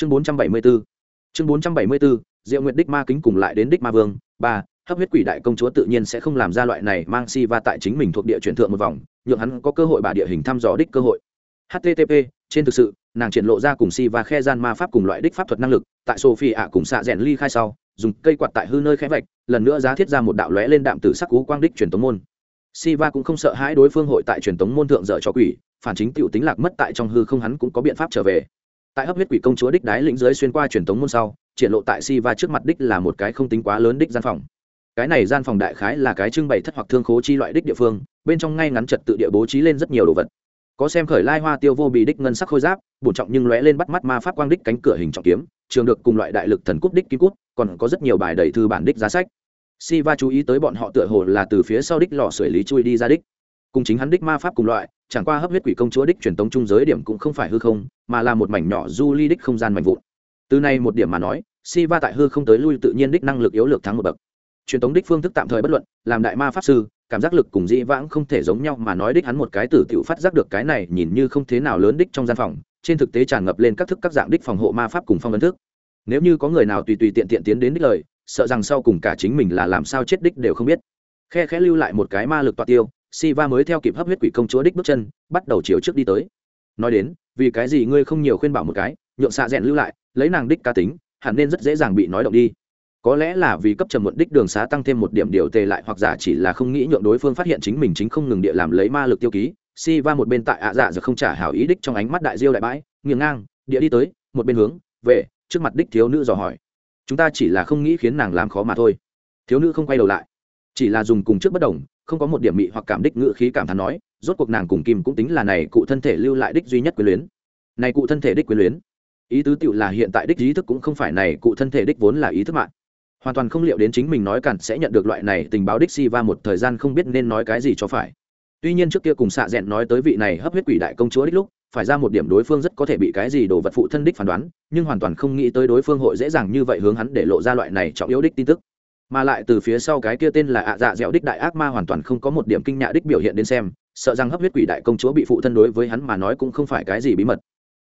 chương bốn trăm bảy mươi 474 chương bốn trăm bảy mươi 474 diệu nguyện đích ma kính cùng lại đến đích ma vương. Ba, hấp huyết quỷ đại công chúa tự nhiên sẽ không làm ra loại này mang si va tại chính mình thuộc địa chuyển thượng một vòng, nhượng hắn có cơ hội bà địa hình thăm dò đích cơ hội. Http trên thực sự, nàng triển lộ ra cùng si va khe gian ma pháp cùng loại đích pháp thuật năng lực, tại sophie ạ cùng xạ rèn ly khai sau, dùng cây quạt tại hư nơi khẽ vạch, lần nữa giá thiết ra một đạo lóe lên đạm tử sắc cú quang đích truyền tống môn. Si va cũng không sợ hãi đối phương hội tại truyền tống môn thượng dở cho quỷ, phản chính tiểu tính lạc mất tại trong hư không hắn cũng có biện pháp trở về tại hấp huyết quỷ công chúa đích đái lĩnh dưới xuyên qua truyền tống môn sau, triển lộ tại si va trước mặt đích là một cái không tính quá lớn đích gian phòng. Cái này gian phòng đại khái là cái trưng bày thất hoặc thương khố chi loại đích địa phương, bên trong ngay ngắn trật tự địa bố trí lên rất nhiều đồ vật. Có xem khởi lai hoa tiêu vô bị đích ngân sắc khôi giáp bổn trọng nhưng lóe lên bắt mắt ma pháp quang đích cánh cửa hình trọng kiếm, trường được cùng loại đại lực thần cúp đích kim cút, còn có rất nhiều bài đầy thư bản đích giá sách. Si va chú ý tới bọn họ tựa hồ là từ phía sau đích lò sưởi lý chui đi ra đích. Cùng chính hắn đích ma pháp cùng loại chẳng qua hấp huyết quỷ công chúa đích truyền tống trung giới điểm cũng không phải hư không, mà là một mảnh nhỏ du ly đích không gian mạnh vụn. Từ nay một điểm mà nói si va tại hư không tới lui tự nhiên đích năng lực yếu lược thắng một bậc. Truyền tống đích phương thức tạm thời bất luận, làm đại ma pháp sư, cảm giác lực cùng dĩ vãng không thể giống nhau mà nói đích hắn một cái tử tiểu phát giác được cái này nhìn như không thế nào lớn đích trong gian phòng, trên thực tế tràn ngập lên các thức các dạng đích phòng hộ ma pháp cùng phong ấn thức. Nếu như có người nào tùy tùy tiện tiện tiến đến đích lời, sợ rằng sau cùng cả chính mình là làm sao chết đích đều không biết. Khe khẽ lưu lại một cái ma lực toa tiêu si va mới theo kịp hấp huyết quỷ công chúa đích bước chân, bắt đầu chiều trước đi tới. Nói đến, vì cái gì ngươi không nhiều khuyên bảo một cái, nhượng xạ rẽn lưu lại, lấy nàng đích cá tính, hẳn nên rất dễ dàng bị nói động đi. Có lẽ là vì cấp trầm muộn đích đường xá tăng thêm một điểm điều tề lại, hoặc giả chỉ là không nghĩ nhượng đối phương phát hiện chính mình chính không ngừng địa làm lấy ma lực tiêu ký si va một bên tại ạ dạ giờ không trả hảo ý đích trong ánh mắt đại diêu đại bãi, nghiêng ngang, địa đi tới, một bên hướng, về, trước mặt đích thiếu nữ dò hỏi. Chúng ta chỉ là không nghĩ khiến nàng làm khó mà thôi. Thiếu nữ không quay đầu lại, chỉ là dùng cùng trước bất đồng không có một điểm mị hoặc cảm đích ngữ khí cảm thán nói, rốt cuộc nàng cùng kim cũng tính là này cụ thân thể lưu lại đích duy nhất quyền luyến. Này cụ thân thể đích quyền luyến. Ý tứ tựu là hiện tại đích ý thức cũng không phải này cụ thân thể đích vốn là ý thức mạng. Hoàn toàn không liệu đến chính mình nói cản sẽ nhận được loại này tình báo đích si va một thời gian không biết nên nói cái gì cho phải. Tuy nhiên trước kia cùng xạ rẽn nói tới vị này hấp huyết quỷ đại công chúa đích lúc, phải ra một điểm đối phương rất có thể bị cái gì đồ vật phụ thân đích phán đoán, nhưng hoàn toàn không nghĩ tới đối phương hội dễ dàng như vậy hướng hắn để lộ ra loại này trọng yếu đích tin tức mà lại từ phía sau cái kia tên là ạ dạ dẻo đích đại ác ma hoàn toàn không có một điểm kinh nhạ đích biểu hiện đến xem sợ rằng hấp huyết quỷ đại công chúa bị phụ thân đối với hắn mà nói cũng không phải cái gì bí mật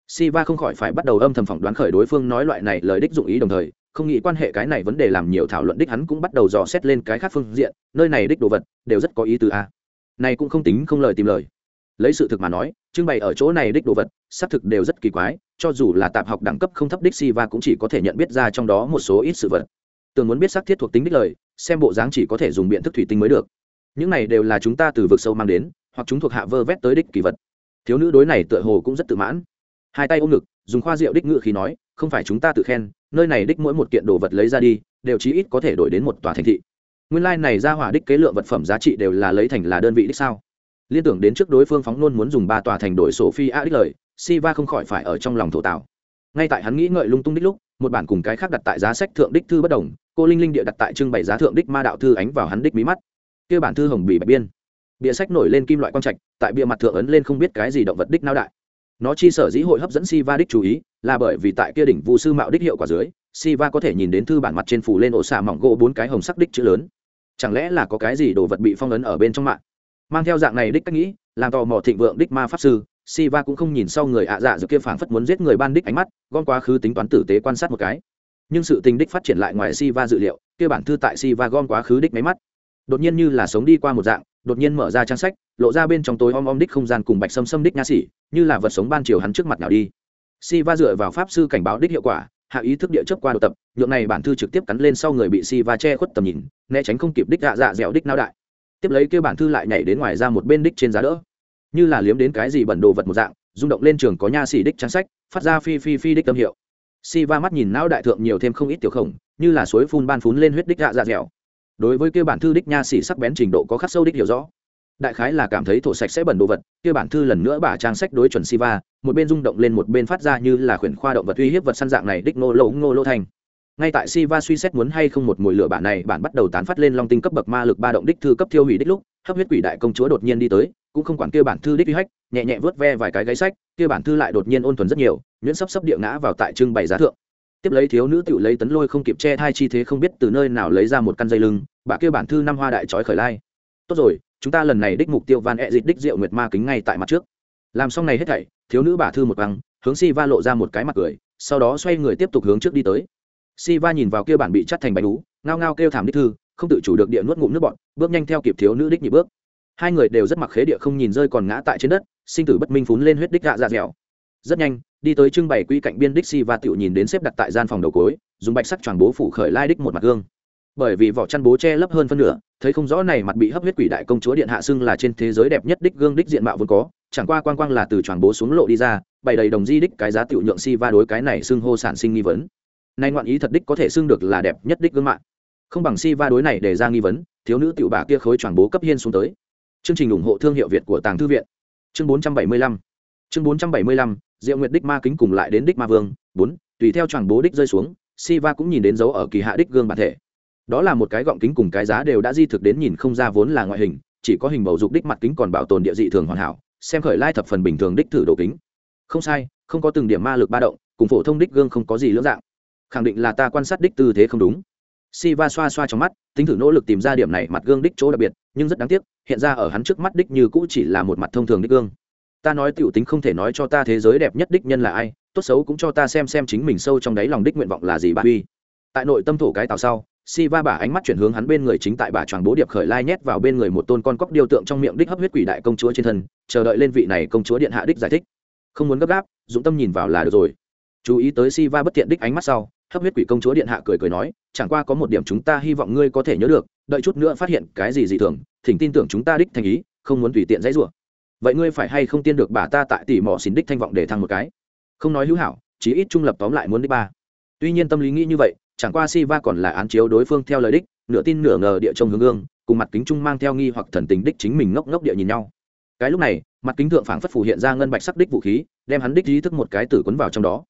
Siva không khỏi phải bắt đầu âm thầm phỏng đoán khởi đối phương nói loại này lời đích dụng ý đồng thời, không nghĩ quan hệ cái này vấn đề làm nhiều thảo luận đích hắn cũng bắt đầu dò xét lên cái khác phương diện, nơi này đích đồ vật đều rất có ý tứ a. Này cũng không tính không lời tìm lời. Lấy sự thực mà nói, trưng bày ở chỗ này đích đồ vật, xác thực đều rất kỳ quái, cho dù là tạp học đẳng cấp không thấp đích Siva cũng chỉ có thể nhận biết ra trong đó một số ít sự vật. Tưởng muốn biết xác thiết thuộc tính đích lời, xem bộ dáng chỉ có thể dùng biện thức thủy tinh mới được. Những này đều là chúng ta từ vực sâu mang đến, hoặc chúng thuộc hạ vơ vét tới đích kỳ vật. Thiếu nữ đối này tựa hồ cũng rất tự mãn hai tay ôm ngực dùng khoa rượu đích ngự khí nói không phải chúng ta tự khen nơi này đích mỗi một kiện đồ vật lấy ra đi đều chí ít có thể đổi đến một tòa thành thị nguyên lai、like、này ra hỏa đích kế lượng vật phẩm giá trị đều là lấy thành là đơn vị đích sao liên tưởng đến trước đối phương phóng nôn muốn dùng ba tòa thành đổi sổ phi a đích lời si va không khỏi phải ở trong lòng thổ tạo ngay tại hắn nghĩ ngợi lung tung đích lúc một bản cùng cái khác đặt tại giá sách thượng đích thư bất đồng cô linh linh địa đặt tại trưng bày giá thượng đích ma đạo thư ánh vào hắn đích mí mắt kia bản thư hồng bì bạch biên bìa sách nổi lên kim loại quang trạch tại bìa mặt thượng ấn lên không biết cái gì động vật đích nao đại nó chi sở dĩ hội hấp dẫn Siva đích chú ý, là bởi vì tại kia đỉnh vu sư mạo đích hiệu quả dưới, Siva có thể nhìn đến thư bản mặt trên phủ lên ổ xạ mỏng gỗ bốn cái hồng sắc đích chữ lớn. Chẳng lẽ là có cái gì đồ vật bị phong ấn ở bên trong mạng? Mang theo dạng này đích cách nghĩ, làm tò mò thịnh vượng đích ma pháp sư, Siva cũng không nhìn sau người ạ dạ giữa kia phảng phất muốn giết người ban đích ánh mắt, gom quá khứ tính toán tử tế quan sát một cái. Nhưng sự tình đích phát triển lại ngoài Siva dự liệu, kia bản thư tại Siva gom quá khứ đích mấy mắt. Đột nhiên như là sống đi qua một dạng, đột nhiên mở ra trang sách lộ ra bên trong tối om om đích không gian cùng bạch sâm sâm đích nha sĩ như là vật sống ban chiều hắn trước mặt nào đi. Si va dựa vào pháp sư cảnh báo đích hiệu quả hạ ý thức địa chấp qua độ tập nhượng này bản thư trực tiếp cắn lên sau người bị si va che khuất tầm nhìn né tránh không kịp đích dạ dạ dẻo đích nao đại. Tiếp lấy kêu bản thư lại nhảy đến ngoài ra một bên đích trên giá đỡ. Như là liếm đến cái gì bẩn đồ vật một dạng rung động lên trường có nha sĩ đích trang sách phát ra phi phi phi đích tâm hiệu si va mắt nhìn não đại thượng nhiều thêm không ít tiểu khổng, như là suối phun ban phún lên huyết đích dạ dạ dẻo. Đối với kia bản thư đích nha sĩ sắc bén trình độ có khắc sâu đích hiểu rõ. Đại khái là cảm thấy thổ sạch sẽ bẩn đồ vật kia bản thư lần nữa bả trang sách đối chuẩn siva một bên rung động lên một bên phát ra như là khuyển khoa động vật uy hiếp vật săn dạng này đích nô lỗ ngô lô thành. Ngay tại siva suy xét muốn hay không một mùi lửa bản này, bản bắt đầu tán phát lên long tinh cấp bậc ma lực ba động đích thư cấp tiêu hủy đích lúc, hấp huyết quỷ đại công chúa đột nhiên đi tới cũng không quản kia bản thư đích uy hách, nhẹ nhẹ vớt ve vài cái gáy sách, kia bản thư lại đột nhiên ôn thuần rất nhiều, nhuyễn sắp sắp địa ngã vào tại trưng bày giá thượng. Tiếp lấy thiếu nữ tự lấy tấn lôi không kịp che thai chi thế không biết từ nơi nào lấy ra một căn dây lưng, bà kia bản thư năm hoa đại trói khởi lai. Tốt rồi, chúng ta lần này đích mục tiêu van e dịch đích rượu nguyệt ma kính ngay tại mặt trước. Làm xong này hết thảy, thiếu nữ bà thư một băng hướng si va lộ ra một cái mặt cười, sau đó xoay người tiếp tục hướng trước đi tới. Si va nhìn vào kia bản bị chắt thành bánh ú, ngao ngao kêu thảm đích thư, không tự chủ được địa nuốt ngụm nước bọn bước nhanh theo kịp thiếu nữ đích nhị bước hai người đều rất mặc khế địa không nhìn rơi còn ngã tại trên đất, sinh tử bất minh phún lên huyết đích gạ dạ dẻo. Rất nhanh, đi tới trưng bày quỹ cạnh biên đích si và tiểu nhìn đến xếp đặt tại gian phòng đầu cối, dùng bạch sắc tròn bố phủ khởi lai đích một mặt gương. Bởi vì vỏ chăn bố che lấp hơn phân nửa, thấy không rõ này mặt bị hấp huyết quỷ đại công chúa điện hạ xưng là trên thế giới đẹp nhất đích gương đích diện mạo vốn có, chẳng qua quang quang là từ tròn bố xuống lộ đi ra, bày đầy đồng di đích cái giá tiểu nhượng si va đối cái này xưng hô sản sinh nghi vấn. Nay ngoạn ý thật đích có thể xưng được là đẹp nhất đích gương mạng không bằng si va đối này để ra nghi vấn, thiếu nữ tiểu bà kia khối tròn bố cấp hiên xuống tới chương trình ủng hộ thương hiệu việt của tàng thư viện. Chương 475 chương 475 diệu nguyệt đích ma kính cùng lại đến đích ma vương. Bốn, tùy theo tròn bố đích rơi xuống si va cũng nhìn đến dấu ở kỳ hạ đích gương bản thể. Đó là một cái gọng kính cùng cái giá đều đã di thực đến nhìn không ra vốn là ngoại hình, chỉ có hình bầu dục đích mặt kính còn bảo tồn địa dị thường hoàn hảo, xem khởi lai thập phần bình thường đích thử đồ kính. Không sai, không có từng điểm ma lực ba động, cùng phổ thông đích gương không có gì lưỡng dạng. Khẳng định là ta quan sát đích tư thế không đúng si va xoa xoa trong mắt, tính thử nỗ lực tìm ra điểm này mặt gương đích chỗ đặc biệt, nhưng rất đáng tiếc, hiện ra ở hắn trước mắt đích như cũ chỉ là một mặt thông thường đích gương. Ta nói tiểu tính không thể nói cho ta thế giới đẹp nhất đích nhân là ai, tốt xấu cũng cho ta xem xem chính mình sâu trong đáy lòng đích nguyện vọng là gì bà uy tại nội tâm thổ cái tàu sau si va bả ánh mắt chuyển hướng hắn bên người chính tại bà tròn bố điệp khởi lai nhét vào bên người một tôn con cóc điêu tượng trong miệng đích hấp huyết quỷ đại công chúa trên thân, chờ đợi lên vị này công chúa điện hạ đích giải thích. Không muốn gấp gáp dũng tâm nhìn vào là được rồi. Chú ý tới si va bất tiện đích ánh mắt sau hấp huyết quỷ công chúa điện hạ cười cười nói, chẳng qua có một điểm chúng ta hy vọng ngươi có thể nhớ được, đợi chút nữa phát hiện cái gì dị thường, thỉnh tin tưởng chúng ta đích thành ý, không muốn tùy tiện dãy rủa. Vậy ngươi phải hay không tiên được bà ta tại tỷ mỏ xin đích thanh vọng để thăng một cái? Không nói hữu hảo, chí ít trung lập tóm lại muốn đích ba. Tuy nhiên tâm lý nghĩ như vậy, chẳng qua si va còn là án chiếu đối phương theo lời đích, nửa tin nửa ngờ địa trông hướng gương, cùng mặt kính trung mang theo nghi hoặc thần tình đích chính mình ngốc ngốc địa nhìn nhau. Cái lúc này, mặt kính thượng phảng phất phủ hiện ra ngân bạch sắc đích vũ khí, đem hắn đích ý thức một cái tử quấn vào trong đó.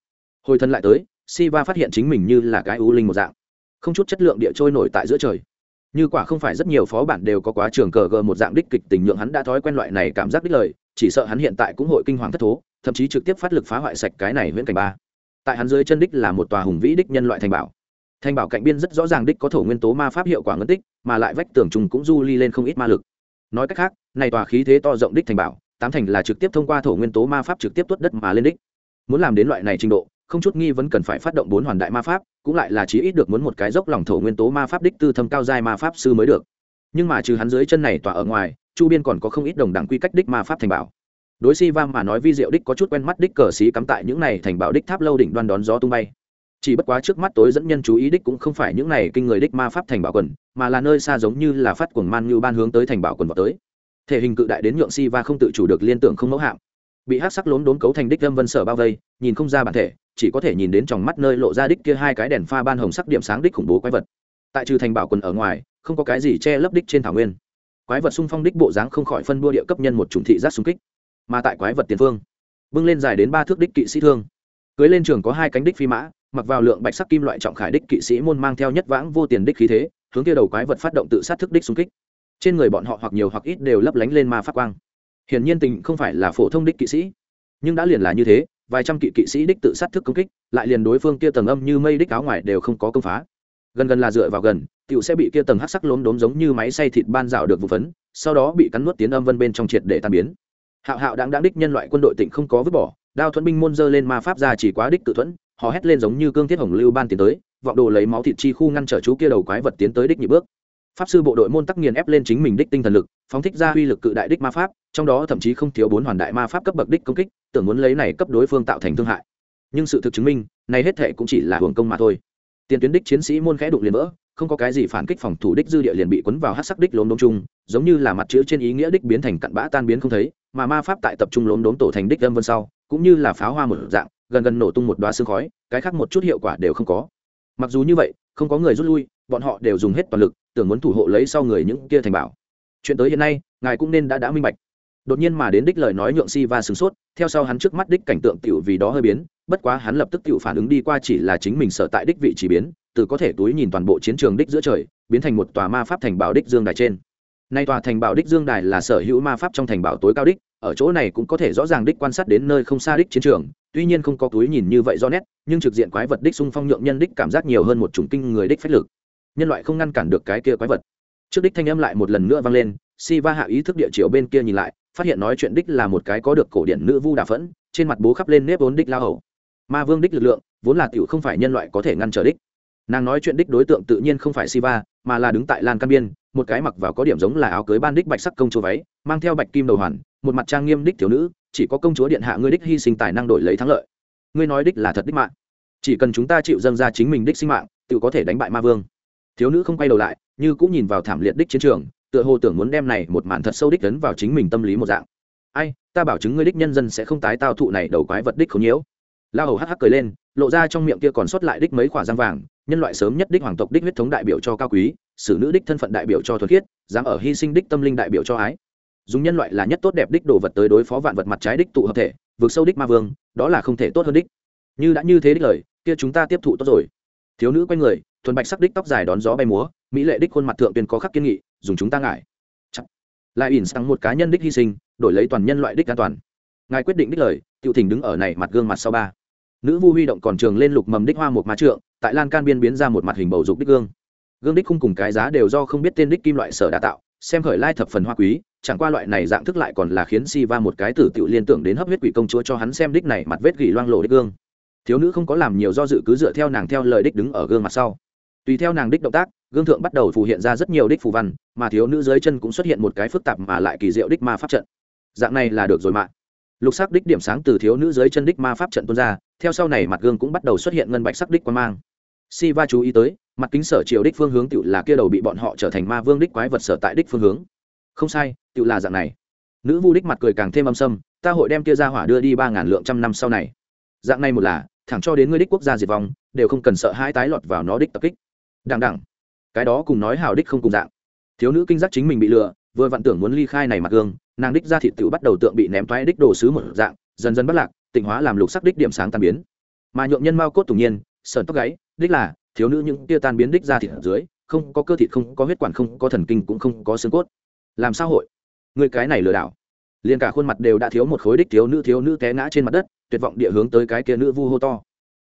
Hồi thân lại tới Siva phát hiện chính mình như là cái ưu linh một dạng. Không chút chất lượng địa trôi nổi tại giữa trời. Như quả không phải rất nhiều phó bản đều có quá trường cờ gờ một dạng đích kịch tình nhượng hắn đã thói quen loại này cảm giác đích lời, chỉ sợ hắn hiện tại cũng hội kinh hoàng thất thố, thậm chí trực tiếp phát lực phá hoại sạch cái này huyễn cảnh ba. Tại hắn dưới chân đích là một tòa hùng vĩ đích nhân loại thành bảo. Thành bảo cạnh biên rất rõ ràng đích có thổ nguyên tố ma pháp hiệu quả ngân tích, mà lại vách tường trùng cũng du ly lên không ít ma lực. Nói cách khác, này tòa khí thế to rộng đích thành bảo, tám thành là trực tiếp thông qua thổ nguyên tố ma pháp trực tiếp tuốt đất mà lên đích. Muốn làm đến loại này trình độ không chút nghi vẫn cần phải phát động bốn hoàn đại ma pháp, cũng lại là chí ít được muốn một cái dốc lòng thổ nguyên tố ma pháp đích tư thâm cao giai ma pháp sư mới được. Nhưng mà trừ hắn dưới chân này tỏa ở ngoài, chu biên còn có không ít đồng đẳng quy cách đích ma pháp thành bảo. Đối si vam mà nói vi diệu đích có chút quen mắt đích cờ xí cắm tại những này thành bảo đích tháp lâu đỉnh đoan đón gió tung bay. Chỉ bất quá trước mắt tối dẫn nhân chú ý đích cũng không phải những này kinh người đích ma pháp thành bảo quần, mà là nơi xa giống như là phát cuồng man như ban hướng tới thành bảo quần vào tới. Thể hình cự đại đến nhượng si va không tự chủ được liên tưởng không mẫu hạm. Bị hát sắc lốn đốn cấu thành đích lâm vân sở bao vây, nhìn không ra bản thể chỉ có thể nhìn đến trong mắt nơi lộ ra đích kia hai cái đèn pha ban hồng sắc điểm sáng đích khủng bố quái vật. Tại trừ thành bảo quần ở ngoài, không có cái gì che lấp đích trên thảo nguyên. Quái vật xung phong đích bộ dáng không khỏi phân đua địa cấp nhân một chủng thị giác xung kích. Mà tại quái vật tiền phương, bưng lên dài đến ba thước đích kỵ sĩ thương. Cưới lên trường có hai cánh đích phi mã, mặc vào lượng bạch sắc kim loại trọng khải đích kỵ sĩ môn mang theo nhất vãng vô tiền đích khí thế, hướng kia đầu quái vật phát động tự sát thức đích xung kích. Trên người bọn họ hoặc nhiều hoặc ít đều lấp lánh lên ma phát quang. Hiển nhiên tình không phải là phổ thông đích kỵ sĩ, nhưng đã liền là như thế vài trăm kỵ kỵ sĩ đích tự sát thức công kích, lại liền đối phương kia tầng âm như mây đích áo ngoài đều không có công phá. Gần gần là dựa vào gần, tiểu sẽ bị kia tầng hắc sắc lốm đốm giống như máy xay thịt ban rào được vụ phấn, sau đó bị cắn nuốt tiến âm vân bên trong triệt để tan biến. Hạo hạo đáng đáng đích nhân loại quân đội tỉnh không có vứt bỏ, đao thuẫn binh môn dơ lên ma pháp ra chỉ quá đích tự thuẫn họ hét lên giống như cương thiết hồng lưu ban tiến tới, vọng đồ lấy máu thịt chi khu ngăn trở chú kia đầu quái vật tiến tới đích nhị bước pháp sư bộ đội môn tắc nghiền ép lên chính mình đích tinh thần lực, phóng thích ra uy lực cự đại đích ma pháp, trong đó thậm chí không thiếu bốn hoàn đại ma pháp cấp bậc đích công kích, tưởng muốn lấy này cấp đối phương tạo thành thương hại. Nhưng sự thực chứng minh, này hết thệ cũng chỉ là hưởng công mà thôi. Tiền tuyến đích chiến sĩ môn khẽ đụng liền vỡ, không có cái gì phản kích phòng thủ đích dư địa liền bị cuốn vào hát sắc đích lốm đốm chung, giống như là mặt chữ trên ý nghĩa đích biến thành cặn bã tan biến không thấy, mà ma pháp tại tập trung lốm đốm tổ thành đích âm vân sau, cũng như là pháo hoa một dạng, gần gần nổ tung một đoá xương khói, cái khác một chút hiệu quả đều không có. Mặc dù như vậy, không có người rút lui, bọn họ đều dùng hết toàn lực tưởng muốn thủ hộ lấy sau người những kia thành bảo. Chuyện tới hiện nay, ngài cũng nên đã đã minh bạch. Đột nhiên mà đến đích lời nói nhượng si va sửng sốt, theo sau hắn trước mắt đích cảnh tượng tiểu vì đó hơi biến, bất quá hắn lập tức tiểu phản ứng đi qua chỉ là chính mình sở tại đích vị trí biến, từ có thể túi nhìn toàn bộ chiến trường đích giữa trời, biến thành một tòa ma pháp thành bảo đích dương đài trên. Nay tòa thành bảo đích dương đài là sở hữu ma pháp trong thành bảo tối cao đích, ở chỗ này cũng có thể rõ ràng đích quan sát đến nơi không xa đích chiến trường, tuy nhiên không có túi nhìn như vậy rõ nét, nhưng trực diện quái vật đích xung phong nhượng nhân đích cảm giác nhiều hơn một chủng kinh người đích phách lực nhân loại không ngăn cản được cái kia quái vật. Trước đích thanh âm lại một lần nữa vang lên si va hạ ý thức địa chiều bên kia nhìn lại, phát hiện nói chuyện đích là một cái có được cổ điển nữ vu đà phẫn, trên mặt bố khắp lên nếp vốn đích lao hầu. Ma vương đích lực lượng, vốn là tiểu không phải nhân loại có thể ngăn trở đích. Nàng nói chuyện đích đối tượng tự nhiên không phải siva, mà là đứng tại lan căn biên, một cái mặc vào có điểm giống là áo cưới ban đích bạch sắc công chúa váy, mang theo bạch kim đầu hoàn, một mặt trang nghiêm đích thiếu nữ, chỉ có công chúa điện hạ ngươi đích hy sinh tài năng đổi lấy thắng lợi. Ngươi nói đích là thật đích mạng. Chỉ cần chúng ta chịu dâng ra chính mình đích sinh mạng tự có thể đánh bại ma vương thiếu nữ không quay đầu lại, như cũng nhìn vào thảm liệt đích chiến trường, tựa hồ tưởng muốn đem này một màn thật sâu đích ấn vào chính mình tâm lý một dạng. Ai, ta bảo chứng ngươi đích nhân dân sẽ không tái tao thụ này đầu quái vật đích không nhiễu. La hầu hắc hắc cười lên, lộ ra trong miệng kia còn sót lại đích mấy khỏa răng vàng, nhân loại sớm nhất đích hoàng tộc đích huyết thống đại biểu cho cao quý, xử nữ đích thân phận đại biểu cho thuần khiết, dám ở hy sinh đích tâm linh đại biểu cho ái. Dùng nhân loại là nhất tốt đẹp đích đồ vật tới đối phó vạn vật mặt trái đích tụ hợp thể, vượt sâu đích ma vương, đó là không thể tốt hơn đích. Như đã như thế đích lời, kia chúng ta tiếp thụ tốt rồi. Thiếu nữ quay người thuần bạch sắc đích tóc dài đón gió bay múa, mỹ lệ đích khuôn mặt thượng tuyên có khắc kiên nghị, dùng chúng ta ngại. Lại ỉn sang một cá nhân đích hy sinh, đổi lấy toàn nhân loại đích an toàn. Ngài quyết định đích lời, tiểu thỉnh đứng ở này mặt gương mặt sau ba. Nữ vu huy động còn trường lên lục mầm đích hoa một má trượng, tại lan can biên biến ra một mặt hình bầu dục đích gương. Gương đích khung cùng cái giá đều do không biết tên đích kim loại sở đã tạo, xem khởi lai thập phần hoa quý, chẳng qua loại này dạng thức lại còn là khiến si va một cái tử tiểu liên tưởng đến hấp huyết quỷ công chúa cho hắn xem đích này mặt vết gỉ loang lộ đích gương. Thiếu nữ không có làm nhiều do dự cứ dựa theo nàng theo lời đích đứng ở gương mặt sau tùy theo nàng đích động tác, gương thượng bắt đầu phù hiện ra rất nhiều đích phù văn, mà thiếu nữ dưới chân cũng xuất hiện một cái phức tạp mà lại kỳ diệu đích ma pháp trận. Dạng này là được rồi mạng lục sắc đích điểm sáng từ thiếu nữ dưới chân đích ma pháp trận tuôn ra, theo sau này mặt gương cũng bắt đầu xuất hiện ngân bạch sắc đích quan mang. Si va chú ý tới, mặt kính sở triều đích phương hướng tự là kia đầu bị bọn họ trở thành ma vương đích quái vật sở tại đích phương hướng. Không sai tự là dạng này. Nữ vu đích mặt cười càng thêm âm sâm, ta hội đem kia ra hỏa đưa đi ba ngàn lượng trăm năm sau này. Dạng này một là, thẳng cho đến ngươi đích quốc gia diệt vong, đều không cần sợ hai tái lọt vào nó đích tập kích đằng đẳng cái đó cùng nói hào đích không cùng dạng. Thiếu nữ kinh giác chính mình bị lừa, vừa vặn tưởng muốn ly khai này mặt gương, nàng đích ra thịt tự bắt đầu tượng bị ném toái đích đồ sứ một dạng, dần dần bắt lạc, tịnh hóa làm lục sắc đích điểm sáng tan biến. Mà nhượng nhân mao cốt tủng nhiên, sờn tóc gáy, đích là, thiếu nữ những tia tan biến đích ra thịt ở dưới, không có cơ thịt, không có huyết quản, không có thần kinh, cũng không có xương cốt. Làm sao hội? Người cái này lừa đảo. Liền cả khuôn mặt đều đã thiếu một khối đích thiếu nữ thiếu nữ té ngã trên mặt đất, tuyệt vọng địa hướng tới cái kia nữ vu hô to.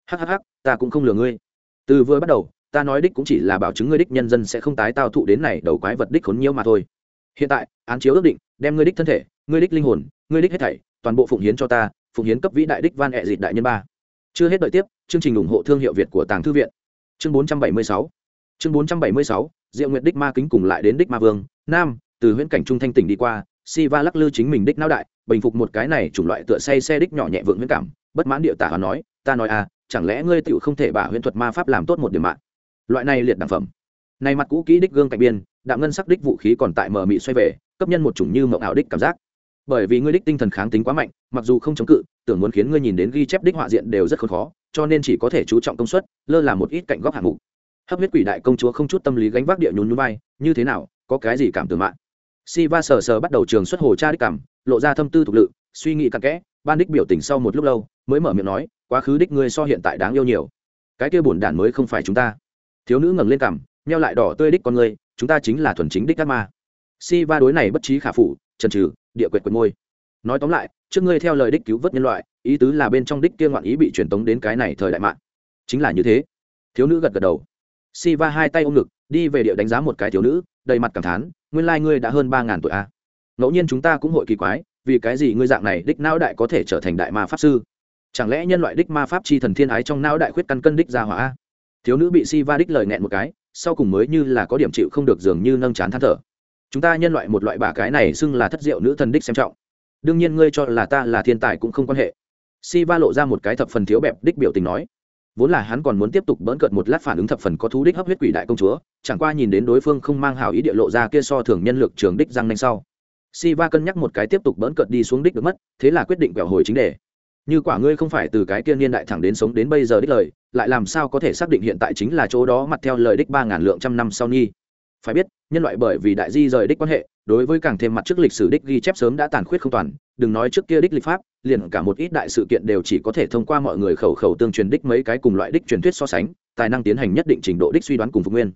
Hắc hắc hắc, ta cũng không lừa ngươi. Từ vừa bắt đầu ta nói đích cũng chỉ là bảo chứng ngươi đích nhân dân sẽ không tái tao thụ đến này đầu quái vật đích khốn nhiễu mà thôi. Hiện tại, án chiếu ước định, đem ngươi đích thân thể, ngươi đích linh hồn, ngươi đích hết thảy, toàn bộ phụng hiến cho ta, phụng hiến cấp vĩ đại đích van ẹ dịt đại nhân ba. Chưa hết đợi tiếp, chương trình ủng hộ thương hiệu việt của tàng thư viện. Chương 476 chương 476 diệu nguyệt đích ma kính cùng lại đến đích ma vương, nam, từ huyễn cảnh trung thanh tỉnh đi qua, si va lắc lư chính mình đích não đại, bình phục một cái này chủng loại tựa say xe đích nhỏ nhẹ vượng huyễn cảm, bất mãn điệu tả hoàn nói, ta nói à chẳng lẽ ngươi tựu không thể bả huyễn thuật ma pháp làm tốt một điểm mạng? Loại này liệt đẳng phẩm. Này mặt cũ kỹ đích gương cạnh biên, đạm ngân sắc đích vũ khí còn tại mờ mị xoay về, cấp nhân một chủng như mộng ảo đích cảm giác. Bởi vì ngươi đích tinh thần kháng tính quá mạnh, mặc dù không chống cự, tưởng muốn khiến ngươi nhìn đến ghi chép đích họa diện đều rất khốn khó, cho nên chỉ có thể chú trọng công suất, lơ là một ít cạnh góc hạng mục. Hấp huyết quỷ đại công chúa không chút tâm lý gánh vác địa nhún nhún vai, như thế nào, có cái gì cảm tưởng mạng? Si va sờ sờ bắt đầu trường xuất hồ cha đích cảm, lộ ra thâm tư thục lự, suy nghĩ cặn kẽ, ban đích biểu tình sau một lúc lâu, mới mở miệng nói, quá khứ đích ngươi so hiện tại đáng yêu nhiều. Cái kia bổn đản mới không phải chúng ta thiếu nữ ngẩng lên cằm neo lại đỏ tươi đích con ngươi, chúng ta chính là thuần chính đích ác ma. Si va đối này bất trí khả phủ trần trừ địa quyệt quyệt môi. Nói tóm lại, trước ngươi theo lời đích cứu vớt nhân loại, ý tứ là bên trong đích kia ngoạn ý bị truyền tống đến cái này thời đại mạng. Chính là như thế. Thiếu nữ gật gật đầu. Si va hai tay ôm ngực, đi về địa đánh giá một cái thiếu nữ, đầy mặt cảm thán, nguyên lai ngươi đã hơn ba ngàn tuổi a. À. ngẫu nhiên chúng ta cũng hội kỳ quái, vì cái gì ngươi dạng này đích não đại có thể trở thành đại ma pháp sư? Chẳng lẽ nhân loại đích ma pháp chi thần thiên ái trong não đại khuyết căn cân đích ra hỏa thiếu nữ bị si va đích lời nghẹn một cái, sau cùng mới như là có điểm chịu không được dường như nâng chán than thở. Chúng ta nhân loại một loại bà cái này xưng là thất diệu nữ thần đích xem trọng. Đương nhiên ngươi cho là ta là thiên tài cũng không quan hệ. Si va lộ ra một cái thập phần thiếu bẹp đích biểu tình nói. Vốn là hắn còn muốn tiếp tục bỡn cợt một lát phản ứng thập phần có thú đích hấp huyết quỷ đại công chúa, chẳng qua nhìn đến đối phương không mang hào ý địa lộ ra kia so thường nhân lực trường đích răng nanh sau. Si va cân nhắc một cái tiếp tục bỡn cợt đi xuống đích được mất, thế là quyết định quẹo hồi chính đề như quả ngươi không phải từ cái kia niên đại thẳng đến sống đến bây giờ đích lời lại làm sao có thể xác định hiện tại chính là chỗ đó mặt theo lời đích ba ngàn lượng trăm năm sau nhi phải biết nhân loại bởi vì đại di rời đích quan hệ đối với càng thêm mặt trước lịch sử đích ghi chép sớm đã tàn khuyết không toàn đừng nói trước kia đích lịch pháp liền cả một ít đại sự kiện đều chỉ có thể thông qua mọi người khẩu khẩu tương truyền đích mấy cái cùng loại đích truyền thuyết so sánh tài năng tiến hành nhất định trình độ đích suy đoán cùng phục nguyên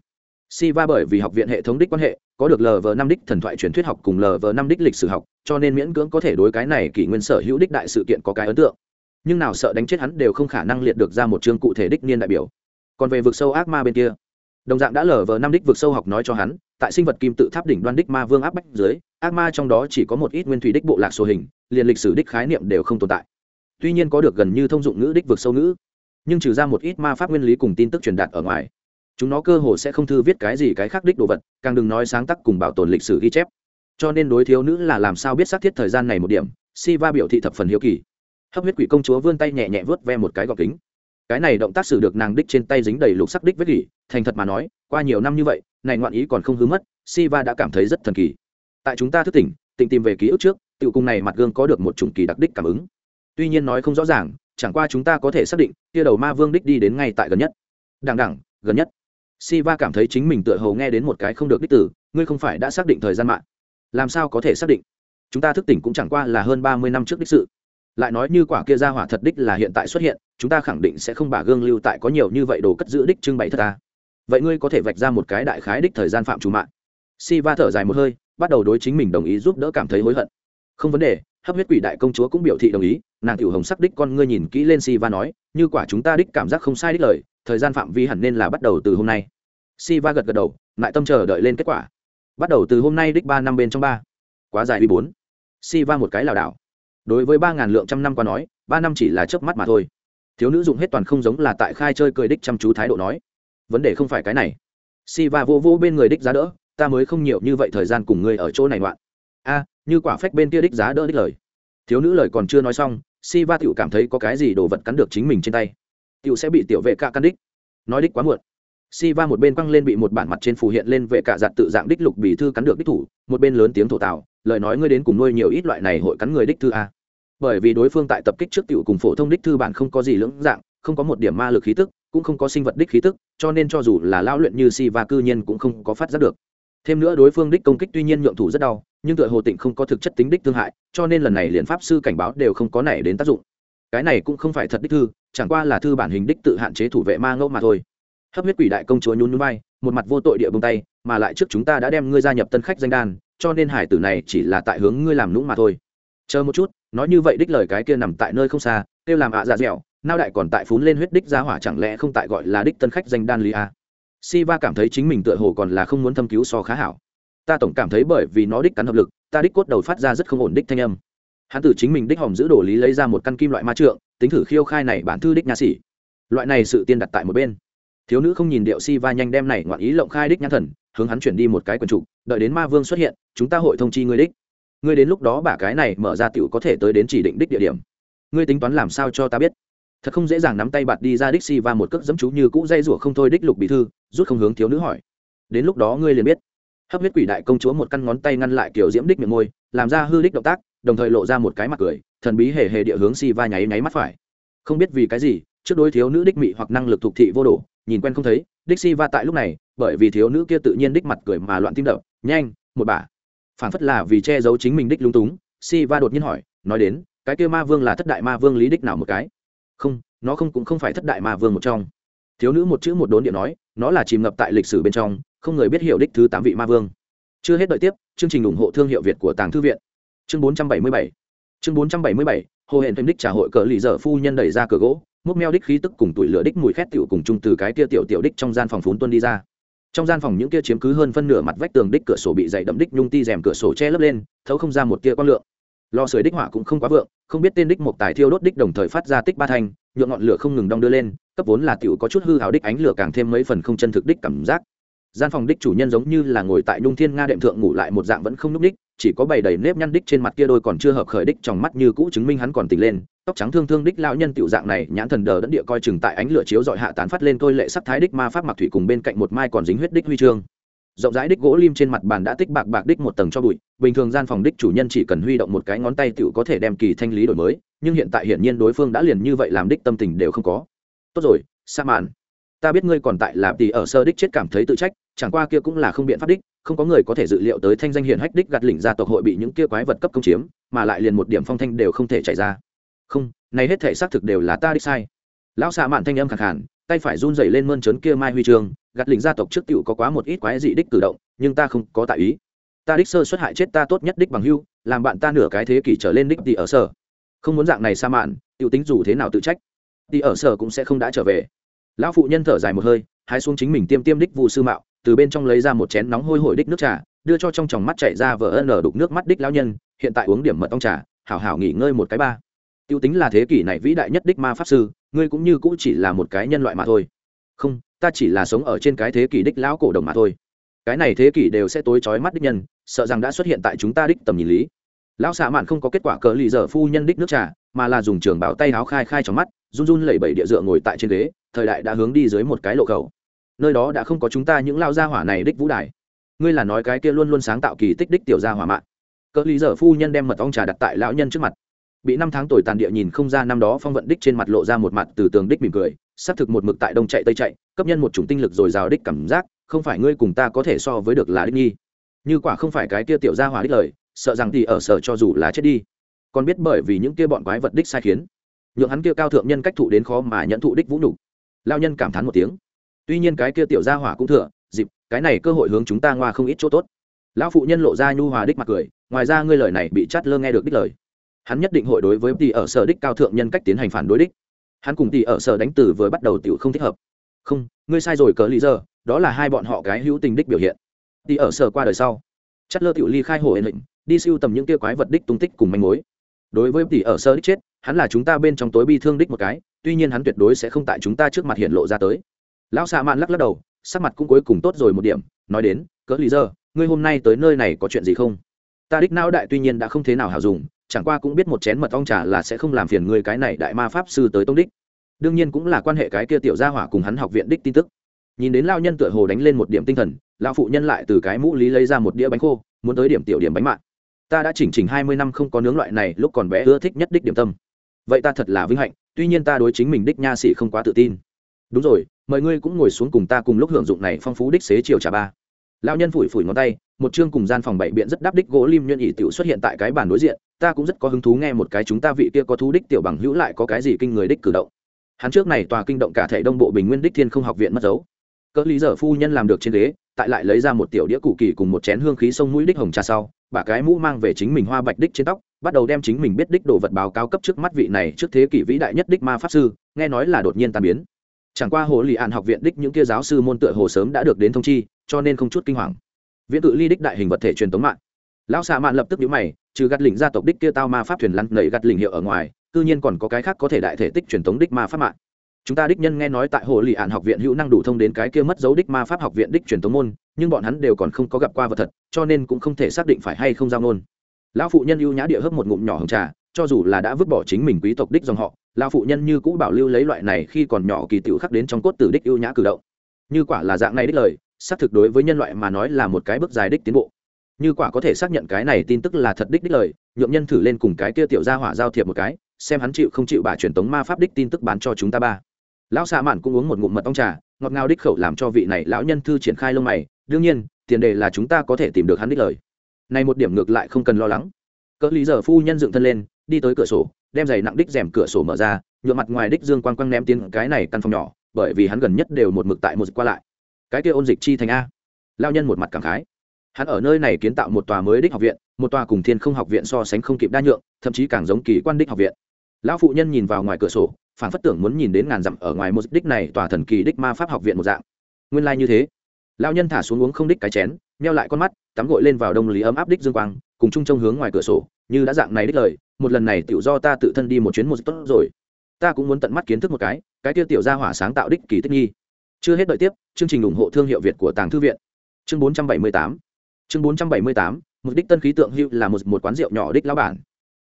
Si Va bởi vì học viện hệ thống đích quan hệ, có được lv năm đích thần thoại truyền thuyết học cùng lv năm đích lịch sử học, cho nên miễn cưỡng có thể đối cái này kỷ nguyên sở hữu đích đại sự kiện có cái ấn tượng. Nhưng nào sợ đánh chết hắn đều không khả năng liệt được ra một chương cụ thể đích niên đại biểu. Còn về vực sâu ác ma bên kia, đồng dạng đã lv năm đích vực sâu học nói cho hắn, tại sinh vật kim tự tháp đỉnh đoan đích ma vương áp bách dưới, ác ma trong đó chỉ có một ít nguyên thủy đích bộ lạc số hình, liền lịch sử đích khái niệm đều không tồn tại. Tuy nhiên có được gần như thông dụng ngữ đích vực sâu ngữ, nhưng trừ ra một ít ma pháp nguyên lý cùng tin tức truyền đạt ở ngoài chúng nó cơ hồ sẽ không thư viết cái gì cái khác đích đồ vật càng đừng nói sáng tác cùng bảo tồn lịch sử ghi chép cho nên đối thiếu nữ là làm sao biết xác thiết thời gian này một điểm si va biểu thị thập phần hiếu kỳ hấp huyết quỷ công chúa vươn tay nhẹ nhẹ vớt ve một cái gọc kính. Cái này động tác xử được nàng đích trên tay dính đầy lục sắc đích vết gỉ, thành thật mà nói, qua nhiều năm như vậy, này ngoạn ý còn không hứa mất si va đã cảm thấy rất thần kỳ. Tại chúng ta thức tỉnh tỉnh tìm về ký ức trước tự cung này mặt gương có được một chủng kỳ đặc đích cảm ứng. Tuy nhiên nói không rõ ràng, chẳng qua chúng ta có thể xác định, kia đầu ma vương đích đi đến ngay tại gần nhất. Đằng đẳng gần nhất. Si va cảm thấy chính mình tựa hồ nghe đến một cái không được đích tử ngươi không phải đã xác định thời gian mạng. Làm sao có thể xác định? Chúng ta thức tỉnh cũng chẳng qua là hơn ba mươi năm trước đích sự lại nói như quả kia ra hỏa thật đích là hiện tại xuất hiện, chúng ta khẳng định sẽ không bà gương lưu tại có nhiều như vậy đồ cất giữ đích trưng bày thật ta. Vậy ngươi có thể vạch ra một cái đại khái đích thời gian phạm chủ mạng. Si va thở dài một hơi, bắt đầu đối chính mình đồng ý giúp đỡ cảm thấy hối hận. Không vấn đề, hấp huyết quỷ đại công chúa cũng biểu thị đồng ý, nàng tiểu hồng sắc đích con ngươi nhìn kỹ lên si va nói, như quả chúng ta đích cảm giác không sai đích lời, thời gian phạm vi hẳn nên là bắt đầu từ hôm nay. Si va gật gật đầu, lại tâm chờ đợi lên kết quả. Bắt đầu từ hôm nay đích ba năm bên trong ba. Quá dài uy bốn. Si va một cái lảo đảo đối với ba ngàn lượng trăm năm qua nói, ba năm chỉ là chớp mắt mà thôi. Thiếu nữ dùng hết toàn không giống là tại khai chơi cười đích chăm chú thái độ nói. Vấn đề không phải cái này. Si va vô vô bên người đích giá đỡ, ta mới không nhiều như vậy thời gian cùng ngươi ở chỗ này loạn. A, như quả phách bên kia đích giá đỡ đích lời. Thiếu nữ lời còn chưa nói xong si va tựu cảm thấy có cái gì đồ vật cắn được chính mình trên tay. Tựu sẽ bị tiểu vệ cạ cắn đích. Nói đích quá muộn. Si va một bên quăng lên bị một bản mặt trên phù hiện lên vệ cạ giặt tự dạng đích lục bì thư cắn được đích thủ, một bên lớn tiếng thổ tạo lời nói ngươi đến cùng nuôi nhiều ít loại này hội cắn người đích thư a. Bởi vì đối phương tại tập kích trước tiểu cùng phổ thông đích thư bản không có gì lưỡng dạng, không có một điểm ma lực khí tức, cũng không có sinh vật đích khí tức, cho nên cho dù là lao luyện như si và cư nhiên cũng không có phát giác được. Thêm nữa đối phương đích công kích tuy nhiên nhượng thủ rất đau, nhưng tựa hồ tịnh không có thực chất tính đích thương hại, cho nên lần này liền pháp sư cảnh báo đều không có nảy đến tác dụng. Cái này cũng không phải thật đích thư, chẳng qua là thư bản hình đích tự hạn chế thủ vệ ma ngẫu mà thôi. Hấp huyết quỷ đại công chúa nhún núi bay một mặt vô tội địa bông tay, mà lại trước chúng ta đã đem ngươi gia nhập tân khách danh đan cho nên hải tử này chỉ là tại hướng ngươi làm nũng mà thôi. Chờ một chút, nói như vậy đích lời cái kia nằm tại nơi không xa, kêu làm ạ à dạ dẻo, nao đại còn tại phún lên huyết đích ra hỏa chẳng lẽ không tại gọi là đích tân khách danh đan lý a? Si va cảm thấy chính mình tựa hồ còn là không muốn thâm cứu so khá hảo. Ta tổng cảm thấy bởi vì nó đích cắn hợp lực, ta đích cốt đầu phát ra rất không ổn đích thanh âm. Hắn từ chính mình đích hòm giữ đồ lý lấy ra một căn kim loại ma trượng, tính thử khiêu khai này bản thư đích nha sĩ. Loại này sự tiên đặt tại một bên. Thiếu nữ không nhìn điệu si va nhanh đem này ngoạn ý lộng khai đích nhãn thần hướng hắn chuyển đi một cái quần trục đợi đến ma vương xuất hiện, chúng ta hội thông chi ngươi đích. Ngươi đến lúc đó bả cái này mở ra tiểu có thể tới đến chỉ định đích địa điểm. Ngươi tính toán làm sao cho ta biết? Thật không dễ dàng nắm tay bạt đi ra đích si va một cước dẫm chú như cũ dây rủa không thôi đích lục bí thư, rút không hướng thiếu nữ hỏi. Đến lúc đó ngươi liền biết. Hấp huyết quỷ đại công chúa một căn ngón tay ngăn lại kiểu diễm đích miệng môi, làm ra hư đích động tác, đồng thời lộ ra một cái mặt cười, thần bí hề hề địa hướng si va nháy nháy mắt phải. Không biết vì cái gì, trước đối thiếu nữ đích mị hoặc năng lực thuộc thị vô độ, nhìn quen không thấy đích si va tại lúc này, bởi vì thiếu nữ kia tự nhiên đích mặt cười mà loạn tim đập. Nhanh, một bà. Phản phất là vì che giấu chính mình đích lung túng si va đột nhiên hỏi, nói đến, cái kia ma vương là thất đại ma vương lý đích nào một cái? Không, nó không cũng không phải thất đại ma vương một trong. Thiếu nữ một chữ một đốn điện nói, nó là chìm ngập tại lịch sử bên trong, không người biết hiểu đích thứ tám vị ma vương. Chưa hết đợi tiếp, chương trình ủng hộ thương hiệu việt của tàng thư viện. Chương bốn trăm bảy mươi bảy. Chương bốn trăm bảy mươi bảy, hồ hẹn thêm đích trả hội cờ lì dở phu nhân đẩy ra cửa gỗ múc meo đích khí tức cùng tuổi lửa đích mùi khét tiểu cùng chung từ cái kia tiểu tiểu đích trong gian phòng phún tuân đi ra. Trong gian phòng những kia chiếm cứ hơn phân nửa mặt vách tường đích cửa sổ bị dày đậm đích nhung ti rèm cửa sổ che lấp lên, thấu không ra một tia quang lượng. Lò sưởi đích hỏa cũng không quá vượng, không biết tên đích một tài thiêu đốt đích đồng thời phát ra tích ba thanh, nhượng ngọn lửa không ngừng đong đưa lên, cấp vốn là tiểu có chút hư hào đích ánh lửa càng thêm mấy phần không chân thực đích cảm giác. Gian phòng đích chủ nhân giống như là ngồi tại nhung thiên nga đệm thượng ngủ lại một dạng vẫn không núp đích chỉ có bầy đầy nếp nhăn đích trên mặt kia đôi còn chưa hợp khởi đích trong mắt như cũ chứng minh hắn còn tỉnh lên, tóc trắng thương thương đích lão nhân tiểu dạng này, nhãn thần đờ đẫn địa coi chừng tại ánh lửa chiếu dọi hạ tán phát lên tôi lệ sắc thái đích ma pháp mặc thủy cùng bên cạnh một mai còn dính huyết đích huy chương. Rộng rãi đích gỗ lim trên mặt bàn đã tích bạc bạc đích một tầng cho bụi, bình thường gian phòng đích chủ nhân chỉ cần huy động một cái ngón tay tiểu có thể đem kỳ thanh lý đổi mới, nhưng hiện tại hiển nhiên đối phương đã liền như vậy làm đích tâm tình đều không có. Tốt rồi sa màn ta biết ngươi còn tại là tỷ ở sơ đích chết cảm thấy tự trách, chẳng qua kia cũng là không biện pháp đích không có người có thể dự liệu tới thanh danh hiển hách đích gạt lỉnh gia tộc hội bị những kia quái vật cấp công chiếm mà lại liền một điểm phong thanh đều không thể chạy ra. Không này hết thể xác thực đều là ta đích sai. Lão xạ mạn thanh âm khẳng hẳn tay phải run rẩy lên mơn trớn kia mai huy trường, gạt lỉnh gia tộc trước tiểu có quá một ít quái dị đích cử động nhưng ta không có tại ý. Ta đích sơ xuất hại chết ta tốt nhất đích bằng hưu làm bạn ta nửa cái thế kỷ trở lên đích tỷ ở sở. Không muốn dạng này sa mạn tiểu tính dù thế nào tự trách tỷ ở sở cũng sẽ không đã trở về. Lão phụ nhân thở dài một hơi hái xuống chính mình tiêm tiêm đích vụ sư mạo từ bên trong lấy ra một chén nóng hôi hổi đích nước trà, đưa cho trong tròng mắt chảy ra vờ ân ở đục nước mắt đích lão nhân, hiện tại uống điểm mật ong trà, hảo hảo nghỉ ngơi một cái ba. Tiêu tính là thế kỷ này vĩ đại nhất đích ma pháp sư, ngươi cũng như cũng chỉ là một cái nhân loại mà thôi. Không, ta chỉ là sống ở trên cái thế kỷ đích lão cổ đồng mà thôi. Cái này thế kỷ đều sẽ tối trói mắt đích nhân, sợ rằng đã xuất hiện tại chúng ta đích tầm nhìn lý. Lão xạ mạn không có kết quả cờ lì dở phu nhân đích nước trà, mà là dùng trường bảo tay áo khai khai trong mắt, run run lẩy bẩy địa dựa ngồi tại trên ghế, thời đại đã hướng đi dưới một cái lộ khẩu nơi đó đã không có chúng ta những lao gia hỏa này đích vũ đài. Ngươi là nói cái kia luôn luôn sáng tạo kỳ tích đích tiểu gia hỏa mạng. Cỡ lý dở phu nhân đem mật ong trà đặt tại lão nhân trước mặt. Bị năm tháng tuổi tàn địa nhìn không ra năm đó phong vận đích trên mặt lộ ra một mặt từ tường đích mỉm cười, xác thực một mực tại đông chạy tây chạy, cấp nhân một chủng tinh lực dồi dào đích cảm giác, không phải ngươi cùng ta có thể so với được là đích nhi như quả không phải cái kia tiểu gia hỏa đích lời, sợ rằng thì ở sở cho dù là chết đi. Còn biết bởi vì những kia bọn quái vật đích sai khiến, nhượng hắn kia cao thượng nhân cách thụ đến khó mà nhận thụ đích vũ nhục. Lao nhân cảm thán một tiếng tuy nhiên cái kia tiểu gia hỏa cũng thừa, dịp, cái này cơ hội hướng chúng ta ngoa không ít chỗ tốt. Lão phụ nhân lộ ra nhu hòa đích mặt cười, ngoài ra ngươi lời này bị chát lơ nghe được đích lời. Hắn nhất định hội đối với tỷ ở sở đích cao thượng nhân cách tiến hành phản đối đích. Hắn cùng tỷ ở sở đánh từ vừa bắt đầu tiểu không thích hợp. Không, ngươi sai rồi cờ lý giờ, đó là hai bọn họ cái hữu tình đích biểu hiện. Tỷ ở sở qua đời sau, chát lơ tiểu ly khai hồ ên lệnh, đi siêu tầm những kia quái vật đích tung tích cùng manh mối. Đối với tỷ ở sở đích chết, hắn là chúng ta bên trong tối bi thương đích một cái, tuy nhiên hắn tuyệt đối sẽ không tại chúng ta trước mặt hiện lộ ra tới lão xạ mạn lắc lắc đầu, sắc mặt cũng cuối cùng tốt rồi một điểm, nói đến, cỡ lý giờ ngươi hôm nay tới nơi này có chuyện gì không? Ta đích não đại tuy nhiên đã không thế nào hào dùng, chẳng qua cũng biết một chén mật ong trà là sẽ không làm phiền ngươi cái này đại ma pháp sư tới tông đích. Đương nhiên cũng là quan hệ cái kia tiểu gia hỏa cùng hắn học viện đích tin tức. Nhìn đến lao nhân tựa hồ đánh lên một điểm tinh thần, lão phụ nhân lại từ cái mũ lý lấy ra một đĩa bánh khô, muốn tới điểm tiểu điểm bánh mạng ta đã chỉnh chỉnh hai mươi năm không có nướng loại này, lúc còn bé ưa thích nhất đích điểm tâm. Vậy ta thật là vinh hạnh, tuy nhiên ta đối chính mình đích nha sĩ không quá tự tin. Đúng rồi mời ngươi cũng ngồi xuống cùng ta cùng lúc hưởng dụng này phong phú đích xế chiều trà ba. Lão nhân phủi phủi ngón tay, một chương cùng gian phòng bảy biện rất đáp đích gỗ lim nhuận ỷ tiểu xuất hiện tại cái bàn đối diện, ta cũng rất có hứng thú nghe một cái chúng ta vị kia có thú đích tiểu bằng hữu lại có cái gì kinh người đích cử động. Hắn trước này tòa kinh động cả thể đông bộ bình nguyên đích thiên không học viện mất dấu. Cỡ lý dở phu nhân làm được trên ghế, tại lại lấy ra một tiểu đĩa cụ kỳ cùng một chén hương khí sông mũi đích hồng trà sau, bà cái mũ mang về chính mình hoa bạch đích trên tóc, bắt đầu đem chính mình biết đích đồ vật báo cáo cấp trước mắt vị này trước thế kỷ vĩ đại nhất đích ma pháp sư, nghe nói là đột nhiên tan biến chẳng qua hồ lì ạn học viện đích những kia giáo sư môn tựa hồ sớm đã được đến thông chi, cho nên không chút kinh hoàng. Viễn tự ly đích đại hình vật thể truyền tống mạng. Lão xạ mạn lập tức nhíu mày, trừ gạt lỉnh gia tộc đích kia tao ma pháp thuyền lăn nảy gạt lỉnh hiệu ở ngoài tự nhiên còn có cái khác có thể đại thể tích truyền tống đích ma pháp mạng. Chúng ta đích nhân nghe nói tại hồ lì ạn học viện hữu năng đủ thông đến cái kia mất dấu đích ma pháp học viện đích truyền tống môn, nhưng bọn hắn đều còn không có gặp qua vật thật, cho nên cũng không thể xác định phải hay không giao ngôn. lão phụ nhân ưu nhã địa hấp một ngụm nhỏ hồng trà, cho dù là đã vứt bỏ chính mình quý tộc đích dòng họ lão phụ nhân như cũ bảo lưu lấy loại này khi còn nhỏ kỳ tiểu khắc đến trong cốt tử đích ưu nhã cử động. Như quả là dạng này đích lời, xác thực đối với nhân loại mà nói là một cái bước dài đích tiến bộ. Như quả có thể xác nhận cái này tin tức là thật đích đích lời nhuộm nhân thử lên cùng cái kia tiểu gia hỏa giao thiệp một cái, xem hắn chịu không chịu bà truyền tống ma pháp đích tin tức bán cho chúng ta ba. Lão xạ mạn cũng uống một ngụm mật ong trà, ngọt ngào đích khẩu làm cho vị này lão nhân thư triển khai lông mày, đương nhiên, tiền đề là chúng ta có thể tìm được hắn đích lời. Này một điểm ngược lại không cần lo lắng. Cỡ lý giờ phu nhân dựng thân lên, đi tới cửa sổ đem giày nặng đích rèm cửa sổ mở ra nhuộm mặt ngoài đích dương quang quang ném tiến cái này căn phòng nhỏ, bởi vì hắn gần nhất đều một mực tại một dịch qua lại. Cái kia ôn dịch chi thành a. Lao nhân một mặt cảm khái. Hắn ở nơi này kiến tạo một tòa mới đích học viện, một tòa cùng thiên không học viện so sánh không kịp đa nhượng, thậm chí càng giống kỳ quan đích học viện. Lão phụ nhân nhìn vào ngoài cửa sổ phản phất tưởng muốn nhìn đến ngàn dặm ở ngoài một đích này tòa thần kỳ đích ma pháp học viện một dạng. Nguyên lai、like、như thế. Lao nhân thả xuống uống không đích cái chén neo lại con mắt, tắm gội lên vào đông lý ấm áp đích dương quang cùng chung trông hướng ngoài cửa sổ, như đã dạng này đích lời, một lần này tự do ta tự thân đi một chuyến một tốt rồi. Ta cũng muốn tận mắt kiến thức một cái cái tiêu tiểu gia hỏa sáng tạo đích kỳ tích nghi chưa hết đợi tiếp, chương trình ủng hộ thương hiệu việt của tàng thư viện. Chương 478 chương 478 một đích tân khí tượng hữu là một một quán rượu nhỏ đích lão bản.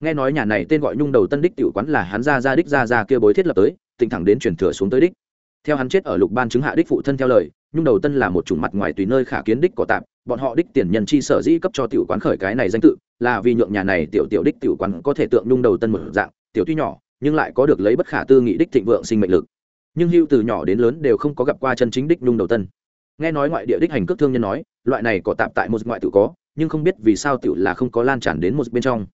Nghe nói nhà này tên gọi nhung đầu tân đích tiểu quán là hắn ra ra đích ra ra kia bối thiết lập tới tỉnh thẳng đến chuyển thừa xuống tới đích. Theo hắn chết ở lục ban chứng hạ đích phụ thân theo lời, nhung đầu tân là một chủng mặt ngoài tùy nơi khả kiến đích cỏ tạm bọn họ đích tiền nhân chi sở dĩ cấp cho tiểu quán khởi cái này danh tự, là vì nhượng nhà này tiểu tiểu đích tiểu quán có thể tượng nhung đầu tân một dạng, tiểu tuy nhỏ, nhưng lại có được lấy bất khả tư nghị đích thịnh vượng sinh mệnh lực. Nhưng hưu từ nhỏ đến lớn đều không có gặp qua chân chính đích nhung đầu tân. Nghe nói ngoại địa đích hành cước thương nhân nói, loại này có tạm tại một ngoại tự có, nhưng không biết vì sao tiểu là không có lan tràn đến một bên trong.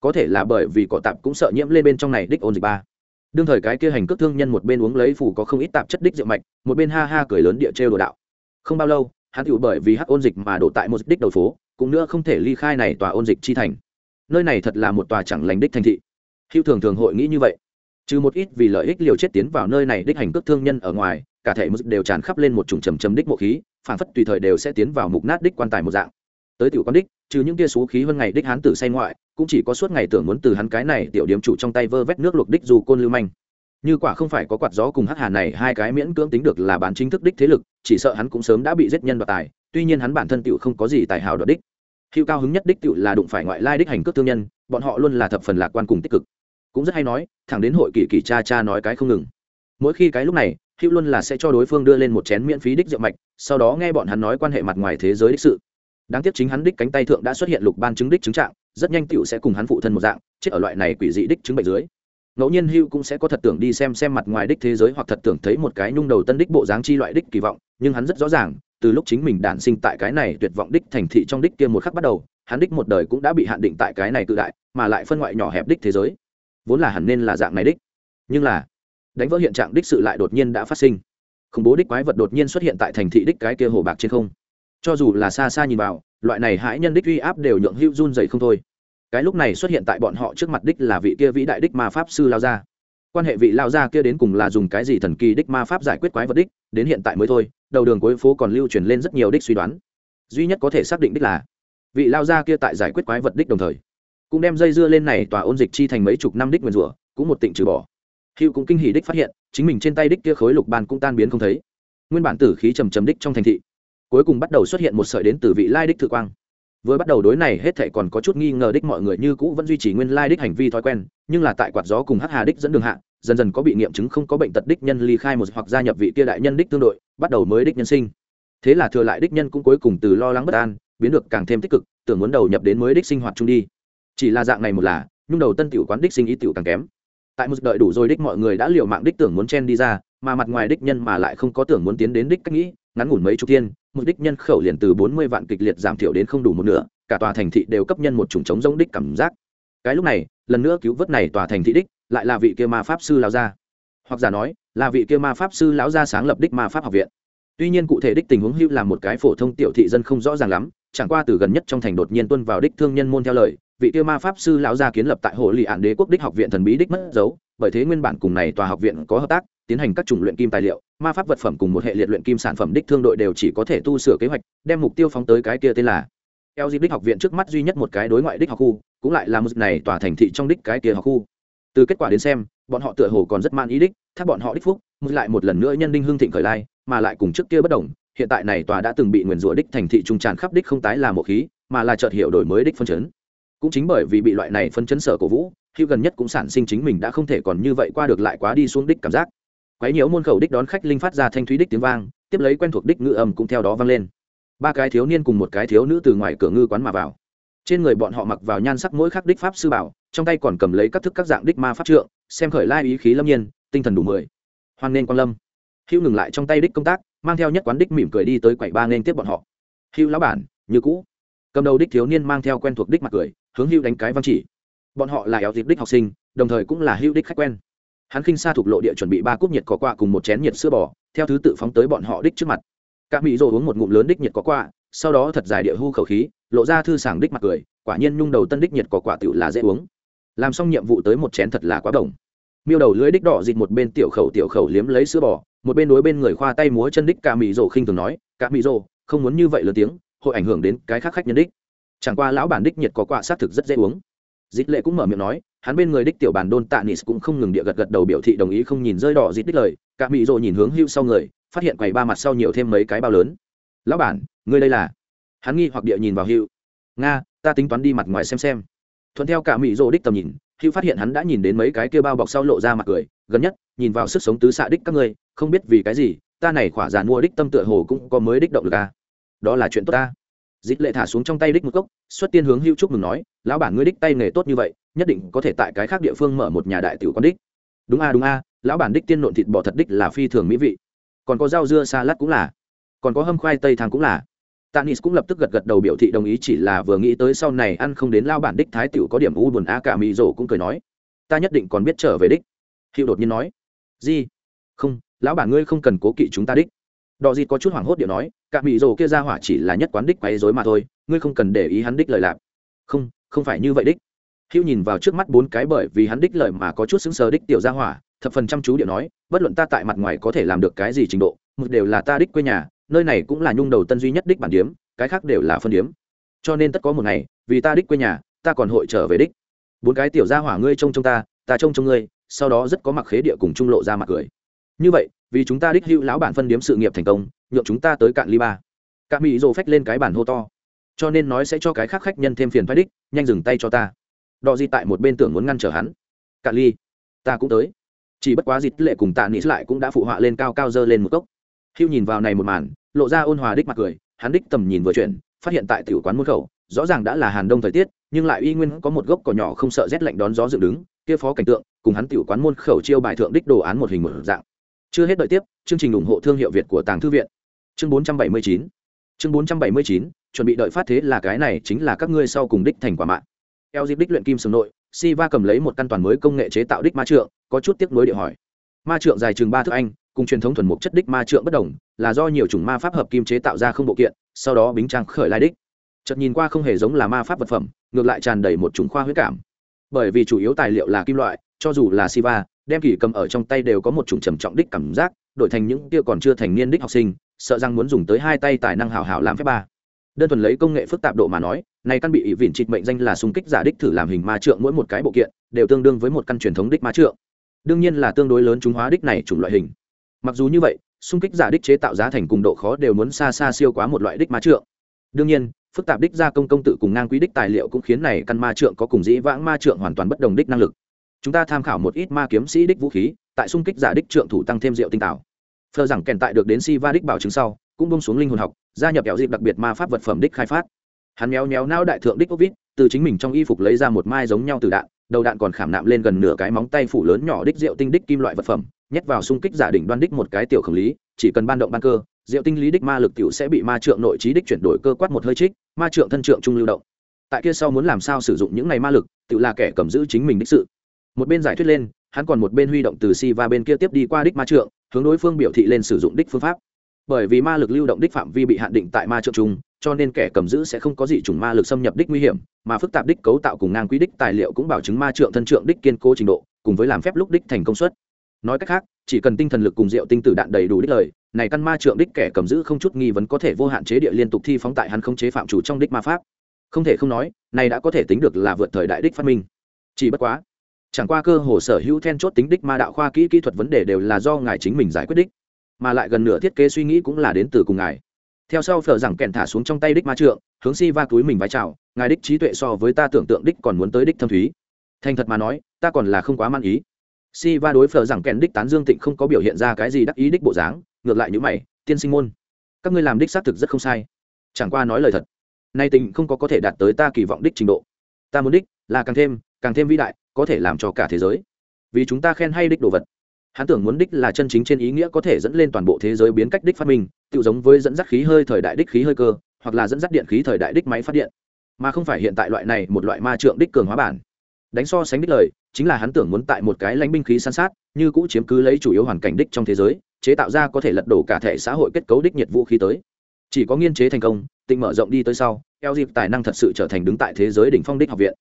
Có thể là bởi vì cỏ tạp cũng sợ nhiễm lên bên trong này đích ôn dịch ba. Đương thời cái kia hành cước thương nhân một bên uống lấy phủ có không ít tạp chất đích rượu mạch, một bên ha ha cười lớn địa trêu đồ đạo. Không bao lâu hắn tựu bởi vì hắc ôn dịch mà đổ tại một đích đầu phố, cũng nữa không thể ly khai này tòa ôn dịch chi thành. Nơi này thật là một tòa chẳng lành đích thành thị. Hữu thường thường hội nghĩ như vậy. Trừ một ít vì lợi ích liều chết tiến vào nơi này đích hành cước thương nhân ở ngoài, cả thể mức đều tràn khắp lên một chủng trầm trầm đích mộ khí, phản phất tùy thời đều sẽ tiến vào mục nát đích quan tài một dạng. Tới tiểu quan đích, trừ những tia số khí hơn ngày đích hán tử say ngoại, cũng chỉ có suốt ngày tưởng muốn từ hắn cái này tiểu điểm chủ trong tay vơ vét nước luộc đích dù côn lưu manh như quả không phải có quạt gió cùng hắc hà này, hai cái miễn cưỡng tính được là bán chính thức đích thế lực, chỉ sợ hắn cũng sớm đã bị giết nhân đoạt tài, tuy nhiên hắn bản thân tựu không có gì tài hào đoạt đích. Hữu cao hứng nhất đích tựu là đụng phải ngoại lai đích hành cước thương nhân, bọn họ luôn là thập phần lạc quan cùng tích cực. Cũng rất hay nói, thẳng đến hội kỳ kỳ cha cha nói cái không ngừng. Mỗi khi cái lúc này hữu luôn là sẽ cho đối phương đưa lên một chén miễn phí đích rượu mạch, sau đó nghe bọn hắn nói quan hệ mặt ngoài thế giới đích sự. Đáng tiếc chính hắn đích cánh tay thượng đã xuất hiện lục ban chứng đích chứng trạng, rất nhanh tựu sẽ cùng hắn phụ thân một dạng, chết ở loại này quỷ dị đích chứng bệnh dưới ngẫu nhiên hưu cũng sẽ có thật tưởng đi xem xem mặt ngoài đích thế giới hoặc thật tưởng thấy một cái nhung đầu tân đích bộ dáng chi loại đích kỳ vọng, nhưng hắn rất rõ ràng, từ lúc chính mình đản sinh tại cái này tuyệt vọng đích thành thị trong đích kia một khắc bắt đầu, hắn đích một đời cũng đã bị hạn định tại cái này tự đại, mà lại phân ngoại nhỏ hẹp đích thế giới. Vốn là hẳn nên là dạng này đích. Nhưng là, đánh vỡ hiện trạng đích sự lại đột nhiên đã phát sinh. Khủng bố đích quái vật đột nhiên xuất hiện tại thành thị đích cái kia hồ bạc trên không. Cho dù là xa xa nhìn vào, loại này hãi nhân đích uy áp đều nhượng hữu run dày không thôi cái lúc này xuất hiện tại bọn họ trước mặt đích là vị kia vĩ đại đích ma pháp sư lao gia. Quan hệ vị lao gia kia đến cùng là dùng cái gì thần kỳ đích ma pháp giải quyết quái vật đích, đến hiện tại mới thôi, đầu đường cuối phố còn lưu truyền lên rất nhiều đích suy đoán. Duy nhất có thể xác định đích là, vị lao gia kia tại giải quyết quái vật đích đồng thời, cũng đem dây dưa lên này tòa ôn dịch chi thành mấy chục năm đích nguyên rủa, cũng một tịnh trừ bỏ. Hữu cũng kinh hỉ đích phát hiện, chính mình trên tay đích kia khối lục ban cũng tan biến không thấy. Nguyên bản tử khí trầm trầm đích trong thành thị, cuối cùng bắt đầu xuất hiện một sợi đến từ vị lai đích thự quang vừa bắt đầu đối này hết thảy còn có chút nghi ngờ đích mọi người như cũ vẫn duy trì nguyên lai đích hành vi thói quen, nhưng là tại quạt gió cùng hắc hà đích dẫn đường hạ, dần dần có bị nghiệm chứng không có bệnh tật đích nhân ly khai một hoặc gia nhập vị kia đại nhân đích tương đội, bắt đầu mới đích nhân sinh. Thế là thừa lại đích nhân cũng cuối cùng từ lo lắng bất an, biến được càng thêm tích cực, tưởng muốn đầu nhập đến mới đích sinh hoạt chung đi. Chỉ là dạng này một là, nhung đầu tân tiểu quán đích sinh ý tiểu càng kém. Tại một đợi đủ rồi đích mọi người đã liều mạng đích tưởng muốn chen đi ra mà mặt ngoài đích nhân mà lại không có tưởng muốn tiến đến đích cách nghĩ, ngắn ngủn mấy chục thiên mục đích nhân khẩu liền từ bốn mươi vạn kịch liệt giảm thiểu đến không đủ một nửa, cả tòa thành thị đều cấp nhân một chủng chống giống đích cảm giác. Cái lúc này, lần nữa cứu vớt này tòa thành thị đích, lại là vị kia ma pháp sư lão gia. Hoặc giả nói, là vị kia ma pháp sư lão gia sáng lập đích ma pháp học viện. Tuy nhiên cụ thể đích tình huống hữu là một cái phổ thông tiểu thị dân không rõ ràng lắm, chẳng qua từ gần nhất trong thành đột nhiên tuân vào đích thương nhân môn theo lời, vị kia ma pháp sư lão gia kiến lập tại hồ lì ạn đế quốc đích học viện thần bí đích mất dấu, bởi thế nguyên bản cùng này tòa học viện có hợp tác tiến hành các chủng luyện kim tài liệu, ma pháp vật phẩm cùng một hệ liệt luyện kim sản phẩm đích thương đội đều chỉ có thể tu sửa kế hoạch, đem mục tiêu phóng tới cái kia tên là eo dịp đích học viện trước mắt duy nhất một cái đối ngoại đích học khu, cũng lại là một này tòa thành thị trong đích cái kia học khu. Từ kết quả đến xem, bọn họ tựa hồ còn rất man ý đích, thác bọn họ đích phúc, một lại một lần nữa nhân đinh hương thịnh khởi lai, mà lại cùng trước kia bất đồng, hiện tại này tòa đã từng bị nguyền rủa đích thành thị trung tràn khắp đích không tái là một khí, mà là chợt hiểu đổi mới đích phân chấn. Cũng chính bởi vì bị loại này phân chấn sở cổ vũ khi gần nhất cũng sản sinh chính mình đã không thể còn như vậy qua được lại quá đi xuống đích cảm giác quấy nhiễu môn khẩu đích đón khách linh phát ra thanh thúy đích tiếng vang, tiếp lấy quen thuộc đích ngữ âm cũng theo đó vang lên. Ba cái thiếu niên cùng một cái thiếu nữ từ ngoài cửa ngư quán mà vào. Trên người bọn họ mặc vào nhan sắc mỗi khắc đích pháp sư bảo, trong tay còn cầm lấy các thức các dạng đích ma pháp trượng, xem khởi lai ý khí lâm nhiên, tinh thần đủ mười. Hoan nên quan lâm. Hữu ngừng lại trong tay đích công tác, mang theo nhất quán đích mỉm cười đi tới quầy ba nên tiếp bọn họ. Hữu lão bản, như cũ. Cầm đầu đích thiếu niên mang theo quen thuộc đích mặt cười, hướng hữu đánh cái văn chỉ. Bọn họ là éo dịp đích học sinh, đồng thời cũng là hữu đích khách quen hắn khinh xa thuộc lộ địa chuẩn bị ba cúp nhiệt có quạ cùng một chén nhiệt sữa bò, theo thứ tự phóng tới bọn họ đích trước mặt. Các mỹ rồ uống một ngụm lớn đích nhiệt có quạ sau đó thật dài địa hưu khẩu khí, lộ ra thư sảng đích mặt cười, quả nhiên nhung đầu tân đích nhiệt có quạ tựu là dễ uống. Làm xong nhiệm vụ tới một chén thật là quá đồng. Miêu đầu lưới đích đỏ dịt một bên tiểu khẩu tiểu khẩu liếm lấy sữa bò, một bên đối bên người khoa tay múa chân đích cả mỹ rồ khinh thường nói, cả mỹ rồ không muốn như vậy lớn tiếng, hội ảnh hưởng đến cái khác khách nhân đích. Chẳng qua lão bản đích nhiệt có quả xác thực rất dễ uống dít lệ cũng mở miệng nói, hắn bên người đích tiểu bàn đôn tạ nis cũng không ngừng địa gật gật đầu biểu thị đồng ý không nhìn rơi đỏ dít đích lời. Cả mỹ rồ nhìn hướng hưu sau người, phát hiện quầy ba mặt sau nhiều thêm mấy cái bao lớn. Lão bản, ngươi đây là? Hắn nghi hoặc địa nhìn vào hưu nga, ta tính toán đi mặt ngoài xem xem. Thuận theo cả mỹ rồ đích tầm nhìn hưu phát hiện hắn đã nhìn đến mấy cái kia bao bọc sau lộ ra mặt cười, gần nhất, nhìn vào sức sống tứ xạ đích các ngươi, không biết vì cái gì, ta này khỏa giàn mua đích tâm tựa hồ cũng có mới đích động lực à. đó là chuyện tốt ta dịp lệ thả xuống trong tay đích một cốc, xuất tiên hướng hưu trúc mừng nói, lão bản ngươi đích tay nghề tốt như vậy, nhất định có thể tại cái khác địa phương mở một nhà đại tiểu con đích. Đúng a đúng a, lão bản đích tiên nộn thịt bò thật đích là phi thường mỹ vị. Còn có rau dưa xa lát cũng là. Còn có hâm khoai tây thang cũng là. Tanis cũng lập tức gật gật đầu biểu thị đồng ý chỉ là vừa nghĩ tới sau này ăn không đến lao bản đích thái tiểu có điểm u buồn a cả mỹ rổ cũng cười nói, ta nhất định còn biết trở về đích. Hữu đột nhiên nói, gì? Không, lão bản ngươi không cần cố kỵ chúng ta đích đò dịt có chút hoảng hốt điệu nói, cả mỹ rồ kia ra hỏa chỉ là nhất quán đích quấy dối mà thôi, ngươi không cần để ý hắn đích lời lạp không không phải như vậy đích. Hữu nhìn vào trước mắt bốn cái bởi vì hắn đích lời mà có chút xứng sờ đích tiểu ra hỏa, thập phần chăm chú điệu nói, bất luận ta tại mặt ngoài có thể làm được cái gì trình độ một đều là ta đích quê nhà, nơi này cũng là nhung đầu tân duy nhất đích bản điếm, cái khác đều là phân điếm. Cho nên tất có một ngày, vì ta đích quê nhà, ta còn hội trở về đích. Bốn cái tiểu gia hỏa ngươi trông trông ta ta trông trông ngươi, sau đó rất có mặc khế địa cùng trung lộ ra mặt cười như vậy, vì chúng ta đích hữu lão bản phân điếm sự nghiệp thành công, nhượng chúng ta tới cạn ly ba. Cạn mỹ rồ phách lên cái bản hô to. Cho nên nói sẽ cho cái khác khách nhân thêm phiền phái đích, nhanh dừng tay cho ta. Đò di tại một bên tưởng muốn ngăn trở hắn. Cạn ly, ta cũng tới. Chỉ bất quá dịt lệ cùng tạ nị lại cũng đã phụ họa lên cao cao dơ lên một cốc. Hữu nhìn vào này một màn, lộ ra ôn hòa đích mặt cười, hắn đích tầm nhìn vừa chuyển, phát hiện tại tiểu quán môn khẩu, rõ ràng đã là hàn đông thời tiết, nhưng lại uy nguyên có một gốc cỏ nhỏ không sợ rét lạnh đón gió dựng đứng, kia phó cảnh tượng, cùng hắn tiểu quán môn khẩu chiêu bài thượng đích đồ án một hình một dạng chưa hết đợi tiếp, chương trình ủng hộ thương hiệu việt của tàng thư viện. Chương 479 chương 479 chuẩn bị đợi phát thế là cái này chính là các ngươi sau cùng đích thành quả mạng. Eo dịp đích luyện kim sừng nội si va cầm lấy một căn toàn mới công nghệ chế tạo đích ma trượng, có chút tiếc nuối địa hỏi. Ma trượng dài chừng ba thước anh, cùng truyền thống thuần mục chất đích ma trượng bất đồng, là do nhiều chủng ma pháp hợp kim chế tạo ra không bộ kiện, sau đó bính trang khởi lai đích. Chợt nhìn qua không hề giống là ma pháp vật phẩm, ngược lại tràn đầy một chủng khoa huyết cảm. Bởi vì chủ yếu tài liệu là kim loại, cho dù là siva đem kỳ cầm ở trong tay đều có một chủng trầm trọng đích cảm giác, đổi thành những kia còn chưa thành niên đích học sinh, sợ rằng muốn dùng tới hai tay tài năng hào hảo làm phép ba. Đơn thuần lấy công nghệ phức tạp độ mà nói, này căn bị ỷ vịn trịt mệnh danh là xung kích giả đích thử làm hình ma trượng mỗi một cái bộ kiện, đều tương đương với một căn truyền thống đích ma trượng. Đương nhiên là tương đối lớn chúng hóa đích này chủng loại hình. Mặc dù như vậy, xung kích giả đích chế tạo giá thành cùng độ khó đều muốn xa xa siêu quá một loại đích ma trượng. Đương nhiên, phức tạp đích gia công công tự cùng ngang quý đích tài liệu cũng khiến này căn ma trượng có cùng dĩ vãng ma trượng hoàn toàn bất đồng đích năng lực chúng ta tham khảo một ít ma kiếm sĩ đích vũ khí, tại xung kích giả đích trượng thủ tăng thêm rượu tinh tạo phờ rằng kèn tại được đến si va đích bảo chứng sau, cũng bông xuống linh hồn học, gia nhập kẹo dịp đặc biệt ma pháp vật phẩm đích khai phát. Hắn méo méo não đại thượng đích ốc vít từ chính mình trong y phục lấy ra một mai giống nhau từ đạn, đầu đạn còn khảm nạm lên gần nửa cái móng tay phủ lớn nhỏ đích rượu tinh đích kim loại vật phẩm, nhét vào xung kích giả đỉnh đoan đích một cái tiểu khổng lý, chỉ cần ban động ban cơ, rượu tinh lý đích ma lực tiểu sẽ bị ma trượng nội trí đích chuyển đổi cơ quát một hơi trích, ma trượng thân trượng trung lưu động. Tại kia sau muốn làm sao sử dụng những này ma lực tự là kẻ cầm giữ chính mình đích sự một bên giải thuyết lên, hắn còn một bên huy động từ si và bên kia tiếp đi qua đích ma trượng, hướng đối phương biểu thị lên sử dụng đích phương pháp. Bởi vì ma lực lưu động đích phạm vi bị hạn định tại ma trượng trung cho nên kẻ cầm giữ sẽ không có gì chủng ma lực xâm nhập đích nguy hiểm, mà phức tạp đích cấu tạo cùng ngang quý đích tài liệu cũng bảo chứng ma trượng thân trượng đích kiên cố trình độ, cùng với làm phép lúc đích thành công suất. Nói cách khác, chỉ cần tinh thần lực cùng rượu tinh tử đạn đầy đủ đích lời, này căn ma trượng đích kẻ cầm giữ không chút nghi vấn có thể vô hạn chế địa liên tục thi phóng tại hắn không chế phạm chủ trong đích ma pháp. Không thể không nói, này đã có thể tính được là vượt thời đại đích phát minh. Chỉ bất quá chẳng qua cơ hồ sở hữu then chốt tính đích ma đạo khoa kỹ kỹ thuật vấn đề đều là do ngài chính mình giải quyết đích, mà lại gần nửa thiết kế suy nghĩ cũng là đến từ cùng ngài. Theo sau phở rằng kèn thả xuống trong tay đích ma trượng, hướng si va túi mình vai chào, ngài đích trí tuệ so với ta tưởng tượng đích còn muốn tới đích thâm thúy. Thành thật mà nói, ta còn là không quá man ý. Si va đối phở rằng kèn đích tán dương tịnh không có biểu hiện ra cái gì đắc ý đích bộ dáng, ngược lại như mày, tiên sinh môn, các ngươi làm đích xác thực rất không sai. Chẳng qua nói lời thật, nay tịnh không có có thể đạt tới ta kỳ vọng đích trình độ. Ta muốn đích là càng thêm càng thêm vĩ đại có thể làm cho cả thế giới. Vì chúng ta khen hay đích đồ vật. Hắn tưởng muốn đích là chân chính trên ý nghĩa có thể dẫn lên toàn bộ thế giới biến cách đích phát minh tự giống với dẫn dắt khí hơi thời đại đích khí hơi cơ, hoặc là dẫn dắt điện khí thời đại đích máy phát điện. Mà không phải hiện tại loại này một loại ma trượng đích cường hóa bản. Đánh so sánh đích lời, chính là hắn tưởng muốn tại một cái lãnh binh khí san sát, như cũ chiếm cứ lấy chủ yếu hoàn cảnh đích trong thế giới, chế tạo ra có thể lật đổ cả thể xã hội kết cấu đích nhiệt vũ khí tới. Chỉ có nghiên chế thành công, tịnh mở rộng đi tới sau, eo dịp tài năng thật sự trở thành đứng tại thế giới đỉnh phong đích học viện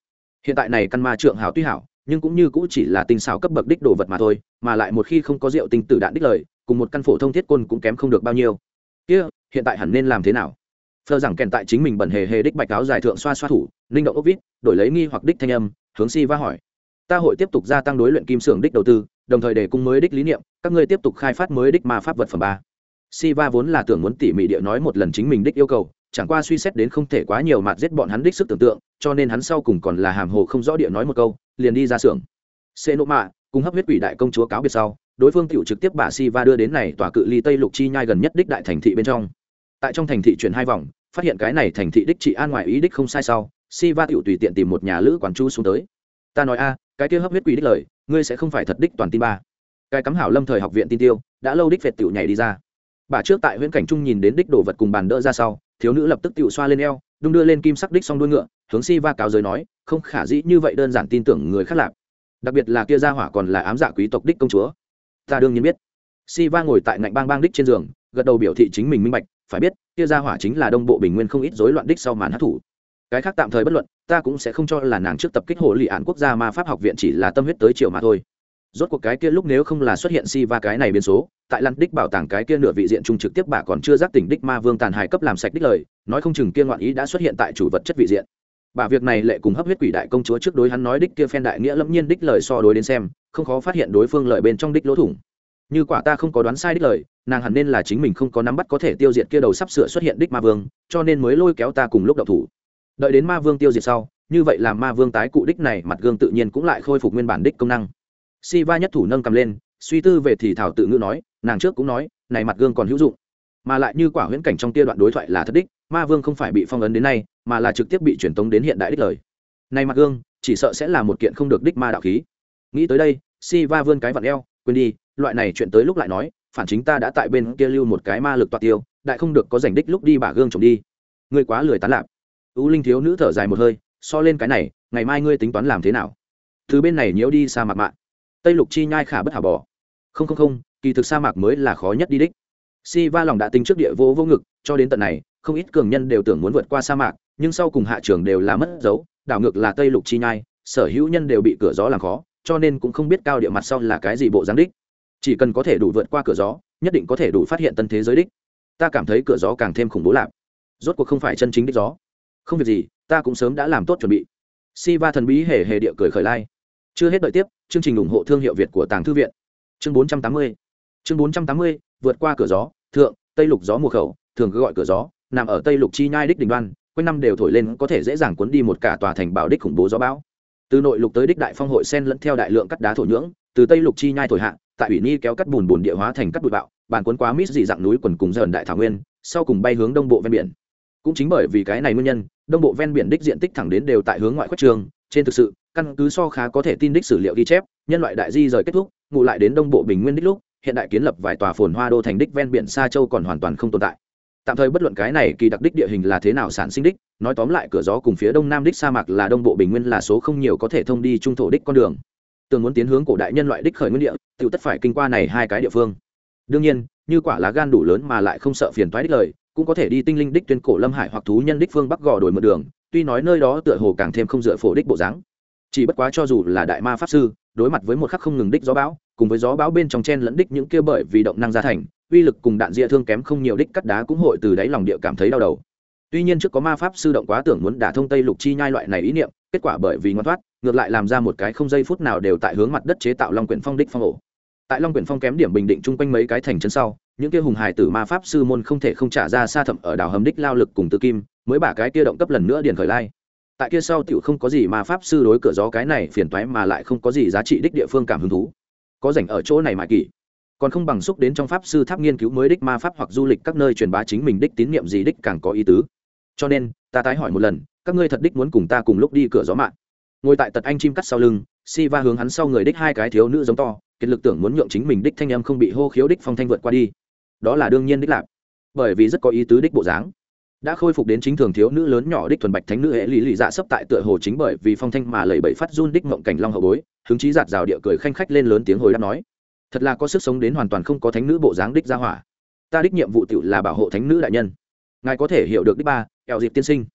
hiện tại này căn ma trượng hảo tuy hảo, nhưng cũng như cũng chỉ là tinh xảo cấp bậc đích đồ vật mà thôi, mà lại một khi không có rượu tinh tử đạn đích lời, cùng một căn phổ thông thiết côn cũng kém không được bao nhiêu. Kia, hiện tại hẳn nên làm thế nào? Phờ rằng kèn tại chính mình bẩn hề hề đích bạch áo dài thượng xoa xoa thủ, linh động ốc vít, đổi lấy nghi hoặc đích thanh âm, hướng si va hỏi. Ta hội tiếp tục gia tăng đối luyện kim xưởng đích đầu tư, đồng thời để cung mới đích lý niệm, các ngươi tiếp tục khai phát mới đích ma pháp vật phẩm ba. Si va vốn là tưởng muốn tỉ mỉ địa nói một lần chính mình đích yêu cầu chẳng qua suy xét đến không thể quá nhiều mặt giết bọn hắn đích sức tưởng tượng, cho nên hắn sau cùng còn là hàm hồ không rõ địa nói một câu, liền đi ra xưởng. Xê nộ mạ cùng hấp huyết quỷ đại công chúa cáo biệt sau, đối phương tiểu trực tiếp bà si va đưa đến này tòa cự ly tây lục chi nhai gần nhất đích đại thành thị bên trong. Tại trong thành thị chuyển hai vòng, phát hiện cái này thành thị đích trị an ngoài ý đích không sai sau si va tiểu tùy tiện tìm một nhà lữ quán chu xuống tới. Ta nói a, cái kia hấp huyết quỷ đích lời, ngươi sẽ không phải thật đích toàn tin ba. Cái cắm hảo lâm thời học viện tin tiêu, đã lâu đích phệt tiểu nhảy đi ra. Bà trước tại huyễn cảnh trung nhìn đến đích đồ vật cùng bàn đỡ ra sau thiếu nữ lập tức tự xoa lên eo, đung đưa lên kim sắc đích song đuôi ngựa, hướng si va cáo giới nói, không khả dĩ như vậy đơn giản tin tưởng người khác lạp đặc biệt là kia gia hỏa còn là ám dạ quý tộc đích công chúa. Ta đương nhiên biết. Si va ngồi tại ngạnh bang bang đích trên giường, gật đầu biểu thị chính mình minh bạch, phải biết, kia gia hỏa chính là đông bộ bình nguyên không ít rối loạn đích sau màn hát thủ. Cái khác tạm thời bất luận, ta cũng sẽ không cho là nàng trước tập kích hồ lì án quốc gia ma pháp học viện chỉ là tâm huyết tới triệu mà thôi rốt cuộc cái kia lúc nếu không là xuất hiện si va cái này biến số, tại lăn đích bảo tàng cái kia nửa vị diện trung trực tiếp bà còn chưa giác tỉnh đích ma vương tàn hài cấp làm sạch đích lời, nói không chừng kia ngoạn ý đã xuất hiện tại chủ vật chất vị diện. Bà việc này lệ cùng hấp huyết quỷ đại công chúa trước đối hắn nói đích kia phen đại nghĩa lâm nhiên đích lời so đối đến xem, không khó phát hiện đối phương lợi bên trong đích lỗ thủng. Như quả ta không có đoán sai đích lời, nàng hẳn nên là chính mình không có nắm bắt có thể tiêu diệt kia đầu sắp sửa xuất hiện đích ma vương, cho nên mới lôi kéo ta cùng lúc đậu thủ. Đợi đến ma vương tiêu diệt sau, như vậy làm ma vương tái cụ đích này, mặt gương tự nhiên cũng lại khôi phục nguyên bản đích công năng si va nhất thủ nâng cầm lên, suy tư về thì thảo tự ngữ nói, nàng trước cũng nói, này mặt gương còn hữu dụng. Mà lại như quả huyễn cảnh trong tia đoạn đối thoại là thất đích, ma vương không phải bị phong ấn đến nay, mà là trực tiếp bị truyền tống đến hiện đại đích lời. Này mặt gương, chỉ sợ sẽ là một kiện không được đích ma đạo khí. Nghĩ tới đây si va vươn cái vặn eo, quên đi, loại này chuyện tới lúc lại nói, phản chính ta đã tại bên kia lưu một cái ma lực toạc tiêu, đại không được có giành đích lúc đi bả gương trồng đi. Ngươi quá lười tán lạp ưu linh thiếu nữ thở dài một hơi, so lên cái này, ngày mai ngươi tính toán làm thế nào? Thứ bên này nhiễu đi xa mặt mạng tây lục chi nhai khả bất hảo bỏ. Không không không, kỳ thực sa mạc mới là khó nhất đi đích. Si va lòng đã tính trước địa vô vô ngực, cho đến tận này, không ít cường nhân đều tưởng muốn vượt qua sa mạc, nhưng sau cùng hạ trường đều là mất dấu, đảo ngược là tây lục chi nhai, sở hữu nhân đều bị cửa gió làm khó, cho nên cũng không biết cao địa mặt sau là cái gì bộ giáng đích. Chỉ cần có thể đủ vượt qua cửa gió, nhất định có thể đủ phát hiện tân thế giới đích. Ta cảm thấy cửa gió càng thêm khủng bố lạc. Rốt cuộc không phải chân chính đích gió. Không việc gì, ta cũng sớm đã làm tốt chuẩn bị. Si va thần bí hề hề địa cười khởi lai. Chưa hết đợi tiếp chương trình ủng hộ thương hiệu việt của tàng thư viện. Chương 480 chương 480 vượt qua cửa gió, thượng, tây lục gió mùa khẩu, thường cứ gọi cửa gió, nằm ở tây lục chi nhai đích Đình đoan, quanh năm đều thổi lên có thể dễ dàng cuốn đi một cả tòa thành bảo đích khủng bố gió bão. Từ nội lục tới đích đại phong hội sen lẫn theo đại lượng cắt đá thổ nhưỡng, từ tây lục chi nhai thổi hạ, tại ủy ni kéo cắt bùn bùn địa hóa thành cắt bụi bạo, bàn cuốn quá mít dị dạng núi quần cùng dần đại thảo nguyên, sau cùng bay hướng đông bộ ven biển cũng chính bởi vì cái này nguyên nhân, đông bộ ven biển đích diện tích thẳng đến đều tại hướng ngoại khuất trường. Trên thực sự, căn cứ so khá có thể tin đích sử liệu ghi chép, nhân loại đại di rời kết thúc ngụ lại đến đông bộ bình nguyên đích lúc, hiện đại kiến lập vài tòa phồn hoa đô thành đích ven biển xa châu còn hoàn toàn không tồn tại. Tạm thời bất luận cái này kỳ đặc đích địa hình là thế nào sản sinh đích, nói tóm lại cửa gió cùng phía đông nam đích sa mạc là đông bộ bình nguyên là số không nhiều có thể thông đi trung thổ đích con đường. Tường muốn tiến hướng cổ đại nhân loại đích khởi nguyên địa tự tất phải kinh qua này hai cái địa phương. Đương nhiên, như quả lá gan đủ lớn mà lại không sợ phiền toái đích lời cũng có thể đi tinh linh đích tuyên cổ lâm hải hoặc thú nhân đích phương bắc gò đổi một đường, tuy nói nơi đó tựa hồ càng thêm không dựa phổ đích bộ dáng. Chỉ bất quá cho dù là đại ma pháp sư, đối mặt với một khắc không ngừng đích gió bão, cùng với gió bão bên trong chen lẫn đích những kia bởi vì động năng gia thành, uy lực cùng đạn dịa thương kém không nhiều đích cắt đá cũng hội từ đáy lòng địa cảm thấy đau đầu. Tuy nhiên trước có ma pháp sư động quá tưởng muốn đả thông tây lục chi nhai loại này ý niệm, kết quả bởi vì ngoan thoát, ngược lại làm ra một cái không giây phút nào đều tại hướng mặt đất chế tạo long quyển phong đích phong ổ tại long quyển phong kém điểm bình định chung quanh mấy cái thành chân sau, những kia hùng hải tử ma pháp sư môn không thể không trả ra xa thẩm ở đảo hầm đích lao lực cùng tư kim, mới bả cái kia động cấp lần nữa điền khởi lai. Tại kia sau tiểu không có gì ma pháp sư đối cửa gió cái này phiền toái mà lại không có gì giá trị đích địa phương cảm hứng thú. Có rảnh ở chỗ này mà kỳ còn không bằng xúc đến trong pháp sư tháp nghiên cứu mới đích ma pháp hoặc du lịch các nơi truyền bá chính mình đích tín nhiệm gì đích càng có ý tứ. Cho nên, ta tái hỏi một lần, các ngươi thật đích muốn cùng ta cùng lúc đi cửa gió mạng ngồi tại tật anh chim cắt sau lưng si va hướng hắn sau người đích hai cái thiếu nữ giống to kiệt lực tưởng muốn nhượng chính mình đích thanh em không bị hô khiếu đích phong thanh vượt qua đi. Đó là đương nhiên đích lạp bởi vì rất có ý tứ đích bộ dáng. Đã khôi phục đến chính thường thiếu nữ lớn nhỏ đích thuần bạch thánh nữ hệ lý lì dạ sấp tại tựa hồ chính bởi vì phong thanh mà lẩy bẩy phát run đích mộng cảnh long hậu bối, hứng chí giạt rào địa cười khanh khách lên lớn tiếng hồi đáp nói, thật là có sức sống đến hoàn toàn không có thánh nữ bộ dáng đích ra hỏa. Ta đích nhiệm vụ tự là bảo hộ thánh nữ đại nhân. Ngài có thể hiểu được đích ba, eo dịp tiên sinh.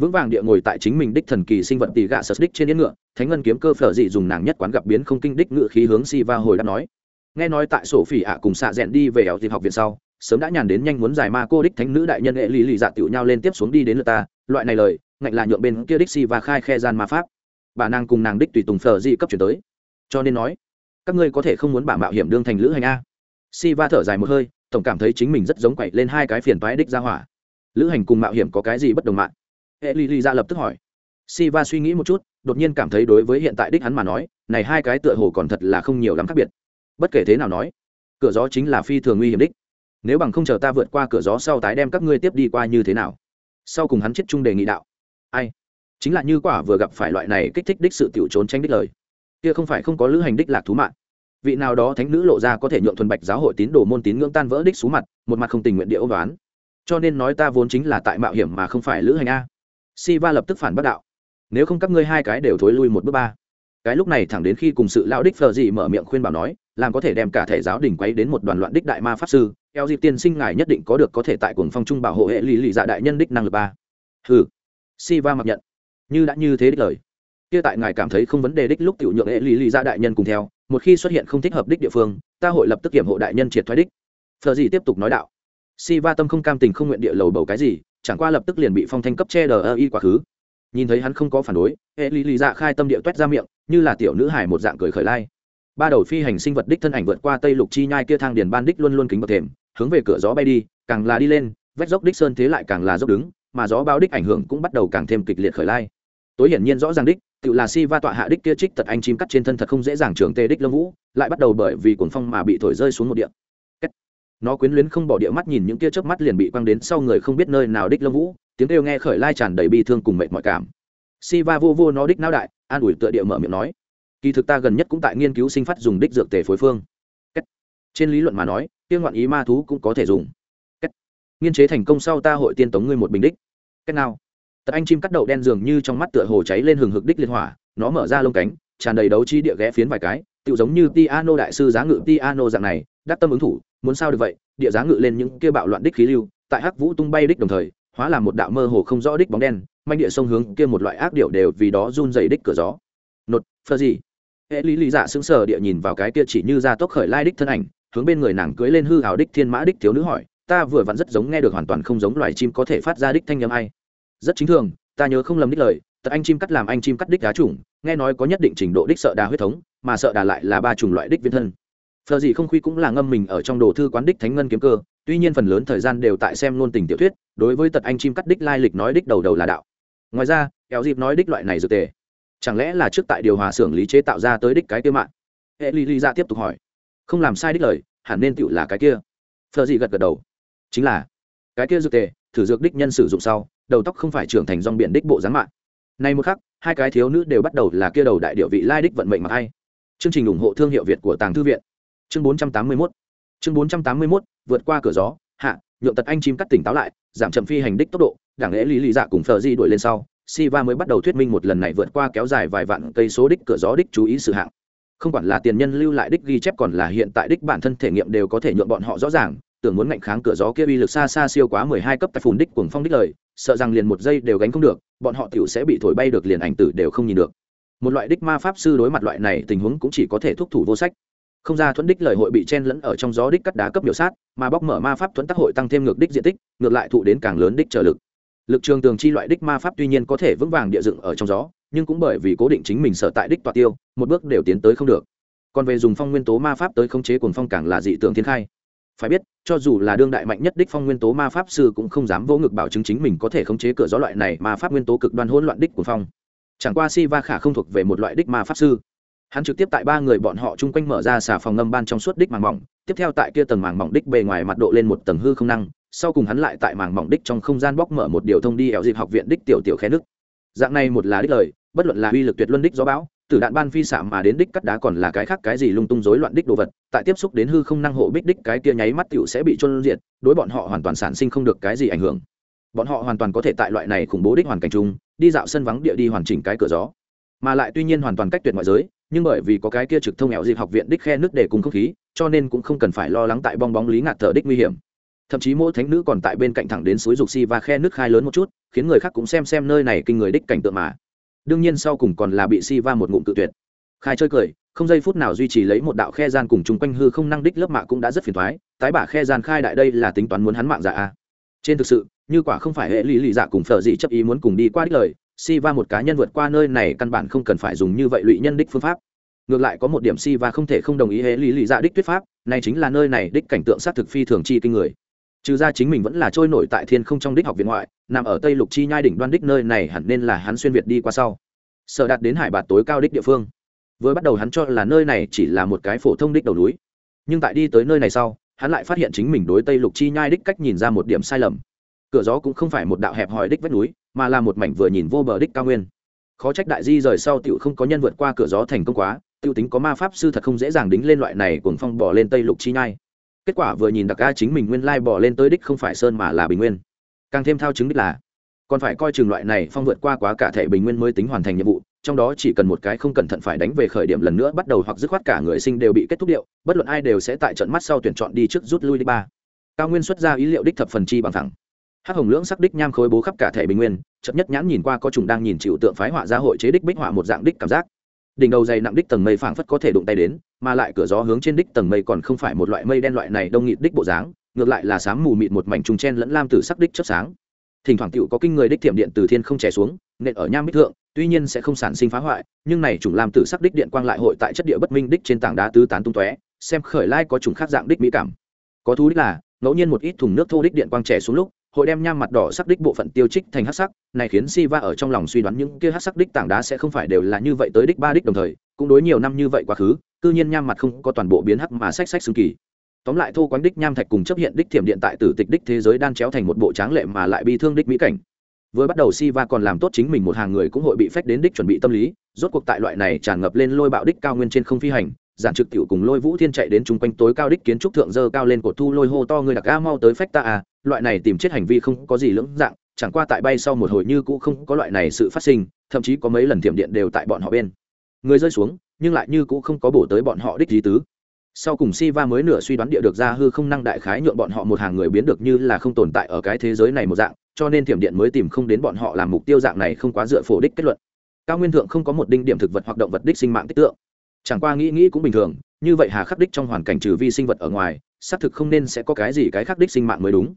Vững vàng địa ngồi tại chính mình đích thần kỳ sinh vật tỷ gạ sật đích trên yên ngựa thánh ngân kiếm cơ phở dị dùng nàng nhất quán gặp biến không kinh đích ngựa khí hướng si va hồi đáp nói. Nghe nói tại sổ phỉ ạ cùng xạ rẽn đi về ảo dịp học viện sau, sớm đã nhàn đến nhanh muốn giải ma cô đích thánh nữ đại nhân hệ lý lì dạ tiểu nhau lên tiếp xuống đi đến lượt ta, loại này lời, ngạnh là nhượng bên kia đích si và khai khe gian ma pháp. Bà nàng cùng nàng đích tùy tùng phở dị cấp chuyển tới. Cho nên nói, các ngươi có thể không muốn bả mạo hiểm đương thành lữ hành a. Si va thở dài một hơi, tổng cảm thấy chính mình rất giống quậy lên hai cái phiền toái đích ra hỏa. Lữ hành cùng mạo hiểm có cái gì bất đồng mạng? Hệ lì lì ra lập tức hỏi. Siva suy nghĩ một chút, đột nhiên cảm thấy đối với hiện tại đích hắn mà nói, này hai cái tựa hồ còn thật là không nhiều lắm khác biệt. Bất kể thế nào nói, cửa gió chính là phi thường nguy hiểm đích. Nếu bằng không chờ ta vượt qua cửa gió sau tái đem các ngươi tiếp đi qua như thế nào? Sau cùng hắn chết chung đề nghị đạo. Ai? Chính là như quả vừa gặp phải loại này kích thích đích sự tiểu trốn tranh đích lời. Kia không phải không có lữ hành đích lạc thú mạng. Vị nào đó thánh nữ lộ ra có thể nhượng thuần bạch giáo hội tín đồ môn tín ngưỡng tan vỡ đích xú mặt, một mặt không tình nguyện địa ôm đoán cho nên nói ta vốn chính là tại mạo hiểm mà không phải lữ hành a. Siva lập tức phản bác đạo nếu không các ngươi hai cái đều thối lui một bước ba. Cái lúc này thẳng đến khi cùng sự lão đích phờ dị mở miệng khuyên bảo nói, làm có thể đem cả thể giáo đình quấy đến một đoàn loạn đích đại ma pháp sư, eo dịp tiên sinh ngài nhất định có được có thể tại cuồng phong trung bảo hộ hệ lý lì dạ đại nhân đích năng lực ba. Hừ. Si va mặc nhận. Như đã như thế đích lời. Kia tại ngài cảm thấy không vấn đề đích lúc tiểu nhượng hệ lý lì dạ đại nhân cùng theo, một khi xuất hiện không thích hợp đích địa phương, ta hội lập tức kiểm hộ đại nhân triệt thoái đích. Phờ gì tiếp tục nói đạo. Si va tâm không cam tình không nguyện địa lầu bầu cái gì, chẳng qua lập tức liền bị phong thanh cấp che đờ ơ y quá khứ nhìn thấy hắn không có phản đối, hệ lý lì dạ khai tâm địa toét ra miệng, như là tiểu nữ hải một dạng cười khởi lai. Ba đầu phi hành sinh vật đích thân ảnh vượt qua tây lục chi nhai kia thang điền ban đích luôn luôn kính bậc thềm, hướng về cửa gió bay đi, càng là đi lên, vách dốc đích sơn thế lại càng là dốc đứng, mà gió bao đích ảnh hưởng cũng bắt đầu càng thêm kịch liệt khởi lai. Tối hiển nhiên rõ ràng đích tự là si va tọa hạ đích kia trích tật anh chim cắt trên thân thật không dễ dàng trường tê đích lông vũ, lại bắt đầu bởi vì cuồng phong mà bị thổi rơi xuống một địa. Nó quyến luyến không bỏ địa mắt nhìn những kia chớp mắt liền bị quăng đến sau người không biết nơi nào đích lông vũ tiếng kêu nghe khởi lai tràn đầy bi thương cùng mệt mọi cảm. Si va vô vô nó đích não đại, an ủi tựa địa mở miệng nói, kỳ thực ta gần nhất cũng tại nghiên cứu sinh phát dùng đích dược tề phối phương. Trên lý luận mà nói tiên ngoạn ý ma thú cũng có thể dùng. Nghiên chế thành công sau ta hội tiên tống ngươi một bình đích. Cách nào. Tật anh chim cắt đậu đen dường như trong mắt tựa hồ cháy lên hừng hực đích liên hỏa, nó mở ra lông cánh, tràn đầy đấu chi địa ghé phiến vài cái tự giống như piano đại sư giá ngự piano dạng này, đắc tâm ứng thủ, muốn sao được vậy, địa giá ngự lên những kia bạo loạn đích khí lưu, tại hắc vũ tung bay đích đồng thời hóa làm một đạo mơ hồ không rõ đích bóng đen, manh địa sông hướng kia một loại ác điệu đều vì đó run dày đích cửa gió. Nột phơ gì? Hệ lý lý dạ sững sờ địa nhìn vào cái kia chỉ như ra tốc khởi lai đích thân ảnh, hướng bên người nàng cưới lên hư hào đích thiên mã đích thiếu nữ hỏi, ta vừa vặn rất giống nghe được hoàn toàn không giống loài chim có thể phát ra đích thanh âm hay. rất chính thường, ta nhớ không lầm đích lời, tật anh chim cắt làm anh chim cắt đích đá chủng, nghe nói có nhất định trình độ đích sợ đà huyết thống, mà sợ đà lại là ba chủng loại đích viên thân. Phờ gì không khuy cũng là ngâm mình ở trong đồ thư quán đích thánh ngân kiếm cơ, tuy nhiên phần lớn thời gian đều tại xem luôn tình tiểu thuyết đối với tật anh chim cắt đích lai lịch nói đích đầu đầu là đạo. Ngoài ra kéo dịp nói đích loại này dược tề, chẳng lẽ là trước tại điều hòa xưởng lý chế tạo ra tới đích cái kia mạng? Hệ ly ly ra dạ tiếp tục hỏi. Không làm sai đích lời, hẳn nên tựu là cái kia. Phờ gì gật gật đầu. Chính là, cái kia dược tề, thử dược đích nhân sử dụng sau, đầu tóc không phải trưởng thành dòng biển đích bộ dáng mạng. Nay một khắc, hai cái thiếu nữ đều bắt đầu là kia đầu đại điệu vị lai đích vận mệnh mà hay. Chương trình ủng hộ thương hiệu việt của tàng thư viện. Chương 481 chương 481 vượt qua cửa gió, hạ nhượng tật anh chim cắt tỉnh táo lại giảm chậm phi hành đích tốc độ đảng lễ lý lý dạ cùng phờ di đuổi lên sau Siva mới bắt đầu thuyết minh một lần này vượt qua kéo dài vài vạn cây số đích cửa gió đích chú ý sự hạng. Không quản là tiền nhân lưu lại đích ghi chép còn là hiện tại đích bản thân thể nghiệm đều có thể nhượng bọn họ rõ ràng, tưởng muốn ngạnh kháng cửa gió kia uy lực xa xa siêu quá mười hai cấp tại phùn đích cuồng phong đích lời, sợ rằng liền một giây đều gánh không được, bọn họ tiểu sẽ bị thổi bay được liền ảnh tử đều không nhìn được. Một loại đích ma pháp sư đối mặt loại này tình huống cũng chỉ có thể thúc thủ vô sách. Không ra thuẫn đích lời hội bị chen lẫn ở trong gió đích cắt đá cấp biểu sát, mà bóc mở ma pháp thuẫn tác hội tăng thêm ngược đích diện tích, ngược lại thụ đến càng lớn đích trở lực. Lực trường tường chi loại đích ma pháp tuy nhiên có thể vững vàng địa dựng ở trong gió nhưng cũng bởi vì cố định chính mình sở tại đích tọa tiêu một bước đều tiến tới không được. Còn về dùng phong nguyên tố ma pháp tới khống chế cuồng phong càng là dị tượng thiên khai. Phải biết cho dù là đương đại mạnh nhất đích phong nguyên tố ma pháp sư cũng không dám vỗ ngực bảo chứng chính mình có thể khống chế cửa gió loại này ma pháp nguyên tố cực đoan hỗn loạn đích của phong. Chẳng qua si va khả không thuộc về một loại đích ma pháp sư hắn trực tiếp tại ba người bọn họ chung quanh mở ra xà phòng ngâm ban trong suốt đích màng mỏng, tiếp theo tại kia tầng màng mỏng đích bề ngoài mặt độ lên một tầng hư không năng, sau cùng hắn lại tại màng mỏng đích trong không gian bóc mở một điều thông đi ẻo dịp học viện đích tiểu tiểu khe nước. Dạng này một là đích lời, bất luận là uy lực tuyệt luân đích gió bão từ đạn ban phi xạ mà đến đích cắt đá còn là cái khác cái gì lung tung rối loạn đích đồ vật, tại tiếp xúc đến hư không năng hộ bích đích cái kia nháy mắt tiểu sẽ bị trôn diệt, đối bọn họ hoàn toàn sản sinh không được cái gì ảnh hưởng. Bọn họ hoàn toàn có thể tại loại này khủng bố đích hoàn cảnh chung, đi dạo sân vắng địa đi hoàn chỉnh cái cửa gió. Mà lại tuy nhiên hoàn toàn cách tuyệt ngoại giới nhưng bởi vì có cái kia trực thông nghèo dịp học viện đích khe nước để cùng không khí, cho nên cũng không cần phải lo lắng tại bong bóng lý ngạt thở đích nguy hiểm. Thậm chí mỗi thánh nữ còn tại bên cạnh thẳng đến suối dục si và khe nước khai lớn một chút, khiến người khác cũng xem xem nơi này kinh người đích cảnh tượng mà. Đương nhiên sau cùng còn là bị si va một ngụm tự tuyệt. Khai chơi cười, không giây phút nào duy trì lấy một đạo khe gian cùng chung quanh hư không năng đích lớp mạ cũng đã rất phiền thoái tái bả khe gian khai đại đây là tính toán muốn hắn mạng dạ a trên thực sự, như quả không phải hệ lý lì dạ cùng phở gì chấp ý muốn cùng đi qua đích lời si va một cá nhân vượt qua nơi này căn bản không cần phải dùng như vậy lụy nhân đích phương pháp. Ngược lại có một điểm si va không thể không đồng ý hệ lý lý dạ đích thuyết pháp, này chính là nơi này đích cảnh tượng sát thực phi thường chi kinh người. Trừ ra chính mình vẫn là trôi nổi tại thiên không trong đích học viện ngoại, nằm ở tây lục chi nhai đỉnh đoan đích nơi này hẳn nên là hắn xuyên việt đi qua sau. Sợ đạt đến hải bạt tối cao đích địa phương. Vừa bắt đầu hắn cho là nơi này chỉ là một cái phổ thông đích đầu núi. Nhưng tại đi tới nơi này sau, hắn lại phát hiện chính mình đối tây lục chi nhai đích cách nhìn ra một điểm sai lầm. Cửa gió cũng không phải một đạo hẹp hòi đích vách núi mà là một mảnh vừa nhìn vô bờ đích cao nguyên. Khó trách đại di rời sau tiểu không có nhân vượt qua cửa gió thành công quá tiêu tính có ma pháp sư thật không dễ dàng đính lên loại này cuồng phong bỏ lên tây lục chi nhai. Kết quả vừa nhìn đặc ca chính mình nguyên lai bỏ lên tới đích không phải sơn mà là bình nguyên. Càng thêm thao chứng đích là, còn phải coi chừng loại này phong vượt qua quá cả thể bình nguyên mới tính hoàn thành nhiệm vụ, trong đó chỉ cần một cái không cẩn thận phải đánh về khởi điểm lần nữa bắt đầu hoặc dứt khoát cả người sinh đều bị kết thúc điệu, bất luận ai đều sẽ tại trận mắt sau tuyển chọn đi trước rút lui đi ba. Cao nguyên xuất ra ý liệu đích thập phần chi bằng thẳng hắc hồng lưỡng sắc đích nham khối bố khắp cả thể bình nguyên chậm nhất nhãn nhìn qua có trùng đang nhìn chịu tượng phái họa ra hội chế đích bích họa một dạng đích cảm giác. Đỉnh đầu dày nặng đích tầng mây phảng phất có thể đụng tay đến, mà lại cửa gió hướng trên đích tầng mây còn không phải một loại mây đen loại này đông nghịt đích bộ dáng, ngược lại là sáng mù mịt một mảnh trùng chen lẫn lam tử sắc đích chớp sáng. Thỉnh thoảng tựu có kinh người đích thiểm điện từ thiên không chảy xuống, nện ở nham bích thượng, tuy nhiên sẽ không sản sinh phá hoại, nhưng này trùng lam tử sắc đích điện quang lại hội tại chất địa bất minh đích trên tảng đá tứ tán tung tóe, xem khởi lai có trùng khác dạng đích mỹ cảm. Có thú đích là, ngẫu nhiên một ít thùng nước thô đích điện quang chảy xuống lúc hội đem nham mặt đỏ sắc đích bộ phận tiêu trích thành hắc sắc, này khiến si va ở trong lòng suy đoán những kia hắc sắc đích tảng đá sẽ không phải đều là như vậy tới đích ba đích đồng thời, cũng đối nhiều năm như vậy quá khứ, cư nhiên nham mặt không có toàn bộ biến hắc mà sách sách xương kỳ. Tóm lại thô quán đích nham thạch cùng chấp hiện đích thiểm điện tại tử tịch đích thế giới đan chéo thành một bộ tráng lệ mà lại bi thương đích mỹ cảnh. Vừa bắt đầu si va còn làm tốt chính mình một hàng người cũng hội bị phách đến đích chuẩn bị tâm lý, rốt cuộc tại loại này tràn ngập lên lôi bạo đích cao nguyên trên không phi hành, giản trực tiểu cùng lôi vũ thiên chạy đến chung quanh tối cao đích kiến trúc thượng dơ cao lên cột thu lôi hô to người đặc ga mau tới phách ta à loại này tìm chết hành vi không có gì lưỡng dạng, chẳng qua tại bay sau một hồi như cũ không có loại này sự phát sinh, thậm chí có mấy lần thiểm điện đều tại bọn họ bên. Người rơi xuống, nhưng lại như cũ không có bổ tới bọn họ đích lý tứ. Sau cùng si va mới nửa suy đoán địa được ra hư không năng đại khái nhượng bọn họ một hàng người biến được như là không tồn tại ở cái thế giới này một dạng, cho nên thiểm điện mới tìm không đến bọn họ làm mục tiêu dạng này không quá dựa phổ đích kết luận. Cao nguyên thượng không có một đinh điểm thực vật hoặc động vật đích sinh mạng tích tượng. Chẳng qua nghĩ nghĩ cũng bình thường, như vậy hà khắc đích trong hoàn cảnh trừ vi sinh vật ở ngoài, xác thực không nên sẽ có cái gì cái khắc đích sinh mạng mới đúng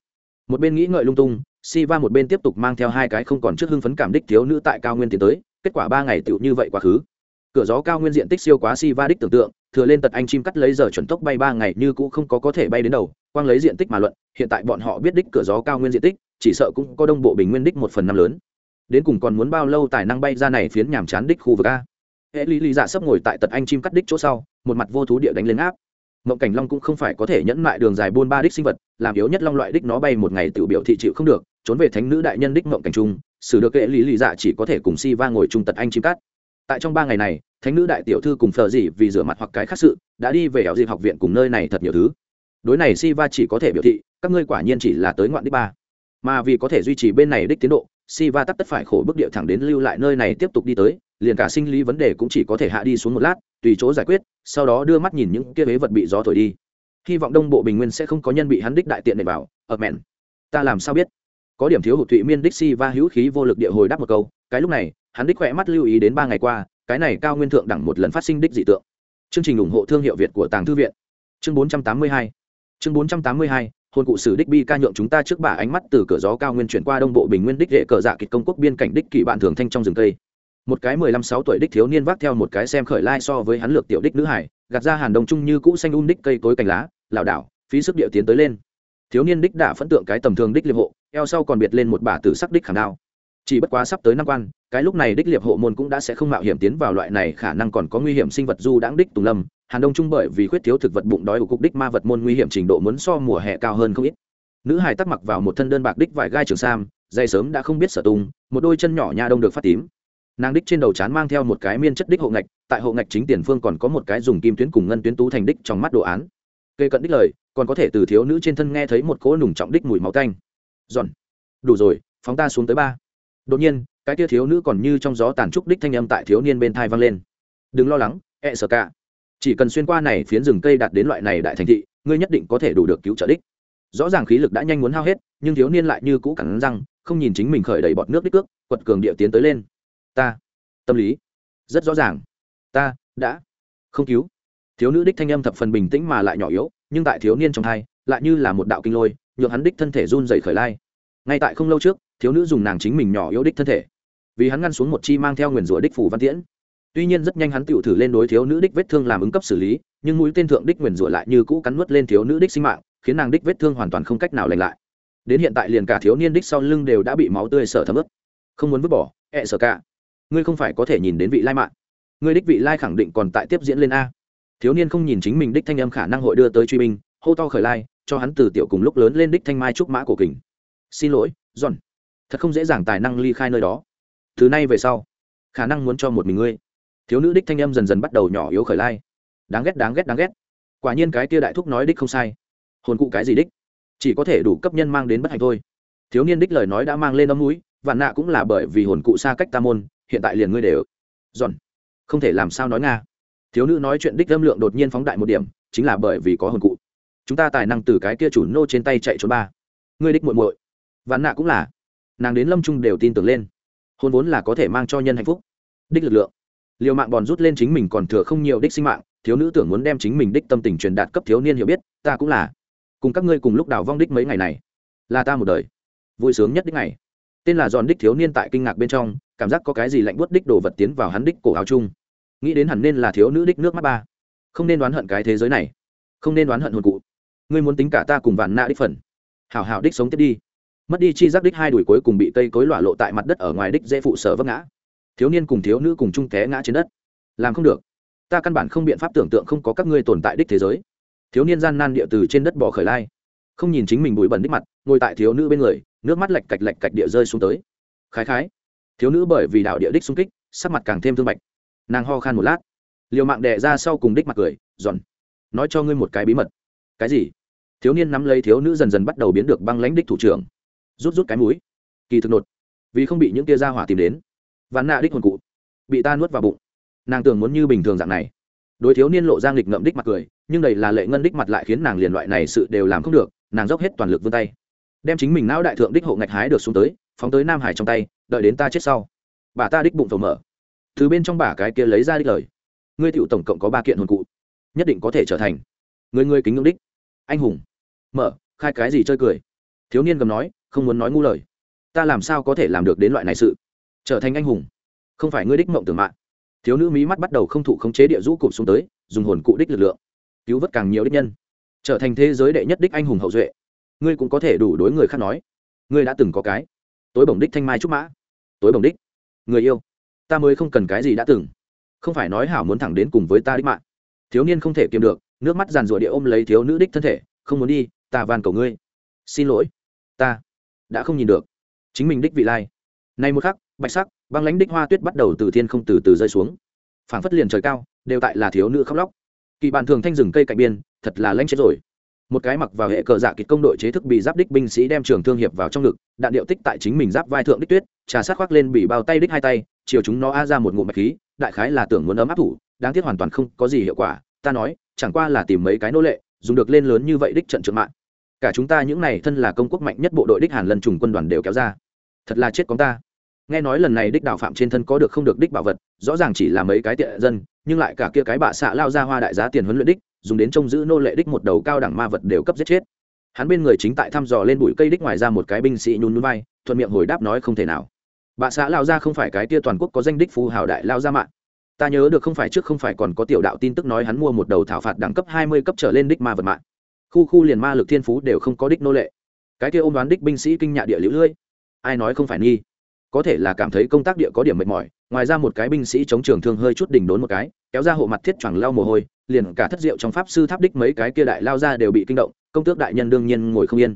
một bên nghĩ ngợi lung tung si va một bên tiếp tục mang theo hai cái không còn trước hưng phấn cảm đích thiếu nữ tại cao nguyên tiến tới, kết quả ba ngày tựu như vậy quá khứ. Cửa gió cao nguyên diện tích siêu quá si va đích tưởng tượng, thừa lên tật anh chim cắt lấy giờ chuẩn tốc bay ba ngày như cũ không có có thể bay đến đầu, quang lấy diện tích mà luận, hiện tại bọn họ biết đích cửa gió cao nguyên diện tích, chỉ sợ cũng có đông bộ bình nguyên đích một phần năm lớn. Đến cùng còn muốn bao lâu tài năng bay ra này phiến nhàm chán đích khu vực a? Hệ lý lý dạ sấp ngồi tại tật anh chim cắt đích chỗ sau, một mặt vô thú địa đánh lên áp mộng cảnh long cũng không phải có thể nhẫn mại đường dài buôn ba đích sinh vật, làm yếu nhất long loại đích nó bay một ngày tự biểu thị chịu không được, trốn về thánh nữ đại nhân đích mộng cảnh trung, xử được kệ lý lý dạ chỉ có thể cùng si va ngồi chung tật anh chim cát. tại trong ba ngày này, thánh nữ đại tiểu thư cùng phờ gì vì rửa mặt hoặc cái khác sự, đã đi về ảo dịp học viện cùng nơi này thật nhiều thứ. Đối này si va chỉ có thể biểu thị, các ngươi quả nhiên chỉ là tới ngoạn đích ba. Mà vì có thể duy trì bên này đích tiến độ, si va tắt tất phải khổ bức địa thẳng đến lưu lại nơi này tiếp tục đi tới, liền cả sinh lý vấn đề cũng chỉ có thể hạ đi xuống một lát tùy chỗ giải quyết, sau đó đưa mắt nhìn những kia huế vật bị gió thổi đi. Hy vọng đông bộ bình nguyên sẽ không có nhân bị hắn đích đại tiện để bảo, ở mẹn. Ta làm sao biết? Có điểm thiếu hụt thụy miên đích si va hữu khí vô lực địa hồi đáp một câu, cái lúc này, hắn đích khỏe mắt lưu ý đến ba ngày qua, cái này cao nguyên thượng đẳng một lần phát sinh đích dị tượng. Chương trình ủng hộ thương hiệu việt của tàng thư viện. Chương 482 chương 482 hôn cụ sử đích bi ca nhượng chúng ta trước bà ánh mắt từ cửa gió cao nguyên chuyển qua đông bộ bình nguyên đích hệ cờ dạ kịch công quốc biên cảnh đích kỵ bạn thường thanh trong rừng cây một cái mười lăm sáu tuổi đích thiếu niên vác theo một cái xem khởi lai so với hắn lược tiểu đích nữ hải, gạt ra hàn đông trung như cũ xanh un đích cây cối cành lá, lảo đảo, phí sức địa tiến tới lên. Thiếu niên đích đã phẫn tượng cái tầm thường đích liệp hộ, eo sau còn biệt lên một bả tử sắc đích khảm đao. Chỉ bất quá sắp tới năm quan, cái lúc này đích liệp hộ môn cũng đã sẽ không mạo hiểm tiến vào loại này khả năng còn có nguy hiểm sinh vật du đãng đích tùng lâm. Hàn đông trung bởi vì khuyết thiếu thực vật bụng đói của cục đích ma vật môn nguy hiểm trình độ muốn so mùa hè cao hơn không ít. Nữ hải tắc mặc vào một thân đơn bạc đích vải gai trường sam, dây sớm đã không biết sở tung, một đôi chân nhỏ nha đông được phát tím nàng đích trên đầu chán mang theo một cái miên chất đích hộ ngạch, tại hộ ngạch chính tiền phương còn có một cái dùng kim tuyến cùng ngân tuyến tú thành đích trong mắt đồ án. Kê cận đích lời, còn có thể từ thiếu nữ trên thân nghe thấy một cỗ nùng trọng đích mùi máu canh giòn. Đủ rồi, phóng ta xuống tới ba. Đột nhiên, cái tia thiếu nữ còn như trong gió tàn trúc đích thanh âm tại thiếu niên bên thai vang lên. Đừng lo lắng e sợ cả. Chỉ cần xuyên qua này phiến rừng cây đạt đến loại này đại thành thị, ngươi nhất định có thể đủ được cứu trợ đích. Rõ ràng khí lực đã nhanh muốn hao hết, nhưng thiếu niên lại như cũ cẳng răng, không nhìn chính mình khởi đầy bọt nước đích cước, quật cường địa tiến tới lên ta. Tâm lý. Rất rõ ràng. Ta, đã. Không cứu. Thiếu nữ đích thanh âm thập phần bình tĩnh mà lại nhỏ yếu, nhưng tại thiếu niên trong thai, lại như là một đạo kinh lôi, nhượng hắn đích thân thể run dày khởi lai. Ngay tại không lâu trước, thiếu nữ dùng nàng chính mình nhỏ yếu đích thân thể. Vì hắn ngăn xuống một chi mang theo nguyền rủa đích phủ văn tiễn. Tuy nhiên rất nhanh hắn tự thử lên đối thiếu nữ đích vết thương làm ứng cấp xử lý, nhưng mũi tên thượng đích nguyền rủa lại như cũ cắn nuốt lên thiếu nữ đích sinh mạng, khiến nàng đích vết thương hoàn toàn không cách nào lành lại. Đến hiện tại liền cả thiếu niên đích sau lưng đều đã bị máu tươi sở thấm ướt. Không muốn vứt bỏ, ẹ、e、sở e sợ cả ngươi không phải có thể nhìn đến vị lai mạng. Ngươi đích vị lai khẳng định còn tại tiếp diễn lên a. Thiếu niên không nhìn chính mình đích thanh âm khả năng hội đưa tới truy binh, hô to khởi lai, cho hắn từ tiểu cùng lúc lớn lên đích thanh mai trúc mã cổ kình. Xin lỗi, john. Thật không dễ dàng tài năng ly khai nơi đó. Thứ nay về sau, khả năng muốn cho một mình ngươi. Thiếu nữ đích thanh âm dần dần bắt đầu nhỏ yếu khởi lai. Đáng ghét đáng ghét đáng ghét. Quả nhiên cái tia đại thúc nói đích không sai. Hồn cụ cái gì đích? Chỉ có thể đủ cấp nhân mang đến bất hạnh thôi. Thiếu niên đích lời nói đã mang lên âm núi vạn nạ cũng là bởi vì hồn cụ xa cách tam môn hiện tại liền ngươi đều. Giòn, không thể làm sao nói nga. Thiếu nữ nói chuyện đích âm lượng đột nhiên phóng đại một điểm, chính là bởi vì có hồn cụ. Chúng ta tài năng từ cái kia chủ nô trên tay chạy trốn ba. Ngươi đích muội muội. Vạn nạ cũng là. Nàng đến lâm trung đều tin tưởng lên. Hôn vốn là có thể mang cho nhân hạnh phúc. Đích lực lượng. Liều mạng bòn rút lên chính mình còn thừa không nhiều đích sinh mạng, thiếu nữ tưởng muốn đem chính mình đích tâm tình truyền đạt cấp thiếu niên hiểu biết, ta cũng là. Cùng các ngươi cùng lúc đào vong đích mấy ngày này. Là ta một đời. Vui sướng nhất đích ngày tên là giòn đích thiếu niên tại kinh ngạc bên trong, cảm giác có cái gì lạnh buốt đích đồ vật tiến vào hắn đích cổ áo chung. Nghĩ đến hẳn nên là thiếu nữ đích nước mắt ba. Không nên đoán hận cái thế giới này. Không nên đoán hận hồn cụ. Ngươi muốn tính cả ta cùng vạn nạ đích phần. Hảo hảo đích sống tiếp đi. Mất đi chi giác đích hai đuổi cuối cùng bị cây cối lọa lộ tại mặt đất ở ngoài đích dễ phụ sở vấp ngã. Thiếu niên cùng thiếu nữ cùng chung té ngã trên đất. Làm không được. Ta căn bản không biện pháp tưởng tượng không có các ngươi tồn tại đích thế giới. Thiếu niên gian nan địa từ trên đất bỏ khởi lai. Không nhìn chính mình bụi bẩn đích mặt, ngồi tại thiếu nữ bên người nước mắt lạch cạch lạch cạch địa rơi xuống tới. Khái khái, thiếu nữ bởi vì đạo địa đích xung kích, sắc mặt càng thêm thương bạch. Nàng ho khan một lát. Liều mạng đẻ ra sau cùng đích mặt cười, giòn. Nói cho ngươi một cái bí mật. Cái gì? Thiếu niên nắm lấy thiếu nữ dần dần bắt đầu biến được băng lãnh đích thủ trưởng. Rút rút cái mũi. Kỳ thực nột. Vì không bị những tia ra hỏa tìm đến. Ván nạ đích hồn cụ. Bị ta nuốt vào bụng. Nàng tưởng muốn như bình thường dạng này. Đối thiếu niên lộ ra nghịch ngậm đích mặt cười, nhưng đây là lệ ngân đích mặt lại khiến nàng liền loại này sự đều làm không được, nàng dốc hết toàn lực vươn tay đem chính mình não đại thượng đích hộ ngạch hái được xuống tới, phóng tới nam hải trong tay, đợi đến ta chết sau. Bà ta đích bụng phồng mở. Từ bên trong bả cái kia lấy ra đích lời. Ngươi tiểu tổng cộng có ba kiện hồn cụ, nhất định có thể trở thành. Người ngươi kính ngưỡng đích. Anh hùng. Mở, khai cái gì chơi cười. Thiếu niên gầm nói, không muốn nói ngu lời. Ta làm sao có thể làm được đến loại này sự? Trở thành anh hùng. Không phải ngươi đích mộng tưởng mạng. Thiếu nữ mí mắt bắt đầu không thụ khống chế địa rũ cụp xuống tới, dùng hồn cụ đích lực lượng. Cứu vớt càng nhiều đích nhân. Trở thành thế giới đệ nhất đích anh hùng hậu duệ ngươi cũng có thể đủ đối người khác nói. Ngươi đã từng có cái. Tối bổng đích thanh mai trúc mã. Tối bổng đích. Người yêu. Ta mới không cần cái gì đã từng. Không phải nói hảo muốn thẳng đến cùng với ta đích mạng. Thiếu niên không thể kiềm được, nước mắt giàn rủa địa ôm lấy thiếu nữ đích thân thể. Không muốn đi, ta van cầu ngươi. Xin lỗi. Ta đã không nhìn được. Chính mình đích vị lai. Nay một khắc, bạch sắc, băng lãnh đích hoa tuyết bắt đầu từ thiên không từ từ rơi xuống. Phảng phất liền trời cao, đều tại là thiếu nữ khóc lóc. Kỳ bạn thường thanh rừng cây cạnh biên, thật là lanh chết rồi một cái mặc vào hệ cờ dạ kịch công đội chế thức bị giáp đích binh sĩ đem trường thương hiệp vào trong ngực, đạn điệu tích tại chính mình giáp vai thượng đích tuyết, trà sát khoác lên bị bao tay đích hai tay, chiều chúng nó a ra một ngụm mạch khí, đại khái là tưởng muốn ấm áp thủ, đáng tiếc hoàn toàn không có gì hiệu quả, ta nói, chẳng qua là tìm mấy cái nô lệ, dùng được lên lớn như vậy đích trận trượng mạng. Cả chúng ta những này thân là công quốc mạnh nhất bộ đội đích hàn lần trùng quân đoàn đều kéo ra. Thật là chết có ta. Nghe nói lần này đích đạo phạm trên thân có được không được đích bảo vật, rõ ràng chỉ là mấy cái tiện dân, nhưng lại cả kia cái bạ xạ lao ra hoa đại giá tiền huấn luyện đích dùng đến trông giữ nô lệ đích một đầu cao đẳng ma vật đều cấp giết chết. Hắn bên người chính tại thăm dò lên bụi cây đích ngoài ra một cái binh sĩ nhún núi vai, thuận miệng hồi đáp nói không thể nào. Bạ xã lao ra không phải cái tia toàn quốc có danh đích phù hào đại lao ra mạng. Ta nhớ được không phải trước không phải còn có tiểu đạo tin tức nói hắn mua một đầu thảo phạt đẳng cấp hai mươi cấp trở lên đích ma vật mạng. Khu khu liền ma lực thiên phú đều không có đích nô lệ. Cái kia ôm đoán đích binh sĩ kinh nhạ địa lưỡi. Ai nói không phải nghi? Có thể là cảm thấy công tác địa có điểm mệt mỏi ngoài ra một cái binh sĩ chống trường thương hơi chút đỉnh đốn một cái, kéo ra hộ mặt thiết choàng lau mồ hôi, liền cả thất diệu trong pháp sư tháp đích mấy cái kia đại lao ra đều bị kinh động, công tước đại nhân đương nhiên ngồi không yên.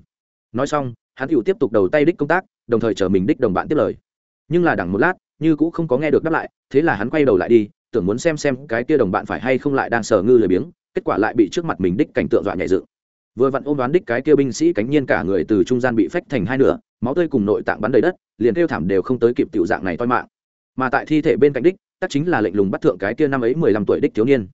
Nói xong, hắn hữu tiếp tục đầu tay đích công tác, đồng thời chờ mình đích đồng bạn tiếp lời. Nhưng là đằng một lát, như cũng không có nghe được đáp lại, thế là hắn quay đầu lại đi, tưởng muốn xem xem cái kia đồng bạn phải hay không lại đang sờ ngư lười biếng, kết quả lại bị trước mặt mình đích cảnh tượng dọa nhẹ dựng. Vừa vặn ôm đoán đích cái kia binh sĩ cánh nhiên cả người từ trung gian bị phách thành hai nửa, máu tươi cùng nội tạng bắn đầy đất, liền kêu thảm đều không tới kịp tiểu dạng này toi mạng mà tại thi thể bên cạnh đích, tắc chính là lệnh lùng bắt thượng cái kia năm ấy mười lăm tuổi đích thiếu niên.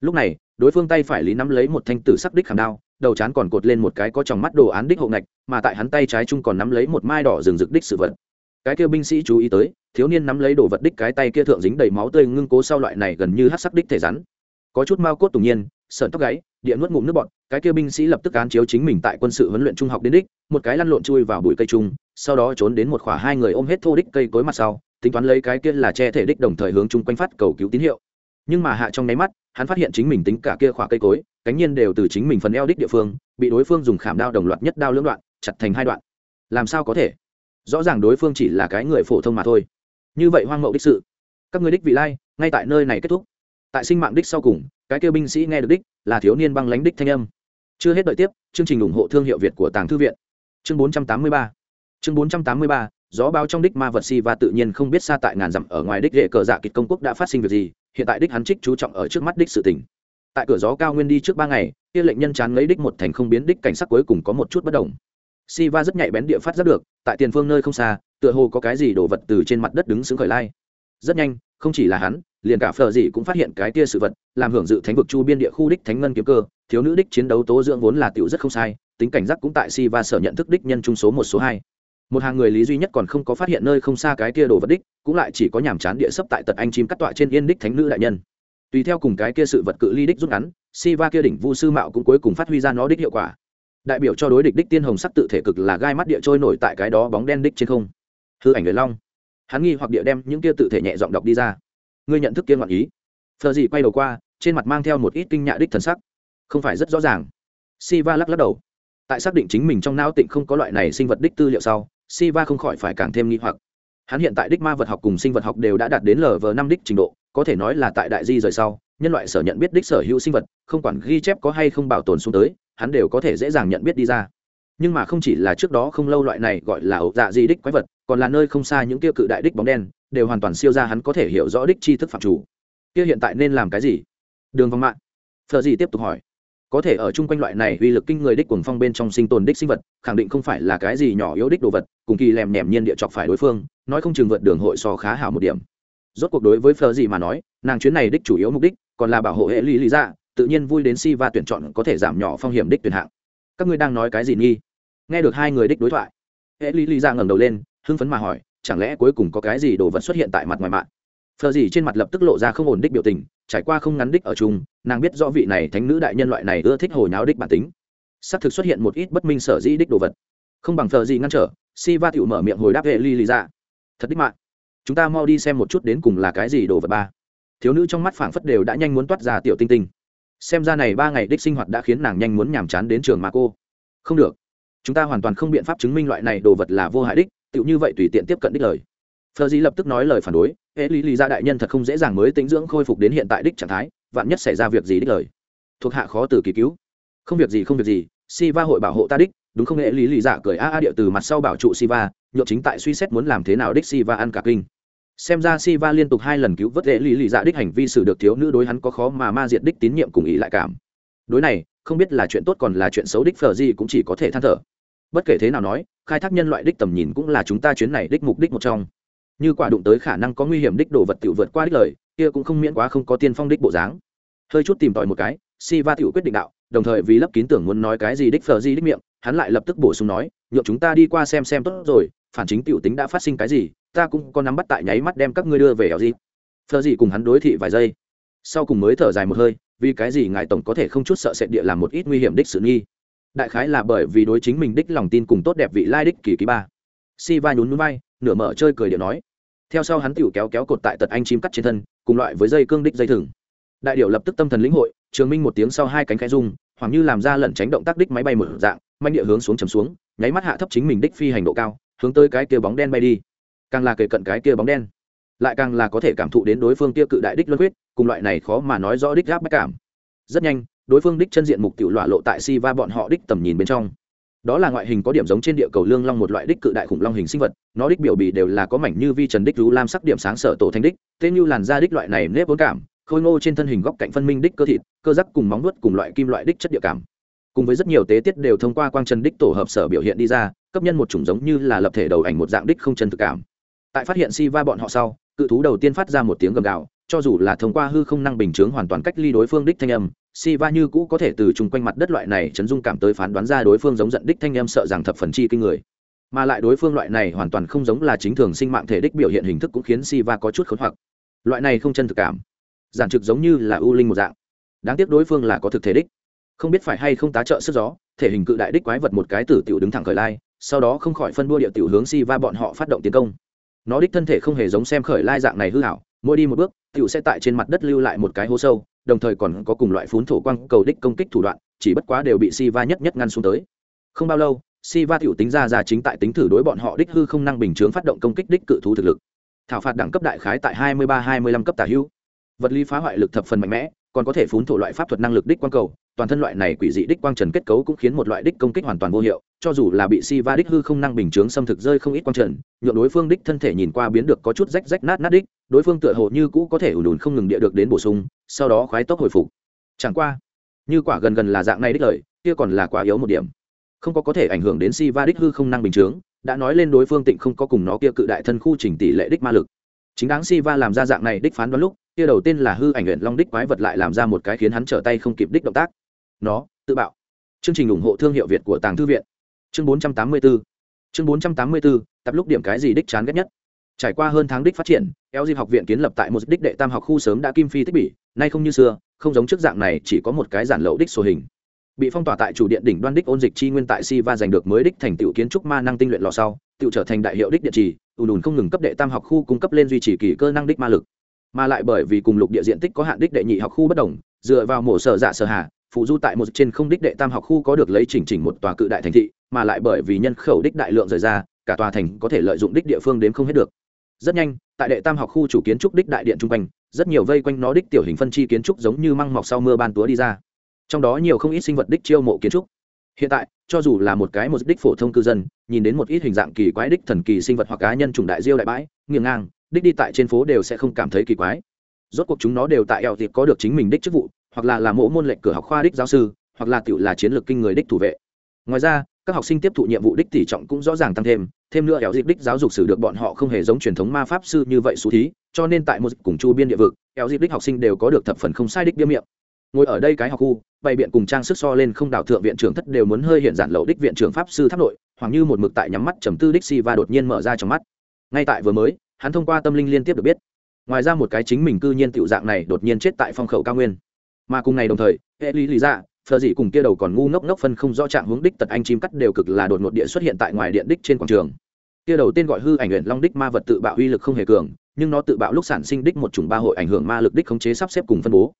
Lúc này, đối phương tay phải lý nắm lấy một thanh tử sắc đích khảm đao, đầu chán còn cột lên một cái có tròng mắt đồ án đích hộ ngạch, mà tại hắn tay trái chung còn nắm lấy một mai đỏ rừng rực đích sự vật. Cái kia binh sĩ chú ý tới, thiếu niên nắm lấy đồ vật đích cái tay kia thượng dính đầy máu tươi ngưng cố sau loại này gần như hát sắc đích thể rắn. Có chút mao cốt tủng nhiên, sợn tóc gáy, địa nuốt ngụm nước bọt, cái kia binh sĩ lập tức án chiếu chính mình tại quân sự huấn luyện trung học đến đích, một cái lăn lộn chui vào bụi cây trung, sau đó trốn đến một khỏa hai người ôm hết thô đích cây cối mặt sau tính toán lấy cái kia là che thể đích đồng thời hướng chung quanh phát cầu cứu tín hiệu. Nhưng mà hạ trong nháy mắt, hắn phát hiện chính mình tính cả kia khỏa cây cối, cánh nhiên đều từ chính mình phần eo đích địa phương, bị đối phương dùng khảm đao đồng loạt nhất đao lưỡng đoạn, chặt thành hai đoạn. Làm sao có thể? Rõ ràng đối phương chỉ là cái người phổ thông mà thôi. Như vậy hoang mậu đích sự. Các người đích vị lai, ngay tại nơi này kết thúc. Tại sinh mạng đích sau cùng, cái kêu binh sĩ nghe được đích là thiếu niên băng lánh đích thanh âm. Chưa hết đợi tiếp, chương trình ủng hộ thương hiệu việt của tàng thư viện. Chương 483 chương 483 gió báo trong đích ma vật si và tự nhiên không biết xa tại ngàn dặm ở ngoài đích rễ cờ dạ kịch công quốc đã phát sinh việc gì, hiện tại đích hắn trích chú trọng ở trước mắt đích sự tình. Tại cửa gió cao nguyên đi trước ba ngày, kia lệnh nhân chán lấy đích một thành không biến đích cảnh sắc cuối cùng có một chút bất đồng. Si va rất nhạy bén địa phát rất được, tại tiền phương nơi không xa, tựa hồ có cái gì đổ vật từ trên mặt đất đứng xứng khởi lai. Rất nhanh, không chỉ là hắn, liền cả phờ gì cũng phát hiện cái tia sự vật, làm hưởng dự thánh vực chu biên địa khu đích thánh ngân kiếm cơ, thiếu nữ đích chiến đấu tố dưỡng vốn là tiểu rất không sai, tính cảnh giác cũng tại si va sở nhận thức đích nhân trung số một, số hai một hàng người lý duy nhất còn không có phát hiện nơi không xa cái kia đồ vật đích, cũng lại chỉ có nhàm chán địa sấp tại tật anh chim cắt tọa trên yên đích thánh nữ đại nhân. Tùy theo cùng cái kia sự vật cự ly đích rút ngắn si va kia đỉnh vu sư mạo cũng cuối cùng phát huy ra nó đích hiệu quả. Đại biểu cho đối địch đích tiên hồng sắc tự thể cực là gai mắt địa trôi nổi tại cái đó bóng đen đích trên không. Hư ảnh người long. Hắn nghi hoặc địa đem những kia tự thể nhẹ giọng đọc đi ra. Ngươi nhận thức kia ngọn ý. Phờ gì quay đầu qua, trên mặt mang theo một ít kinh nhạ đích thần sắc. Không phải rất rõ ràng. Siva lắc lắc đầu. Tại xác định chính mình trong não tịnh không có loại này sinh vật đích tư liệu sau siva không khỏi phải càng thêm nghi hoặc. Hắn hiện tại đích ma vật học cùng sinh vật học đều đã đạt đến lv năm đích trình độ, có thể nói là tại đại di rời sau, nhân loại sở nhận biết đích sở hữu sinh vật, không quản ghi chép có hay không bảo tồn xuống tới, hắn đều có thể dễ dàng nhận biết đi ra. Nhưng mà không chỉ là trước đó không lâu loại này gọi là ẩu dạ di đích quái vật, còn là nơi không xa những kia cự đại đích bóng đen, đều hoàn toàn siêu ra hắn có thể hiểu rõ đích tri thức phạm chủ. Kia hiện tại nên làm cái gì? Đường vòng mạng. Thợ gì tiếp tục hỏi có thể ở chung quanh loại này uy lực kinh người đích cuồng phong bên trong sinh tồn đích sinh vật, khẳng định không phải là cái gì nhỏ yếu đích đồ vật, cùng kỳ lèm nhèm nhiên địa chọc phải đối phương, nói không chừng vượt đường hội so khá hảo một điểm. Rốt cuộc đối với phờ gì mà nói, nàng chuyến này đích chủ yếu mục đích, còn là bảo hộ hệ lý lý ra tự nhiên vui đến si và tuyển chọn có thể giảm nhỏ phong hiểm đích tuyển hạng. Các ngươi đang nói cái gì nghi? Nghe được hai người đích đối thoại, hệ lý lý ra ngẩng đầu lên, hưng phấn mà hỏi, chẳng lẽ cuối cùng có cái gì đồ vật xuất hiện tại mặt ngoài mạng? Phờ gì trên mặt lập tức lộ ra không ổn đích biểu tình, trải qua không ngắn đích ở chung, nàng biết rõ vị này thánh nữ đại nhân loại này ưa thích hồi nháo đích bản tính. Xác thực xuất hiện một ít bất minh sở dĩ đích đồ vật. Không bằng phờ gì ngăn trở, si va mở miệng hồi đáp hệ ly ly ra thật đích mạng. Chúng ta mau đi xem một chút đến cùng là cái gì đồ vật ba. Thiếu nữ trong mắt phảng phất đều đã nhanh muốn toát ra tiểu tinh tinh. Xem ra này ba ngày đích sinh hoạt đã khiến nàng nhanh muốn nhàm chán đến trường mà cô. Không được. Chúng ta hoàn toàn không biện pháp chứng minh loại này đồ vật là vô hại đích, tựu như vậy tùy tiện tiếp cận đích lời phờ dĩ lập tức nói lời phản đối hệ lý lý ra đại nhân thật không dễ dàng mới tính dưỡng khôi phục đến hiện tại đích trạng thái, vạn nhất xảy ra việc gì đích lời. Thuộc hạ khó từ kỳ cứu. Không việc gì, không việc gì si va hội bảo hộ ta đích, đúng không? Hệ lý lý giả cười a a điệu từ mặt sau bảo trụ si va nhộn chính tại suy xét muốn làm thế nào đích si va ăn cả kinh. Xem ra si va liên tục hai lần cứu vớt hệ lý lý giả đích hành vi xử được thiếu nữ đối hắn có khó mà ma diệt đích tín nhiệm cùng ý lại cảm. Đối này, không biết là chuyện tốt còn là chuyện xấu đích phờ gì cũng chỉ có thể than thở. Bất kể thế nào nói, khai thác nhân loại đích tầm nhìn cũng là chúng ta chuyến này đích mục đích một trong như quả đụng tới khả năng có nguy hiểm đích đồ vật tiểu vượt qua đích lời, kia cũng không miễn quá không có tiên phong đích bộ dáng. Hơi chút tìm tòi một cái si va tiểu quyết định đạo, đồng thời vì lấp kín tưởng muốn nói cái gì đích phờ di đích miệng, hắn lại lập tức bổ sung nói, nhượng chúng ta đi qua xem xem tốt rồi, phản chính tiểu tính đã phát sinh cái gì, ta cũng có nắm bắt tại nháy mắt đem các ngươi đưa về ảo gì. Phờ di cùng hắn đối thị vài giây. Sau cùng mới thở dài một hơi, vì cái gì ngài tổng có thể không chút sợ sệt địa làm một ít nguy hiểm đích sự nghi. Đại khái là bởi vì đối chính mình đích lòng tin cùng tốt đẹp vị lai đích kỳ ký ba. Si va nhún núi bay nửa mở chơi cười điện nói theo sau hắn tựu kéo kéo cột tại tật anh chim cắt trên thân, cùng loại với dây cương đích dây thừng. Đại điệu lập tức tâm thần lĩnh hội, trường minh một tiếng sau hai cánh khai rung hoặc như làm ra lẩn tránh động tác đích máy bay mở dạng, manh địa hướng xuống chầm xuống, nháy mắt hạ thấp chính mình đích phi hành độ cao, hướng tới cái kia bóng đen bay đi. Càng là kề cận cái kia bóng đen, lại càng là có thể cảm thụ đến đối phương kia cự đại đích luân huyết cùng loại này khó mà nói rõ đích gáp bách cảm. Rất nhanh, đối phương đích chân diện mục tiểu lọa lộ tại si va bọn họ đích tầm nhìn bên trong đó là ngoại hình có điểm giống trên địa cầu lương long một loại đích cự đại khủng long hình sinh vật, nó đích biểu bì đều là có mảnh như vi trần đích rú lam sắc điểm sáng sở tổ thanh đích tên như làn da đích loại này nếp vốn cảm, khôi ngô trên thân hình góc cạnh phân minh đích cơ thịt, cơ giắc cùng móng nuốt cùng loại kim loại đích chất địa cảm. Cùng với rất nhiều tế tiết đều thông qua quang trần đích tổ hợp sở biểu hiện đi ra, cấp nhân một chủng giống như là lập thể đầu ảnh một dạng đích không chân thực cảm. Tại phát hiện si va bọn họ sau, cự thú đầu tiên phát ra một tiếng gầm gào, cho dù là thông qua hư không năng bình chướng hoàn toàn cách ly đối phương đích thanh âm si va như cũ có thể từ chung quanh mặt đất loại này chấn dung cảm tới phán đoán ra đối phương giống giận đích thanh em sợ rằng thập phần chi kinh người. Mà lại đối phương loại này hoàn toàn không giống là chính thường sinh mạng thể đích biểu hiện hình thức cũng khiến si va có chút khốn hoặc. Loại này không chân thực cảm, giản trực giống như là ưu linh một dạng. Đáng tiếc đối phương là có thực thể đích. Không biết phải hay không tá trợ sức gió, thể hình cự đại đích quái vật một cái tử tiểu đứng thẳng khởi lai, sau đó không khỏi phân đua địa tiểu hướng si va bọn họ phát động tiến công. Nó đích thân thể không hề giống xem khởi lai dạng này hư hảo, mỗi đi một bước, tiểu sẽ tại trên mặt đất lưu lại một cái hố sâu đồng thời còn có cùng loại phún thổ quang cầu đích công kích thủ đoạn, chỉ bất quá đều bị si va nhất nhất ngăn xuống tới. Không bao lâu si va tiểu tính ra ra chính tại tính thử đối bọn họ đích hư không năng bình chướng phát động công kích đích cự thú thực lực. Thảo phạt đẳng cấp đại khái tại hai mươi ba, hai mươi lăm cấp tả hữu. Vật lý phá hoại lực thập phần mạnh mẽ, còn có thể phún thổ loại pháp thuật năng lực đích quang cầu, toàn thân loại này quỷ dị đích quang trần kết cấu cũng khiến một loại đích công kích hoàn toàn vô hiệu, cho dù là bị si va đích hư không năng bình chướng xâm thực rơi không ít quang trần, nhượng đối phương đích thân thể nhìn qua biến được có chút rách rách nát nát đích, đối phương tựa hồ như cũ có thể ủn ủn không ngừng địa được đến bổ sung sau đó khoái tốc hồi phục. Chẳng qua, như quả gần gần là dạng này đích lợi kia còn là quá yếu một điểm. Không có có thể ảnh hưởng đến si va đích hư không năng bình chướng, đã nói lên đối phương tịnh không có cùng nó kia cự đại thân khu trình tỷ lệ đích ma lực. Chính đáng si va làm ra dạng này đích phán đoán lúc, kia đầu tiên là hư ảnh luyện long đích quái vật lại làm ra một cái khiến hắn trở tay không kịp đích động tác. Nó, tự bạo. Chương trình ủng hộ thương hiệu việt của tàng thư viện. Chương 484 chương 484 tập lúc điểm cái gì đích chán ghét nhất? Trải qua hơn tháng đích phát triển, eo dịp học viện kiến lập tại một đích đệ tam học khu sớm đã kim phi tích bỉ, nay không như xưa, không giống trước dạng này, chỉ có một cái giản lậu đích sổ hình. Bị phong tỏa tại chủ điện đỉnh đoan đích ôn dịch chi nguyên tại si va giành được mới đích thành tựu kiến trúc ma năng tinh luyện lò sau tự trở thành đại hiệu đích địa trì ùn ùn không ngừng cấp đệ tam học khu cung cấp lên duy trì kỳ cơ năng đích ma lực. Mà lại bởi vì cùng lục địa diện tích có hạn đích đệ nhị học khu bất đồng, dựa vào mổ sở dạ sở hạ, phụ du tại một trên không đích đệ tam học khu có được lấy chỉnh chỉnh một tòa cự đại thành thị, mà lại bởi vì nhân khẩu đích đại lượng rời ra, cả tòa thành có thể lợi dụng đích địa phương đến không hết được rất nhanh, tại đệ tam học khu chủ kiến trúc đích đại điện trung quanh, rất nhiều vây quanh nó đích tiểu hình phân chi kiến trúc giống như măng mọc sau mưa ban túa đi ra. Trong đó nhiều không ít sinh vật đích chiêu mộ kiến trúc. Hiện tại, cho dù là một cái một đích phổ thông cư dân, nhìn đến một ít hình dạng kỳ quái đích thần kỳ sinh vật hoặc cá nhân trùng đại diêu đại bãi nghiêng ngang, đích đi tại trên phố đều sẽ không cảm thấy kỳ quái. Rốt cuộc chúng nó đều tại eo tiệp có được chính mình đích chức vụ, hoặc là làm mộ môn lệnh cửa học khoa đích giáo sư, hoặc là tự là chiến lược kinh người đích thủ vệ. Ngoài ra các học sinh tiếp thụ nhiệm vụ đích tỷ trọng cũng rõ ràng tăng thêm thêm nữa éo dịp đích giáo dục sử được bọn họ không hề giống truyền thống ma pháp sư như vậy xú thí, cho nên tại một cùng chu biên địa vực éo dịp đích học sinh đều có được thập phần không sai đích bia miệng. Ngồi ở đây cái học khu, bày biện cùng trang sức so lên không đảo thượng viện trưởng thất đều muốn hơi hiện giản lậu đích viện trưởng pháp sư tháp nội hoặc như một mực tại nhắm mắt trầm tư đích si và đột nhiên mở ra trong mắt. Ngay tại vừa mới, hắn thông qua tâm linh liên tiếp được biết. Ngoài ra một cái chính mình cư nhiên tiểu dạng này đột nhiên chết tại phong khẩu cao nguyên. Mà cùng ngày đồng thời, hệ lý lý ra phờ dị cùng kia đầu còn ngu ngốc ngốc phân không do trạng hướng đích tật anh chim cắt đều cực là đột ngột địa xuất hiện tại ngoài điện đích trên quảng trường. Kia đầu tên gọi hư ảnh huyền long đích ma vật tự bạo uy lực không hề cường, nhưng nó tự bạo lúc sản sinh đích một chủng ba hội ảnh hưởng ma lực đích khống chế sắp xếp cùng phân bố.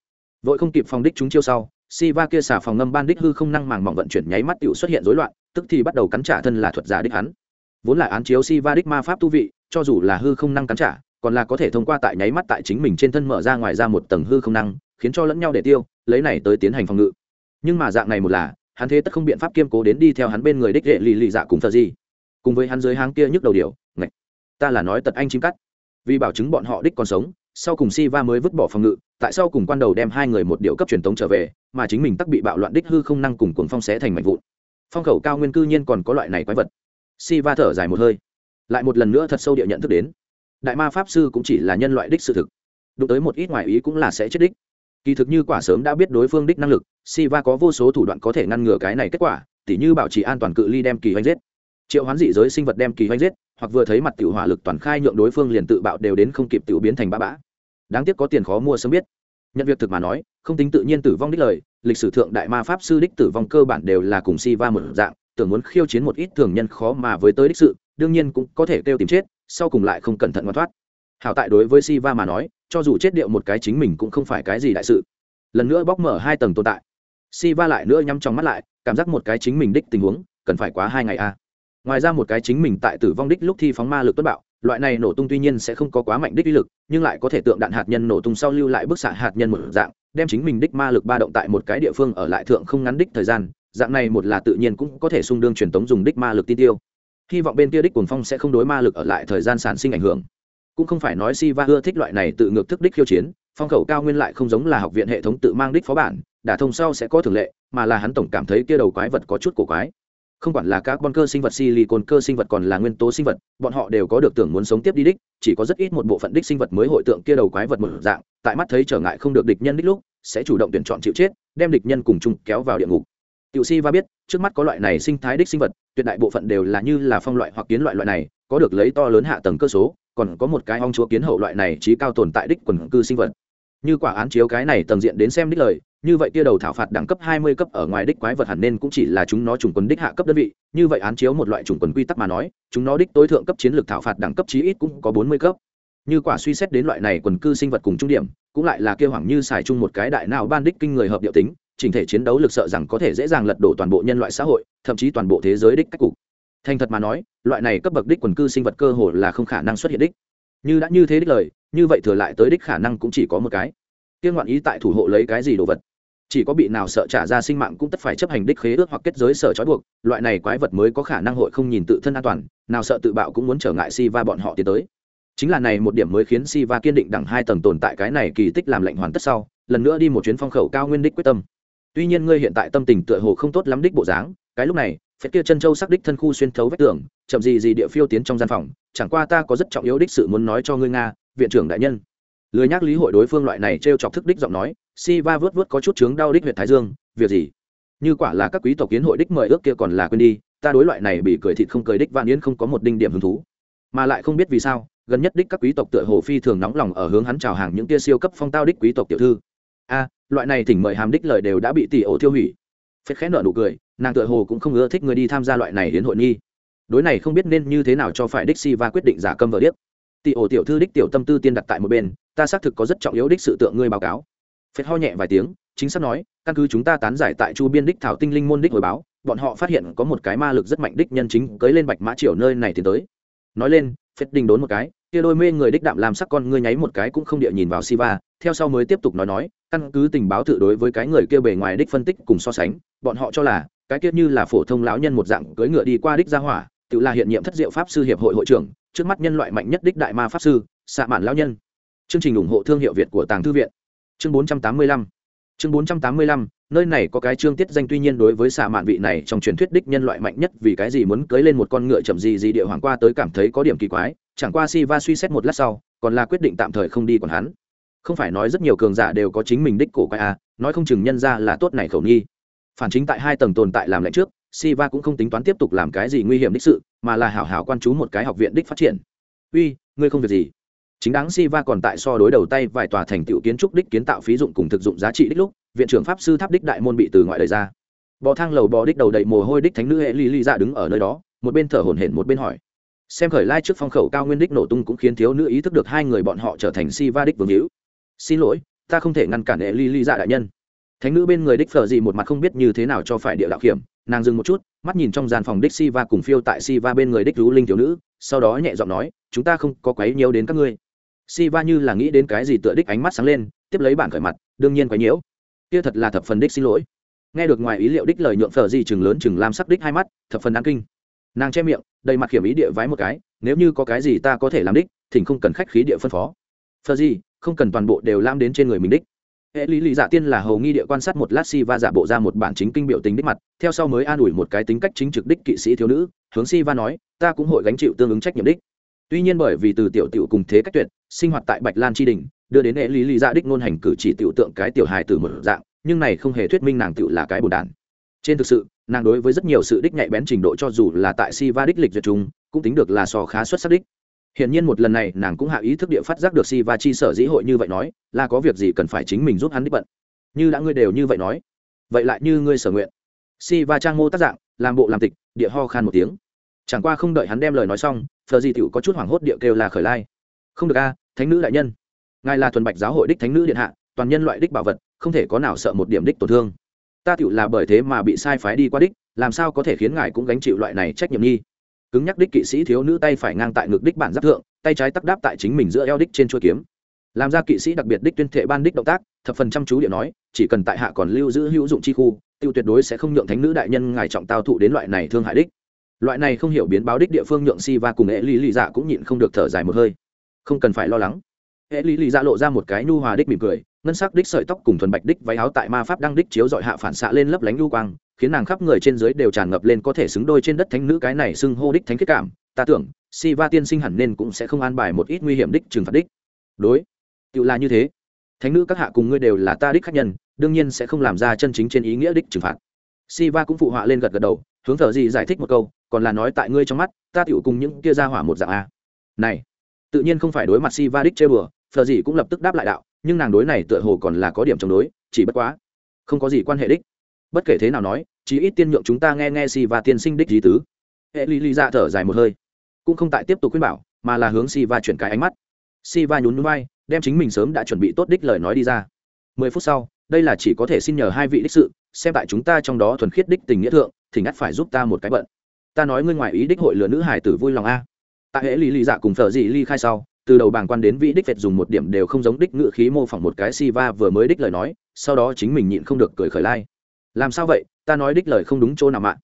Vội không kịp phòng đích chúng chiêu sau, si va kia xả phòng ngâm ban đích hư không năng màng mỏng vận chuyển nháy mắt tiểu xuất hiện rối loạn, tức thì bắt đầu cắn trả thân là thuật giả đích hắn. Vốn là án chiếu si va đích ma pháp tu vị, cho dù là hư không năng cắn trả, còn là có thể thông qua tại nháy mắt tại chính mình trên thân mở ra ngoài ra một tầng hư không năng, khiến cho lẫn nhau để tiêu, lấy này tới tiến hành phòng ngự nhưng mà dạng này một là, hắn thế tất không biện pháp kiêm cố đến đi theo hắn bên người đích hệ lì lì dạ cùng thờ gì. Cùng với hắn dưới háng kia nhức đầu điều, ngạch, ta là nói tật anh chim cắt. Vì bảo chứng bọn họ đích còn sống, sau cùng si va mới vứt bỏ phòng ngự, tại sau cùng quan đầu đem hai người một điệu cấp truyền tống trở về, mà chính mình tắc bị bạo loạn đích hư không năng cùng cuồng phong xé thành mảnh vụn. Phong khẩu cao nguyên cư nhiên còn có loại này quái vật. Si va thở dài một hơi. Lại một lần nữa thật sâu địa nhận thức đến. Đại ma pháp sư cũng chỉ là nhân loại đích sự thực. Đụng tới một ít ngoại ý cũng là sẽ chết đích kỳ thực như quả sớm đã biết đối phương đích năng lực, siva có vô số thủ đoạn có thể ngăn ngừa cái này kết quả, tỉ như bảo trì an toàn cự ly đem kỳ hoanh giết. Triệu hoán dị giới sinh vật đem kỳ hoanh giết, hoặc vừa thấy mặt tiểu hỏa lực toàn khai nhượng đối phương liền tự bạo đều đến không kịp tiểu biến thành bã bã. Đáng tiếc có tiền khó mua sớm biết. Nhận việc thực mà nói, không tính tự nhiên tử vong đích lời, lịch sử thượng đại ma pháp sư đích tử vong cơ bản đều là cùng Siva một dạng, tưởng muốn khiêu chiến một ít thường nhân khó mà với tới đích sự, đương nhiên cũng có thể kêu tìm chết, sau cùng lại không cẩn thận ngoan thoát. Hảo tại đối với Siva mà nói cho dù chết điệu một cái chính mình cũng không phải cái gì đại sự. Lần nữa bóc mở hai tầng tồn tại. Siva lại nữa nhắm trong mắt lại, cảm giác một cái chính mình đích tình huống, cần phải quá hai ngày a ngoài ra một cái chính mình tại tử vong đích lúc thi phóng ma lực tuất bạo, loại này nổ tung tuy nhiên sẽ không có quá mạnh đích uy lực, nhưng lại có thể tượng đạn hạt nhân nổ tung sau lưu lại bức xạ hạt nhân một dạng, đem chính mình đích ma lực ba động tại một cái địa phương ở lại thượng không ngắn đích thời gian, dạng này một là tự nhiên cũng có thể xung đương truyền tống dùng đích ma lực tin tiêu. Hy vọng bên kia đích cuồng phong sẽ không đối ma lực ở lại thời gian sản sinh ảnh hưởng cũng không phải nói si va ưa thích loại này tự ngược thức đích khiêu chiến, phong khẩu cao nguyên lại không giống là học viện hệ thống tự mang đích phó bản, đả thông sau sẽ có thường lệ, mà là hắn tổng cảm thấy kia đầu quái vật có chút cổ quái. Không quản là các con cơ sinh vật silicon cơ sinh vật còn là nguyên tố sinh vật, bọn họ đều có được tưởng muốn sống tiếp đi đích, chỉ có rất ít một bộ phận đích sinh vật mới hội tượng kia đầu quái vật một dạng, tại mắt thấy trở ngại không được địch nhân đích lúc, sẽ chủ động tuyển chọn chịu chết, đem địch nhân cùng chung kéo vào địa ngục tiểu si va biết, trước mắt có loại này sinh thái đích sinh vật, tuyệt đại bộ phận đều là như là phong loại hoặc kiến loại loại này, có được lấy to lớn hạ tầng cơ số, còn có một cái ong chúa kiến hậu loại này trí cao tồn tại đích quần cư sinh vật. Như quả án chiếu cái này tầng diện đến xem đích lời, như vậy tia đầu thảo phạt đẳng cấp hai mươi cấp ở ngoài đích quái vật hẳn nên cũng chỉ là chúng nó trùng quần đích hạ cấp đơn vị, như vậy án chiếu một loại trùng quần quy tắc mà nói, chúng nó đích tối thượng cấp chiến lược thảo phạt đẳng cấp chí ít cũng có bốn mươi cấp. Như quả suy xét đến loại này quần cư sinh vật cùng trung điểm, cũng lại là kêu hoảng như xài chung một cái đại nào ban đích kinh người hợp điệu tính chỉnh thể chiến đấu lực sợ rằng có thể dễ dàng lật đổ toàn bộ nhân loại xã hội, thậm chí toàn bộ thế giới đích cách cục. Thành thật mà nói, loại này cấp bậc đích quần cư sinh vật cơ hồ là không khả năng xuất hiện đích. Như đã như thế đích lời, như vậy thừa lại tới đích khả năng cũng chỉ có một cái. Tiên ngoạn ý tại thủ hộ lấy cái gì đồ vật? Chỉ có bị nào sợ trả ra sinh mạng cũng tất phải chấp hành đích khế ước hoặc kết giới sở trói buộc, loại này quái vật mới có khả năng hội không nhìn tự thân an toàn, nào sợ tự bạo cũng muốn trở ngại si va bọn họ tiến tới. Chính là này một điểm mới khiến si va kiên định đẳng hai tầng tồn tại cái này kỳ tích làm lệnh hoàn tất sau, lần nữa đi một chuyến phong khẩu cao nguyên đích quyết tâm tuy nhiên ngươi hiện tại tâm tình tựa hồ không tốt lắm đích bộ dáng, cái lúc này phép kia chân châu sắc đích thân khu xuyên thấu vách tường, chậm gì gì địa phiêu tiến trong gian phòng, chẳng qua ta có rất trọng yếu đích sự muốn nói cho ngươi nga, viện trưởng đại nhân. Lười nhắc lý hội đối phương loại này t chọc thức đích giọng nói si va vớt vớt có chút chướng đau đích huyện thái dương, việc gì? Như quả là các quý tộc kiến hội đích mời ước kia còn là quên đi, ta đối loại này bị cười thịt không cười đích vạn yến không có một đinh điểm hứng thú. Mà lại không biết vì sao, gần nhất đích các quý tộc tựa hồ phi thường nóng lòng ở hướng hắn chào hàng những tia siêu cấp phong tao đích quý tộc tiểu thư. A loại này thỉnh mời hàm đích lời đều đã bị tỷ ổ tiêu hủy. Phết khẽ nợ nụ cười, nàng tựa hồ cũng không ưa thích người đi tham gia loại này đến hội nghi. Đối này không biết nên như thế nào cho phải đích si va quyết định giả câm vợ điếc. Tỷ ổ tiểu thư đích tiểu tâm tư tiên đặt tại một bên, ta xác thực có rất trọng yếu đích sự tượng ngươi báo cáo. Phết ho nhẹ vài tiếng, chính xác nói, căn cứ chúng ta tán giải tại chu biên đích thảo tinh linh môn đích hồi báo, bọn họ phát hiện có một cái ma lực rất mạnh đích nhân chính cưới lên bạch mã triều nơi này tiến tới. Nói lên phết đình đốn một cái kia đôi mê người đích đạm làm sắc con ngươi nháy một cái cũng không địa nhìn vào Siva, theo sau mới tiếp tục nói nói, căn cứ tình báo tự đối với cái người kia bề ngoài đích phân tích cùng so sánh, bọn họ cho là, cái kia như là phổ thông lão nhân một dạng cưỡi ngựa đi qua đích gia hỏa, tự là hiện nhiệm thất diệu pháp sư hiệp hội hội trưởng, trước mắt nhân loại mạnh nhất đích đại ma pháp sư, xạ mạn lão nhân. Chương trình ủng hộ thương hiệu Việt của Tàng thư viện. Chương 485. Chương 485, nơi này có cái chương tiết danh tuy nhiên đối với xạ mạn vị này trong truyền thuyết đích nhân loại mạnh nhất vì cái gì muốn cưới lên một con ngựa chậm gì gì địa hoàng qua tới cảm thấy có điểm kỳ quái, chẳng qua si va suy xét một lát sau còn là quyết định tạm thời không đi còn hắn. Không phải nói rất nhiều cường giả đều có chính mình đích cổ quái à, nói không chừng nhân ra là tốt này khẩu nghi. Phản chính tại hai tầng tồn tại làm lệnh trước si va cũng không tính toán tiếp tục làm cái gì nguy hiểm đích sự mà là hảo hảo quan chú một cái học viện đích phát triển. Uy ngươi không việc gì chính đáng si va còn tại so đối đầu tay vài tòa thành tựu kiến trúc đích kiến tạo phí dụng cùng thực dụng giá trị đích lúc, viện trưởng pháp sư tháp đích đại môn bị từ ngoại đời ra. Bò thang lầu bò đích đầu đầy mồ hôi đích thánh nữ hệ ly ly ra đứng ở nơi đó, một bên thở hổn hển một bên hỏi. Xem khởi lai trước phong khẩu cao nguyên đích nổ tung cũng khiến thiếu nữ ý thức được hai người bọn họ trở thành si va đích vương hữu. Xin lỗi, ta không thể ngăn cản hệ ly ly dạ đại nhân. Thánh nữ bên người đích phở gì một mặt không biết như thế nào cho phải địa đạo hiểm, nàng dừng một chút, mắt nhìn trong gian phòng đích si va cùng phiêu tại si va bên người đích rú linh thiếu nữ, sau đó nhẹ giọng nói, chúng ta không có quấy nhiễu đến các ngươi si va như là nghĩ đến cái gì tựa đích ánh mắt sáng lên, tiếp lấy bản khởi mặt, đương nhiên quấy nhiễu. Kia thật là thập phần đích xin lỗi. Nghe được ngoài ý liệu đích lời nhượng phở gì chừng lớn chừng lam sắc đích hai mắt, thập phần đáng kinh. Nàng che miệng, đầy mặt hiểm ý địa vái một cái, nếu như có cái gì ta có thể làm đích, thỉnh không cần khách khí địa phân phó. Phở gì, không cần toàn bộ đều lam đến trên người mình đích. Hệ lý lý giả tiên là hầu nghi địa quan sát một lát si va giả bộ ra một bản chính kinh biểu tính đích mặt, theo sau mới an ủi một cái tính cách chính trực đích kỵ sĩ thiếu nữ, hướng si va nói, ta cũng hội gánh chịu tương ứng trách nhiệm đích. Tuy nhiên bởi vì từ tiểu tiểu cùng thế cách tuyệt sinh hoạt tại bạch lan tri đình đưa đến hệ lý lý dạ đích ngôn hành cử chỉ tiểu tượng cái tiểu hài từ một dạng nhưng này không hề thuyết minh nàng tiểu là cái bồn đản trên thực sự nàng đối với rất nhiều sự đích nhạy bén trình độ cho dù là tại si va đích lịch duyệt chúng cũng tính được là sò khá xuất sắc đích Hiển nhiên một lần này nàng cũng hạ ý thức địa phát giác được Si Va chi sở dĩ hội như vậy nói, là có việc gì cần phải chính mình giúp hắn đích bận. Như đã ngươi đều như vậy nói, vậy lại như ngươi sở nguyện. Si Va trang mô tác dạng, làm bộ làm tịch, địa ho khan một tiếng. Chẳng qua không đợi hắn đem lời nói xong, Phở Di tiểu có chút hoảng hốt địa kêu là khởi lai. Không được a, thánh nữ đại nhân. Ngài là thuần bạch giáo hội đích thánh nữ điện hạ, toàn nhân loại đích bảo vật, không thể có nào sợ một điểm đích tổn thương. Ta tựu là bởi thế mà bị sai phái đi qua đích làm sao có thể khiến ngài cũng gánh chịu loại này trách nhiệm nghi? Cứng nhắc đích kỵ sĩ thiếu nữ tay phải ngang tại ngực đích bản giáp thượng tay trái tắc đáp tại chính mình giữa eo đích trên chuôi kiếm. Làm ra kỵ sĩ đặc biệt đích tuyên thệ ban đích động tác thập phần chăm chú điện nói chỉ cần tại hạ còn lưu giữ hữu dụng chi khu tiêu tuyệt đối sẽ không nhượng thánh nữ đại nhân ngài trọng tao thụ đến loại này thương hại đích. Loại này không hiểu biến báo đích địa phương nhượng si và cùng hệ lý lý dạ cũng nhịn không được thở dài một hơi không cần phải lo lắng. Hệ lý lý ra lộ ra một cái nhu hòa đích mỉm cười, ngân sắc đích sợi tóc cùng thuần bạch đích váy áo tại ma pháp đang đích chiếu dọi hạ phản xạ lên lấp lánh lưu quang, khiến nàng khắp người trên dưới đều tràn ngập lên có thể xứng đôi trên đất thánh nữ cái này xưng hô đích thánh kết cảm. Ta tưởng, si va tiên sinh hẳn nên cũng sẽ không an bài một ít nguy hiểm đích trừng phạt đích. Đối tự là như thế. Thánh nữ các hạ cùng ngươi đều là ta đích khách nhân, đương nhiên sẽ không làm ra chân chính trên ý nghĩa đích trừng phạt. Si va cũng phụ họa lên gật gật đầu, hướng thở gì giải thích một câu, còn là nói tại ngươi trong mắt, ta tựu cùng những kia ra hỏa một dạng a. Này tự nhiên không phải đối mặt si va đích chơi bừa, phờ gì cũng lập tức đáp lại đạo, nhưng nàng đối này tựa hồ còn là có điểm chống đối, chỉ bất quá, không có gì quan hệ đích. Bất kể thế nào nói chỉ ít tiên nhượng chúng ta nghe nghe si và tiên sinh đích lý tứ. Hệ lý lý ra thở dài một hơi, cũng không tại tiếp tục khuyên bảo, mà là hướng si va chuyển cái ánh mắt. Si va nhún núi bay, đem chính mình sớm đã chuẩn bị tốt đích lời nói đi ra. Mười phút sau, đây là chỉ có thể xin nhờ hai vị đích sự, xem tại chúng ta trong đó thuần khiết đích tình nghĩa thượng, thì ngắt phải giúp ta một cái bận. Ta nói ngươi ngoài ý đích hội lừa nữ hải tử vui lòng a tại hệ lý lý dạ cùng thợ dị ly khai sau, từ đầu bảng quan đến vị đích vẹt dùng một điểm đều không giống đích ngự khí mô phỏng một cái si va vừa mới đích lời nói, sau đó chính mình nhịn không được cười khởi lai. Làm sao vậy? Ta nói đích lời không đúng chỗ nào mạng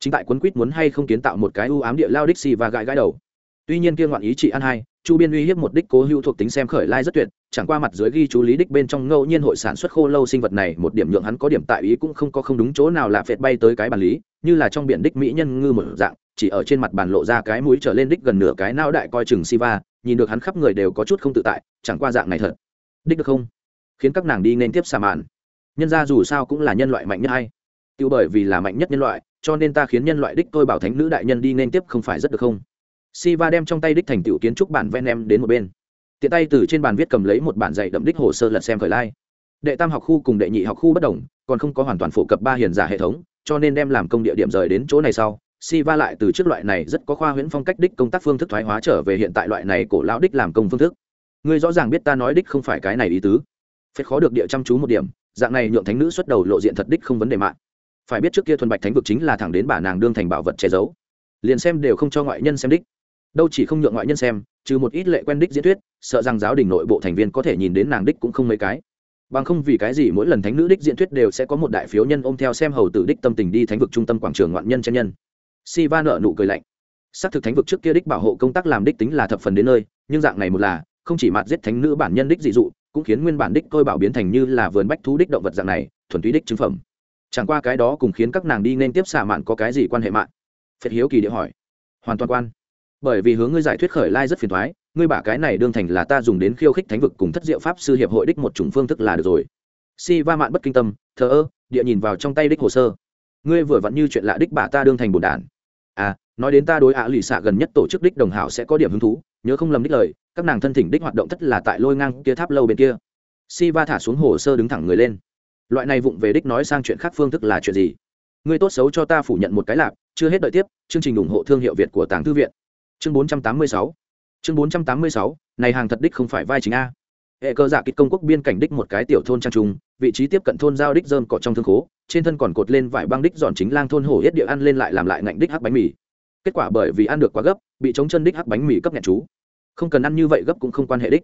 chính tại quấn quýt muốn hay không kiến tạo một cái ưu ám địa lao đích si và gãi gãi đầu. Tuy nhiên kia ngoạn ý chị ăn hai, chu biên uy hiếp một đích cố hữu thuộc tính xem khởi lai rất tuyệt, chẳng qua mặt dưới ghi chú lý đích bên trong ngẫu nhiên hội sản xuất khô lâu sinh vật này, một điểm nhượng hắn có điểm tại ý cũng không có không đúng chỗ nào là phệt bay tới cái bàn lý, như là trong biển đích mỹ nhân ngư một dạng chỉ ở trên mặt bàn lộ ra cái mũi trở lên đích gần nửa cái nao đại coi chừng siva, nhìn được hắn khắp người đều có chút không tự tại, chẳng qua dạng này thật. Đích được không? Khiến các nàng đi nên tiếp xà mạn. Nhân ra dù sao cũng là nhân loại mạnh nhất hay. Tiêu bởi vì là mạnh nhất nhân loại, cho nên ta khiến nhân loại đích tôi bảo thánh nữ đại nhân đi nên tiếp không phải rất được không? Siva đem trong tay đích thành tựu kiến trúc bản ven em đến một bên. Tiện tay từ trên bàn viết cầm lấy một bản dạy đậm đích hồ sơ lật xem khởi lai. Đệ tam học khu cùng đệ nhị học khu bất đồng, còn không có hoàn toàn phổ cập ba hiền giả hệ thống, cho nên đem làm công địa điểm rời đến chỗ này sau si va lại từ trước loại này rất có khoa huyễn phong cách đích công tác phương thức thoái hóa trở về hiện tại loại này cổ lão đích làm công phương thức. Ngươi rõ ràng biết ta nói đích không phải cái này ý tứ. Phết khó được địa chăm chú một điểm, dạng này nhượng thánh nữ xuất đầu lộ diện thật đích không vấn đề mạng. Phải biết trước kia thuần bạch thánh vực chính là thẳng đến bà nàng đương thành bảo vật che giấu. Liền xem đều không cho ngoại nhân xem đích. Đâu chỉ không nhượng ngoại nhân xem, trừ một ít lệ quen đích diễn thuyết, sợ rằng giáo đình nội bộ thành viên có thể nhìn đến nàng đích cũng không mấy cái. Bằng không vì cái gì mỗi lần thánh nữ đích diễn thuyết đều sẽ có một đại phiếu nhân ôm theo xem hầu tử đích tâm tình đi thánh vực trung tâm quảng trường ngoạn nhân chân nhân si va nợ nụ cười lạnh. Xác thực thánh vực trước kia đích bảo hộ công tác làm đích tính là thập phần đến nơi, nhưng dạng này một là, không chỉ mặt giết thánh nữ bản nhân đích dị dụ, cũng khiến nguyên bản đích tôi bảo biến thành như là vườn bách thú đích động vật dạng này, thuần túy đích chứng phẩm. Chẳng qua cái đó cùng khiến các nàng đi nên tiếp xả mạn có cái gì quan hệ mạng phật hiếu kỳ địa hỏi. Hoàn toàn quan. Bởi vì hướng ngươi giải thuyết khởi lai rất phiền thoái ngươi bả cái này đương thành là ta dùng đến khiêu khích thánh vực cùng thất diệu pháp sư hiệp hội đích một chủng phương thức là được rồi. Si va mạn bất kinh tâm, thờ ơ, địa nhìn vào trong tay đích hồ sơ. Ngươi vừa vặn như chuyện lạ đích bả ta đương thành bồn đản à nói đến ta đối ạ lì xạ gần nhất tổ chức đích đồng hảo sẽ có điểm hứng thú, nhớ không lầm đích lời, các nàng thân thỉnh đích hoạt động tất là tại lôi ngang kia tháp lâu bên kia. Si va thả xuống hồ sơ đứng thẳng người lên. Loại này vụng về đích nói sang chuyện khác phương thức là chuyện gì? Ngươi tốt xấu cho ta phủ nhận một cái lạp chưa hết đợi tiếp, chương trình ủng hộ thương hiệu việt của tàng thư viện. Chương 486 chương 486 này hàng thật đích không phải vai chính a. Hệ cơ giả kịch công quốc biên cảnh đích một cái tiểu thôn trang trung, vị trí tiếp cận thôn giao đích dơm cỏ trong thương khố trên thân còn cột lên vải băng đích giòn chính lang thôn hổ yết địa ăn lên lại làm lại ngạnh đích hắc bánh mì. Kết quả bởi vì ăn được quá gấp, bị chống chân đích hắc bánh mì cấp nhẹ chú. Không cần ăn như vậy gấp cũng không quan hệ đích.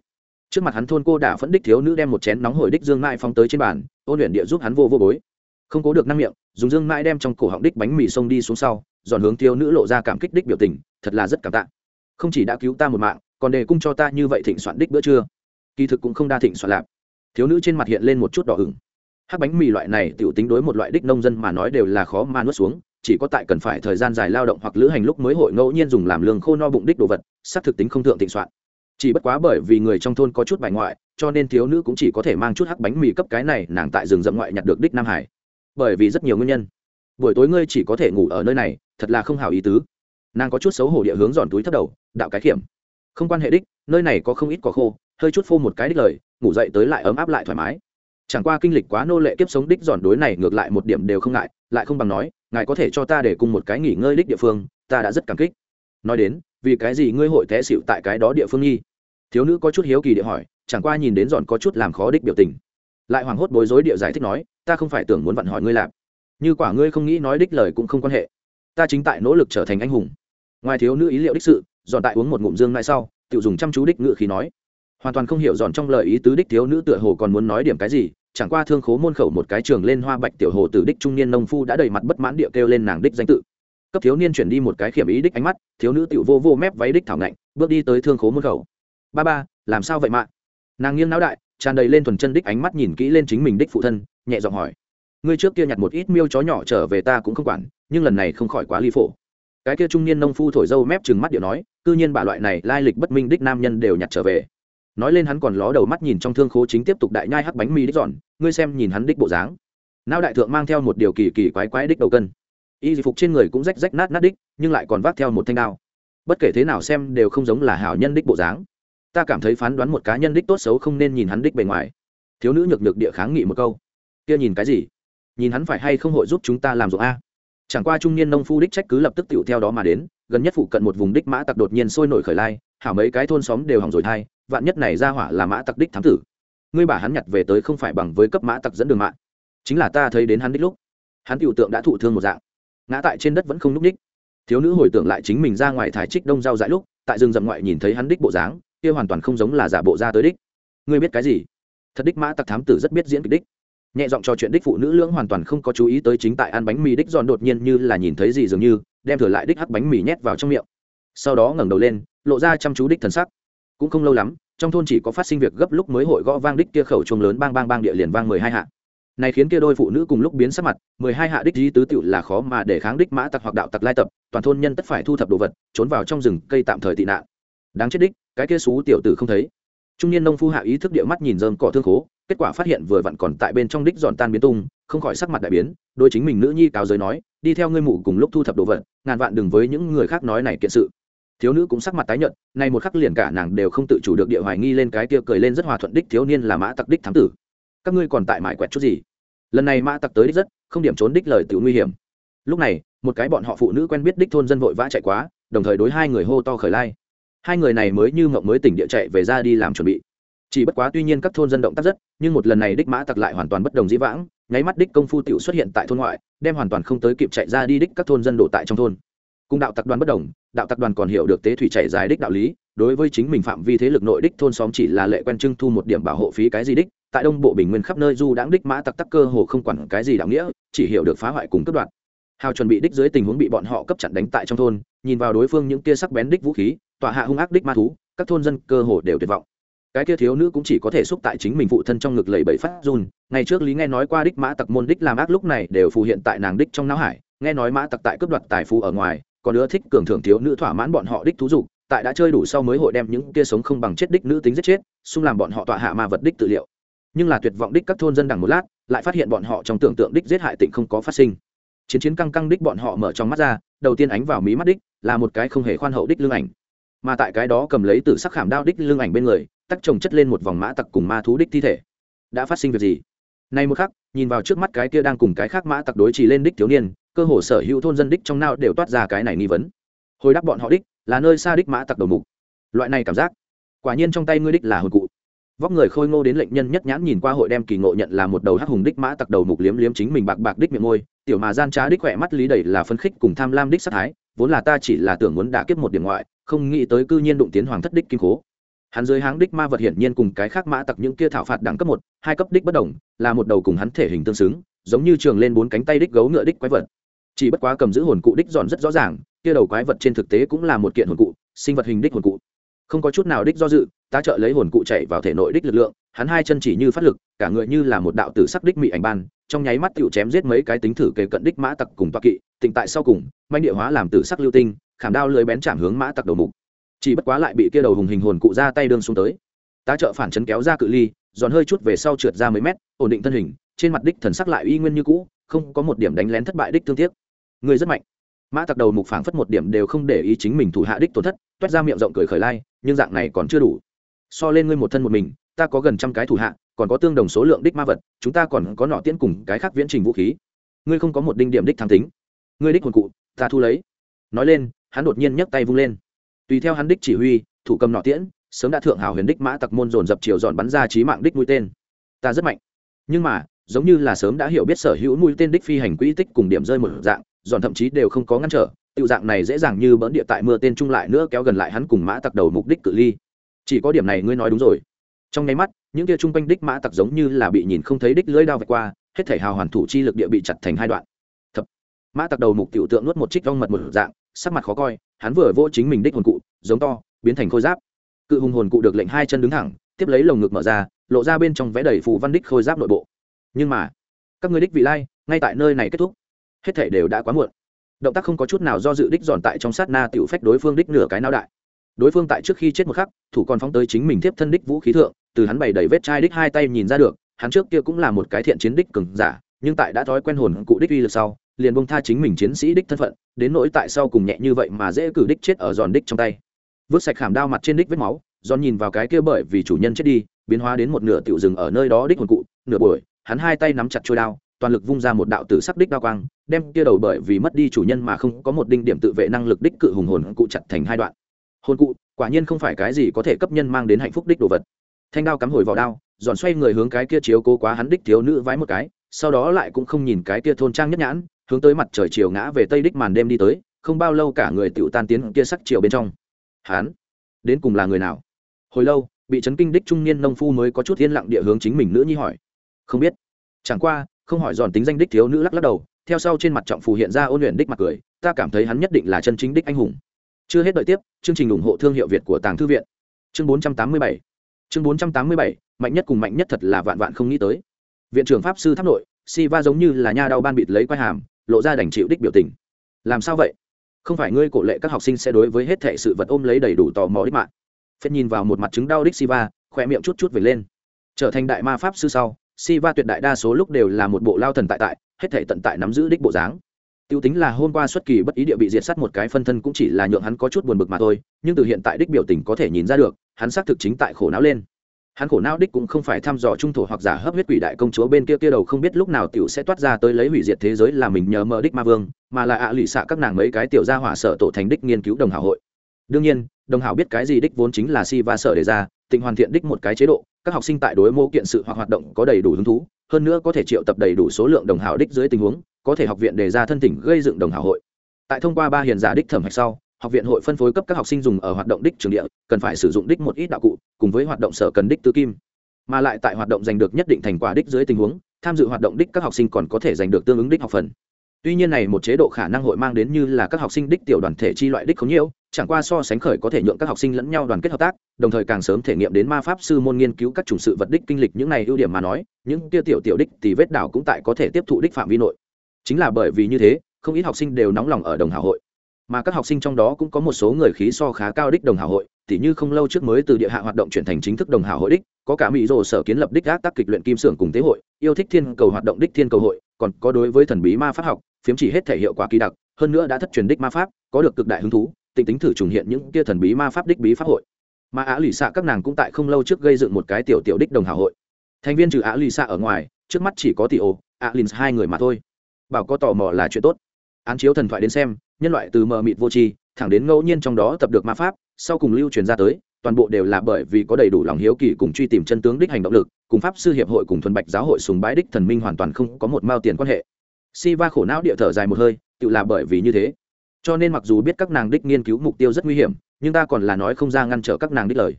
Trước mặt hắn thôn cô đã phẫn đích thiếu nữ đem một chén nóng hổi đích dương mại phong tới trên bàn, ôn luyện địa giúp hắn vô vô bối. Không cố được năng miệng, dùng dương mai đem trong cổ họng đích bánh mì xông đi xuống sau dọn hướng thiếu nữ lộ ra cảm kích đích biểu tình, thật là rất cảm tạ. Không chỉ đã cứu ta một mạng, còn đề cung cho ta như vậy thịnh soạn đích bữa trưa. Kỳ thực cũng không đa thịnh soạn lạp. Thiếu nữ trên mặt hiện lên một chút đỏ ửng hát bánh mì loại này t i ể u tính đối một loại đích nông dân mà nói đều là khó mà nuốt xuống chỉ có tại cần phải thời gian dài lao động hoặc lữ hành lúc mới hội ngẫu nhiên dùng làm lương khô no bụng đích đồ vật xác thực tính không thượng thịnh soạn. Chỉ bất quá bởi vì người trong thôn có chút bài ngoại cho nên thiếu nữ cũng chỉ có thể mang chút hắc bánh mì cấp cái này nàng tại rừng rậm ngoại nhặt được đích nam hải. Bởi vì rất nhiều nguyên nhân. Buổi tối ngươi chỉ có thể ngủ ở nơi này thật là không hào ý tứ. Nàng có chút xấu hổ địa hướng giòn túi thấp đầu đạo cái kiểm, không quan hệ đích nơi này có không ít có khô hơi chút phô một cái đích lời ngủ dậy tới lại ấm áp lại thoải mái chẳng qua kinh lịch quá nô lệ kiếp sống đích giòn đối này ngược lại một điểm đều không ngại, lại không bằng nói, ngài có thể cho ta để cùng một cái nghỉ ngơi đích địa phương, ta đã rất cảm kích. Nói đến, vì cái gì ngươi hội té xịu tại cái đó địa phương nghi? Thiếu nữ có chút hiếu kỳ địa hỏi, chẳng qua nhìn đến giòn có chút làm khó đích biểu tình. Lại hoảng hốt bối rối địa giải thích nói, ta không phải tưởng muốn vặn hỏi ngươi lạp như quả ngươi không nghĩ nói đích lời cũng không quan hệ. Ta chính tại nỗ lực trở thành anh hùng. Ngoài thiếu nữ ý liệu đích sự dọn tại uống một ngụm dương ngay sau tự dùng chăm chú đích ngự khí nói. Hoàn toàn không hiểu dọn trong lời ý tứ đích thiếu nữ tựa hồ còn muốn nói điểm cái gì chẳng qua thương khố môn khẩu một cái trường lên hoa bạch tiểu hồ tử đích trung niên nông phu đã đầy mặt bất mãn địa kêu lên nàng đích danh tự. Cấp thiếu niên chuyển đi một cái khiểm ý đích ánh mắt, thiếu nữ tiểu vô vô mép váy đích thảo ngạnh, bước đi tới thương khố môn khẩu. Ba ba, làm sao vậy mạ? Nàng nghiêng não đại, tràn đầy lên thuần chân đích ánh mắt nhìn kỹ lên chính mình đích phụ thân, nhẹ giọng hỏi. Ngươi trước kia nhặt một ít miêu chó nhỏ trở về ta cũng không quản, nhưng lần này không khỏi quá ly phổ. Cái kia trung niên nông phu thổi dâu mép chừng mắt điệu nói, cư nhiên bà loại này lai lịch bất minh đích nam nhân đều nhặt trở về. Nói lên hắn còn ló đầu mắt nhìn trong thương khố chính tiếp tục đại nhai hắc bánh mì đích giòn ngươi xem nhìn hắn đích bộ dáng. Nao đại thượng mang theo một điều kỳ kỳ quái quái đích đầu cân. Y phục trên người cũng rách rách nát nát đích, nhưng lại còn vác theo một thanh đao. Bất kể thế nào xem đều không giống là hảo nhân đích bộ dáng. Ta cảm thấy phán đoán một cá nhân đích tốt xấu không nên nhìn hắn đích bề ngoài. Thiếu nữ nhược nhược địa kháng nghị một câu. Kia nhìn cái gì? Nhìn hắn phải hay không hội giúp chúng ta làm ruộng a? Chẳng qua trung niên nông phu đích trách cứ lập tức tựu theo đó mà đến, gần nhất phụ cận một vùng đích mã tặc đột nhiên sôi nổi khởi lai, hảo mấy cái thôn xóm đều hỏng rồi thai, vạn nhất này ra hỏa là mã tặc đích thám tử ngươi bà hắn nhặt về tới không phải bằng với cấp mã tặc dẫn đường mạng. Chính là ta thấy đến hắn đích lúc. Hắn tiểu tượng đã thụ thương một dạng. Ngã tại trên đất vẫn không núp đích thiếu nữ hồi tưởng lại chính mình ra ngoài thải trích đông giao dãi lúc, tại rừng rậm ngoại nhìn thấy hắn đích bộ dáng, kia hoàn toàn không giống là giả bộ ra tới đích. Ngươi biết cái gì? Thật đích mã tặc thám tử rất biết diễn kịch đích. Nhẹ giọng trò chuyện đích phụ nữ lưỡng hoàn toàn không có chú ý tới chính tại ăn bánh mì đích giòn đột nhiên như là nhìn thấy gì dường như, đem thừa lại đích hắc bánh mì nhét vào trong miệng. Sau đó ngẩng đầu lên, lộ ra chăm chú đích thần sắc. Cũng không lâu lắm trong thôn chỉ có phát sinh việc gấp lúc mới hội gõ vang đích kia khẩu chuông lớn bang bang bang địa liền vang mười hai hạ. Này khiến kia đôi phụ nữ cùng lúc biến sắc mặt, mười hai hạ đích di tứ tựu là khó mà để kháng đích mã tặc hoặc đạo tặc lai tập, toàn thôn nhân tất phải thu thập đồ vật, trốn vào trong rừng cây tạm thời tị nạn. Đáng chết đích, cái kia xú tiểu tử không thấy. Trung niên nông phu hạ ý thức địa mắt nhìn dơm cỏ thương khố, kết quả phát hiện vừa vặn còn tại bên trong đích giòn tan biến tung, không khỏi sắc mặt đại biến, đôi chính mình nữ nhi cáo giới nói, đi theo ngươi mụ cùng lúc thu thập đồ vật, ngàn vạn đừng với những người khác nói này kiện sự thiếu nữ cũng sắc mặt tái nhợt, nay một khắc liền cả nàng đều không tự chủ được địa hoài nghi lên cái kia cười lên rất hòa thuận đích thiếu niên là mã tặc đích thám tử. Các ngươi còn tại mãi quẹt chút gì? Lần này mã tặc tới đích rất, không điểm trốn đích lời tự nguy hiểm. Lúc này, một cái bọn họ phụ nữ quen biết đích thôn dân vội vã chạy quá, đồng thời đối hai người hô to khởi lai. Hai người này mới như mộng mới tỉnh địa chạy về ra đi làm chuẩn bị. Chỉ bất quá tuy nhiên các thôn dân động tác rất, nhưng một lần này đích mã tặc lại hoàn toàn bất đồng dĩ vãng, nháy mắt đích công phu tiểu xuất hiện tại thôn ngoại, đem hoàn toàn không tới kịp chạy ra đi đích các thôn dân đổ tại trong thôn cùng đạo tặc đoàn bất đồng, đạo tặc đoàn còn hiểu được tế thủy chảy dài đích đạo lý, đối với chính mình phạm vi thế lực nội đích thôn xóm chỉ là lệ quen trưng thu một điểm bảo hộ phí cái gì đích, tại đông bộ bình nguyên khắp nơi du đãng đích mã tặc tắc cơ hồ không quản cái gì đạo nghĩa, chỉ hiểu được phá hoại cùng cấp đoạn hào chuẩn bị đích dưới tình huống bị bọn họ cấp chặn đánh tại trong thôn, nhìn vào đối phương những tia sắc bén đích vũ khí, tỏa hạ hung ác đích ma thú, các thôn dân cơ hồ đều tuyệt vọng. Cái kia thiếu nữ cũng chỉ có thể xúc tại chính mình phụ thân trong ngực lầy bẫy phát run, ngày trước lý nghe nói qua đích mã tặc môn đích làm ác lúc này đều phù hiện tại nàng đích trong não hải, nghe nói mã tặc tại cướp đoạt tài phú ở ngoài còn nữa thích cường thưởng thiếu nữ thỏa mãn bọn họ đích thú dục, tại đã chơi đủ sau mới hội đem những kia sống không bằng chết đích nữ tính giết chết, xung làm bọn họ tọa hạ ma vật đích tự liệu. Nhưng là tuyệt vọng đích các thôn dân đằng một lát, lại phát hiện bọn họ trong tưởng tượng đích giết hại tịnh không có phát sinh. Chiến chiến căng căng đích bọn họ mở trong mắt ra, đầu tiên ánh vào mí mắt đích, là một cái không hề khoan hậu đích lương ảnh. Mà tại cái đó cầm lấy từ sắc khảm đao đích lương ảnh bên người, tắc trồng chất lên một vòng mã tặc cùng ma thú đích thi thể. Đã phát sinh việc gì? Nay một khắc, nhìn vào trước mắt cái kia đang cùng cái khác mã tặc đối trì lên đích thiếu niên cơ hồ sở hữu thôn dân đích trong nào đều toát ra cái này nghi vấn. Hồi đáp bọn họ đích là nơi xa đích mã tặc đầu mục. Loại này cảm giác, quả nhiên trong tay ngươi đích là hồn cụ. Vóc người khôi ngô đến lệnh nhân nhất nhãn nhìn qua hội đem kỳ ngộ nhận là một đầu hắc hùng đích mã tặc đầu mục liếm liếm chính mình bạc bạc đích miệng môi, tiểu mà gian trá đích khỏe mắt lý đầy là phân khích cùng tham lam đích sát thái, vốn là ta chỉ là tưởng muốn đả kiếp một điểm ngoại, không nghĩ tới cư nhiên đụng tiến hoàng thất đích kim cố hắn dưới háng đích ma vật hiển nhiên cùng cái khác mã tặc những kia thảo phạt đẳng cấp một, hai cấp đích bất đồng, là một đầu cùng hắn thể hình tương xứng, giống như trường lên bốn cánh tay đích gấu ngựa đích quái vật chỉ bất quá cầm giữ hồn cụ đích giòn rất rõ ràng, kia đầu quái vật trên thực tế cũng là một kiện hồn cụ, sinh vật hình đích hồn cụ. Không có chút nào đích do dự ta trợ lấy hồn cụ chạy vào thể nội đích lực lượng, hắn hai chân chỉ như phát lực, cả người như là một đạo tử sắc đích mị ảnh ban, trong nháy mắt tựu chém giết mấy cái tính thử kề cận đích mã tặc cùng toa kỵ tịnh tại sau cùng, manh địa hóa làm tử sắc lưu tinh, khảm đao lưới bén chạm hướng mã tặc đầu mục. Chỉ bất quá lại bị kia đầu hùng hình hồn cụ ra tay đương xuống tới. Tá trợ phản chấn kéo ra cự ly, giòn hơi chút về sau trượt ra mấy mét, ổn định thân hình, trên mặt đích thần sắc lại uy nguyên như cũ, không có một điểm đánh lén thất bại đích thương tiếc. Ngươi rất mạnh. Mã tặc đầu mục phảng phất một điểm đều không để ý chính mình thủ hạ đích tổn thất, toét ra miệng rộng cười khởi lai, nhưng dạng này còn chưa đủ. So lên ngươi một thân một mình, ta có gần trăm cái thủ hạ, còn có tương đồng số lượng đích ma vật, chúng ta còn có nọ tiễn cùng cái khác viễn trình vũ khí. Ngươi không có một đinh điểm đích thăng tính. Ngươi đích hồn cụ, ta thu lấy. Nói lên, hắn đột nhiên nhấc tay vung lên. Tùy theo hắn đích chỉ huy, thủ cầm nọ tiễn, sớm đã thượng hào huyền đích mã tặc môn dồn dập chiều dọn bắn ra trí mạng đích mũi tên. Ta rất mạnh. Nhưng mà, giống như là sớm đã hiểu biết sở hữu mũi tên đích phi hành quỹ tích cùng điểm rơi một dạng dọn thậm chí đều không có ngăn trở tiêu dạng này dễ dàng như bỡn địa tại mưa tên trung lại nữa kéo gần lại hắn cùng mã tặc đầu mục đích cự ly. Chỉ có điểm này ngươi nói đúng rồi. Trong nháy mắt, những kia chung quanh đích mã tặc giống như là bị nhìn không thấy đích lưỡi đao vạch qua, hết thể hào hoàn thủ chi lực địa bị chặt thành hai đoạn. Thập. Mã tặc đầu mục tiểu tượng nuốt một trích rong mật một dạng, sắc mặt khó coi, hắn vừa vô chính mình đích hồn cụ, giống to, biến thành khôi giáp. Cự hùng hồn cụ được lệnh hai chân đứng thẳng, tiếp lấy lồng ngực mở ra, lộ ra bên trong vẽ đầy phù văn đích khôi giáp nội bộ. Nhưng mà, các người đích vị lai, ngay tại nơi này kết thúc hết thể đều đã quá muộn. Động tác không có chút nào do dự đích dọn tại trong sát na tiểu phách đối phương đích nửa cái não đại. Đối phương tại trước khi chết một khắc, thủ còn phóng tới chính mình tiếp thân đích vũ khí thượng, từ hắn bày đầy vết chai đích hai tay nhìn ra được, hắn trước kia cũng là một cái thiện chiến đích cường giả, nhưng tại đã thói quen hồn cụ đích uy lực sau, liền bông tha chính mình chiến sĩ đích thân phận, đến nỗi tại sau cùng nhẹ như vậy mà dễ cử đích chết ở giòn đích trong tay. Vứt sạch khảm đao mặt trên đích vết máu, giòn nhìn vào cái kia bởi vì chủ nhân chết đi, biến hóa đến một nửa tiểu rừng ở nơi đó đích hồn cụ, nửa buổi, hắn hai tay nắm chặt trôi đao toàn lực vung ra một đạo tử sắc đích đao quang, đem kia đầu bởi vì mất đi chủ nhân mà không có một đinh điểm tự vệ năng lực đích cự hùng hồn cụ chặt thành hai đoạn. Hồn cụ, quả nhiên không phải cái gì có thể cấp nhân mang đến hạnh phúc đích đồ vật. Thanh đao cắm hồi vào đao, giòn xoay người hướng cái kia chiếu cố quá hắn đích thiếu nữ vái một cái, sau đó lại cũng không nhìn cái kia thôn trang nhất nhãn, hướng tới mặt trời chiều ngã về tây đích màn đêm đi tới, không bao lâu cả người tựu tan tiến kia sắc chiều bên trong. Hắn, đến cùng là người nào? Hồi lâu, bị chấn kinh đích trung niên nông phu mới có chút yên lặng địa hướng chính mình nữ nhi hỏi. Không biết. Chẳng qua không hỏi giòn tính danh đích thiếu nữ lắc lắc đầu, theo sau trên mặt trọng phù hiện ra ôn luyện đích mặt cười, ta cảm thấy hắn nhất định là chân chính đích anh hùng. Chưa hết đợi tiếp, chương trình ủng hộ thương hiệu việt của tàng thư viện. Chương 487 chương 487 mạnh nhất cùng mạnh nhất thật là vạn vạn không nghĩ tới. Viện trưởng pháp sư tháp nội si va giống như là nha đau ban bịt lấy quai hàm, lộ ra đành chịu đích biểu tình. Làm sao vậy? Không phải ngươi cổ lệ các học sinh sẽ đối với hết thệ sự vật ôm lấy đầy đủ tò mò đích mạng. Phết nhìn vào một mặt chứng đau đích siva, khỏe miệng chút chút về lên. Trở thành đại ma pháp sư sau siva tuyệt đại đa số lúc đều là một bộ lao thần tại tại, hết thể tận tại nắm giữ đích bộ dáng. Tiêu tính là hôm qua xuất kỳ bất ý địa bị diệt sát một cái phân thân cũng chỉ là nhượng hắn có chút buồn bực mà thôi, nhưng từ hiện tại đích biểu tình có thể nhìn ra được, hắn xác thực chính tại khổ não lên. Hắn khổ não đích cũng không phải thăm dò trung thổ hoặc giả hấp huyết quỷ đại công chúa bên kia kia đầu không biết lúc nào tiểu sẽ toát ra tới lấy hủy diệt thế giới là mình nhờ mơ đích ma vương, mà là ạ lụy xạ các nàng mấy cái tiểu gia hỏa sở tổ thành đích nghiên cứu đồng hảo hội. Đương nhiên đồng hảo biết cái gì đích vốn chính là si va sở đề ra, tình hoàn thiện đích một cái chế độ, các học sinh tại đối mô kiện sự hoặc hoạt động có đầy đủ hứng thú, hơn nữa có thể triệu tập đầy đủ số lượng đồng hảo đích dưới tình huống, có thể học viện đề ra thân tỉnh gây dựng đồng hảo hội. Tại thông qua ba hiền giả đích thẩm hạch sau, học viện hội phân phối cấp các học sinh dùng ở hoạt động đích trường địa, cần phải sử dụng đích một ít đạo cụ, cùng với hoạt động sở cần đích tư kim. Mà lại tại hoạt động giành được nhất định thành quả đích dưới tình huống, tham dự hoạt động đích các học sinh còn có thể giành được tương ứng đích học phần tuy nhiên này một chế độ khả năng hội mang đến như là các học sinh đích tiểu đoàn thể chi loại đích không nhiều chẳng qua so sánh khởi có thể nhượng các học sinh lẫn nhau đoàn kết hợp tác, đồng thời càng sớm thể nghiệm đến ma pháp sư môn nghiên cứu các chủng sự vật đích kinh lịch những này ưu điểm mà nói, những tiêu tiểu tiểu đích thì vết đảo cũng tại có thể tiếp thụ đích phạm vi nội. Chính là bởi vì như thế, không ít học sinh đều nóng lòng ở đồng hảo hội. Mà các học sinh trong đó cũng có một số người khí so khá cao đích đồng hảo hội, tỉ như không lâu trước mới từ địa hạ hoạt động chuyển thành chính thức đồng hảo hội đích, có cả mỹ rồ sở kiến lập đích gác tác kịch luyện kim sưởng cùng tế hội, yêu thích thiên cầu hoạt động đích thiên cầu hội còn có đối với thần bí ma pháp học, phiếm chỉ hết thể hiệu quả kỳ đặc, hơn nữa đã thất truyền đích ma pháp, có được cực đại hứng thú tính tính thử trùng hiện những kia thần bí ma pháp đích bí pháp hội. Mà á lì xạ các nàng cũng tại không lâu trước gây dựng một cái tiểu tiểu đích đồng hảo hội. Thành viên trừ á lì xạ ở ngoài, trước mắt chỉ có tỷ ô á lìn hai người mà thôi. Bảo có tò mò là chuyện tốt. Án chiếu thần thoại đến xem, nhân loại từ mờ mịt vô tri, thẳng đến ngẫu nhiên trong đó tập được ma pháp, sau cùng lưu truyền ra tới toàn bộ đều là bởi vì có đầy đủ lòng hiếu kỳ cùng truy tìm chân tướng đích hành động lực, cùng pháp sư hiệp hội cùng thuần bạch giáo hội sùng bái đích thần minh hoàn toàn không có một mao tiền quan hệ. Si va khổ não địa thở dài một hơi, tự là bởi vì như thế. Cho nên mặc dù biết các nàng đích nghiên cứu mục tiêu rất nguy hiểm, nhưng ta còn là nói không ra ngăn trở các nàng đích lời.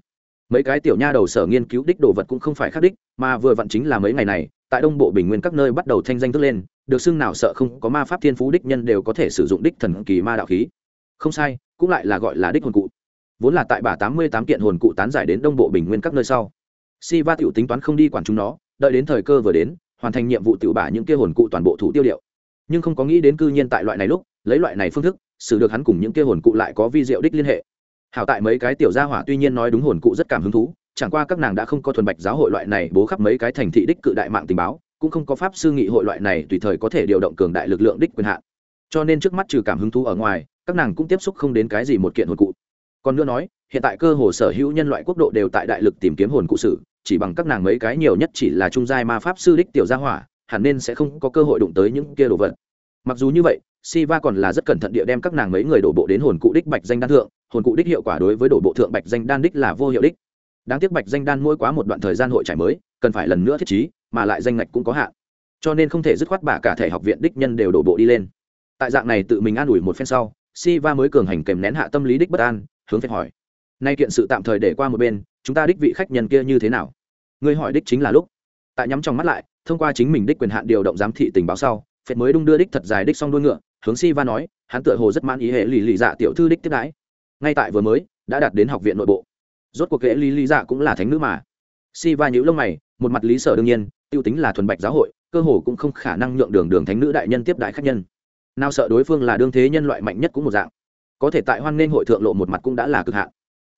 Mấy cái tiểu nha đầu sở nghiên cứu đích đồ vật cũng không phải khắc đích, mà vừa vặn chính là mấy ngày này, tại đông bộ bình nguyên các nơi bắt đầu thanh danh thức lên, được xưng nào sợ không có ma pháp thiên phú đích nhân đều có thể sử dụng đích thần kỳ ma đạo khí. Không sai, cũng lại là gọi là đích hồn cụ vốn là tại bả tám mươi tám kiện hồn cụ tán giải đến đông bộ bình nguyên các nơi sau. Si va tiểu tính toán không đi quản chúng nó, đợi đến thời cơ vừa đến, hoàn thành nhiệm vụ tiểu bả những kia hồn cụ toàn bộ thủ tiêu điệu. Nhưng không có nghĩ đến cư nhiên tại loại này lúc, lấy loại này phương thức, xử được hắn cùng những kia hồn cụ lại có vi diệu đích liên hệ. Hảo tại mấy cái tiểu gia hỏa tuy nhiên nói đúng hồn cụ rất cảm hứng thú, chẳng qua các nàng đã không có thuần bạch giáo hội loại này bố khắp mấy cái thành thị đích cự đại mạng tình báo, cũng không có pháp sư nghị hội loại này tùy thời có thể điều động cường đại lực lượng đích quyền hạn. Cho nên trước mắt trừ cảm hứng thú ở ngoài, các nàng cũng tiếp xúc không đến cái gì một kiện hồn cụ còn nữa nói hiện tại cơ hồ sở hữu nhân loại quốc độ đều tại đại lực tìm kiếm hồn cụ sử chỉ bằng các nàng mấy cái nhiều nhất chỉ là trung giai ma pháp sư đích tiểu gia hỏa hẳn nên sẽ không có cơ hội đụng tới những kia đồ vật mặc dù như vậy Siva còn là rất cẩn thận địa đem các nàng mấy người đổ bộ đến hồn cụ đích bạch danh đan thượng, hồn cụ đích hiệu quả đối với đổ bộ thượng bạch danh đan đích là vô hiệu đích. Đáng tiếc bạch danh đan mỗi quá một đoạn thời gian hội trải mới, cần phải lần nữa thiết trí, mà lại danh ngạch cũng có hạn. Cho nên không thể dứt khoát bả cả thể học viện đích nhân đều đổ bộ đi lên. Tại dạng này tự mình an ủi một phen sau, Siva mới cường hành kèm nén hạ tâm lý đích bất an, hướng phép hỏi: "Nay kiện sự tạm thời để qua một bên, chúng ta đích vị khách nhân kia như thế nào?" Người hỏi đích chính là lúc. Tại nhắm trong mắt lại, thông qua chính mình đích quyền hạn điều động giám thị tình báo sau, phệt mới đung đưa đích thật dài đích xong đuôi ngựa hướng si va nói hắn tựa hồ rất mãn ý hệ lì lì dạ tiểu thư đích tiếp đãi. Ngay tại vừa mới đã đạt đến học viện nội bộ. Rốt cuộc kệ lì lì dạ cũng là thánh nữ mà. Si va nhíu lông mày một mặt lý sở đương nhiên tiêu tính là thuần bạch giáo hội cơ hồ cũng không khả năng nhượng đường đường thánh nữ đại nhân tiếp đại khách nhân. Nào sợ đối phương là đương thế nhân loại mạnh nhất cũng một dạng có thể tại hoan nghênh hội thượng lộ một mặt cũng đã là cực hạn.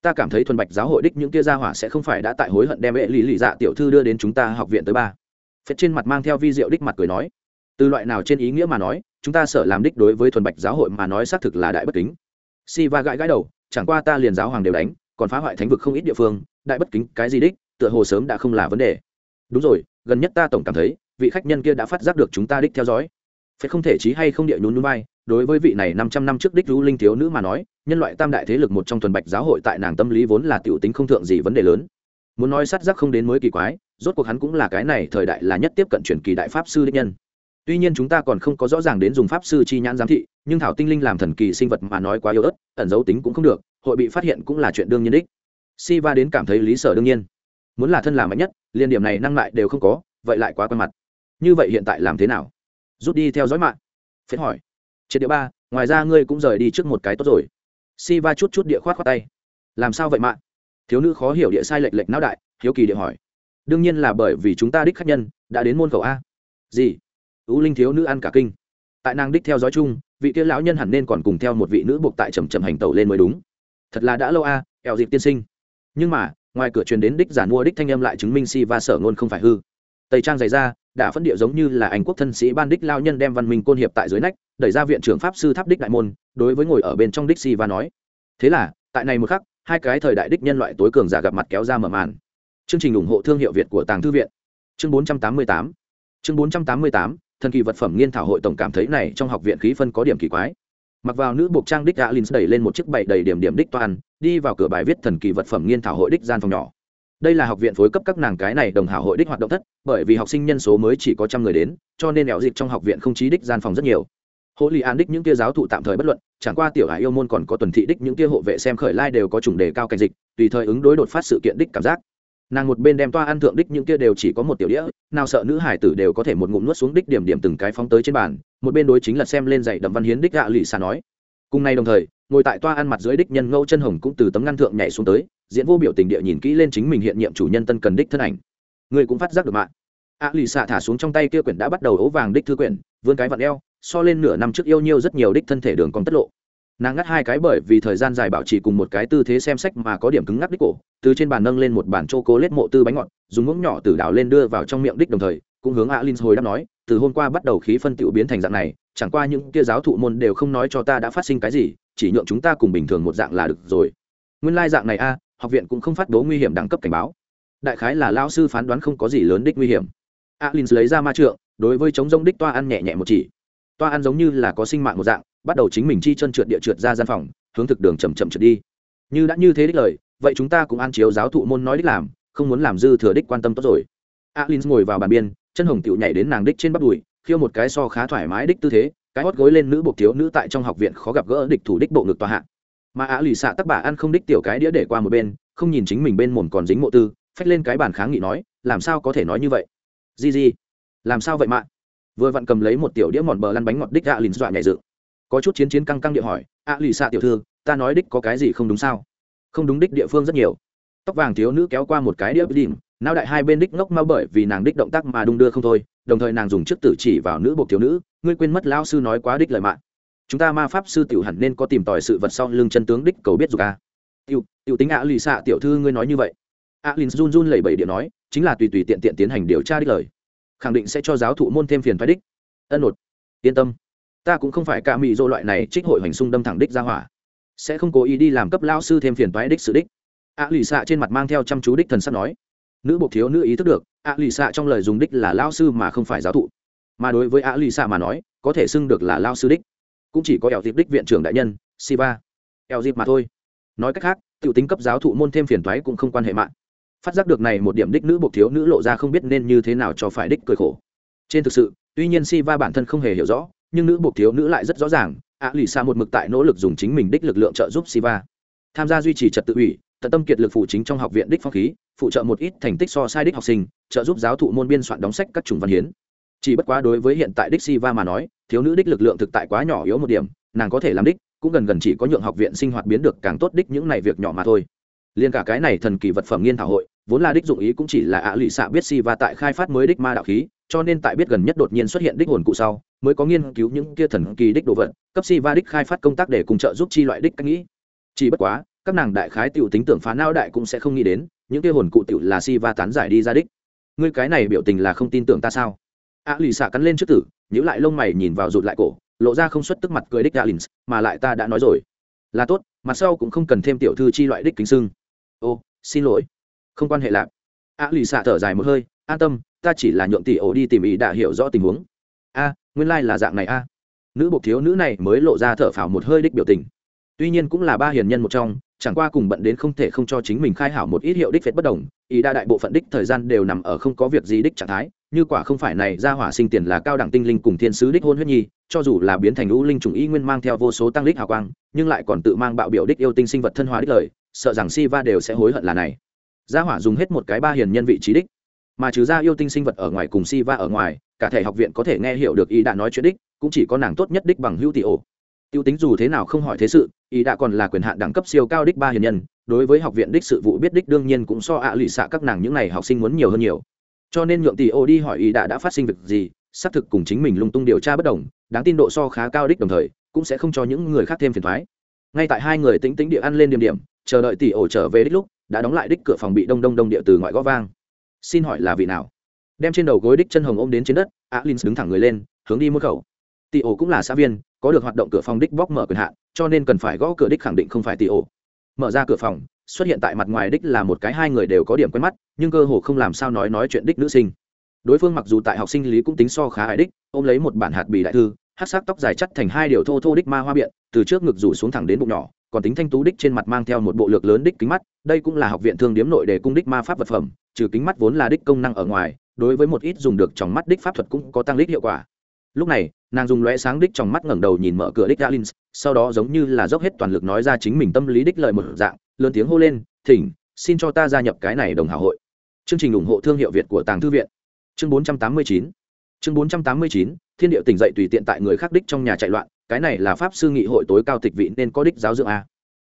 Ta cảm thấy thuần bạch giáo hội đích những kia gia hỏa sẽ không phải đã tại hối hận đem hệ lì lì dạ tiểu thư đưa đến chúng ta học viện tới ba. Phết trên mặt mang theo vi diệu đích mặt cười nói, từ loại nào trên ý nghĩa mà nói, chúng ta sợ làm đích đối với thuần bạch giáo hội mà nói xác thực là đại bất kính. Si va gãi gãi đầu, chẳng qua ta liền giáo hoàng đều đánh, còn phá hoại thánh vực không ít địa phương, đại bất kính cái gì đích, tựa hồ sớm đã không là vấn đề. Đúng rồi, gần nhất ta tổng cảm thấy, vị khách nhân kia đã phát giác được chúng ta đích theo dõi. Phải không thể trí hay không địa nhún núi bay đối với vị này năm trăm năm trước đích rú linh thiếu nữ mà nói, nhân loại tam đại thế lực một trong thuần bạch giáo hội tại nàng tâm lý vốn là tiểu tính không thượng gì vấn đề lớn. Muốn nói sát giác không đến mới kỳ quái, rốt cuộc hắn cũng là cái này thời đại là nhất tiếp cận truyền kỳ đại pháp sư đích nhân. Tuy nhiên chúng ta còn không có rõ ràng đến dùng pháp sư chi nhãn giám thị, nhưng thảo tinh linh làm thần kỳ sinh vật mà nói quá yếu ớt, ẩn dấu tính cũng không được, hội bị phát hiện cũng là chuyện đương nhiên đích. Si va đến cảm thấy lý sở đương nhiên. Muốn là thân làm mạnh nhất, liên điểm này năng lại đều không có, vậy lại quá quen mặt. Như vậy hiện tại làm thế nào? Rút đi theo dõi mạng. Phết hỏi trên địa ba, ngoài ra ngươi cũng rời đi trước một cái tốt rồi. Si va chút chút địa khoát khoát tay. Làm sao vậy mạng thiếu nữ khó hiểu địa sai lệch lệch não đại, hiếu kỳ địa hỏi. Đương nhiên là bởi vì chúng ta đích khách nhân đã đến môn khẩu a. Gì? Ưu linh thiếu nữ ăn cả kinh. Tại nàng đích theo dõi chung, vị kia lão nhân hẳn nên còn cùng theo một vị nữ buộc tại trầm trầm hành tẩu lên mới đúng. Thật là đã lâu a eo dịp tiên sinh. Nhưng mà, ngoài cửa truyền đến đích giản mua đích thanh âm lại chứng minh si va sở ngôn không phải hư. Tây trang dày ra, đã phân địa giống như là anh quốc thân sĩ ban đích lao nhân đem văn minh côn hiệp tại dưới nách đẩy ra viện trưởng pháp sư tháp đích đại môn đối với ngồi ở bên trong đích si va nói. Thế là tại này một khắc hai cái thời đại đích nhân loại tối cường giả gặp mặt kéo ra mở màn. Chương trình ủng hộ thương hiệu việt của tàng thư viện. Chương 488 chương 488, thần kỳ vật phẩm nghiên thảo hội tổng cảm thấy này trong học viện khí phân có điểm kỳ quái. Mặc vào nữ buộc trang đích alin đẩy lên một chiếc bậy đầy điểm điểm đích toàn đi vào cửa bài viết thần kỳ vật phẩm nghiên thảo hội đích gian phòng nhỏ. Đây là học viện phối cấp các nàng cái này đồng hảo hội đích hoạt động thất bởi vì học sinh nhân số mới chỉ có trăm người đến cho nên ẻo dịch trong học viện không chí đích gian phòng rất nhiều hộ lì an đích những kia giáo thụ tạm thời bất luận, chẳng qua tiểu hải yêu môn còn có tuần thị đích những kia hộ vệ xem khởi lai đều có chủng đề cao cảnh dịch, tùy thời ứng đối đột phát sự kiện đích cảm giác. Nàng một bên đem toa ăn thượng đích những kia đều chỉ có một tiểu đĩa, nào sợ nữ hải tử đều có thể một ngụm nuốt xuống đích điểm điểm từng cái phóng tới trên bàn, một bên đối chính là xem lên dạy đậm văn hiến đích gạ lì xà nói. Cùng ngày đồng thời, ngồi tại toa ăn mặt dưới đích nhân ngâu chân hồng cũng từ tấm ngăn thượng nhảy xuống tới, diễn vô biểu tình địa nhìn kỹ lên chính mình hiện nhiệm chủ nhân tân cần đích thân ảnh. Người cũng phát giác được mạng a lì xạ thả xuống trong tay kia quyển đã bắt đầu ố vàng đích thư quyển, vươn cái vặn eo so lên nửa năm trước yêu nhiêu rất nhiều đích thân thể đường còn tất lộ. Nàng ngắt hai cái bởi vì thời gian dài bảo trì cùng một cái tư thế xem sách mà có điểm cứng ngắc đích cổ, từ trên bàn nâng lên một bàn chô cố lết mộ tư bánh ngọt, dùng muỗng nhỏ từ đảo lên đưa vào trong miệng đích đồng thời, cũng hướng alin hồi đáp nói, từ hôm qua bắt đầu khí phân tiểu biến thành dạng này, chẳng qua những kia giáo thụ môn đều không nói cho ta đã phát sinh cái gì, chỉ nhượng chúng ta cùng bình thường một dạng là được rồi. Nguyên lai dạng này a, học viện cũng không phát bố nguy hiểm đẳng cấp cảnh báo. Đại khái là lao sư phán đoán không có gì lớn đích nguy hiểm. Alin lấy ra ma trượng, đối với chống rông đích toa ăn nhẹ nhẹ một chỉ toa ăn giống như là có sinh mạng một dạng, bắt đầu chính mình chi chân trượt địa trượt ra gian phòng, hướng thực đường chầm chậm trượt đi. Như đã như thế đích lời, vậy chúng ta cũng ăn chiếu giáo thụ môn nói đích làm, không muốn làm dư thừa đích quan tâm tốt rồi. Alin ngồi vào bàn biên, chân hồng tựu nhảy đến nàng đích trên bắp đùi, khiêu một cái so khá thoải mái đích tư thế, cái hót gối lên nữ buộc thiếu nữ tại trong học viện khó gặp gỡ địch thủ đích bộ ngực tòa hạ. Mà á lì xạ tắc bà ăn không đích tiểu cái đĩa để qua một bên, không nhìn chính mình bên mồm còn dính mộ tư, phách lên cái bàn kháng nghị nói, làm sao có thể nói như vậy? Gì gì làm sao vậy mạng vừa vặn cầm lấy một tiểu đĩa mòn bờ lăn bánh ngọt đích ạ lìn dọa nhảy dự có chút chiến chiến căng căng địa hỏi, ạ lì xạ tiểu thư, ta nói đích có cái gì không đúng sao? Không đúng đích địa phương rất nhiều. Tóc vàng thiếu nữ kéo qua một cái đĩa đìm nao đại hai bên đích ngốc mau bởi vì nàng đích động tác mà đung đưa không thôi, đồng thời nàng dùng chức tử chỉ vào nữ buộc thiếu nữ, ngươi quên mất lao sư nói quá đích lời mạng. Chúng ta ma pháp sư tiểu hẳn nên có tìm tòi sự vật sau lưng chân tướng đích cầu biết dục a tiểu tiểu tính ạ lì xạ tiểu thư ngươi nói như vậy. A lin run run lẩy bẩy điện nói, chính là tùy tùy tiện tiện tiến hành điều tra đích lời khẳng định sẽ cho giáo thụ môn thêm phiền phái đích. Ân nột. Yên tâm. Ta cũng không phải ca mị dô loại này trích hội hoành xung đâm thẳng đích ra hỏa. Sẽ không cố ý đi làm cấp lao sư thêm phiền phái đích sự đích. A lì xạ trên mặt mang theo chăm chú đích thần sắp nói. Nữ bộ thiếu nữ ý thức được, a lì xạ trong lời dùng đích là lao sư mà không phải giáo thụ. Mà đối với a lì xạ mà nói, có thể xưng được là lao sư đích. Cũng chỉ có eo dịp đích viện trưởng đại nhân, siva. Eo dịp mà thôi. Nói cách khác t i ể u tính cấp giáo thụ môn thêm phiền thoái cũng không quan hệ mạng phát giác được này một điểm đích nữ buộc thiếu nữ lộ ra không biết nên như thế nào cho phải đích cười khổ. Trên thực sự, tuy nhiên siva bản thân không hề hiểu rõ, nhưng nữ buộc thiếu nữ lại rất rõ ràng, ạ lì xa một mực tại nỗ lực dùng chính mình đích lực lượng trợ giúp siva. Tham gia duy trì trật tự ủy, tận tâm kiệt lực phụ chính trong học viện đích phong khí, phụ trợ một ít thành tích so sai đích học sinh, trợ giúp giáo thụ môn biên soạn đóng sách các chủng văn hiến. Chỉ bất quá đối với hiện tại đích siva mà nói, thiếu nữ đích lực lượng thực tại quá nhỏ yếu một điểm, nàng có thể làm đích, cũng gần gần chỉ có nhượng học viện sinh hoạt biến được càng tốt đích những này việc nhỏ mà thôi liên cả cái này thần kỳ vật phẩm nghiên thảo hội, vốn là đích dụng ý cũng chỉ là ạ lụy xạ biết si và tại khai phát mới đích ma đạo khí, cho nên tại biết gần nhất đột nhiên xuất hiện đích hồn cụ sau, mới có nghiên cứu những kia thần kỳ đích đồ vật, cấp si va đích khai phát công tác để cùng trợ giúp chi loại đích cách nghĩ. Chỉ bất quá, các nàng đại khái tiểu tính tưởng phá não đại cũng sẽ không nghĩ đến, những kia hồn cụ tiểu là si va tán giải đi ra đích. Ngươi cái này biểu tình là không tin tưởng ta sao? Ạ lì xạ cắn lên trước tử nhữ lại lông mày nhìn vào rụt lại cổ, lộ ra không xuất tức mặt cười đích alin mà lại ta đã nói rồi. Là tốt, mặt sau cũng không cần thêm tiểu thư chi loại đích kính sưng ô, xin lỗi. Không quan hệ lạc. A lì xạ thở dài một hơi, an tâm, ta chỉ là nhượng tỷ ổ đi tìm ý đã hiểu rõ tình huống. A, nguyên lai、like、là dạng này a. Nữ bộc thiếu nữ này mới lộ ra thở phào một hơi đích biểu tình. Tuy nhiên cũng là ba hiền nhân một trong, chẳng qua cùng bận đến không thể không cho chính mình khai hảo một ít hiệu đích phết bất đồng, ý đa đại bộ phận đích thời gian đều nằm ở không có việc gì đích trạng thái, như quả không phải này ra hỏa sinh tiền là cao đẳng tinh linh cùng thiên sứ đích hôn huyết nhi, cho dù là biến thành lũ linh trùng y nguyên mang theo vô số tăng đích hào quang, nhưng lại còn tự mang bạo biểu đích yêu tinh sinh vật thân hóa đích lời sợ rằng si va đều sẽ hối hận là này. Gia hỏa dùng hết một cái ba hiền nhân vị trí đích. Mà trừ ra yêu tinh sinh vật ở ngoài cùng si va ở ngoài, cả thể học viện có thể nghe hiểu được ý đã nói chuyện đích, cũng chỉ có nàng tốt nhất đích bằng hữu tỷ ổ. Tiêu tính dù thế nào không hỏi thế sự ý đã còn là quyền hạn đẳng cấp siêu cao đích ba hiền nhân, đối với học viện đích sự vụ biết đích đương nhiên cũng so ạ à lụy xạ các nàng những n à y học sinh muốn nhiều hơn nhiều. Cho nên nhượng tỷ ô đi hỏi ý đã đã phát sinh việc gì, xác thực cùng chính mình lung tung điều tra bất đồng, đáng tin độ so khá cao đích đồng thời, cũng sẽ không cho những người khác thêm phiền thoái. Ngay tại hai người tính tính địa ăn lên điểm điểm chờ đợi tỷ ổ trở về đích lúc, đã đóng lại đích cửa phòng bị đông đông đông địa từ ngoại gó vang. Xin hỏi là vị nào? Đem trên đầu gối đích chân hồng ôm đến trên đất alin đứng thẳng người lên, hướng đi môn khẩu. Tỷ ổ cũng là xã viên, có được hoạt động cửa phòng đích bóc mở quyền hạn, cho nên cần phải gõ cửa đích khẳng định không phải tỷ ổ. Mở ra cửa phòng, xuất hiện tại mặt ngoài đích là một cái hai người đều có điểm quen mắt, nhưng cơ hồ không làm sao nói nói chuyện đích nữ sinh. Đối phương mặc dù tại học sinh lý cũng tính so khá hài đích, ôm lấy một bản hạt bì đại thư hát sắc tóc dài chắt thành hai điều thô thô đích ma hoa biện, từ trước ngực rủ xuống thẳng đến bụng nhỏ, còn tính thanh tú đích trên mặt mang theo một bộ lược lớn đích kính mắt, đây cũng là học viện thương điếm nội để cung đích ma pháp vật phẩm, trừ kính mắt vốn là đích công năng ở ngoài, đối với một ít dùng được trong mắt đích pháp thuật cũng có tăng đích hiệu quả. Lúc này, nàng dùng lóe sáng đích trong mắt ngẩng đầu nhìn mở cửa đích galin sau đó giống như là dốc hết toàn lực nói ra chính mình tâm lý đích lời một dạng, lớn tiếng hô lên, thỉnh, xin cho ta gia nhập cái này đồng hảo hội. Chương trình ủng hộ thương hiệu việt của tàng thư viện. Chương 489 chương 489 thiên điệu tỉnh dậy tùy tiện tại người khác đích trong nhà chạy loạn, cái này là pháp sư nghị hội tối cao tịch vị nên có đích giáo dưỡng a.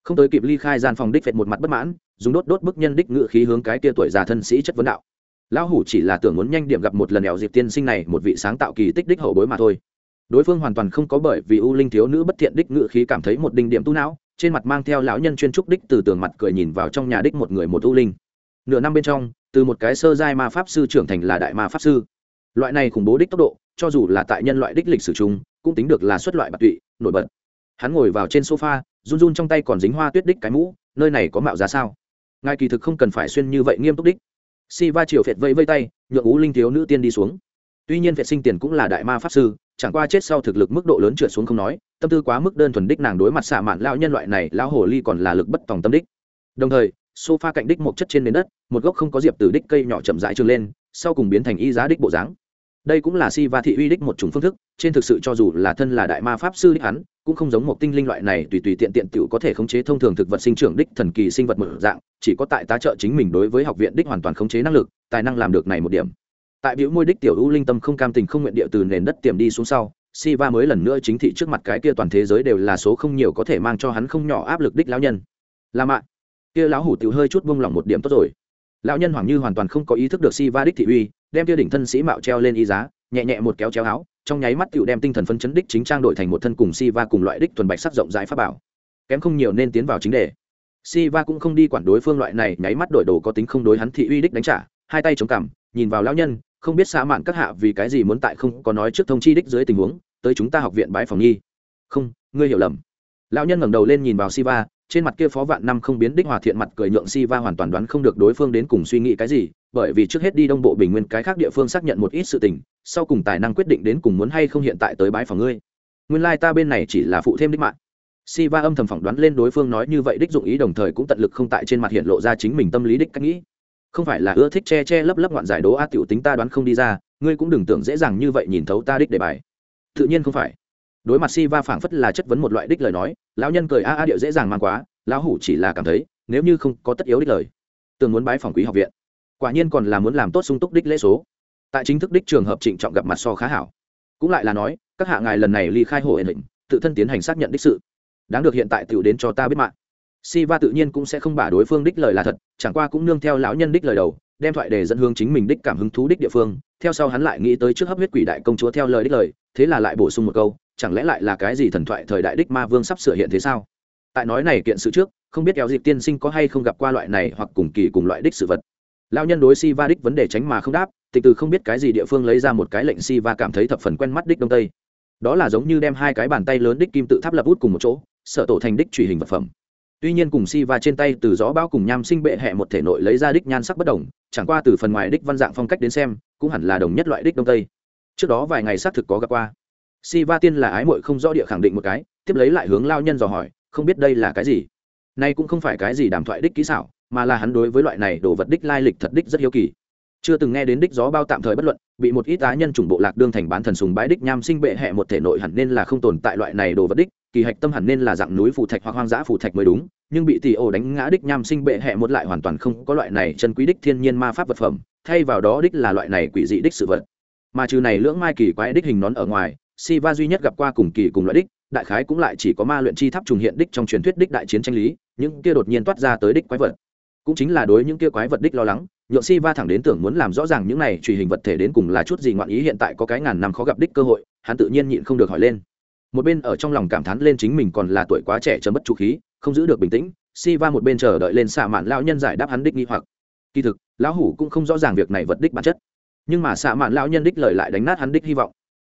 Không tới kịp ly khai gian phòng đích vẹt một mặt bất mãn, dùng đốt đốt bức nhân đích ngự khí hướng cái kia tuổi già thân sĩ chất vấn đạo. Lão hủ chỉ là tưởng muốn nhanh điểm gặp một lần ẻo dịp tiên sinh này một vị sáng tạo kỳ tích đích hậu bối mà thôi. Đối phương hoàn toàn không có bởi vì u linh thiếu nữ bất thiện đích ngự khí cảm thấy một đinh điểm tu não, trên mặt mang theo lão nhân chuyên trúc đích từ tường mặt cười nhìn vào trong nhà đích một người một u linh. Nửa năm bên trong, từ một cái sơ giai ma pháp sư trưởng thành là đại ma pháp sư. Loại này khủng bố đích tốc độ cho dù là tại nhân loại đích lịch sử chung, cũng tính được là xuất loại bạc tụy, nổi bật. Hắn ngồi vào trên sofa, run run trong tay còn dính hoa tuyết đích cái mũ, nơi này có mạo giá sao? Ngài kỳ thực không cần phải xuyên như vậy nghiêm túc đích. Si va triều phệt vây vây tay, nhượng ú linh thiếu nữ tiên đi xuống. Tuy nhiên vệ sinh tiền cũng là đại ma pháp sư, chẳng qua chết sau thực lực mức độ lớn trượt xuống không nói, tâm tư quá mức đơn thuần đích nàng đối mặt xạ mạn lao nhân loại này lao hồ ly còn là lực bất tòng tâm đích. Đồng thời, sofa cạnh đích một chất trên nền đất, một gốc không có diệp từ đích cây nhỏ chậm rãi trương lên, sau cùng biến thành y giá đích bộ dáng đây cũng là si va thị uy đích một chủng phương thức, trên thực sự cho dù là thân là đại ma pháp sư đích hắn, cũng không giống một tinh linh loại này tùy tùy tiện tiện tiểu có thể khống chế thông thường thực vật sinh trưởng đích thần kỳ sinh vật một dạng, chỉ có tại tá trợ chính mình đối với học viện đích hoàn toàn khống chế năng lực, tài năng làm được này một điểm. Tại biểu môi đích tiểu u linh tâm không cam tình không nguyện địa từ nền đất tiềm đi xuống sau, si va mới lần nữa chính thị trước mặt cái kia toàn thế giới đều là số không nhiều có thể mang cho hắn không nhỏ áp lực đích lão nhân. Là mạ. Kia lão hủ tiểu hơi chút buông lỏng một điểm tốt rồi lão nhân hoàng như hoàn toàn không có ý thức được si va đích thị uy, đem tiêu đỉnh thân sĩ mạo treo lên y giá, nhẹ nhẹ một kéo chéo áo, trong nháy mắt tiểu đem tinh thần phân chấn đích chính trang đổi thành một thân cùng si va cùng loại đích thuần bạch sắc rộng rãi pháp bảo. Kém không nhiều nên tiến vào chính đề. Si va cũng không đi quản đối phương loại này, nháy mắt đổi đồ có tính không đối hắn thị uy đích đánh trả, hai tay chống cằm, nhìn vào lão nhân, không biết xã mạn các hạ vì cái gì muốn tại không có nói trước thông chi đích dưới tình huống, tới chúng ta học viện bái phòng nhi không, ngươi hiểu lầm. Lão nhân ngẩng đầu lên nhìn vào siva trên mặt kia phó vạn năm không biến đích hòa thiện mặt cười nhượng siva hoàn toàn đoán không được đối phương đến cùng suy nghĩ cái gì, bởi vì trước hết đi đông bộ bình nguyên cái khác địa phương xác nhận một ít sự tình, sau cùng tài năng quyết định đến cùng muốn hay không hiện tại tới bãi phòng ngươi. Nguyên lai ta bên này chỉ là phụ thêm đích mạng. Siva âm thầm phỏng đoán lên đối phương nói như vậy đích dụng ý đồng thời cũng tận lực không tại trên mặt hiện lộ ra chính mình tâm lý đích cách nghĩ. Không phải là ưa thích che che lấp lấp ngoạn giải đố a tiểu tính ta đoán không đi ra, ngươi cũng đừng tưởng dễ dàng như vậy nhìn thấu ta đích đề bài. Tự nhiên không phải đối mặt si va phảng phất là chất vấn một loại đích lời nói, lão nhân cười a a điệu dễ dàng mang quá, lão hủ chỉ là cảm thấy, nếu như không có tất yếu đích lời, tường muốn bái phòng quý học viện. Quả nhiên còn là muốn làm tốt sung túc đích lễ số. Tại chính thức đích trường hợp trịnh trọng gặp mặt so khá hảo. Cũng lại là nói, các hạ ngài lần này ly khai hồ ẩn định, tự thân tiến hành xác nhận đích sự. Đáng được hiện tại tiểu đến cho ta biết mạng. Si va tự nhiên cũng sẽ không bả đối phương đích lời là thật, chẳng qua cũng nương theo lão nhân đích lời đầu, đem thoại đề dẫn hướng chính mình đích cảm hứng thú đích địa phương. Theo sau hắn lại nghĩ tới trước hấp huyết quỷ đại công chúa theo lời đích lời, thế là lại bổ sung một câu chẳng lẽ lại là cái gì thần thoại thời đại đích ma vương sắp sửa hiện thế sao? Tại nói này kiện sự trước, không biết kéo dịp tiên sinh có hay không gặp qua loại này hoặc cùng kỳ cùng loại đích sự vật. Lão nhân đối si va đích vấn đề tránh mà không đáp, tịch từ không biết cái gì địa phương lấy ra một cái lệnh si va cảm thấy thập phần quen mắt đích đông tây. Đó là giống như đem hai cái bàn tay lớn đích kim tự tháp lập út cùng một chỗ, sở tổ thành đích truy hình vật phẩm. Tuy nhiên cùng si va trên tay từ gió bao cùng nham sinh bệ hẹ một thể nội lấy ra đích nhan sắc bất đồng, chẳng qua từ phần ngoài đích văn dạng phong cách đến xem, cũng hẳn là đồng nhất loại đích đông tây. Trước đó vài ngày xác thực có gặp qua si va tiên là ái mội không rõ địa khẳng định một cái, tiếp lấy lại hướng lao nhân dò hỏi, không biết đây là cái gì? Nay cũng không phải cái gì đàm thoại đích kỹ xảo, mà là hắn đối với loại này đồ vật đích lai lịch thật đích rất hiếu kỳ. Chưa từng nghe đến đích gió bao tạm thời bất luận, bị một ít á nhân chủng bộ lạc đương thành bán thần sùng bái đích nham sinh bệ hẹ một thể nội hẳn nên là không tồn tại loại này đồ vật đích, kỳ hạch tâm hẳn nên là dạng núi phù thạch hoặc hoang dã phù thạch mới đúng, nhưng bị tỷ ổ đánh ngã đích nham sinh bệ hẹ một lại hoàn toàn không có loại này chân quý đích thiên nhiên ma pháp vật phẩm, thay vào đó đích là loại này quỷ dị đích sự vật. Mà trừ này lưỡng mai kỳ quái đích hình nón ở ngoài si va duy nhất gặp qua cùng kỳ cùng loại đích, đại khái cũng lại chỉ có ma luyện chi tháp trùng hiện đích trong truyền thuyết đích đại chiến tranh lý, những kia đột nhiên toát ra tới đích quái vật. Cũng chính là đối những kia quái vật đích lo lắng, nhượng si va thẳng đến tưởng muốn làm rõ ràng những này truy hình vật thể đến cùng là chút gì ngoạn ý hiện tại có cái ngàn năm khó gặp đích cơ hội, hắn tự nhiên nhịn không được hỏi lên. Một bên ở trong lòng cảm thán lên chính mình còn là tuổi quá trẻ chấm bất trụ khí, không giữ được bình tĩnh si va một bên chờ đợi lên xạ mạn lão nhân giải đáp hắn đích nghi hoặc. Kỳ thực, lão hủ cũng không rõ ràng việc này vật đích bản chất. Nhưng mà xạ mạn lão nhân đích lời lại đánh nát hắn đích hy vọng.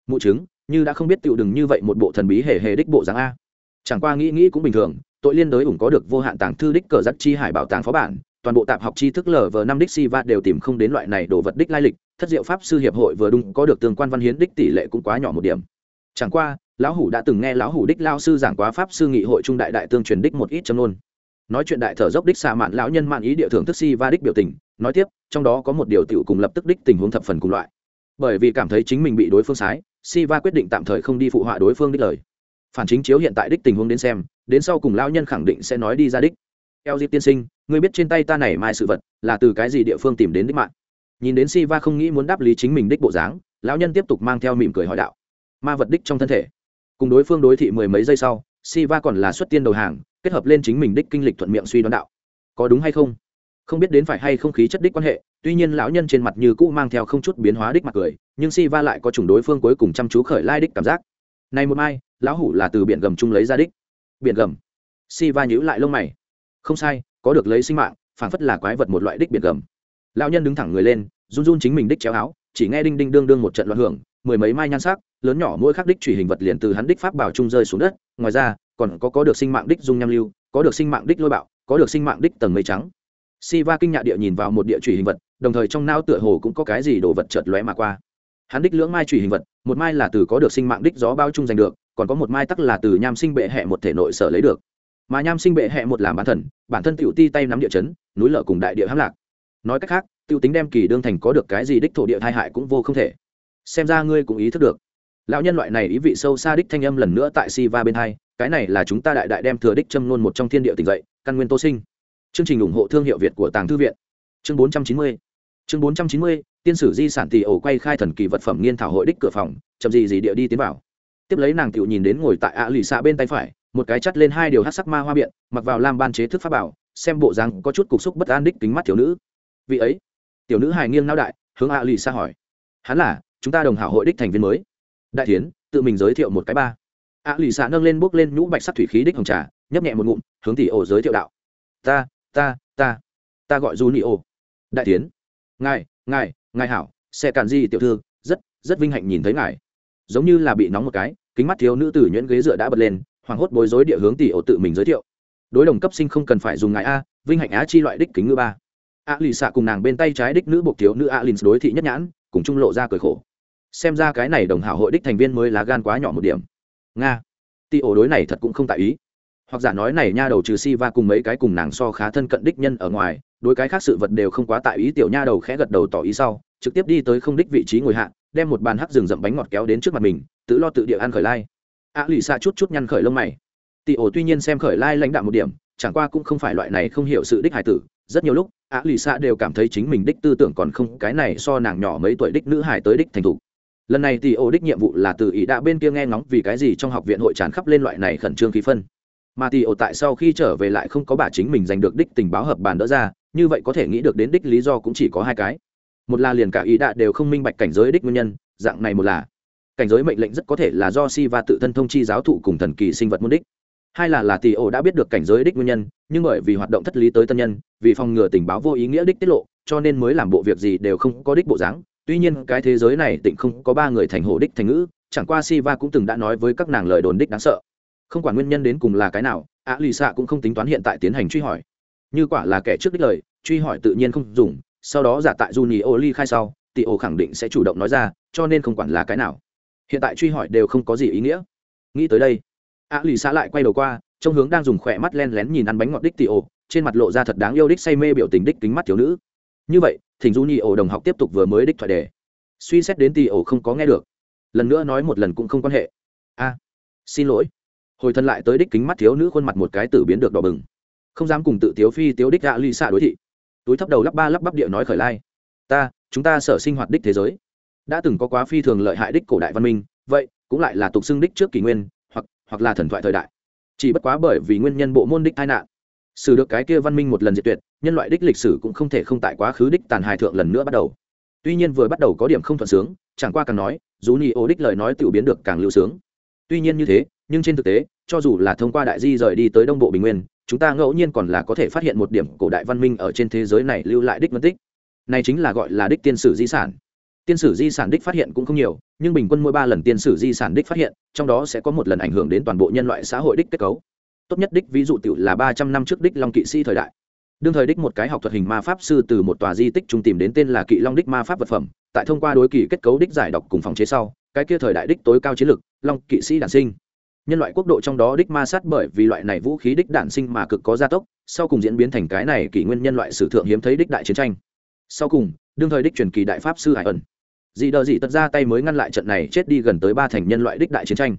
Mụ chứng như đã không biết tựu đừng như vậy một bộ thần bí hề hề đích bộ dáng a. Chẳng qua nghĩ nghĩ cũng bình thường, tội liên đới ủng có được vô hạn tàng thư đích cờ giắt chi hải bảo tàng phó bản, toàn bộ tạp học tri thức lv năm đích si va đều tìm không đến loại này đồ vật đích lai lịch, thất diệu pháp sư hiệp hội vừa đúng có được tương quan văn hiến đích tỷ lệ cũng quá nhỏ một điểm. Chẳng qua, lão hủ đã từng nghe lão hủ đích lao sư giảng quá pháp sư nghị hội trung đại đại tương truyền đích một ít châm nôn nói chuyện đại thở dốc đích xạ mạn lão nhân mạn ý địa thưởng thức si va đích biểu tình, nói tiếp, trong đó có một điều tiểu cùng lập tức đích tình huống thập phần cùng loại. Bởi vì cảm thấy chính mình bị đối phương sái si va quyết định tạm thời không đi phụ họa đối phương đích lời. Phản chính chiếu hiện tại đích tình huống đến xem, đến sau cùng lão nhân khẳng định sẽ nói đi ra đích. Eo dịp tiên sinh, ngươi biết trên tay ta này mai sự vật là từ cái gì địa phương tìm đến đích mạng? Nhìn đến si va không nghĩ muốn đáp lý chính mình đích bộ dáng, lão nhân tiếp tục mang theo mỉm cười hỏi đạo. Ma vật đích trong thân thể. Cùng đối phương đối thị mười mấy giây sau si va còn là xuất tiên đầu hàng, kết hợp lên chính mình đích kinh lịch thuận miệng suy đoán đạo. Có đúng hay không? Không biết đến phải hay không khí chất đích quan hệ, tuy nhiên lão nhân trên mặt như cũ mang theo không chút biến hóa đích mặt cười, nhưng si va lại có chủng đối phương cuối cùng chăm chú khởi lai đích cảm giác. Này một mai, lão hủ là từ biển gầm chung lấy ra đích. Biển gầm. Si va nhíu lại lông mày. Không sai, có được lấy sinh mạng, phảng phất là quái vật một loại đích biển gầm. Lão nhân đứng thẳng người lên, run run chính mình đích chéo áo, chỉ nghe đinh đinh đương đương một trận loạn hưởng, mười mấy mai nhan sắc, lớn nhỏ mỗi khắc đích trùy hình vật liền từ hắn đích pháp bảo trung rơi xuống đất, ngoài ra, còn có có được sinh mạng đích dung nham lưu, có được sinh mạng đích lôi bạo, có được sinh mạng đích tầng mây trắng. Siva kinh nhạ địa nhìn vào một địa chủy hình vật, đồng thời trong não tựa hồ cũng có cái gì đồ vật chợt lóe mà qua. Hắn đích lưỡng mai chủy hình vật, một mai là từ có được sinh mạng đích gió bao trung giành được, còn có một mai tắc là từ nham sinh bệ hệ một thể nội sở lấy được. Mà nham sinh bệ hệ một làm bản thần, bản thân tiểu ti tay nắm địa chấn, núi lở cùng đại địa hãm lạc. Nói cách khác, tiêu tính đem kỳ đương thành có được cái gì đích thổ địa thai hại cũng vô không thể. Xem ra ngươi cũng ý thức được. Lão nhân loại này ý vị sâu xa đích thanh âm lần nữa tại Siva bên hai, cái này là chúng ta đại đại đem thừa đích châm luôn một trong thiên địa tỉnh dậy, căn nguyên tô sinh chương trình ủng hộ thương hiệu việt của tàng thư viện. Chương 490 chương 490 tiên sử di sản tỷ ổ quay khai thần kỳ vật phẩm nghiên thảo hội đích cửa phòng, chậm gì gì địa đi tiến vào. Tiếp lấy nàng tiểu nhìn đến ngồi tại ạ lì xạ bên tay phải, một cái chắt lên hai điều hát sắc ma hoa biện, mặc vào lam ban chế thức pháp bảo, xem bộ dáng có chút cục xúc bất an đích kính mắt thiếu nữ. Vị ấy, tiểu nữ hài nghiêng nao đại, hướng ạ lì xạ hỏi. Hắn là, chúng ta đồng hảo hội đích thành viên mới. Đại tiến tự mình giới thiệu một cái ba. ạ lì xạ nâng lên bước lên nhũ bạch sắc thủy khí đích hồng trà, nhấp nhẹ một ngụm, hướng tỷ ổ giới thiệu đạo. Ta ta ta ta gọi du ni ô đại tiến. Ngài ngài ngài hảo xe càn di tiểu thư, rất rất vinh hạnh nhìn thấy ngài. Giống như là bị nóng một cái, kính mắt thiếu nữ tử nhuyễn ghế dựa đã bật lên, hoảng hốt bối rối địa hướng tỷ ổ tự mình giới thiệu. Đối đồng cấp sinh không cần phải dùng ngài a, vinh hạnh á chi loại đích kính ngữ ba. A lì xạ cùng nàng bên tay trái đích nữ buộc thiếu nữ a lìn đối thị nhất nhãn, cùng trung lộ ra cười khổ. Xem ra cái này đồng hảo hội đích thành viên mới lá gan quá nhỏ một điểm. Nga. Tỷ ổ đối này thật cũng không tại ý hoặc giả nói này nha đầu trừ si va cùng mấy cái cùng nàng so khá thân cận đích nhân ở ngoài, đối cái khác sự vật đều không quá tại ý tiểu nha đầu khẽ gật đầu tỏ ý sau, trực tiếp đi tới không đích vị trí ngồi hạ, đem một bàn hắc rừng rậm bánh ngọt kéo đến trước mặt mình, tự lo tự địa ăn khởi lai. A lì xa chút chút nhăn khởi lông mày. Tị ổ tuy nhiên xem khởi lai lãnh đạo một điểm, chẳng qua cũng không phải loại này không hiểu sự đích hải tử, rất nhiều lúc, a lì xa đều cảm thấy chính mình đích tư tưởng còn không, cái này so nàng nhỏ mấy tuổi đích nữ hải tới đích thành thục. Lần này tị ổ đích nhiệm vụ là từ ý đã bên kia nghe ngóng vì cái gì trong học viện hội tràn khắp lên loại này khẩn trương khí phân mà tì ổ tại sau khi trở về lại không có bà chính mình giành được đích tình báo hợp bàn đỡ ra, như vậy có thể nghĩ được đến đích lý do cũng chỉ có hai cái. Một là liền cả ý đạ đều không minh bạch cảnh giới đích nguyên nhân, dạng này một là, cảnh giới mệnh lệnh rất có thể là do si va tự thân thông chi giáo thụ cùng thần kỳ sinh vật môn đích. Hai là là tỷ ổ đã biết được cảnh giới đích nguyên nhân, nhưng bởi vì hoạt động thất lý tới tân nhân, vì phòng ngừa tình báo vô ý nghĩa đích tiết lộ, cho nên mới làm bộ việc gì đều không có đích bộ dáng. Tuy nhiên cái thế giới này tịnh không có ba người thành hồ đích thành ngữ, chẳng qua si va cũng từng đã nói với các nàng lời đồn đích đáng sợ không quản nguyên nhân đến cùng là cái nào, ạ lì xạ cũng không tính toán hiện tại tiến hành truy hỏi. Như quả là kẻ trước đích lời, truy hỏi tự nhiên không dùng, sau đó giả tại j u ly khai sau, tị ổ khẳng định sẽ chủ động nói ra, cho nên không quản là cái nào. Hiện tại truy hỏi đều không có gì ý nghĩa. Nghĩ tới đây, ạ lì xạ lại quay đầu qua trong hướng đang dùng khỏe mắt len lén nhìn ăn bánh ngọt đích tị ổ, trên mặt lộ ra thật đáng yêu đích say mê biểu tình đích kính mắt thiếu nữ. Như vậy, thỉnh du nhi ổ đồng học tiếp tục vừa mới đích thoại đề. Suy xét đến Tì ổ không có nghe được. Lần nữa nói một lần cũng không quan hệ. A, xin lỗi hồi thân lại tới đích kính mắt thiếu nữ khuôn mặt một cái tử biến được đỏ bừng. Không dám cùng tự tiếu phi tiếu đích gạ ly xạ đối thị. Túi thấp đầu lắp ba lắp bắp địa nói khởi lai. Ta, chúng ta sở sinh hoạt đích thế giới. Đã từng có quá phi thường lợi hại đích cổ đại văn minh, vậy, cũng lại là tục xưng đích trước kỷ nguyên, hoặc hoặc là thần thoại thời đại. Chỉ bất quá bởi vì nguyên nhân bộ môn đích tai nạn, xử được cái kia văn minh một lần diệt tuyệt, nhân loại đích lịch sử cũng không thể không tại quá khứ đích tàn hài thượng lần nữa bắt đầu. Tuy nhiên vừa bắt đầu có điểm không thuận sướng, chẳng qua càng nói, dù ni ô đích lời nói tự biến được càng lưu sướng. Tuy nhiên như thế nhưng trên thực tế cho dù là thông qua đại di rời đi tới đông bộ bình nguyên chúng ta ngẫu nhiên còn là có thể phát hiện một điểm cổ đại văn minh ở trên thế giới này lưu lại đích phân tích. Này chính là gọi là đích tiên sử di sản. Tiên sử di sản đích phát hiện cũng không nhiều nhưng bình quân mỗi ba lần tiên sử di sản đích phát hiện trong đó sẽ có một lần ảnh hưởng đến toàn bộ nhân loại xã hội đích kết cấu. Tốt nhất đích ví dụ tự là ba trăm năm trước đích long kỵ sĩ thời đại. Đương thời đích một cái học thuật hình ma pháp sư từ một tòa di tích trung tìm đến tên là kỵ long đích ma pháp vật phẩm tại thông qua đối kỳ kết cấu đích giải đọc cùng phòng chế sau cái kia thời đại đích tối cao chiến lược, long kỵ sĩ đản sinh nhân loại quốc độ trong đó đích ma sát bởi vì loại này vũ khí đích đản sinh mà cực có gia tốc, sau cùng diễn biến thành cái này kỷ nguyên nhân loại sử thượng hiếm thấy đích đại chiến tranh. Sau cùng, đương thời đích truyền kỳ đại pháp sư hải ẩn. Dị đờ dị tật ra tay mới ngăn lại trận này chết đi gần tới ba thành nhân loại đích đại chiến tranh.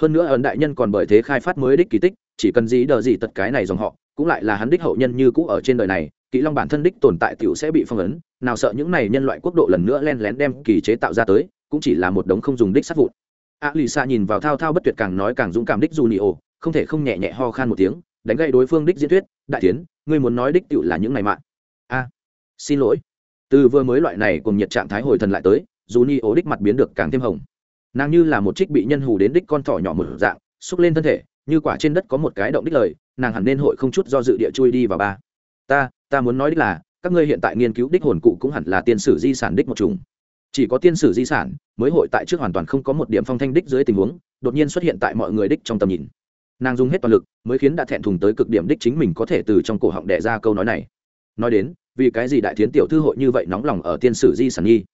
Hơn nữa ẩn đại nhân còn bởi thế khai phát mới đích kỳ tích, chỉ cần dị đờ dị tật cái này dòng họ, cũng lại là hắn đích hậu nhân như cũ ở trên đời này kỹ long bản thân đích tồn tại tiểu sẽ bị phong ấn, nào sợ những này nhân loại quốc độ lần nữa len lén đem kỳ chế tạo ra tới, cũng chỉ là một đống không dùng đích sát vụn a lì xa nhìn vào thao thao bất tuyệt càng nói càng dũng cảm đích dù nị ổ, không thể không nhẹ nhẹ ho khan một tiếng, đánh gậy đối phương đích diễn thuyết, đại tiến, ngươi muốn nói đích tựu là những ngày mạng a, xin lỗi. Từ vừa mới loại này cùng nhiệt trạng thái hồi thần lại tới, dù ni ố đích mặt biến được càng thêm hồng. Nàng như là một trích bị nhân hù đến đích con thỏ nhỏ một dạng, xúc lên thân thể, như quả trên đất có một cái động đích lời, nàng hẳn nên hội không chút do dự địa chui đi vào ba. Ta ta muốn nói đích là, các ngươi hiện tại nghiên cứu đích hồn cụ cũng hẳn là tiền sử di sản đích một chủng chỉ có tiên sử di sản mới hội tại trước hoàn toàn không có một điểm phong thanh đích dưới tình huống, đột nhiên xuất hiện tại mọi người đích trong tầm nhìn. Nàng dùng hết toàn lực mới khiến đã thẹn thùng tới cực điểm đích chính mình có thể từ trong cổ họng đẻ ra câu nói này. Nói đến, vì cái gì đại thiến tiểu thư hội như vậy nóng lòng ở tiên sử di sản nhi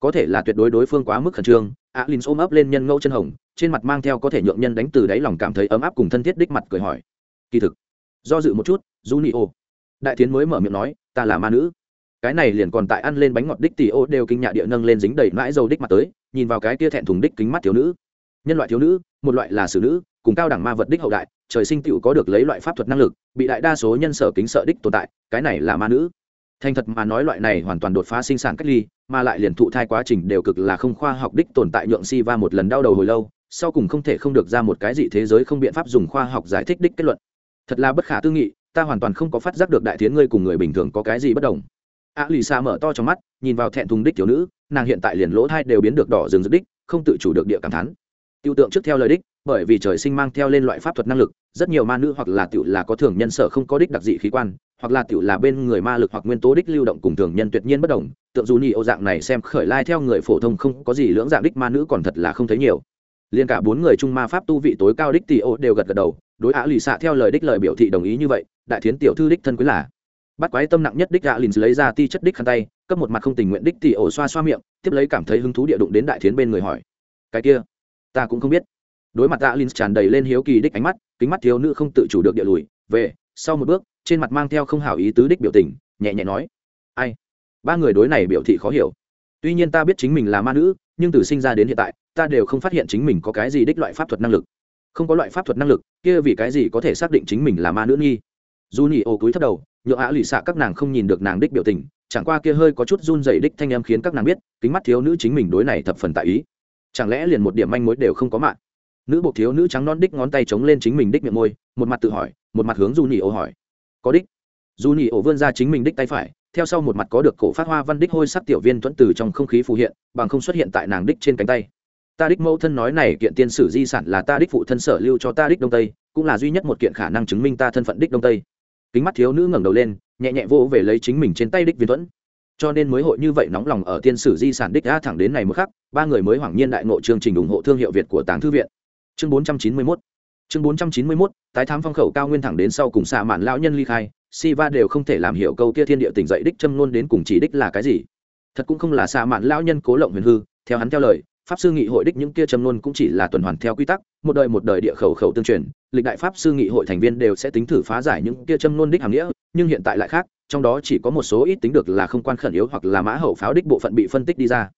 có thể là tuyệt đối đối phương quá mức khẩn trương á l i n ôm ấp lên nhân ngẫu chân hồng, trên mặt mang theo có thể nhượng nhân đánh từ đáy lòng cảm thấy ấm áp cùng thân thiết đích mặt cười hỏi. Kỳ thực, do dự một chút du nị ô đại tiến mới mở miệng nói, ta là ma nữ cái này liền còn tại ăn lên bánh ngọt đích tỷ ô đều kinh nhạ địa nâng lên dính đầy mãi dầu đích mặt tới, nhìn vào cái kia thẹn thùng đích kính mắt thiếu nữ. Nhân loại thiếu nữ, một loại là xử nữ, cùng cao đẳng ma vật đích hậu đại, trời sinh tựu có được lấy loại pháp thuật năng lực, bị đại đa số nhân sở kính sợ đích tồn tại, cái này là ma nữ. Thành thật mà nói loại này hoàn toàn đột phá sinh sản cách ly, mà lại liền thụ thai quá trình đều cực là không khoa học đích tồn tại nhượng si va một lần đau đầu hồi lâu, sau cùng không thể không được ra một cái gì thế giới không biện pháp dùng khoa học giải thích đích kết luận. Thật là bất khả tư nghị, ta hoàn toàn không có phát giác được đại tiến ngươi cùng người bình thường có cái gì bất đồng a lì xa mở to trong mắt, nhìn vào thẹn thùng đích thiếu nữ, nàng hiện tại liền lỗ thai đều biến được đỏ rừng rực đích, không tự chủ được địa cảm thán. Tiêu tượng trước theo lời đích, bởi vì trời sinh mang theo lên loại pháp thuật năng lực, rất nhiều ma nữ hoặc là tiểu là có thường nhân sở không có đích đặc dị khí quan, hoặc là tiểu là bên người ma lực hoặc nguyên tố đích lưu động cùng thường nhân tuyệt nhiên bất đồng, tượng dù nhị ô dạng này xem khởi lai theo người phổ thông không có gì lưỡng dạng đích ma nữ còn thật là không thấy nhiều. Liên cả bốn người trung ma pháp tu vị tối cao đích tỷ ô đều gật gật đầu, đối á lì xạ theo lời đích lời biểu thị đồng ý như vậy, đại thiến tiểu thư đích thân quý là bắt quái tâm nặng nhất đích gạ lìn lấy ra ti chất đích khăn tay, cấp một mặt không tình nguyện đích thì ổ xoa xoa miệng, tiếp lấy cảm thấy hứng thú địa đụng đến đại thiến bên người hỏi, cái kia, ta cũng không biết. Đối mặt gạ lìn tràn đầy lên hiếu kỳ đích ánh mắt, kính mắt thiếu nữ không tự chủ được địa lùi, về, sau một bước, trên mặt mang theo không hảo ý tứ đích biểu tình, nhẹ nhẹ nói, ai, ba người đối này biểu thị khó hiểu. Tuy nhiên ta biết chính mình là ma nữ, nhưng từ sinh ra đến hiện tại, ta đều không phát hiện chính mình có cái gì đích loại pháp thuật năng lực. Không có loại pháp thuật năng lực, kia vì cái gì có thể xác định chính mình là ma nữ nghi? Dù nhị ô cúi thấp đầu, nhựa ạ lì xạ các nàng không nhìn được nàng đích biểu tình, chẳng qua kia hơi có chút run dày đích thanh em khiến các nàng biết, kính mắt thiếu nữ chính mình đối này thập phần tại ý. Chẳng lẽ liền một điểm manh mối đều không có mạng? Nữ bộ thiếu nữ trắng non đích ngón tay chống lên chính mình đích miệng môi, một mặt tự hỏi, một mặt hướng du nhị ô hỏi. Có đích. Du nhị ô vươn ra chính mình đích tay phải, theo sau một mặt có được cổ phát hoa văn đích hôi sắc tiểu viên thuẫn từ trong không khí phù hiện, bằng không xuất hiện tại nàng đích trên cánh tay. Ta đích mẫu thân nói này kiện tiên sử di sản là ta đích phụ thân sở lưu cho ta đích đông tây, cũng là duy nhất một kiện khả năng chứng minh ta thân phận đích đông tây kính mắt thiếu nữ ngẩng đầu lên, nhẹ nhẹ vô về lấy chính mình trên tay đích viên thuẫn. Cho nên mới hội như vậy nóng lòng ở tiên sử di sản đích a thẳng đến này một khắc, ba người mới hoảng nhiên đại ngộ chương trình ủng hộ thương hiệu việt của tàng thư viện. Chương 491 chương 491 tái thám phong khẩu cao nguyên thẳng đến sau cùng xạ mạn lão nhân ly khai, Siva đều không thể làm hiểu câu kia thiên địa tỉnh dậy đích châm luôn đến cùng chỉ đích là cái gì. Thật cũng không là xạ mạn lão nhân cố lộng huyền hư, theo hắn theo lời pháp sư nghị hội đích những kia châm luôn cũng chỉ là tuần hoàn theo quy tắc, một đời một đời địa khẩu khẩu tương truyền, lịch đại pháp sư nghị hội thành viên đều sẽ tính thử phá giải những kia châm luôn đích hàm nghĩa, nhưng hiện tại lại khác, trong đó chỉ có một số ít tính được là không quan khẩn yếu hoặc là mã hậu pháo đích bộ phận bị phân tích đi ra.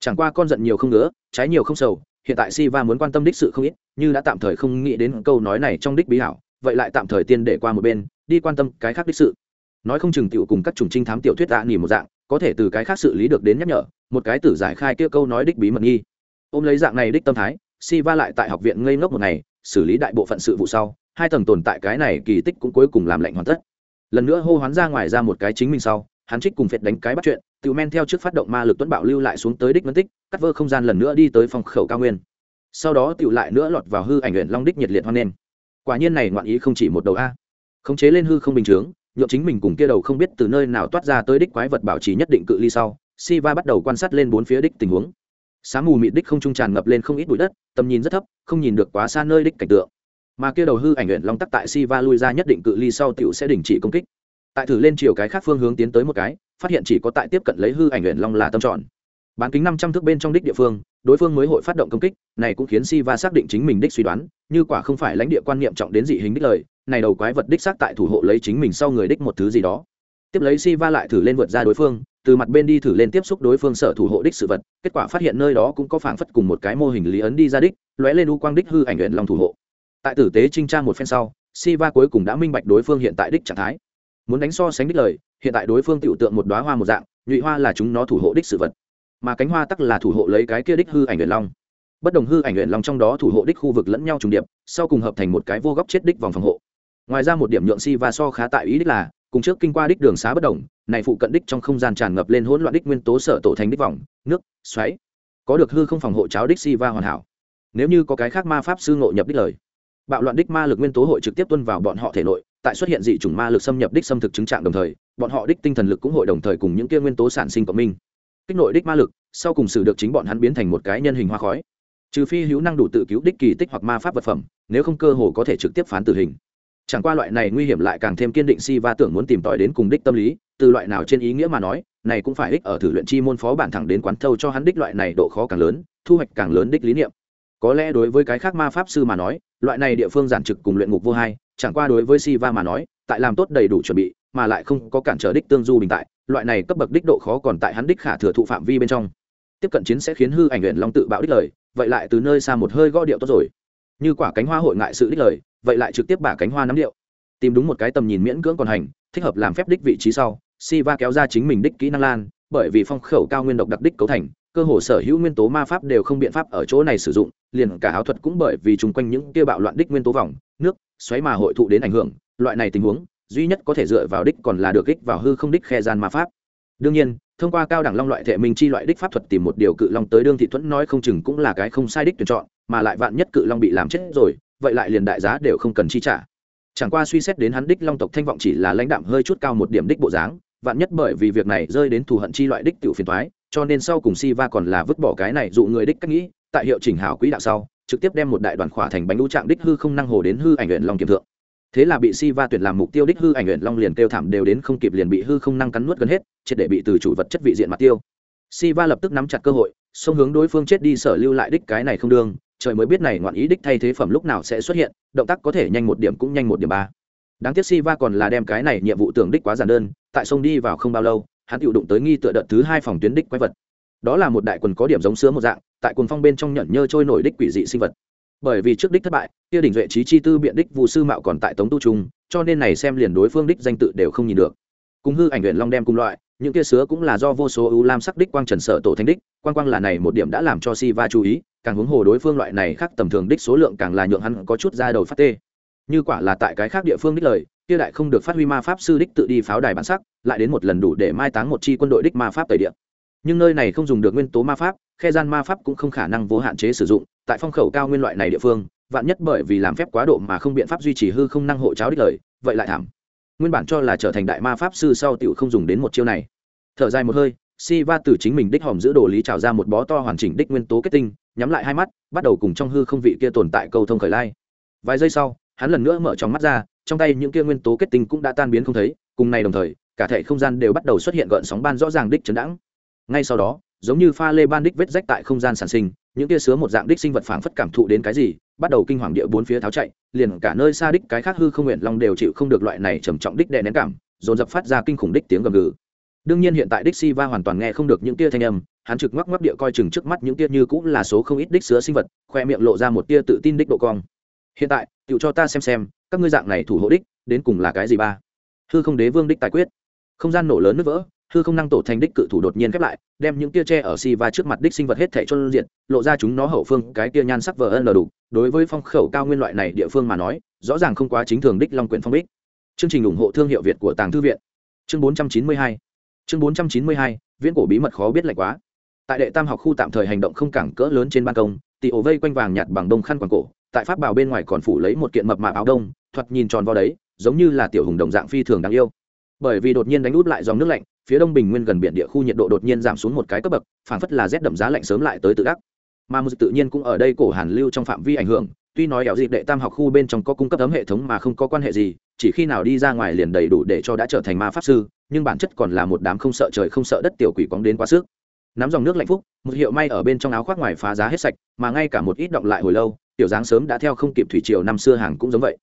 Chẳng qua con giận nhiều không ngứa, trái nhiều không sầu, hiện tại Si Va muốn quan tâm đích sự không ít, như đã tạm thời không nghĩ đến câu nói này trong đích bí hảo, vậy lại tạm thời tiên để qua một bên, đi quan tâm cái khác đích sự. Nói không chừng tiểu cùng các chủng trinh thám tiểu thuyết tạ nỉ một dạng, có thể từ cái khác xử lý được đến nhắc nhở, một cái tử giải khai kia câu nói đích bí mật nghi ôm lấy dạng này đích tâm thái si va lại tại học viện ngây ngốc một ngày, xử lý đại bộ phận sự vụ sau, hai tầng tồn tại cái này kỳ tích cũng cuối cùng làm lệnh hoàn tất. Lần nữa hô hoán ra ngoài ra một cái chính mình sau, hắn trích cùng phệt đánh cái bắt chuyện, tự men theo trước phát động ma lực tuấn bạo lưu lại xuống tới đích vân tích, cắt vơ không gian lần nữa đi tới phòng khẩu cao nguyên. Sau đó tự lại nữa lọt vào hư ảnh luyện long đích nhiệt liệt hoan nghênh. Quả nhiên này ngoạn ý không chỉ một đầu a. Khống chế lên hư không bình chướng nhộn chính mình cùng kia đầu không biết từ nơi nào toát ra tới đích quái vật bảo trì nhất định cự ly sau si va bắt đầu quan sát lên bốn phía đích tình huống sáng mù mịt đích không trung tràn ngập lên không ít bụi đất, tầm nhìn rất thấp, không nhìn được quá xa nơi đích cảnh tượng. Mà kia đầu hư ảnh luyện long tắc tại si va lui ra nhất định cự ly sau tiểu sẽ đình chỉ công kích. Tại thử lên chiều cái khác phương hướng tiến tới một cái, phát hiện chỉ có tại tiếp cận lấy hư ảnh luyện long là tâm trọn. Bán kính năm trăm thước bên trong đích địa phương, đối phương mới hội phát động công kích, này cũng khiến si va xác định chính mình đích suy đoán, như quả không phải lãnh địa quan niệm trọng đến dị hình đích lời, này đầu quái vật đích xác tại thủ hộ lấy chính mình sau người đích một thứ gì đó tiếp lấy si va lại thử lên vượt ra đối phương, từ mặt bên đi thử lên tiếp xúc đối phương sở thủ hộ đích sự vật, kết quả phát hiện nơi đó cũng có phảng phất cùng một cái mô hình lý ấn đi ra đích, lóe lên u quang đích hư ảnh luyện long thủ hộ. Tại tử tế trinh tra một phen sau si va cuối cùng đã minh bạch đối phương hiện tại đích trạng thái. Muốn đánh so sánh đích lời, hiện tại đối phương tiểu tượng một đóa hoa một dạng, nhụy hoa là chúng nó thủ hộ đích sự vật. Mà cánh hoa tắc là thủ hộ lấy cái kia đích hư ảnh luyện long. Bất đồng hư ảnh luyện long trong đó thủ hộ đích khu vực lẫn nhau trùng điệp, sau cùng hợp thành một cái vô góc chết đích vòng phòng hộ. Ngoài ra một điểm nhượng si va so khá tại ý đích là cùng trước kinh qua đích đường xá bất đồng, này phụ cận đích trong không gian tràn ngập lên hỗn loạn đích nguyên tố sở tổ thành đích vòng, nước, xoáy. Có được hư không phòng hộ cháo đích si va hoàn hảo. Nếu như có cái khác ma pháp sư ngộ nhập đích lời, bạo loạn đích ma lực nguyên tố hội trực tiếp tuân vào bọn họ thể nội, tại xuất hiện dị chủng ma lực xâm nhập đích xâm thực chứng trạng đồng thời, bọn họ đích tinh thần lực cũng hội đồng thời cùng những kia nguyên tố sản sinh cộng minh. Kích nội đích ma lực, sau cùng xử được chính bọn hắn biến thành một cái nhân hình hoa khói. Trừ phi hữu năng đủ tự cứu đích kỳ tích hoặc ma pháp vật phẩm, nếu không cơ hồ có thể trực tiếp phán tử hình chẳng qua loại này nguy hiểm lại càng thêm kiên định si va tưởng muốn tìm tòi đến cùng đích tâm lý, từ loại nào trên ý nghĩa mà nói, này cũng phải ích ở thử luyện chi môn phó bản thẳng đến quán thâu cho hắn đích loại này độ khó càng lớn, thu hoạch càng lớn đích lý niệm. Có lẽ đối với cái khác ma pháp sư mà nói, loại này địa phương giản trực cùng luyện ngục vô hai, chẳng qua đối với si va mà nói, tại làm tốt đầy đủ chuẩn bị, mà lại không có cản trở đích tương du bình tại, loại này cấp bậc đích độ khó còn tại hắn đích khả thừa thụ phạm vi bên trong. Tiếp cận chiến sẽ khiến hư ảnh luyện long tự bạo đích lời, vậy lại từ nơi xa một hơi gõ điệu tốt rồi như quả cánh hoa hội ngại sự đích lời, vậy lại trực tiếp bả cánh hoa nắm điệu. Tìm đúng một cái tầm nhìn miễn cưỡng còn hành, thích hợp làm phép đích vị trí sau si va kéo ra chính mình đích kỹ năng lan, bởi vì phong khẩu cao nguyên độc đặc đích cấu thành, cơ hồ sở hữu nguyên tố ma pháp đều không biện pháp ở chỗ này sử dụng, liền cả áo thuật cũng bởi vì chung quanh những kia bạo loạn đích nguyên tố vòng, nước, xoáy mà hội thụ đến ảnh hưởng, loại này tình huống, duy nhất có thể dựa vào đích còn là được kích vào hư không đích khe gian ma pháp. Đương nhiên thông qua cao đẳng long loại thể minh chi loại đích pháp thuật tìm một điều cự long tới đương thị thuẫn nói không chừng cũng là cái không sai đích tuyển chọn, mà lại vạn nhất cự long bị làm chết rồi, vậy lại liền đại giá đều không cần chi trả. Chẳng qua suy xét đến hắn đích long tộc thanh vọng chỉ là lãnh đạm hơi chút cao một điểm đích bộ dáng, vạn nhất bởi vì việc này rơi đến thù hận chi loại đích tiểu phiền toái, cho nên sau cùng si va còn là vứt bỏ cái này dụ người đích cách nghĩ, tại hiệu chỉnh hảo quỹ đạo sau, trực tiếp đem một đại đoàn khỏa thành bánh lũ trạng đích hư không năng hồ đến hư ảnh luyện long kiểm thượng thế là bị si va tuyển làm mục tiêu đích hư ảnh luyện long liền kêu thảm đều đến không kịp liền bị hư không năng cắn nuốt gần hết, triệt để bị từ chủ vật chất vị diện mặt tiêu. Si va lập tức nắm chặt cơ hội, xông hướng đối phương chết đi sở lưu lại đích cái này không đương, trời mới biết này ngoạn ý đích thay thế phẩm lúc nào sẽ xuất hiện, động tác có thể nhanh một điểm cũng nhanh một điểm ba. Đáng tiếc si va còn là đem cái này nhiệm vụ tưởng đích quá giản đơn, tại sông đi vào không bao lâu, hắn tự đụng tới nghi tựa đợt thứ hai phòng tuyến đích quái vật. Đó là một đại quần có điểm giống sứa một dạng, tại quần phong bên trong nhẫn nhơ trôi nổi đích quỷ dị sinh vật bởi vì trước đích thất bại, kia đỉnh duệ trí chi tư biện đích vụ sư mạo còn tại tống tu trung, cho nên này xem liền đối phương đích danh tự đều không nhìn được. Cùng hư ảnh luyện long đem cùng loại, những kia sứa cũng là do vô số ưu lam sắc đích quang trần sở tổ thanh đích, quang quang là này một điểm đã làm cho si va chú ý, càng hướng hồ đối phương loại này khác tầm thường đích số lượng càng là nhượng hắn có chút ra đầu phát tê. Như quả là tại cái khác địa phương đích lời, kia đại không được phát huy ma pháp sư đích tự đi pháo đài bản sắc, lại đến một lần đủ để mai táng một chi quân đội đích ma pháp tẩy địa nhưng nơi này không dùng được nguyên tố ma pháp, khe gian ma pháp cũng không khả năng vô hạn chế sử dụng. Tại phong khẩu cao nguyên loại này địa phương, vạn nhất bởi vì làm phép quá độ mà không biện pháp duy trì hư không năng hộ cháo đích lời, vậy lại thảm. Nguyên bản cho là trở thành đại ma pháp sư sau tiểu không dùng đến một chiêu này. Thở dài một hơi si va từ chính mình đích hòm giữ đồ lý trào ra một bó to hoàn chỉnh đích nguyên tố kết tinh, nhắm lại hai mắt, bắt đầu cùng trong hư không vị kia tồn tại cầu thông khởi lai. Vài giây sau, hắn lần nữa mở trong mắt ra, trong tay những kia nguyên tố kết tinh cũng đã tan biến không thấy, cùng này đồng thời, cả thể không gian đều bắt đầu xuất hiện gợn sóng ban rõ ràng đích chấn đãng ngay sau đó, giống như pha lê ban đích vết rách tại không gian sản sinh, những tia sứa một dạng đích sinh vật phảng phất cảm thụ đến cái gì, bắt đầu kinh hoàng địa bốn phía tháo chạy, liền cả nơi xa đích cái khác hư không nguyện long đều chịu không được loại này trầm trọng đích đè nén cảm, dồn dập phát ra kinh khủng đích tiếng gầm gừ. Đương nhiên hiện tại đích si va hoàn toàn nghe không được những tia thanh âm, hắn trực ngoắc ngoắc địa coi chừng trước mắt những tia như cũng là số không ít đích sứa sinh vật, khoe miệng lộ ra một tia tự tin đích độ cong. Hiện tại tự cho ta xem xem, các ngươi dạng này thủ hộ đích, đến cùng là cái gì ba? Hư không đế vương đích tài quyết. Không gian nổ lớn nứt vỡ hư không năng tổ thành đích cự thủ đột nhiên khép lại, đem những tia tre ở si va trước mặt đích sinh vật hết thể cho diện lộ ra chúng nó hậu phương, cái tia nhan sắc vờ ân lờ đủ đối với phong khẩu cao nguyên loại này địa phương mà nói, rõ ràng không quá chính thường đích long quyển phong bích. Chương trình ủng hộ thương hiệu việt của tàng thư viện. Chương 492 chương 492 viễn cổ bí mật khó biết lạnh quá. Tại đệ tam học khu tạm thời hành động không cảng cỡ lớn trên ban công tị ổ vây quanh vàng nhạt bằng đông khăn quàng cổ, tại pháp bào bên ngoài còn phủ lấy một kiện mập mạp áo đông, thoạt nhìn tròn vào đấy, giống như là tiểu hùng đồng dạng phi thường đáng yêu. Bởi vì đột nhiên đánh út lại dòng nước lạnh phía đông bình nguyên gần biển địa khu nhiệt độ đột nhiên giảm xuống một cái cấp bậc phản phất là rét đậm giá lạnh sớm lại tới tự đắc. Mà một tự nhiên cũng ở đây cổ hàn lưu trong phạm vi ảnh hưởng, tuy nói ẻo dịp đệ tam học khu bên trong có cung cấp ấm hệ thống mà không có quan hệ gì, chỉ khi nào đi ra ngoài liền đầy đủ để cho đã trở thành ma pháp sư, nhưng bản chất còn là một đám không sợ trời không sợ đất tiểu quỷ quóng đến quá sức. Nắm dòng nước lạnh phúc, một hiệu may ở bên trong áo khoác ngoài phá giá hết sạch, mà ngay cả một ít động lại hồi lâu, tiểu dáng sớm đã theo không kịp thủy triều năm xưa hàng cũng giống vậy.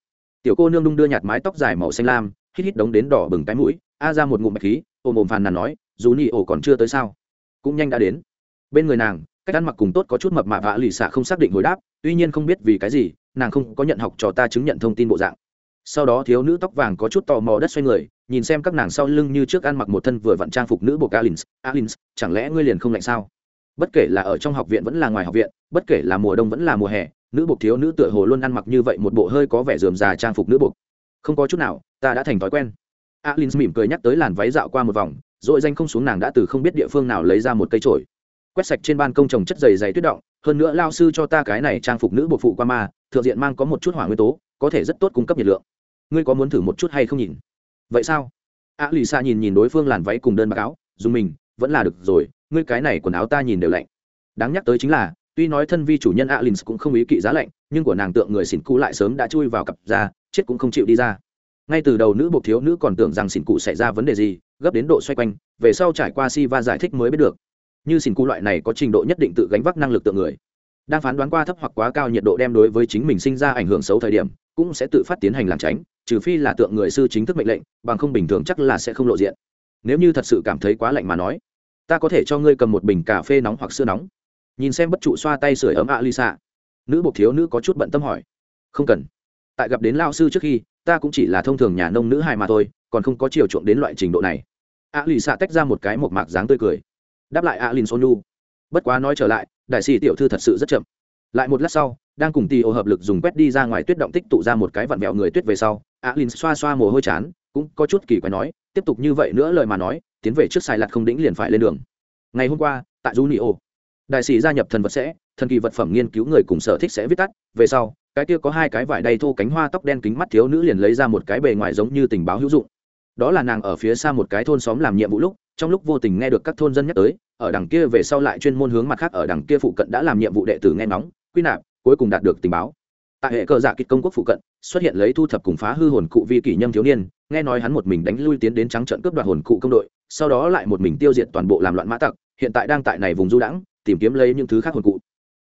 Tiểu cô nương đung đưa nhạt mái tóc dài màu xanh lam, hít hít đống đến đỏ bừng cái mũi a ra một ngụm bạch khí ôm ôm phàn nàn nói, dù nhị ổ còn chưa tới sao? Cũng nhanh đã đến. Bên người nàng, cách ăn mặc cùng tốt có chút mập mạp vạ lì xạ không xác định hồi đáp, tuy nhiên không biết vì cái gì, nàng không có nhận học cho ta chứng nhận thông tin bộ dạng. Sau đó thiếu nữ tóc vàng có chút tò mò đất xoay người, nhìn xem các nàng sau lưng như trước ăn mặc một thân vừa vặn trang phục nữ bộ alins alins chẳng lẽ ngươi liền không lạnh sao? Bất kể là ở trong học viện vẫn là ngoài học viện, bất kể là mùa đông vẫn là mùa hè, nữ buộc thiếu nữ tựa hồ luôn ăn mặc như vậy một bộ hơi có vẻ rườm rà trang phục nữ buộc. Không có chút nào, ta đã thành thói quen alin mỉm cười nhắc tới làn váy dạo qua một vòng, rồi danh không xuống nàng đã từ không biết địa phương nào lấy ra một cây trổi quét sạch trên ban công trồng chất dày dày tuyết động, hơn nữa lao sư cho ta cái này trang phục nữ bộ phụ qua ma, thượng diện mang có một chút hỏa nguyên tố, có thể rất tốt cung cấp nhiệt lượng. Ngươi có muốn thử một chút hay không nhìn? Vậy sao? A lì xa nhìn nhìn đối phương làn váy cùng đơn bạc áo, dù mình, vẫn là được rồi, ngươi cái này quần áo ta nhìn đều lạnh. Đáng nhắc tới chính là, tuy nói thân vi chủ nhân alin cũng không ý kỵ giá lạnh, nhưng của nàng tượng người xỉn cũ lại sớm đã chui vào cặp ra chết cũng không chịu đi ra ngay từ đầu nữ bộ thiếu nữ còn tưởng rằng xỉn cụ xảy ra vấn đề gì, gấp đến độ xoay quanh, về sau trải qua si va giải thích mới biết được. Như xỉn cụ loại này có trình độ nhất định tự gánh vác năng lực tượng người, đang phán đoán qua thấp hoặc quá cao nhiệt độ đem đối với chính mình sinh ra ảnh hưởng xấu thời điểm, cũng sẽ tự phát tiến hành làm tránh, trừ phi là tượng người sư chính thức mệnh lệnh, bằng không bình thường chắc là sẽ không lộ diện. Nếu như thật sự cảm thấy quá lạnh mà nói, ta có thể cho ngươi cầm một bình cà phê nóng hoặc sữa nóng. Nhìn xem bất trụ xoa tay sưởi ấm ạ lisa nữ bộc thiếu nữ có chút bận tâm hỏi. Không cần. Tại gặp đến lao sư trước khi ta cũng chỉ là thông thường nhà nông nữ hài mà thôi, còn không có chiều chuộng đến loại trình độ này. Ạ lì xạ tách ra một cái một mạc dáng tươi cười. Đáp lại ạ lìn sonu bất quá nói trở lại, đại sĩ tiểu thư thật sự rất chậm. Lại một lát sau, đang cùng tì ô hợp lực dùng quét đi ra ngoài tuyết động tích tụ ra một cái vặn vẹo người tuyết về sau ạ lìn xoa xoa mồ hôi chán, cũng có chút kỳ quái nói, tiếp tục như vậy nữa lời mà nói, tiến về trước xài lặt không đĩnh liền phải lên đường. Ngày hôm qua, tại junio, đại sĩ gia nhập thần vật sẽ, thần kỳ vật phẩm nghiên cứu người cùng sở thích sẽ viết tắt, về sau cái kia có hai cái vải đầy thô cánh hoa tóc đen kính mắt thiếu nữ liền lấy ra một cái bề ngoài giống như tình báo hữu dụng. Đó là nàng ở phía xa một cái thôn xóm làm nhiệm vụ lúc, trong lúc vô tình nghe được các thôn dân nhắc tới, ở đằng kia về sau lại chuyên môn hướng mặt khác ở đằng kia phụ cận đã làm nhiệm vụ đệ tử nghe ngóng, quy nạp, cuối cùng đạt được tình báo. Tại hệ cờ dạ kịch công quốc phụ cận, xuất hiện lấy thu thập cùng phá hư hồn cụ vi kỷ nhâm thiếu niên, nghe nói hắn một mình đánh lui tiến đến trắng trận cướp đoạt hồn cụ công đội, sau đó lại một mình tiêu diệt toàn bộ làm loạn mã tặc, hiện tại đang tại này vùng du đãng, tìm kiếm lấy những thứ khác hồn cụ.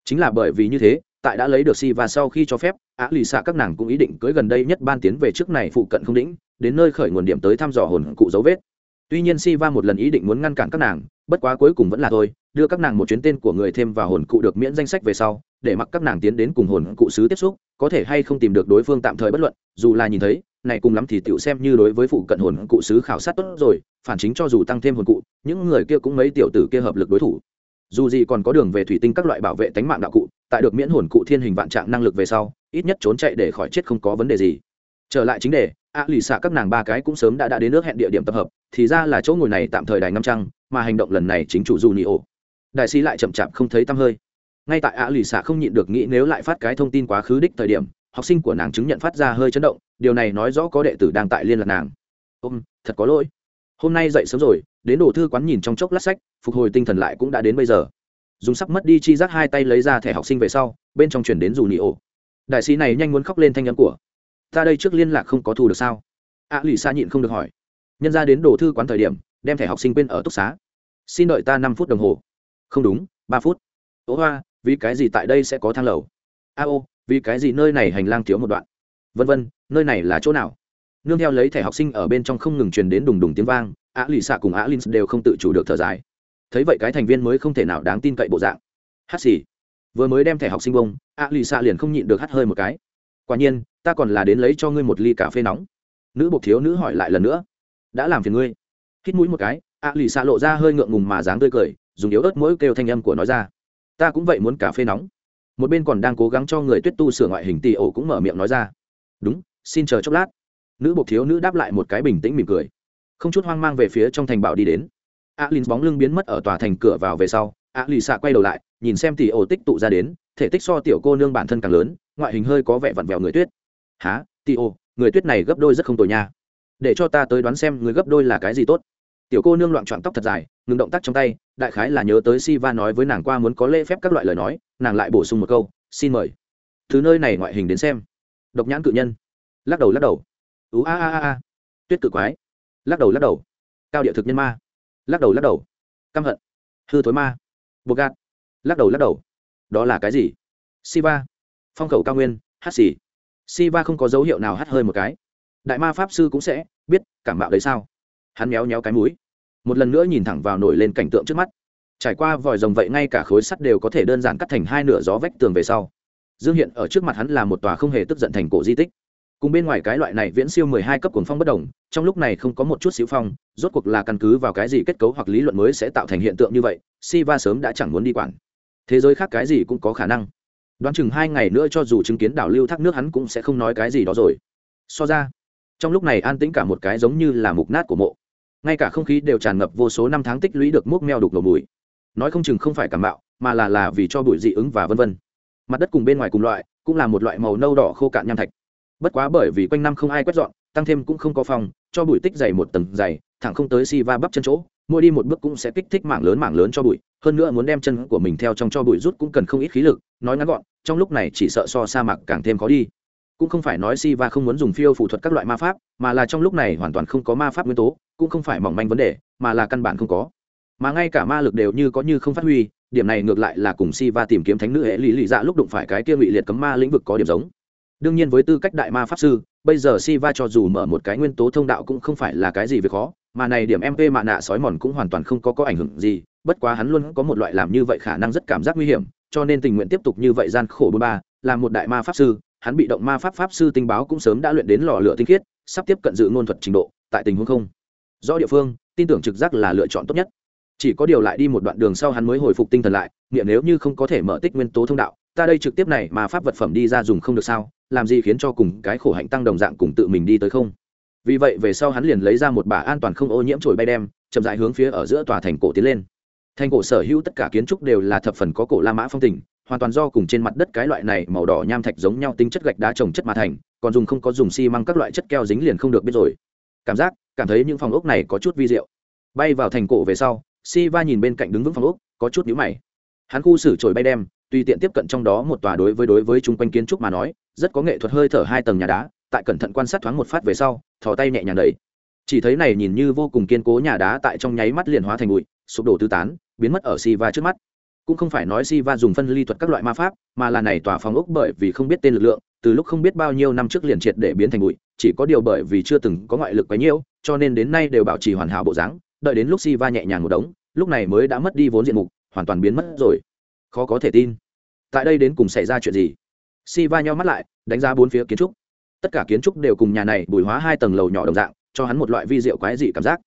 Chính là bởi vì như thế tại đã lấy được si và sau khi cho phép á lì xạ các nàng cũng ý định cưới gần đây nhất ban tiến về trước này phụ cận không đĩnh đến nơi khởi nguồn điểm tới thăm dò hồn cụ dấu vết. Tuy nhiên si va một lần ý định muốn ngăn cản các nàng, bất quá cuối cùng vẫn là thôi, đưa các nàng một chuyến tên của người thêm vào hồn cụ được miễn danh sách về sau, để mặc các nàng tiến đến cùng hồn cụ sứ tiếp xúc, có thể hay không tìm được đối phương tạm thời bất luận, dù là nhìn thấy, này cùng lắm thì tựu xem như đối với phụ cận hồn cụ sứ khảo sát tốt rồi, phản chính cho dù tăng thêm hồn cụ, những người kia cũng mấy tiểu tử kia hợp lực đối thủ. Dù gì còn có đường về thủy tinh các loại bảo vệ tánh mạng đạo cụ tại được miễn hồn cụ thiên hình vạn trạng năng lực về sau, ít nhất trốn chạy để khỏi chết không có vấn đề gì. Trở lại chính đề, a lì xạ các nàng ba cái cũng sớm đã đã đến nước hẹn địa điểm tập hợp, thì ra là chỗ ngồi này tạm thời đài năm trăng, mà hành động lần này chính chủ dù nhị ổ đại sĩ lại chậm chạp không thấy tăm hơi. Ngay tại a lì xạ không nhịn được nghĩ nếu lại phát cái thông tin quá khứ đích thời điểm, học sinh của nàng chứng nhận phát ra hơi chấn động, điều này nói rõ có đệ tử đang tại liên lạc nàng. Ôm, thật có lỗi. Hôm nay dậy sớm rồi, đến đồ thư quán nhìn trong chốc lát sách, phục hồi tinh thần lại cũng đã đến bây giờ dùng sắp mất đi chi giác hai tay lấy ra thẻ học sinh về sau, bên trong chuyển đến dù nị ổ. Đại sĩ này nhanh muốn khóc lên thanh nhắn của, ta đây trước liên lạc không có thu được sao? A lì xa nhịn không được hỏi. Nhân ra đến đồ thư quán thời điểm, đem thẻ học sinh quên ở túc xá. Xin đợi ta năm phút đồng hồ. Không đúng, ba phút. Ố hoa, vì cái gì tại đây sẽ có thang lầu? A ô, vì cái gì nơi này hành lang thiếu một đoạn? Vân vân, nơi này là chỗ nào? Nương theo lấy thẻ học sinh ở bên trong không ngừng truyền đến đùng đùng tiếng vang, a lì xạ cùng a lin đều không tự chủ được thở dài thấy vậy cái thành viên mới không thể nào đáng tin cậy bộ dạng. Hát xì. Vừa mới đem thẻ học sinh bông, a lì xạ liền không nhịn được hắt hơi một cái. Quả nhiên, ta còn là đến lấy cho ngươi một ly cà phê nóng. Nữ bộc thiếu nữ hỏi lại lần nữa. Đã làm phiền ngươi. Hít mũi một cái, a lì xạ lộ ra hơi ngượng ngùng mà dáng tươi cười, dùng yếu ớt mỗi kêu thanh âm của nó ra. Ta cũng vậy muốn cà phê nóng. Một bên còn đang cố gắng cho người tuyết tu sửa ngoại hình tì ổ cũng mở miệng nói ra. Đúng, xin chờ chốc lát. Nữ bộc thiếu nữ đáp lại một cái bình tĩnh mỉm cười. Không chút hoang mang về phía trong thành bảo đi đến a l bóng lưng biến mất ở tòa thành cửa vào về sau a lì xạ quay đầu lại, nhìn xem tỷ ổ tích tụ ra đến, thể tích so tiểu cô nương bản thân càng lớn, ngoại hình hơi có vẻ vặn vẹo người tuyết. Há tỷ ổ, người tuyết này gấp đôi rất không tồi nha. Để cho ta tới đoán xem người gấp đôi là cái gì tốt. Tiểu cô nương loạn trọn tóc thật dài, ngừng động tác trong tay, đại khái là nhớ tới si va nói với nàng qua muốn có lễ phép các loại lời nói, nàng lại bổ sung một câu, xin mời. Thứ nơi này ngoại hình đến xem. Độc nhãn cự nhân. Lắc đầu lắc đầu. Ú a a a a. Tuyết cự quái. Lắc đầu lắc đầu. Cao địa thực nhân ma lắc đầu lắc đầu. Căm hận. Hư thối ma. Bột gạt. Lắc đầu lắc đầu. Đó là cái gì? Siva. Phong khẩu cao nguyên. Hát xì. Siva không có dấu hiệu nào hát hơi một cái. Đại ma pháp sư cũng sẽ biết cảm bạo đấy sao? Hắn méo méo cái mũi. Một lần nữa nhìn thẳng vào nổi lên cảnh tượng trước mắt. Trải qua vòi rồng vậy ngay cả khối sắt đều có thể đơn giản cắt thành hai nửa gió vách tường về sau. Dương hiện ở trước mặt hắn là một tòa không hề tức giận thành cổ di tích. Cùng bên ngoài cái loại này viễn siêu mười hai cấp cuồng phong bất đồng, trong lúc này không có một chút xíu phong rốt cuộc là căn cứ vào cái gì kết cấu hoặc lý luận mới sẽ tạo thành hiện tượng như vậy si va sớm đã chẳng muốn đi quản. Thế giới khác cái gì cũng có khả năng. Đoán chừng hai ngày nữa cho dù chứng kiến đảo lưu thác nước hắn cũng sẽ không nói cái gì đó rồi. So ra, trong lúc này an tĩnh cả một cái giống như là mục nát của mộ. Ngay cả không khí đều tràn ngập vô số năm tháng tích lũy được múc meo đục ngầu mùi. Nói không chừng không phải cảm mạo, mà là là vì cho bụi dị ứng và vân vân. Mặt đất cùng bên ngoài cùng loại, cũng là một loại màu nâu đỏ khô cạn nham thạch. Bất quá bởi vì quanh năm không ai quét dọn, tăng thêm cũng không có phòng cho bụi tích dày một tầng dày, thẳng không tới si va bắp chân chỗ, mỗi đi một bước cũng sẽ kích thích mảng lớn mảng lớn cho bụi. Hơn nữa muốn đem chân của mình theo trong cho bụi rút cũng cần không ít khí lực, nói ngắn gọn, trong lúc này chỉ sợ so sa mạc càng thêm khó đi. Cũng không phải nói si va không muốn dùng phiêu phụ thuật các loại ma pháp, mà là trong lúc này hoàn toàn không có ma pháp nguyên tố, cũng không phải mỏng manh vấn đề, mà là căn bản không có. Mà ngay cả ma lực đều như có như không phát huy, điểm này ngược lại là cùng si va tìm kiếm thánh nữ hệ lý lì dạ lúc đụng phải cái kia ngụy liệt cấm ma lĩnh vực có điểm giống đương nhiên với tư cách đại ma pháp sư, bây giờ si va cho dù mở một cái nguyên tố thông đạo cũng không phải là cái gì việc khó, mà này điểm mp mạ nạ sói mòn cũng hoàn toàn không có có ảnh hưởng gì, bất quá hắn luôn có một loại làm như vậy khả năng rất cảm giác nguy hiểm, cho nên tình nguyện tiếp tục như vậy gian khổ bôn ba, là một đại ma pháp sư, hắn bị động ma pháp pháp sư tinh báo cũng sớm đã luyện đến lò lửa tinh khiết, sắp tiếp cận dự ngôn thuật trình độ, tại tình huống không do địa phương, tin tưởng trực giác là lựa chọn tốt nhất. Chỉ có điều lại đi một đoạn đường sau hắn mới hồi phục tinh thần lại, nghĩa nếu như không có thể mở tích nguyên tố thông đạo ta đây trực tiếp này mà pháp vật phẩm đi ra dùng không được sao? Làm gì khiến cho cùng cái khổ hạnh tăng đồng dạng cùng tự mình đi tới không? Vì vậy về sau hắn liền lấy ra một bả an toàn không ô nhiễm trồi bay đem, chậm dại hướng phía ở giữa tòa thành cổ tiến lên. Thành cổ sở hữu tất cả kiến trúc đều là thập phần có cổ la mã phong tình, hoàn toàn do cùng trên mặt đất cái loại này màu đỏ nham thạch giống nhau tính chất gạch đá trồng chất mà thành, còn dùng không có dùng xi măng các loại chất keo dính liền không được biết rồi. Cảm giác, cảm thấy những phòng ốc này có chút vi diệu. Bay vào thành cổ về sau si va nhìn bên cạnh đứng vững phòng ốc, có chút nhíu mày. Hắn khu xử trồi bay đem tùy tiện tiếp cận trong đó một tòa đối với đối với chung quanh kiến trúc mà nói, rất có nghệ thuật hơi thở hai tầng nhà đá, tại cẩn thận quan sát thoáng một phát về sau, thò tay nhẹ nhàng đẩy. Chỉ thấy này nhìn như vô cùng kiên cố nhà đá tại trong nháy mắt liền hóa thành bụi, sụp đổ tứ tán, biến mất ở si va trước mắt. Cũng không phải nói si va dùng phân ly thuật các loại ma pháp, mà là này tòa phòng ốc bởi vì không biết tên lực lượng, từ lúc không biết bao nhiêu năm trước liền triệt để biến thành bụi, chỉ có điều bởi vì chưa từng có ngoại lực quá nhiễu cho nên đến nay đều bảo trì hoàn hảo bộ dáng, đợi đến lúc si va nhẹ nhàng một đống, lúc này mới đã mất đi vốn diện mục, hoàn toàn biến mất rồi. Khó có thể tin tại đây đến cùng xảy ra chuyện gì? Si va nhau mắt lại, đánh giá bốn phía kiến trúc. Tất cả kiến trúc đều cùng nhà này bùi hóa hai tầng lầu nhỏ đồng dạng, cho hắn một loại vi diệu quái dị cảm giác.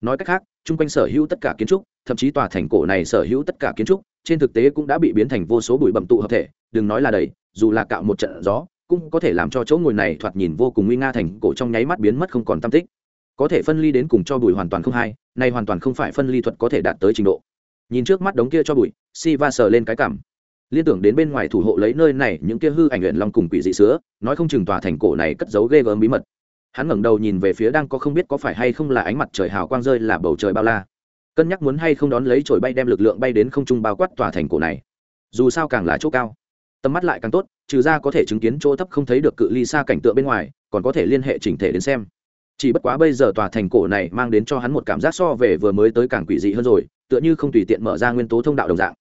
Nói cách khác, chung quanh sở hữu tất cả kiến trúc, thậm chí tòa thành cổ này sở hữu tất cả kiến trúc, trên thực tế cũng đã bị biến thành vô số bụi bẩm tụ hợp thể, đừng nói là đầy, dù là cạo một trận gió, cũng có thể làm cho chỗ ngồi này thoạt nhìn vô cùng nguy nga thành cổ trong nháy mắt biến mất không còn tâm tích. Có thể phân ly đến cùng cho bụi hoàn toàn không hay này hoàn toàn không phải phân ly thuật có thể đạt tới trình độ. Nhìn trước mắt đống kia cho bụi si va sờ lên cái cảm liên tưởng đến bên ngoài thủ hộ lấy nơi này những kia hư ảnh luyện long cùng quỷ dị sứa, nói không chừng tòa thành cổ này cất giấu ghê gớm bí mật. Hắn ngẩng đầu nhìn về phía đang có không biết có phải hay không là ánh mặt trời hào quang rơi là bầu trời bao la. Cân nhắc muốn hay không đón lấy trổi bay đem lực lượng bay đến không trung bao quát tòa thành cổ này. Dù sao càng là chỗ cao, tầm mắt lại càng tốt, trừ ra có thể chứng kiến chỗ thấp không thấy được cự ly xa cảnh tượng bên ngoài, còn có thể liên hệ chỉnh thể đến xem. Chỉ bất quá bây giờ tòa thành cổ này mang đến cho hắn một cảm giác so về vừa mới tới càng quỷ dị hơn rồi, tựa như không tùy tiện mở ra nguyên tố thông đạo đồng dạng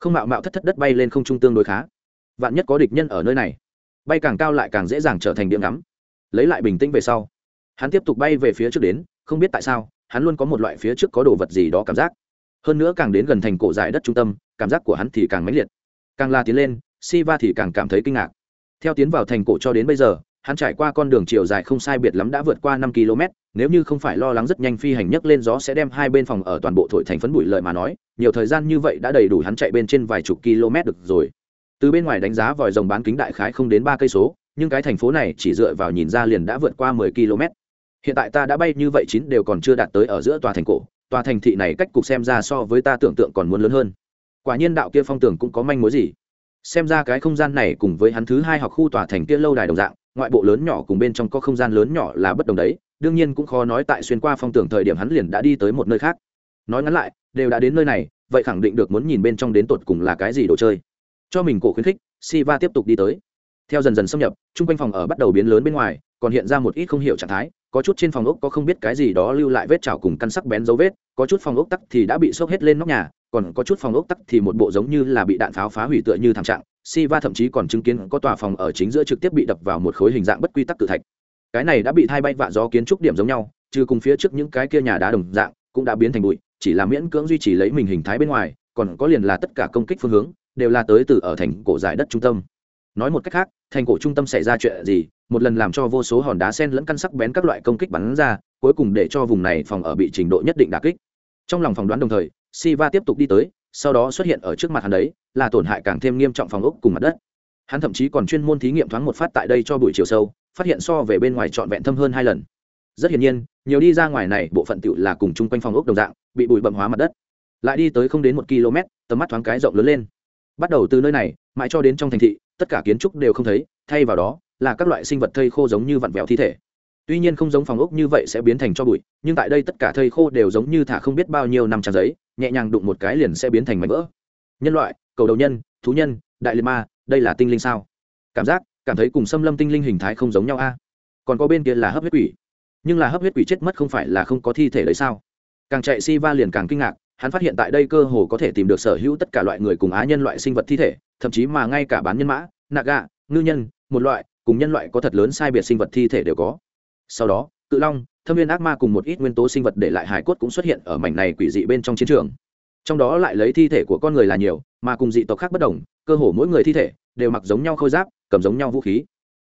không mạo mạo thất thất đất bay lên không trung tương đối khá. Vạn nhất có địch nhân ở nơi này, bay càng cao lại càng dễ dàng trở thành điểm ngắm. Lấy lại bình tĩnh về sau, hắn tiếp tục bay về phía trước đến, không biết tại sao, hắn luôn có một loại phía trước có đồ vật gì đó cảm giác. Hơn nữa càng đến gần thành cổ dài đất trung tâm, cảm giác của hắn thì càng mãnh liệt. Càng la tiến lên si va thì càng cảm thấy kinh ngạc. Theo tiến vào thành cổ cho đến bây giờ, hắn trải qua con đường chiều dài không sai biệt lắm đã vượt qua năm km nếu như không phải lo lắng rất nhanh phi hành nhấc lên gió sẽ đem hai bên phòng ở toàn bộ thổi thành phấn bụi lợi mà nói, nhiều thời gian như vậy đã đầy đủ hắn chạy bên trên vài chục km được rồi. Từ bên ngoài đánh giá vòi rồng bán kính đại khái không đến ba cây số, nhưng cái thành phố này chỉ dựa vào nhìn ra liền đã vượt qua mười km. Hiện tại ta đã bay như vậy chín đều còn chưa đạt tới ở giữa tòa thành cổ, tòa thành thị này cách cục xem ra so với ta tưởng tượng còn muốn lớn hơn. Quả nhiên đạo kia phong tưởng cũng có manh mối gì. Xem ra cái không gian này cùng với hắn thứ hai học khu tòa thành kia lâu đài đồng dạng, ngoại bộ lớn nhỏ cùng bên trong có không gian lớn nhỏ là bất đồng đấy đương nhiên cũng khó nói tại xuyên qua phong tưởng thời điểm hắn liền đã đi tới một nơi khác. Nói ngắn lại, đều đã đến nơi này, vậy khẳng định được muốn nhìn bên trong đến tột cùng là cái gì đồ chơi. Cho mình cổ khuyến khích si va tiếp tục đi tới. Theo dần dần xâm nhập, chung quanh phòng ở bắt đầu biến lớn bên ngoài, còn hiện ra một ít không hiểu trạng thái, có chút trên phòng ốc có không biết cái gì đó lưu lại vết chảo cùng căn sắc bén dấu vết, có chút phòng ốc tắc thì đã bị sốc hết lên nóc nhà, còn có chút phòng ốc tắc thì một bộ giống như là bị đạn pháo phá hủy tựa như thảm trạng, Siva thậm chí còn chứng kiến có tòa phòng ở chính giữa trực tiếp bị đập vào một khối hình dạng bất quy tắc tự thạch cái này đã bị thay bay vạ gió kiến trúc điểm giống nhau, trừ cùng phía trước những cái kia nhà đá đồng dạng, cũng đã biến thành bụi, chỉ là miễn cưỡng duy trì lấy mình hình thái bên ngoài, còn có liền là tất cả công kích phương hướng, đều là tới từ ở thành cổ giải đất trung tâm. Nói một cách khác, thành cổ trung tâm xảy ra chuyện gì, một lần làm cho vô số hòn đá sen lẫn căn sắc bén các loại công kích bắn ra, cuối cùng để cho vùng này phòng ở bị trình độ nhất định đà kích. Trong lòng phỏng đoán đồng thời, siva tiếp tục đi tới, sau đó xuất hiện ở trước mặt hắn đấy, là tổn hại càng thêm nghiêm trọng phòng ốc cùng mặt đất. Hắn thậm chí còn chuyên môn thí nghiệm thoáng một phát tại đây cho buổi chiều sâu phát hiện so về bên ngoài trọn vẹn thâm hơn hai lần. Rất hiển nhiên, nhiều đi ra ngoài này, bộ phận tựu là cùng chung quanh phòng ốc đồng dạng, bị bụi bậm hóa mặt đất. Lại đi tới không đến một km, tầm mắt thoáng cái rộng lớn lên. Bắt đầu từ nơi này, mãi cho đến trong thành thị, tất cả kiến trúc đều không thấy, thay vào đó là các loại sinh vật thây khô giống như vặn vẹo thi thể. Tuy nhiên không giống phòng ốc như vậy sẽ biến thành cho bụi, nhưng tại đây tất cả thây khô đều giống như thả không biết bao nhiêu năm trang giấy, nhẹ nhàng đụng một cái liền sẽ biến thành mảnh vỡ. Nhân loại, cầu đầu nhân, thú nhân, đại liệt ma, đây là tinh linh sao? Cảm giác cảm thấy cùng xâm lâm tinh linh hình thái không giống nhau a. Còn có bên kia là hấp huyết quỷ. Nhưng là hấp huyết quỷ chết mất không phải là không có thi thể đấy sao? Càng chạy si va liền càng kinh ngạc, hắn phát hiện tại đây cơ hồ có thể tìm được sở hữu tất cả loại người cùng á nhân loại sinh vật thi thể, thậm chí mà ngay cả bán nhân mã nạc gạ ngư nhân, một loại, cùng nhân loại có thật lớn sai biệt sinh vật thi thể đều có. Sau đó, cự long, thâm viên ác ma cùng một ít nguyên tố sinh vật để lại hải cốt cũng xuất hiện ở mảnh này quỷ dị bên trong chiến trường. Trong đó lại lấy thi thể của con người là nhiều, mà cùng dị tộc khác bất đồng, cơ hồ mỗi người thi thể đều mặc giống nhau khôi giáp, cầm giống nhau vũ khí.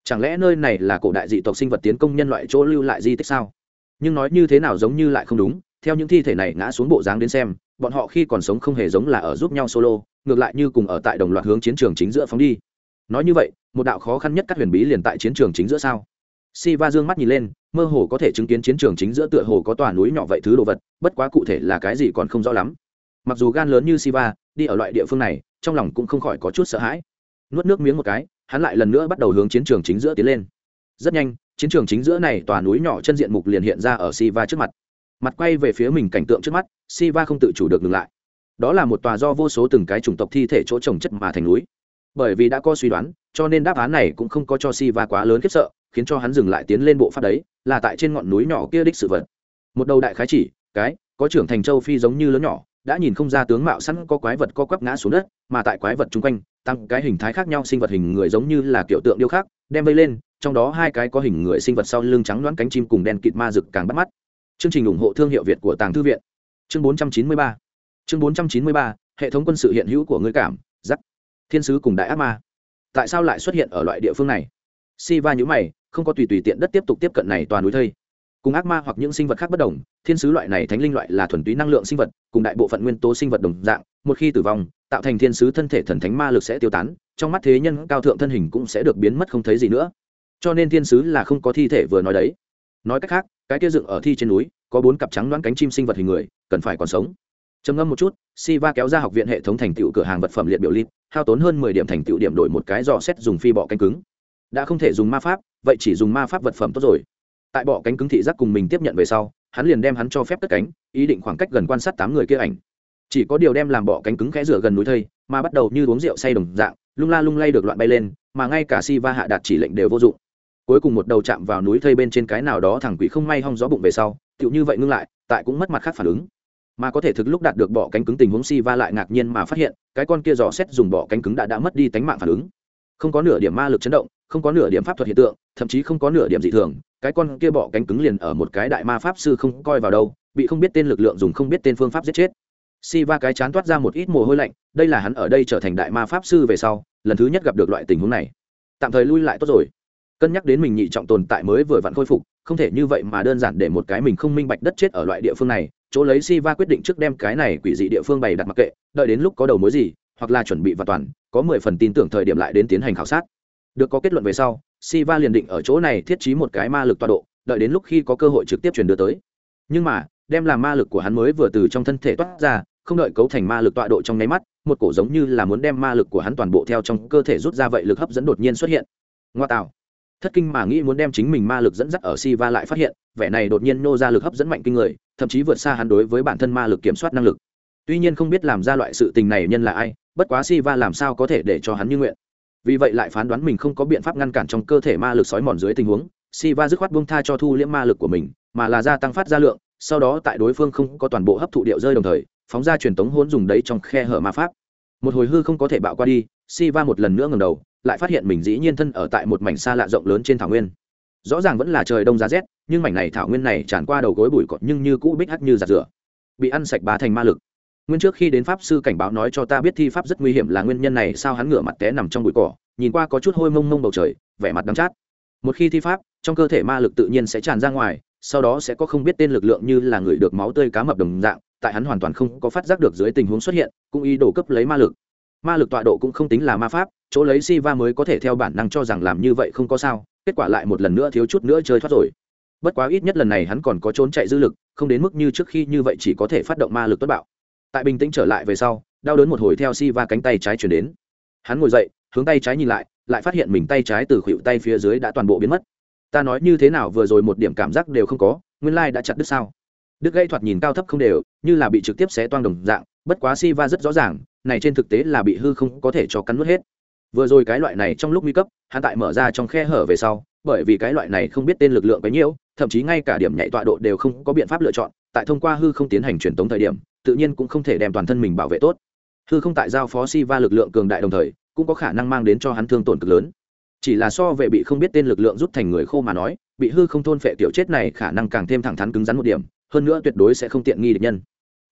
Chẳng lẽ nơi này là cổ đại dị tộc sinh vật tiến công nhân loại chỗ lưu lại di tích sao? Nhưng nói như thế nào giống như lại không đúng, theo những thi thể này ngã xuống bộ dáng đến xem, bọn họ khi còn sống không hề giống là ở giúp nhau solo, ngược lại như cùng ở tại đồng loạt hướng chiến trường chính giữa phóng đi. Nói như vậy, một đạo khó khăn nhất các huyền bí liền tại chiến trường chính giữa sao? Si va dương mắt nhìn lên, mơ hồ có thể chứng kiến chiến trường chính giữa tựa hồ có tòa núi nhỏ vậy thứ đồ vật, bất quá cụ thể là cái gì còn không rõ lắm. Mặc dù gan lớn như si va đi ở loại địa phương này, trong lòng cũng không khỏi có chút sợ hãi nuốt nước miếng một cái, hắn lại lần nữa bắt đầu hướng chiến trường chính giữa tiến lên. Rất nhanh, chiến trường chính giữa này tòa núi nhỏ chân diện mục liền hiện ra ở si va trước mặt. Mặt quay về phía mình cảnh tượng trước mắt si va không tự chủ được ngừng lại. Đó là một tòa do vô số từng cái chủng tộc thi thể chỗ trồng chất mà thành núi. Bởi vì đã có suy đoán, cho nên đáp án này cũng không có cho si va quá lớn khiếp sợ, khiến cho hắn dừng lại tiến lên bộ pháp đấy, là tại trên ngọn núi nhỏ kia đích sự vật. Một đầu đại khái chỉ, cái, có trưởng thành châu phi giống như lớn nhỏ, đã nhìn không ra tướng mạo sẵn có quái vật co quắp ngã xuống đất, mà tại quái vật chung quanh tăng cái hình thái khác nhau, sinh vật hình người giống như là kiểu tượng điêu khắc, đem vây lên, trong đó hai cái có hình người sinh vật sau lưng trắng đoán cánh chim cùng đen kịt ma rực càng bắt mắt. Chương trình ủng hộ thương hiệu việt của tàng thư viện. Chương 493 chương 493 hệ thống quân sự hiện hữu của ngươi cảm giắc thiên sứ cùng đại ác ma. Tại sao lại xuất hiện ở loại địa phương này? Si va nhữ mày, không có tùy tùy tiện đất tiếp tục tiếp cận này toàn núi thây. Cùng ác ma hoặc những sinh vật khác bất đồng, thiên sứ loại này thánh linh loại là thuần túy năng lượng sinh vật, cùng đại bộ phận nguyên tố sinh vật đồng dạng một khi tử vong, tạo thành thiên sứ thân thể thần thánh ma lực sẽ tiêu tán, trong mắt thế nhân cao thượng thân hình cũng sẽ được biến mất không thấy gì nữa. Cho nên thiên sứ là không có thi thể vừa nói đấy. Nói cách khác, cái kia dựng ở thi trên núi, có bốn cặp trắng đoán cánh chim sinh vật hình người, cần phải còn sống. Trầm ngâm một chút, siva kéo ra học viện hệ thống thành tựu cửa hàng vật phẩm liệt biểu lít, hao tốn hơn mười điểm thành tựu điểm đổi một cái dò xét dùng phi bọ cánh cứng. Đã không thể dùng ma pháp, vậy chỉ dùng ma pháp vật phẩm tốt rồi. Tại bọ cánh cứng thị giác cùng mình tiếp nhận về sau, hắn liền đem hắn cho phép cất cánh, ý định khoảng cách gần quan sát tám người kia ảnh chỉ có điều đem làm bọ cánh cứng khẽ rửa gần núi thây, mà bắt đầu như uống rượu say đồng dạng, lung la lung lay được loạn bay lên, mà ngay cả si va hạ đạt chỉ lệnh đều vô dụng. Cuối cùng một đầu chạm vào núi thây bên trên cái nào đó thằng quỷ không may hong gió bụng về sau, tựu như vậy ngưng lại, tại cũng mất mặt khác phản ứng. Mà có thể thực lúc đạt được bọ cánh cứng tình huống si va lại ngạc nhiên mà phát hiện, cái con kia dò xét dùng bọ cánh cứng đã đã mất đi tánh mạng phản ứng. Không có nửa điểm ma lực chấn động, không có nửa điểm pháp thuật hiện tượng, thậm chí không có nửa điểm dị thường, cái con kia bọ cánh cứng liền ở một cái đại ma pháp sư không coi vào đâu, bị không biết tên lực lượng dùng không biết tên phương pháp giết chết si va cái chán toát ra một ít mồ hôi lạnh, đây là hắn ở đây trở thành đại ma pháp sư về sau, lần thứ nhất gặp được loại tình huống này. Tạm thời lui lại tốt rồi. Cân nhắc đến mình nhị trọng tồn tại mới vừa vặn khôi phục, không thể như vậy mà đơn giản để một cái mình không minh bạch đất chết ở loại địa phương này, chỗ lấy si va quyết định trước đem cái này quỷ dị địa phương bày đặt mặc kệ, đợi đến lúc có đầu mối gì, hoặc là chuẩn bị và toàn, có mười phần tin tưởng thời điểm lại đến tiến hành khảo sát. Được có kết luận về sau si va liền định ở chỗ này thiết trí một cái ma lực tọa độ, đợi đến lúc khi có cơ hội trực tiếp truyền đưa tới. Nhưng mà đem làm ma lực của hắn mới vừa từ trong thân thể toát ra không đợi cấu thành ma lực tọa độ trong nháy mắt một cổ giống như là muốn đem ma lực của hắn toàn bộ theo trong cơ thể rút ra vậy lực hấp dẫn đột nhiên xuất hiện. Ngoa tạo. Thất kinh mà nghĩ muốn đem chính mình ma lực dẫn dắt ở si va lại phát hiện vẻ này đột nhiên nô ra lực hấp dẫn mạnh kinh người thậm chí vượt xa hắn đối với bản thân ma lực kiểm soát năng lực. Tuy nhiên không biết làm ra loại sự tình này nhân là ai bất quá si va làm sao có thể để cho hắn như nguyện. Vì vậy lại phán đoán mình không có biện pháp ngăn cản trong cơ thể ma lực sói mòn dưới tình huống Siva dứt khoát buông tha cho thu liễm ma lực của mình, mà là gia tăng phát ra lượng, sau đó tại đối phương không có toàn bộ hấp thụ điệu rơi đồng thời, phóng ra truyền tống hỗn dùng đấy trong khe hở ma pháp. Một hồi hư không có thể bạo qua đi, Siva một lần nữa ngẩng đầu, lại phát hiện mình dĩ nhiên thân ở tại một mảnh xa lạ rộng lớn trên thảo nguyên. Rõ ràng vẫn là trời đông giá rét, nhưng mảnh này thảo nguyên này tràn qua đầu gối bụi cỏ nhưng như cũ bích hắt như giặt rửa. Bị ăn sạch bá thành ma lực. Nguyên trước khi đến pháp sư cảnh báo nói cho ta biết thi pháp rất nguy hiểm là nguyên nhân này sao hắn ngửa mặt té nằm trong bụi cỏ, nhìn qua có chút hôi mông mông bầu trời, vẻ mặt đắng chát. Một khi thi pháp, trong cơ thể ma lực tự nhiên sẽ tràn ra ngoài sau đó sẽ có không biết tên lực lượng như là người được máu tươi cá mập đồng dạng, tại hắn hoàn toàn không có phát giác được dưới tình huống xuất hiện, cũng ý đồ cấp lấy ma lực. Ma lực tọa độ cũng không tính là ma pháp, chỗ lấy si va mới có thể theo bản năng cho rằng làm như vậy không có sao, kết quả lại một lần nữa thiếu chút nữa chơi thoát rồi. Bất quá ít nhất lần này hắn còn có trốn chạy dư lực, không đến mức như trước khi như vậy chỉ có thể phát động ma lực tuất bạo. Tại bình tĩnh trở lại về sau, đau đớn một hồi theo si va cánh tay trái chuyển đến. Hắn ngồi dậy, hướng tay trái nhìn lại lại phát hiện mình tay trái từ khuỷu tay phía dưới đã toàn bộ biến mất ta nói như thế nào vừa rồi một điểm cảm giác đều không có, nguyên lai、like、đã chặt đứt sao? Đứt gây thoạt nhìn cao thấp không đều, như là bị trực tiếp xé toang đồng dạng, bất quá si va rất rõ ràng, này trên thực tế là bị hư không có thể cho cắn nuốt hết. Vừa rồi cái loại này trong lúc nguy cấp, hắn tại mở ra trong khe hở về sau, bởi vì cái loại này không biết tên lực lượng bấy nhiêu, thậm chí ngay cả điểm nhạy tọa độ đều không có biện pháp lựa chọn, tại thông qua hư không tiến hành truyền tống thời điểm, tự nhiên cũng không thể đem toàn thân mình bảo vệ tốt. Hư không tại giao phó si va lực lượng cường đại đồng thời, cũng có khả năng mang đến cho hắn thương tổn cực lớn chỉ là so về bị không biết tên lực lượng rút thành người khô mà nói, bị hư không thôn phệ tiểu chết này khả năng càng thêm thẳng thắn cứng rắn một điểm, hơn nữa tuyệt đối sẽ không tiện nghi địch nhân.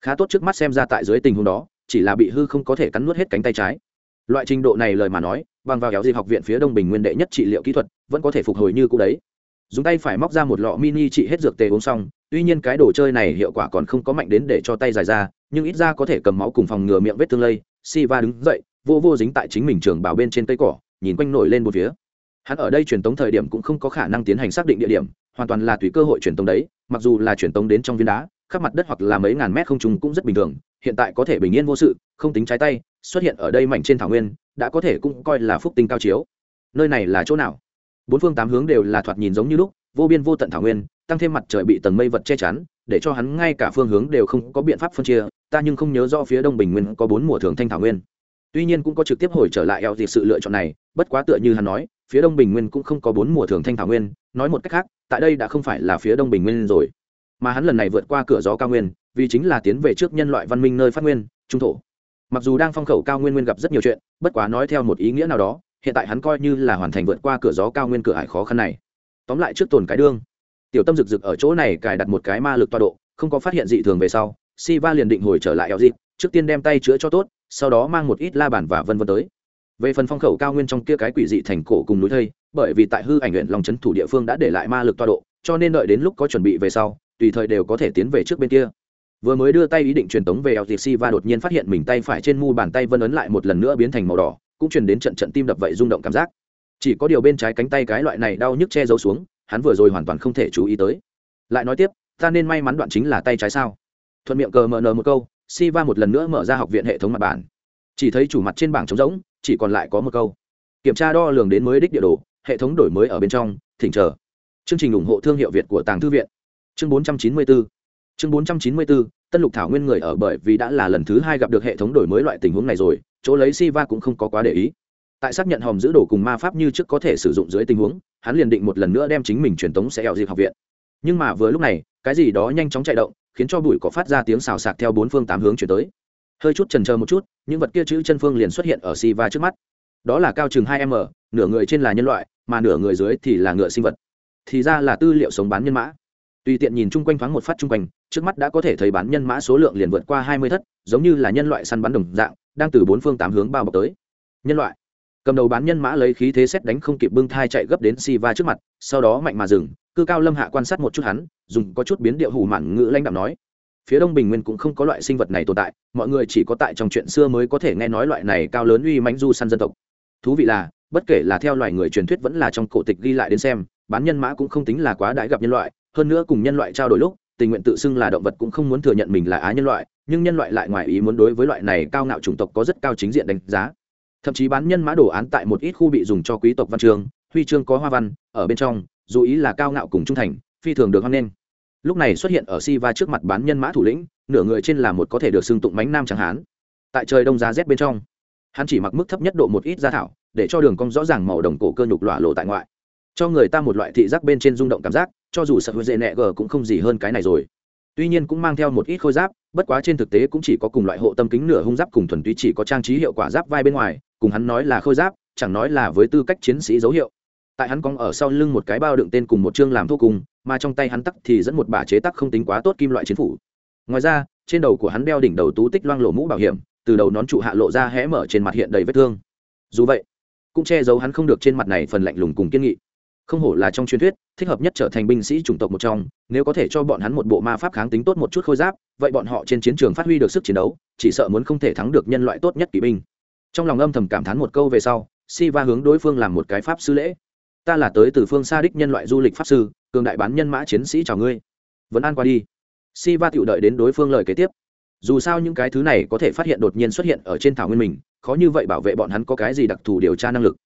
Khá tốt trước mắt xem ra tại dưới tình huống đó, chỉ là bị hư không có thể cắn nuốt hết cánh tay trái. Loại trình độ này lời mà nói, bằng vào kéo dịp học viện phía đông bình nguyên đệ nhất trị liệu kỹ thuật, vẫn có thể phục hồi như cũ đấy. Dùng tay phải móc ra một lọ mini trị hết dược tề uống xong, tuy nhiên cái đồ chơi này hiệu quả còn không có mạnh đến để cho tay dài ra, nhưng ít ra có thể cầm máu cùng phòng ngừa miệng vết thương lây. Si va đứng dậy, vô vô dính tại chính mình trường bảo bên trên cây cỏ nhìn quanh nổi lên một phía. Hắn ở đây truyền tống thời điểm cũng không có khả năng tiến hành xác định địa điểm, hoàn toàn là tùy cơ hội truyền tống đấy, mặc dù là truyền tống đến trong viên đá, khắp mặt đất hoặc là mấy ngàn mét không trùng cũng rất bình thường, hiện tại có thể bình yên vô sự, không tính trái tay, xuất hiện ở đây mảnh trên thảo nguyên, đã có thể cũng coi là phúc tinh cao chiếu. Nơi này là chỗ nào? Bốn phương tám hướng đều là thoạt nhìn giống như lúc, vô biên vô tận thảo nguyên, tăng thêm mặt trời bị tầng mây vật che chắn, để cho hắn ngay cả phương hướng đều không có biện pháp phân chia, ta nhưng không nhớ rõ phía đông bình nguyên có bốn mùa thường thanh thảo nguyên tuy nhiên cũng có trực tiếp hồi trở lại eo dịp sự lựa chọn này, bất quá tựa như hắn nói, phía đông bình nguyên cũng không có bốn mùa thường thanh thảo nguyên, nói một cách khác, tại đây đã không phải là phía đông bình nguyên rồi. Mà hắn lần này vượt qua cửa gió cao nguyên, vì chính là tiến về trước nhân loại văn minh nơi phát nguyên, trung thổ. Mặc dù đang phong khẩu cao nguyên nguyên gặp rất nhiều chuyện, bất quá nói theo một ý nghĩa nào đó, hiện tại hắn coi như là hoàn thành vượt qua cửa gió cao nguyên cửa hải khó khăn này. Tóm lại trước tồn cái đương. Tiểu tâm rực rực ở chỗ này cài đặt một cái ma lực toa độ, không có phát hiện dị thường về sau si va liền định hồi trở lại eo dịp, trước tiên đem tay chữa cho tốt sau đó mang một ít la bàn và vân vân tới. Về phần phong khẩu cao nguyên trong kia cái quỷ dị thành cổ cùng núi thây, bởi vì tại hư ảnh huyện lòng trấn thủ địa phương đã để lại ma lực toa độ, cho nên đợi đến lúc có chuẩn bị về sau, tùy thời đều có thể tiến về trước bên kia. Vừa mới đưa tay ý định truyền tống về ltc và đột nhiên phát hiện mình tay phải trên mu bàn tay vân ấn lại một lần nữa biến thành màu đỏ, cũng truyền đến trận trận tim đập vậy rung động cảm giác. Chỉ có điều bên trái cánh tay cái loại này đau nhức che giấu xuống, hắn vừa rồi hoàn toàn không thể chú ý tới. Lại nói tiếp, ta nên may mắn đoạn chính là tay trái sao? Thuận miệng cờ mờ nờ một câu si va một lần nữa mở ra học viện hệ thống mặt bản chỉ thấy chủ mặt trên bảng trống rỗng, chỉ còn lại có một câu. Kiểm tra đo lường đến mới đích địa đồ, hệ thống đổi mới ở bên trong, thỉnh chờ. Chương trình ủng hộ thương hiệu việt của tàng thư viện. Chương 494 chương 494 tân lục thảo nguyên người ở bởi vì đã là lần thứ hai gặp được hệ thống đổi mới loại tình huống này rồi, chỗ lấy si va cũng không có quá để ý. Tại xác nhận hòm giữ đồ cùng ma pháp như trước có thể sử dụng dưới tình huống, hắn liền định một lần nữa đem chính mình truyền tống sẽ eo dịp học viện nhưng mà vừa lúc này, cái gì đó nhanh chóng chạy động, khiến cho bụi cỏ phát ra tiếng xào sạc theo bốn phương tám hướng chuyển tới. Hơi chút trần chờ một chút, những vật kia chữ chân phương liền xuất hiện ở si va trước mắt. Đó là cao chừng hai m, nửa người trên là nhân loại, mà nửa người dưới thì là ngựa sinh vật. Thì ra là tư liệu sống bán nhân mã. Tùy tiện nhìn chung quanh thoáng một phát chung quanh, trước mắt đã có thể thấy bán nhân mã số lượng liền vượt qua hai mươi thất, giống như là nhân loại săn bắn đồng dạng, đang từ bốn phương tám hướng bao bọc tới. Nhân loại. Cầm đầu bán nhân mã lấy khí thế xét đánh không kịp bưng thai chạy gấp đến si va trước mặt, sau đó mạnh mà dừng cư cao lâm hạ quan sát một chút hắn, dùng có chút biến điệu hủ mạn ngữ lãnh đạo nói, phía đông bình nguyên cũng không có loại sinh vật này tồn tại, mọi người chỉ có tại trong chuyện xưa mới có thể nghe nói loại này cao lớn uy mãnh du săn dân tộc. Thú vị là, bất kể là theo loài người truyền thuyết vẫn là trong cổ tịch ghi lại đến xem, bán nhân mã cũng không tính là quá đãi gặp nhân loại, hơn nữa cùng nhân loại trao đổi lúc, tình nguyện tự xưng là động vật cũng không muốn thừa nhận mình là á nhân loại, nhưng nhân loại lại ngoài ý muốn đối với loại này cao ngạo chủng tộc có rất cao chính diện đánh giá. Thậm chí bán nhân mã đồ án tại một ít khu bị dùng cho quý tộc văn trường huy chương có hoa văn, ở bên trong dù ý là cao ngạo cùng trung thành, phi thường được hoan nghênh. Lúc này xuất hiện ở si va trước mặt bán nhân mã thủ lĩnh, nửa người trên là một có thể được xưng tụng bánh nam chẳng hán. Tại trời đông giá rét bên trong, hắn chỉ mặc mức thấp nhất độ một ít gia thảo, để cho đường cong rõ ràng màu đồng cổ cơ nhục lọa lộ tại ngoại. Cho người ta một loại thị giác bên trên rung động cảm giác, cho dù sợ hữu dễ nẹ gờ cũng không gì hơn cái này rồi. Tuy nhiên cũng mang theo một ít khôi giáp, bất quá trên thực tế cũng chỉ có cùng loại hộ tâm kính nửa hung giáp cùng thuần túy chỉ có trang trí hiệu quả giáp vai bên ngoài, cùng hắn nói là khôi giáp, chẳng nói là với tư cách chiến sĩ dấu hiệu tại hắn cong ở sau lưng một cái bao đựng tên cùng một chương làm thuốc cùng, mà trong tay hắn tắc thì dẫn một bả chế tắc không tính quá tốt kim loại chiến phủ. Ngoài ra, trên đầu của hắn đeo đỉnh đầu tú tích loang lổ mũ bảo hiểm, từ đầu nón trụ hạ lộ ra hé mở trên mặt hiện đầy vết thương. Dù vậy, cũng che giấu hắn không được trên mặt này phần lạnh lùng cùng kiên nghị. Không hổ là trong truyền thuyết, thích hợp nhất trở thành binh sĩ chủng tộc một trong, nếu có thể cho bọn hắn một bộ ma pháp kháng tính tốt một chút khôi giáp, vậy bọn họ trên chiến trường phát huy được sức chiến đấu, chỉ sợ muốn không thể thắng được nhân loại tốt nhất kỵ binh. Trong lòng âm thầm cảm thán một câu về sau si va hướng đối phương làm một cái pháp sư lễ ta là tới từ phương xa đích nhân loại du lịch pháp sư, cường đại bán nhân mã chiến sĩ chào ngươi. Vẫn an qua đi. Si va tựu đợi đến đối phương lời kế tiếp. Dù sao những cái thứ này có thể phát hiện đột nhiên xuất hiện ở trên thảo nguyên mình, khó như vậy bảo vệ bọn hắn có cái gì đặc thù điều tra năng lực.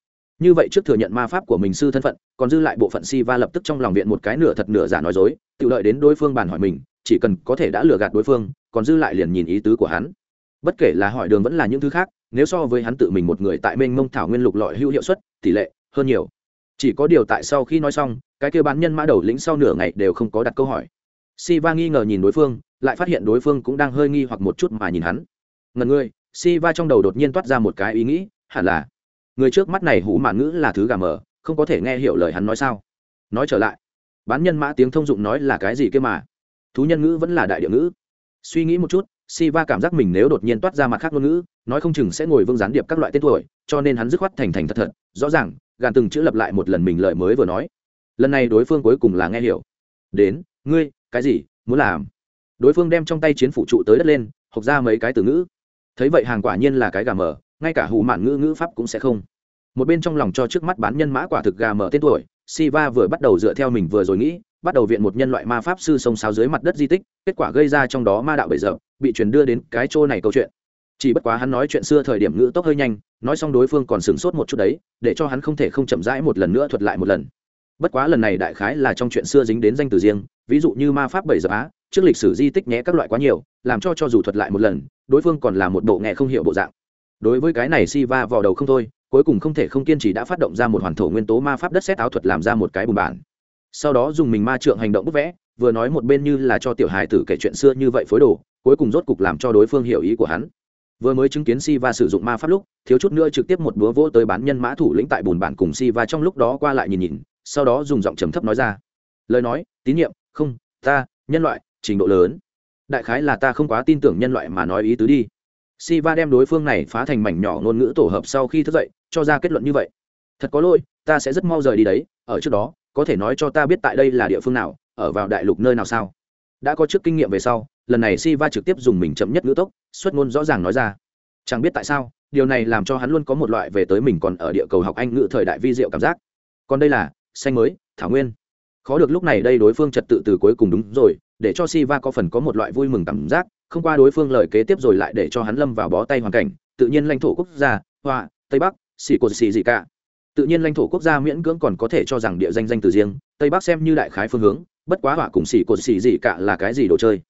Như vậy trước thừa nhận ma pháp của mình sư thân phận, còn dư lại bộ phận si va lập tức trong lòng viện một cái nửa thật nửa giả nói dối tự đợi đến đối phương bàn hỏi mình, chỉ cần có thể đã lừa gạt đối phương, còn dư lại liền nhìn ý tứ của hắn. Bất kể là hỏi đường vẫn là những thứ khác, nếu so với hắn tự mình một người tại mênh mông thảo nguyên lục lọi hữu hiệu suất, tỷ lệ, hơn nhiều chỉ có điều tại sau khi nói xong, cái kêu bán nhân mã đầu lĩnh sau nửa ngày đều không có đặt câu hỏi. Si va nghi ngờ nhìn đối phương, lại phát hiện đối phương cũng đang hơi nghi hoặc một chút mà nhìn hắn. Ngần ngươi si va trong đầu đột nhiên toát ra một cái ý nghĩ, hẳn là, người trước mắt này hủ mạn ngữ là thứ gà mờ, không có thể nghe hiểu lời hắn nói sao? Nói trở lại, bán nhân mã tiếng thông dụng nói là cái gì kia mà? Thú nhân ngữ vẫn là đại địa ngữ. Suy nghĩ một chút si va cảm giác mình nếu đột nhiên toát ra mặt khác ngôn ngữ, nói không chừng sẽ ngồi vương gián điệp các loại tên tuổi, cho nên hắn dứt khoát thành thành thật thật, rõ ràng gàn từng chữ lập lại một lần mình lời mới vừa nói. Lần này đối phương cuối cùng là nghe hiểu. Đến, ngươi, cái gì, muốn làm? Đối phương đem trong tay chiến phủ trụ tới đất lên, học ra mấy cái từ ngữ. Thấy vậy hàng quả nhiên là cái gà mờ, ngay cả hù mạn ngữ ngữ pháp cũng sẽ không. Một bên trong lòng cho trước mắt bán nhân mã quả thực gà mờ tên tuổi, siva vừa bắt đầu dựa theo mình vừa rồi nghĩ, bắt đầu viện một nhân loại ma pháp sư sông sáo dưới mặt đất di tích, kết quả gây ra trong đó ma đạo bậy giờ bị truyền đưa đến cái chỗ này câu chuyện. Chỉ bất quá hắn nói chuyện xưa thời điểm ngữ tốc hơi nhanh nói xong đối phương còn sửng sốt một chút đấy, để cho hắn không thể không chậm rãi một lần nữa thuật lại một lần. Bất quá lần này đại khái là trong chuyện xưa dính đến danh từ riêng, ví dụ như ma pháp bảy giờ á, trước lịch sử di tích nhé các loại quá nhiều, làm cho cho dù thuật lại một lần, đối phương còn là một bộ nghe không hiểu bộ dạng. Đối với cái này si va vào đầu không thôi, cuối cùng không thể không kiên trì đã phát động ra một hoàn thổ nguyên tố ma pháp đất xét áo thuật làm ra một cái bùn bản sau đó dùng mình ma trượng hành động bức vẽ, vừa nói một bên như là cho tiểu hài tử kể chuyện xưa như vậy phối đồ, cuối cùng rốt cục làm cho đối phương hiểu ý của hắn vừa mới chứng kiến si va sử dụng ma pháp lúc, thiếu chút nữa trực tiếp một búa vỗ tới bán nhân mã thủ lĩnh tại bùn bản cùng si va trong lúc đó qua lại nhìn nhìn, sau đó dùng giọng trầm thấp nói ra. Lời nói, tín nhiệm, không, ta, nhân loại, trình độ lớn. Đại khái là ta không quá tin tưởng nhân loại mà nói ý tứ đi. Si va đem đối phương này phá thành mảnh nhỏ ngôn ngữ tổ hợp sau khi thức dậy, cho ra kết luận như vậy. Thật có lỗi, ta sẽ rất mau rời đi đấy, ở trước đó, có thể nói cho ta biết tại đây là địa phương nào, ở vào đại lục nơi nào sao? Đã có trước kinh nghiệm về sau lần này si va trực tiếp dùng mình chậm nhất ngữ tốc, xuất ngôn rõ ràng nói ra. Chẳng biết tại sao, điều này làm cho hắn luôn có một loại về tới mình còn ở địa cầu học anh ngữ thời đại vi diệu cảm giác. Còn đây là, xanh mới, thảo nguyên. Khó được lúc này đây đối phương trật tự từ cuối cùng đúng rồi, để cho si va có phần có một loại vui mừng cảm giác, không qua đối phương lời kế tiếp rồi lại để cho hắn lâm vào bó tay hoàn cảnh. Tự nhiên lãnh thổ quốc gia, hoa, tây bắc, xì cột xì gì cả. Tự nhiên lãnh thổ quốc gia miễn cưỡng còn có thể cho rằng địa danh danh từ riêng, tây bắc xem như đại khái phương hướng, bất quá họa cùng xì cột xì gì cả là cái gì đồ chơi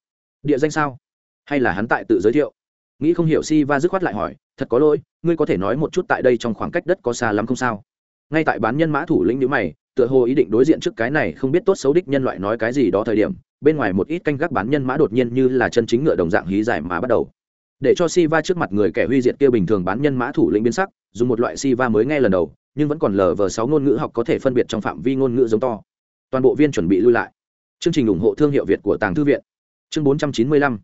địa danh sao? Hay là hắn tại tự giới thiệu? Nghĩ không hiểu si va dứt khoát lại hỏi, thật có lỗi, ngươi có thể nói một chút tại đây trong khoảng cách đất có xa lắm không sao? Ngay tại bán nhân mã thủ lĩnh nhữ mày, tựa hồ ý định đối diện trước cái này không biết tốt xấu đích nhân loại nói cái gì đó thời điểm, bên ngoài một ít canh gác bán nhân mã đột nhiên như là chân chính ngựa đồng dạng hí dài mà bắt đầu. Để cho si va trước mặt người kẻ huy diệt kia bình thường bán nhân mã thủ lĩnh biến sắc, dùng một loại si va mới nghe lần đầu, nhưng vẫn còn lờ vờ sáu ngôn ngữ học có thể phân biệt trong phạm vi ngôn ngữ giống to. Toàn bộ viên chuẩn bị lui lại. Chương trình ủng hộ thương hiệu việt của tàng thư viện chương bốn trăm chín mươi lăm.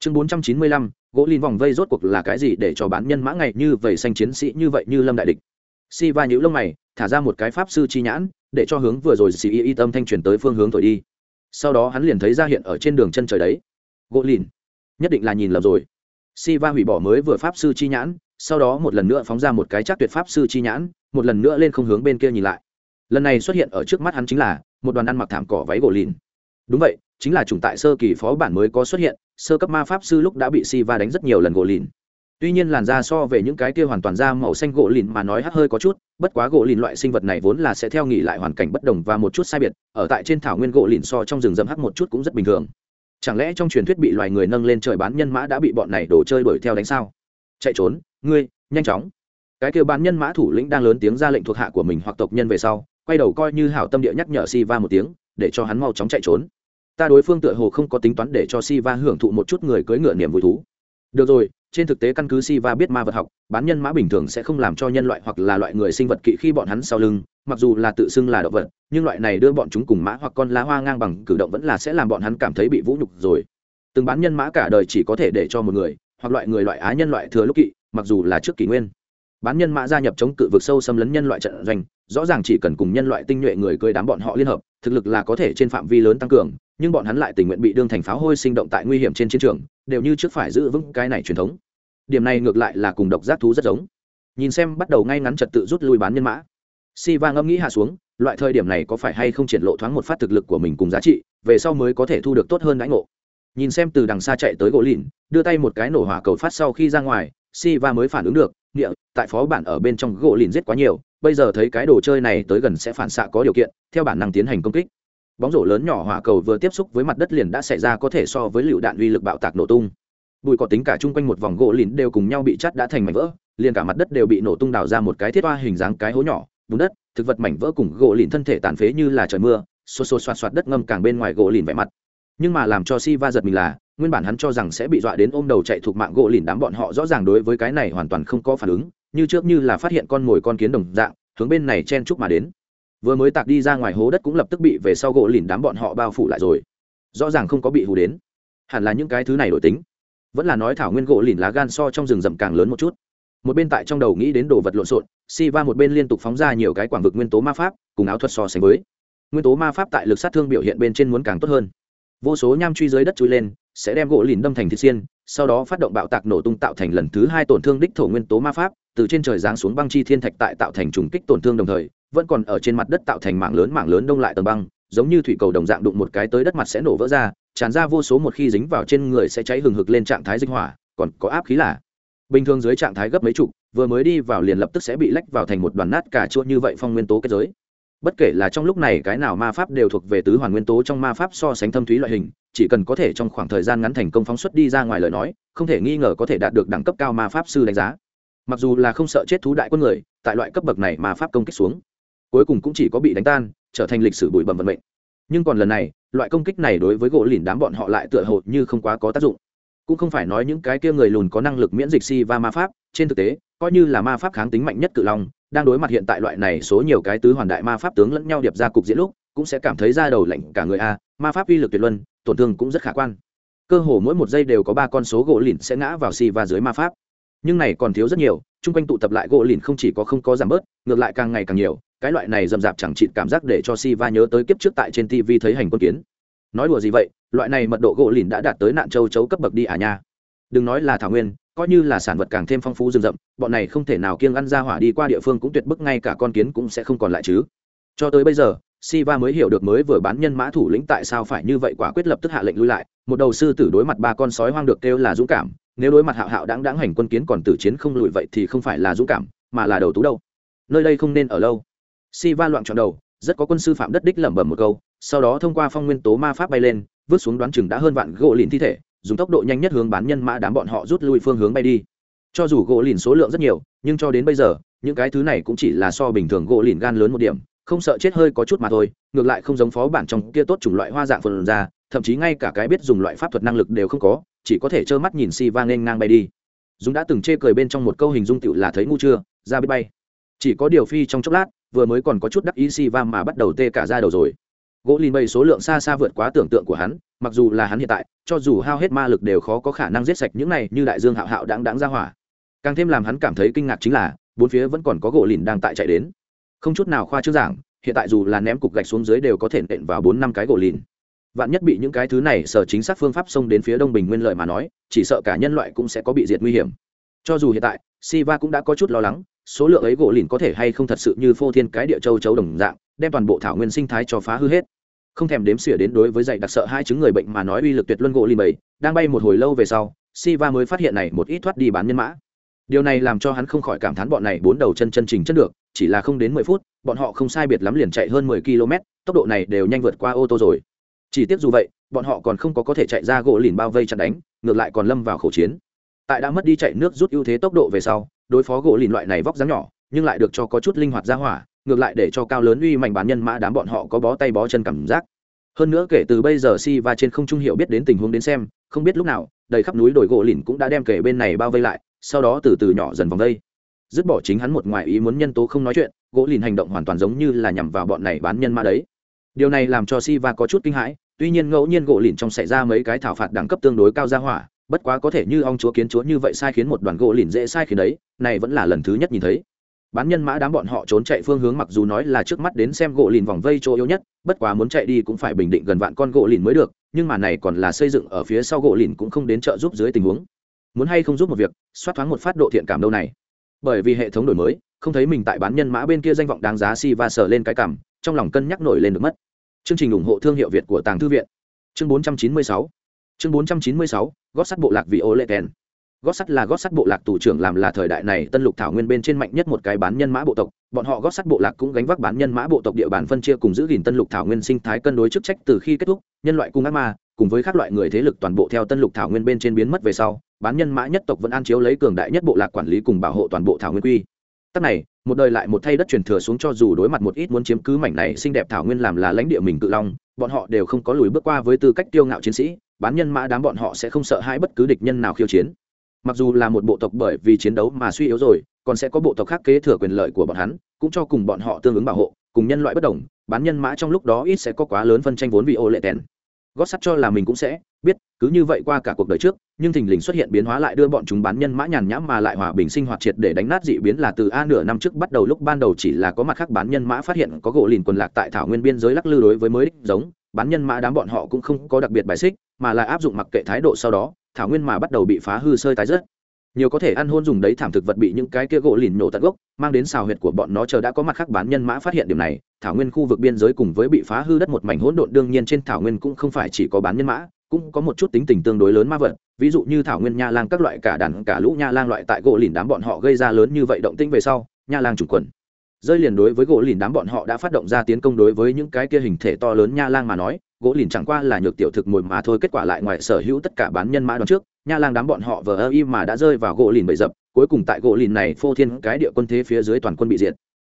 Chương bốn trăm chín mươi lăm, gỗ lìn vòng vây rốt cuộc là cái gì để cho bán nhân mã ngày như vầy xanh chiến sĩ như vậy như lâm đại địch? Si va nhữ lông mày, thả ra một cái pháp sư chi nhãn, để cho hướng vừa rồi xì y y tâm thanh truyền tới phương hướng thổi đi. Sau đó hắn liền thấy ra hiện ở trên đường chân trời đấy. Gỗ lìn, nhất định là nhìn lầm rồi. Si va hủy bỏ mới vừa pháp sư chi nhãn, sau đó một lần nữa phóng ra một cái chắc tuyệt pháp sư chi nhãn, một lần nữa lên không hướng bên kia nhìn lại. Lần này xuất hiện ở trước mắt hắn chính là một đoàn ăn mặc thảm cỏ váy gỗ lìn. Đúng vậy chính là chủng tại sơ kỳ phó bản mới có xuất hiện, sơ cấp ma pháp sư lúc đã bị si va đánh rất nhiều lần gỗ lìn. Tuy nhiên làn da so về những cái kia hoàn toàn da màu xanh gỗ lìn mà nói hắt hơi có chút, bất quá gỗ lìn loại sinh vật này vốn là sẽ theo nghỉ lại hoàn cảnh bất đồng và một chút sai biệt, ở tại trên thảo nguyên gỗ lìn so trong rừng rậm hắt một chút cũng rất bình thường. Chẳng lẽ trong truyền thuyết bị loài người nâng lên trời bán nhân mã đã bị bọn này đổ chơi đuổi theo đánh sao? Chạy trốn, ngươi, nhanh chóng. Cái kia bán nhân mã thủ lĩnh đang lớn tiếng ra lệnh thuộc hạ của mình hoặc tộc nhân về sau, quay đầu coi như hảo tâm địa nhắc nhở si va một tiếng, để cho hắn mau chóng chạy trốn ta đối phương tựa hồ không có tính toán để cho si va hưởng thụ một chút người cưỡi ngựa niềm vui thú. Được rồi, trên thực tế căn cứ si va biết ma vật học, bán nhân mã bình thường sẽ không làm cho nhân loại hoặc là loại người sinh vật kỵ khi bọn hắn sau lưng, mặc dù là tự xưng là động vật, nhưng loại này đưa bọn chúng cùng mã hoặc con lá hoa ngang bằng cử động vẫn là sẽ làm bọn hắn cảm thấy bị vũ nhục rồi. Từng bán nhân mã cả đời chỉ có thể để cho một người, hoặc loại người loại á nhân loại thừa lúc kỵ, mặc dù là trước kỷ nguyên bán nhân mã gia nhập chống cự vực sâu xâm lấn nhân loại trận doanh, rõ ràng chỉ cần cùng nhân loại tinh nhuệ người cưới đám bọn họ liên hợp, thực lực là có thể trên phạm vi lớn tăng cường, nhưng bọn hắn lại tình nguyện bị đương thành pháo hôi sinh động tại nguy hiểm trên chiến trường, đều như trước phải giữ vững cái này truyền thống. Điểm này ngược lại là cùng độc giác thú rất giống. Nhìn xem bắt đầu ngay ngắn trật tự rút lui bán nhân mã. Si va ngẫm nghĩ hạ xuống, loại thời điểm này có phải hay không triển lộ thoáng một phát thực lực của mình cùng giá trị, về sau mới có thể thu được tốt hơn đãi ngộ. Nhìn xem từ đằng xa chạy tới gỗ lìn, đưa tay một cái nổ hỏa cầu phát sau khi ra ngoài, si va mới phản ứng được địa, tại phó bản ở bên trong gỗ lìn giết quá nhiều, bây giờ thấy cái đồ chơi này tới gần sẽ phản xạ có điều kiện, theo bản năng tiến hành công kích. Bóng rổ lớn nhỏ hỏa cầu vừa tiếp xúc với mặt đất liền đã xảy ra có thể so với lựu đạn uy lực bạo tạc nổ tung. Bụi cỏ tính cả chung quanh một vòng gỗ lìn đều cùng nhau bị chắt đã thành mảnh vỡ, liền cả mặt đất đều bị nổ tung đào ra một cái thiết hoa hình dáng cái hố nhỏ, bùn đất, thực vật mảnh vỡ cùng gỗ lìn thân thể tàn phế như là trời mưa, xô xô xoạt xoạt đất ngâm càng bên ngoài gỗ lìn vẻ mặt nhưng mà làm cho si va giật mình là, nguyên bản hắn cho rằng sẽ bị dọa đến ôm đầu chạy thuộc mạng gỗ lìn đám bọn họ rõ ràng đối với cái này hoàn toàn không có phản ứng, như trước như là phát hiện con mồi con kiến đồng dạng, hướng bên này chen chúc mà đến. Vừa mới tạc đi ra ngoài hố đất cũng lập tức bị về sau gỗ lìn đám bọn họ bao phủ lại rồi. Rõ ràng không có bị hù đến. Hẳn là những cái thứ này đổi tính. Vẫn là nói thảo nguyên gỗ lìn lá gan so trong rừng rậm càng lớn một chút. Một bên tại trong đầu nghĩ đến đồ vật lộn xộn si va một bên liên tục phóng ra nhiều cái quảng vực nguyên tố ma pháp, cùng áo thuật so sánh với. Nguyên tố ma pháp tại lực sát thương biểu hiện bên trên muốn càng tốt hơn vô số nham truy dưới đất chui lên, sẽ đem gỗ lìn đâm thành thịt xiên, sau đó phát động bạo tạc nổ tung tạo thành lần thứ hai tổn thương đích thổ nguyên tố ma pháp, từ trên trời giáng xuống băng chi thiên thạch tại tạo thành trùng kích tổn thương đồng thời, vẫn còn ở trên mặt đất tạo thành mạng lớn mạng lớn đông lại tầng băng, giống như thủy cầu đồng dạng đụng một cái tới đất mặt sẽ nổ vỡ ra, tràn ra vô số một khi dính vào trên người sẽ cháy hừng hực lên trạng thái dịch hỏa, còn có áp khí là bình thường dưới trạng thái gấp mấy chục, vừa mới đi vào liền lập tức sẽ bị lách vào thành một đoàn nát cả chua như vậy phong nguyên tố kết giới bất kể là trong lúc này cái nào ma pháp đều thuộc về tứ hoàn nguyên tố trong ma pháp so sánh thâm thúy loại hình, chỉ cần có thể trong khoảng thời gian ngắn thành công phóng xuất đi ra ngoài lời nói, không thể nghi ngờ có thể đạt được đẳng cấp cao ma pháp sư đánh giá. Mặc dù là không sợ chết thú đại quân người, tại loại cấp bậc này ma pháp công kích xuống, cuối cùng cũng chỉ có bị đánh tan, trở thành lịch sử bụi bẩm vận mệnh. Nhưng còn lần này, loại công kích này đối với gỗ lìn đám bọn họ lại tựa hồ như không quá có tác dụng cũng không phải nói những cái kia người lùn có năng lực miễn dịch si và ma pháp, trên thực tế, coi như là ma pháp kháng tính mạnh nhất cự long, đang đối mặt hiện tại loại này số nhiều cái tứ hoàn đại ma pháp tướng lẫn nhau điệp ra cục diễn lúc, cũng sẽ cảm thấy ra đầu lạnh cả người a, ma pháp uy lực tuyệt luân, tổn thương cũng rất khả quan. Cơ hồ mỗi một giây đều có ba con số gỗ lìn sẽ ngã vào si và dưới ma pháp. Nhưng này còn thiếu rất nhiều, chung quanh tụ tập lại gỗ lìn không chỉ có không có giảm bớt, ngược lại càng ngày càng nhiều, cái loại này rầm rạp chẳng chịt cảm giác để cho si va nhớ tới kiếp trước tại trên tv thấy hành quân kiến. Nói đùa gì vậy loại này mật độ gỗ lìn đã đạt tới nạn châu chấu cấp bậc đi à nha đừng nói là thảo nguyên coi như là sản vật càng thêm phong phú rừng rậm bọn này không thể nào kiêng ăn ra hỏa đi qua địa phương cũng tuyệt bức ngay cả con kiến cũng sẽ không còn lại chứ cho tới bây giờ Siva mới hiểu được mới vừa bán nhân mã thủ lĩnh tại sao phải như vậy quả quyết lập tức hạ lệnh lui lại, một đầu sư tử đối mặt ba con sói hoang được kêu là dũng cảm, nếu đối mặt hạo hạo đáng đáng hành quân kiến còn tử chiến không lùi vậy thì không phải là dũng cảm, mà là đầu tú đâu. Nơi đây không nên ở lâu. Siva loạn chọn đầu, rất có quân sư phạm đất đích lẩm bẩm một câu, sau đó thông qua phong nguyên tố ma pháp bay lên, vứt xuống đoán chừng đã hơn vạn gỗ lìn thi thể, dùng tốc độ nhanh nhất hướng bán nhân mã đám bọn họ rút lui phương hướng bay đi. Cho dù gỗ lìn số lượng rất nhiều, nhưng cho đến bây giờ, những cái thứ này cũng chỉ là so bình thường gỗ lìn gan lớn một điểm, không sợ chết hơi có chút mà thôi ngược lại không giống phó bản trong kia tốt chủng loại hoa dạng phần ra thậm chí ngay cả cái biết dùng loại pháp thuật năng lực đều không có chỉ có thể trơ mắt nhìn si vang nên ngang bay đi. Dùng đã từng chê cười bên trong một câu hình dung tựu là thấy ngu chưa ra biết bay. Chỉ có điều phi trong chốc lát vừa mới còn có chút đắc ý si va mà bắt đầu tê cả ra đầu rồi gỗ lìn bầy số lượng xa xa vượt quá tưởng tượng của hắn, mặc dù là hắn hiện tại, cho dù hao hết ma lực đều khó có khả năng giết sạch những này như đại dương hạo hạo đáng đáng ra hỏa. Càng thêm làm hắn cảm thấy kinh ngạc chính là, bốn phía vẫn còn có gỗ lìn đang tại chạy đến. Không chút nào khoa trương giảng, hiện tại dù là ném cục gạch xuống dưới đều có thể nện vào bốn năm cái gỗ lìn vạn nhất bị những cái thứ này sở chính xác phương pháp xông đến phía đông bình nguyên lợi mà nói, chỉ sợ cả nhân loại cũng sẽ có bị diệt nguy hiểm. Cho dù hiện tại, siva cũng đã có chút lo lắng, số lượng ấy gỗ lìn có thể hay không thật sự như phô thiên cái địa châu chấu đồng dạng đem toàn bộ thảo nguyên sinh thái cho phá hư hết. Không thèm đếm xỉa đến đối với dạy đặc sợ hai chứng người bệnh mà nói uy lực tuyệt luân gỗ lì bảy đang bay một hồi lâu về sau, siva mới phát hiện này một ít thoát đi bán nhân mã. Điều này làm cho hắn không khỏi cảm thán bọn này bốn đầu chân chân trình chất được, chỉ là không đến mười phút, bọn họ không sai biệt lắm liền chạy hơn mười km tốc độ này đều nhanh vượt qua ô tô rồi. Chỉ tiếc dù vậy, bọn họ còn không có có thể chạy ra gỗ lìn bao vây chặn đánh, ngược lại còn lâm vào khẩu chiến. Tại đã mất đi chạy nước rút ưu thế tốc độ về sau, đối phó gỗ lìn loại này vóc dáng nhỏ, nhưng lại được cho có chút linh hoạt ra hỏa ngược lại để cho cao lớn uy mạnh bán nhân mã đám bọn họ có bó tay bó chân cảm giác. Hơn nữa kể từ bây giờ si và trên không trung hiệu biết đến tình huống đến xem, không biết lúc nào, đầy khắp núi đồi gỗ lìn cũng đã đem kể bên này bao vây lại, sau đó từ từ nhỏ dần vòng vây dứt bỏ chính hắn một ngoài ý muốn nhân tố không nói chuyện, gỗ lìn hành động hoàn toàn giống như là nhằm vào bọn này bán nhân mã đấy. Điều này làm cho si va có chút kinh hãi, tuy nhiên ngẫu nhiên gỗ lìn trong xảy ra mấy cái thảo phạt đẳng cấp tương đối cao ra hỏa, bất quá có thể như ong chúa kiến chúa như vậy sai khiến một đoàn gỗ lìn dễ sai khiến đấy, này vẫn là lần thứ nhất nhìn thấy bán nhân mã đám bọn họ trốn chạy phương hướng mặc dù nói là trước mắt đến xem gỗ lìn vòng vây chỗ yếu nhất, bất quá muốn chạy đi cũng phải bình định gần vạn con gỗ lìn mới được, nhưng mà này còn là xây dựng ở phía sau gỗ lìn cũng không đến trợ giúp dưới tình huống. Muốn hay không giúp một việc xoát thoáng một phát độ thiện cảm đâu này. Bởi vì hệ thống đổi mới, không thấy mình tại bán nhân mã bên kia danh vọng đáng giá si và sở lên cái cảm, trong lòng cân nhắc nổi lên được mất. Chương trình ủng hộ thương hiệu việt của tàng thư viện. Chương 496 chương 496 gót sắt bộ lạc vị ô lệ kèn gót sắt là gót sắt bộ lạc tù trưởng làm là thời đại này tân lục thảo nguyên bên trên mạnh nhất một cái bán nhân mã bộ tộc. Bọn họ gót sắt bộ lạc cũng gánh vác bán nhân mã bộ tộc địa bàn phân chia cùng giữ gìn tân lục thảo nguyên sinh thái cân đối chức trách từ khi kết thúc, nhân loại cung ác ma, cùng với các loại người thế lực toàn bộ theo tân lục thảo nguyên bên trên biến mất về sau, bán nhân mã nhất tộc vẫn an chiếu lấy cường đại nhất bộ lạc quản lý cùng bảo hộ toàn bộ thảo nguyên quy. Tắc này, một đời lại một thay đất truyền thừa xuống cho dù đối mặt một ít muốn chiếm cứ mảnh này xinh đẹp thảo nguyên làm là lãnh địa mình cự long, bọn họ đều không có lùi bước qua với tư cách tiêu ngạo chiến sĩ, bán nhân mã đám bọn họ sẽ không sợ hãi bất cứ địch nhân nào khiêu chiến mặc dù là một bộ tộc bởi vì chiến đấu mà suy yếu rồi, còn sẽ có bộ tộc khác kế thừa quyền lợi của bọn hắn, cũng cho cùng bọn họ tương ứng bảo hộ, cùng nhân loại bất đồng, bán nhân mã trong lúc đó ít sẽ có quá lớn phân tranh vốn vì ô lệ tèn. Gót sắt cho là mình cũng sẽ biết, cứ như vậy qua cả cuộc đời trước, nhưng thình lình xuất hiện biến hóa lại đưa bọn chúng bán nhân mã nhàn nhãm mà lại hòa bình sinh hoạt triệt để đánh nát dị biến là từ a nửa năm trước bắt đầu lúc ban đầu chỉ là có mặt khác bán nhân mã phát hiện có gỗ lìn quần lạc tại thảo nguyên biên giới lắc lư đối với mới đích giống bán nhân mã đám bọn họ cũng không có đặc biệt bài xích, mà là áp dụng mặc kệ thái độ sau đó, thảo nguyên mà bắt đầu bị phá hư sơi tái rớt. Nhiều có thể ăn hôn dùng đấy thảm thực vật bị những cái kia gỗ lìn nổ tận gốc, mang đến xào huyệt của bọn nó chờ đã có mặt khác bán nhân mã phát hiện điểm này, thảo nguyên khu vực biên giới cùng với bị phá hư đất một mảnh hỗn độn đương nhiên trên thảo nguyên cũng không phải chỉ có bán nhân mã, cũng có một chút tính tình tương đối lớn ma vật, ví dụ như thảo nguyên nha lang các loại cả đàn, cả lũ nha lang loại tại gỗ lìn đám bọn họ gây ra lớn như vậy động tĩnh về sau, nha lang chủ quần rơi liền đối với gỗ lìn đám bọn họ đã phát động ra tiến công đối với những cái kia hình thể to lớn nha lang mà nói, gỗ lìn chẳng qua là nhược tiểu thực mồi mà thôi, kết quả lại ngoài sở hữu tất cả bán nhân mã đón trước, nha lang đám bọn họ vờ ơ y mà đã rơi vào gỗ lìn bậy dập, cuối cùng tại gỗ lìn này phô thiên cái địa quân thế phía dưới toàn quân bị diệt.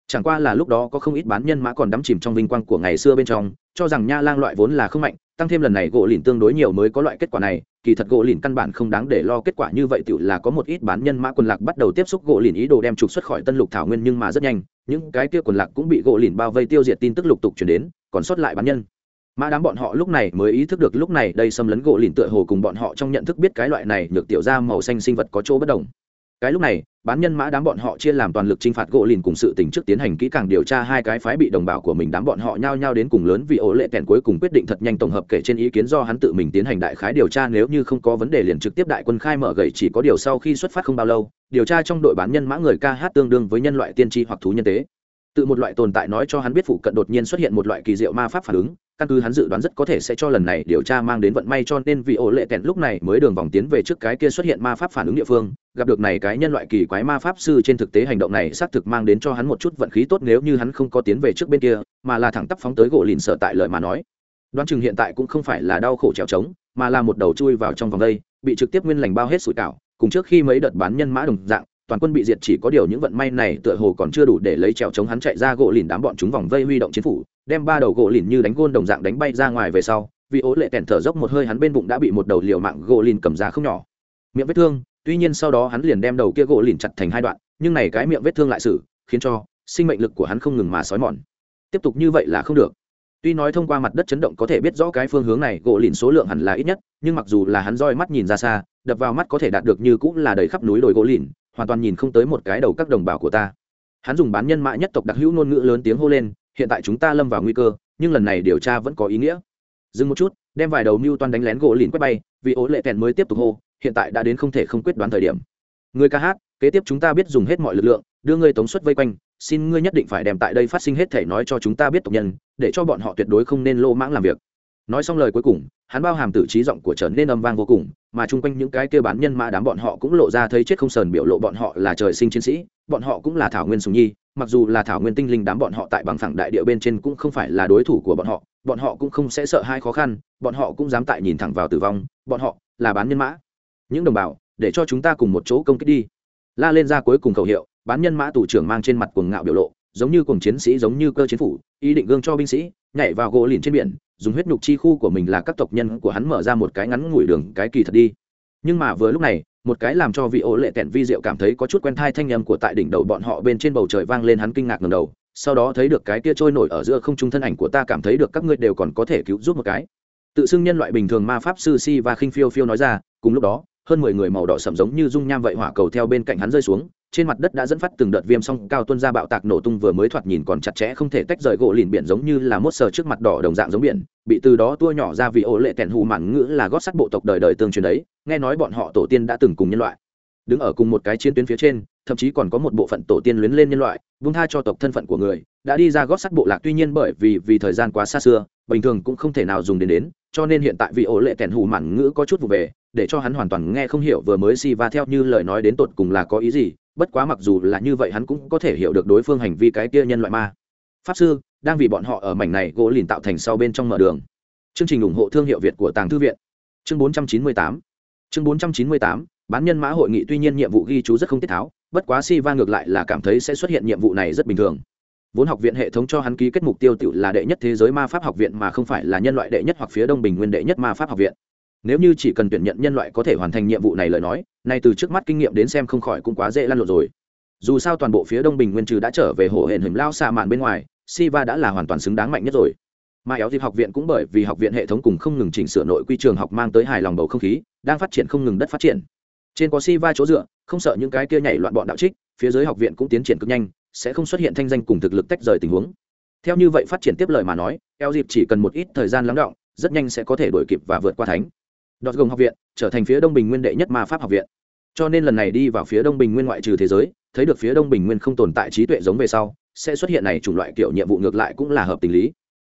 Chẳng qua là lúc đó có không ít bán nhân mã còn đắm chìm trong vinh quang của ngày xưa bên trong, cho rằng nha lang loại vốn là không mạnh tăng thêm lần này gỗ lìn tương đối nhiều mới có loại kết quả này, kỳ thật gỗ lìn căn bản không đáng để lo kết quả như vậy tự là có một ít bán nhân mã quần lạc bắt đầu tiếp xúc gỗ lìn ý đồ đem trục xuất khỏi tân lục thảo nguyên nhưng mà rất nhanh, những cái kia quần lạc cũng bị gỗ lìn bao vây tiêu diệt tin tức lục tục chuyển đến, còn sót lại bán nhân. Mã đám bọn họ lúc này mới ý thức được lúc này đây xâm lấn gỗ lìn tựa hồ cùng bọn họ trong nhận thức biết cái loại này được tiểu ra màu xanh sinh vật có chỗ bất đồng. Cái lúc này bán nhân mã đám bọn họ chia làm toàn lực chinh phạt gỗ lìn cùng sự tình trước tiến hành kỹ càng điều tra hai cái phái bị đồng bào của mình đám bọn họ nhao nhao đến cùng lớn vì ổ lệ kèn cuối cùng quyết định thật nhanh tổng hợp kể trên ý kiến do hắn tự mình tiến hành đại khái điều tra nếu như không có vấn đề liền trực tiếp đại quân khai mở gậy chỉ có điều sau khi xuất phát không bao lâu, điều tra trong đội bán nhân mã người ca hát tương đương với nhân loại tiên tri hoặc thú nhân tế tự một loại tồn tại nói cho hắn biết phụ cận đột nhiên xuất hiện một loại kỳ diệu ma pháp phản ứng, căn cứ hắn dự đoán rất có thể sẽ cho lần này điều tra mang đến vận may cho nên vì ổ lệ kẹn lúc này mới đường vòng tiến về trước cái kia xuất hiện ma pháp phản ứng địa phương, gặp được này cái nhân loại kỳ quái ma pháp sư trên thực tế hành động này xác thực mang đến cho hắn một chút vận khí tốt nếu như hắn không có tiến về trước bên kia, mà là thẳng tắp phóng tới gỗ lìn sợ tại lời mà nói. Đoán chừng hiện tại cũng không phải là đau khổ trèo trống, mà là một đầu chui vào trong vòng đây, bị trực tiếp nguyên lành bao hết sủi cảo, cùng trước khi mấy đợt bán nhân mã đồng dạng toàn quân bị diệt chỉ có điều những vận may này tựa hồ còn chưa đủ để lấy trèo chống hắn chạy ra gỗ lìn đám bọn chúng vòng vây huy động chiến phủ, đem ba đầu gỗ lìn như đánh gôn đồng dạng đánh bay ra ngoài về sau, vì ố lệ tèn thở dốc một hơi hắn bên bụng đã bị một đầu liều mạng gỗ lìn cầm ra không nhỏ. Miệng vết thương, tuy nhiên sau đó hắn liền đem đầu kia gỗ lìn chặt thành hai đoạn, nhưng này cái miệng vết thương lại xử, khiến cho sinh mệnh lực của hắn không ngừng mà xói mòn. Tiếp tục như vậy là không được. Tuy nói thông qua mặt đất chấn động có thể biết rõ cái phương hướng này gỗ lìn số lượng hẳn là ít nhất, nhưng mặc dù là hắn roi mắt nhìn ra xa, đập vào mắt có thể đạt được như cũng là đầy khắp núi đồi gỗ lìn hoàn toàn nhìn không tới một cái đầu các đồng bào của ta. Hắn dùng bán nhân mã nhất tộc đặc hữu ngôn ngữ lớn tiếng hô lên, hiện tại chúng ta lâm vào nguy cơ, nhưng lần này điều tra vẫn có ý nghĩa. Dừng một chút, đem vài đầu mưu toan đánh lén gỗ lìn quét bay, vì ố lệ kèn mới tiếp tục hô, hiện tại đã đến không thể không quyết đoán thời điểm. Người ca hát, kế tiếp chúng ta biết dùng hết mọi lực lượng, đưa ngươi tống suất vây quanh, xin ngươi nhất định phải đem tại đây phát sinh hết thể nói cho chúng ta biết tộc nhân, để cho bọn họ tuyệt đối không nên lô mãng làm việc. Nói xong lời cuối cùng, hắn bao hàm tử trí giọng của trở nên âm vang vô cùng mà chung quanh những cái kia bán nhân mã đám bọn họ cũng lộ ra thấy chết không sờn biểu lộ bọn họ là trời sinh chiến sĩ, bọn họ cũng là thảo nguyên sùng nhi, mặc dù là thảo nguyên tinh linh đám bọn họ tại bằng phẳng đại địa bên trên cũng không phải là đối thủ của bọn họ bọn họ cũng không sẽ sợ hai khó khăn, bọn họ cũng dám tại nhìn thẳng vào tử vong, bọn họ là bán nhân mã. Những đồng bào, để cho chúng ta cùng một chỗ công kích đi. La lên ra cuối cùng khẩu hiệu, bán nhân mã tù trưởng mang trên mặt cuồng ngạo biểu lộ, giống như cùng chiến sĩ, giống như cơ chiến phủ, ý định gương cho binh sĩ, nhảy vào gỗ lìn trên biển dùng huyết nhục chi khu của mình là các tộc nhân của hắn mở ra một cái ngắn ngủi đường, cái kỳ thật đi. Nhưng mà vừa lúc này, một cái làm cho vị ố lệ tẹn vi diệu cảm thấy có chút quen thai thanh âm của tại đỉnh đầu bọn họ bên trên bầu trời vang lên, hắn kinh ngạc ngầm đầu, sau đó thấy được cái kia trôi nổi ở giữa không trung thân ảnh của ta, cảm thấy được các ngươi đều còn có thể cứu giúp một cái. Tự xưng nhân loại bình thường ma pháp sư si và khinh phiêu phiêu nói ra, cùng lúc đó, hơn mười người màu đỏ sầm giống như dung nham vậy hỏa cầu theo bên cạnh hắn rơi xuống trên mặt đất đã dẫn phát từng đợt viêm song cao tuân ra bạo tạc nổ tung vừa mới thoạt nhìn còn chặt chẽ không thể tách rời gỗ lìn biển giống như là mốt sờ trước mặt đỏ đồng dạng giống biển, bị từ đó tua nhỏ ra vì ổ lệ tẻn hù mặn ngữ là gót sắt bộ tộc đời đời tương truyền đấy, nghe nói bọn họ tổ tiên đã từng cùng nhân loại, đứng ở cùng một cái chiến tuyến phía trên, thậm chí còn có một bộ phận tổ tiên luyến lên nhân loại, vung tha cho tộc thân phận của người, đã đi ra gót sắt bộ lạc tuy nhiên bởi vì vì thời gian quá xa xưa, bình thường cũng không thể nào dùng đến đến, cho nên hiện tại vị ổ lệ tẻn hù mặn ngữ có chút vụ về, để cho hắn hoàn toàn nghe không hiểu vừa mới si va theo như lời nói đến tột cùng là có ý gì bất quá mặc dù là như vậy hắn cũng có thể hiểu được đối phương hành vi cái kia nhân loại ma. Pháp sư, đang vì bọn họ ở mảnh này gỗ lìn tạo thành sau bên trong mở đường. Chương trình ủng hộ thương hiệu việt của tàng thư viện. Chương 498 chương 498 bán nhân mã hội nghị tuy nhiên nhiệm vụ ghi chú rất không tiết tháo, bất quá si va ngược lại là cảm thấy sẽ xuất hiện nhiệm vụ này rất bình thường. Vốn học viện hệ thống cho hắn ký kết mục tiêu tự là đệ nhất thế giới ma pháp học viện mà không phải là nhân loại đệ nhất hoặc phía đông bình nguyên đệ nhất ma pháp học viện nếu như chỉ cần tuyển nhận nhân loại có thể hoàn thành nhiệm vụ này lời nói, nay từ trước mắt kinh nghiệm đến xem không khỏi cũng quá dễ lăn lộn rồi. Dù sao toàn bộ phía đông bình nguyên trừ đã trở về hồ hển hình lao xa màn bên ngoài, siva đã là hoàn toàn xứng đáng mạnh nhất rồi. Mà éo dịp học viện cũng bởi vì học viện hệ thống cùng không ngừng chỉnh sửa nội quy trường học mang tới hài lòng bầu không khí, đang phát triển không ngừng đất phát triển. Trên có siva chỗ dựa, không sợ những cái kia nhảy loạn bọn đạo trích, phía dưới học viện cũng tiến triển cực nhanh, sẽ không xuất hiện thanh danh cùng thực lực tách rời tình huống. Theo như vậy phát triển tiếp lời mà nói, eo dịp chỉ cần một ít thời gian lắng động, rất nhanh sẽ có thể đổi kịp và vượt qua thánh đọt gồng học viện trở thành phía đông bình nguyên đệ nhất ma pháp học viện. Cho nên lần này đi vào phía đông bình nguyên ngoại trừ thế giới, thấy được phía đông bình nguyên không tồn tại trí tuệ giống về sau, sẽ xuất hiện này chủng loại kiểu nhiệm vụ ngược lại cũng là hợp tình lý.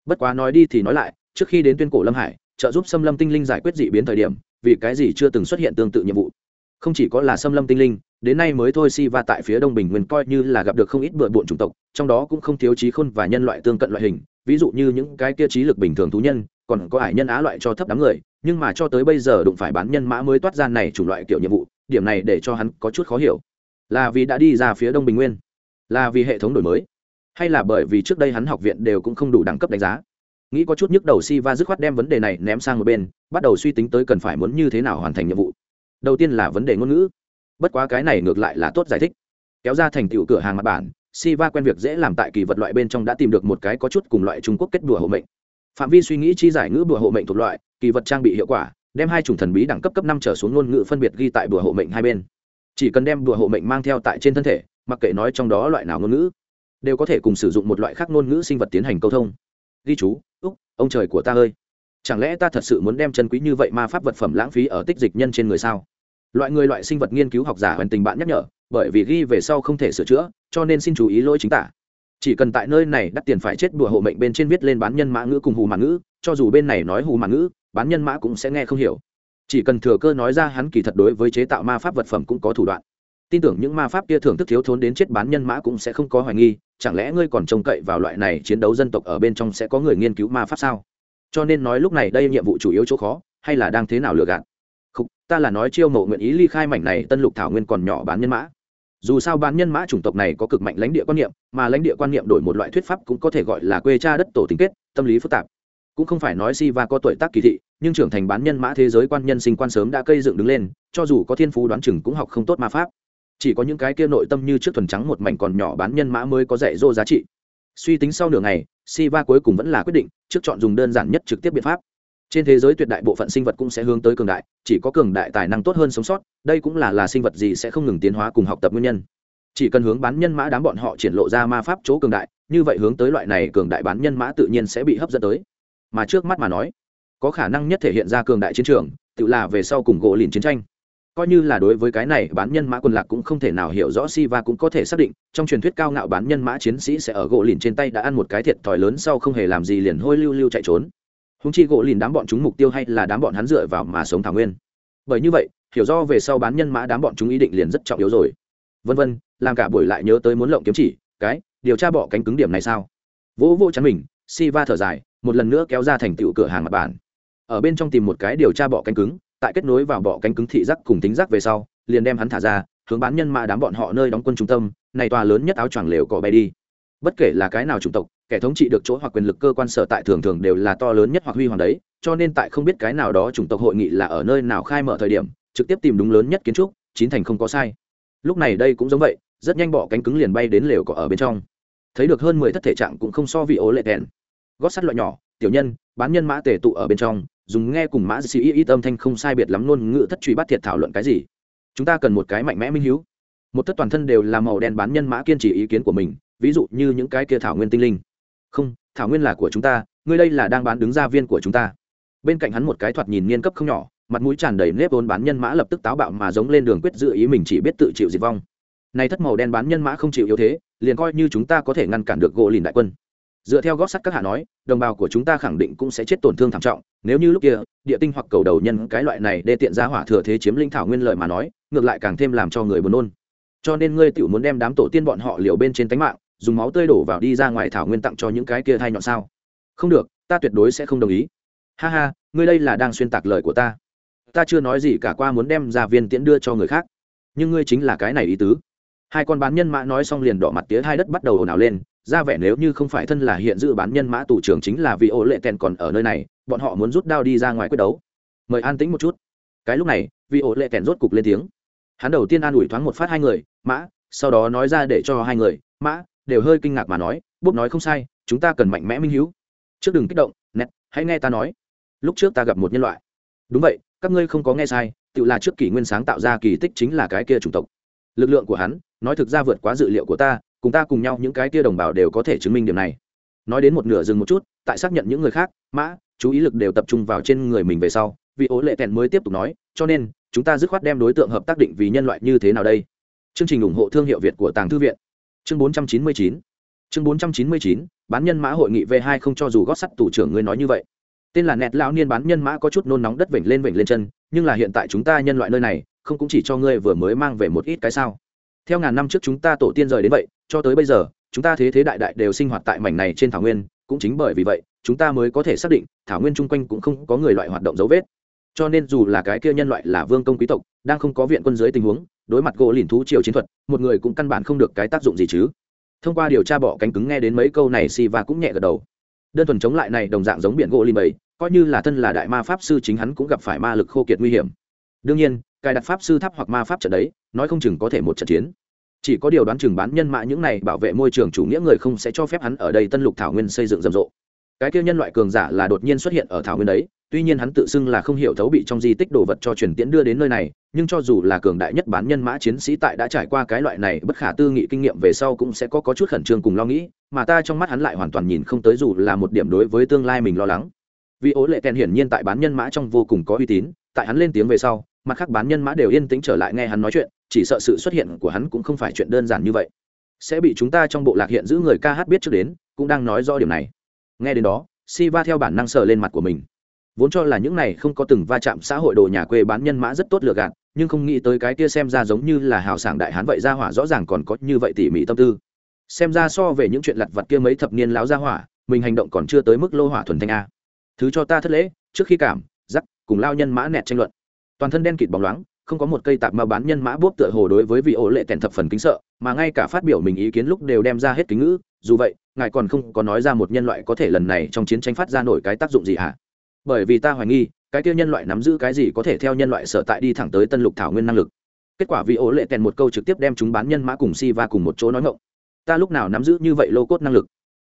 Bất quá nói đi thì nói lại, trước khi đến tuyên cổ lâm hải, trợ giúp xâm lâm tinh linh giải quyết dị biến thời điểm, vì cái gì chưa từng xuất hiện tương tự nhiệm vụ? Không chỉ có là xâm lâm tinh linh, đến nay mới thôi si va tại phía đông bình nguyên coi như là gặp được không ít bừa bộn chủng tộc, trong đó cũng không thiếu trí khôn và nhân loại tương cận loại hình, ví dụ như những cái kia trí lực bình thường thú nhân còn có ải nhân á loại cho thấp đám người, nhưng mà cho tới bây giờ đụng phải bán nhân mã mới toát ra này chủng loại kiểu nhiệm vụ, điểm này để cho hắn có chút khó hiểu. Là vì đã đi ra phía đông bình nguyên, là vì hệ thống đổi mới, hay là bởi vì trước đây hắn học viện đều cũng không đủ đẳng cấp đánh giá? Nghĩ có chút nhức đầu si va dứt khoát đem vấn đề này ném sang một bên, bắt đầu suy tính tới cần phải muốn như thế nào hoàn thành nhiệm vụ. Đầu tiên là vấn đề ngôn ngữ. Bất quá cái này ngược lại là tốt giải thích. Kéo ra thành tựu cửa hàng mặt bản si va quen việc dễ làm tại kỳ vật loại bên trong đã tìm được một cái có chút cùng loại trung quốc kết đùa hộ mệnh phạm vi suy nghĩ chi giải ngữ bùa hộ mệnh thuộc loại, kỳ vật trang bị hiệu quả, đem hai chủng thần bí đẳng cấp cấp năm trở xuống ngôn ngữ phân biệt ghi tại bùa hộ mệnh hai bên. Chỉ cần đem bùa hộ mệnh mang theo tại trên thân thể, mặc kệ nói trong đó loại nào ngôn ngữ, đều có thể cùng sử dụng một loại khác ngôn ngữ sinh vật tiến hành câu thông. Ghi chú, úc, ông trời của ta ơi. Chẳng lẽ ta thật sự muốn đem chân quý như vậy ma pháp vật phẩm lãng phí ở tích dịch nhân trên người sao? Loại người, loại sinh vật nghiên cứu học giả hoàn tình bạn nhắc nhở, bởi vì ghi về sau không thể sửa chữa, cho nên xin chú ý lỗi chính tả chỉ cần tại nơi này đắt tiền phải chết đùa hộ mệnh bên trên viết lên bán nhân mã ngữ cùng hù mã ngữ, cho dù bên này nói hù mã ngữ, bán nhân mã cũng sẽ nghe không hiểu. Chỉ cần thừa cơ nói ra hắn kỳ thật đối với chế tạo ma pháp vật phẩm cũng có thủ đoạn. Tin tưởng những ma pháp kia thưởng thức thiếu thốn đến chết bán nhân mã cũng sẽ không có hoài nghi, chẳng lẽ ngươi còn trông cậy vào loại này chiến đấu dân tộc ở bên trong sẽ có người nghiên cứu ma pháp sao? Cho nên nói lúc này đây nhiệm vụ chủ yếu chỗ khó, hay là đang thế nào lừa gạt? Không ta là nói chiêu mộ nguyện ý ly khai mảnh này tân lục thảo nguyên còn nhỏ bán nhân mã dù sao bán nhân mã chủng tộc này có cực mạnh lãnh địa quan niệm, mà lãnh địa quan niệm đổi một loại thuyết pháp cũng có thể gọi là quê cha đất tổ tính kết, tâm lý phức tạp. Cũng không phải nói si va có tuổi tác kỳ thị, nhưng trưởng thành bán nhân mã thế giới quan nhân sinh quan sớm đã cây dựng đứng lên, cho dù có thiên phú đoán chừng cũng học không tốt ma pháp. Chỉ có những cái kia nội tâm như trước thuần trắng một mảnh còn nhỏ bán nhân mã mới có dạy dỗ giá trị. Suy tính sau nửa ngày si va cuối cùng vẫn là quyết định, trước chọn dùng đơn giản nhất trực tiếp biện pháp trên thế giới tuyệt đại bộ phận sinh vật cũng sẽ hướng tới cường đại, chỉ có cường đại tài năng tốt hơn sống sót, đây cũng là là sinh vật gì sẽ không ngừng tiến hóa cùng học tập nguyên nhân. Chỉ cần hướng bán nhân mã đám bọn họ triển lộ ra ma pháp chỗ cường đại, như vậy hướng tới loại này cường đại bán nhân mã tự nhiên sẽ bị hấp dẫn tới. Mà trước mắt mà nói, có khả năng nhất thể hiện ra cường đại chiến trường, tự là về sau cùng gỗ lìn chiến tranh. Coi như là đối với cái này, bán nhân mã quân lạc cũng không thể nào hiểu rõ si và cũng có thể xác định, trong truyền thuyết cao ngạo bán nhân mã chiến sĩ sẽ ở gỗ lìn trên tay đã ăn một cái thiệt thòi lớn sau không hề làm gì liền hôi lưu lưu chạy trốn húng chi gỗ lìn đám bọn chúng mục tiêu hay là đám bọn hắn dựa vào mà sống thảo nguyên. Bởi như vậy, hiểu do về sau bán nhân mã đám bọn chúng ý định liền rất trọng yếu rồi. Vân vân, làm cả buổi lại nhớ tới muốn lộng kiếm chỉ, cái, điều tra bỏ cánh cứng điểm này sao? Vỗ vô chắn mình, si va thở dài, một lần nữa kéo ra thành tựu cửa hàng mặt bản ở bên trong tìm một cái điều tra bọ cánh cứng, tại kết nối vào bọ cánh cứng thị giác cùng tính giác về sau, liền đem hắn thả ra, hướng bán nhân mã đám bọn họ nơi đóng quân trung tâm, này tòa lớn nhất áo choàng lều cỏ bay đi. Bất kể là cái nào chủng tộc kẻ thống trị được chỗ hoặc quyền lực cơ quan sở tại thường thường đều là to lớn nhất hoặc huy hoàng đấy, cho nên tại không biết cái nào đó chủng tộc hội nghị là ở nơi nào khai mở thời điểm, trực tiếp tìm đúng lớn nhất kiến trúc, chín thành không có sai. Lúc này đây cũng giống vậy, rất nhanh bỏ cánh cứng liền bay đến lều cỏ ở bên trong. Thấy được hơn mười thất thể trạng cũng không so vị ố lệ đèn gót sắt loại nhỏ, tiểu nhân, bán nhân mã tề tụ ở bên trong, dùng nghe cùng mã sĩ ít âm thanh không sai biệt lắm luôn ngự thất truy bắt thiệt thảo luận cái gì. Chúng ta cần một cái mạnh mẽ minh hiếu. Một thất toàn thân đều là màu đen bán nhân mã kiên trì ý kiến của mình, ví dụ như những cái kia thảo nguyên tinh linh không, thảo nguyên là của chúng ta, ngươi đây là đang bán đứng gia viên của chúng ta. Bên cạnh hắn một cái thoạt nhìn niên cấp không nhỏ, mặt mũi tràn đầy nếp vốn bán nhân mã lập tức táo bạo mà giống lên đường quyết dự ý mình chỉ biết tự chịu diệt vong. Này thất màu đen bán nhân mã không chịu yếu thế, liền coi như chúng ta có thể ngăn cản được gỗ lìn đại quân. Dựa theo gót sắt các hạ nói, đồng bào của chúng ta khẳng định cũng sẽ chết tổn thương thảm trọng, nếu như lúc kia, địa tinh hoặc cầu đầu nhân cái loại này đê tiện ra hỏa thừa thế chiếm linh thảo nguyên lợi mà nói, ngược lại càng thêm làm cho người buồn nôn. Cho nên ngươi tiểu muốn đem đám tổ tiên bọn họ liều bên trên tánh mạng dùng máu tươi đổ vào đi ra ngoài thảo nguyên tặng cho những cái kia thai nhọn sao? Không được, ta tuyệt đối sẽ không đồng ý. Ha ha, ngươi đây là đang xuyên tạc lời của ta. Ta chưa nói gì cả, qua muốn đem ra viên tiễn đưa cho người khác. Nhưng ngươi chính là cái này ý tứ. Hai con bán nhân mã nói xong liền đỏ mặt tía hai đất bắt đầu ồn ào lên. Ra vẻ nếu như không phải thân là hiện dự bán nhân mã tù trưởng chính là vì ô lệ tèn còn ở nơi này, bọn họ muốn rút đao đi ra ngoài quyết đấu. Mời an tĩnh một chút. Cái lúc này, vì ô lệ tèn rốt cục lên tiếng. Hắn đầu tiên an ủi thoáng một phát hai người, mã, sau đó nói ra để cho hai người, mã đều hơi kinh ngạc mà nói, bốp nói không sai, chúng ta cần mạnh mẽ minh hữu trước đừng kích động nét hãy nghe ta nói. Lúc trước ta gặp một nhân loại. Đúng vậy, các ngươi không có nghe sai, tự là trước kỷ nguyên sáng tạo ra kỳ tích chính là cái kia chủng tộc. Lực lượng của hắn, nói thực ra vượt quá dự liệu của ta, cùng ta cùng nhau những cái kia đồng bào đều có thể chứng minh điểm này. Nói đến một nửa dừng một chút, tại xác nhận những người khác, mã, chú ý lực đều tập trung vào trên người mình về sau. Vì ố lệ tèn mới tiếp tục nói, cho nên, chúng ta dứt khoát đem đối tượng hợp tác định vì nhân loại như thế nào đây? Chương trình ủng hộ thương hiệu việt của tàng thư viện chương 499 chương 499 bán nhân mã hội nghị v 2 không cho dù gót sắt tủ trưởng ngươi nói như vậy. Tên là nẹt lão niên bán nhân mã có chút nôn nóng đất vểnh lên vểnh lên chân, nhưng là hiện tại chúng ta nhân loại nơi này, không cũng chỉ cho ngươi vừa mới mang về một ít cái sao. Theo ngàn năm trước chúng ta tổ tiên rời đến vậy, cho tới bây giờ, chúng ta thế thế đại đại đều sinh hoạt tại mảnh này trên thảo nguyên, cũng chính bởi vì vậy, chúng ta mới có thể xác định, thảo nguyên chung quanh cũng không có người loại hoạt động dấu vết cho nên dù là cái kia nhân loại là vương công quý tộc, đang không có viện quân dưới tình huống, đối mặt gỗ lìn thú triều chiến thuật, một người cũng căn bản không được cái tác dụng gì chứ. Thông qua điều tra bỏ cánh cứng nghe đến mấy câu này si va cũng nhẹ gật đầu. Đơn thuần chống lại này đồng dạng giống biển gỗ lìn bầy coi như là thân là đại ma pháp sư chính hắn cũng gặp phải ma lực khô kiệt nguy hiểm. Đương nhiên, cài đặt pháp sư tháp hoặc ma pháp trận đấy, nói không chừng có thể một trận chiến. Chỉ có điều đoán chừng bán nhân mã những này bảo vệ môi trường chủ nghĩa người không sẽ cho phép hắn ở đây tân lục thảo nguyên xây dựng rầm rộ cái kia nhân loại cường giả là đột nhiên xuất hiện ở thảo nguyên đấy tuy nhiên hắn tự xưng là không hiểu thấu bị trong di tích đồ vật cho truyền tiễn đưa đến nơi này nhưng cho dù là cường đại nhất bán nhân mã chiến sĩ tại đã trải qua cái loại này bất khả tư nghị kinh nghiệm về sau cũng sẽ có, có chút khẩn trương cùng lo nghĩ mà ta trong mắt hắn lại hoàn toàn nhìn không tới dù là một điểm đối với tương lai mình lo lắng. Vì ố lệ kèn hiển nhiên tại bán nhân mã trong vô cùng có uy tín tại hắn lên tiếng về sau mặt khác bán nhân mã đều yên tĩnh trở lại nghe hắn nói chuyện chỉ sợ sự xuất hiện của hắn cũng không phải chuyện đơn giản như vậy. Sẽ bị chúng ta trong bộ lạc hiện giữ người ca hát biết trước đến cũng đang nói rõ điều này nghe đến đó si va theo bản năng sờ lên mặt của mình. Vốn cho là những này không có từng va chạm xã hội đồ nhà quê bán nhân mã rất tốt lựa gạt, nhưng không nghĩ tới cái kia xem ra giống như là hào sảng đại hán vậy ra hỏa rõ ràng còn có như vậy tỉ mỉ tâm tư. Xem ra so về những chuyện lặt vặt kia mấy thập niên láo ra hỏa, mình hành động còn chưa tới mức lô hỏa thuần thanh a. Thứ cho ta thất lễ, trước khi cảm, giắc, cùng lao nhân mã nẹt tranh luận. Toàn thân đen kịt bóng loáng không có một cây tạp mà bán nhân mã bốp tựa hồ đối với vị ổ lệ tèn thập phần kính sợ, mà ngay cả phát biểu mình ý kiến lúc đều đem ra hết kính ngữ, dù vậy, ngài còn không có nói ra một nhân loại có thể lần này trong chiến tranh phát ra nổi cái tác dụng gì hả? Bởi vì ta hoài nghi, cái kia nhân loại nắm giữ cái gì có thể theo nhân loại sở tại đi thẳng tới tân lục thảo nguyên năng lực. Kết quả vị ổ lệ tèn một câu trực tiếp đem chúng bán nhân mã cùng si va cùng một chỗ nói ngộng ta lúc nào nắm giữ như vậy lô cốt năng lực?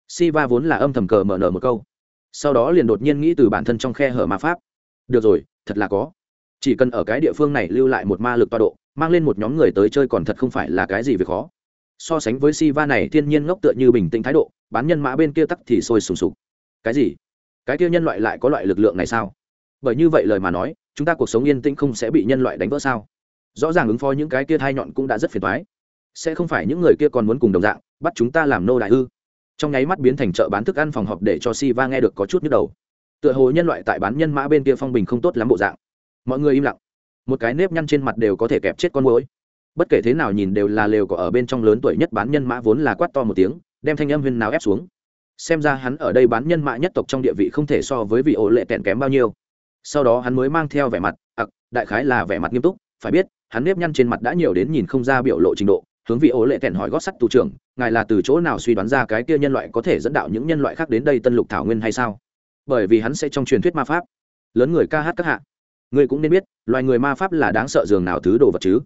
Si va vốn là âm thầm cờ mở nở một câu. Sau đó liền đột nhiên nghĩ từ bản thân trong khe hở ma pháp. Được rồi, thật là có chỉ cần ở cái địa phương này lưu lại một ma lực toa độ, mang lên một nhóm người tới chơi còn thật không phải là cái gì việc khó. So sánh với si va này, thiên nhiên ngốc tựa như bình tĩnh thái độ, bán nhân mã bên kia tắc thì sôi sùng sục. Cái gì? Cái kia nhân loại lại có loại lực lượng này sao? Bởi như vậy lời mà nói, chúng ta cuộc sống yên tĩnh không sẽ bị nhân loại đánh vỡ sao? Rõ ràng ứng phó những cái kia thai nhọn cũng đã rất phiền thoái sẽ không phải những người kia còn muốn cùng đồng dạng, bắt chúng ta làm nô đại ư? Trong nháy mắt biến thành chợ bán thức ăn phòng họp để cho si va nghe được có chút nhức đầu. Tựa hồ nhân loại tại bán nhân mã bên kia phong bình không tốt lắm bộ dạng mọi người im lặng. Một cái nếp nhăn trên mặt đều có thể kẹp chết con mối bất kể thế nào nhìn đều là lều có ở bên trong lớn tuổi nhất bán nhân mã vốn là quát to một tiếng, đem thanh âm huyên nào ép xuống. Xem ra hắn ở đây bán nhân mã nhất tộc trong địa vị không thể so với vị ổ lệ kẹn kém bao nhiêu. Sau đó hắn mới mang theo vẻ mặt, ặc, đại khái là vẻ mặt nghiêm túc, phải biết, hắn nếp nhăn trên mặt đã nhiều đến nhìn không ra biểu lộ trình độ, hướng vị ố lệ tèn hỏi gót sắt tù trưởng, ngài là từ chỗ nào suy đoán ra cái kia nhân loại có thể dẫn đạo những nhân loại khác đến đây tân lục thảo nguyên hay sao? Bởi vì hắn sẽ trong truyền thuyết ma pháp. Lớn người ca hát các hạ ngươi cũng nên biết, loài người ma pháp là đáng sợ dường nào thứ đồ vật chứ.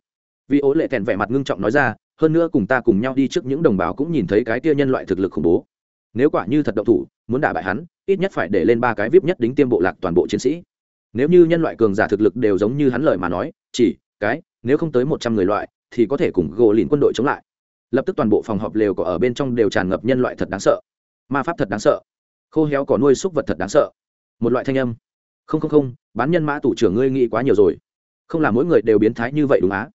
Vì ố lệ tèn vẻ mặt ngưng trọng nói ra, hơn nữa cùng ta cùng nhau đi trước những đồng bào cũng nhìn thấy cái tia nhân loại thực lực khủng bố. Nếu quả như thật động thủ, muốn đả bại hắn, ít nhất phải để lên ba cái vip nhất đính tiêm bộ lạc toàn bộ chiến sĩ. Nếu như nhân loại cường giả thực lực đều giống như hắn lời mà nói, chỉ, cái, nếu không tới một trăm người loại, thì có thể cùng gỗ lìn quân đội chống lại. Lập tức toàn bộ phòng họp lều có ở bên trong đều tràn ngập nhân loại thật đáng sợ. Ma pháp thật đáng sợ. Khô héo cỏ nuôi súc vật thật đáng sợ. Một loại thanh âm không không không, bán nhân mã tủ trưởng ngươi nghĩ quá nhiều rồi. Không là mỗi người đều biến thái như vậy đúng á?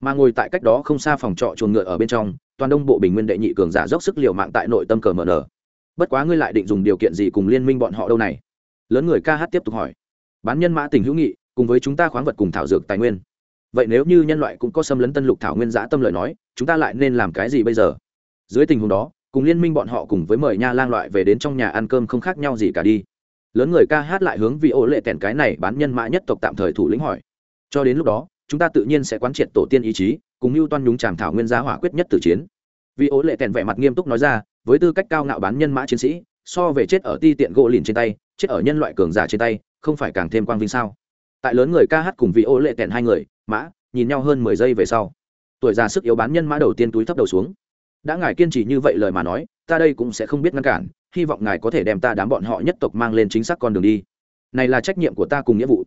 Mà ngồi tại cách đó không xa phòng trọ chuồng ngựa ở bên trong, toàn đông bộ bình nguyên đệ nhị cường giả dốc sức liều mạng tại nội tâm cờ mở nở. Bất quá ngươi lại định dùng điều kiện gì cùng liên minh bọn họ đâu này? Lớn người ca hát tiếp tục hỏi. Bán nhân mã tình hữu nghị, cùng với chúng ta khoáng vật cùng thảo dược tài nguyên. Vậy nếu như nhân loại cũng có xâm lấn tân lục thảo nguyên giã tâm lợi nói, chúng ta lại nên làm cái gì bây giờ? Dưới tình huống đó, cùng liên minh bọn họ cùng với mời nha lang loại về đến trong nhà ăn cơm không khác nhau gì cả đi lớn người ca hát lại hướng vị ô lệ tèn cái này bán nhân mã nhất tộc tạm thời thủ lĩnh hỏi. Cho đến lúc đó, chúng ta tự nhiên sẽ quán triệt tổ tiên ý chí, cùng mưu toan nhúng tràm thảo nguyên giá hỏa quyết nhất tử chiến. Vị ô lệ tèn vẻ mặt nghiêm túc nói ra, với tư cách cao ngạo bán nhân mã chiến sĩ, so về chết ở ti tiện gỗ lìn trên tay, chết ở nhân loại cường giả trên tay, không phải càng thêm quang vinh sao? Tại lớn người ca hát cùng vị ô lệ tèn hai người, mã, nhìn nhau hơn mười giây về sau, tuổi già sức yếu bán nhân mã đầu tiên túi thấp đầu xuống. Đã ngài kiên trì như vậy lời mà nói, ta đây cũng sẽ không biết ngăn cản hy vọng ngài có thể đem ta đám bọn họ nhất tộc mang lên chính xác con đường đi. Này là trách nhiệm của ta cùng nghĩa vụ.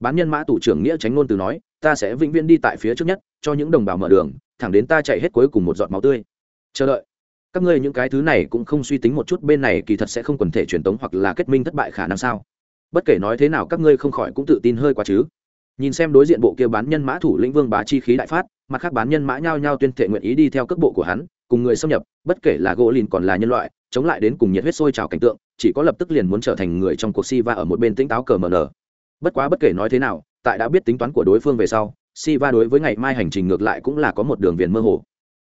Bán nhân mã tủ trưởng nghĩa tránh ngôn từ nói, ta sẽ vĩnh viễn đi tại phía trước nhất, cho những đồng bào mở đường, thẳng đến ta chạy hết cuối cùng một giọt máu tươi. Chờ đợi. Các ngươi những cái thứ này cũng không suy tính một chút, bên này kỳ thật sẽ không quần thể truyền tống hoặc là kết minh thất bại khả năng sao? Bất kể nói thế nào, các ngươi không khỏi cũng tự tin hơi quá chứ. Nhìn xem đối diện bộ kia bán nhân mã thủ lĩnh vương bá chi khí đại phát, mặt khác bán nhân mã nhao nhao tuyên thệ nguyện ý đi theo cước bộ của hắn cùng người xâm nhập, bất kể là gỗ lìn còn là nhân loại, chống lại đến cùng nhiệt huyết sôi trào cảnh tượng, chỉ có lập tức liền muốn trở thành người trong cuộc si va ở một bên tĩnh táo cờ mờ nở bất quá bất kể nói thế nào, tại đã biết tính toán của đối phương về sau si va đối với ngày mai hành trình ngược lại cũng là có một đường viền mơ hồ.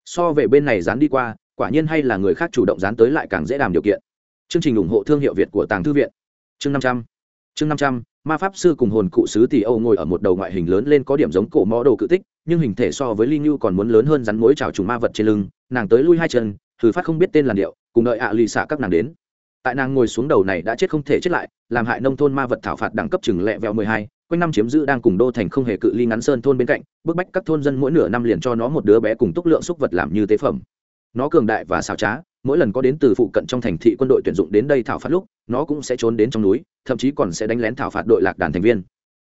So về bên này dán đi qua, quả nhiên hay là người khác chủ động dán tới lại càng dễ đàm điều kiện. Chương trình ủng hộ thương hiệu việt của tàng thư viện. Chương năm trăm. Chương năm trăm, ma pháp sư cùng hồn cụ sứ tỷ âu ngồi ở một đầu ngoại hình lớn lên có điểm giống cổ mõ đồ cự tích nhưng hình thể so với ly như còn muốn lớn hơn rắn mối trào trùng ma vật trên lưng, nàng tới lui hai chân thử phát không biết tên làn điệu, cùng đợi ạ lì xạ các nàng đến. Tại nàng ngồi xuống đầu này đã chết không thể chết lại, làm hại nông thôn ma vật thảo phạt đẳng cấp chừng lẹ vẹo mười hai, quanh năm chiếm giữ đang cùng đô thành không hề cự ly ngắn sơn thôn bên cạnh, bức bách các thôn dân mỗi nửa năm liền cho nó một đứa bé cùng túc lượng xúc vật làm như tế phẩm. Nó cường đại và xảo trá, mỗi lần có đến từ phụ cận trong thành thị quân đội tuyển dụng đến đây thảo phạt lúc, nó cũng sẽ trốn đến trong núi, thậm chí còn sẽ đánh lén thảo phạt đội lạc đàn thành viên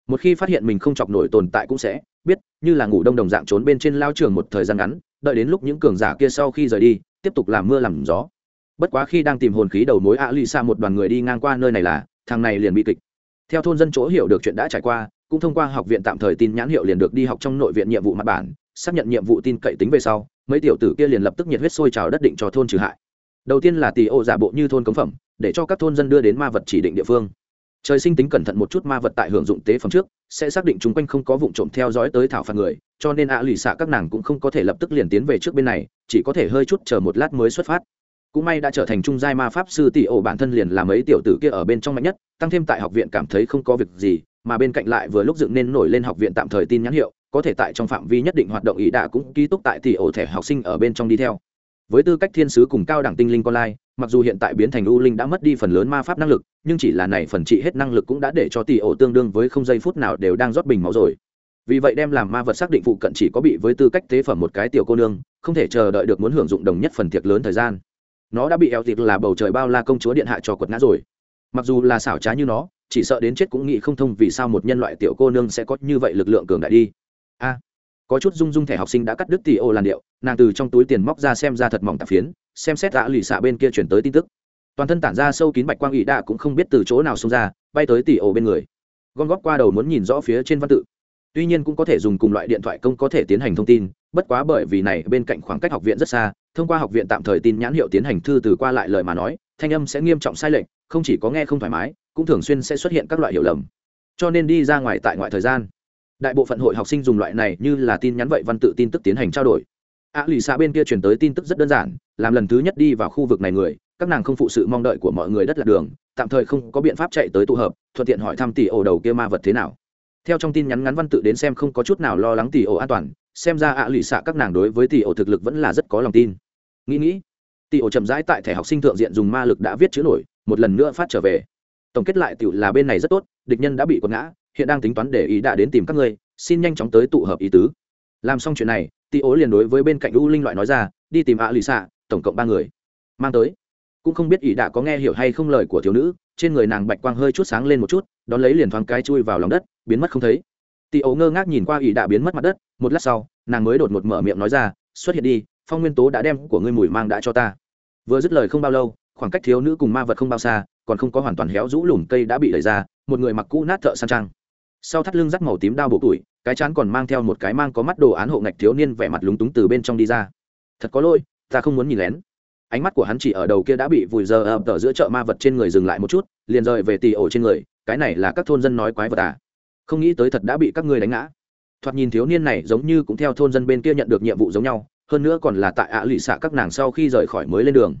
một khi phát hiện mình không chọc nổi tồn tại cũng sẽ biết, như là ngủ đông đồng dạng trốn bên trên lao trường một thời gian ngắn, đợi đến lúc những cường giả kia sau khi rời đi, tiếp tục làm mưa làm gió. Bất quá khi đang tìm hồn khí đầu mối a lì xa một đoàn người đi ngang qua nơi này là, thằng này liền bị kịch. Theo thôn dân chỗ hiểu được chuyện đã trải qua, cũng thông qua học viện tạm thời tin nhãn hiệu liền được đi học trong nội viện nhiệm vụ mặt bản, xác nhận nhiệm vụ tin cậy tính về sau, mấy tiểu tử kia liền lập tức nhiệt huyết sôi trào đất định cho thôn trừ hại. Đầu tiên là tỷ ô giả bộ như thôn cống phẩm, để cho các thôn dân đưa đến ma vật chỉ định địa phương trời sinh tính cẩn thận một chút ma vật tại hưởng dụng tế phẩm trước, sẽ xác định chúng quanh không có vụ trộm theo dõi tới thảo phạt người, cho nên ạ lì xạ các nàng cũng không có thể lập tức liền tiến về trước bên này, chỉ có thể hơi chút chờ một lát mới xuất phát. Cũng may đã trở thành trung giai ma pháp sư tỷ ổ bản thân liền là mấy tiểu tử kia ở bên trong mạnh nhất, tăng thêm tại học viện cảm thấy không có việc gì, mà bên cạnh lại vừa lúc dựng nên nổi lên học viện tạm thời tin nhãn hiệu, có thể tại trong phạm vi nhất định hoạt động ý đã cũng ký túc tại tỷ ổ thẻ học sinh ở bên trong đi theo với tư cách thiên sứ cùng cao đẳng tinh linh con lai, mặc dù hiện tại biến thành u linh đã mất đi phần lớn ma pháp năng lực, nhưng chỉ là này phần trị hết năng lực cũng đã để cho tỷ ổ tương đương với không giây phút nào đều đang rót bình máu rồi. Vì vậy đem làm ma vật xác định phụ cận chỉ có bị với tư cách tế phẩm một cái tiểu cô nương, không thể chờ đợi được muốn hưởng dụng đồng nhất phần tiệc lớn thời gian. Nó đã bị eo tiệc là bầu trời bao la công chúa điện hạ cho quật ngã rồi. Mặc dù là xảo trá như nó, chỉ sợ đến chết cũng nghĩ không thông vì sao một nhân loại tiểu cô nương sẽ có như vậy lực lượng cường đại đi. A có chút rung rung thẻ học sinh đã cắt đứt tỷ ô làn điệu, nàng từ trong túi tiền móc ra xem ra thật mỏng tạp phiến, xem xét đã lì xạ bên kia chuyển tới tin tức. Toàn thân tản ra sâu kín bạch quang ỵ đạ cũng không biết từ chỗ nào xông ra, bay tới tỷ ô bên người. Gom góp qua đầu muốn nhìn rõ phía trên văn tự. Tuy nhiên cũng có thể dùng cùng loại điện thoại công có thể tiến hành thông tin, bất quá bởi vì này bên cạnh khoảng cách học viện rất xa, thông qua học viện tạm thời tin nhãn hiệu tiến hành thư từ qua lại lời mà nói, thanh âm sẽ nghiêm trọng sai lệch, không chỉ có nghe không thoải mái, cũng thường xuyên sẽ xuất hiện các loại hiểu lầm. Cho nên đi ra ngoài tại ngoại thời gian đại bộ phận hội học sinh dùng loại này như là tin nhắn vậy văn tự tin tức tiến hành trao đổi. A lì xa bên kia chuyển tới tin tức rất đơn giản, làm lần thứ nhất đi vào khu vực này người, các nàng không phụ sự mong đợi của mọi người đất lạc đường, tạm thời không có biện pháp chạy tới tụ hợp, thuận tiện hỏi thăm tỷ ổ đầu kia ma vật thế nào. Theo trong tin nhắn ngắn văn tự đến xem không có chút nào lo lắng tỷ ổ an toàn, xem ra ạ lụy xạ các nàng đối với tỷ ổ thực lực vẫn là rất có lòng tin. Nghĩ nghĩ, tỷ ổ chậm rãi tại thẻ học sinh thượng diện dùng ma lực đã viết chữ nổi, một lần nữa phát trở về. Tổng kết lại tiểu là bên này rất tốt, địch nhân đã bị quật ngã hiện đang tính toán để ý đã đến tìm các ngươi, xin nhanh chóng tới tụ hợp ý tứ. Làm xong chuyện này tỷ ố liền đối với bên cạnh u linh loại nói ra, đi tìm ạ lì xạ, tổng cộng ba người. Mang tới. Cũng không biết ý đã có nghe hiểu hay không lời của thiếu nữ, trên người nàng bạch quang hơi chút sáng lên một chút, đón lấy liền thoáng cái chui vào lòng đất, biến mất không thấy. Tị ố ngơ ngác nhìn qua ý đã biến mất mặt đất, một lát sau, nàng mới đột một mở miệng nói ra, xuất hiện đi, phong nguyên tố đã đem của ngươi mùi mang đã cho ta. Vừa dứt lời không bao lâu, khoảng cách thiếu nữ cùng ma vật không bao xa, còn không có hoàn toàn héo rũ lùm cây đã bị đẩy ra, một người mặc cũ nát thợ sang trang sau thắt lưng rắc màu tím đao bộ tuổi, cái chán còn mang theo một cái mang có mắt đồ án hộ ngạch thiếu niên vẻ mặt lúng túng từ bên trong đi ra. Thật có lỗi, ta không muốn nhìn lén. Ánh mắt của hắn chỉ ở đầu kia đã bị vùi giờ ập ở giữa chợ ma vật trên người dừng lại một chút, liền rời về tì ổ trên người, cái này là các thôn dân nói quái vật à? Không nghĩ tới thật đã bị các ngươi đánh ngã. Thoạt nhìn thiếu niên này giống như cũng theo thôn dân bên kia nhận được nhiệm vụ giống nhau, hơn nữa còn là tại ạ lụy xạ các nàng sau khi rời khỏi mới lên đường.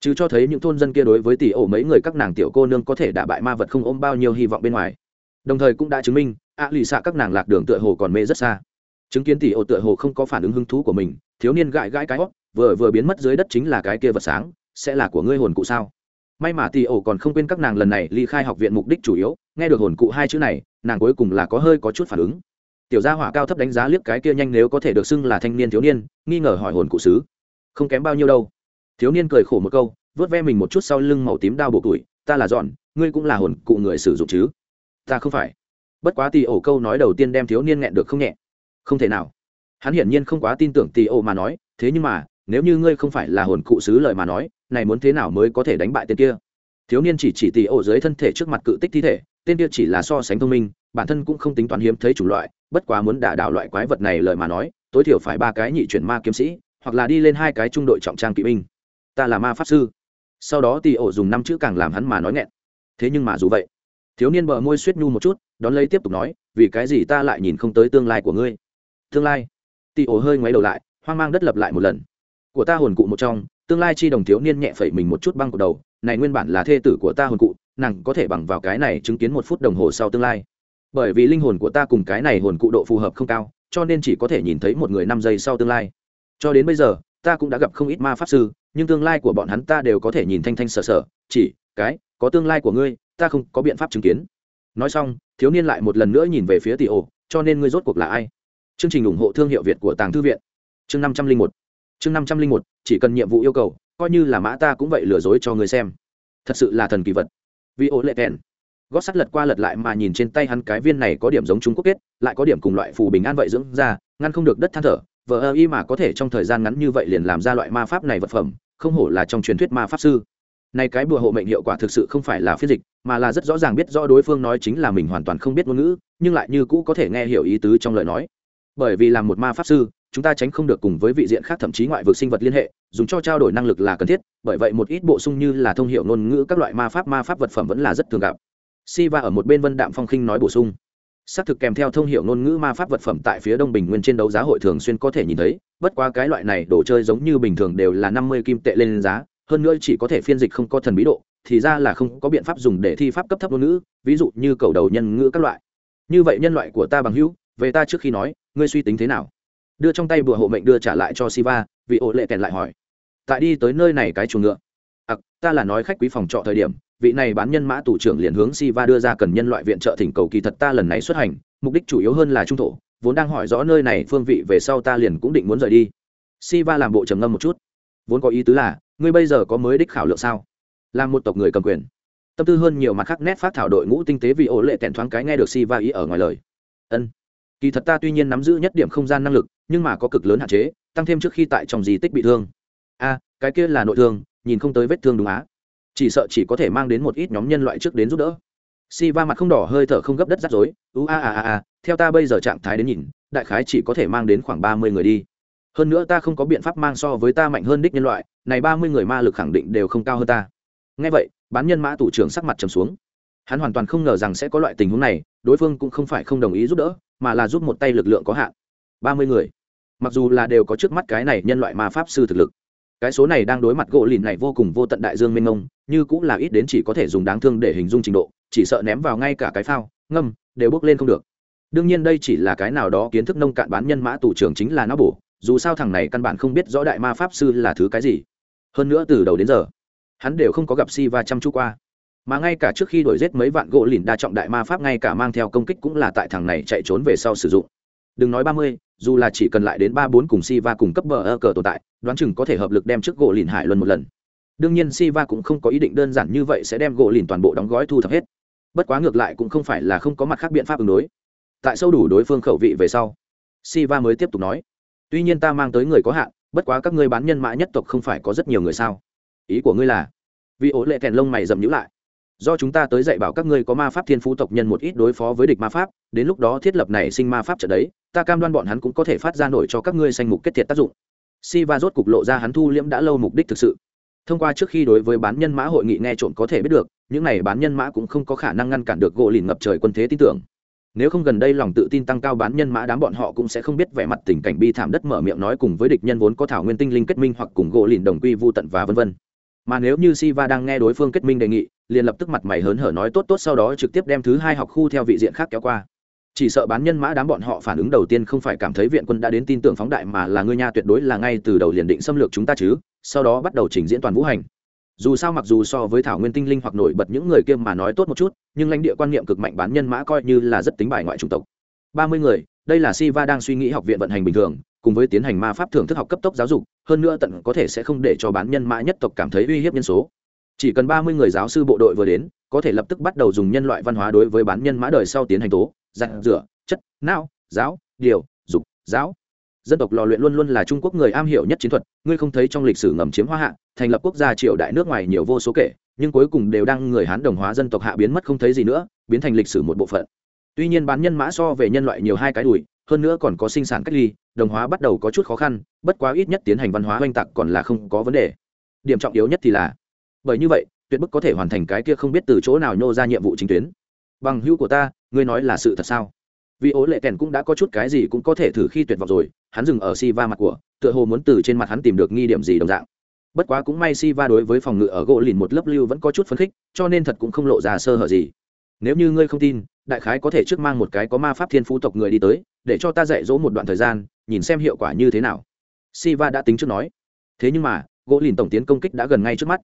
Chứ cho thấy những thôn dân kia đối với tỷ ổ mấy người các nàng tiểu cô nương có thể đả bại ma vật không ôm bao nhiêu hy vọng bên ngoài đồng thời cũng đã chứng minh, ạ lì xạ các nàng lạc đường tựa hồ còn mê rất xa. Chứng kiến tỷ ô tựa hồ không có phản ứng hứng thú của mình, thiếu niên gãi gãi cái hót vừa vừa biến mất dưới đất chính là cái kia vật sáng, sẽ là của ngươi hồn cụ sao? May mà tỷ ô còn không quên các nàng lần này ly khai học viện mục đích chủ yếu, nghe được hồn cụ hai chữ này, nàng cuối cùng là có hơi có chút phản ứng. Tiểu gia hỏa cao thấp đánh giá liếc cái kia nhanh nếu có thể được xưng là thanh niên thiếu niên, nghi ngờ hỏi hồn cụ sứ. Không kém bao nhiêu đâu. Thiếu niên cười khổ một câu vớt ve mình một chút sau lưng màu tím đao bộ tuổi, ta là dọn, ngươi cũng là hồn cụ người sử dụng chứ? Ta không phải. Bất quá tỷ ổ câu nói đầu tiên đem thiếu niên nghẹn được không nhẹ. Không thể nào. Hắn hiển nhiên không quá tin tưởng tỷ ổ mà nói, thế nhưng mà, nếu như ngươi không phải là hồn cụ sứ lời mà nói, này muốn thế nào mới có thể đánh bại tên kia? Thiếu niên chỉ chỉ tỷ ổ dưới thân thể trước mặt cự tích thi thể, tên kia chỉ là so sánh thông minh, bản thân cũng không tính toán hiếm thấy chủng loại, bất quá muốn đả đảo loại quái vật này lời mà nói, tối thiểu phải ba cái nhị chuyển ma kiếm sĩ, hoặc là đi lên hai cái trung đội trọng trang kỵ binh. Ta là ma pháp sư. Sau đó tỷ ổ dùng năm chữ càng làm hắn mà nói nghẹn. Thế nhưng mà dù vậy thiếu niên bờ môi suýt nhu một chút, đón lấy tiếp tục nói, vì cái gì ta lại nhìn không tới tương lai của ngươi? Tương lai? Tỷ ổ hơi ngoáy đầu lại, hoang mang đất lập lại một lần. Của ta hồn cụ một trong, tương lai chi đồng thiếu niên nhẹ phẩy mình một chút băng của đầu, này nguyên bản là thê tử của ta hồn cụ, nàng có thể bằng vào cái này chứng kiến một phút đồng hồ sau tương lai. Bởi vì linh hồn của ta cùng cái này hồn cụ độ phù hợp không cao, cho nên chỉ có thể nhìn thấy một người năm giây sau tương lai. Cho đến bây giờ, ta cũng đã gặp không ít ma pháp sư, nhưng tương lai của bọn hắn ta đều có thể nhìn thanh thanh sở sở chỉ, cái, có tương lai của ngươi ta không có biện pháp chứng kiến. Nói xong, thiếu niên lại một lần nữa nhìn về phía tỷ ổ, cho nên ngươi rốt cuộc là ai? Chương trình ủng hộ thương hiệu việt của tàng thư viện. Chương năm trăm linh một. Chương năm trăm linh một, chỉ cần nhiệm vụ yêu cầu, coi như là mã ta cũng vậy lừa dối cho người xem. Thật sự là thần kỳ vật. Vì ổ lệ kèn gót sắt lật qua lật lại mà nhìn trên tay hắn cái viên này có điểm giống trung quốc kết, lại có điểm cùng loại phù bình an vậy dưỡng ra, ngăn không được đất than thở. Vờ ơ y mà có thể trong thời gian ngắn như vậy liền làm ra loại ma pháp này vật phẩm, không hổ là trong truyền thuyết ma pháp sư này cái bùa hộ mệnh hiệu quả thực sự không phải là phiên dịch, mà là rất rõ ràng biết rõ đối phương nói chính là mình hoàn toàn không biết ngôn ngữ, nhưng lại như cũ có thể nghe hiểu ý tứ trong lời nói. Bởi vì làm một ma pháp sư, chúng ta tránh không được cùng với vị diện khác thậm chí ngoại vực sinh vật liên hệ, dùng cho trao đổi năng lực là cần thiết, bởi vậy một ít bộ sung như là thông hiệu ngôn ngữ các loại ma pháp ma pháp vật phẩm vẫn là rất thường gặp. Si va ở một bên vân đạm phong khinh nói bổ sung. Xác thực kèm theo thông hiệu ngôn ngữ ma pháp vật phẩm tại phía đông bình nguyên trên đấu giá hội thường xuyên có thể nhìn thấy, bất quá cái loại này đồ chơi giống như bình thường đều là năm mươi kim tệ lên giá hơn nữa chỉ có thể phiên dịch không có thần bí độ, thì ra là không có biện pháp dùng để thi pháp cấp thấp ngôn ngữ, ví dụ như cầu đầu nhân ngữ các loại. Như vậy nhân loại của ta bằng hữu, về ta trước khi nói, ngươi suy tính thế nào? Đưa trong tay bùa hộ mệnh đưa trả lại cho siva vị ổ lệ kèn lại hỏi. Tại đi tới nơi này cái chuồng ngựa. Ặc, ta là nói khách quý phòng trọ thời điểm, vị này bán nhân mã tủ trưởng liền hướng siva đưa ra cần nhân loại viện trợ thỉnh cầu kỳ thật ta lần này xuất hành, mục đích chủ yếu hơn là trung thổ, vốn đang hỏi rõ nơi này phương vị về sau ta liền cũng định muốn rời đi. Siva làm bộ trầm ngâm một chút. Vốn có ý tứ là ngươi bây giờ có mới đích khảo lượng sao? Là một tộc người cầm quyền. Tâm tư hơn nhiều mặt khác nét phát thảo đội ngũ tinh tế vì ổ lệ kẹn thoáng cái nghe được si va ý ở ngoài lời. Ân. Kỳ thật ta tuy nhiên nắm giữ nhất điểm không gian năng lực, nhưng mà có cực lớn hạn chế, tăng thêm trước khi tại trong di tích bị thương. A, cái kia là nội thương, nhìn không tới vết thương đúng á. Chỉ sợ chỉ có thể mang đến một ít nhóm nhân loại trước đến giúp đỡ. Si va mặt không đỏ, hơi thở không gấp đất rắc rối. U a a a a, theo ta bây giờ trạng thái đến nhìn, đại khái chỉ có thể mang đến khoảng ba mươi người đi hơn nữa ta không có biện pháp mang so với ta mạnh hơn đích nhân loại, này ba mươi người ma lực khẳng định đều không cao hơn ta. Ngay vậy, bán nhân mã tủ trưởng sắc mặt trầm xuống. Hắn hoàn toàn không ngờ rằng sẽ có loại tình huống này, đối phương cũng không phải không đồng ý giúp đỡ, mà là giúp một tay lực lượng có hạn. ba mươi người. Mặc dù là đều có trước mắt cái này nhân loại ma pháp sư thực lực. Cái số này đang đối mặt gỗ lìn này vô cùng vô tận đại dương mênh mông, như cũng là ít đến chỉ có thể dùng đáng thương để hình dung trình độ, chỉ sợ ném vào ngay cả cái phao, ngâm, đều bước lên không được. Đương nhiên đây chỉ là cái nào đó kiến thức nông cạn bán nhân mã tù trưởng chính là não bổ dù sao thằng này căn bản không biết rõ đại ma pháp sư là thứ cái gì. Hơn nữa từ đầu đến giờ, hắn đều không có gặp si va chăm chú qua. Mà ngay cả trước khi đổi giết mấy vạn gỗ lìn đa trọng đại ma pháp ngay cả mang theo công kích cũng là tại thằng này chạy trốn về sau sử dụng. Đừng nói ba mươi, dù là chỉ cần lại đến ba bốn cùng si va cùng cấp bờ ơ cờ tồn tại, đoán chừng có thể hợp lực đem trước gỗ lìn hải luân một lần. Đương nhiên si va cũng không có ý định đơn giản như vậy sẽ đem gỗ lìn toàn bộ đóng gói thu thập hết. Bất quá ngược lại cũng không phải là không có mặt khác biện pháp ứng đối. Tại sâu đủ đối phương khẩu vị về sau si va mới tiếp tục nói tuy nhiên ta mang tới người có hạn, bất quá các ngươi bán nhân mã nhất tộc không phải có rất nhiều người sao? Ý của ngươi là? Vì ố lệ kèn lông mày dầm nhữ lại. Do chúng ta tới dạy bảo các ngươi có ma pháp thiên phú tộc nhân một ít đối phó với địch ma pháp, đến lúc đó thiết lập này sinh ma pháp trận đấy, ta cam đoan bọn hắn cũng có thể phát ra nổi cho các ngươi sanh mục kết thiệt tác dụng. Si va rốt cục lộ ra hắn thu liễm đã lâu mục đích thực sự. Thông qua trước khi đối với bán nhân mã hội nghị nghe trộm có thể biết được, những này bán nhân mã cũng không có khả năng ngăn cản được gỗ lìn ngập trời quân thế tin tưởng nếu không gần đây lòng tự tin tăng cao bán nhân mã đám bọn họ cũng sẽ không biết vẻ mặt tình cảnh bi thảm đất mở miệng nói cùng với địch nhân vốn có thảo nguyên tinh linh kết minh hoặc cùng gỗ lìn đồng quy vô tận và vân vân. Mà nếu như Siva đang nghe đối phương kết minh đề nghị, liền lập tức mặt mày hớn hở nói tốt tốt sau đó trực tiếp đem thứ hai học khu theo vị diện khác kéo qua. Chỉ sợ bán nhân mã đám bọn họ phản ứng đầu tiên không phải cảm thấy viện quân đã đến tin tưởng phóng đại mà là ngươi nha tuyệt đối là ngay từ đầu liền định xâm lược chúng ta chứ, sau đó bắt đầu trình diễn toàn vũ hành. Dù sao mặc dù so với thảo nguyên tinh linh hoặc nổi bật những người kia mà nói tốt một chút nhưng lãnh địa quan niệm cực mạnh bán nhân mã coi như là rất tính bài ngoại chủng tộc. Ba mươi người, đây là siva đang suy nghĩ học viện vận hành bình thường, cùng với tiến hành ma pháp thưởng thức học cấp tốc giáo dục, hơn nữa tận có thể sẽ không để cho bán nhân mã nhất tộc cảm thấy uy hiếp nhân số. Chỉ cần ba mươi người giáo sư bộ đội vừa đến, có thể lập tức bắt đầu dùng nhân loại văn hóa đối với bán nhân mã đời sau tiến hành tố dặn rửa, chất, não, giáo, điều, dục, giáo. Dân tộc lò luyện luôn luôn là trung quốc người am hiểu nhất chiến thuật, ngươi không thấy trong lịch sử ngầm chiếm hoa hạ, thành lập quốc gia triều đại nước ngoài nhiều vô số kể nhưng cuối cùng đều đang người hán đồng hóa dân tộc hạ biến mất không thấy gì nữa, biến thành lịch sử một bộ phận. Tuy nhiên bán nhân mã so về nhân loại nhiều hai cái đùi, hơn nữa còn có sinh sản cách ly, đồng hóa bắt đầu có chút khó khăn, bất quá ít nhất tiến hành văn hóa oanh tạc còn là không có vấn đề. Điểm trọng yếu nhất thì là, bởi như vậy, tuyệt bức có thể hoàn thành cái kia không biết từ chỗ nào nhô ra nhiệm vụ chính tuyến. Bằng hữu của ta, ngươi nói là sự thật sao? Vì ố lệ kèn cũng đã có chút cái gì cũng có thể thử khi tuyệt vọng rồi, hắn dừng ở si va mặt của, tựa hồ muốn từ trên mặt hắn tìm được nghi điểm gì đồng dạng bất quá cũng may si va đối với phòng ngự ở gỗ lìn một lớp lưu vẫn có chút phấn khích, cho nên thật cũng không lộ ra sơ hở gì. Nếu như ngươi không tin, đại khái có thể trước mang một cái có ma pháp thiên phú tộc người đi tới, để cho ta dạy dỗ một đoạn thời gian, nhìn xem hiệu quả như thế nào. Si va đã tính trước nói. Thế nhưng mà, gỗ lìn tổng tiến công kích đã gần ngay trước mắt.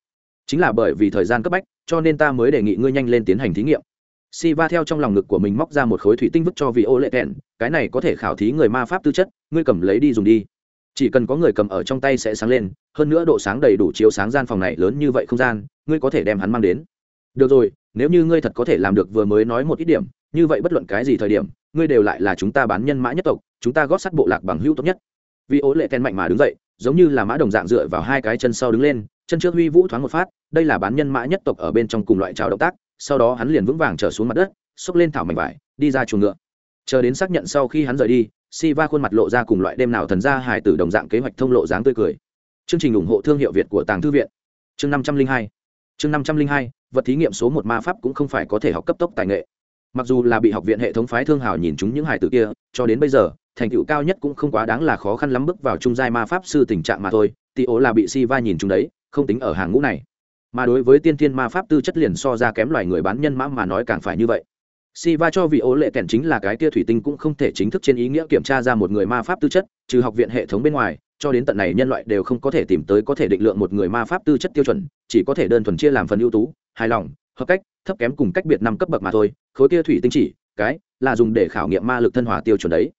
Chính là bởi vì thời gian cấp bách, cho nên ta mới đề nghị ngươi nhanh lên tiến hành thí nghiệm. Si va theo trong lòng ngực của mình móc ra một khối thủy tinh vứt cho vị ô lệ thẹn cái này có thể khảo thí người ma pháp tư chất, ngươi cầm lấy đi dùng đi chỉ cần có người cầm ở trong tay sẽ sáng lên, hơn nữa độ sáng đầy đủ chiếu sáng gian phòng này lớn như vậy không gian, ngươi có thể đem hắn mang đến. Được rồi, nếu như ngươi thật có thể làm được vừa mới nói một ít điểm, như vậy bất luận cái gì thời điểm, ngươi đều lại là chúng ta bán nhân mã nhất tộc, chúng ta gót sắt bộ lạc bằng hữu tốt nhất. Vì ố lệ ten mạnh mà đứng dậy, giống như là mã đồng dạng dựa vào hai cái chân sau đứng lên, chân trước huy vũ thoáng một phát, đây là bán nhân mã nhất tộc ở bên trong cùng loại trào động tác, sau đó hắn liền vững vàng trở xuống mặt đất, xốc lên thảo mảnh vải, đi ra chuồng ngựa. Chờ đến xác nhận sau khi hắn rời đi si va khuôn mặt lộ ra cùng loại đêm nào thần ra hài tử đồng dạng kế hoạch thông lộ dáng tươi cười. Chương trình ủng hộ thương hiệu việt của tàng thư viện. Chương năm trăm linh hai. Chương năm trăm linh hai, vật thí nghiệm số một ma pháp cũng không phải có thể học cấp tốc tài nghệ. Mặc dù là bị học viện hệ thống phái thương hào nhìn chúng những hài tử kia, cho đến bây giờ, thành tựu cao nhất cũng không quá đáng là khó khăn lắm bước vào trung giai ma pháp sư tình trạng mà thôi tị ố là bị si va nhìn chúng đấy, không tính ở hàng ngũ này. Mà đối với tiên thiên ma pháp tư chất liền so ra kém loài người bán nhân mã mà nói càng phải như vậy si va cho vị ố lệ kèn chính là cái kia thủy tinh cũng không thể chính thức trên ý nghĩa kiểm tra ra một người ma pháp tư chất, trừ học viện hệ thống bên ngoài, cho đến tận này nhân loại đều không có thể tìm tới có thể định lượng một người ma pháp tư chất tiêu chuẩn, chỉ có thể đơn thuần chia làm phần ưu tú, hài lòng, hợp cách, thấp kém cùng cách biệt năm cấp bậc mà thôi. Khối kia thủy tinh chỉ, cái, là dùng để khảo nghiệm ma lực thân hòa tiêu chuẩn đấy.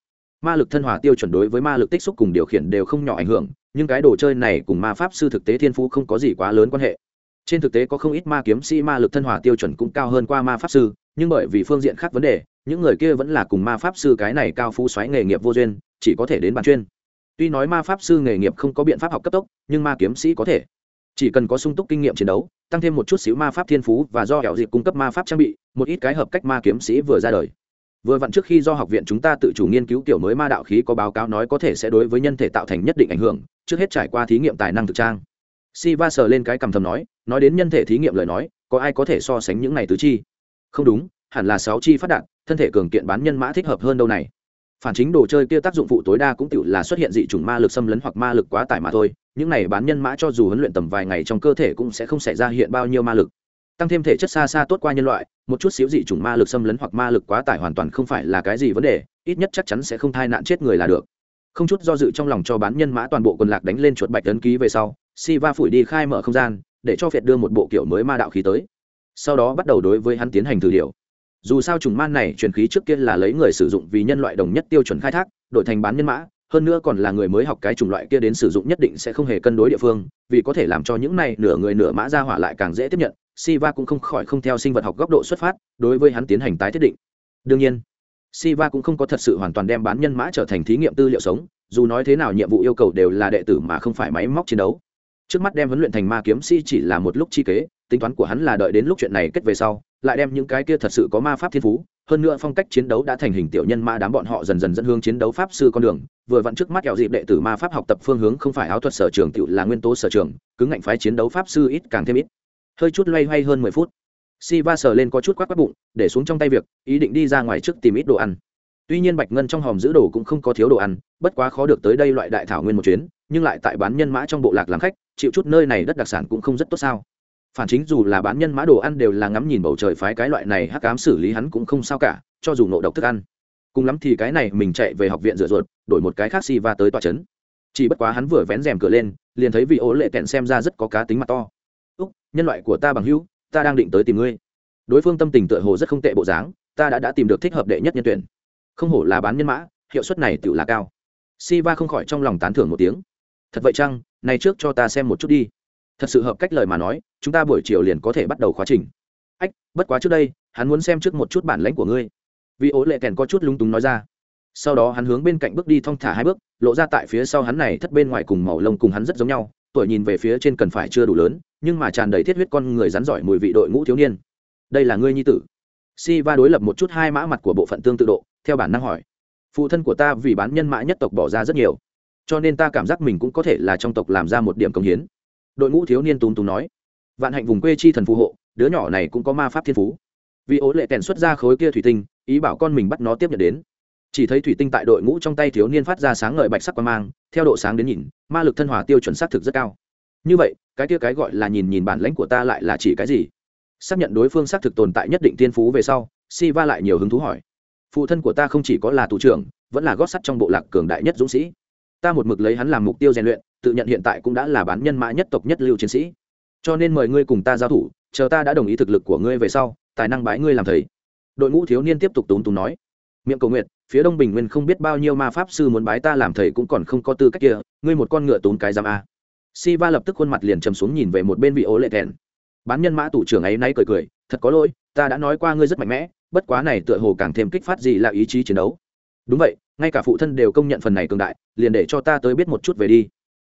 Ma lực thân hòa tiêu chuẩn đối với ma lực tích xúc cùng điều khiển đều không nhỏ ảnh hưởng, nhưng cái đồ chơi này cùng ma pháp sư thực tế thiên phú không có gì quá lớn quan hệ trên thực tế có không ít ma kiếm sĩ ma lực thân hòa tiêu chuẩn cũng cao hơn qua ma pháp sư, nhưng bởi vì phương diện khác vấn đề, những người kia vẫn là cùng ma pháp sư cái này cao phú xoáy nghề nghiệp vô duyên, chỉ có thể đến bàn chuyên. Tuy nói ma pháp sư nghề nghiệp không có biện pháp học cấp tốc, nhưng ma kiếm sĩ có thể. Chỉ cần có sung túc kinh nghiệm chiến đấu, tăng thêm một chút xíu ma pháp thiên phú và do hẻo dịp cung cấp ma pháp trang bị, một ít cái hợp cách ma kiếm sĩ vừa ra đời. Vừa vặn trước khi do học viện chúng ta tự chủ nghiên cứu kiểu mới ma đạo khí có báo cáo nói có thể sẽ đối với nhân thể tạo thành nhất định ảnh hưởng, trước hết trải qua thí nghiệm tài năng thực trang si va sờ lên cái cầm thầm nói nói đến nhân thể thí nghiệm lời nói, có ai có thể so sánh những này tứ chi? Không đúng, hẳn là sáu chi phát đạn, thân thể cường kiện bán nhân mã thích hợp hơn đâu này. Phản chính đồ chơi kia tác dụng phụ tối đa cũng tự là xuất hiện dị chủng ma lực xâm lấn hoặc ma lực quá tải mà thôi, những này bán nhân mã cho dù huấn luyện tầm vài ngày trong cơ thể cũng sẽ không xảy ra hiện bao nhiêu ma lực. Tăng thêm thể chất xa xa tốt qua nhân loại, một chút xíu dị chủng ma lực xâm lấn hoặc ma lực quá tải hoàn toàn không phải là cái gì vấn đề, ít nhất chắc chắn sẽ không thai nạn chết người là được. Không chút do dự trong lòng cho bán nhân mã toàn bộ quần lạc đánh lên chuột bạch tấn ký về sau si va phủi đi khai mở không gian, để cho phệt đưa một bộ kiểu mới ma đạo khí tới. Sau đó bắt đầu đối với hắn tiến hành thử điều dù sao trùng man này truyền khí trước kia là lấy người sử dụng vì nhân loại đồng nhất tiêu chuẩn khai thác, đổi thành bán nhân mã, hơn nữa còn là người mới học cái chủng loại kia đến sử dụng nhất định sẽ không hề cân đối địa phương, vì có thể làm cho những này nửa người nửa mã ra hỏa lại càng dễ tiếp nhận, siva cũng không khỏi không theo sinh vật học góc độ xuất phát, đối với hắn tiến hành tái thiết định. Đương nhiên, siva cũng không có thật sự hoàn toàn đem bán nhân mã trở thành thí nghiệm tư liệu sống, dù nói thế nào nhiệm vụ yêu cầu đều là đệ tử mà không phải máy móc chiến đấu trước mắt đem huấn luyện thành ma kiếm si chỉ là một lúc chi kế, tính toán của hắn là đợi đến lúc chuyện này kết về sau, lại đem những cái kia thật sự có ma pháp thiên phú, hơn nữa phong cách chiến đấu đã thành hình tiểu nhân ma đám bọn họ dần dần dẫn hướng chiến đấu pháp sư con đường, vừa vặn trước mắt kẹo dịp đệ tử ma pháp học tập phương hướng không phải áo thuật sở trường tựu là nguyên tố sở trường, cứng ngạnh phái chiến đấu pháp sư ít càng thêm ít. Hơi chút loay hoay hơn mười phút si va sờ lên có chút quát quát bụng, để xuống trong tay việc, ý định đi ra ngoài trước tìm ít đồ ăn. Tuy nhiên bạch ngân trong hòm giữ đồ cũng không có thiếu đồ ăn, bất quá khó được tới đây loại đại thảo nguyên một chuyến nhưng lại tại bán nhân mã trong bộ lạc làm khách, chịu chút nơi này đất đặc sản cũng không rất tốt sao. Phản chính dù là bán nhân mã đồ ăn đều là ngắm nhìn bầu trời phái cái loại này hắc ám xử lý hắn cũng không sao cả, cho dù nộ độc thức ăn. Cùng lắm thì cái này mình chạy về học viện rửa ruột, đổi một cái khác si va tới tòa trấn chỉ bất quá hắn vừa vén rèm cửa lên, liền thấy vị ố lệ kẹn xem ra rất có cá tính mặt to. Úc, nhân loại của ta bằng hữu, ta đang định tới tìm ngươi. Đối phương tâm tình tựa hồ rất không tệ bộ dáng, ta đã đã tìm được thích hợp đệ nhất nhân tuyển. Không hổ là bán nhân mã, hiệu suất này tự là cao. Si va không khỏi trong lòng tán thưởng một tiếng thật vậy chăng? Này trước cho ta xem một chút đi. Thật sự hợp cách lời mà nói, chúng ta buổi chiều liền có thể bắt đầu khóa trình. Ách, bất quá trước đây, hắn muốn xem trước một chút bản lãnh của ngươi. Vì ố lệ kèn có chút lung túng nói ra. Sau đó hắn hướng bên cạnh bước đi thong thả hai bước, lộ ra tại phía sau hắn này thất bên ngoài cùng màu lông cùng hắn rất giống nhau, tuổi nhìn về phía trên cần phải chưa đủ lớn, nhưng mà tràn đầy thiết huyết con người rắn giỏi mùi vị đội ngũ thiếu niên. Đây là ngươi nhi tử. Si va đối lập một chút hai mã mặt của bộ phận tương tự độ, theo bản năng hỏi. Phụ thân của ta vì bán nhân mã nhất tộc bỏ ra rất nhiều cho nên ta cảm giác mình cũng có thể là trong tộc làm ra một điểm công hiến. Đội ngũ thiếu niên túng túng nói. Vạn hạnh vùng quê chi thần phù hộ, đứa nhỏ này cũng có ma pháp thiên phú. Vì ố lệ kèn xuất ra khối kia thủy tinh, ý bảo con mình bắt nó tiếp nhận đến. Chỉ thấy thủy tinh tại đội ngũ trong tay thiếu niên phát ra sáng ngời bạch sắc quang mang, theo độ sáng đến nhìn, ma lực thân hòa tiêu chuẩn xác thực rất cao. Như vậy, cái kia cái gọi là nhìn nhìn bản lãnh của ta lại là chỉ cái gì? Xác nhận đối phương xác thực tồn tại nhất định tiên phú về sau si va lại nhiều hứng thú hỏi. Phụ thân của ta không chỉ có là tù trưởng, vẫn là gót sắt trong bộ lạc cường đại nhất dũng sĩ ta một mực lấy hắn làm mục tiêu rèn luyện, tự nhận hiện tại cũng đã là bán nhân mã nhất tộc nhất lưu chiến sĩ. Cho nên mời ngươi cùng ta giao thủ, chờ ta đã đồng ý thực lực của ngươi về sau, tài năng bái ngươi làm thầy. Đội ngũ thiếu niên tiếp tục túng túng nói. Miệng cầu nguyện, phía đông bình nguyên không biết bao nhiêu ma pháp sư muốn bái ta làm thầy cũng còn không có tư cách kia, ngươi một con ngựa tốn cái giam a. Si va lập tức khuôn mặt liền trầm xuống nhìn về một bên vị ố lệ thẹn. Bán nhân mã tủ trưởng ấy nay cười cười, thật có lỗi, ta đã nói qua ngươi rất mạnh mẽ, bất quá này tựa hồ càng thêm kích phát gì là ý chí chiến đấu. Đúng vậy ngay cả phụ thân đều công nhận phần này cường đại, liền để cho ta tới biết một chút về đi.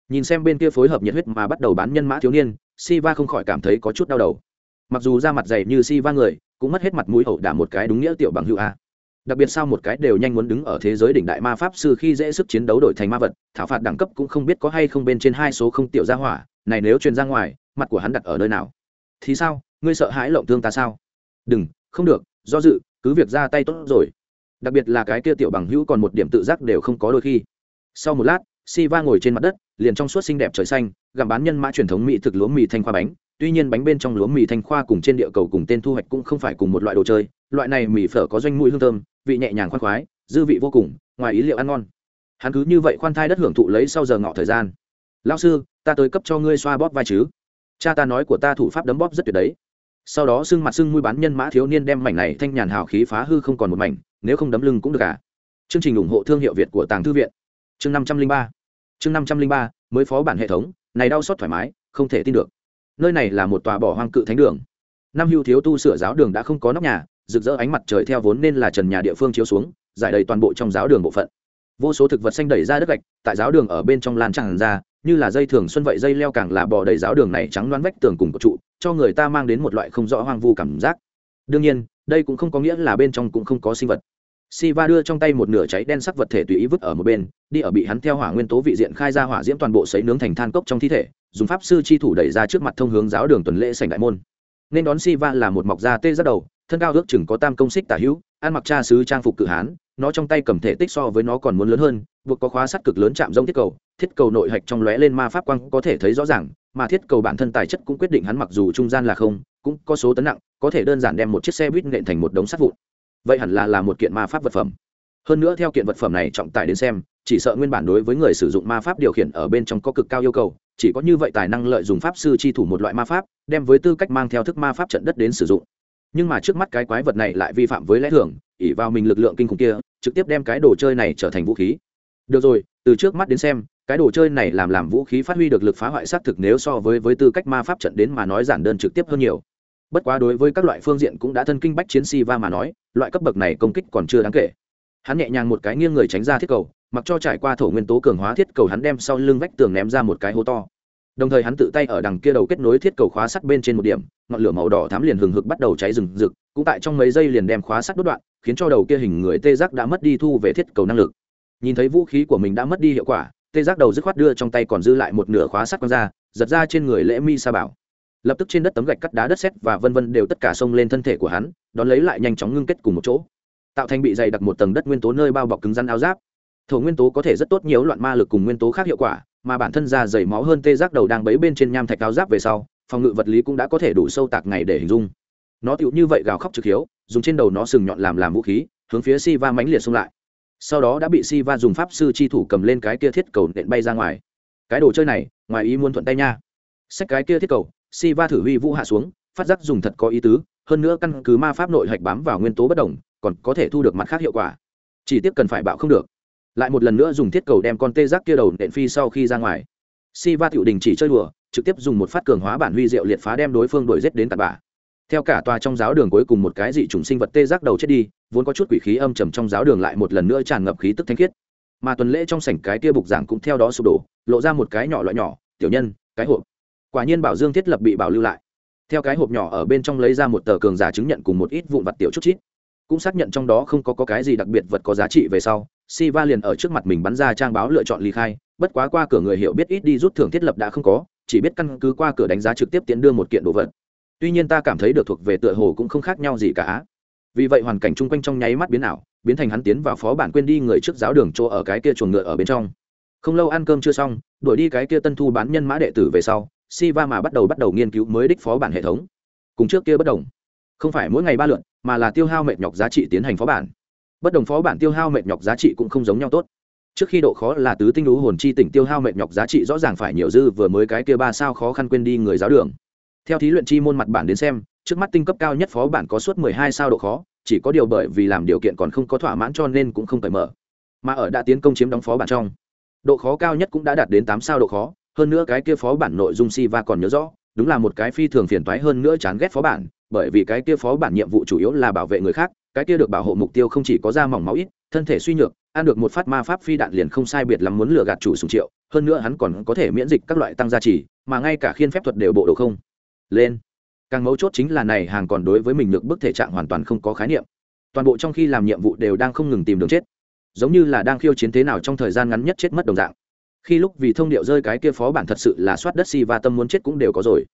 Nhìn xem bên kia phối hợp nhiệt huyết mà bắt đầu bán nhân mã thiếu niên, Siva không khỏi cảm thấy có chút đau đầu. Mặc dù da mặt dày như Siva người, cũng mất hết mặt mũi ẩu đả một cái đúng nghĩa tiểu bằng hữu a. Đặc biệt sao một cái đều nhanh muốn đứng ở thế giới đỉnh đại ma pháp sư khi dễ sức chiến đấu đổi thành ma vật, thảo phạt đẳng cấp cũng không biết có hay không bên trên hai số không tiểu gia hỏa, này nếu truyền ra ngoài, mặt của hắn đặt ở nơi nào? Thì sao? Ngươi sợ hãi lộng thương ta sao? Đừng, không được, do dự, cứ việc ra tay tốt rồi đặc biệt là cái kia tiểu bằng hữu còn một điểm tự giác đều không có đôi khi. Sau một lát, Siva ngồi trên mặt đất, liền trong suốt xinh đẹp trời xanh, gặm bán nhân mã truyền thống mỹ thực lúa mì thanh khoa bánh. Tuy nhiên bánh bên trong lúa mì thanh khoa cùng trên địa cầu cùng tên thu hoạch cũng không phải cùng một loại đồ chơi, loại này mì phở có doanh mũi hương thơm, vị nhẹ nhàng khoan khoái, dư vị vô cùng, ngoài ý liệu ăn ngon. Hắn cứ như vậy khoan thai đất hưởng thụ lấy sau giờ ngọ thời gian. Lao sư, ta tới cấp cho ngươi xoa bóp vai chứ. Cha ta nói của ta thủ pháp đấm bóp rất tuyệt đấy. Sau đó xưng mặt xưng mũi bán nhân mã thiếu niên đem mảnh này thanh nhàn hào khí phá hư không còn một mảnh nếu không đấm lưng cũng được cả chương trình ủng hộ thương hiệu việt của tàng thư viện. Chương năm trăm linh ba. Chương năm trăm linh ba, mới phó bản hệ thống, này đau xót thoải mái, không thể tin được. Nơi này là một tòa bỏ hoang cự thánh đường. Năm hưu thiếu tu sửa giáo đường đã không có nóc nhà, rực rỡ ánh mặt trời theo vốn nên là trần nhà địa phương chiếu xuống, giải đầy toàn bộ trong giáo đường bộ phận. Vô số thực vật xanh đẩy ra đất gạch, tại giáo đường ở bên trong lan tràn ra, như là dây thường xuân vậy dây leo càng là bò đầy giáo đường này trắng đoán vách tường cùng của trụ, cho người ta mang đến một loại không rõ hoang vu cảm giác. Đương nhiên, đây cũng không có nghĩa là bên trong cũng không có sinh vật. Siva đưa trong tay một nửa cháy đen sắc vật thể tùy ý vứt ở một bên, đi ở bị hắn theo hỏa nguyên tố vị diện khai ra hỏa diễm toàn bộ sấy nướng thành than cốc trong thi thể, dùng pháp sư chi thủ đẩy ra trước mặt thông hướng giáo đường tuần lễ sảnh đại môn. Nên đón Siva là một mọc da tê rất đầu, thân cao ước chừng có tam công xích tả hữu, ăn mặc cha sứ trang phục cự hán, nó trong tay cầm thể tích so với nó còn muốn lớn hơn, buộc có khóa sắt cực lớn chạm rông thiết cầu, thiết cầu nội hạch trong lóe lên ma pháp quang có thể thấy rõ ràng, mà thiết cầu bản thân tài chất cũng quyết định hắn mặc dù trung gian là không, cũng có số tấn nặng có thể đơn giản đem một chiếc xe buýt nện thành một đống sắt vụn vậy hẳn là là một kiện ma pháp vật phẩm. Hơn nữa theo kiện vật phẩm này trọng tài đến xem, chỉ sợ nguyên bản đối với người sử dụng ma pháp điều khiển ở bên trong có cực cao yêu cầu, chỉ có như vậy tài năng lợi dụng pháp sư chi thủ một loại ma pháp, đem với tư cách mang theo thức ma pháp trận đất đến sử dụng. Nhưng mà trước mắt cái quái vật này lại vi phạm với lẽ thường ỉ vào mình lực lượng kinh khủng kia, trực tiếp đem cái đồ chơi này trở thành vũ khí. Được rồi, từ trước mắt đến xem, cái đồ chơi này làm làm vũ khí phát huy được lực phá hoại xác thực nếu so với với tư cách ma pháp trận đến mà nói giản đơn trực tiếp hơn nhiều bất quá đối với các loại phương diện cũng đã thân kinh bách chiến si va mà nói, loại cấp bậc này công kích còn chưa đáng kể. Hắn nhẹ nhàng một cái nghiêng người tránh ra thiết cầu, mặc cho trải qua thổ nguyên tố cường hóa thiết cầu hắn đem sau lưng vách tường ném ra một cái hố to. Đồng thời hắn tự tay ở đằng kia đầu kết nối thiết cầu khóa sắt bên trên một điểm, ngọn lửa màu đỏ thám liền hừng hực bắt đầu cháy rừng rực, cũng tại trong mấy giây liền đem khóa sắt đốt đoạn, khiến cho đầu kia hình người tê giác đã mất đi thu về thiết cầu năng lực. Nhìn thấy vũ khí của mình đã mất đi hiệu quả, tê giác đầu dứt khoát đưa trong tay còn dư lại một nửa khóa sắt quăng ra, giật ra trên người lễ mi sa bảo lập tức trên đất tấm gạch cắt đá đất sét và vân vân đều tất cả xông lên thân thể của hắn, đón lấy lại nhanh chóng ngưng kết cùng một chỗ. Tạo thành bị dày đặc một tầng đất nguyên tố nơi bao bọc cứng rắn áo giáp. Thổ nguyên tố có thể rất tốt nhiều loạn ma lực cùng nguyên tố khác hiệu quả, mà bản thân da dày máu hơn tê giác đầu đang bấy bên trên nham thạch áo giáp về sau, phòng ngự vật lý cũng đã có thể đủ sâu tạc ngày để hình dung. Nó tựu như vậy gào khóc trực hiếu, dùng trên đầu nó sừng nhọn làm làm vũ khí, hướng phía si va mãnh liệt xông lại. Sau đó đã bị si va dùng pháp sư chi thủ cầm lên cái kia thiết cầu nện bay ra ngoài. Cái đồ chơi này, ngoài ý muốn thuận tay nha. Xách cái kia thiết cầu si va thử huy vũ hạ xuống, phát giác dùng thật có ý tứ, hơn nữa căn cứ ma pháp nội hạch bám vào nguyên tố bất đồng, còn có thể thu được mặt khác hiệu quả. Chỉ tiếc cần phải bạo không được. Lại một lần nữa dùng thiết cầu đem con tê giác kia đầu nện phi sau khi ra ngoài. Si va tiểu đình chỉ chơi đùa, trực tiếp dùng một phát cường hóa bản huy diệu liệt phá đem đối phương đuổi giết đến tạt bà theo cả tòa trong giáo đường cuối cùng một cái dị chủng sinh vật tê giác đầu chết đi, vốn có chút quỷ khí âm trầm trong giáo đường lại một lần nữa tràn ngập khí tức thanh khiết. Mà tuần lễ trong sảnh cái kia bục giảng cũng theo đó sụp đổ, lộ ra một cái nhỏ loại nhỏ, tiểu nhân, cái hộp quả nhiên bảo dương thiết lập bị bảo lưu lại. Theo cái hộp nhỏ ở bên trong lấy ra một tờ cường giả chứng nhận cùng một ít vụn vặt tiểu chút chít. Cũng xác nhận trong đó không có, có cái gì đặc biệt vật có giá trị về sau si va liền ở trước mặt mình bắn ra trang báo lựa chọn ly khai bất quá qua cửa người hiểu biết ít đi rút thưởng thiết lập đã không có chỉ biết căn cứ qua cửa đánh giá trực tiếp tiến đưa một kiện đồ vật. Tuy nhiên ta cảm thấy được thuộc về tựa hồ cũng không khác nhau gì cả. Vì vậy hoàn cảnh chung quanh trong nháy mắt biến ảo biến thành hắn tiến vào phó bản quên đi người trước giáo đường chỗ ở cái kia chuồng ngựa ở bên trong. Không lâu ăn cơm chưa xong đuổi đi cái kia tân thu bán nhân mã đệ tử về sau Siva mà bắt đầu bắt đầu nghiên cứu mới đích phó bản hệ thống. Cùng trước kia bất đồng. Không phải mỗi ngày ba lượt, mà là tiêu hao mệt nhọc giá trị tiến hành phó bản. Bất đồng phó bản tiêu hao mệt nhọc giá trị cũng không giống nhau tốt. Trước khi độ khó là tứ tinh lũ hồn chi tỉnh tiêu hao mệt nhọc giá trị rõ ràng phải nhiều dư vừa mới cái kia ba sao khó khăn quên đi người giáo đường. Theo thí luyện chi môn mặt bản đến xem trước mắt tinh cấp cao nhất phó bản có suốt mười hai sao độ khó chỉ có điều bởi vì làm điều kiện còn không có thỏa mãn cho nên cũng không cởi mở. Mà ở đã tiến công chiếm đóng phó bản trong độ khó cao nhất cũng đã đạt đến tám sao độ khó hơn nữa cái kia phó bản nội dung si va còn nhớ rõ, đúng là một cái phi thường phiền toái hơn nữa chán ghét phó bản, bởi vì cái kia phó bản nhiệm vụ chủ yếu là bảo vệ người khác, cái kia được bảo hộ mục tiêu không chỉ có da mỏng máu ít, thân thể suy nhược, ăn được một phát ma pháp phi đạn liền không sai biệt lắm muốn lừa gạt chủ sùng triệu, hơn nữa hắn còn có thể miễn dịch các loại tăng gia trì, mà ngay cả khiên phép thuật đều bộ đồ không. Lên. Càng mấu chốt chính là này hàng còn đối với mình được bức thể trạng hoàn toàn không có khái niệm. Toàn bộ trong khi làm nhiệm vụ đều đang không ngừng tìm đường chết. Giống như là đang khiêu chiến thế nào trong thời gian ngắn nhất chết mất đồng dạng khi lúc vì thông điệu rơi cái kia phó bản thật sự là soát đất si và tâm muốn chết cũng đều có rồi.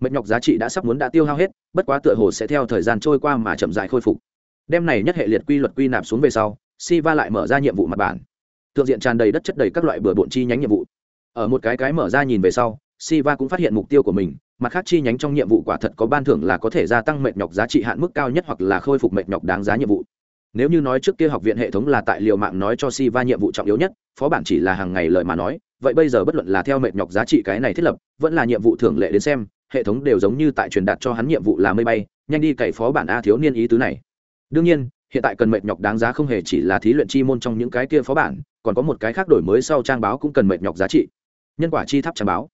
Mệt nhọc giá trị đã sắp muốn đã tiêu hao hết, bất quá tựa hồ sẽ theo thời gian trôi qua mà chậm dài khôi phục. Đem này nhất hệ liệt quy luật quy nạp xuống về sau, si va lại mở ra nhiệm vụ mặt bản. Thượng diện tràn đầy đất chất đầy các loại bừa bộn chi nhánh nhiệm vụ. Ở một cái cái mở ra nhìn về sau, si va cũng phát hiện mục tiêu của mình, mặt khác chi nhánh trong nhiệm vụ quả thật có ban thưởng là có thể gia tăng mệt nhọc giá trị hạn mức cao nhất hoặc là khôi phục mệt nhọc đáng giá nhiệm vụ nếu như nói trước kia học viện hệ thống là tại liều mạng nói cho si va nhiệm vụ trọng yếu nhất, phó bản chỉ là hàng ngày lời mà nói, vậy bây giờ bất luận là theo mệt nhọc giá trị cái này thiết lập, vẫn là nhiệm vụ thường lệ đến xem, hệ thống đều giống như tại truyền đạt cho hắn nhiệm vụ là mây bay, nhanh đi cày phó bản a thiếu niên ý tứ này. Đương nhiên, hiện tại cần mệt nhọc đáng giá không hề chỉ là thí luyện chi môn trong những cái kia phó bản, còn có một cái khác đổi mới sau trang báo cũng cần mệt nhọc giá trị. Nhân quả chi tháp trang báo.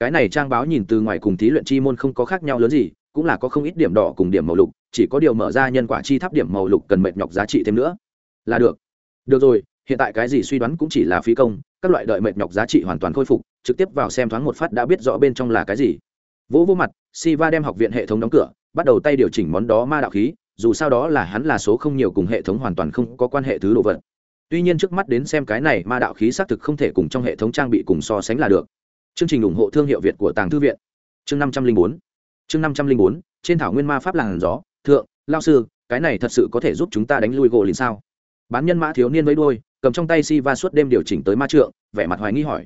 Cái này trang báo nhìn từ ngoài cùng thí luyện chi môn không có khác nhau lớn gì, cũng là có không ít điểm đỏ cùng điểm màu lục chỉ có điều mở ra nhân quả chi tháp điểm màu lục cần mệt nhọc giá trị thêm nữa. Là được. Được rồi, hiện tại cái gì suy đoán cũng chỉ là phí công, các loại đợi mệt nhọc giá trị hoàn toàn khôi phục, trực tiếp vào xem thoáng một phát đã biết rõ bên trong là cái gì. Vỗ vô mặt, siva đem học viện hệ thống đóng cửa, bắt đầu tay điều chỉnh món đó ma đạo khí, dù sao đó là hắn là số không nhiều cùng hệ thống hoàn toàn không có quan hệ thứ đồ vật. Tuy nhiên trước mắt đến xem cái này ma đạo khí xác thực không thể cùng trong hệ thống trang bị cùng so sánh là được. Chương trình ủng hộ thương hiệu việt của tàng thư viện. Chương năm trăm linh bốn. Chương năm trăm linh bốn, trên thảo nguyên ma pháp làng gió thượng, lao sư, cái này thật sự có thể giúp chúng ta đánh lui gỗ lìn sao? Bán nhân mã thiếu niên với đôi cầm trong tay si va suốt đêm điều chỉnh tới ma trượng, vẻ mặt hoài nghi hỏi.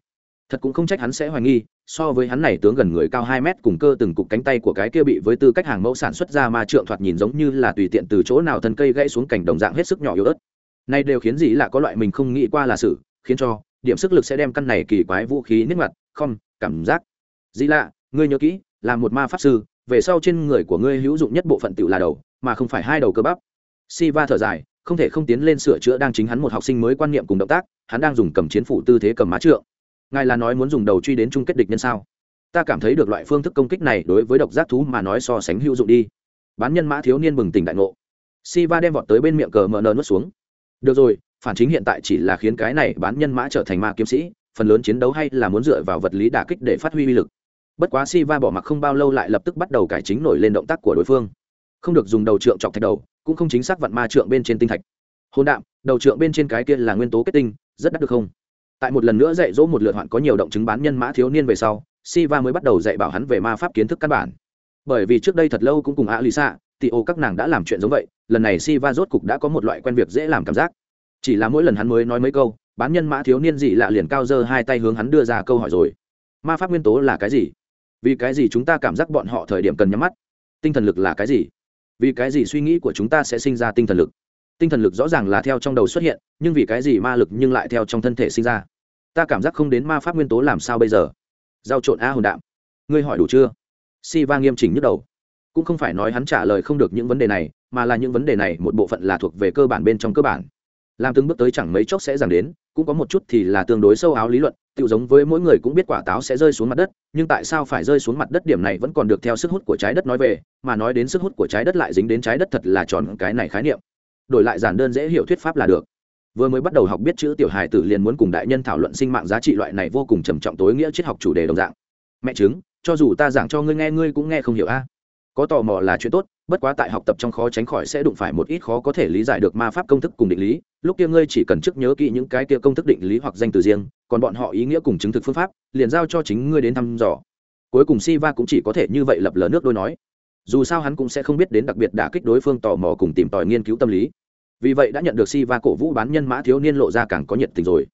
Thật cũng không trách hắn sẽ hoài nghi, so với hắn này tướng gần người cao hai mét cùng cơ từng cục cánh tay của cái kia bị với tư cách hàng mẫu sản xuất ra ma trượng thoạt nhìn giống như là tùy tiện từ chỗ nào thân cây gãy xuống cảnh đồng dạng hết sức nhỏ yếu ớt. Này đều khiến gì là có loại mình không nghĩ qua là sự, khiến cho điểm sức lực sẽ đem căn này kỳ quái vũ khí nứt mặt không, cảm giác. Dĩ lạ, ngươi nhớ kỹ, là một ma pháp sư về sau trên người của ngươi hữu dụng nhất bộ phận tựu là đầu, mà không phải hai đầu cơ bắp. Siva thở dài, không thể không tiến lên sửa chữa đang chính hắn một học sinh mới quan niệm cùng động tác, hắn đang dùng cầm chiến phủ tư thế cầm má trượng. Ngài là nói muốn dùng đầu truy đến chung kết địch nhân sao? Ta cảm thấy được loại phương thức công kích này đối với độc giác thú mà nói so sánh hữu dụng đi. Bán nhân mã thiếu niên bừng tỉnh đại ngộ. Siva đem vọt tới bên miệng cờ mờ nờ nuốt xuống. Được rồi, phản chính hiện tại chỉ là khiến cái này bán nhân mã trở thành ma kiếm sĩ, phần lớn chiến đấu hay là muốn dựa vào vật lý đả kích để phát huy uy lực bất quá Siva bỏ mặc không bao lâu lại lập tức bắt đầu cải chính nổi lên động tác của đối phương. Không được dùng đầu trượng chọc thạch đầu, cũng không chính xác vặn ma trượng bên trên tinh thạch. Hôn đạm, đầu trượng bên trên cái kia là nguyên tố kết tinh, rất đắt được không? Tại một lần nữa dạy dỗ một lượt hoạn có nhiều động chứng bán nhân mã thiếu niên về sau, Siva mới bắt đầu dạy bảo hắn về ma pháp kiến thức căn bản. Bởi vì trước đây thật lâu cũng cùng a lisa thì ô các nàng đã làm chuyện giống vậy, lần này Siva rốt cục đã có một loại quen việc dễ làm cảm giác. Chỉ là mỗi lần hắn mới nói mấy câu, bán nhân mã thiếu niên gì lạ liền cao dơ hai tay hướng hắn đưa ra câu hỏi rồi. Ma pháp nguyên tố là cái gì? Vì cái gì chúng ta cảm giác bọn họ thời điểm cần nhắm mắt? Tinh thần lực là cái gì? Vì cái gì suy nghĩ của chúng ta sẽ sinh ra tinh thần lực? Tinh thần lực rõ ràng là theo trong đầu xuất hiện, nhưng vì cái gì ma lực nhưng lại theo trong thân thể sinh ra? Ta cảm giác không đến ma pháp nguyên tố làm sao bây giờ? Giao trộn a hồn đạm. Ngươi hỏi đủ chưa? Si va nghiêm chỉnh nhức đầu. Cũng không phải nói hắn trả lời không được những vấn đề này, mà là những vấn đề này một bộ phận là thuộc về cơ bản bên trong cơ bản. Làm từng bước tới chẳng mấy chốc sẽ giảm đến, cũng có một chút thì là tương đối sâu áo lý luận tự giống với mỗi người cũng biết quả táo sẽ rơi xuống mặt đất, nhưng tại sao phải rơi xuống mặt đất điểm này vẫn còn được theo sức hút của trái đất nói về, mà nói đến sức hút của trái đất lại dính đến trái đất thật là tròn cái này khái niệm. Đổi lại giản đơn dễ hiểu thuyết pháp là được. Vừa mới bắt đầu học biết chữ tiểu hài tử liền muốn cùng đại nhân thảo luận sinh mạng giá trị loại này vô cùng trầm trọng tối nghĩa triết học chủ đề đồng dạng. Mẹ chứng, cho dù ta giảng cho ngươi nghe, ngươi cũng nghe không hiểu a. Có tò mò là chuyện tốt, bất quá tại học tập trong khó tránh khỏi sẽ đụng phải một ít khó có thể lý giải được ma pháp công thức cùng định lý, lúc kia ngươi chỉ cần trước nhớ kỹ những cái kia công thức định lý hoặc danh từ riêng còn bọn họ ý nghĩa cùng chứng thực phương pháp, liền giao cho chính ngươi đến thăm dò. Cuối cùng si va cũng chỉ có thể như vậy lập lờ nước đôi nói. Dù sao hắn cũng sẽ không biết đến đặc biệt đả kích đối phương tò mò cùng tìm tòi nghiên cứu tâm lý. Vì vậy đã nhận được si va cổ vũ bán nhân mã thiếu niên lộ ra càng có nhiệt tình rồi.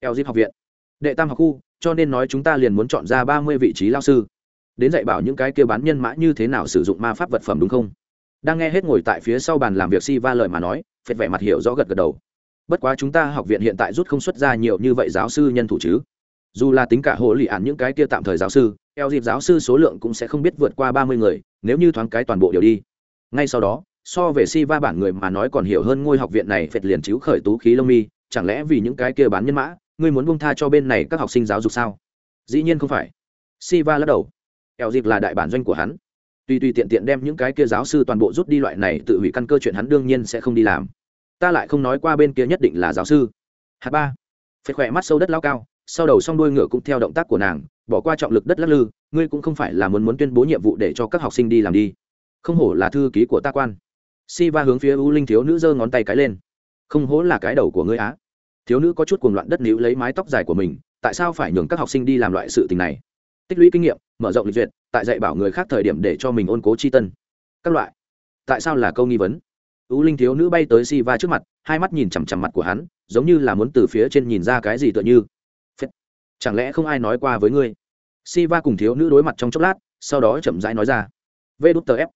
Eo học viện. Đệ tam học khu, cho nên nói chúng ta liền muốn chọn ra ba mươi vị trí lao sư. Đến dạy bảo những cái kia bán nhân mã như thế nào sử dụng ma pháp vật phẩm đúng không? Đang nghe hết ngồi tại phía sau bàn làm việc si va lời mà nói, phệt vẻ mặt hiểu rõ gật gật đầu bất quá chúng ta học viện hiện tại rút không xuất ra nhiều như vậy giáo sư nhân thủ chứ. Dù là tính cả hồ lì ạn những cái kia tạm thời giáo sư, eo dịp giáo sư số lượng cũng sẽ không biết vượt qua ba mươi người, nếu như thoáng cái toàn bộ đều đi. Ngay sau đó, so về si va bản người mà nói còn hiểu hơn ngôi học viện này phệt liền chiếu khởi tú khí lông mi, chẳng lẽ vì những cái kia bán nhân mã, ngươi muốn bông tha cho bên này các học sinh giáo dục sao? Dĩ nhiên không phải. Si va lắc đầu. Eo dịp là đại bản doanh của hắn. Tuy tuy tiện tiện đem những cái kia giáo sư toàn bộ rút đi loại này tự hủy căn cơ chuyện hắn đương nhiên sẽ không đi làm ta lại không nói qua bên kia nhất định là giáo sư. Hạt ba. Phải khỏe mắt sâu đất lao cao, sau đầu s đuôi ngựa cũng theo động tác của nàng, bỏ qua trọng lực đất lắc lư, ngươi cũng không phải là muốn muốn tuyên bố nhiệm vụ để cho các học sinh đi làm đi. Không hổ là thư ký của ta quan. Si va hướng phía u linh thiếu nữ giơ ngón tay cái lên. Không hổ là cái đầu của ngươi á. Thiếu nữ có chút cuồng loạn đất níu lấy mái tóc dài của mình, tại sao phải nhường các học sinh đi làm loại sự tình này? Tích lũy kinh nghiệm, mở rộng lịch duyệt, tại dạy bảo người khác thời điểm để cho mình ôn cố chi tân. Các loại. Tại sao là câu nghi vấn? U linh thiếu nữ bay tới si va trước mặt, hai mắt nhìn chằm chằm mặt của hắn, giống như là muốn từ phía trên nhìn ra cái gì tựa như. Phết. chẳng lẽ không ai nói qua với ngươi? Si va cùng thiếu nữ đối mặt trong chốc lát, sau đó chậm rãi nói ra. Vê đút tờ ép.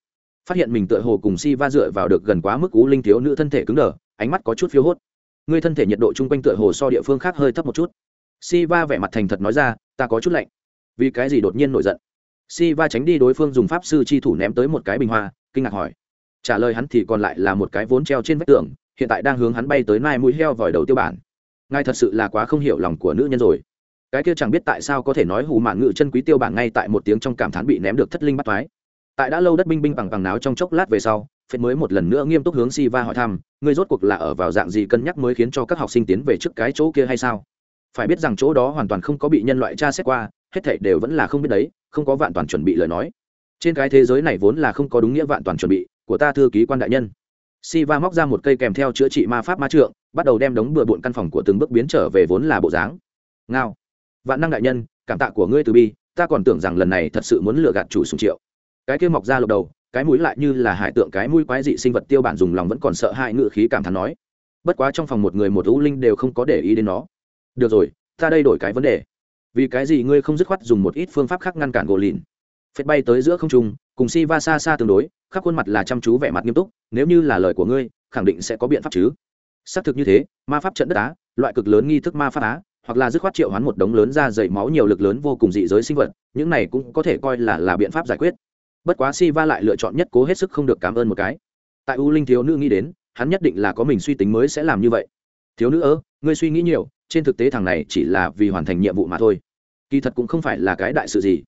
Phát hiện mình tựa hồ cùng si va dựa vào được gần quá mức u linh thiếu nữ thân thể cứng đờ, ánh mắt có chút phiếu hốt. Ngươi thân thể nhiệt độ chung quanh tựa hồ so địa phương khác hơi thấp một chút. Si va vẻ mặt thành thật nói ra, ta có chút lạnh. Vì cái gì đột nhiên nổi giận? Si va tránh đi đối phương dùng pháp sư chi thủ ném tới một cái bình hoa, kinh ngạc hỏi trả lời hắn thì còn lại là một cái vốn treo trên vách tường, hiện tại đang hướng hắn bay tới nai mũi heo vòi đầu tiêu bản. Ngài thật sự là quá không hiểu lòng của nữ nhân rồi. Cái kia chẳng biết tại sao có thể nói hù mạn ngự chân quý tiêu bản ngay tại một tiếng trong cảm thán bị ném được thất linh bắt thoái. Tại đã lâu đất binh binh bằng bằng náo trong chốc lát về sau, phết mới một lần nữa nghiêm túc hướng si va hỏi thăm, ngươi rốt cuộc là ở vào dạng gì cân nhắc mới khiến cho các học sinh tiến về trước cái chỗ kia hay sao? Phải biết rằng chỗ đó hoàn toàn không có bị nhân loại tra xét qua, hết thảy đều vẫn là không biết đấy, không có vạn toàn chuẩn bị lời nói. Trên cái thế giới này vốn là không có đúng nghĩa vạn toàn chuẩn bị của ta thư ký quan đại nhân. Si va móc ra một cây kèm theo chữa trị ma pháp ma trượng, bắt đầu đem đống bừa bộn căn phòng của từng bước biến trở về vốn là bộ dáng. Ngao. Vạn năng đại nhân, cảm tạ của ngươi từ bi, ta còn tưởng rằng lần này thật sự muốn lừa gạt chủ sùng triệu. Cái kia mọc ra lục đầu, cái mũi lại như là hải tượng, cái mũi quái dị sinh vật tiêu bản dùng lòng vẫn còn sợ hãi ngự khí cảm thán nói. Bất quá trong phòng một người một ưu linh đều không có để ý đến nó. Được rồi, ta đây đổi cái vấn đề. Vì cái gì ngươi không dứt khoát dùng một ít phương pháp khác ngăn cản gỗ lìn? Phết bay tới giữa không trung, cùng si va xa xa tương đối, khắp khuôn mặt là chăm chú vẻ mặt nghiêm túc, nếu như là lời của ngươi, khẳng định sẽ có biện pháp chứ. Xác thực như thế, ma pháp trận đất á, loại cực lớn nghi thức ma pháp á, hoặc là dứt khoát triệu hoán một đống lớn ra dày máu nhiều lực lớn vô cùng dị giới sinh vật, những này cũng có thể coi là là biện pháp giải quyết. Bất quá si va lại lựa chọn nhất cố hết sức không được cảm ơn một cái. Tại u linh thiếu nữ nghĩ đến, hắn nhất định là có mình suy tính mới sẽ làm như vậy. Thiếu nữ ơ, ngươi suy nghĩ nhiều, trên thực tế thằng này chỉ là vì hoàn thành nhiệm vụ mà thôi. Kỳ thật cũng không phải là cái đại sự gì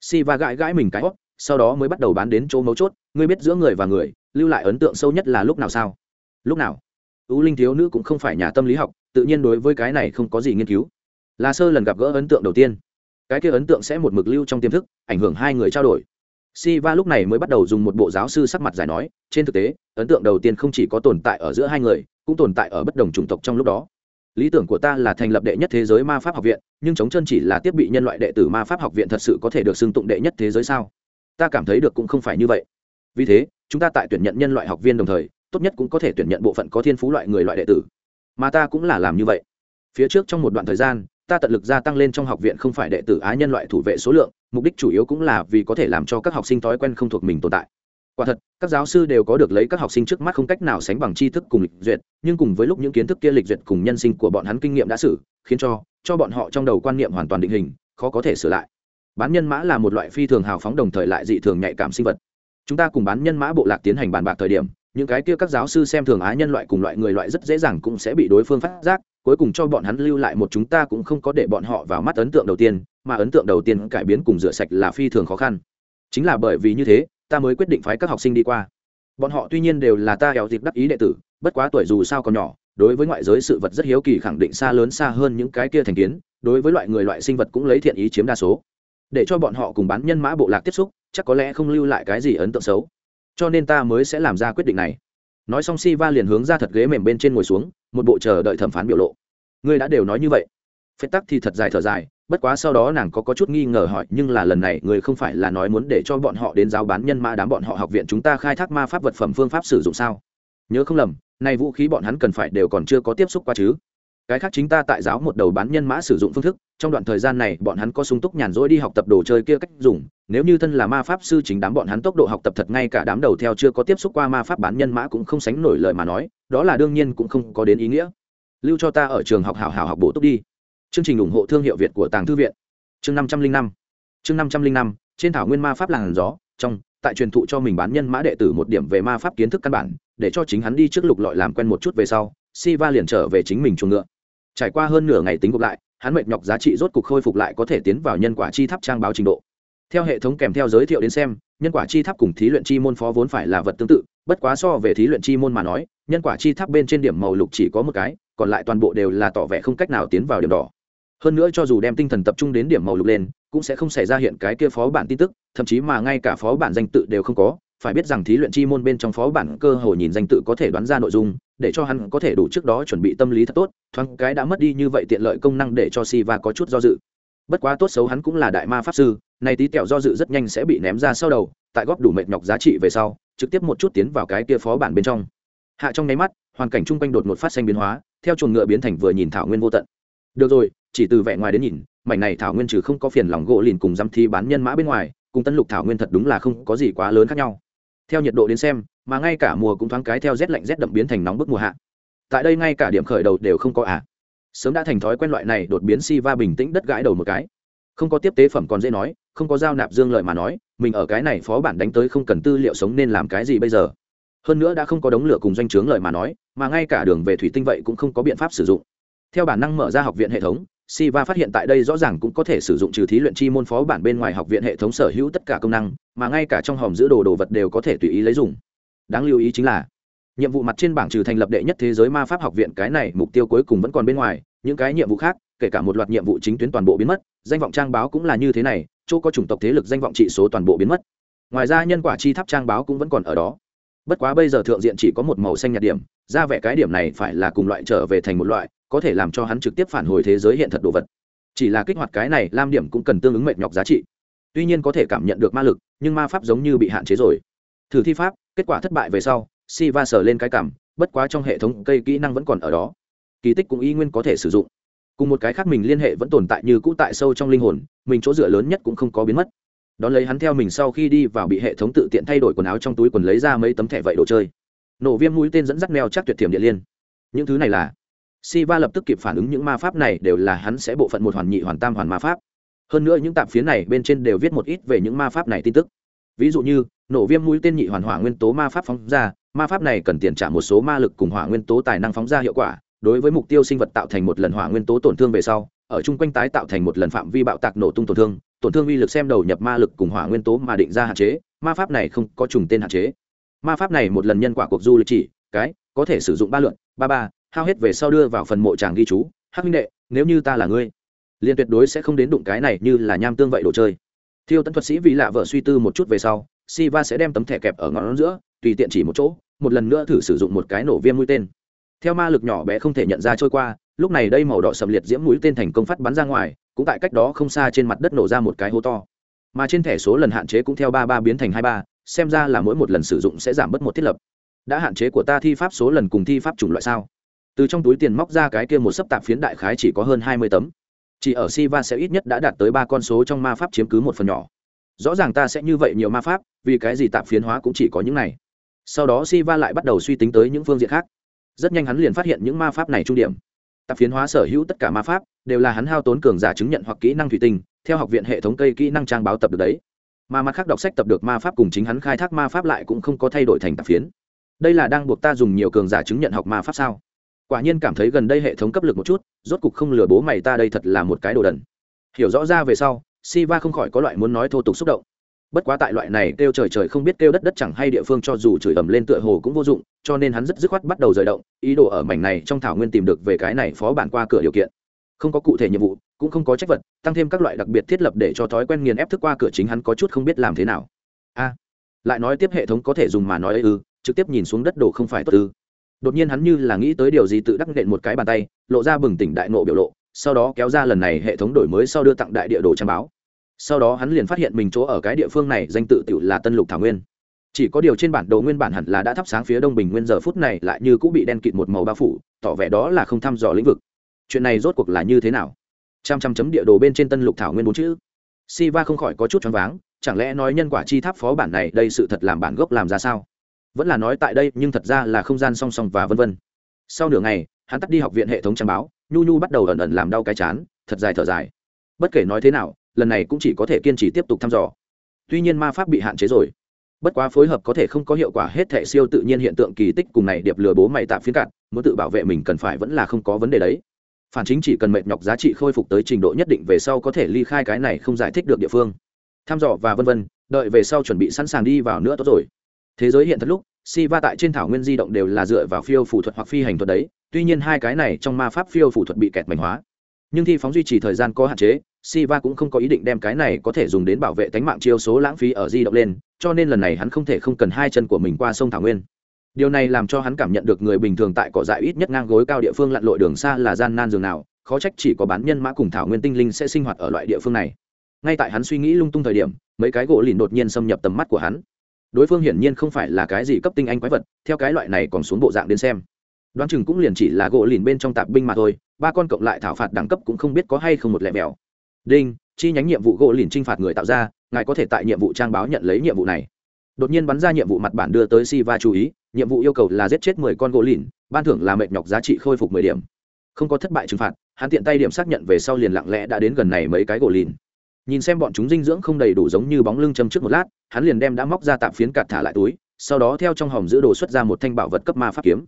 si va gãi gãi mình cái hót sau đó mới bắt đầu bán đến chỗ mấu chốt. Ngươi biết giữa người và người, lưu lại ấn tượng sâu nhất là lúc nào sao? Lúc nào? U linh thiếu nữ cũng không phải nhà tâm lý học, tự nhiên đối với cái này không có gì nghiên cứu. Là sơ lần gặp gỡ ấn tượng đầu tiên. Cái kia ấn tượng sẽ một mực lưu trong tiềm thức, ảnh hưởng hai người trao đổi. Si va lúc này mới bắt đầu dùng một bộ giáo sư sắc mặt giải nói, trên thực tế, ấn tượng đầu tiên không chỉ có tồn tại ở giữa hai người, cũng tồn tại ở bất đồng chủng tộc trong lúc đó lý tưởng của ta là thành lập đệ nhất thế giới ma pháp học viện, nhưng chống chân chỉ là tiếp bị nhân loại đệ tử ma pháp học viện thật sự có thể được xưng tụng đệ nhất thế giới sao? Ta cảm thấy được cũng không phải như vậy. Vì thế, chúng ta tại tuyển nhận nhân loại học viên đồng thời, tốt nhất cũng có thể tuyển nhận bộ phận có thiên phú loại người loại đệ tử. Mà ta cũng là làm như vậy. Phía trước trong một đoạn thời gian, ta tận lực gia tăng lên trong học viện không phải đệ tử á nhân loại thủ vệ số lượng, mục đích chủ yếu cũng là vì có thể làm cho các học sinh thói quen không thuộc mình tồn tại quả thật, các giáo sư đều có được lấy các học sinh trước mắt không cách nào sánh bằng tri thức cùng lịch duyệt, nhưng cùng với lúc những kiến thức kia lịch duyệt cùng nhân sinh của bọn hắn kinh nghiệm đã xử, khiến cho cho bọn họ trong đầu quan niệm hoàn toàn định hình, khó có thể sửa lại. Bán nhân mã là một loại phi thường hào phóng đồng thời lại dị thường nhạy cảm sinh vật. Chúng ta cùng bán nhân mã bộ lạc tiến hành bàn bạc thời điểm, những cái kia các giáo sư xem thường á nhân loại cùng loại người loại rất dễ dàng cũng sẽ bị đối phương phát giác, cuối cùng cho bọn hắn lưu lại một chúng ta cũng không có để bọn họ vào mắt ấn tượng đầu tiên, mà ấn tượng đầu tiên cải biến cùng rửa sạch là phi thường khó khăn. Chính là bởi vì như thế ta mới quyết định phái các học sinh đi qua. Bọn họ tuy nhiên đều là ta éo dịp đắc ý đệ tử, bất quá tuổi dù sao còn nhỏ, đối với ngoại giới sự vật rất hiếu kỳ khẳng định xa lớn xa hơn những cái kia thành kiến, đối với loại người loại sinh vật cũng lấy thiện ý chiếm đa số. Để cho bọn họ cùng bán nhân mã bộ lạc tiếp xúc, chắc có lẽ không lưu lại cái gì ấn tượng xấu. Cho nên ta mới sẽ làm ra quyết định này. Nói xong si va liền hướng ra thật ghế mềm bên trên ngồi xuống, một bộ chờ đợi thẩm phán biểu lộ. Ngươi đã đều nói như vậy phết tắc thì thật dài thở dài bất quá sau đó nàng có, có chút nghi ngờ hỏi nhưng là lần này người không phải là nói muốn để cho bọn họ đến giao bán nhân mã đám bọn họ học viện chúng ta khai thác ma pháp vật phẩm phương pháp sử dụng sao? Nhớ không lầm nay vũ khí bọn hắn cần phải đều còn chưa có tiếp xúc qua chứ. Cái khác chính ta tại giáo một đầu bán nhân mã sử dụng phương thức trong đoạn thời gian này bọn hắn có sung túc nhàn rỗi đi học tập đồ chơi kia cách dùng nếu như thân là ma pháp sư chính đám bọn hắn tốc độ học tập thật ngay cả đám đầu theo chưa có tiếp xúc qua ma pháp bán nhân mã cũng không sánh nổi lời mà nói đó là đương nhiên cũng không có đến ý nghĩa. Lưu cho ta ở trường học hảo hảo học bổ túc đi chương trình ủng hộ thương hiệu việt của tàng thư viện. Chương năm trăm linh năm. Chương năm trăm linh năm, trên thảo nguyên ma pháp làng gió, trong, tại truyền thụ cho mình bán nhân mã đệ tử một điểm về ma pháp kiến thức căn bản, để cho chính hắn đi trước lục lọi làm quen một chút về sau si va liền trở về chính mình chuồng ngựa. Trải qua hơn nửa ngày tính gộp lại, hắn mệt nhọc giá trị rốt cục khôi phục lại có thể tiến vào nhân quả chi tháp trang báo trình độ. Theo hệ thống kèm theo giới thiệu đến xem, nhân quả chi tháp cùng thí luyện chi môn phó vốn phải là vật tương tự, bất quá so về thí luyện chi môn mà nói, nhân quả chi tháp bên trên điểm màu lục chỉ có một cái, còn lại toàn bộ đều là tỏ vẻ không cách nào tiến vào điểm đỏ hơn nữa cho dù đem tinh thần tập trung đến điểm màu lục lên, cũng sẽ không xảy ra hiện cái kia phó bản tin tức, thậm chí mà ngay cả phó bản danh tự đều không có. Phải biết rằng thí luyện chi môn bên trong phó bản cơ hồ nhìn danh tự có thể đoán ra nội dung, để cho hắn có thể đủ trước đó chuẩn bị tâm lý thật tốt, thoáng cái đã mất đi như vậy tiện lợi công năng để cho si va có chút do dự. Bất quá tốt xấu hắn cũng là đại ma pháp sư, này tí tẹo do dự rất nhanh sẽ bị ném ra sau đầu, tại góp đủ mệt nhọc giá trị về sau, trực tiếp một chút tiến vào cái kia phó bản bên trong. Hạ trong nháy mắt, hoàn cảnh chung quanh đột một phát xanh biến hóa, theo chuồng ngựa biến thành vừa nhìn thảo nguyên vô tận. Được rồi chỉ từ vẻ ngoài đến nhìn, mảnh này thảo nguyên trừ không có phiền lòng gỗ lìn cùng dăm thi bán nhân mã bên ngoài, cùng tân lục thảo nguyên thật đúng là không có gì quá lớn khác nhau. Theo nhiệt độ đến xem, mà ngay cả mùa cũng thoáng cái theo rét lạnh rét đậm biến thành nóng bức mùa hạ. Tại đây ngay cả điểm khởi đầu đều không có à. Sớm đã thành thói quen loại này đột biến si va bình tĩnh đất gãi đầu một cái. Không có tiếp tế phẩm còn dễ nói, không có giao nạp dương lợi mà nói, mình ở cái này phó bản đánh tới không cần tư liệu sống nên làm cái gì bây giờ. Hơn nữa đã không có đống lửa cùng doanh trướng lợi mà nói, mà ngay cả đường về thủy tinh vậy cũng không có biện pháp sử dụng. Theo bản năng mở ra học viện hệ thống Siva phát hiện tại đây rõ ràng cũng có thể sử dụng trừ thí luyện chi môn phó bản bên ngoài học viện hệ thống sở hữu tất cả công năng, mà ngay cả trong hòm giữ đồ đồ vật đều có thể tùy ý lấy dùng. Đáng lưu ý chính là, nhiệm vụ mặt trên bảng trừ thành lập đệ nhất thế giới ma pháp học viện cái này mục tiêu cuối cùng vẫn còn bên ngoài, những cái nhiệm vụ khác, kể cả một loạt nhiệm vụ chính tuyến toàn bộ biến mất, danh vọng trang báo cũng là như thế này, chỗ có chủng tộc thế lực danh vọng trị số toàn bộ biến mất. Ngoài ra nhân quả chi tháp trang báo cũng vẫn còn ở đó. Bất quá bây giờ thượng diện chỉ có một màu xanh nhạt điểm, ra vẻ cái điểm này phải là cùng loại trở về thành một loại, có thể làm cho hắn trực tiếp phản hồi thế giới hiện thật đồ vật. Chỉ là kích hoạt cái này lam điểm cũng cần tương ứng mệt nhọc giá trị. Tuy nhiên có thể cảm nhận được ma lực nhưng ma pháp giống như bị hạn chế rồi. Thử thi pháp kết quả thất bại về sau si va sờ lên cái cảm bất quá trong hệ thống cây kỹ năng vẫn còn ở đó. Kỳ tích cũng y nguyên có thể sử dụng. Cùng một cái khác mình liên hệ vẫn tồn tại như cũ tại sâu trong linh hồn mình chỗ dựa lớn nhất cũng không có biến mất. Đón lấy hắn theo mình sau khi đi vào bị hệ thống tự tiện thay đổi quần áo trong túi quần lấy ra mấy tấm thẻ vậy đồ chơi nổ viêm mũi tên dẫn dắt mèo chắc tuyệt thiểm địa liên những thứ này là Siva lập tức kịp phản ứng những ma pháp này đều là hắn sẽ bộ phận một hoàn nhị hoàn tam hoàn ma pháp. Hơn nữa những tạp phiến này bên trên đều viết một ít về những ma pháp này tin tức. Ví dụ như, nổ viêm mũi tên nhị hoàn hỏa nguyên tố ma pháp phóng ra, ma pháp này cần tiền trả một số ma lực cùng hỏa nguyên tố tài năng phóng ra hiệu quả, đối với mục tiêu sinh vật tạo thành một lần hỏa nguyên tố tổn thương về sau, ở chung quanh tái tạo thành một lần phạm vi bạo tạc nổ tung tổn thương, tổn thương uy lực xem đầu nhập ma lực cùng hỏa nguyên tố mà định ra hạn chế, ma pháp này không có trùng tên hạn chế. Ma pháp này một lần nhân quả cuộc du lịch chỉ, cái có thể sử dụng ba lượn, ba ba, hao hết về sau đưa vào phần mộ chàng ghi chú. Hắc minh đệ nếu như ta là ngươi liền tuyệt đối sẽ không đến đụng cái này như là nham tương vậy đồ chơi. Thiêu tấn thuật sĩ vì lạ vợ suy tư một chút về sau siva sẽ đem tấm thẻ kẹp ở ngón giữa tùy tiện chỉ một chỗ một lần nữa thử sử dụng một cái nổ viêm mũi tên. Theo ma lực nhỏ bé không thể nhận ra trôi qua lúc này đây màu đỏ sầm liệt diễm mũi tên thành công phát bắn ra ngoài cũng tại cách đó không xa trên mặt đất nổ ra một cái hố to. Mà trên thẻ số lần hạn chế cũng theo ba ba biến thành hai ba xem ra là mỗi một lần sử dụng sẽ giảm bớt một thiết lập. Đã hạn chế của ta thi pháp số lần cùng thi pháp chủng loại sao? Từ trong túi tiền móc ra cái kia một sấp tạp phiến đại khái chỉ có hơn hai mươi tấm. Chỉ ở siva sẽ ít nhất đã đạt tới ba con số trong ma pháp chiếm cứ một phần nhỏ. Rõ ràng ta sẽ như vậy nhiều ma pháp, vì cái gì tạp phiến hóa cũng chỉ có những này. Sau đó siva lại bắt đầu suy tính tới những phương diện khác. Rất nhanh hắn liền phát hiện những ma pháp này trung điểm. Tạp phiến hóa sở hữu tất cả ma pháp đều là hắn hao tốn cường giả chứng nhận hoặc kỹ năng thủy tinh, theo học viện hệ thống cây kỹ năng trang báo tập được đấy mà mặt khác đọc sách tập được ma pháp cùng chính hắn khai thác ma pháp lại cũng không có thay đổi thành tạp phiến. Đây là đang buộc ta dùng nhiều cường giả chứng nhận học ma pháp sao? Quả nhiên cảm thấy gần đây hệ thống cấp lực một chút, rốt cục không lừa bố mày ta đây thật là một cái đồ đần. Hiểu rõ ra về sau, Siva không khỏi có loại muốn nói thô tục xúc động. Bất quá tại loại này kêu trời trời không biết kêu đất đất chẳng hay địa phương cho dù chửi ầm lên tựa hồ cũng vô dụng, cho nên hắn rất dứt khoát bắt đầu rời động, ý đồ ở mảnh này trong thảo nguyên tìm được về cái này phó bản qua cửa điều kiện. Không có cụ thể nhiệm vụ, cũng không có trách vật tăng thêm các loại đặc biệt thiết lập để cho thói quen nghiền ép thức qua cửa chính hắn có chút không biết làm thế nào. A, lại nói tiếp hệ thống có thể dùng mà nói ư, trực tiếp nhìn xuống đất đồ không phải tốt ư. Đột nhiên hắn như là nghĩ tới điều gì tự đắc nện một cái bàn tay, lộ ra bừng tỉnh đại nộ biểu lộ, sau đó kéo ra lần này hệ thống đổi mới sau đưa tặng đại địa đồ trang báo. Sau đó hắn liền phát hiện mình chỗ ở cái địa phương này danh tự tự là tân lục thảo nguyên. Chỉ có điều trên bản đồ nguyên bản hẳn là đã thắp sáng phía đông bình nguyên giờ phút này lại như cũng bị đen kịt một màu bao phủ, tỏ vẻ đó là không thăm dò lĩnh vực. Chuyện này rốt cuộc là như thế nào? Trăm trăm chấm địa đồ bên trên tân lục thảo nguyên bốn chữ. Si va không khỏi có chút choáng váng, chẳng lẽ nói nhân quả chi tháp phó bản này đây sự thật làm bản gốc làm ra sao? Vẫn là nói tại đây, nhưng thật ra là không gian song song và vân vân. Sau nửa ngày, hắn tắt đi học viện hệ thống trang báo, nhu nhu bắt đầu ẩn ẩn làm đau cái chán, thật dài thở dài. Bất kể nói thế nào, lần này cũng chỉ có thể kiên trì tiếp tục thăm dò. Tuy nhiên ma pháp bị hạn chế rồi. Bất quá phối hợp có thể không có hiệu quả hết thể siêu tự nhiên hiện tượng kỳ tích cùng này điệp lừa bố mày tạm phiến cạn, muốn tự bảo vệ mình cần phải vẫn là không có vấn đề đấy phản chính chỉ cần mệt nhọc giá trị khôi phục tới trình độ nhất định về sau có thể ly khai cái này không giải thích được địa phương. Thăm dò và vân vân, đợi về sau chuẩn bị sẵn sàng đi vào nữa tốt rồi. Thế giới hiện thật lúc si va tại trên thảo nguyên di động đều là dựa vào phiêu phủ thuật hoặc phi hành thuật đấy, tuy nhiên hai cái này trong ma pháp phiêu phủ thuật bị kẹt mảnh hóa. Nhưng thi phóng duy trì thời gian có hạn chế si va cũng không có ý định đem cái này có thể dùng đến bảo vệ tánh mạng chiêu số lãng phí ở di động lên, cho nên lần này hắn không thể không cần hai chân của mình qua sông thảo nguyên điều này làm cho hắn cảm nhận được người bình thường tại cỏ dại ít nhất ngang gối cao địa phương lặn lội đường xa là gian nan dường nào, khó trách chỉ có bán nhân mã cùng thảo nguyên tinh linh sẽ sinh hoạt ở loại địa phương này. Ngay tại hắn suy nghĩ lung tung thời điểm, mấy cái gỗ lìn đột nhiên xâm nhập tầm mắt của hắn. Đối phương hiển nhiên không phải là cái gì cấp tinh anh quái vật, theo cái loại này còn xuống bộ dạng đến xem. Đoán chừng cũng liền chỉ là gỗ lìn bên trong tạp binh mà thôi, ba con cộng lại thảo phạt đẳng cấp cũng không biết có hay không một lẻ mèo đinh, chi nhánh nhiệm vụ gỗ lìn t r i n h phạt người tạo ra, ngài có thể tại nhiệm vụ trang báo nhận lấy nhiệm vụ này. Đột nhiên bắn ra nhiệm vụ mặt bản đưa tới si va chú ý nhiệm vụ yêu cầu là giết chết mười con gỗ lìn, ban thưởng là mệt nhọc giá trị khôi phục mười điểm. Không có thất bại trừng phạt, hắn tiện tay điểm xác nhận về sau liền lặng lẽ đã đến gần này mấy cái gỗ lìn. Nhìn xem bọn chúng dinh dưỡng không đầy đủ giống như bóng lưng châm trước một lát, hắn liền đem đã móc ra tạm phiến cạt thả lại túi, sau đó theo trong hòm giữ đồ xuất ra một thanh bảo vật cấp ma pháp kiếm.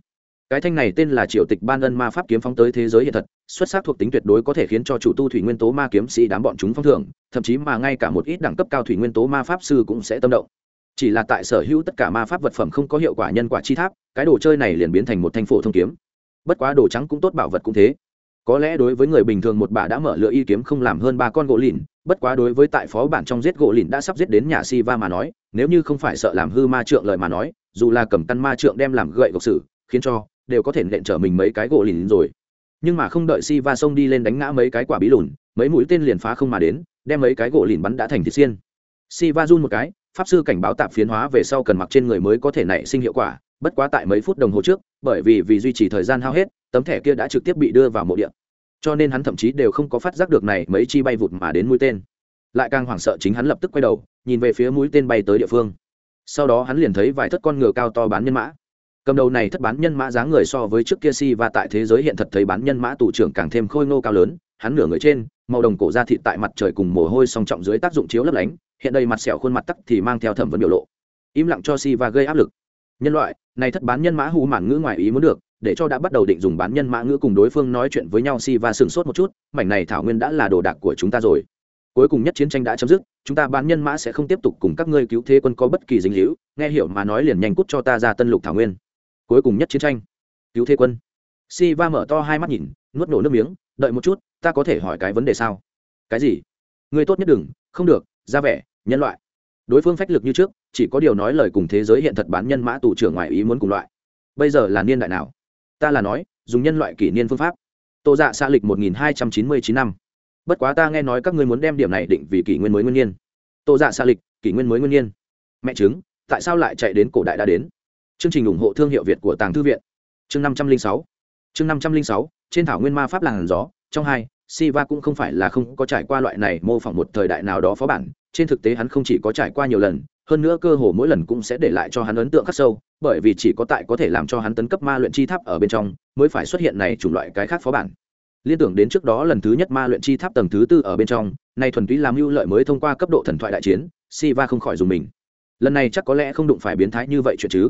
Cái thanh này tên là triệu tịch ban ân ma pháp kiếm phóng tới thế giới hiện thật, xuất sắc thuộc tính tuyệt đối có thể khiến cho chủ tu thủy nguyên tố ma kiếm sĩ đám bọn chúng phong thưởng, thậm chí mà ngay cả một ít đẳng cấp cao thủy nguyên tố ma pháp sư cũng sẽ tâm động chỉ là tại sở hữu tất cả ma pháp vật phẩm không có hiệu quả nhân quả chi tháp, cái đồ chơi này liền biến thành một thanh phổ thông kiếm. Bất quá đồ trắng cũng tốt, bảo vật cũng thế. Có lẽ đối với người bình thường một bà đã mở lựa y kiếm không làm hơn ba con gỗ lìn, bất quá đối với tại phó bản trong giết gỗ lìn đã sắp giết đến nhà si va mà nói, nếu như không phải sợ làm hư ma trượng lời mà nói, dù là cầm căn ma trượng đem làm gậy gộc sử, khiến cho đều có thể nện trở mình mấy cái gỗ lìn rồi. Nhưng mà không đợi si va xông đi lên đánh ngã mấy cái quả bí lùn, mấy mũi tên liền phá không mà đến, đem mấy cái gỗ lìn bắn đã thành thịt xiên. Si va run một cái pháp sư cảnh báo tạm phiến hóa về sau cần mặc trên người mới có thể nảy sinh hiệu quả bất quá tại mấy phút đồng hồ trước bởi vì vì duy trì thời gian hao hết tấm thẻ kia đã trực tiếp bị đưa vào mộ địa, cho nên hắn thậm chí đều không có phát giác được này mấy chi bay vụt mà đến mũi tên. Lại càng hoảng sợ chính hắn lập tức quay đầu nhìn về phía mũi tên bay tới địa phương. Sau đó hắn liền thấy vài thất con ngựa cao to bán nhân mã. Cầm đầu này thất bán nhân mã dáng người so với trước kia si và tại thế giới hiện thật thấy bán nhân mã tù trưởng càng thêm khôi ngô cao lớn hắn nửa người trên màu đồng cổ da thịt tại mặt trời cùng mồ hôi song trọng dưới tác dụng chiếu lấp lánh, hiện đây mặt sẹo khuôn mặt tắc thì mang theo thẩm vấn biểu lộ. Im lặng cho si và gây áp lực. Nhân loại, này thất bán nhân mã hù mản ngữ ngoài ý muốn được, để cho đã bắt đầu định dùng bán nhân mã ngữ cùng đối phương nói chuyện với nhau si và sừng sốt một chút, mảnh này thảo nguyên đã là đồ đạc của chúng ta rồi. Cuối cùng nhất chiến tranh đã chấm dứt, chúng ta bán nhân mã sẽ không tiếp tục cùng các ngươi cứu thế quân có bất kỳ dính hữu nghe hiểu mà nói liền nhanh cút cho ta ra tân lục thảo nguyên. Cuối cùng nhất chiến tranh. Cứu thế quân. Si va mở to hai mắt nhìn, nuốt nổ nước miếng đợi một chút, ta có thể hỏi cái vấn đề sao? Cái gì? Ngươi tốt nhất đừng, không được, ra vẻ, nhân loại. Đối phương phách lực như trước, chỉ có điều nói lời cùng thế giới hiện thật bán nhân mã tù trưởng ngoài ý muốn cùng loại. Bây giờ là niên đại nào? Ta là nói, dùng nhân loại kỷ niên phương pháp. Tô dạ xa lịch một nghìn hai trăm chín mươi chín năm. Bất quá ta nghe nói các ngươi muốn đem điểm này định vì kỷ nguyên mới nguyên nhiên tô dạ xa lịch, kỷ nguyên mới nguyên nhiên mẹ chứng tại sao lại chạy đến cổ đại đã đến? Chương trình ủng hộ thương hiệu việt của tàng thư viện. Chương năm trăm linh sáu. Chương năm trăm linh sáu trên thảo nguyên ma pháp làng gió, trong hai, siva cũng không phải là không có trải qua loại này mô phỏng một thời đại nào đó phó bản, trên thực tế hắn không chỉ có trải qua nhiều lần, hơn nữa cơ hồ mỗi lần cũng sẽ để lại cho hắn ấn tượng khắc sâu, bởi vì chỉ có tại có thể làm cho hắn tấn cấp ma luyện chi tháp ở bên trong, mới phải xuất hiện này chủng loại cái khác phó bản. Liên tưởng đến trước đó lần thứ nhất ma luyện chi tháp tầng thứ tư ở bên trong, nay thuần túy làm ưu lợi mới thông qua cấp độ thần thoại đại chiến, siva không khỏi dùng mình. Lần này chắc có lẽ không đụng phải biến thái như vậy chuyện chứ.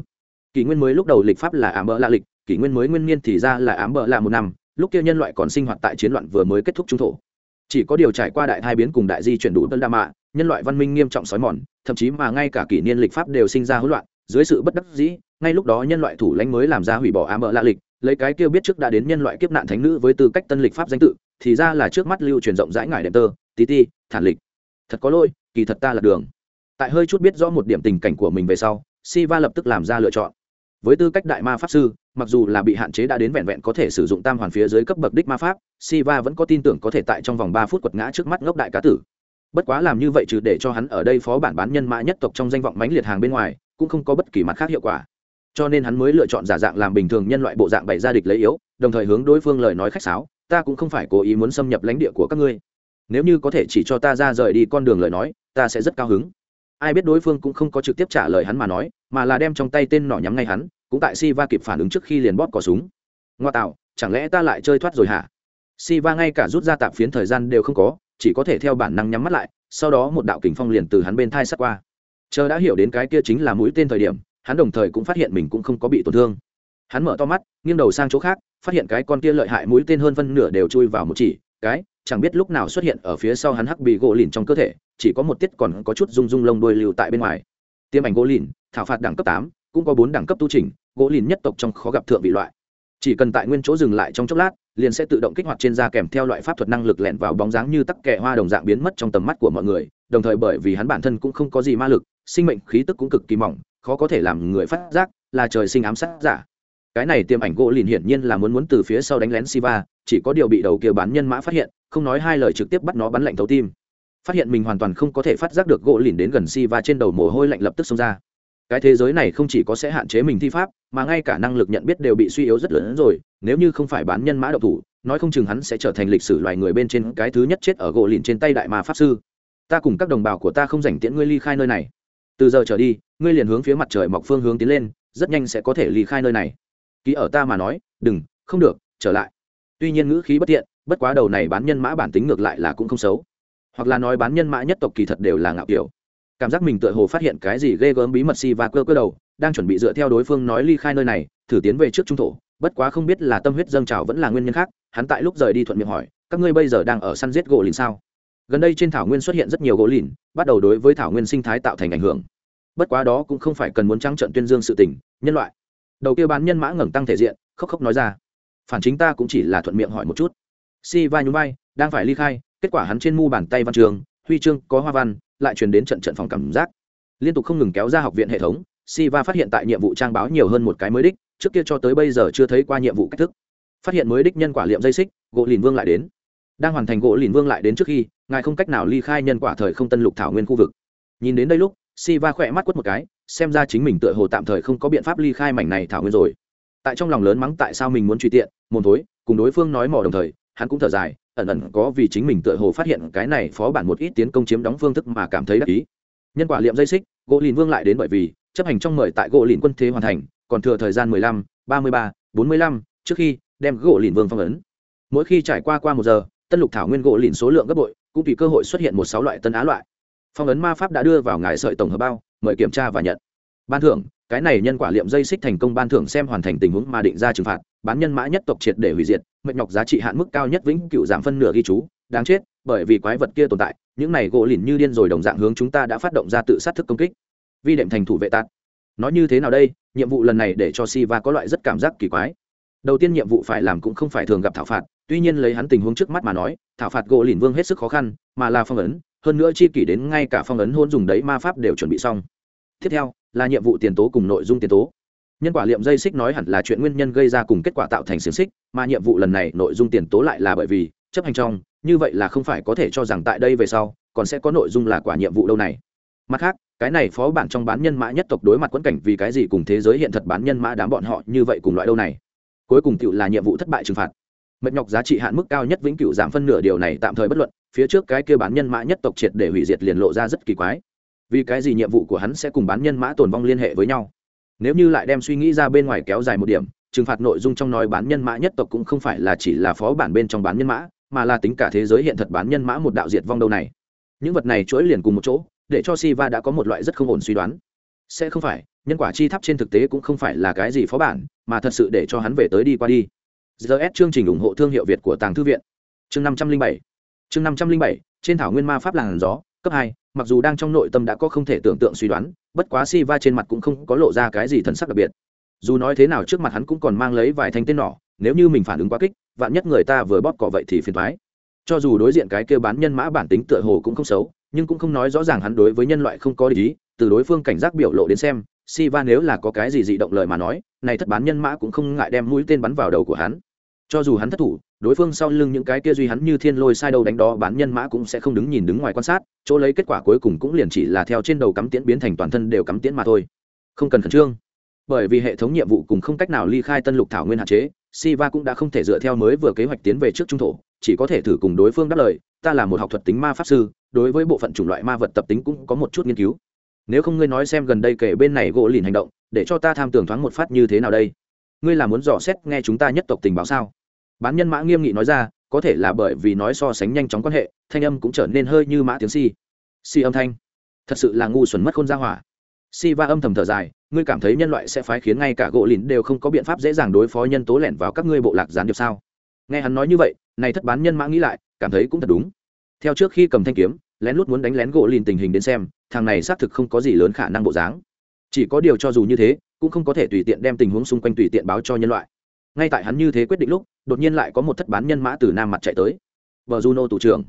Kỷ nguyên mới lúc đầu lịch pháp là ám bỡ lạ lịch, kỷ nguyên mới nguyên niên thì ra là ám bỡ lạ một năm lúc kia nhân loại còn sinh hoạt tại chiến loạn vừa mới kết thúc trung thổ. Chỉ có điều trải qua đại hai biến cùng đại di chuyển đủ tân đa mạ, nhân loại văn minh nghiêm trọng xói mòn, thậm chí mà ngay cả kỷ niên lịch pháp đều sinh ra hỗn loạn, dưới sự bất đắc dĩ, ngay lúc đó nhân loại thủ lãnh mới làm ra hủy bỏ ám mỡ lạ lịch, lấy cái kêu biết trước đã đến nhân loại kiếp nạn thánh nữ với tư cách tân lịch pháp danh tự, thì ra là trước mắt lưu truyền rộng rãi ngải đệm tơ, tí ti, thản lịch. Thật có lỗi, kỳ thật ta là đường. Tại hơi chút biết rõ một điểm tình cảnh của mình về sau, Siva lập tức làm ra lựa chọn với tư cách đại ma pháp sư, mặc dù là bị hạn chế đã đến vẹn vẹn có thể sử dụng tam hoàn phía dưới cấp bậc đích ma pháp, Siva vẫn có tin tưởng có thể tại trong vòng ba phút quật ngã trước mắt ngốc đại cá tử. Bất quá làm như vậy trừ để cho hắn ở đây phó bản bán nhân mã nhất tộc trong danh vọng mánh liệt hàng bên ngoài, cũng không có bất kỳ mặt khác hiệu quả. Cho nên hắn mới lựa chọn giả dạng làm bình thường nhân loại bộ dạng bày ra địch lấy yếu, đồng thời hướng đối phương lời nói khách sáo, ta cũng không phải cố ý muốn xâm nhập lãnh địa của các ngươi. Nếu như có thể chỉ cho ta ra rời đi con đường lời nói, ta sẽ rất cao hứng ai biết đối phương cũng không có trực tiếp trả lời hắn mà nói, mà là đem trong tay tên nỏ nhắm ngay hắn, cũng tại si va kịp phản ứng trước khi liền bóp cò súng. Ngoa tạo, chẳng lẽ ta lại chơi thoát rồi hả? Si va ngay cả rút ra tạp phiến thời gian đều không có, chỉ có thể theo bản năng nhắm mắt lại, sau đó một đạo kình phong liền từ hắn bên thai sắt qua. Chờ đã hiểu đến cái kia chính là mũi tên thời điểm, hắn đồng thời cũng phát hiện mình cũng không có bị tổn thương. Hắn mở to mắt, nghiêng đầu sang chỗ khác, phát hiện cái con kia lợi hại mũi tên hơn phân nửa đều chui vào một chỉ, cái chẳng biết lúc nào xuất hiện ở phía sau hắn hắc bị gỗ lìn trong cơ thể, chỉ có một tiết còn có chút rung rung lông đuôi lưu tại bên ngoài. Tiêm ảnh gỗ lìn, thảo phạt đẳng cấp tám, cũng có bốn đẳng cấp tu trình gỗ lìn nhất tộc trong khó gặp thượng vị loại. Chỉ cần tại nguyên chỗ dừng lại trong chốc lát, liền sẽ tự động kích hoạt trên da kèm theo loại pháp thuật năng lực lẹn vào bóng dáng như tắc kẹ hoa đồng dạng biến mất trong tầm mắt của mọi người, đồng thời bởi vì hắn bản thân cũng không có gì ma lực, sinh mệnh khí tức cũng cực kỳ mỏng, khó có thể làm người phát giác là trời sinh ám sát giả. Cái này tiêm ảnh gỗ lìn hiển nhiên là muốn muốn từ phía sau đánh lén siva chỉ có điều bị đầu kia bán nhân mã phát hiện, không nói hai lời trực tiếp bắt nó bắn lạnh thấu tim. Phát hiện mình hoàn toàn không có thể phát giác được gỗ lìn đến gần si và trên đầu mồ hôi lạnh lập tức xông ra. Cái thế giới này không chỉ có sẽ hạn chế mình thi pháp, mà ngay cả năng lực nhận biết đều bị suy yếu rất lớn rồi, nếu như không phải bán nhân mã độc thủ, nói không chừng hắn sẽ trở thành lịch sử loài người bên trên cái thứ nhất chết ở gỗ lìn trên tay đại mà pháp sư. Ta cùng các đồng bào của ta không dành tiễn ngươi ly khai nơi này. Từ giờ trở đi, ngươi liền hướng phía mặt trời mọc phương hướng tiến lên, rất nhanh sẽ có thể ly khai nơi này. Ký ở ta mà nói, đừng, không được, trở lại tuy nhiên ngữ khí bất tiện, bất quá đầu này bán nhân mã bản tính ngược lại là cũng không xấu. Hoặc là nói bán nhân mã nhất tộc kỳ thật đều là ngạo kiểu. Cảm giác mình tựa hồ phát hiện cái gì ghê gớm bí mật si và cơ cơ đầu, đang chuẩn bị dựa theo đối phương nói ly khai nơi này, thử tiến về trước trung thổ, bất quá không biết là tâm huyết dâng trào vẫn là nguyên nhân khác, hắn tại lúc rời đi thuận miệng hỏi, các ngươi bây giờ đang ở săn giết gỗ lìn sao? Gần đây trên thảo nguyên xuất hiện rất nhiều gỗ lìn, bắt đầu đối với thảo nguyên sinh thái tạo thành ảnh hưởng. Bất quá đó cũng không phải cần muốn trắng trận tuyên dương sự tình, nhân loại. Đầu kia bán nhân mã ngẩng tăng thể diện, khóc khóc nói ra phản chính ta cũng chỉ là thuận miệng hỏi một chút si vai nhún vai đang phải ly khai kết quả hắn trên mu bàn tay văn trường huy chương có hoa văn lại truyền đến trận trận phòng cảm giác liên tục không ngừng kéo ra học viện hệ thống Si Va phát hiện tại nhiệm vụ trang báo nhiều hơn một cái mới đích, trước kia cho tới bây giờ chưa thấy qua nhiệm vụ cách thức. Phát hiện mới đích nhân quả liệm dây xích, gỗ lìn vương lại đến. Đang hoàn thành gỗ lìn vương lại đến trước khi, ngài không cách nào ly khai nhân quả thời không tân lục thảo nguyên khu vực. Nhìn đến đây lúc, Si Va khỏe mắt quất một cái, xem ra chính mình tựa hồ tạm thời không có biện pháp ly khai mảnh này thảo nguyên rồi. Tại trong lòng lớn mắng tại sao mình muốn truy tiện, mồm thối, cùng đối phương nói mò đồng thời, hắn cũng thở dài ẩn ẩn có vì chính mình tựa hồ phát hiện cái này phó bản một ít tiến công chiếm đóng phương thức mà cảm thấy đắc ý. Nhân quả liệm dây xích gỗ lìn vương lại đến bởi vì chấp hành trong mời tại gỗ lìn quân thế hoàn thành còn thừa thời gian mười lăm ba mươi ba bốn mươi lăm trước khi đem gỗ lìn vương phong ấn. Mỗi khi trải qua qua một giờ tân lục thảo nguyên gỗ lìn số lượng gấp bội cũng tùy cơ hội xuất hiện một sáu loại tân á loại. Phong ấn ma pháp đã đưa vào ngài sợi tổng hợp bao mời kiểm tra và nhận ban thưởng, cái này nhân quả liệm dây xích thành công ban thưởng xem hoàn thành tình huống mà định ra trừng phạt, bán nhân mã nhất tộc triệt để hủy diệt, mệnh nhọc giá trị hạn mức cao nhất vĩnh cựu giảm phân nửa ghi chú, đáng chết, bởi vì quái vật kia tồn tại, những này gỗ lìn như điên rồi đồng dạng hướng chúng ta đã phát động ra tự sát thức công kích. Vi đệm thành thủ vệ tạt. Nói như thế nào đây? Nhiệm vụ lần này để cho siva có loại rất cảm giác kỳ quái. Đầu tiên nhiệm vụ phải làm cũng không phải thường gặp thảo phạt, tuy nhiên lấy hắn tình huống trước mắt mà nói, thảo phạt gỗ lìn vương hết sức khó khăn, mà là phong ấn, hơn nữa chi kỷ đến ngay cả phong ấn hôn dùng đấy ma pháp đều chuẩn bị xong. Tiếp theo là nhiệm vụ tiền tố cùng nội dung tiền tố. Nhân quả liệm dây xích nói hẳn là chuyện nguyên nhân gây ra cùng kết quả tạo thành xiềng xích, mà nhiệm vụ lần này nội dung tiền tố lại là bởi vì chấp hành trong, như vậy là không phải có thể cho rằng tại đây về sau, còn sẽ có nội dung là quả nhiệm vụ đâu này. Mặt khác, cái này phó bản trong bán nhân mã nhất tộc đối mặt quẫn cảnh vì cái gì cùng thế giới hiện thật bán nhân mã đám bọn họ như vậy cùng loại đâu này. Cuối cùng tự là nhiệm vụ thất bại trừng phạt. Mệt nhọc giá trị hạn mức cao nhất vĩnh cửu giảm phân nửa điều này tạm thời bất luận, phía trước cái kia bán nhân mã nhất tộc triệt để hủy diệt liền lộ ra rất kỳ quái vì cái gì nhiệm vụ của hắn sẽ cùng bán nhân mã tồn vong liên hệ với nhau? Nếu như lại đem suy nghĩ ra bên ngoài kéo dài một điểm, trừng phạt nội dung trong nói bán nhân mã nhất tộc cũng không phải là chỉ là phó bản bên trong bán nhân mã, mà là tính cả thế giới hiện thật bán nhân mã một đạo diệt vong đâu này. Những vật này chuỗi liền cùng một chỗ, để cho Siva đã có một loại rất không ổn suy đoán. Sẽ không phải, nhân quả chi tháp trên thực tế cũng không phải là cái gì phó bản, mà thật sự để cho hắn về tới đi qua đi. Gs chương trình ủng hộ thương hiệu việt của tàng thư viện. Chương năm trăm linh bảy. Chương năm trăm linh bảy, trên thảo nguyên ma pháp làng gió cấp hai, mặc dù đang trong nội tâm đã có không thể tưởng tượng suy đoán, bất quá si va trên mặt cũng không có lộ ra cái gì thần sắc đặc biệt. Dù nói thế nào trước mặt hắn cũng còn mang lấy vài thanh tên nỏ nếu như mình phản ứng quá kích, vạn nhất người ta vừa bóp cỏ vậy thì phiền thoái cho dù đối diện cái kêu bán nhân mã bản tính tựa hồ cũng không xấu, nhưng cũng không nói rõ ràng hắn đối với nhân loại không có lý từ đối phương cảnh giác biểu lộ đến xem si va nếu là có cái gì dị động lời mà nói, này thất bán nhân mã cũng không ngại đem mũi tên bắn vào đầu của hắn. Cho dù hắn thất thủ đối phương sau lưng những cái kia duy hắn như thiên lôi sai đầu đánh đó, bán nhân mã cũng sẽ không đứng nhìn đứng ngoài quan sát, chỗ lấy kết quả cuối cùng cũng liền chỉ là theo trên đầu cắm tiễn biến thành toàn thân đều cắm tiễn mà thôi. Không cần khẩn trương. Bởi vì hệ thống nhiệm vụ cùng không cách nào ly khai tân lục thảo nguyên hạn chế, siva cũng đã không thể dựa theo mới vừa kế hoạch tiến về trước trung thổ, chỉ có thể thử cùng đối phương đáp lời, ta là một học thuật tính ma pháp sư, đối với bộ phận chủng loại ma vật tập tính cũng có một chút nghiên cứu. Nếu không ngươi nói xem gần đây kể bên này gỗ lìn hành động, để cho ta tham tưởng thoáng một phát như thế nào đây? Ngươi là muốn dò xét nghe chúng ta nhất tộc tình báo sao? Bán nhân mã nghiêm nghị nói ra, có thể là bởi vì nói so sánh nhanh chóng quan hệ, thanh âm cũng trở nên hơi như mã tiếng si. Si âm thanh. Thật sự là ngu xuẩn mất khôn ra hỏa. Si va âm thầm thở dài, ngươi cảm thấy nhân loại sẽ phái khiến ngay cả gỗ lìn đều không có biện pháp dễ dàng đối phó nhân tố lẻn vào các ngươi bộ lạc gián điệp sao? Nghe hắn nói như vậy, này thất bán nhân mã nghĩ lại, cảm thấy cũng thật đúng. Theo trước khi cầm thanh kiếm, lén lút muốn đánh lén gỗ lìn tình hình đến xem, thằng này xác thực không có gì lớn khả năng bộ dáng. Chỉ có điều cho dù như thế, cũng không có thể tùy tiện đem tình huống xung quanh tùy tiện báo cho nhân loại ngay tại hắn như thế quyết định lúc, đột nhiên lại có một thất bán nhân mã từ nam mặt chạy tới. Vợ juno tù trưởng.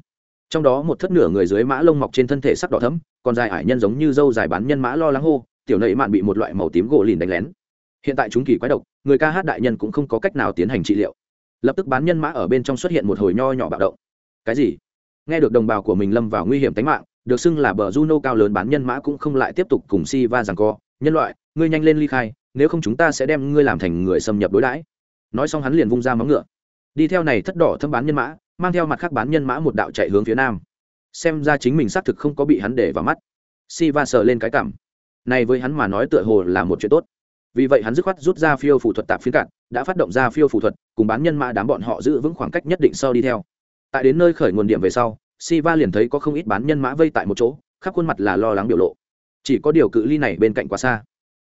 Trong đó một thất nửa người dưới mã lông mọc trên thân thể sắc đỏ thấm còn dài ải nhân giống như dâu dài bán nhân mã lo lắng hô, tiểu nệ mạn bị một loại màu tím gỗ lìn đánh lén. Hiện tại chúng kỳ quái độc, người ca hát đại nhân cũng không có cách nào tiến hành trị liệu. Lập tức bán nhân mã ở bên trong xuất hiện một hồi nho nhỏ bạo động. Cái gì? Nghe được đồng bào của mình lâm vào nguy hiểm tính mạng, được xưng là bờ juno cao lớn bán nhân mã cũng không lại tiếp tục cùng si va rằng co, nhân loại, ngươi nhanh lên ly khai, nếu không chúng ta sẽ đem ngươi làm thành người xâm nhập đối đãi nói xong hắn liền vung ra móng ngựa. Đi theo này thất đỏ thâm bán nhân mã, mang theo mặt khác bán nhân mã một đạo chạy hướng phía nam. Xem ra chính mình xác thực không có bị hắn để vào mắt. Si va sờ lên cái cảm. Này với hắn mà nói tựa hồ là một chuyện tốt. Vì vậy hắn dứt khoát rút ra phiêu phù thuật tạp phiến cạn, đã phát động ra phiêu phù thuật, cùng bán nhân mã đám bọn họ giữ vững khoảng cách nhất định sau đi theo. Tại đến nơi khởi nguồn điểm về sau si va liền thấy có không ít bán nhân mã vây tại một chỗ, khắp khuôn mặt là lo lắng biểu lộ. Chỉ có điều cự ly này bên cạnh quá xa.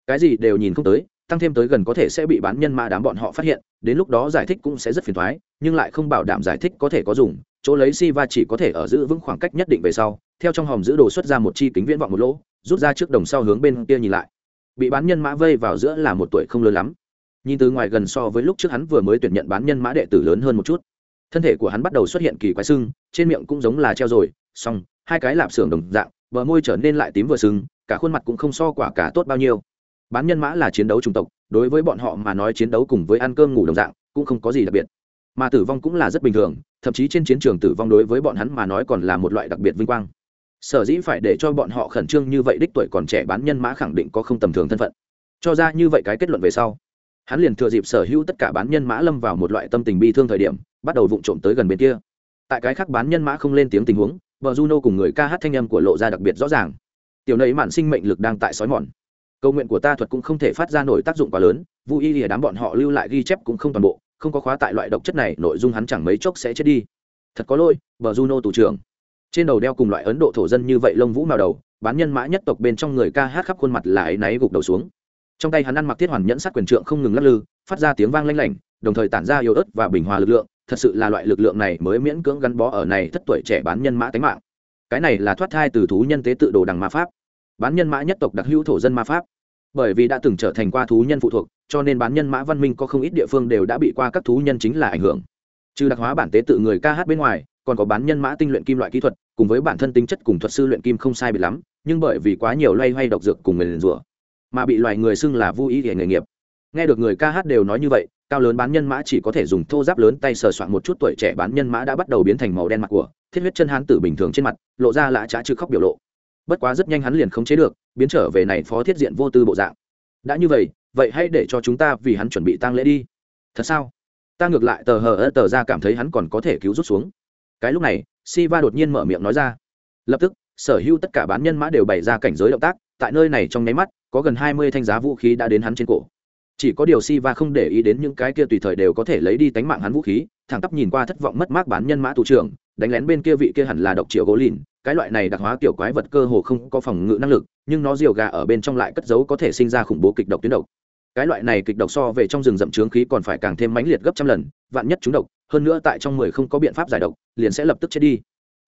Cái gì đều nhìn không tới tăng thêm tới gần có thể sẽ bị bán nhân mã đám bọn họ phát hiện, đến lúc đó giải thích cũng sẽ rất phiền thoái nhưng lại không bảo đảm giải thích có thể có dùng, chỗ lấy si va chỉ có thể ở giữ vững khoảng cách nhất định về sau, theo trong hòm giữ đồ xuất ra một chi kính viễn vọng một lỗ, rút ra trước đồng sau hướng bên kia nhìn lại. Bị bán nhân mã vây vào giữa là một tuổi không lớn lắm. Nhìn từ ngoài gần so với lúc trước hắn vừa mới tuyển nhận bán nhân mã đệ tử lớn hơn một chút. Thân thể của hắn bắt đầu xuất hiện kỳ quái sưng, trên miệng cũng giống là treo rồi xong hai cái lạp xưởng đồng dạng, bờ môi trở nên lại tím vừa sưng, cả khuôn mặt cũng không so quả cả tốt bao nhiêu bán nhân mã là chiến đấu chủng tộc, đối với bọn họ mà nói chiến đấu cùng với ăn cơm ngủ đồng dạng cũng không có gì đặc biệt. Mà tử vong cũng là rất bình thường, thậm chí trên chiến trường tử vong đối với bọn hắn mà nói còn là một loại đặc biệt vinh quang. Sở dĩ phải để cho bọn họ khẩn trương như vậy đích tuổi còn trẻ bán nhân mã khẳng định có không tầm thường thân phận. Cho ra như vậy cái kết luận về sau, hắn liền thừa dịp sở hữu tất cả bán nhân mã lâm vào một loại tâm tình bi thương thời điểm, bắt đầu vụng trộm tới gần bên kia. Tại cái khác bán nhân mã không lên tiếng tình huống vợ juno cùng người ca hát thanh âm của lộ ra đặc biệt rõ ràng. Tiểu nầy mạn sinh mệnh lực đang tại sói mòn cầu nguyện của ta thuật cũng không thể phát ra nổi tác dụng quá lớn vũ y lìa đám bọn họ lưu lại ghi chép cũng không toàn bộ, không có khóa tại loại độc chất này, nội dung hắn chẳng mấy chốc sẽ chết đi. Thật có lỗi, bờ juno tù trưởng. Trên đầu đeo cùng loại ấn độ thổ dân như vậy lông vũ màu đầu, bán nhân mã nhất tộc bên trong người ca hát khắp khuôn mặt là ấy náy gục đầu xuống. Trong tay hắn ăn mặc thiết hoàn nhẫn sát quyền trượng không ngừng lắc lư, phát ra tiếng vang lanh lảnh, đồng thời tản ra yếu ớt và bình hòa lực lượng, thật sự là loại lực lượng này mới miễn cưỡng gắn bó ở này thất tuổi trẻ bán nhân mã tánh mạng. Cái này là thoát thai từ thú nhân tế tự đồ đằng ma pháp bán nhân mã nhất tộc đặc hữu thổ dân ma pháp. Bởi vì đã từng trở thành qua thú nhân phụ thuộc, cho nên bán nhân mã văn minh có không ít địa phương đều đã bị qua các thú nhân chính là ảnh hưởng. Trừ đặc hóa bản tế tự người ca hát bên ngoài, còn có bán nhân mã tinh luyện kim loại kỹ thuật, cùng với bản thân tính chất cùng thuật sư luyện kim không sai bị lắm, nhưng bởi vì quá nhiều loay hoay độc dược cùng người liền rủa, mà bị loài người xưng là vô ý để nghề nghiệp. Nghe được người ca hát đều nói như vậy, cao lớn bán nhân mã chỉ có thể dùng thô giáp lớn tay sờ soạn một chút tuổi trẻ bán nhân mã đã bắt đầu biến thành màu đen mặt của, thiết huyết chân hán tử bình thường trên mặt, lộ ra lã trá chữ khóc biểu lộ bất quá rất nhanh hắn liền không chế được, biến trở về này phó thiết diện vô tư bộ dạng. Đã như vậy vậy hãy để cho chúng ta vì hắn chuẩn bị tăng lễ đi. Thật sao? Ta ngược lại tờ hờ ơ tờ ra cảm thấy hắn còn có thể cứu rút xuống. Cái lúc này si va đột nhiên mở miệng nói ra. Lập tức, sở hữu tất cả bán nhân mã đều bày ra cảnh giới động tác, tại nơi này trong nháy mắt, có gần hai mươi thanh giá vũ khí đã đến hắn trên cổ. Chỉ có điều si va không để ý đến những cái kia tùy thời đều có thể lấy đi tánh mạng hắn vũ khí, thẳng tắp nhìn qua thất vọng mất mát bán nhân mã thủ trưởng đánh lén bên kia vị kia hẳn là độc triệu gỗ lìn. Cái loại này đặc hóa kiểu quái vật cơ hồ không có phòng ngự năng lực, nhưng nó diều gà ở bên trong lại cất giấu có thể sinh ra khủng bố kịch độc tuyến độc. Cái loại này kịch độc so về trong rừng rậm trướng khí còn phải càng thêm mãnh liệt gấp trăm lần, vạn nhất chúng độc, hơn nữa tại trong mười không có biện pháp giải độc, liền sẽ lập tức chết đi.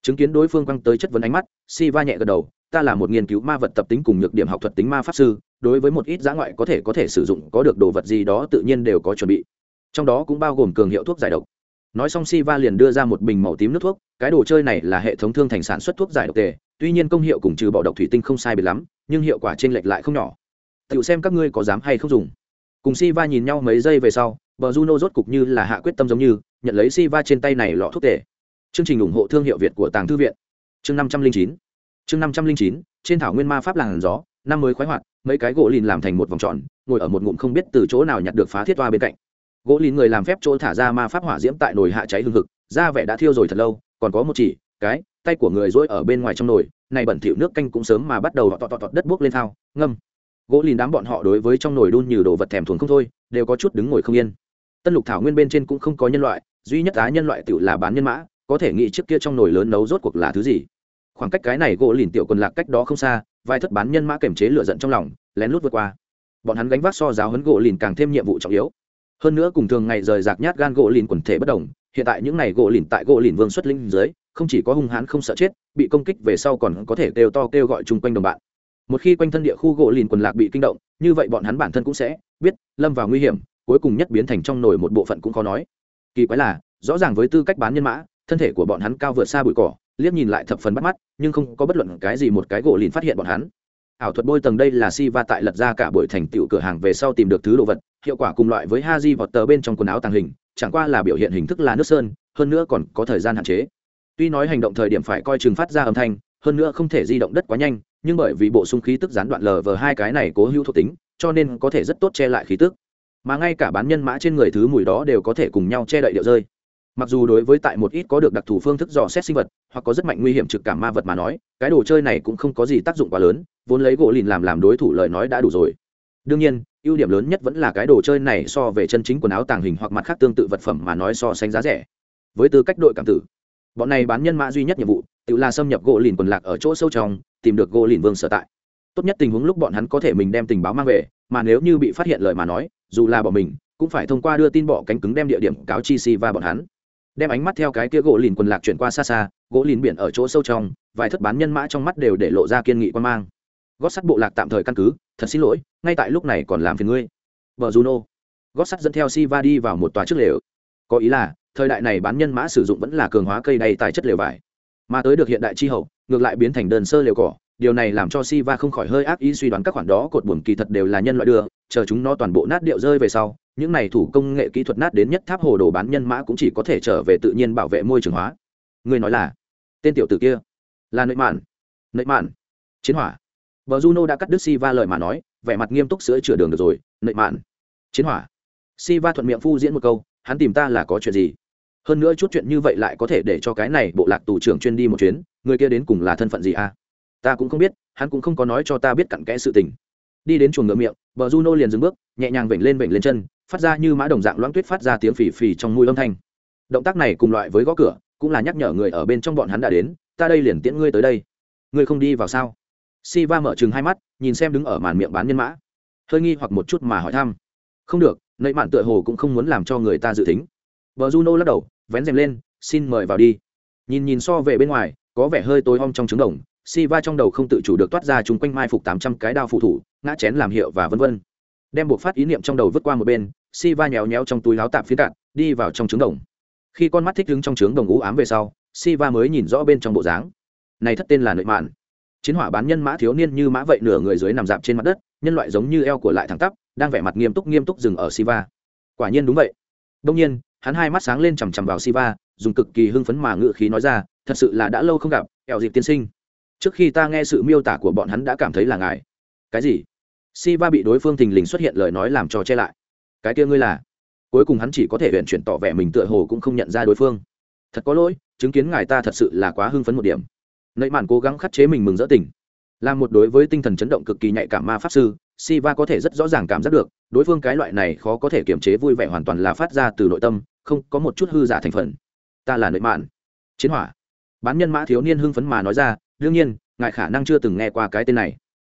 Chứng kiến đối phương quăng tới chất vấn ánh mắt si va nhẹ gật đầu, ta là một nghiên cứu ma vật tập tính cùng nhược điểm học thuật tính ma pháp sư, đối với một ít giã ngoại có thể có thể sử dụng có được đồ vật gì đó tự nhiên đều có chuẩn bị. Trong đó cũng bao gồm cường hiệu thuốc giải độc nói xong si va liền đưa ra một bình màu tím nước thuốc, cái đồ chơi này là hệ thống thương thành sản xuất thuốc giải độc tề, tuy nhiên công hiệu cùng trừ bỏ độc thủy tinh không sai biệt lắm, nhưng hiệu quả t r ê n lệch lại không nhỏ. Tự xem các ngươi có dám hay không dùng. Cùng si va nhìn nhau mấy giây về sau, bờ juno rốt cục như là hạ quyết tâm giống như, nhận lấy si va trên tay này lọ thuốc tề. Chương trình ủng hộ thương hiệu việt của tàng thư viện. Chương năm trăm linh chín. Chương năm trăm linh chín, trên thảo nguyên ma pháp làng gió, năm mới khoái hoạt, mấy cái gỗ lìn làm thành một vòng tròn, ngồi ở một ngụm không biết từ chỗ nào nhặt được phá thiết toa bên cạnh gỗ lìn người làm phép chỗ thả ra ma pháp hỏa diễm tại nồi hạ cháy hương thực da vẻ đã thiêu rồi thật lâu, còn có một chỉ, cái, tay của người dỗi ở bên ngoài trong nồi, này bẩn thỉu nước canh cũng sớm mà bắt đầu tọt tọt tọt đất buốc lên thao, ngâm. Gỗ lìn đám bọn họ đối với trong nồi đun như đồ vật thèm thuồng không thôi, đều có chút đứng ngồi không yên. Tân lục thảo nguyên bên trên cũng không có nhân loại, duy nhất á nhân loại tự là bán nhân mã, có thể nghĩ trước kia trong nồi lớn nấu rốt cuộc là thứ gì. Khoảng cách cái này gỗ lìn tiểu quần lạc cách đó không xa vai thất bán nhân mã kềm chế lựa giận trong lòng, lén lút vượt qua. Bọn hắn gánh vác so giáo hấn gỗ lìn càng thêm nhiệm vụ trọng yếu hơn nữa cùng thường ngày rời rạc nhát gan gỗ lìn quần thể bất đồng, hiện tại những ngày gỗ lìn tại gỗ lìn vương xuất linh dưới, không chỉ có hung hãn không sợ chết, bị công kích về sau còn có thể kêu to kêu gọi chung quanh đồng bạn. Một khi quanh thân địa khu gỗ lìn quần lạc bị kinh động, như vậy bọn hắn bản thân cũng sẽ biết lâm vào nguy hiểm, cuối cùng nhất biến thành trong nồi một bộ phận cũng khó nói. Kỳ quái là, rõ ràng với tư cách bán nhân mã, thân thể của bọn hắn cao vượt xa bụi cỏ, liếc nhìn lại thập phần bắt mắt, nhưng không có bất luận cái gì một cái gỗ lìn phát hiện bọn hắn. Ảo thuật bôi tầng đây là si va tại lật ra cả buổi thành tựu cửa hàng về sau tìm được thứ đồ vật hiệu quả cùng loại với Haji vọt tờ bên trong quần áo tàng hình, chẳng qua là biểu hiện hình thức là nước sơn, hơn nữa còn có thời gian hạn chế. Tuy nói hành động thời điểm phải coi chừng phát ra âm thanh, hơn nữa không thể di động đất quá nhanh, nhưng bởi vì bộ sung khí tức gián đoạn lờ vờ hai cái này cố hữu thuộc tính, cho nên có thể rất tốt che lại khí tức. Mà ngay cả bán nhân mã trên người thứ mùi đó đều có thể cùng nhau che đậy điệu rơi. Mặc dù đối với tại một ít có được đặc thù phương thức dò xét sinh vật, hoặc có rất mạnh nguy hiểm trực cảm ma vật mà nói, cái đồ chơi này cũng không có gì tác dụng quá lớn, vốn lấy gỗ lìn làm làm đối thủ lời nói đã đủ rồi. Đương nhiên ưu điểm lớn nhất vẫn là cái đồ chơi này so về chân chính quần áo tàng hình hoặc mặt khác tương tự vật phẩm mà nói so sánh giá rẻ. Với tư cách đội cảm tử, bọn này bán nhân mã duy nhất nhiệm vụ, tự là xâm nhập gỗ lìn quần lạc ở chỗ sâu trong, tìm được gỗ lìn vương sở tại. Tốt nhất tình huống lúc bọn hắn có thể mình đem tình báo mang về, mà nếu như bị phát hiện lời mà nói, dù là bọn mình, cũng phải thông qua đưa tin bỏ cánh cứng đem địa điểm cáo chi si và bọn hắn. Đem ánh mắt theo cái kia gỗ lìn quần lạc chuyển qua xa xa, gỗ lìn biển ở chỗ sâu trong, vài thất bán nhân mã trong mắt đều để lộ ra kiên nghị quan mang. Gót sắt bộ lạc tạm thời căn cứ thật xin lỗi, ngay tại lúc này còn làm phiền ngươi. Vợ juno. Gót sắt dẫn theo si va đi vào một tòa trước lều. Có ý là, thời đại này bán nhân mã sử dụng vẫn là cường hóa cây đay tài chất lều vải. Mà tới được hiện đại chi hậu, ngược lại biến thành đơn sơ lều cỏ. Điều này làm cho si va không khỏi hơi ác ý suy đoán các khoản đó cột buồm kỳ thật đều là nhân loại đưa, chờ chúng nó toàn bộ nát điệu rơi về sau, những này thủ công nghệ kỹ thuật nát đến nhất tháp hồ đồ bán nhân mã cũng chỉ có thể trở về tự nhiên bảo vệ môi trường hóa. Người nói là, tên tiểu tử kia là nội mạn. Nội mạn. Chiến hỏa bờ juno đã cắt đứt Siva lời mà nói, vẻ mặt nghiêm túc sửa chữa đường được rồi, nệ mạn. Chiến hỏa. Siva thuận miệng phu diễn một câu, hắn tìm ta là có chuyện gì? Hơn nữa chút chuyện như vậy lại có thể để cho cái này bộ lạc tù trưởng chuyên đi một chuyến, người kia đến cùng là thân phận gì à? Ta cũng không biết, hắn cũng không có nói cho ta biết cặn kẽ sự tình. Đi đến chuồng ngựa miệng, bờ juno liền dừng bước, nhẹ nhàng vểnh lên vểnh lên chân, phát ra như mã đồng dạng loãng tuyết phát ra tiếng phì phì trong mũi âm thanh. Động tác này cùng loại với gõ cửa, cũng là nhắc nhở người ở bên trong bọn hắn đã đến, ta đây liền tiễn ngươi tới đây. Ngươi không đi vào sao? Si va mở chừng hai mắt, nhìn xem đứng ở màn miệng bán nhân mã. Hơi nghi hoặc một chút mà hỏi thăm. Không được, nậy mạn tựa hồ cũng không muốn làm cho người ta dự tính. Vợ juno lắc đầu, vén rèm lên, xin mời vào đi. Nhìn nhìn so về bên ngoài, có vẻ hơi tối om trong trứng đồng. Si va trong đầu không tự chủ được toát ra chung quanh mai phục tám trăm cái đao phụ thủ, ngã chén làm hiệu và vân vân. Đem buộc phát ý niệm trong đầu vứt qua một bên si va nhéo nhéo trong túi láo tạp phía cạn đi vào trong trứng đồng. Khi con mắt thích đứng trong trứng đồng ú ám về sau si va mới nhìn rõ bên trong bộ dáng. Này thất tên là nội mạn chiến hỏa bán nhân mã thiếu niên như mã vậy nửa người dưới nằm dạp trên mặt đất, nhân loại giống như eo của lại thẳng tắp, đang vẻ mặt nghiêm túc nghiêm túc dừng ở siva. Quả nhiên đúng vậy. Đông nhiên, hắn hai mắt sáng lên chằm chằm vào siva, dùng cực kỳ hưng phấn mà ngự khí nói ra, thật sự là đã lâu không gặp, eo dịp tiên sinh. Trước khi ta nghe sự miêu tả của bọn hắn đã cảm thấy là ngài. Cái gì? Siva bị đối phương thình lình xuất hiện lời nói làm cho che lại. Cái kia ngươi là? Cuối cùng hắn chỉ có thể huyện chuyển tỏ vẻ mình tựa hồ cũng không nhận ra đối phương. Thật có lỗi, chứng kiến ngài ta thật sự là quá hưng phấn một điểm nậy mạn cố gắng khắt chế mình mừng rỡ tình là một đối với tinh thần chấn động cực kỳ nhạy cảm ma pháp sư Siva có thể rất rõ ràng cảm giác được, đối phương cái loại này khó có thể kiềm chế vui vẻ hoàn toàn là phát ra từ nội tâm, không có một chút hư giả thành phần. Ta là nội mạn. Chiến hỏa. Bán nhân mã thiếu niên hưng phấn mà nói ra, đương nhiên, ngài khả năng chưa từng nghe qua cái tên này.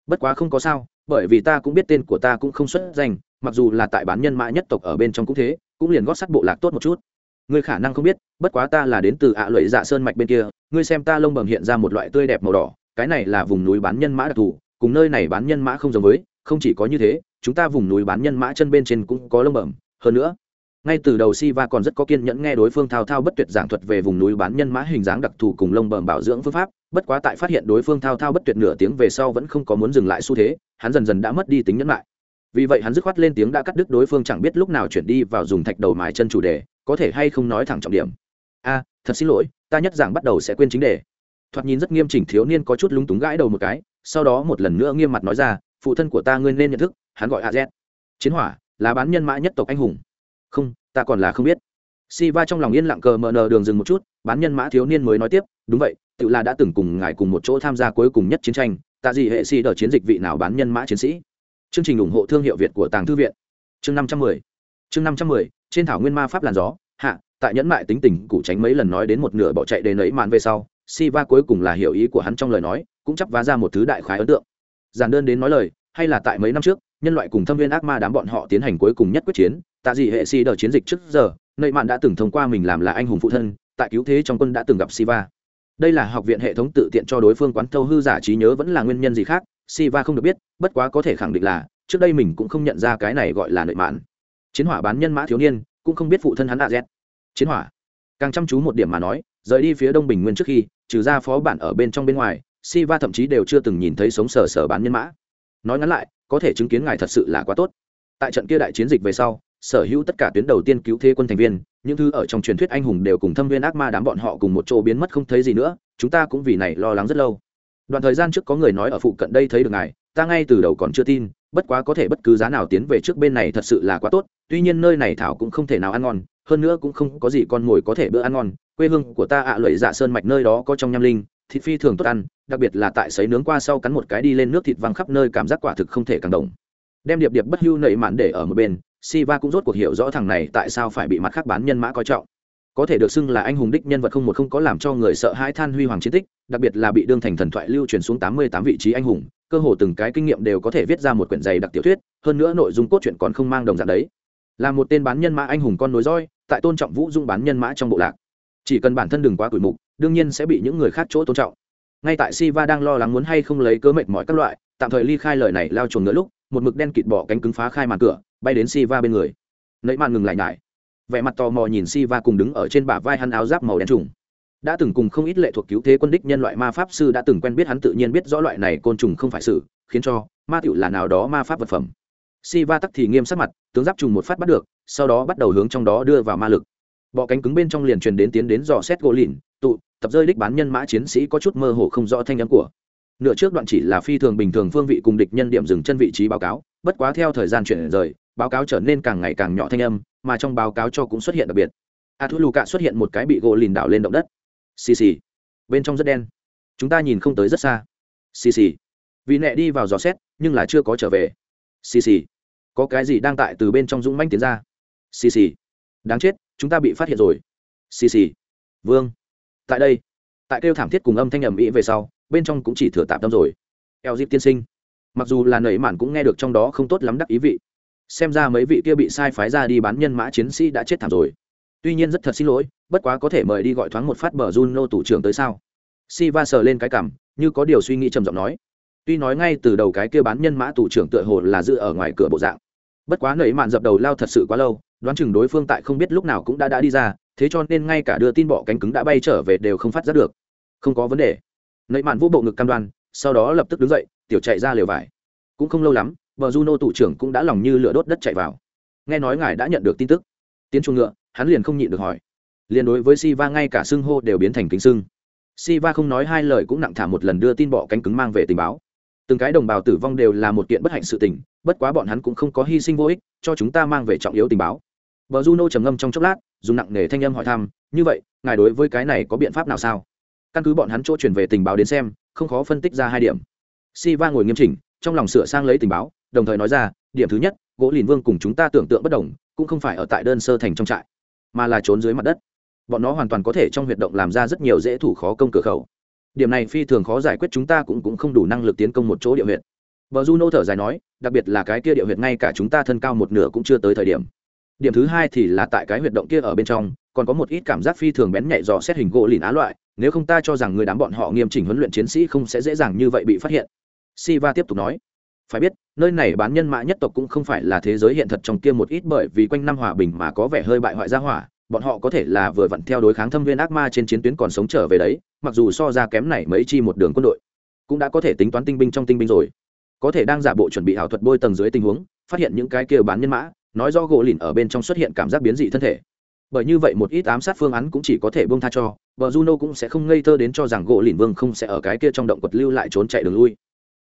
Bất quá không có sao, bởi vì ta cũng biết tên của ta cũng không xuất danh, mặc dù là tại bán nhân mã nhất tộc ở bên trong cũng thế, cũng liền gót sắt bộ lạc tốt một chút. Ngươi khả năng không biết, bất quá ta là đến từ ạ à dạ sơn mạch bên kia, ngươi xem ta lông bầm hiện ra một loại tươi đẹp màu đỏ, cái này là vùng núi bán nhân mã đặc thù, cùng nơi này bán nhân mã không giống với, không chỉ có như thế chúng ta vùng núi bán nhân mã chân bên trên cũng có lông bầm hơn nữa ngay từ đầu si va còn rất có kiên nhẫn nghe đối phương thao thao bất tuyệt giảng thuật về vùng núi bán nhân mã hình dáng đặc thù cùng lông bầm bảo dưỡng phương pháp bất quá tại phát hiện đối phương thao thao bất tuyệt nửa tiếng về sau vẫn không có muốn dừng lại xu thế hắn dần dần đã mất đi tính nhẫn lại. Vì vậy hắn dứt khoát lên tiếng đã cắt đứt đối phương chẳng biết lúc nào chuyển đi vào dùng thạch đầu mài chân chủ đề có thể hay không nói thẳng trọng điểm? A, thật xin lỗi, ta nhất giảng bắt đầu sẽ quên chính đề. Thoạt nhìn rất nghiêm chỉnh thiếu niên có chút lúng túng gãi đầu một cái, sau đó một lần nữa nghiêm mặt nói ra, phụ thân của ta ngươi nên nhận thức, hắn gọi a z. Chiến hỏa, là bán nhân mã nhất tộc anh hùng. Không, ta còn là không biết. Si va trong lòng yên lặng cờ mờ nờ đường dừng một chút, bán nhân mã thiếu niên mới nói tiếp, đúng vậy, tự là đã từng cùng ngài cùng một chỗ tham gia cuối cùng nhất chiến tranh, tạ gì hệ si đờ chiến dịch vị nào bán nhân mã chiến sĩ? Chương trình ủng hộ thương hiệu việt của tàng thư viện. Chương năm trăm mười. Chương năm trăm mười trên thảo nguyên ma pháp làn gió, hạ, tại nhẫn mại tính tình cụ tránh mấy lần nói đến một nửa bỏ chạy đến ấy mạn về sau si va cuối cùng là hiểu ý của hắn trong lời nói, cũng chấp vá ra một thứ đại khái ấn tượng. Giản đơn đến nói lời, hay là tại mấy năm trước, nhân loại cùng thâm viên ác ma đám bọn họ tiến hành cuối cùng nhất quyết chiến, tạ dị hệ si đờ chiến dịch trước giờ, nơi mạn đã từng thông qua mình làm là anh hùng phụ thân, tại cứu thế trong quân đã từng gặp siva. Đây là học viện hệ thống tự tiện cho đối phương quán thâu hư giả trí nhớ vẫn là nguyên nhân gì khác, siva không được biết, bất quá có thể khẳng định là, trước đây mình cũng không nhận ra cái này gọi là nội mạn chiến hỏa bán nhân mã thiếu niên cũng không biết phụ thân hắn a z chiến hỏa càng chăm chú một điểm mà nói rời đi phía đông bình nguyên trước khi trừ ra phó bản ở bên trong bên ngoài Siva thậm chí đều chưa từng nhìn thấy sống sờ sờ bán nhân mã. Nói ngắn lại, có thể chứng kiến ngài thật sự là quá tốt. Tại trận kia đại chiến dịch về sau, sở hữu tất cả tuyến đầu tiên cứu thế quân thành viên, những thứ ở trong truyền thuyết anh hùng đều cùng thâm viên ác ma đám bọn họ cùng một chỗ biến mất không thấy gì nữa, chúng ta cũng vì này lo lắng rất lâu. Đoạn thời gian trước có người nói ở phụ cận đây thấy được ngài, ta ngay từ đầu còn chưa tin, bất quá có thể bất cứ giá nào tiến về trước bên này thật sự là quá tốt, tuy nhiên nơi này thảo cũng không thể nào ăn ngon, hơn nữa cũng không có gì con mồi có thể bữa ăn ngon, quê hương của ta ạ à dạ sơn mạch nơi đó có trong nham linh, thịt phi thường tốt ăn đặc biệt là tại sấy nướng qua sau cắn một cái đi lên nước thịt văng khắp nơi cảm giác quả thực không thể càng đồng đem điệp điệp bất hưu nậy mạn để ở một bên Siva cũng rốt cuộc hiểu rõ thằng này tại sao phải bị mặt khác bán nhân mã coi trọng có thể được xưng là anh hùng đích nhân vật không một không có làm cho người sợ hãi than huy hoàng chiến tích, đặc biệt là bị đương thành thần thoại lưu truyền xuống tám mươi tám vị trí anh hùng, cơ hồ từng cái kinh nghiệm đều có thể viết ra một quyển dày đặc tiểu thuyết, hơn nữa nội dung cốt truyện còn không mang đồng dạng đấy. Là một tên bán nhân mã anh hùng con nối roi, tại tôn trọng vũ dung bán nhân mã trong bộ lạc. Chỉ cần bản thân đừng quá tuổi mục, đương nhiên sẽ bị những người khác chỗ tôn trọng. Ngay tại Siva đang lo lắng muốn hay không lấy cớ mệt mỏi các loại, tạm thời ly khai lời này lao chuồng nữa lúc, một mực đen kịt bỏ cánh cứng phá khai màn cửa, bay đến Siva bên người. Nãy màn ngừng lại nhải vẻ mặt tò mò nhìn Siva cùng đứng ở trên bả vai hắn áo giáp màu đen trùng. Đã từng cùng không ít lệ thuộc cứu thế quân đích nhân loại ma pháp sư đã từng quen biết hắn tự nhiên biết rõ loại này côn trùng không phải sự, khiến cho ma tiểu là nào đó ma pháp vật phẩm. Siva tắc thì nghiêm sắc mặt, tướng giáp trùng một phát bắt được, sau đó bắt đầu hướng trong đó đưa vào ma lực. Bọ cánh cứng bên trong liền truyền đến tiến đến dò xét gỗ lìn tụ, tập rơi đích bán nhân mã chiến sĩ có chút mơ hồ không rõ thanh âm của. Nửa trước đoạn chỉ là phi thường bình thường phương vị cùng địch nhân điểm dừng chân vị trí báo cáo, bất quá theo thời gian chuyển rời báo cáo trở nên càng ngày càng nhỏ thanh âm, mà trong báo cáo cho cũng xuất hiện đặc biệt. A thu lù cạ xuất hiện một cái bị gỗ lìn đảo lên động đất. Xì xì. Bên trong rất đen. Chúng ta nhìn không tới rất xa. Xì xì. Vì nẹ đi vào dò xét, nhưng là chưa có trở về. Xì xì. Có cái gì đang tại từ bên trong dũng manh tiến ra? Xì xì. Đáng chết, chúng ta bị phát hiện rồi. Xì xì. Vương. Tại đây. Tại kêu thảm thiết cùng âm thanh ầm ĩ về sau, bên trong cũng chỉ thừa tạm tâm rồi. Eo dịp tiên sinh. Mặc dù là nảy mạn cũng nghe được trong đó không tốt lắm đắc ý vị xem ra mấy vị kia bị sai phái ra đi bán nhân mã chiến sĩ đã chết thảm rồi. Tuy nhiên rất thật xin lỗi, bất quá có thể mời đi gọi thoáng một phát bờ juno tủ trưởng tới sao? Si va sờ lên cái cảm, như có điều suy nghĩ trầm giọng nói. Tuy nói ngay từ đầu cái kia bán nhân mã tủ trưởng tựa hồ là giữ ở ngoài cửa bộ dạng. Bất quá nảy mạn dập đầu lao thật sự quá lâu, đoán chừng đối phương tại không biết lúc nào cũng đã đã đi ra, thế cho nên ngay cả đưa tin bọ cánh cứng đã bay trở về đều không phát ra được. Không có vấn đề. Nảy mạn vô bộ ngực cam đoan, sau đó lập tức đứng dậy, tiểu chạy ra lều vải. Cũng không lâu lắm vợ juno tủ trưởng cũng đã lòng như lửa đốt đất chạy vào. Nghe nói ngài đã nhận được tin tức. Tiến chuồng ngựa hắn liền không nhịn được hỏi. Liền đối với Siva ngay cả xưng hô đều biến thành kính xưng. Siva không nói hai lời cũng nặng thả một lần đưa tin bọ cánh cứng mang về tình báo. Từng cái đồng bào tử vong đều là một kiện bất hạnh sự tình bất quá bọn hắn cũng không có hy sinh vô ích cho chúng ta mang về trọng yếu tình báo. Bờ Juno trầm ngâm trong chốc lát, dùng nặng nề thanh âm hỏi thăm, "Như vậy, ngài đối với cái này có biện pháp nào sao?" Căn cứ bọn hắn chỗ truyền về tình báo đến xem, không khó phân tích ra hai điểm. Siva ngồi nghiêm chỉnh, trong lòng sửa sang lấy tình báo, đồng thời nói ra, điểm thứ nhất, gỗ lìn vương cùng chúng ta tưởng tượng bất đồng, cũng không phải ở tại đơn sơ thành trong trại, mà là trốn dưới mặt đất. Bọn nó hoàn toàn có thể trong huyệt động làm ra rất nhiều dễ thủ khó công cửa khẩu. Điểm này phi thường khó giải quyết chúng ta cũng cũng không đủ năng lực tiến công một chỗ địa huyệt. Bờ Juno thở dài nói, đặc biệt là cái kia địa huyệt ngay cả chúng ta thân cao một nửa cũng chưa tới thời điểm điểm thứ hai thì là tại cái huyệt động kia ở bên trong còn có một ít cảm giác phi thường bén nhạy dò xét hình gỗ lìn á loại nếu không ta cho rằng người đám bọn họ nghiêm chỉnh huấn luyện chiến sĩ không sẽ dễ dàng như vậy bị phát hiện siva tiếp tục nói phải biết, nơi này bán nhân mã nhất tộc cũng không phải là thế giới hiện thật trong kia một ít bởi vì quanh năm hòa bình mà có vẻ hơi bại hoại gia hỏa. Bọn họ có thể là vừa vặn theo đối kháng thâm viên ác ma trên chiến tuyến còn sống trở về đấy, mặc dù so ra kém này mấy chi một đường quân đội, cũng đã có thể tính toán tinh binh trong tinh binh rồi. Có thể đang giả bộ chuẩn bị ảo thuật bôi tầng dưới tình huống, phát hiện những cái kia bán nhân mã, nói do gỗ lìn ở bên trong xuất hiện cảm giác biến dị thân thể. Bởi như vậy một ít ám sát phương án cũng chỉ có thể bông tha cho vợ juno cũng sẽ không ngây thơ đến cho rằng gỗ lìn vương không sẽ ở cái kia trong động quật lưu lại trốn chạy đường lui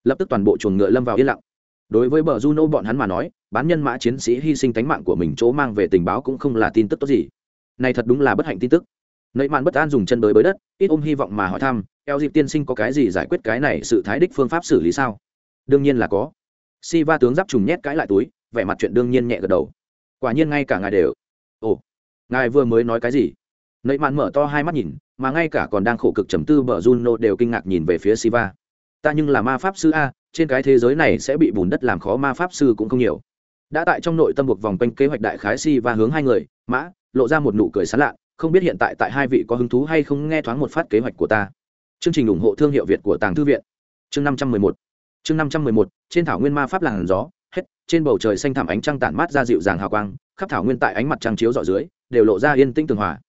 lập tức toàn bộ chuồng ngựa lâm vào yên lặng. Đối với bờ juno bọn hắn mà nói, bán nhân mã chiến sĩ hy sinh tánh mạng của mình chỗ mang về tình báo cũng không là tin tức tốt gì. Này thật đúng là bất hạnh tin tức. Nậy mạn bất an dùng chân bới bới đất, ít ôm hy vọng mà hỏi thăm, eo dịp tiên sinh có cái gì giải quyết cái này sự thái đích phương pháp xử lý sao? Đương nhiên là có. Si va tướng giáp trùng nhét cãi lại túi, vẻ mặt chuyện đương nhiên nhẹ gật đầu. Quả nhiên ngay cả ngài đều. Ồ, ngài vừa mới nói cái gì? Nậy mạn mở to hai mắt nhìn, mà ngay cả còn đang khổ cực trầm tư bờ juno đều kinh ngạc nhìn về phía siva ta nhưng là ma pháp sư a, trên cái thế giới này sẽ bị bùn đất làm khó ma pháp sư cũng không nhiều. Đã tại trong nội tâm buộc vòng quanh kế hoạch đại khái si và hướng hai người, mã, lộ ra một nụ cười sán lạ không biết hiện tại tại hai vị có hứng thú hay không nghe thoáng một phát kế hoạch của ta. Chương trình ủng hộ thương hiệu việt của tàng thư viện. Chương năm trăm mười một. Chương năm trăm mười một, trên thảo nguyên ma pháp làn gió, hết, trên bầu trời xanh thảm ánh trăng tản mát ra dịu dàng hào quang, khắp thảo nguyên tại ánh mặt trăng chiếu dọ dưới, đều lộ ra yên tĩnh tường hòa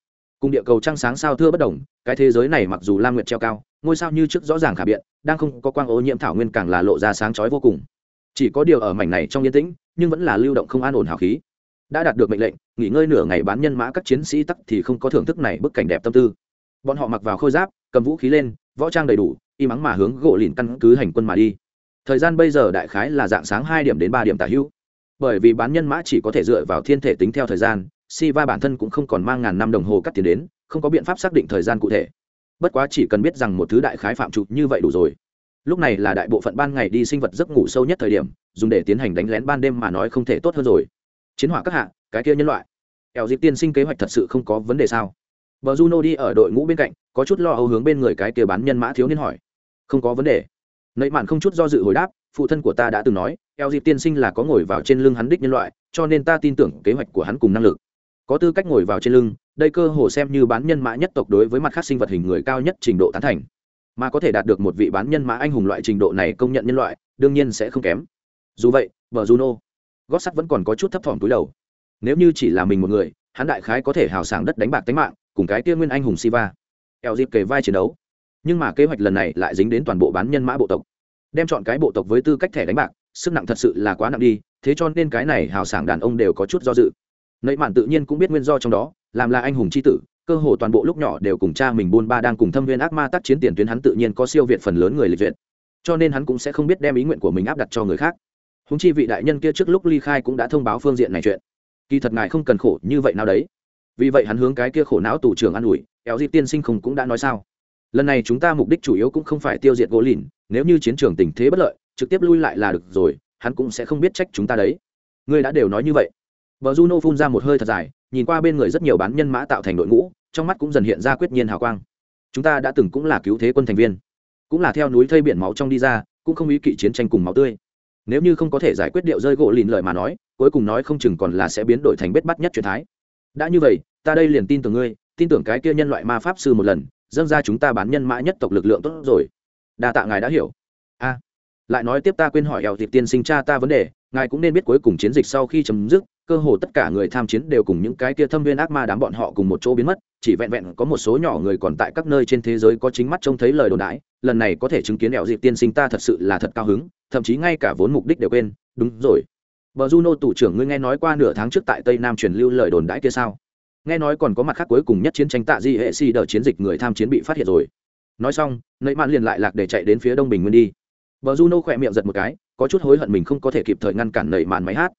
cùng địa cầu trăng sáng sao thưa bất đồng, cái thế giới này mặc dù lam nguyệt treo cao, ngôi sao như trước rõ ràng khả biện, đang không có quang ô nhiễm thảo nguyên càng là lộ ra sáng chói vô cùng. Chỉ có điều ở mảnh này trong yên tĩnh, nhưng vẫn là lưu động không an ổn hào khí. Đã đạt được mệnh lệnh, nghỉ ngơi nửa ngày bán nhân mã các chiến sĩ tắc thì không có thưởng thức này bức cảnh đẹp tâm tư. Bọn họ mặc vào khôi giáp, cầm vũ khí lên, võ trang đầy đủ, y mắng mà hướng gỗ lìn căn cứ hành quân mà đi. Thời gian bây giờ đại khái là dạng sáng hai điểm đến ba điểm tả hữu bởi vì bán nhân mã chỉ có thể dựa vào thiên thể tính theo thời gian si va bản thân cũng không còn mang ngàn năm đồng hồ cắt tiền đến, không có biện pháp xác định thời gian cụ thể. Bất quá chỉ cần biết rằng một thứ đại khái phạm trục như vậy đủ rồi. Lúc này là đại bộ phận ban ngày đi sinh vật giấc ngủ sâu nhất thời điểm, dùng để tiến hành đánh lén ban đêm mà nói không thể tốt hơn rồi. Chiến hỏa các hạ, cái kia nhân loại. Eo dịp tiên sinh kế hoạch thật sự không có vấn đề sao? Bờ juno đi ở đội ngũ bên cạnh, có chút lo âu hướng bên người cái kia bán nhân mã thiếu niên hỏi. Không có vấn đề. Nãy mạn không chút do dự hồi đáp, phụ thân của ta đã từng nói eo dịp tiên sinh là có ngồi vào trên lưng hắn đích nhân loại, cho nên ta tin tưởng kế hoạch của hắn cùng năng lực có tư cách ngồi vào trên lưng, đây cơ hồ xem như bán nhân mã nhất tộc đối với mặt khác sinh vật hình người cao nhất trình độ tán thành. Mà có thể đạt được một vị bán nhân mã anh hùng loại trình độ này công nhận nhân loại, đương nhiên sẽ không kém. Dù vậy, vợ juno, gót sắt vẫn còn có chút thấp thỏm túi đầu. Nếu như chỉ là mình một người, hắn đại khái có thể hào sảng đất đánh bạc tính mạng, cùng cái kia nguyên anh hùng siva eo dịp kề vai chiến đấu. Nhưng mà kế hoạch lần này lại dính đến toàn bộ bán nhân mã bộ tộc. Đem chọn cái bộ tộc với tư cách thẻ đánh bạc, sức nặng thật sự là quá nặng đi, thế cho nên cái này hào sảng đàn ông đều có chút do dự nậy mạn tự nhiên cũng biết nguyên do trong đó, làm là anh hùng c h i tử, cơ hồ toàn bộ lúc nhỏ đều cùng cha mình buôn ba đang cùng thâm viên ác ma tác chiến tiền tuyến hắn tự nhiên có siêu việt phần lớn người lịch duyệt. Cho nên hắn cũng sẽ không biết đem ý nguyện của mình áp đặt cho người khác. Húng chi vị đại nhân kia trước lúc ly khai cũng đã thông báo phương diện này chuyện. Kỳ thật ngài không cần khổ như vậy nào đấy. Vì vậy hắn hướng cái kia khổ não tù trưởng an ủi éo di tiên sinh không cũng đã nói sao? Lần này chúng ta mục đích chủ yếu cũng không phải tiêu diệt gỗ lìn, nếu như chiến trường tình thế bất lợi, trực tiếp lui lại là được rồi, hắn cũng sẽ không biết trách chúng ta đấy. Ngươi đã đều nói như vậy. Bờ juno phun ra một hơi thật dài, nhìn qua bên người rất nhiều bán nhân mã tạo thành đội ngũ, trong mắt cũng dần hiện ra quyết nhiên hào quang. Chúng ta đã từng cũng là cứu thế quân thành viên, cũng là theo núi thây biển máu trong đi ra, cũng không ý kỵ chiến tranh cùng máu tươi. Nếu như không có thể giải quyết điệu rơi gỗ lìn lời mà nói, cuối cùng nói không chừng còn là sẽ biến đổi thành bết bắt nhất truyền thái. Đã như vậy, ta đây liền tin tưởng ngươi, tin tưởng cái kia nhân loại ma pháp sư một lần, dâng ra chúng ta bán nhân mã nhất tộc lực lượng tốt rồi. Đa tạ ngài đã hiểu. A, lại nói tiếp ta quên hỏi eo thịt tiên sinh cha ta vấn đề, ngài cũng nên biết cuối cùng chiến dịch sau khi chấm dứt cơ hồ tất cả người tham chiến đều cùng những cái kia thâm viên ác ma đám bọn họ cùng một chỗ biến mất chỉ vẹn vẹn có một số nhỏ người còn tại các nơi trên thế giới có chính mắt trông thấy lời đồn đãi lần này có thể chứng kiến đạo dịp tiên sinh ta thật sự là thật cao hứng thậm chí ngay cả vốn mục đích đều quên đúng rồi Bờ Juno tủ trưởng ngươi nghe nói qua nửa tháng trước tại Tây Nam truyền lưu lời đồn đãi kia sao? Nghe nói còn có mặt khác cuối cùng nhất chiến tranh tạ di hệ si đờ chiến dịch người tham chiến bị phát hiện rồi. Nói xong, Nấy Mạn liền lại lạc để chạy đến phía Đông Bình Nguyên đi. Bờ Juno khỏe miệng giật một cái, có chút hối hận mình không có thể kịp thời ngăn cản Nấy Mạn máy hát.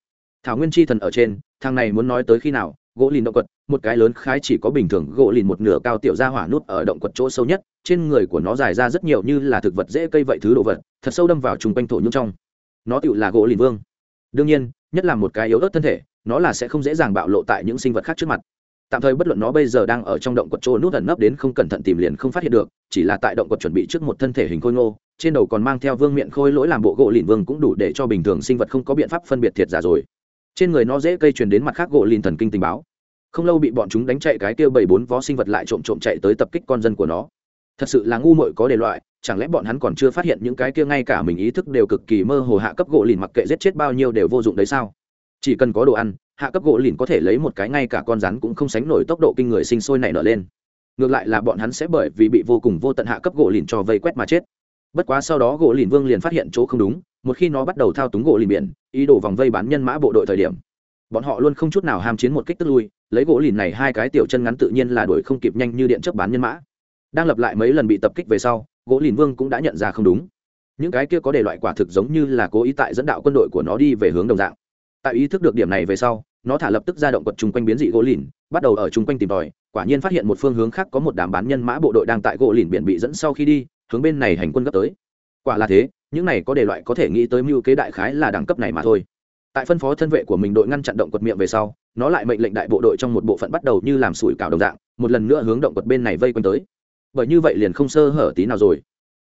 Thảo Nguyên chi thần ở trên, thằng này muốn nói tới khi nào? Gỗ lìn động quật, một cái lớn khái chỉ có bình thường gỗ lìn một nửa cao tiểu ra hỏa nút ở động quật chỗ sâu nhất, trên người của nó dài ra rất nhiều như là thực vật dễ cây vậy thứ đồ vật, thật sâu đâm vào trùng quanh thổ nhung trong. Nó tựu là gỗ lìn vương đương nhiên nhất là một cái yếu ớt thân thể nó là sẽ không dễ dàng bạo lộ tại những sinh vật khác trước mặt tạm thời bất luận nó bây giờ đang ở trong động quật chỗ nút ẩn nấp đến không cẩn thận tìm liền không phát hiện được chỉ là tại động quật chuẩn bị trước một thân thể hình khôi ngô trên đầu còn mang theo vương miệng khôi lỗi làm bộ gỗ lìn vương cũng đủ để cho bình thường sinh vật không có biện pháp phân biệt thiệt giả rồi trên người nó dễ cây truyền đến mặt khác gỗ lìn thần kinh tình báo. Không lâu bị bọn chúng đánh chạy cái kia bảy bốn vó sinh vật lại trộm trộm chạy tới tập kích con dân của nó. Thật sự là ngu muội có đề loại, chẳng lẽ bọn hắn còn chưa phát hiện những cái kia ngay cả mình ý thức đều cực kỳ mơ hồ hạ cấp gỗ lìn mặc kệ giết chết bao nhiêu đều vô dụng đấy sao? Chỉ cần có đồ ăn, hạ cấp gỗ lìn có thể lấy một cái ngay cả con rắn cũng không sánh nổi tốc độ kinh người sinh sôi nảy nở lên. Ngược lại là bọn hắn sẽ bởi vì bị vô cùng vô tận hạ cấp gỗ lìn cho vây quét mà chết. Bất quá sau đó gỗ lìn vương liền phát hiện chỗ không đúng một khi nó bắt đầu thao túng gỗ lìn biển, ý đồ vòng vây bán nhân mã bộ đội thời điểm, bọn họ luôn không chút nào ham chiến một kích tức lui, lấy gỗ lìn này hai cái tiểu chân ngắn tự nhiên là đuổi không kịp nhanh như điện chấp bán nhân mã. Đang lập lại mấy lần bị tập kích về sau, gỗ lìn vương cũng đã nhận ra không đúng. Những cái kia có đề loại quả thực giống như là cố ý tại dẫn đạo quân đội của nó đi về hướng đồng dạng. Tại ý thức được điểm này về sau, nó thả lập tức ra động quật chung quanh biến dị gỗ lìn, bắt đầu ở chung quanh tìm tòi, quả nhiên phát hiện một phương hướng khác có một đám bán nhân mã bộ đội đang tại gỗ lìn biển bị dẫn sau khi đi, hướng bên này hành quân gấp tới. Quả là thế những này có đề loại có thể nghĩ tới mưu kế đại khái là đẳng cấp này mà thôi. Tại phân phó thân vệ của mình đội ngăn chặn động quật miệng về sau, nó lại mệnh lệnh đại bộ đội trong một bộ phận bắt đầu như làm sủi cảo đồng dạng, một lần nữa hướng động quật bên này vây quanh tới. Bởi như vậy liền không sơ hở tí nào rồi.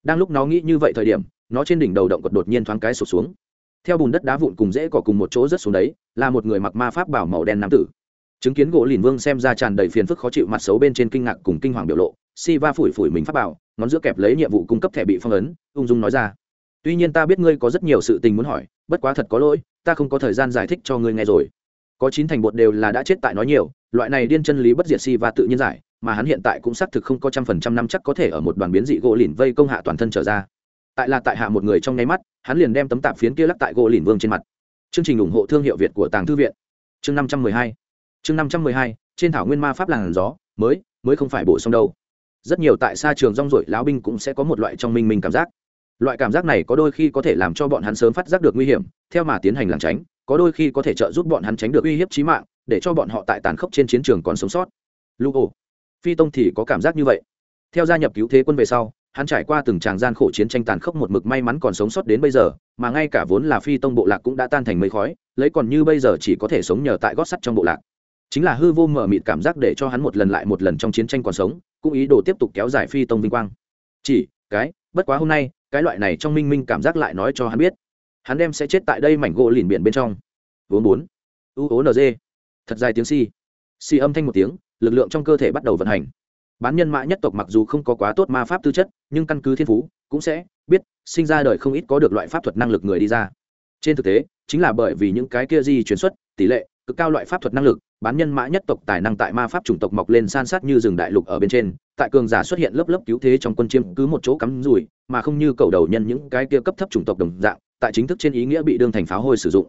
Đang lúc nó nghĩ như vậy thời điểm, nó trên đỉnh đầu động quật đột nhiên thoáng cái sụt xuống. Theo bùn đất đá vụn cùng dễ cỏ cùng một chỗ rất xuống đấy, là một người mặc ma pháp bảo màu đen nam tử. Chứng kiến gỗ lìn vương xem ra tràn đầy phiền phức khó chịu mặt xấu bên trên kinh ngạc cùng kinh hoàng biểu lộ si va phủi phủi mình pháp bảo, ngón giữa kẹp lấy nhiệm vụ cung cấp thẻ bị phong ấn, ung dung nói ra tuy nhiên ta biết ngươi có rất nhiều sự tình muốn hỏi, bất quá thật có lỗi, ta không có thời gian giải thích cho ngươi nghe rồi. Có chín thành bột đều là đã chết tại nói nhiều, loại này điên chân lý bất diệt si và tự nhiên giải, mà hắn hiện tại cũng xác thực không có trăm phần trăm năm chắc có thể ở một đoàn biến dị gỗ lìn vây công hạ toàn thân trở ra. Tại là tại hạ một người trong nháy mắt, hắn liền đem tấm tạp phiến kia lắc tại gỗ lìn vương trên mặt. Chương trình ủng hộ thương hiệu việt của tàng thư viện. Chương năm trăm mười hai. Chương năm trăm mười hai, trên thảo nguyên ma pháp làn gió, mới mới không phải bổ sung đâu. Rất nhiều tại xa trường rong rổi lão binh cũng sẽ có một loại trong minh minh cảm giác loại cảm giác này có đôi khi có thể làm cho bọn hắn sớm phát giác được nguy hiểm theo mà tiến hành lảng tránh có đôi khi có thể trợ giúp bọn hắn tránh được uy hiếp chí mạng để cho bọn họ tại tàn khốc trên chiến trường còn sống sót. Lu Ổ, phi tông thì có cảm giác như vậy. Theo gia nhập cứu thế quân về sau hắn trải qua từng tràng gian khổ chiến tranh tàn khốc một mực may mắn còn sống sót đến bây giờ mà ngay cả vốn là phi tông bộ lạc cũng đã tan thành mây khói lấy còn như bây giờ chỉ có thể sống nhờ tại gót sắt trong bộ lạc. Chính là hư vô mở mịt cảm giác để cho hắn một lần lại một lần trong chiến tranh còn sống cũng ý đồ tiếp tục kéo dài phi tông vinh quang. Chỉ cái bất quá hôm nay cái loại này trong minh minh cảm giác lại nói cho hắn biết. Hắn đem sẽ chết tại đây mảnh gỗ lìn biển bên trong. Vốn bốn. U ố nd thật dài tiếng si. Si âm thanh một tiếng, lực lượng trong cơ thể bắt đầu vận hành. Bán nhân mã nhất tộc mặc dù không có quá tốt ma pháp tư chất, nhưng căn cứ thiên phú, cũng sẽ biết sinh ra đời không ít có được loại pháp thuật năng lực người đi ra. Trên thực tế, chính là bởi vì những cái kia di chuyển xuất, tỷ lệ cực cao loại pháp thuật năng lực, bán nhân mã nhất tộc tài năng tại ma pháp chủng tộc mọc lên san sát như rừng đại lục ở bên trên, tại cường giả xuất hiện lớp lớp cứu thế trong quân chiêm cứ một chỗ cắm rủi, mà không như cầu đầu nhân những cái kia cấp thấp chủng tộc đồng dạng, tại chính thức trên ý nghĩa bị đương thành pháo hôi sử dụng.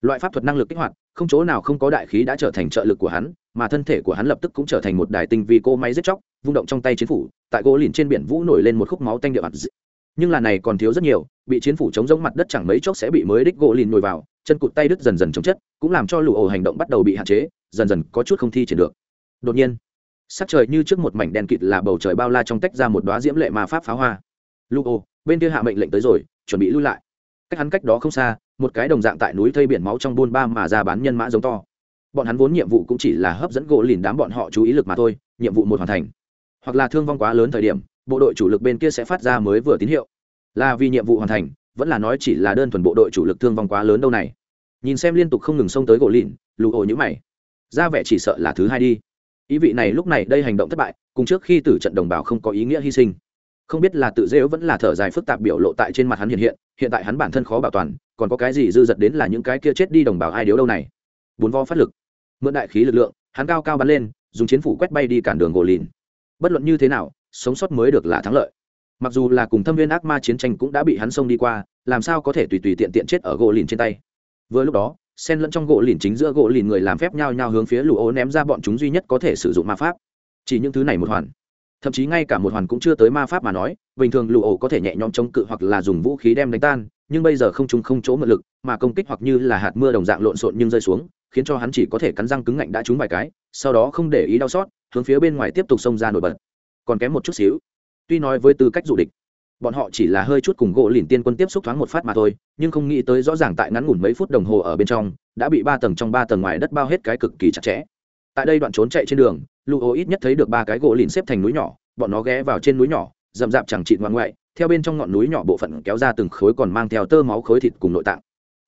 Loại pháp thuật năng lực kích hoạt, không chỗ nào không có đại khí đã trở thành trợ lực của hắn, mà thân thể của hắn lập tức cũng trở thành một đài tinh vi cô máy giết chóc, vung động trong tay chiến phủ, tại gỗ lìn trên biển vũ nổi lên một khúc máu tanh địa mặt nhưng là này còn thiếu rất nhiều, bị chiến phủ chống giống mặt đất chẳng mấy chốc sẽ bị mới đích gỗ lìn nổi vào chân cụt tay đứt dần dần chống chất, cũng làm cho lụ ổ hành động bắt đầu bị hạn chế, dần dần có chút không thi triển được. Đột nhiên, sắc trời như trước một mảnh đen kịt là bầu trời bao la trong tách ra một đoá diễm lệ ma pháp pháo hoa. Lụ ổ, bên kia hạ mệnh lệnh tới rồi, chuẩn bị lui lại. Cách hắn cách đó không xa, một cái đồng dạng tại núi thây biển máu trong buôn ba mà ra bán nhân mã giống to. Bọn hắn vốn nhiệm vụ cũng chỉ là hấp dẫn gỗ lìn đám bọn họ chú ý lực mà thôi, nhiệm vụ một hoàn thành. Hoặc là thương vong quá lớn thời điểm, bộ đội chủ lực bên kia sẽ phát ra mới vừa tín hiệu. Là vì nhiệm vụ hoàn thành, vẫn là nói chỉ là đơn thuần bộ đội chủ lực thương vong quá lớn đâu này nhìn xem liên tục không ngừng xông tới gỗ lìn lụ ổ nhữ mày. Ra vẻ chỉ sợ là thứ hai đi. Ý vị này lúc này đây hành động thất bại, cùng trước khi tử trận đồng bào không có ý nghĩa hy sinh. Không biết là tự dễ vẫn là thở dài phức tạp biểu lộ tại trên mặt hắn hiện hiện hiện tại hắn bản thân khó bảo toàn, còn có cái gì dư dật đến là những cái kia chết đi đồng bào ai điếu đâu này? Bốn vo phát lực. Mượn đại khí lực lượng, hắn cao cao bắn lên, dùng chiến phủ quét bay đi cản đường gỗ lìn. Bất luận như thế nào, sống sót mới được là thắng lợi. Mặc dù là cùng thâm viên ác ma chiến tranh cũng đã bị hắn xông đi qua, làm sao có thể tùy tùy tiện tiện chết ở gỗ lìn trên tay? Vừa lúc đó, sen lẫn trong gỗ lìn chính giữa gỗ lìn người làm phép nhau nhau hướng phía lũ ô ném ra bọn chúng duy nhất có thể sử dụng ma pháp. Chỉ những thứ này một hoàn. Thậm chí ngay cả một hoàn cũng chưa tới ma pháp mà nói, bình thường lũ ô có thể nhẹ nhõm chống cự hoặc là dùng vũ khí đem đánh tan, nhưng bây giờ không chúng không chỗ mượn lực, mà công kích hoặc như là hạt mưa đồng dạng lộn xộn nhưng rơi xuống, khiến cho hắn chỉ có thể cắn răng cứng ngạnh đã trúng vài cái, sau đó không để ý đau xót, hướng phía bên ngoài tiếp tục xông ra nổi bật. Còn kém một chút xíu. Tuy nói với tư cách du địch bọn họ chỉ là hơi chút cùng gỗ lìn tiên quân tiếp xúc thoáng một phát mà thôi, nhưng không nghĩ tới rõ ràng tại ngắn ngủn mấy phút đồng hồ ở bên trong, đã bị ba tầng trong ba tầng ngoài đất bao hết cái cực kỳ chặt chẽ. Tại đây đoạn trốn chạy trên đường lụ ô ít nhất thấy được ba cái gỗ lìn xếp thành núi nhỏ, bọn nó ghé vào trên núi nhỏ, rậm rạp chẳng chịt ngoan ngoại, theo bên trong ngọn núi nhỏ bộ phận kéo ra từng khối còn mang theo tơ máu khối thịt cùng nội tạng.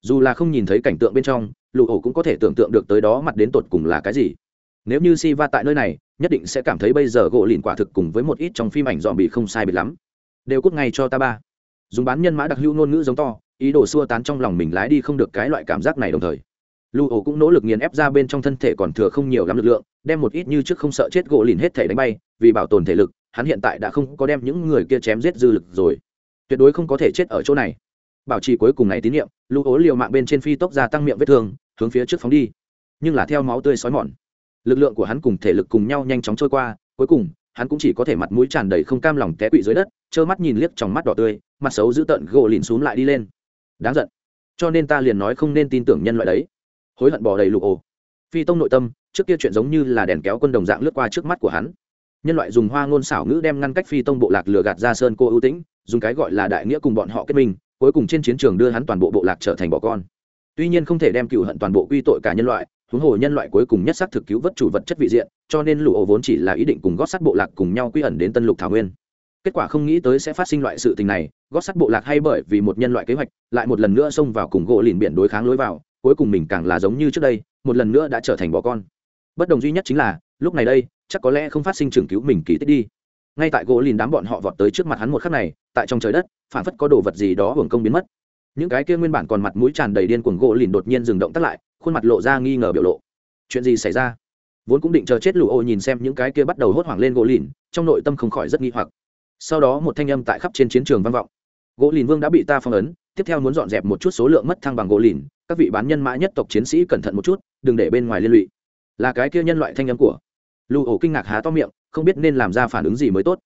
Dù là không nhìn thấy cảnh tượng bên trong lụ ổ cũng có thể tưởng tượng được tới đó mặt đến tột cùng là cái gì. Nếu như si va tại nơi này, nhất định sẽ cảm thấy bây giờ gỗ lìn quả thực cùng với một ít trong phim ảnh dọn bị không sai biệt lắm đều cút ngay cho ta ba. Dùng bán nhân mã đặc hữu ngôn ngữ giống to, ý đồ xua tán trong lòng mình lái đi không được cái loại cảm giác này đồng thời. Lưu ổ cũng nỗ lực nghiền ép ra bên trong thân thể còn thừa không nhiều lắm lực lượng, đem một ít như trước không sợ chết gỗ lìn hết thể đánh bay, vì bảo tồn thể lực, hắn hiện tại đã không có đem những người kia chém giết dư lực rồi. Tuyệt đối không có thể chết ở chỗ này. Bảo trì cuối cùng này tín nhiệm lưu ố liều mạng bên trên phi tốc gia tăng miệng vết thương, hướng phía trước phóng đi. Nhưng là theo máu tươi xói mòn. Lực lượng của hắn cùng thể lực cùng nhau nhanh chóng trôi qua, cuối cùng hắn cũng chỉ có thể mặt mũi tràn đầy không cam lòng té quỵ dưới đất, trơ mắt nhìn liếc trong mắt đỏ tươi, mặt xấu giữ tợn gỗ lìn xuống lại đi lên. Đáng giận. Cho nên ta liền nói không nên tin tưởng nhân loại đấy. Hối hận bỏ đầy lục ồ phi tông nội tâm, trước kia chuyện giống như là đèn kéo quân đồng dạng lướt qua trước mắt của hắn. Nhân loại dùng hoa ngôn xảo ngữ đem ngăn cách phi tông bộ lạc lừa gạt ra sơn cô ưu tĩnh, dùng cái gọi là đại nghĩa cùng bọn họ kết minh, cuối cùng trên chiến trường đưa hắn toàn bộ bộ lạc trở thành bỏ con. Tuy nhiên không thể đem cựu hận toàn bộ quy tội cả nhân loại huống hồ nhân loại cuối cùng nhất xác thực cứu vớt chủ vật chất vị diện, cho nên lũ ổ vốn chỉ là ý định cùng gót sắt bộ lạc cùng nhau quy ẩn đến tân lục thảo nguyên. Kết quả không nghĩ tới sẽ phát sinh loại sự tình này, gót sắt bộ lạc hay bởi vì một nhân loại kế hoạch, lại một lần nữa xông vào cùng gỗ lìn biển đối kháng lối vào, cuối cùng mình càng là giống như trước đây, một lần nữa đã trở thành bò con. Bất đồng duy nhất chính là, lúc này đây, chắc có lẽ không phát sinh trường cứu mình kỳ tích đi. Ngay tại gỗ lìn đám bọn họ vọt tới trước mặt hắn một khắc này, tại trong trời đất, phản phất có đồ vật gì đó hưởng công biến mất. Những cái kia nguyên bản còn mặt mũi tràn đầy điên cuồng gỗ lìn đột nhiên dừng động tắt lại khuôn mặt lộ ra nghi ngờ biểu lộ. Chuyện gì xảy ra? Vốn cũng định chờ chết lụ ô nhìn xem những cái kia bắt đầu hốt hoảng lên gỗ lìn trong nội tâm không khỏi rất nghi hoặc. Sau đó một thanh âm tại khắp trên chiến trường vang vọng. Gỗ lìn vương đã bị ta phong ấn, tiếp theo muốn dọn dẹp một chút số lượng mất thăng bằng gỗ lìn các vị bán nhân mã nhất tộc chiến sĩ cẩn thận một chút, đừng để bên ngoài liên lụy. Là cái kia nhân loại thanh âm của. Lụ ổ kinh ngạc há to miệng, không biết nên làm ra phản ứng gì mới tốt.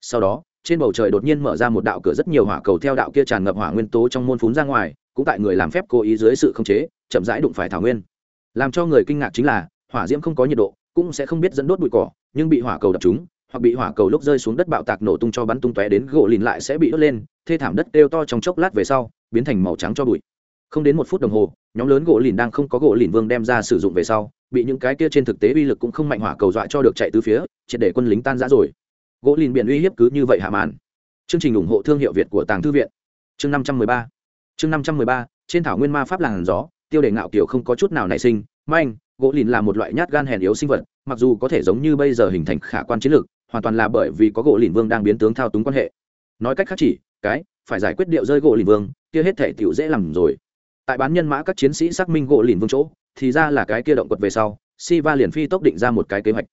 Sau đó, trên bầu trời đột nhiên mở ra một đạo cửa rất nhiều hỏa cầu theo đạo kia tràn ngập hỏa nguyên tố trong môn phún ra ngoài cũng tại người làm phép cố ý dưới sự khống chế, chậm rãi đụng phải thảo nguyên. Làm cho người kinh ngạc chính là, hỏa diễm không có nhiệt độ, cũng sẽ không biết dẫn đốt bụi cỏ, nhưng bị hỏa cầu đập chúng hoặc bị hỏa cầu lúc rơi xuống đất bạo tạc nổ tung cho bắn tung tóe đến gỗ lìn lại sẽ bị đốt lên, thê thảm đất kêu to trong chốc lát về sau, biến thành màu trắng cho bụi. Không đến một phút đồng hồ, nhóm lớn gỗ lìn đang không có gỗ lìn vương đem ra sử dụng về sau, bị những cái kia trên thực tế uy lực cũng không mạnh hỏa cầu dọa cho được chạy từ phía, triệt để quân lính tan rã rồi. Gỗ lìn biển uy hiếp cứ như vậy hạ màn. Chương trình ủng hộ thương hiệu việt của tàng thư viện. Chương năm trăm mười ba chương năm trăm mười ba, trên thảo nguyên ma pháp làng gió, tiêu đề ngạo kiểu không có chút nào nảy sinh, manh, gỗ lìn là một loại nhát gan hèn yếu sinh vật, mặc dù có thể giống như bây giờ hình thành khả quan chiến lược, hoàn toàn là bởi vì có gỗ lìn vương đang biến tướng thao túng quan hệ. Nói cách khác chỉ, cái, phải giải quyết điệu rơi gỗ lìn vương, kia hết thể tiểu dễ làm rồi. Tại bán nhân mã các chiến sĩ xác minh gỗ lìn vương chỗ, thì ra là cái kia động quật về sau si va liền phi tốc định ra một cái kế hoạch.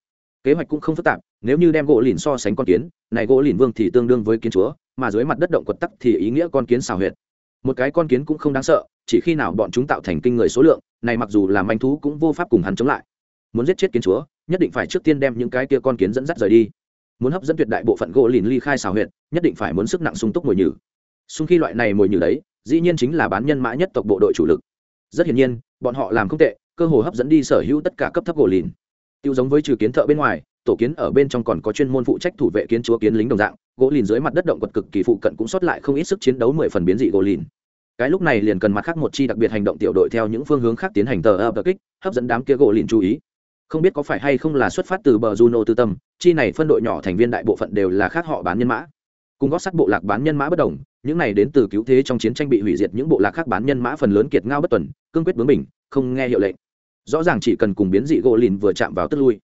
Kế hoạch cũng không phức tạp, nếu như đem gỗ lìn so sánh con kiến, này gỗ lìn vương thì tương đương với kiến chúa, mà dưới mặt đất động quật tắc thì ý nghĩa con kiến xào huyệt một cái con kiến cũng không đáng sợ, chỉ khi nào bọn chúng tạo thành kinh người số lượng, này mặc dù là manh thú cũng vô pháp cùng hắn chống lại. Muốn giết chết kiến chúa, nhất định phải trước tiên đem những cái kia con kiến dẫn dắt rời đi. Muốn hấp dẫn tuyệt đại bộ phận gỗ lìn ly khai xào huyệt, nhất định phải muốn sức nặng sung túc mồi nhử. Xung khi loại này mồi nhử đấy, dĩ nhiên chính là bán nhân mã nhất tộc bộ đội chủ lực. Rất hiển nhiên, bọn họ làm không tệ, cơ hồ hấp dẫn đi sở hữu tất cả cấp thấp gỗ lìn. Tiêu giống với trừ kiến thợ bên ngoài tổ kiến ở bên trong còn có chuyên môn phụ trách thủ vệ kiến chúa kiến lính đồng dạng, gỗ lìn dưới mặt đất động vật cực kỳ phụ cận cũng sót lại không ít sức chiến đấu mười phần biến dị gỗ lìn. Cái lúc này liền cần mặt khác một chi đặc biệt hành động tiểu đội theo những phương hướng khác tiến hành tờ ập kích, hấp dẫn đám kia gỗ lìn chú ý. Không biết có phải hay không là xuất phát từ bờ juno tư tâm, chi này phân đội nhỏ thành viên đại bộ phận đều là khác họ bán nhân mã. Cùng gót sắt bộ lạc bán nhân mã bất đồng, những này đến từ cứu thế trong chiến tranh bị hủy diệt những bộ lạc khác bán nhân mã phần lớn kiệt ngao bất tuần, cương quyết bướng mình không nghe hiệu lệnh. Rõ ràng chỉ cần cùng biến dị gỗ lìn vừa chạm vào tức lui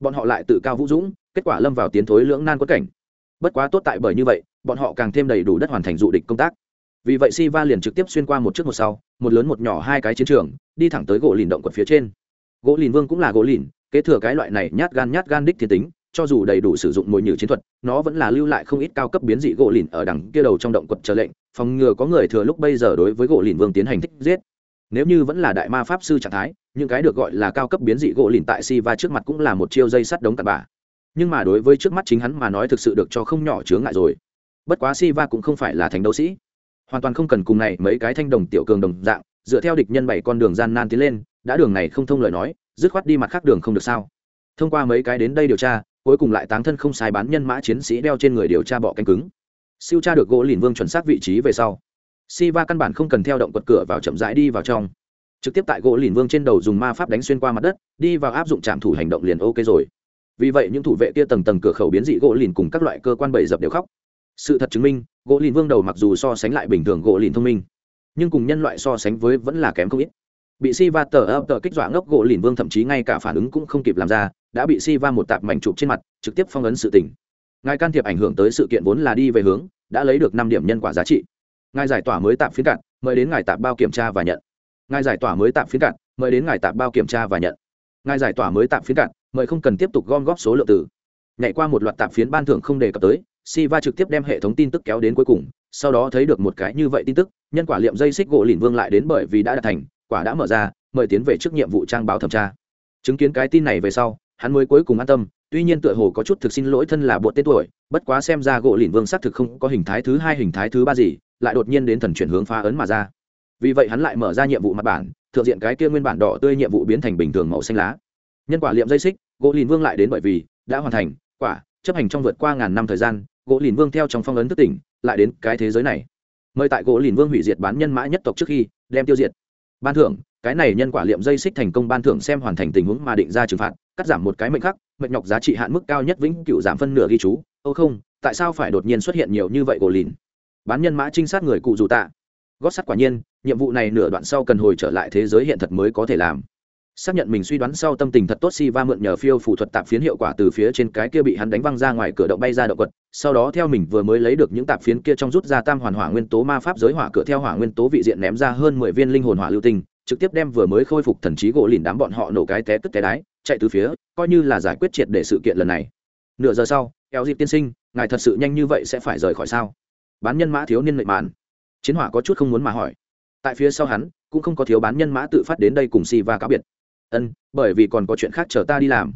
bọn họ lại tự cao vũ dũng, kết quả lâm vào tiến thối lưỡng nan quất cảnh. Bất quá tốt tại bởi như vậy, bọn họ càng thêm đầy đủ đất hoàn thành dụ địch công tác. Vì vậy si va liền trực tiếp xuyên qua một trước một sau, một lớn một nhỏ hai cái chiến trường, đi thẳng tới gỗ lìn động quật phía trên. Gỗ lìn vương cũng là gỗ lìn, kế thừa cái loại này nhát gan nhát gan đích thiên tính, cho dù đầy đủ sử dụng mồi nhử chiến thuật, nó vẫn là lưu lại không ít cao cấp biến dị gỗ lìn ở đằng kia đầu trong động quật chờ lệnh, phòng ngừa có người thừa lúc bây giờ đối với gỗ lìn vương tiến hành thích giết. Nếu như vẫn là đại ma pháp sư trạng thái những cái được gọi là cao cấp biến dị gỗ lìn tại si va trước mặt cũng là một chiêu dây sắt đống cặn bà nhưng mà đối với trước mắt chính hắn mà nói thực sự được cho không nhỏ chướng ngại rồi. Bất quá si va cũng không phải là thành đấu sĩ. Hoàn toàn không cần cùng này mấy cái thanh đồng tiểu cường đồng dạng, dựa theo địch nhân bảy con đường gian nan tiến lên, đã đường này không thông lời nói, dứt khoát đi mặt khác đường không được sao. Thông qua mấy cái đến đây điều tra, cuối cùng lại táng thân không sai bán nhân mã chiến sĩ đeo trên người điều tra bọ canh cứng. Siêu tra được gỗ lìn vương chuẩn xác vị trí về sau. Si va căn bản không cần theo động quật cửa vào chậm rãi đi vào trong trực tiếp tại gỗ lìn vương trên đầu dùng ma pháp đánh xuyên qua mặt đất, đi vào áp dụng trạm thủ hành động liền ok rồi. Vì vậy những thủ vệ kia tầng tầng cửa khẩu biến dị gỗ lìn cùng các loại cơ quan bầy dập đều khóc. Sự thật chứng minh, gỗ lìn vương đầu mặc dù so sánh lại bình thường gỗ lìn thông minh, nhưng cùng nhân loại so sánh với vẫn là kém không ít. Bị si va tờ ập tờ kích dọa ngốc gỗ lìn vương thậm chí ngay cả phản ứng cũng không kịp làm ra, đã bị si va một tạp mảnh chụp trên mặt, trực tiếp phong ấn sự tỉnh ngài can thiệp ảnh hưởng tới sự kiện vốn là đi về hướng, đã lấy được năm điểm nhân quả giá trị. Ngài giải tỏa mới tạp phiến cạn, mời đến ngài tạp bao kiểm tra và nhận ngài giải tỏa mới tạm phiến cạn, mời đến ngài tạm bao kiểm tra và nhận. Ngài giải tỏa mới tạm phiến cạn, mời không cần tiếp tục gom góp số lượng từ. Nhảy qua một loạt tạm phiến ban thưởng không đề cập tới si va trực tiếp đem hệ thống tin tức kéo đến cuối cùng, sau đó thấy được một cái như vậy tin tức, nhân quả liệm dây xích gỗ lìn vương lại đến bởi vì đã đạt thành, quả đã mở ra, mời tiến về trước nhiệm vụ trang báo thẩm tra. Chứng kiến cái tin này về sau, hắn mới cuối cùng an tâm, tuy nhiên tựa hồ có chút thực xin lỗi thân là bộ tên tuổi, bất quá xem ra gỗ lìn vương xác thực không có hình thái thứ hai, hình thái thứ ba gì, lại đột nhiên đến thần chuyển hướng phá ấn mà ra vì vậy hắn lại mở ra nhiệm vụ mặt bản, thượng diện cái kia nguyên bản đỏ tươi nhiệm vụ biến thành bình thường màu xanh lá. Nhân quả liệm dây xích, gỗ lìn vương lại đến bởi vì đã hoàn thành, quả, chấp hành trong vượt qua ngàn năm thời gian, gỗ lìn vương theo trong phong ấn thức tỉnh, lại đến cái thế giới này. Mời tại gỗ lìn vương hủy diệt bán nhân mã nhất tộc trước khi, đem tiêu diệt. Ban thưởng, cái này nhân quả liệm dây xích thành công ban thưởng xem hoàn thành tình huống mà định ra trừng phạt, cắt giảm một cái mệnh khắc, mệnh nhọc giá trị hạn mức cao nhất vĩnh cựu giảm phân nửa ghi chú. Ô không, tại sao phải đột nhiên xuất hiện nhiều như vậy gỗ lìn? Bán nhân mã trinh sát người cụ dù tạ gót sắt quả nhiên, nhiệm vụ này nửa đoạn sau cần hồi trở lại thế giới hiện thật mới có thể làm. Xác nhận mình suy đoán sau tâm tình thật tốt si va mượn nhờ phiêu phụ thuật tạp phiến hiệu quả từ phía trên cái kia bị hắn đánh văng ra ngoài cửa động bay ra động quật, sau đó theo mình vừa mới lấy được những tạp phiến kia trong rút ra tam hoàn hỏa nguyên tố ma pháp giới hỏa cửa theo hỏa nguyên tố vị diện ném ra hơn mười viên linh hồn hỏa lưu tinh, trực tiếp đem vừa mới khôi phục thần trí gỗ lìn đám bọn họ nổ cái té tức té đái, chạy từ phía, coi như là giải quyết triệt để sự kiện lần này. Nửa giờ sau eo dịp tiên sinh, ngài thật sự nhanh như vậy sẽ phải rời khỏi sao? Bán nhân mã thiếu niên mệnh màn chiến hỏa có chút không muốn mà hỏi. Tại phía sau hắn, cũng không có thiếu bán nhân mã tự phát đến đây cùng si va cáo biệt. Ân, bởi vì còn có chuyện khác chờ ta đi làm.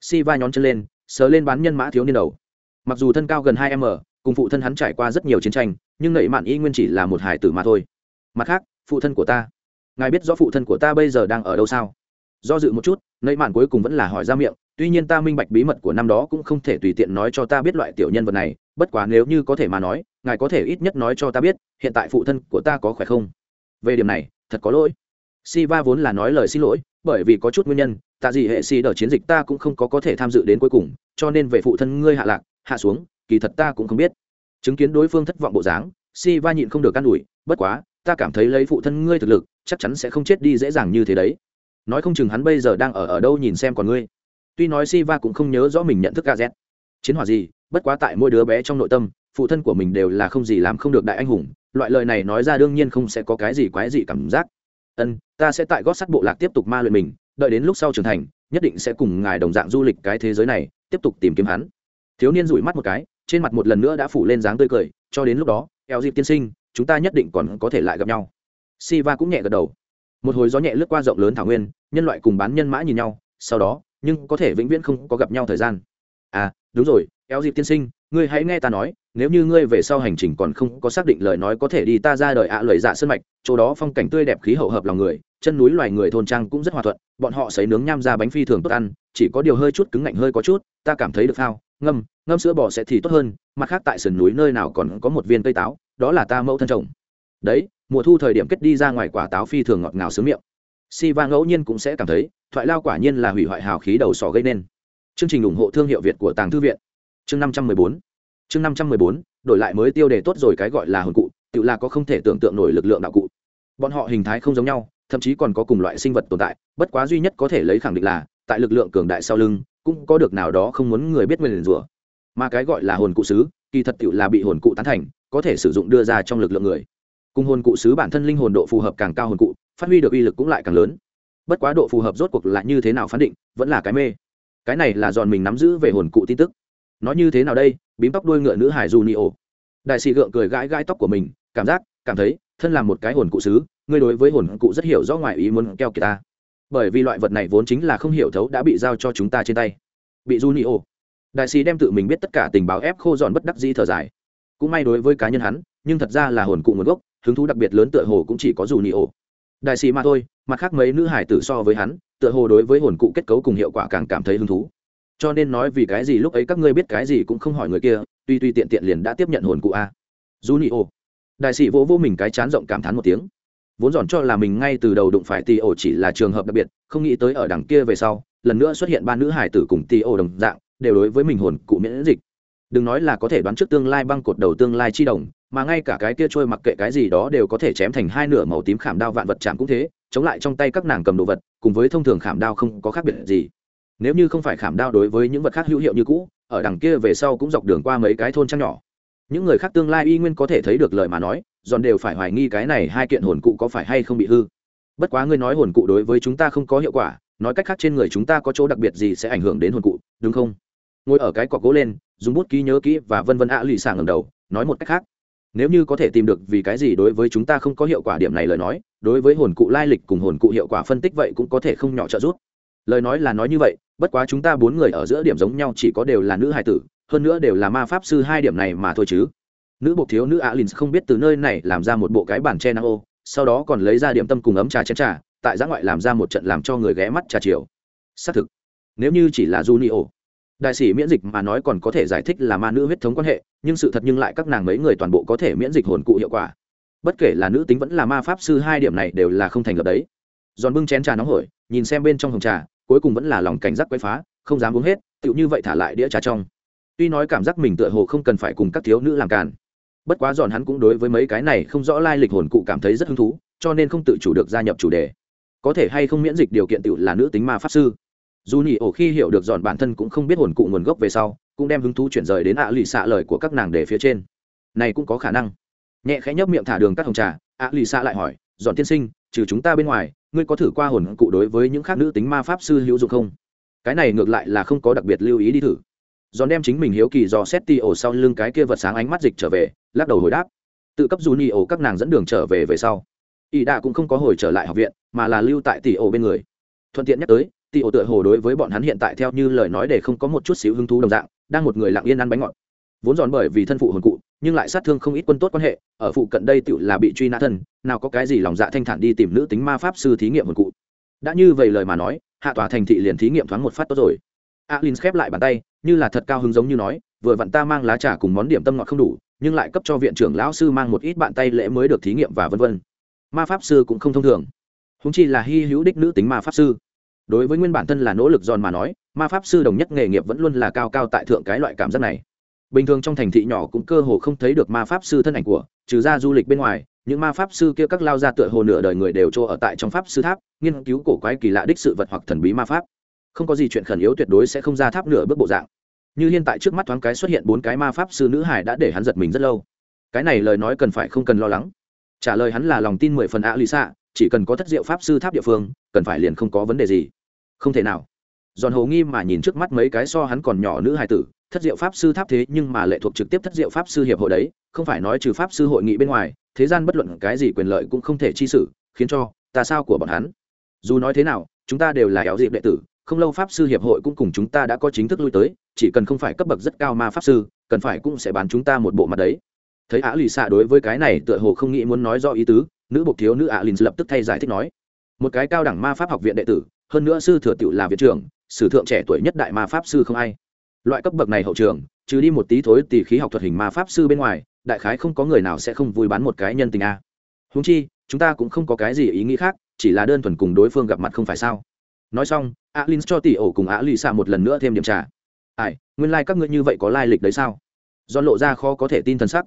Si va nhón chân lên, sờ lên bán nhân mã thiếu niên đầu. Mặc dù thân cao gần hai m, cùng phụ thân hắn trải qua rất nhiều chiến tranh, nhưng nậy mạn y nguyên chỉ là một hải tử mà thôi. Mặt khác, phụ thân của ta. Ngài biết rõ phụ thân của ta bây giờ đang ở đâu sao? Do dự một chút nậy mạn cuối cùng vẫn là hỏi ra miệng. Tuy nhiên ta minh bạch bí mật của năm đó cũng không thể tùy tiện nói cho ta biết loại tiểu nhân vật này, bất quá nếu như có thể mà nói ngài có thể ít nhất nói cho ta biết, hiện tại phụ thân của ta có khỏe không? Về điểm này, thật có lỗi. Si va vốn là nói lời xin lỗi, bởi vì có chút nguyên nhân, tạ gì hệ si đỡ chiến dịch ta cũng không có có thể tham dự đến cuối cùng, cho nên về phụ thân ngươi hạ lạc, hạ xuống, kỳ thật ta cũng không biết. Chứng kiến đối phương thất vọng bộ dáng si va nhịn không được can ủi, bất quá, ta cảm thấy lấy phụ thân ngươi thực lực, chắc chắn sẽ không chết đi dễ dàng như thế đấy. Nói không chừng hắn bây giờ đang ở ở đâu nhìn xem còn ngươi. Tuy nói si va cũng không nhớ rõ mình nhận thức gaz chiến hỏa gì, bất quá tại mỗi đứa bé trong nội tâm phụ thân của mình đều là không gì làm không được đại anh hùng, loại lời này nói ra đương nhiên không sẽ có cái gì quái gì cảm giác. Ân, ta sẽ tại gót sắt bộ lạc tiếp tục ma luyện mình, đợi đến lúc sau trưởng thành, nhất định sẽ cùng ngài đồng dạng du lịch cái thế giới này, tiếp tục tìm kiếm hắn. Thiếu niên rủi mắt một cái, trên mặt một lần nữa đã phủ lên dáng tươi cười, cho đến lúc đó, eo dịp tiên sinh, chúng ta nhất định còn có thể lại gặp nhau. Siva cũng nhẹ gật đầu. Một hồi gió nhẹ lướt qua rộng lớn thảo nguyên, nhân loại cùng bán nhân mã nhìn nhau, sau đó, nhưng có thể vĩnh viễn không có gặp nhau thời gian. À đúng rồi, eo dịp tiên sinh ngươi hãy nghe ta nói, nếu như ngươi về sau hành trình còn không có xác định lời nói có thể đi ta ra đời ạ lời dạ sân mạch, chỗ đó phong cảnh tươi đẹp, khí hậu hợp lòng người, chân núi loài người thôn trang cũng rất hòa thuận, bọn họ xấy nướng nham ra bánh phi thường tốt ăn, chỉ có điều hơi chút cứng ngạnh hơi có chút, ta cảm thấy được phao, ngâm ngâm sữa bò sẽ thì tốt hơn, mặt khác tại sườn núi nơi nào còn có một viên cây táo, đó là ta mẫu thân trồng đấy, mùa thu thời điểm kết đi ra ngoài quả táo phi thường ngọt ngào sướng miệng. Si va ngẫu nhiên cũng sẽ cảm thấy, thoại lao quả nhiên là hủy hoại hào khí đầu sỏ gây nên. Chương trình ủng hộ thương hiệu việt của tàng thư viện chương năm trăm mười bốn. Chương năm trăm mười bốn, đổi lại mới tiêu đề tốt rồi cái gọi là hồn cụ, tự là có không thể tưởng tượng nổi lực lượng đạo cụ. Bọn họ hình thái không giống nhau, thậm chí còn có cùng loại sinh vật tồn tại, bất quá duy nhất có thể lấy khẳng định là, tại lực lượng cường đại sau lưng, cũng có được nào đó không muốn người biết nguyên rủa. Mà cái gọi là hồn cụ sứ, kỳ thật tự là bị hồn cụ tán thành, có thể sử dụng đưa ra trong lực lượng người. Cùng hồn cụ sứ bản thân linh hồn độ phù hợp càng cao hồn cụ, phát huy được uy lực cũng lại càng lớn. Bất quá độ phù hợp rốt cuộc là như thế nào phán định, vẫn là cái mê. Cái này là dọn mình nắm giữ về hồn cụ tin tức nói như thế nào đây, bím tóc đuôi ngựa nữ hải dù ni ổ đại sĩ gượng cười gãi gãi tóc của mình, cảm giác, cảm thấy, thân là một cái hồn cụ sứ, ngươi đối với hồn cụ rất hiểu rõ ngoài ý muốn keo kiệt ta. Bởi vì loại vật này vốn chính là không hiểu thấu đã bị giao cho chúng ta trên tay. Bị du ni ổ đại sĩ đem tự mình biết tất cả tình báo ép khô dọn bất đắc dĩ thở dài. Cũng may đối với cá nhân hắn, nhưng thật ra là hồn cụ nguồn gốc, hứng thú đặc biệt lớn tựa hồ cũng chỉ có dù ni ổ đại sĩ mà thôi, mặt khác mấy nữ hải tử so với hắn, tựa hồ đối với hồn cụ kết cấu cùng hiệu quả càng cảm thấy hứng thú cho nên nói vì cái gì lúc ấy các ngươi biết cái gì cũng không hỏi người kia, tuy tuy tiện tiện liền đã tiếp nhận hồn cụ a. Dù ni ổ đại sĩ vỗ vỗ mình cái chán rộng cảm thán một tiếng. Vốn dọn cho là mình ngay từ đầu đụng phải tì ổ chỉ là trường hợp đặc biệt, không nghĩ tới ở đằng kia về sau, lần nữa xuất hiện ba nữ hải tử cùng tì ổ đồng dạng, đều đối với mình hồn cụ miễn dịch. Đừng nói là có thể đoán trước tương lai băng cột đầu tương lai chi đồng, mà ngay cả cái kia trôi mặc kệ cái gì đó đều có thể chém thành hai nửa màu tím khảm đao vạn vật chạm cũng thế, chống lại trong tay các nàng cầm đồ vật, cùng với thông thường khảm đao không có khác biệt gì nếu như không phải khảm đao đối với những vật khác hữu hiệu như cũ, ở đằng kia về sau cũng dọc đường qua mấy cái thôn trang nhỏ. Những người khác tương lai y nguyên có thể thấy được lời mà nói dọn đều phải hoài nghi cái này hai kiện hồn cụ có phải hay không bị hư. Bất quá ngươi nói hồn cụ đối với chúng ta không có hiệu quả, nói cách khác trên người chúng ta có chỗ đặc biệt gì sẽ ảnh hưởng đến hồn cụ, đúng không? Ngồi ở cái cọc gỗ lên, dùng bút ký nhớ kỹ và vân vân ạ lì sàng ngầm đầu, nói một cách khác. Nếu như có thể tìm được vì cái gì đối với chúng ta không có hiệu quả điểm này lời nói, đối với hồn cụ lai lịch cùng hồn cụ hiệu quả phân tích vậy cũng có thể không nhỏ trợ giúp. Lời nói là nói như vậy bất quá chúng ta bốn người ở giữa điểm giống nhau chỉ có đều là nữ hài tử, hơn nữa đều là ma pháp sư hai điểm này mà thôi chứ. Nữ bộc thiếu nữ alin không biết từ nơi này làm ra một bộ cái bản che nao sau đó còn lấy ra điểm tâm cùng ấm trà chén trà, tại giã ngoại làm ra một trận làm cho người ghé mắt trà chiều. Xác thực, nếu như chỉ là junio, đại sĩ miễn dịch mà nói còn có thể giải thích là ma nữ huyết thống quan hệ, nhưng sự thật nhưng lại các nàng mấy người toàn bộ có thể miễn dịch hồn cụ hiệu quả. Bất kể là nữ tính vẫn là ma pháp sư hai điểm này đều là không thành lập đấy. Giòn bưng chén trà nóng hổi, nhìn xem bên trong hồng trà cuối cùng vẫn là lòng cảnh giác quấy phá, không dám uống hết, tựu như vậy thả lại đĩa trà trong. Tuy nói cảm giác mình tựa hồ không cần phải cùng các thiếu nữ làm càn, bất quá giòn hắn cũng đối với mấy cái này không rõ lai lịch hồn cụ cảm thấy rất hứng thú, cho nên không tự chủ được gia nhập chủ đề. Có thể hay không miễn dịch điều kiện tựu là nữ tính ma pháp sư. Dù nhị ổ khi hiểu được dọn bản thân cũng không biết hồn cụ nguồn gốc về sau, cũng đem hứng thú chuyển rời đến ạ lì xạ lời của các nàng để phía trên. Này cũng có khả năng. Nhẹ khẽ nhấp miệng thả đường cắt hồng trà, ạ lì xạ lại hỏi dọn tiên sinh trừ chúng ta bên ngoài, ngươi có thử qua hồn cụ đối với những khác nữ tính ma pháp sư hữu dụng không? Cái này ngược lại là không có đặc biệt lưu ý đi thử. Dọn đem chính mình hiếu kỳ do xét ti ổ sau lưng cái kia vật sáng ánh mắt dịch trở về, lắc đầu hồi đáp. Tự cấp dù ni ổ các nàng dẫn đường trở về về sau. Ỷ đạ cũng không có hồi trở lại học viện, mà là lưu tại tỷ ổ bên người. Thuận tiện nhắc tới tỷ ổ tựa hồ đối với bọn hắn hiện tại theo như lời nói để không có một chút xíu hứng thú đồng dạng, đang một người lặng yên ăn bánh ngọt. Vốn giòn bởi vì thân phụ hồn cụ nhưng lại sát thương không ít quân tốt quan hệ, ở phụ cận đây tựu là bị truy nã thân, nào có cái gì lòng dạ thanh thản đi tìm nữ tính ma pháp sư thí nghiệm một cụ. Đã như vậy lời mà nói, hạ tòa thành thị liền thí nghiệm thoáng một phát tốt rồi. Alin khép lại bàn tay, như là thật cao hứng giống như nói, vừa vặn ta mang lá trà cùng món điểm tâm ngọt không đủ, nhưng lại cấp cho viện trưởng lão sư mang một ít bạn tay lễ mới được thí nghiệm và vân vân. Ma pháp sư cũng không thông thường. Húng chi là hy hữu đích nữ tính ma pháp sư. Đối với nguyên bản thân là nỗ lực giòn mà nói, ma pháp sư đồng nhất nghề nghiệp vẫn luôn là cao cao tại thượng cái loại cảm giác này bình thường trong thành thị nhỏ cũng cơ hồ không thấy được ma pháp sư thân ảnh của, trừ ra du lịch bên ngoài, những ma pháp sư kia các lao ra tựa hồ nửa đời người đều chỗ ở tại trong pháp sư tháp, nghiên cứu cổ quái kỳ lạ đích sự vật hoặc thần bí ma pháp. Không có gì chuyện khẩn yếu tuyệt đối sẽ không ra tháp nửa bước bộ dạng. Như hiện tại trước mắt thoáng cái xuất hiện bốn cái ma pháp sư nữ hải đã để hắn giật mình rất lâu. Cái này lời nói cần phải không cần lo lắng. Trả lời hắn là lòng tin mười phần ạ lì xạ chỉ cần có thất diệu pháp sư tháp địa phương, cần phải liền không có vấn đề gì. Không thể nào giòn hồ nghi mà nhìn trước mắt mấy cái so hắn còn nhỏ nữ hài tử, thất diệu pháp sư tháp thế nhưng mà lệ thuộc trực tiếp thất diệu pháp sư hiệp hội đấy, không phải nói trừ pháp sư hội nghị bên ngoài, thế gian bất luận cái gì quyền lợi cũng không thể chi xử, khiến cho ta sao của bọn hắn? Dù nói thế nào, chúng ta đều là éo dịp đệ tử, không lâu pháp sư hiệp hội cũng cùng chúng ta đã có chính thức lui tới, chỉ cần không phải cấp bậc rất cao mà pháp sư, cần phải cũng sẽ bán chúng ta một bộ mặt đấy. Thấy á lì xạ đối với cái này tựa hồ không nghĩ muốn nói do ý tứ, nữ bộc thiếu nữ á lì lập tức thay giải thích nói, một cái cao đẳng ma pháp học viện đệ tử, hơn nữa sư thừa tiểu là viện trưởng sử thượng trẻ tuổi nhất đại ma pháp sư không ai. Loại cấp bậc này hậu trường, trừ đi một tí thối tỷ khí học thuật hình ma pháp sư bên ngoài, đại khái không có người nào sẽ không vui bán một cái nhân tình a. Húng chi, chúng ta cũng không có cái gì ý nghĩ khác, chỉ là đơn thuần cùng đối phương gặp mặt không phải sao. Nói xong alin cho tỷ ổ cùng á lì xạ một lần nữa thêm điểm trả ai, nguyên lai、like、các ngươi như vậy có lai lịch đấy sao? Do lộ ra khó có thể tin thần sắc.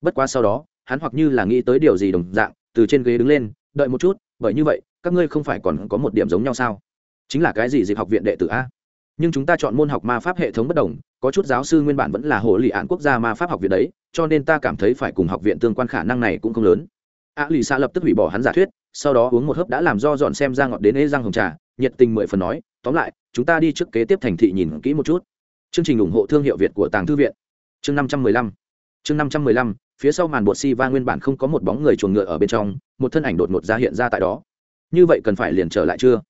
Bất quá sau đó, hắn hoặc như là nghĩ tới điều gì đồng dạng, từ trên ghế đứng lên, đợi một chút, bởi như vậy, các ngươi không phải còn có một điểm giống nhau sao? Chính là cái gì dịp học viện đệ tử a? Nhưng chúng ta chọn môn học ma pháp hệ thống bất đồng, có chút giáo sư nguyên bản vẫn là hồ lì án quốc gia ma pháp học viện đấy, cho nên ta cảm thấy phải cùng học viện tương quan khả năng này cũng không lớn. A lì xa lập tức hủy bỏ hắn giả thuyết, sau đó uống một hớp đã làm do dọn xem ra ngọt đến ê răng hồng trà, nhiệt tình mười phần nói, tóm lại, chúng ta đi trước kế tiếp thành thị nhìn kỹ một chút. Chương trình ủng hộ thương hiệu việt của tàng thư viện. Chương năm trăm mười lăm. Chương năm trăm mười lăm, phía sau màn bột si va nguyên bản không có một bóng người chuồng ngựa ở bên trong, một thân ảnh đột ngột ra hiện ra tại đó. Như vậy cần phải liền trở lại chưa?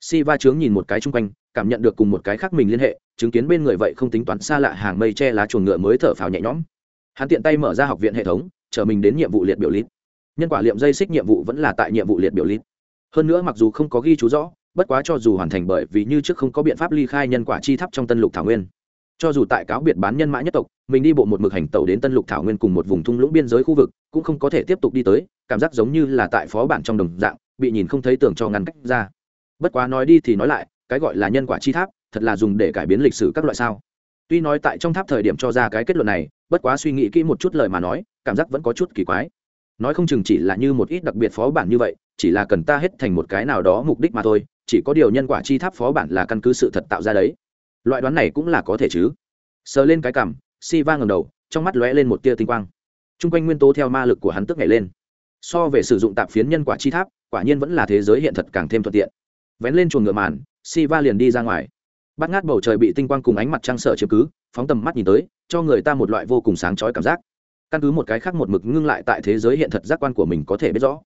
Si va trướng nhìn một cái chung quanh, cảm nhận được cùng một cái khác mình liên hệ, chứng kiến bên người vậy không tính toán xa lạ hàng mây che lá chuồng ngựa mới thở phào nhẹ nhõm. Hắn tiện tay mở ra học viện hệ thống, chờ mình đến nhiệm vụ liệt biểu lít. Nhân quả liệm dây xích nhiệm vụ vẫn là tại nhiệm vụ liệt biểu lít. Hơn nữa mặc dù không có ghi chú rõ, bất quá cho dù hoàn thành bởi vì như trước không có biện pháp ly khai nhân quả chi thắp trong tân lục thảo nguyên. Cho dù tại cáo biệt bán nhân mã nhất tộc, mình đi bộ một mực hành tàu đến tân lục thảo nguyên cùng một vùng thung lũng biên giới khu vực, cũng không có thể tiếp tục đi tới, cảm giác giống như là tại phó bản trong đồng dạng, bị nhìn không thấy tưởng cho ngăn cách ra bất quá nói đi thì nói lại, cái gọi là nhân quả chi tháp, thật là dùng để cải biến lịch sử các loại sao? Tuy nói tại trong tháp thời điểm cho ra cái kết luận này, bất quá suy nghĩ kỹ một chút lời mà nói, cảm giác vẫn có chút kỳ quái. Nói không chừng chỉ là như một ít đặc biệt phó bản như vậy, chỉ là cần ta hết thành một cái nào đó mục đích mà thôi, chỉ có điều nhân quả chi tháp phó bản là căn cứ sự thật tạo ra đấy. Loại đoán này cũng là có thể chứ. Sờ lên cái cằm, si va ngầm đầu, trong mắt lóe lên một tia tinh quang. T r u n g quanh nguyên tố theo ma lực của hắn tức nhảy lên. So về sử dụng tạp phiến nhân quả chi tháp, quả nhiên vẫn là thế giới hiện thật càng thêm thuận tiện vén lên chuồng ngựa màn si va liền đi ra ngoài. Bắt ngát bầu trời bị tinh quang cùng ánh mặt trăng sợ chiếm cứ, phóng tầm mắt nhìn tới, cho người ta một loại vô cùng sáng trói cảm giác. Căn cứ một cái khác một mực ngưng lại tại thế giới hiện thật giác quan của mình có thể biết rõ.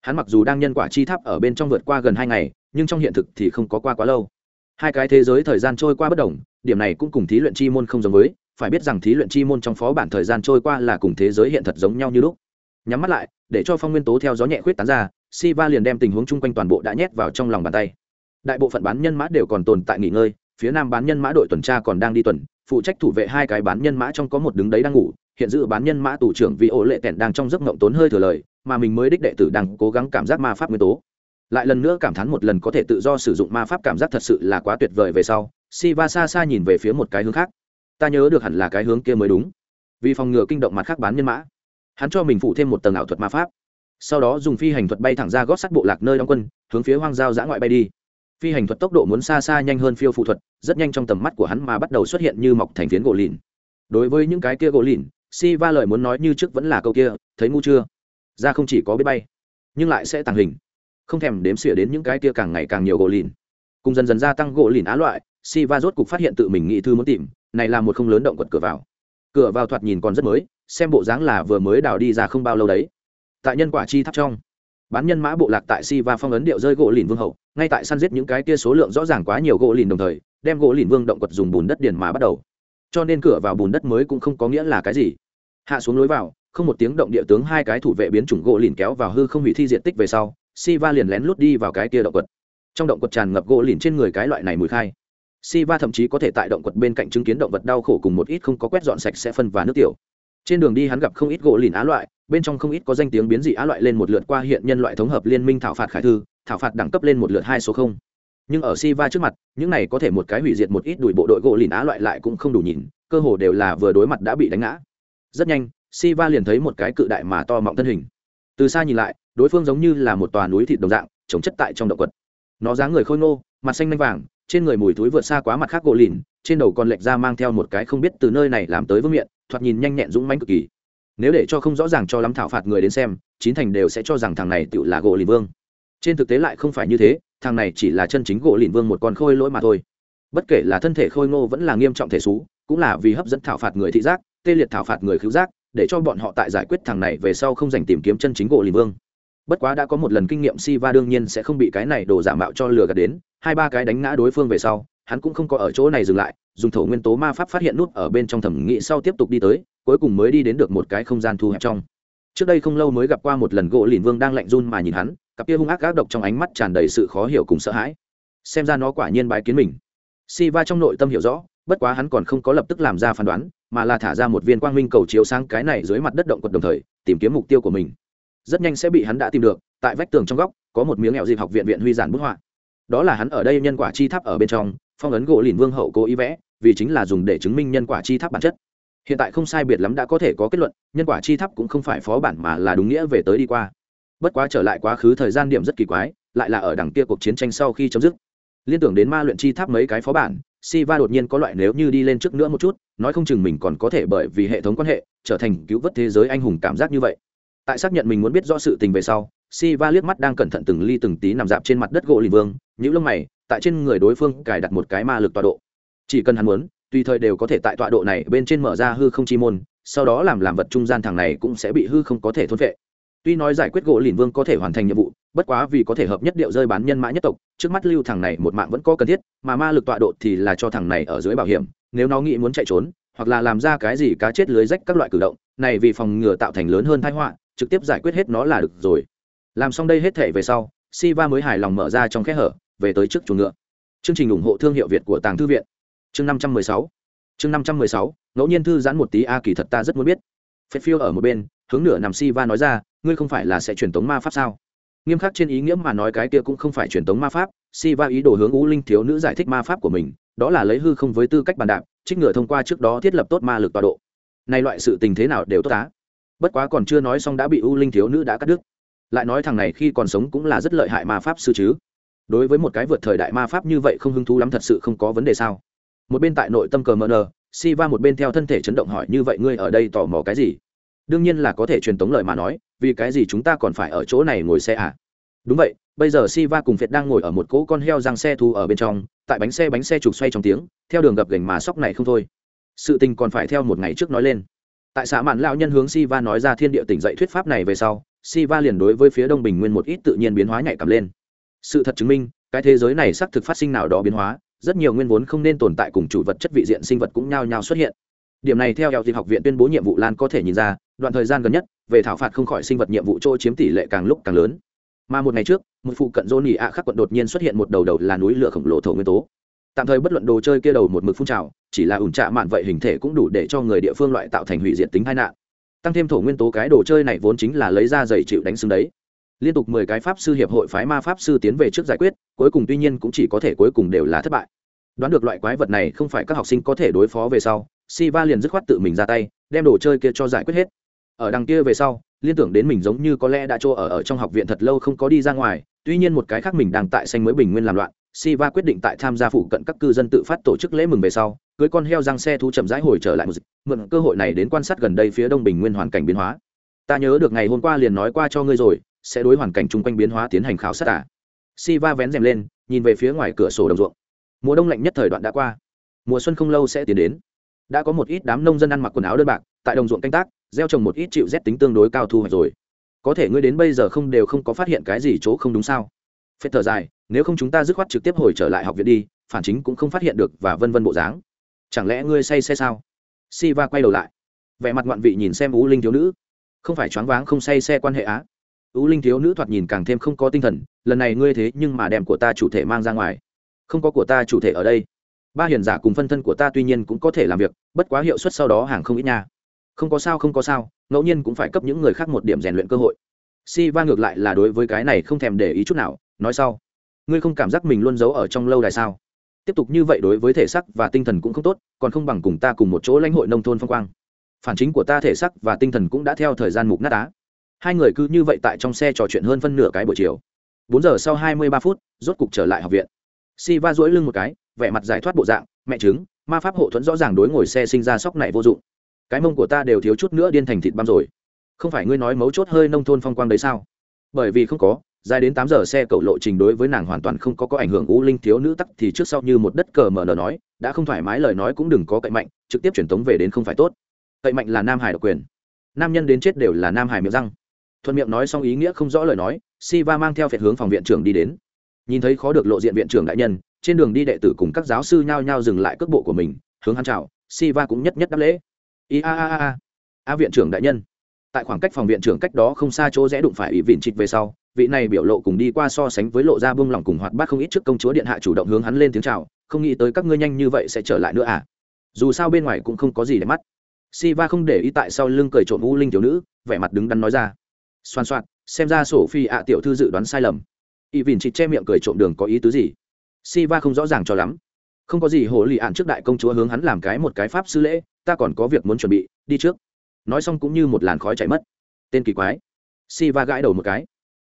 Hắn mặc dù đang nhân quả chi tháp ở bên trong vượt qua gần hai ngày, nhưng trong hiện thực thì không có qua quá lâu. Hai cái thế giới thời gian trôi qua bất đồng, điểm này cũng cùng thí luyện chi môn không giống với, phải biết rằng thí luyện chi môn trong phó bản thời gian trôi qua là cùng thế giới hiện thật giống nhau như lúc nhắm mắt lại, để cho phong nguyên tố theo gió nhẹ khuyết tán ra si va liền đem tình huống chung quanh toàn bộ đã nhét vào trong lòng bàn tay. Đại bộ phận bán nhân mã đều còn tồn tại nghỉ ngơi, phía nam bán nhân mã đội tuần tra còn đang đi tuần, phụ trách thủ vệ hai cái bán nhân mã trong có một đứng đấy đang ngủ, hiện dự bán nhân mã tù trưởng vì ổ lệ tẻn đang trong giấc ngộng tốn hơi thừa lời, mà mình mới đích đệ tử đang cố gắng cảm giác ma pháp nguyên tố. Lại lần nữa cảm thán một lần có thể tự do sử dụng ma pháp cảm giác thật sự là quá tuyệt vời về sau si va xa xa nhìn về phía một cái hướng khác. Ta nhớ được hẳn là cái hướng kia mới đúng. Vì phòng ngừa kinh động mặt khác bán nhân mã hắn cho mình phụ thêm một tầng ảo thuật ma pháp. Sau đó dùng phi hành thuật bay thẳng ra gót sắt bộ lạc nơi đóng quân, hướng phía hoang giao giã ngoại bay đi. Phi hành thuật tốc độ muốn xa xa nhanh hơn phiêu phụ thuật, rất nhanh trong tầm mắt của hắn mà bắt đầu xuất hiện như mọc thành phiến gỗ lìn. Đối với những cái kia gỗ lìn, si va lời muốn nói như trước vẫn là câu kia, thấy ngu chưa? Ra không chỉ có biết bay, nhưng lại sẽ tàng hình, không thèm đếm xỉa đến những cái kia càng ngày càng nhiều gỗ lìn. Cùng dần dần gia tăng gỗ lìn á loại, si va rốt cục phát hiện tự mình nghĩ thư muốn tìm, này là một không lớn động quật cửa vào cửa vào thoạt nhìn còn rất mới, xem bộ dáng là vừa mới đào đi ra không bao lâu đấy. Tại nhân quả chi tháp trong, bán nhân mã bộ lạc tại si và phong ấn điệu rơi gỗ lìn vương hậu, ngay tại săn giết những cái kia số lượng rõ ràng quá nhiều gỗ lìn đồng thời, đem gỗ lìn vương động quật dùng bùn đất điền mà bắt đầu. Cho nên cửa vào bùn đất mới cũng không có nghĩa là cái gì. Hạ xuống lối vào, không một tiếng động địa tướng hai cái thủ vệ biến chủng gỗ lìn kéo vào hư không hủy thi diện tích về sau si va liền lén lút đi vào cái kia động quật. Trong động quật tràn ngập gỗ lìn trên người cái loại này mùi khai. Siva thậm chí có thể tại động quật bên cạnh chứng kiến động vật đau khổ cùng một ít không có quét dọn sạch sẽ phân và nước tiểu. Trên đường đi hắn gặp không ít gỗ lìn á loại, bên trong không ít có danh tiếng biến dị á loại lên một lượt qua hiện nhân loại thống hợp liên minh thảo phạt khải thư, thảo phạt đẳng cấp lên một lượt hai số không. Nhưng ở Siva trước mặt, những này có thể một cái hủy diệt một ít đuổi bộ đội gỗ lìn á loại lại cũng không đủ nhìn, cơ hồ đều là vừa đối mặt đã bị đánh ngã. Rất nhanh, Siva liền thấy một cái cự đại mà to mọng thân hình. Từ xa nhìn lại, đối phương giống như là một tòa núi thịt đồng dạng chống chất tại trong động quật. Nó dáng người khôi ngô, mặt xanh nanh vàng trên người mùi thối vượt xa quá mặt khác gỗ lìn, trên đầu còn lệch ra mang theo một cái không biết từ nơi này làm tới vương miệng thoạt nhìn nhanh nhẹn dũng manh cực kỳ. Nếu để cho không rõ ràng cho lắm thảo phạt người đến xem, chín thành đều sẽ cho rằng thằng này tự là gỗ lìn vương. Trên thực tế lại không phải như thế, thằng này chỉ là chân chính gỗ lìn vương một con khôi lỗi mà thôi. Bất kể là thân thể khôi ngô vẫn là nghiêm trọng thể xú, cũng là vì hấp dẫn thảo phạt người thị giác, tê liệt thảo phạt người cứu giác, để cho bọn họ tại giải quyết thằng này về sau không dành tìm kiếm chân chính gỗ lìn vương. Bất quá đã có một lần kinh nghiệm si va đương nhiên sẽ không bị cái này đồ giả mạo cho lừa gạt đến hai ba cái đánh ngã đối phương về sau, hắn cũng không có ở chỗ này dừng lại, dùng thổ nguyên tố ma pháp phát hiện nút ở bên trong thẩm nghị sau tiếp tục đi tới, cuối cùng mới đi đến được một cái không gian thu hẹp trong. Trước đây không lâu mới gặp qua một lần gỗ lìn vương đang lạnh run mà nhìn hắn, cặp kia hung ác gác độc trong ánh mắt tràn đầy sự khó hiểu cùng sợ hãi. Xem ra nó quả nhiên bái kiến mình. Si va trong nội tâm hiểu rõ, bất quá hắn còn không có lập tức làm ra phán đoán, mà là thả ra một viên quang minh cầu chiếu sáng cái này dưới mặt đất động quật đồng thời, tìm kiếm mục tiêu của mình. Rất nhanh sẽ bị hắn đã tìm được, tại vách tường trong góc, có một miếng nghèo dịp học viện viện huy giản bức họa đó là hắn ở đây nhân quả chi tháp ở bên trong, phong ấn gỗ lìn vương hậu cố ý vẽ, vì chính là dùng để chứng minh nhân quả chi tháp bản chất. Hiện tại không sai biệt lắm đã có thể có kết luận, nhân quả chi tháp cũng không phải phó bản mà là đúng nghĩa về tới đi qua. Bất quá trở lại quá khứ thời gian điểm rất kỳ quái, lại là ở đằng kia cuộc chiến tranh sau khi chấm dứt. Liên tưởng đến ma luyện chi tháp mấy cái phó bản si va đột nhiên có loại nếu như đi lên trước nữa một chút, nói không chừng mình còn có thể bởi vì hệ thống quan hệ, trở thành cứu vớt thế giới anh hùng cảm giác như vậy. Tại xác nhận mình muốn biết rõ sự tình về sau si va liếc mắt đang cẩn thận từng ly từng tí nằm dạp trên mặt đất gỗ lì vương những lông mày, tại trên người đối phương cài đặt một cái ma lực tọa độ. Chỉ cần hắn muốn, tùy thời đều có thể tại tọa độ này bên trên mở ra hư không chi môn, sau đó làm làm vật trung gian thằng này cũng sẽ bị hư không có thể thôn vệ tuy nói giải quyết gỗ lìn vương có thể hoàn thành nhiệm vụ, bất quá vì có thể hợp nhất điệu rơi bán nhân mã nhất tộc, trước mắt lưu thằng này một mạng vẫn có cần thiết, mà ma lực tọa độ thì là cho thằng này ở dưới bảo hiểm, nếu nó nghĩ muốn chạy trốn, hoặc là làm ra cái gì cá chết lưới rách các loại cử động, này vì phòng ngừa tạo thành lớn hơn thái họa, trực tiếp giải quyết hết nó là được rồi làm xong đây hết thể về sau, Siva mới hài lòng mở ra trong kẽ hở, về tới trước chuồng ngựa. Chương trình ủng hộ thương hiệu việt của tàng thư viện. Chương năm trăm mười sáu. Chương năm trăm mười sáu, ngẫu nhiên thư giãn một tí a kỳ thật ta rất muốn biết. Phép phiêu ở một bên, hướng nửa nằm Siva nói ra, ngươi không phải là sẽ truyền tống ma pháp sao? Nghiêm khắc trên ý nghĩa mà nói cái kia cũng không phải truyền tống ma pháp, Siva ý đồ hướng u linh thiếu nữ giải thích ma pháp của mình, đó là lấy hư không với tư cách bàn đạp, trích ngựa thông qua trước đó thiết lập tốt ma lực tọa độ. Này loại sự tình thế nào đều tốt tá bất quá còn chưa nói xong đã bị u linh thiếu nữ đã cắt đứt lại nói thằng này khi còn sống cũng là rất lợi hại ma pháp sư chứ. Đối với một cái vượt thời đại ma pháp như vậy không hứng thú lắm thật sự không có vấn đề sao? Một bên tại nội tâm cờ mờ nờ si va một bên theo thân thể chấn động hỏi, như vậy ngươi ở đây tò mò cái gì? Đương nhiên là có thể truyền tống lời mà nói, vì cái gì chúng ta còn phải ở chỗ này ngồi xe à? Đúng vậy, bây giờ si va cùng việt đang ngồi ở một cỗ con heo răng xe thu ở bên trong, tại bánh xe bánh xe trục xoay trong tiếng, theo đường gập gành mà sóc này không thôi. Sự tình còn phải theo một ngày trước nói lên. Tại xã mạn lão nhân hướng si va nói ra thiên địa tỉnh dậy thuyết pháp này về sau si va liền đối với phía đông bình nguyên một ít tự nhiên biến hóa nhạy cảm lên. Sự thật chứng minh, cái thế giới này xác thực phát sinh nào đó biến hóa, rất nhiều nguyên vốn không nên tồn tại cùng chủ vật chất vị diện sinh vật cũng nhao nhao xuất hiện. Điểm này theo eo học viện tuyên bố nhiệm vụ lan có thể nhìn ra, đoạn thời gian gần nhất, về thảo phạt không khỏi sinh vật nhiệm vụ chỗ chiếm tỷ lệ càng lúc càng lớn. Mà một ngày trước, một phụ cận Johnny ạ khắc quận đột nhiên xuất hiện một đầu đầu là núi lửa khổng lồ thổ nguyên tố. Tạm thời bất luận đồ chơi kia đầu một mực phun trào, chỉ là ủn trạ mạn vậy hình thể cũng đủ để cho người địa phương loại tạo thành hủy diệt tính tai nạn tăng thêm thổ nguyên tố cái đồ chơi này vốn chính là lấy ra giày chịu đánh xứng đấy. Liên tục mười cái pháp sư hiệp hội phái ma pháp sư tiến về trước giải quyết, cuối cùng tuy nhiên cũng chỉ có thể cuối cùng đều là thất bại. Đoán được loại quái vật này không phải các học sinh có thể đối phó về sau si va liền dứt khoát tự mình ra tay, đem đồ chơi kia cho giải quyết hết. Ở đằng kia về sau, liên tưởng đến mình giống như có lẽ đã chỗ ở ở trong học viện thật lâu không có đi ra ngoài, tuy nhiên một cái khác mình đang tại xanh mới bình nguyên làm loạn Siva quyết định tại tham gia phụ cận các cư dân tự phát tổ chức lễ mừng về sau, cưới con heo răng xe thú chậm rãi hồi trở lại một dịch, mượn cơ hội này đến quan sát gần đây phía đông bình nguyên hoàn cảnh biến hóa. Ta nhớ được ngày hôm qua liền nói qua cho ngươi rồi, sẽ đối hoàn cảnh chung quanh biến hóa tiến hành khảo sát à. Siva vén rèm lên, nhìn về phía ngoài cửa sổ đồng ruộng. Mùa đông lạnh nhất thời đoạn đã qua, mùa xuân không lâu sẽ tiến đến. Đã có một ít đám nông dân ăn mặc quần áo đơn bạc, tại đồng ruộng canh tác, gieo trồng một ít chịu rét tính tương đối cao thu hoạch rồi. Có thể ngươi đến bây giờ không đều không có phát hiện cái gì chỗ không đúng sao? Phết thở dài, nếu không chúng ta dứt khoát trực tiếp hồi trở lại học viện đi, phản chính cũng không phát hiện được và vân vân bộ dáng. Chẳng lẽ ngươi say xe sao? Si va quay đầu lại. Vẻ mặt ngoạn vị nhìn xem ú linh thiếu nữ. Không phải choáng váng không say xe quan hệ á? Ú linh thiếu nữ thoạt nhìn càng thêm không có tinh thần, lần này ngươi thế nhưng mà đem của ta chủ thể mang ra ngoài. Không có của ta chủ thể ở đây. Ba hiền giả cùng phân thân của ta tuy nhiên cũng có thể làm việc, bất quá hiệu suất sau đó hàng không ít nha. Không có sao, không có sao, ngẫu nhiên cũng phải cấp những người khác một điểm rèn luyện cơ hội. Si va ngược lại là đối với cái này không thèm để ý chút nào, nói sau ngươi không cảm giác mình luôn giấu ở trong lâu đài sao? Tiếp tục như vậy đối với thể xác và tinh thần cũng không tốt, còn không bằng cùng ta cùng một chỗ lãnh hội nông thôn phong quang. Phản chính của ta thể xác và tinh thần cũng đã theo thời gian mục nát á. Hai người cứ như vậy tại trong xe trò chuyện hơn phân nửa cái buổi chiều. Bốn giờ sau hai mươi ba phút, rốt cục trở lại học viện. Si va duỗi lưng một cái, vẻ mặt giải thoát bộ dạng, mẹ chứng ma pháp hộ thuẫn rõ ràng đối ngồi xe sinh ra sóc này vô dụng. Cái mông của ta đều thiếu chút nữa điên thành thịt băm rồi. Không phải ngươi nói mấu chốt hơi nông thôn phong quang đấy sao? Bởi vì không có dài đến tám giờ xe cậu lộ trình đối với nàng hoàn toàn không có có ảnh hưởng, u linh thiếu nữ tắc thì trước sau như một đất cờ mở nở nói, đã không thoải mái lời nói cũng đừng có cậy mạnh, trực tiếp truyền tống về đến không phải tốt. Cậy mạnh là nam hải độc quyền. Nam nhân đến chết đều là nam hải miệng răng. Thuận miệng nói xong ý nghĩa không rõ lời nói si va mang theo phệt hướng phòng viện trưởng đi đến. Nhìn thấy khó được lộ diện viện trưởng đại nhân, trên đường đi đệ tử cùng các giáo sư nhao nhao dừng lại cước bộ của mình, hướng hắn chào si va cũng nhất nhất đáp lễ. I a a a a. Viện trưởng đại nhân. Tại khoảng cách phòng viện trưởng cách đó không xa chỗ rẽ đụng phải ủy vịn trịch về sau vị này biểu lộ cùng đi qua so sánh với lộ ra buông lỏng cùng hoạt bát không ít trước công chúa điện hạ chủ động hướng hắn lên tiếng chào, không nghĩ tới các ngươi nhanh như vậy sẽ trở lại nữa à? Dù sao bên ngoài cũng không có gì để mắt. Si va không để ý tại sau lưng cười trộm u linh thiếu nữ, vẻ mặt đứng đắn nói ra. Xoan soạn xem ra sổ phi ạ tiểu thư dự đoán sai lầm. Y vìn chị che miệng cười trộm đường có ý tứ gì? Si va không rõ ràng cho lắm. Không có gì hồ lì ạn trước đại công chúa hướng hắn làm cái một cái pháp sư lễ, ta còn có việc muốn chuẩn bị, đi trước. Nói xong cũng như một làn khói chảy mất. Tên kỳ quái. Si va gãi đầu một cái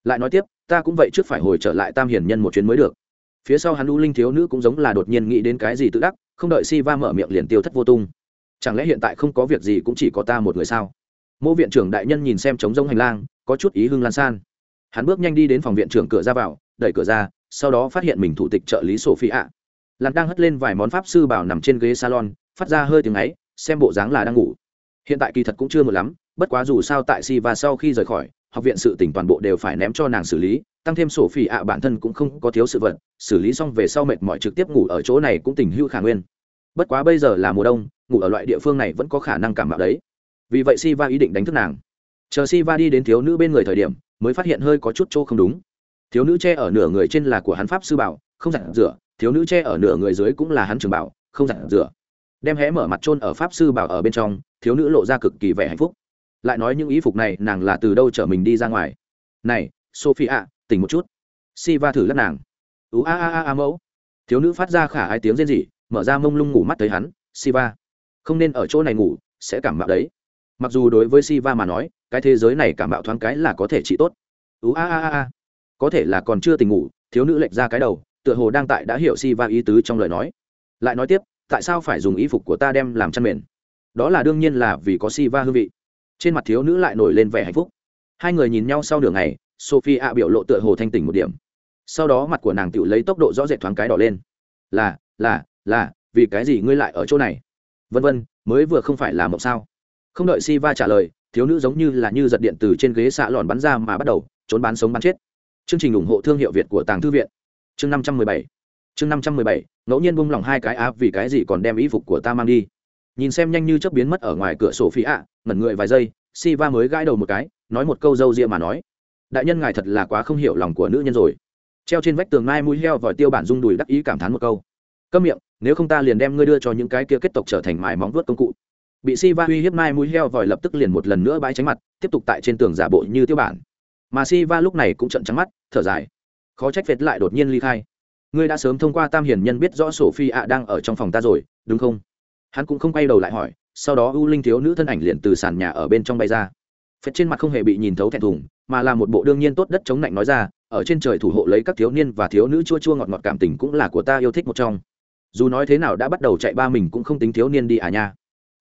lại nói tiếp, ta cũng vậy trước phải hồi trở lại tam hiển nhân một chuyến mới được. Phía sau hắn u linh thiếu nữ cũng giống là đột nhiên nghĩ đến cái gì tự đắc, không đợi si va mở miệng liền tiêu thất vô tung. Chẳng lẽ hiện tại không có việc gì cũng chỉ có ta một người sao? Mô viện trưởng đại nhân nhìn xem trống rông hành lang, có chút ý hưng lan san. Hắn bước nhanh đi đến phòng viện trưởng cửa ra vào, đẩy cửa ra, sau đó phát hiện mình thủ tịch trợ lý sophie ạ lặn đang hất lên vài món pháp sư bảo nằm trên ghế salon, phát ra hơi tiếng ấy, xem bộ dáng là đang ngủ. Hiện tại kỳ thật cũng chưa một lắm, bất quá dù sao tại si Va sau khi rời khỏi học viện sự tỉnh toàn bộ đều phải ném cho nàng xử lý, tăng thêm sổ phi ạ bản thân cũng không có thiếu sự vật, xử lý xong về sau mệt mỏi trực tiếp ngủ ở chỗ này cũng tình hưu khả nguyên. Bất quá bây giờ là mùa đông, ngủ ở loại địa phương này vẫn có khả năng cảm mạo đấy. Vì vậy si va ý định đánh thức nàng. Chờ si va đi đến thiếu nữ bên người thời điểm, mới phát hiện hơi có chút chỗ không đúng. Thiếu nữ che ở nửa người trên là của hắn pháp sư bảo, không giặt rửa, thiếu nữ che ở nửa người dưới cũng là hắn trường bảo, không giặt rửa. Đem hé mở mặt trôn ở pháp sư bảo ở bên trong, thiếu nữ lộ ra cực kỳ vẻ hạnh phúc lại nói những ý phục này nàng là từ đâu chở mình đi ra ngoài. Này sophie ạ tỉnh một chút. Si va thử lắc nàng. Ú a a a a mẫu. Thiếu nữ phát ra khả ai tiếng rên rỉ, mở ra mông lung ngủ mắt thấy hắn si va không nên ở chỗ này ngủ, sẽ cảm mạo đấy. Mặc dù đối với si va mà nói, cái thế giới này cảm mạo thoáng cái là có thể trị tốt. Ú a a a a. Có thể là còn chưa tỉnh ngủ, thiếu nữ lệch ra cái đầu, tựa hồ đang tại đã hiểu si va ý tứ trong lời nói. Lại nói tiếp, tại sao phải dùng y phục của ta đem làm chăn mền? Đó là đương nhiên là vì có si va hương vị trên mặt thiếu nữ lại nổi lên vẻ hạnh phúc. Hai người nhìn nhau sau nửa ngày sophie ạ biểu lộ tựa hồ thanh tỉnh một điểm. Sau đó mặt của nàng tự lấy tốc độ rõ rệt thoáng cái đỏ lên. Là là là, vì cái gì ngươi lại ở chỗ này? Vân vân, mới vừa không phải là mộng sao? Không đợi si va trả lời, thiếu nữ giống như là như giật điện từ trên ghế xạ lòn bắn ra mà bắt đầu, trốn bán sống bán chết. Chương trình ủng hộ thương hiệu việt của tàng thư viện. Chương năm trăm mười bảy. Chương năm trăm mười bảy, ngẫu nhiên bung lỏng hai cái áp vì cái gì còn đem ý phục của ta mang đi. Nhìn xem nhanh như chớp biến mất ở ngoài cửa sổ phi ạ ngẩn người vài giây si va mới gãi đầu một cái, nói một câu dâu ria mà nói. Đại nhân ngài thật là quá không hiểu lòng của nữ nhân rồi. Treo trên vách tường mai mũi heo vòi tiêu bản rung đùi đắc ý cảm thán một câu. Câm miệng, nếu không ta liền đem ngươi đưa cho những cái kia kết tộc trở thành mái móng vuốt công cụ. Bị si va uy hiếp mai mũi heo vòi lập tức liền một lần nữa bãi tránh mặt, tiếp tục tại trên tường giả bộ như tiêu bản. Mà si va lúc này cũng trận trắng mắt, thở dài. Khó trách vệt lại đột nhiên ly khai. Ngươi đã sớm thông qua tam hiền nhân biết rõ sổ phi ạ đang ở trong phòng ta rồi, đúng không? Hắn cũng không quay đầu lại hỏi sau đó u linh thiếu nữ thân ảnh liền từ sàn nhà ở bên trong bay ra. Phật trên mặt không hề bị nhìn thấu thẹn thùng, mà là một bộ đương nhiên tốt đất chống lạnh nói ra, ở trên trời thủ hộ lấy các thiếu niên và thiếu nữ chua chua ngọt ngọt cảm tình cũng là của ta yêu thích một trong. Dù nói thế nào đã bắt đầu chạy ba mình cũng không tính thiếu niên đi à nha.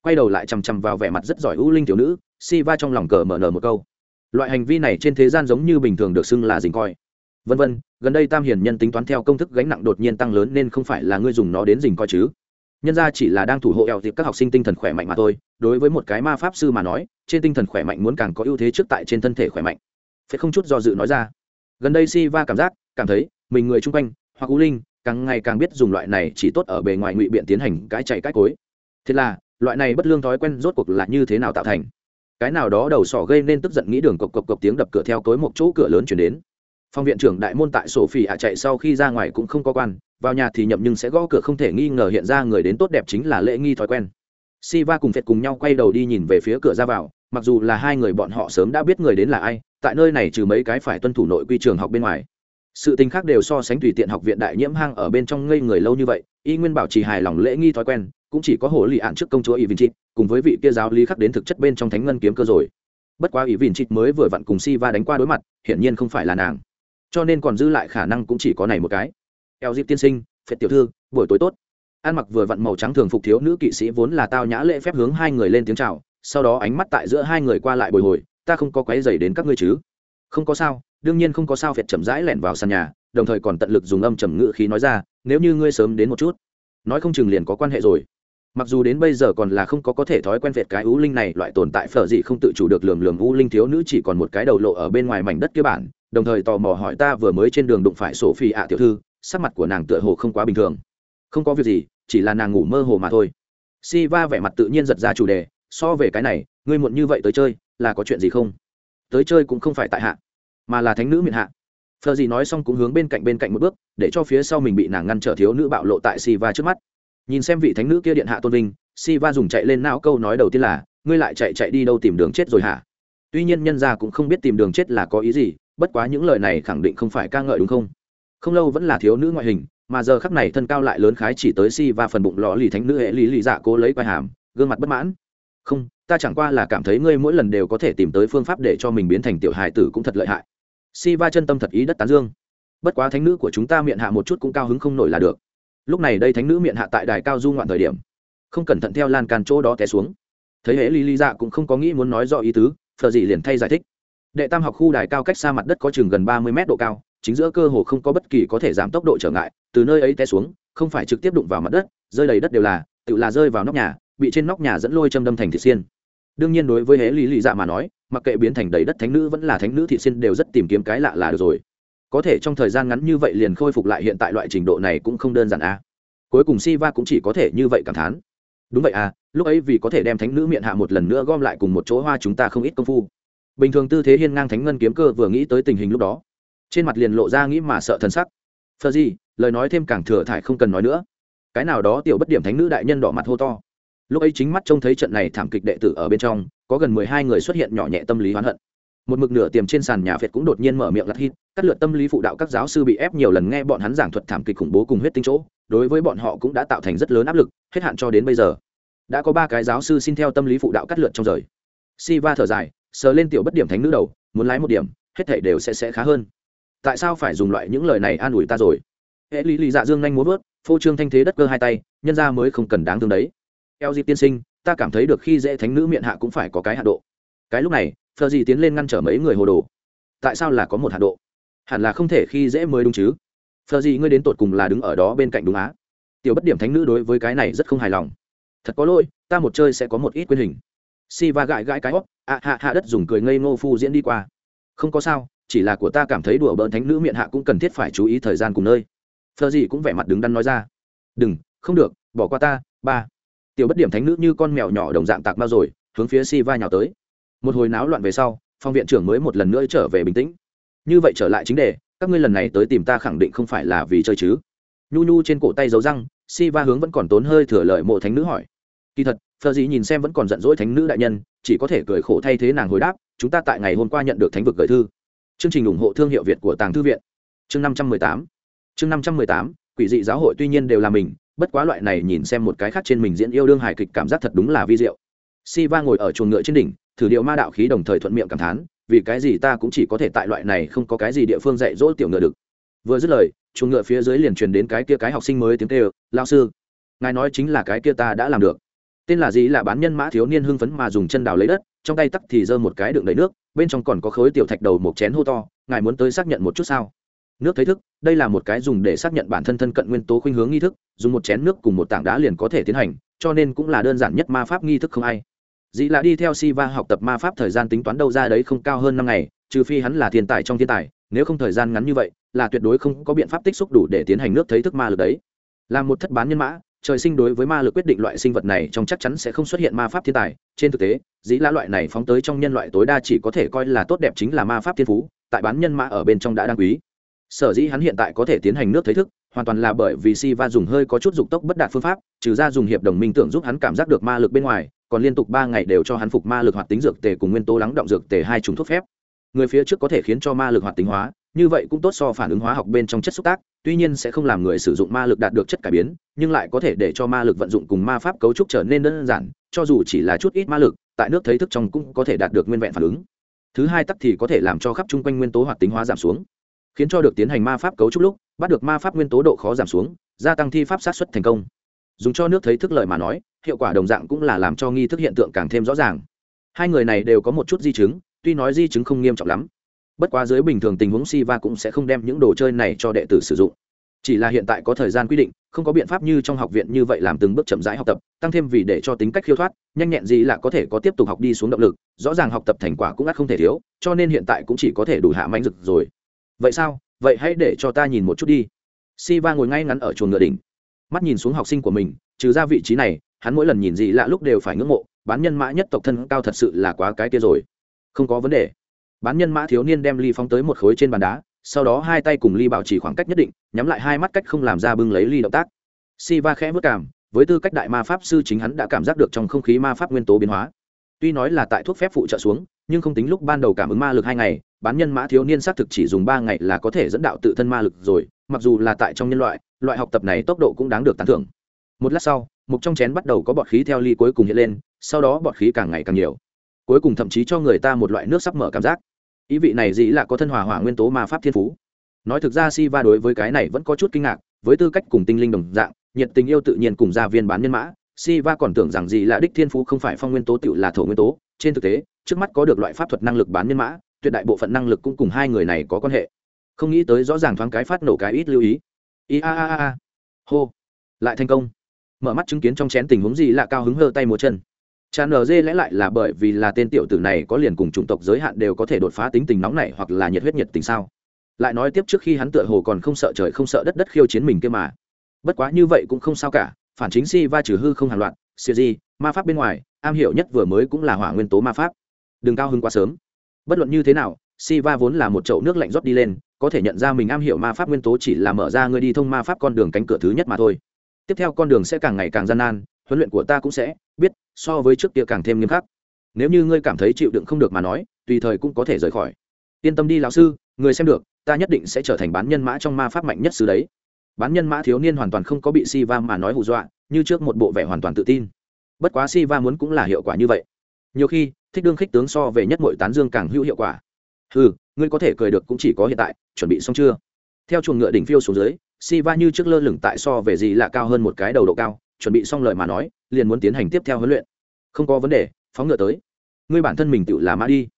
Quay đầu lại chằm chằm vào vẻ mặt rất giỏi u linh thiếu nữ si va trong lòng cờ mở nở một câu. Loại hành vi này trên thế gian giống như bình thường được xưng là dình coi. Vân vân, gần đây tam hiền nhân tính toán theo công thức gánh nặng đột nhiên tăng lớn nên không phải là ngươi dùng nó đến dình coi chứ nhân ra chỉ là đang thủ hộ eo dịp các học sinh tinh thần khỏe mạnh mà thôi, đối với một cái ma pháp sư mà nói, trên tinh thần khỏe mạnh muốn càng có ưu thế trước tại trên thân thể khỏe mạnh. Phải không chút do dự nói ra. Gần đây si va cảm giác, cảm thấy, mình người chung quanh, hoặc u linh, càng ngày càng biết dùng loại này chỉ tốt ở bề ngoài ngụy biện tiến hành cái chạy cái cối. Thế là, loại này bất lương thói quen rốt cuộc là như thế nào tạo thành? Cái nào đó đầu sỏ gây nên tức giận nghĩ đường cộc cộc cộc tiếng đập cửa theo cối một chỗ cửa lớn chuyển đến. Phòng viện trưởng đại môn tại sổ phỉ hạ chạy sau khi ra ngoài cũng không có quan vào nhà thì nhậm nhưng sẽ gõ cửa không thể nghi ngờ hiện ra người đến tốt đẹp chính là lễ nghi thói quen. Si va cùng phệt cùng nhau quay đầu đi nhìn về phía cửa ra vào, mặc dù là hai người bọn họ sớm đã biết người đến là ai, tại nơi này trừ mấy cái phải tuân thủ nội quy trường học bên ngoài. Sự tình khác đều so sánh tùy tiện học viện đại nhiễm hang ở bên trong ngây người lâu như vậy, y nguyên bảo trì hài lòng lễ nghi thói quen, cũng chỉ có hồ lì ạn trước công chúa y vinh trịt cùng với vị kia giáo lý khắc đến thực chất bên trong thánh ngân kiếm cơ rồi. Bất quá y vinh trịt mới vừa vặn cùng si va đánh qua đối mặt, hiển nhiên không phải là nàng. Cho nên còn dư lại khả năng cũng chỉ có này một cái eo dịp tiên sinh phệt tiểu thư, buổi tối tốt. Ăn mặc vừa vặn màu trắng thường phục thiếu nữ kỵ sĩ vốn là tao nhã lễ phép hướng hai người lên tiếng chào, sau đó ánh mắt tại giữa hai người qua lại bồi hồi, ta không có quấy dày đến các ngươi chứ? Không có sao, đương nhiên không có sao phệt chậm rãi lẻn vào sàn nhà, đồng thời còn tận lực dùng âm trầm ngữ khí nói ra, nếu như ngươi sớm đến một chút, nói không chừng liền có quan hệ rồi. Mặc dù đến bây giờ còn là không có có thể thói quen vẹt cái ú linh này, loại tồn tại phở gì không tự chủ được lường lường ú linh thiếu nữ chỉ còn một cái đầu lộ ở bên ngoài mảnh đất kia bản, đồng thời tò mò hỏi ta vừa mới trên đường đụng phải sổ phi ạ tiểu thư sắc mặt của nàng tựa hồ không quá bình thường. Không có việc gì, chỉ là nàng ngủ mơ hồ mà thôi. Si va vẻ mặt tự nhiên giật ra chủ đề, so về cái này, ngươi muộn như vậy tới chơi, là có chuyện gì không? Tới chơi cũng không phải tại hạ, mà là thánh nữ miệng hạ. Phờ gì nói xong cũng hướng bên cạnh bên cạnh một bước, để cho phía sau mình bị nàng ngăn trở thiếu nữ bạo lộ tại si va trước mắt. Nhìn xem vị thánh nữ kia điện hạ tôn vinh si va dùng chạy lên não câu nói đầu tiên là, ngươi lại chạy chạy đi đâu tìm đường chết rồi hả? Tuy nhiên nhân gia cũng không biết tìm đường chết là có ý gì, bất quá những lời này khẳng định không phải ca ngợi đúng không? Không lâu vẫn là thiếu nữ ngoại hình, mà giờ khắc này thân cao lại lớn khái chỉ tới si và phần bụng lò lì thánh nữ hệ lý lì dạ cố lấy quai hàm, gương mặt bất mãn. Không, ta chẳng qua là cảm thấy ngươi mỗi lần đều có thể tìm tới phương pháp để cho mình biến thành tiểu hài tử cũng thật lợi hại. Si va chân tâm thật ý đất tán dương. Bất quá thánh nữ của chúng ta miệng hạ một chút cũng cao hứng không nổi là được. Lúc này đây thánh nữ miệng hạ tại đài cao du ngoạn thời điểm. Không cẩn thận theo lan càn chỗ đó té xuống. Thấy hễ lý lý dạ cũng không có nghĩ muốn nói rõ ý tứ, phờ dị liền thay giải thích. Đệ tam học khu đài cao cách xa mặt đất có chừng gần ba mươi mét độ cao chính giữa cơ hồ không có bất kỳ có thể giảm tốc độ trở ngại, từ nơi ấy té xuống, không phải trực tiếp đụng vào mặt đất, rơi đầy đất đều là, tự là rơi vào nóc nhà, bị trên nóc nhà dẫn lôi châm đâm thành thị xiên. Đương nhiên đối với hễ lý lý dạ mà nói, mặc kệ biến thành đầy đất thánh nữ vẫn là thánh nữ thị xiên đều rất tìm kiếm cái lạ là được rồi. Có thể trong thời gian ngắn như vậy liền khôi phục lại hiện tại loại trình độ này cũng không đơn giản a à. cuối cùng si va cũng chỉ có thể như vậy cảm thán. Đúng vậy à lúc ấy vì có thể đem thánh nữ miệng hạ một lần nữa gom lại cùng một chỗ hoa chúng ta không ít công phu. Bình thường tư thế hiên ngang thánh ngân kiếm cơ vừa nghĩ tới tình hình lúc đó trên mặt liền lộ ra nghĩ mà sợ thần sắc. Phờ gì, lời nói thêm càng thừa thải không cần nói nữa. Cái nào đó tiểu bất điểm thánh nữ đại nhân đỏ mặt hô to. Lúc ấy chính mắt trông thấy trận này thảm kịch đệ tử ở bên trong, có gần mười hai người xuất hiện nhỏ nhẹ tâm lý hoán hận. Một mực nửa tiềm trên sàn nhà việt cũng đột nhiên mở miệng lặt hít, cắt lượt tâm lý phụ đạo các giáo sư bị ép nhiều lần nghe bọn hắn giảng thuật thảm kịch khủng bố cùng huyết tinh chỗ, đối với bọn họ cũng đã tạo thành rất lớn áp lực, hết hạn cho đến bây giờ. Đã có ba cái giáo sư xin theo tâm lý phụ đạo cắt lượt trong rời. Si va thở dài, sờ lên tiểu bất điểm thánh nữ đầu, muốn lái một điểm, hết thể đều sẽ sẽ khá hơn tại sao phải dùng loại những lời này an ủi ta rồi? Hệ lý lý dạ dương nhanh muốn vớt, phô trương thanh thế đất cơ hai tay, nhân ra mới không cần đáng thương đấy. Eo dịp tiên sinh, ta cảm thấy được khi dễ thánh nữ miệng hạ cũng phải có cái hạ độ. Cái lúc này, phờ gì tiến lên ngăn trở mấy người hồ đồ. Tại sao là có một hạ độ? Hẳn là không thể khi dễ mới đúng chứ. Phờ gì ngươi đến tột cùng là đứng ở đó bên cạnh đúng á? Tiểu bất điểm thánh nữ đối với cái này rất không hài lòng. Thật có lỗi, ta một chơi sẽ có một ít quyền hình. Si va gãi gãi cái hót ạ hạ hạ đất dùng cười ngây ngô phu diễn đi qua. Không có sao chỉ là của ta cảm thấy đùa bỡn thánh nữ miệng hạ cũng cần thiết phải chú ý thời gian cùng nơi. Phờ gì cũng vẻ mặt đứng đắn nói ra. Đừng, không được, bỏ qua ta, ba. Tiểu bất điểm thánh nữ như con mèo nhỏ đồng dạng tạc bao rồi, hướng phía si va nhào tới. Một hồi náo loạn về sau phong viện trưởng mới một lần nữa trở về bình tĩnh. Như vậy trở lại chính đề, các ngươi lần này tới tìm ta khẳng định không phải là vì chơi chứ. Nhu nhu trên cổ tay giấu răng, si va hướng vẫn còn tốn hơi thừa lợi mộ thánh nữ hỏi. Kỳ thật, phờ gì nhìn xem vẫn còn giận dỗi thánh nữ đại nhân, chỉ có thể cười khổ thay thế nàng hồi đáp, chúng ta tại ngày hôm qua nhận được thánh vực gửi thư chương trình ủng hộ thương hiệu việt của tàng thư viện. Chương năm trăm mười tám. Chương năm trăm mười tám, quỷ dị giáo hội tuy nhiên đều là mình, bất quá loại này nhìn xem một cái khác trên mình diễn yêu đương hài kịch cảm giác thật đúng là vi diệu. Si va ngồi ở chuồng ngựa trên đỉnh, thử điệu ma đạo khí đồng thời thuận miệng cảm thán, vì cái gì ta cũng chỉ có thể tại loại này không có cái gì địa phương dạy dỗ tiểu ngựa được. Vừa dứt lời, chuồng ngựa phía dưới liền truyền đến cái kia cái học sinh mới tiếng kêu lao sư, ngài nói chính là cái kia ta đã làm được. Tên là gì là bán nhân mã thiếu niên hưng phấn mà dùng chân đào lấy đất trong tay tắc thì giơ một cái đựng đầy nước, bên trong còn có khối tiểu thạch đầu một chén hô to, ngài muốn tới xác nhận một chút sao? Nước thấy thức, đây là một cái dùng để xác nhận bản thân thân cận nguyên tố khuynh hướng nghi thức, dùng một chén nước cùng một tảng đá liền có thể tiến hành, cho nên cũng là đơn giản nhất ma pháp nghi thức không ai. Dĩ là đi theo si va học tập ma pháp thời gian tính toán đâu ra đấy không cao hơn năm ngày, trừ phi hắn là thiên tài trong thiên tài, nếu không thời gian ngắn như vậy, là tuyệt đối không có biện pháp tích xúc đủ để tiến hành nước thấy thức ma lực đấy. Là một thất bán nhân mã trời sinh đối với ma lực quyết định loại sinh vật này trong chắc chắn sẽ không xuất hiện ma pháp thiên tài. Trên thực tế, dĩ lã loại này phóng tới trong nhân loại tối đa chỉ có thể coi là tốt đẹp chính là ma pháp thiên phú, tại bán nhân mã ở bên trong đã đáng quý. Sở dĩ hắn hiện tại có thể tiến hành nước thấy thức, hoàn toàn là bởi vì si va dùng hơi có chút dục tốc bất đạt phương pháp, trừ ra dùng hiệp đồng minh tưởng giúp hắn cảm giác được ma lực bên ngoài, còn liên tục ba ngày đều cho hắn phục ma lực hoạt tính dược tề cùng nguyên tố lắng động dược tề hai trùng thuốc phép. Người phía trước có thể khiến cho ma lực hoạt tính hóa như vậy cũng tốt so phản ứng hóa học bên trong chất xúc tác, tuy nhiên sẽ không làm người sử dụng ma lực đạt được chất cải biến, nhưng lại có thể để cho ma lực vận dụng cùng ma pháp cấu trúc trở nên đơn giản, cho dù chỉ là chút ít ma lực, tại nước thấy thức trong cũng có thể đạt được nguyên vẹn phản ứng. Thứ hai tắc thì có thể làm cho khắp chung quanh nguyên tố hoạt tính hóa giảm xuống, khiến cho được tiến hành ma pháp cấu trúc lúc, bắt được ma pháp nguyên tố độ khó giảm xuống, gia tăng thi pháp sát xuất thành công. Dùng cho nước thấy thức lợi mà nói, hiệu quả đồng dạng cũng là làm cho nghi thức hiện tượng càng thêm rõ ràng. Hai người này đều có một chút di chứng, tuy nói di chứng không nghiêm trọng lắm bất quá dưới bình thường tình huống si va cũng sẽ không đem những đồ chơi này cho đệ tử sử dụng. Chỉ là hiện tại có thời gian quy định, không có biện pháp như trong học viện như vậy làm từng bước chậm rãi học tập, tăng thêm vì để cho tính cách khiêu thoát, nhanh nhẹn gì là có thể có tiếp tục học đi xuống động lực, rõ ràng học tập thành quả cũng ắt không thể thiếu, cho nên hiện tại cũng chỉ có thể đủ hạ mạnh rực rồi. Vậy sao? Vậy hãy để cho ta nhìn một chút đi. Si va ngồi ngay ngắn ở chuồng ngựa đỉnh. Mắt nhìn xuống học sinh của mình, trừ ra vị trí này, hắn mỗi lần nhìn gì lạ lúc đều phải ngưỡng mộ, bán nhân mã nhất tộc thân cao thật sự là quá cái kia rồi. Không có vấn đề bán nhân mã thiếu niên đem ly phóng tới một khối trên bàn đá, sau đó hai tay cùng ly bảo trì khoảng cách nhất định, nhắm lại hai mắt cách không làm ra bưng lấy ly động tác. Si va khẽ vất cảm với tư cách đại ma pháp sư chính hắn đã cảm giác được trong không khí ma pháp nguyên tố biến hóa. Tuy nói là tại thuốc phép phụ trợ xuống, nhưng không tính lúc ban đầu cảm ứng ma lực hai ngày, bán nhân mã thiếu niên xác thực chỉ dùng ba ngày là có thể dẫn đạo tự thân ma lực rồi, mặc dù là tại trong nhân loại loại học tập này tốc độ cũng đáng được tán thưởng. Một lát sau, mục trong chén bắt đầu có bọt khí theo ly cuối cùng hiện lên, sau đó bọt khí càng ngày càng nhiều cuối cùng thậm chí cho người ta một loại nước sắp mở cảm giác. Ý vị này dĩ là có thân hòa hỏa nguyên tố ma pháp thiên phú. Nói thực ra si va đối với cái này vẫn có chút kinh ngạc, với tư cách cùng tinh linh đồng dạng, nhiệt tình yêu tự nhiên cùng gia viên bán nhân mã si va còn tưởng rằng gì là đích thiên phú không phải phong nguyên tố tự là thổ nguyên tố. Trên thực tế, trước mắt có được loại pháp thuật năng lực bán nhân mã, tuyệt đại bộ phận năng lực cũng cùng hai người này có quan hệ. Không nghĩ tới rõ ràng thoáng cái phát nổ cái ít lưu ý. I a a a hô. Lại thành công. Mở mắt chứng kiến trong chén tình huống gì là cao hứng hơ tay múa chân tràn nở dê lẽ lại là bởi vì là tên tiểu tử này có liền cùng chủng tộc giới hạn đều có thể đột phá tính tình nóng này hoặc là nhiệt huyết nhiệt tình sao? Lại nói tiếp trước khi hắn tựa hồ còn không sợ trời không sợ đất đất khiêu chiến mình kia mà. Bất quá như vậy cũng không sao cả, phản chính si va trừ hư không hàn loạn siêu di, ma pháp bên ngoài, am hiểu nhất vừa mới cũng là hỏa nguyên tố ma pháp. Đừng cao hứng quá sớm. Bất luận như thế nào, si va vốn là một chậu nước lạnh rót đi lên, có thể nhận ra mình am hiểu ma pháp nguyên tố chỉ là mở ra người đi thông ma pháp con đường cánh cửa thứ nhất mà thôi. Tiếp theo con đường sẽ càng ngày càng gian nan, huấn luyện của ta cũng sẽ biết so với trước kia càng thêm nghiêm khắc. Nếu như ngươi cảm thấy chịu đựng không được mà nói, tùy thời cũng có thể rời khỏi. Yên tâm đi lão sư, người xem được, ta nhất định sẽ trở thành bán nhân mã trong ma pháp mạnh nhất xứ đấy. Bán nhân mã thiếu niên hoàn toàn không có bị si va mà nói hù dọa, như trước một bộ vẻ hoàn toàn tự tin. Bất quá si va muốn cũng là hiệu quả như vậy. Nhiều khi, thích đương khích tướng so về nhất mọi tán dương càng hữu hiệu quả. Ừ ngươi có thể cười được cũng chỉ có hiện tại, chuẩn bị xong chưa? Theo chuồng ngựa đỉnh phiêu xuống dưới si va như trước lơ lửng tại so về gì là cao hơn một cái đầu độ cao chuẩn bị xong lời mà nói, liền muốn tiến hành tiếp theo huấn luyện. Không có vấn đề, phóng ngựa tới. Ngươi bản thân mình tự là mã đi.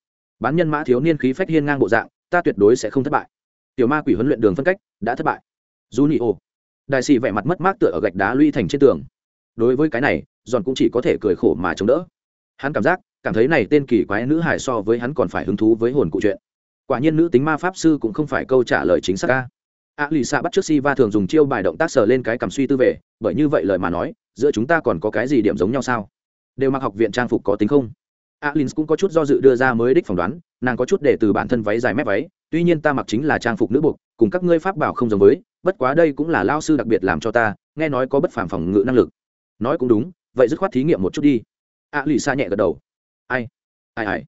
Bán nhân mã thiếu niên khí phách hiên ngang bộ dạng, ta tuyệt đối sẽ không thất bại. Tiểu ma quỷ huấn luyện đường phân cách, đã thất bại. Du nị ô đại sĩ vẻ mặt mất mát tựa ở gạch đá lũy thành trên tường. Đối với cái này, giòn cũng chỉ có thể cười khổ mà chống đỡ. Hắn cảm giác, cảm thấy này tên kỳ quái nữ hải so với hắn còn phải hứng thú với hồn cụ chuyện. Quả nhiên nữ tính ma pháp sư cũng không phải câu trả lời chính xác ca a lì xạ bắt trước si va thường dùng chiêu bài động tác sờ lên cái cảm suy tư về, bởi như vậy lời mà nói, giữa chúng ta còn có cái gì điểm giống nhau sao? Đều mặc học viện trang phục có tính không? A alin cũng có chút do dự đưa ra mới đích phỏng đoán, nàng có chút để từ bản thân váy dài mép váy, tuy nhiên ta mặc chính là trang phục nữ buộc, cùng các ngươi pháp bảo không giống với, bất quá đây cũng là lao sư đặc biệt làm cho ta, nghe nói có bất phản phòng ngự năng lực. Nói cũng đúng, vậy dứt khoát thí nghiệm một chút đi. A lì xa nhẹ gật đầu. Ai? Ai ai?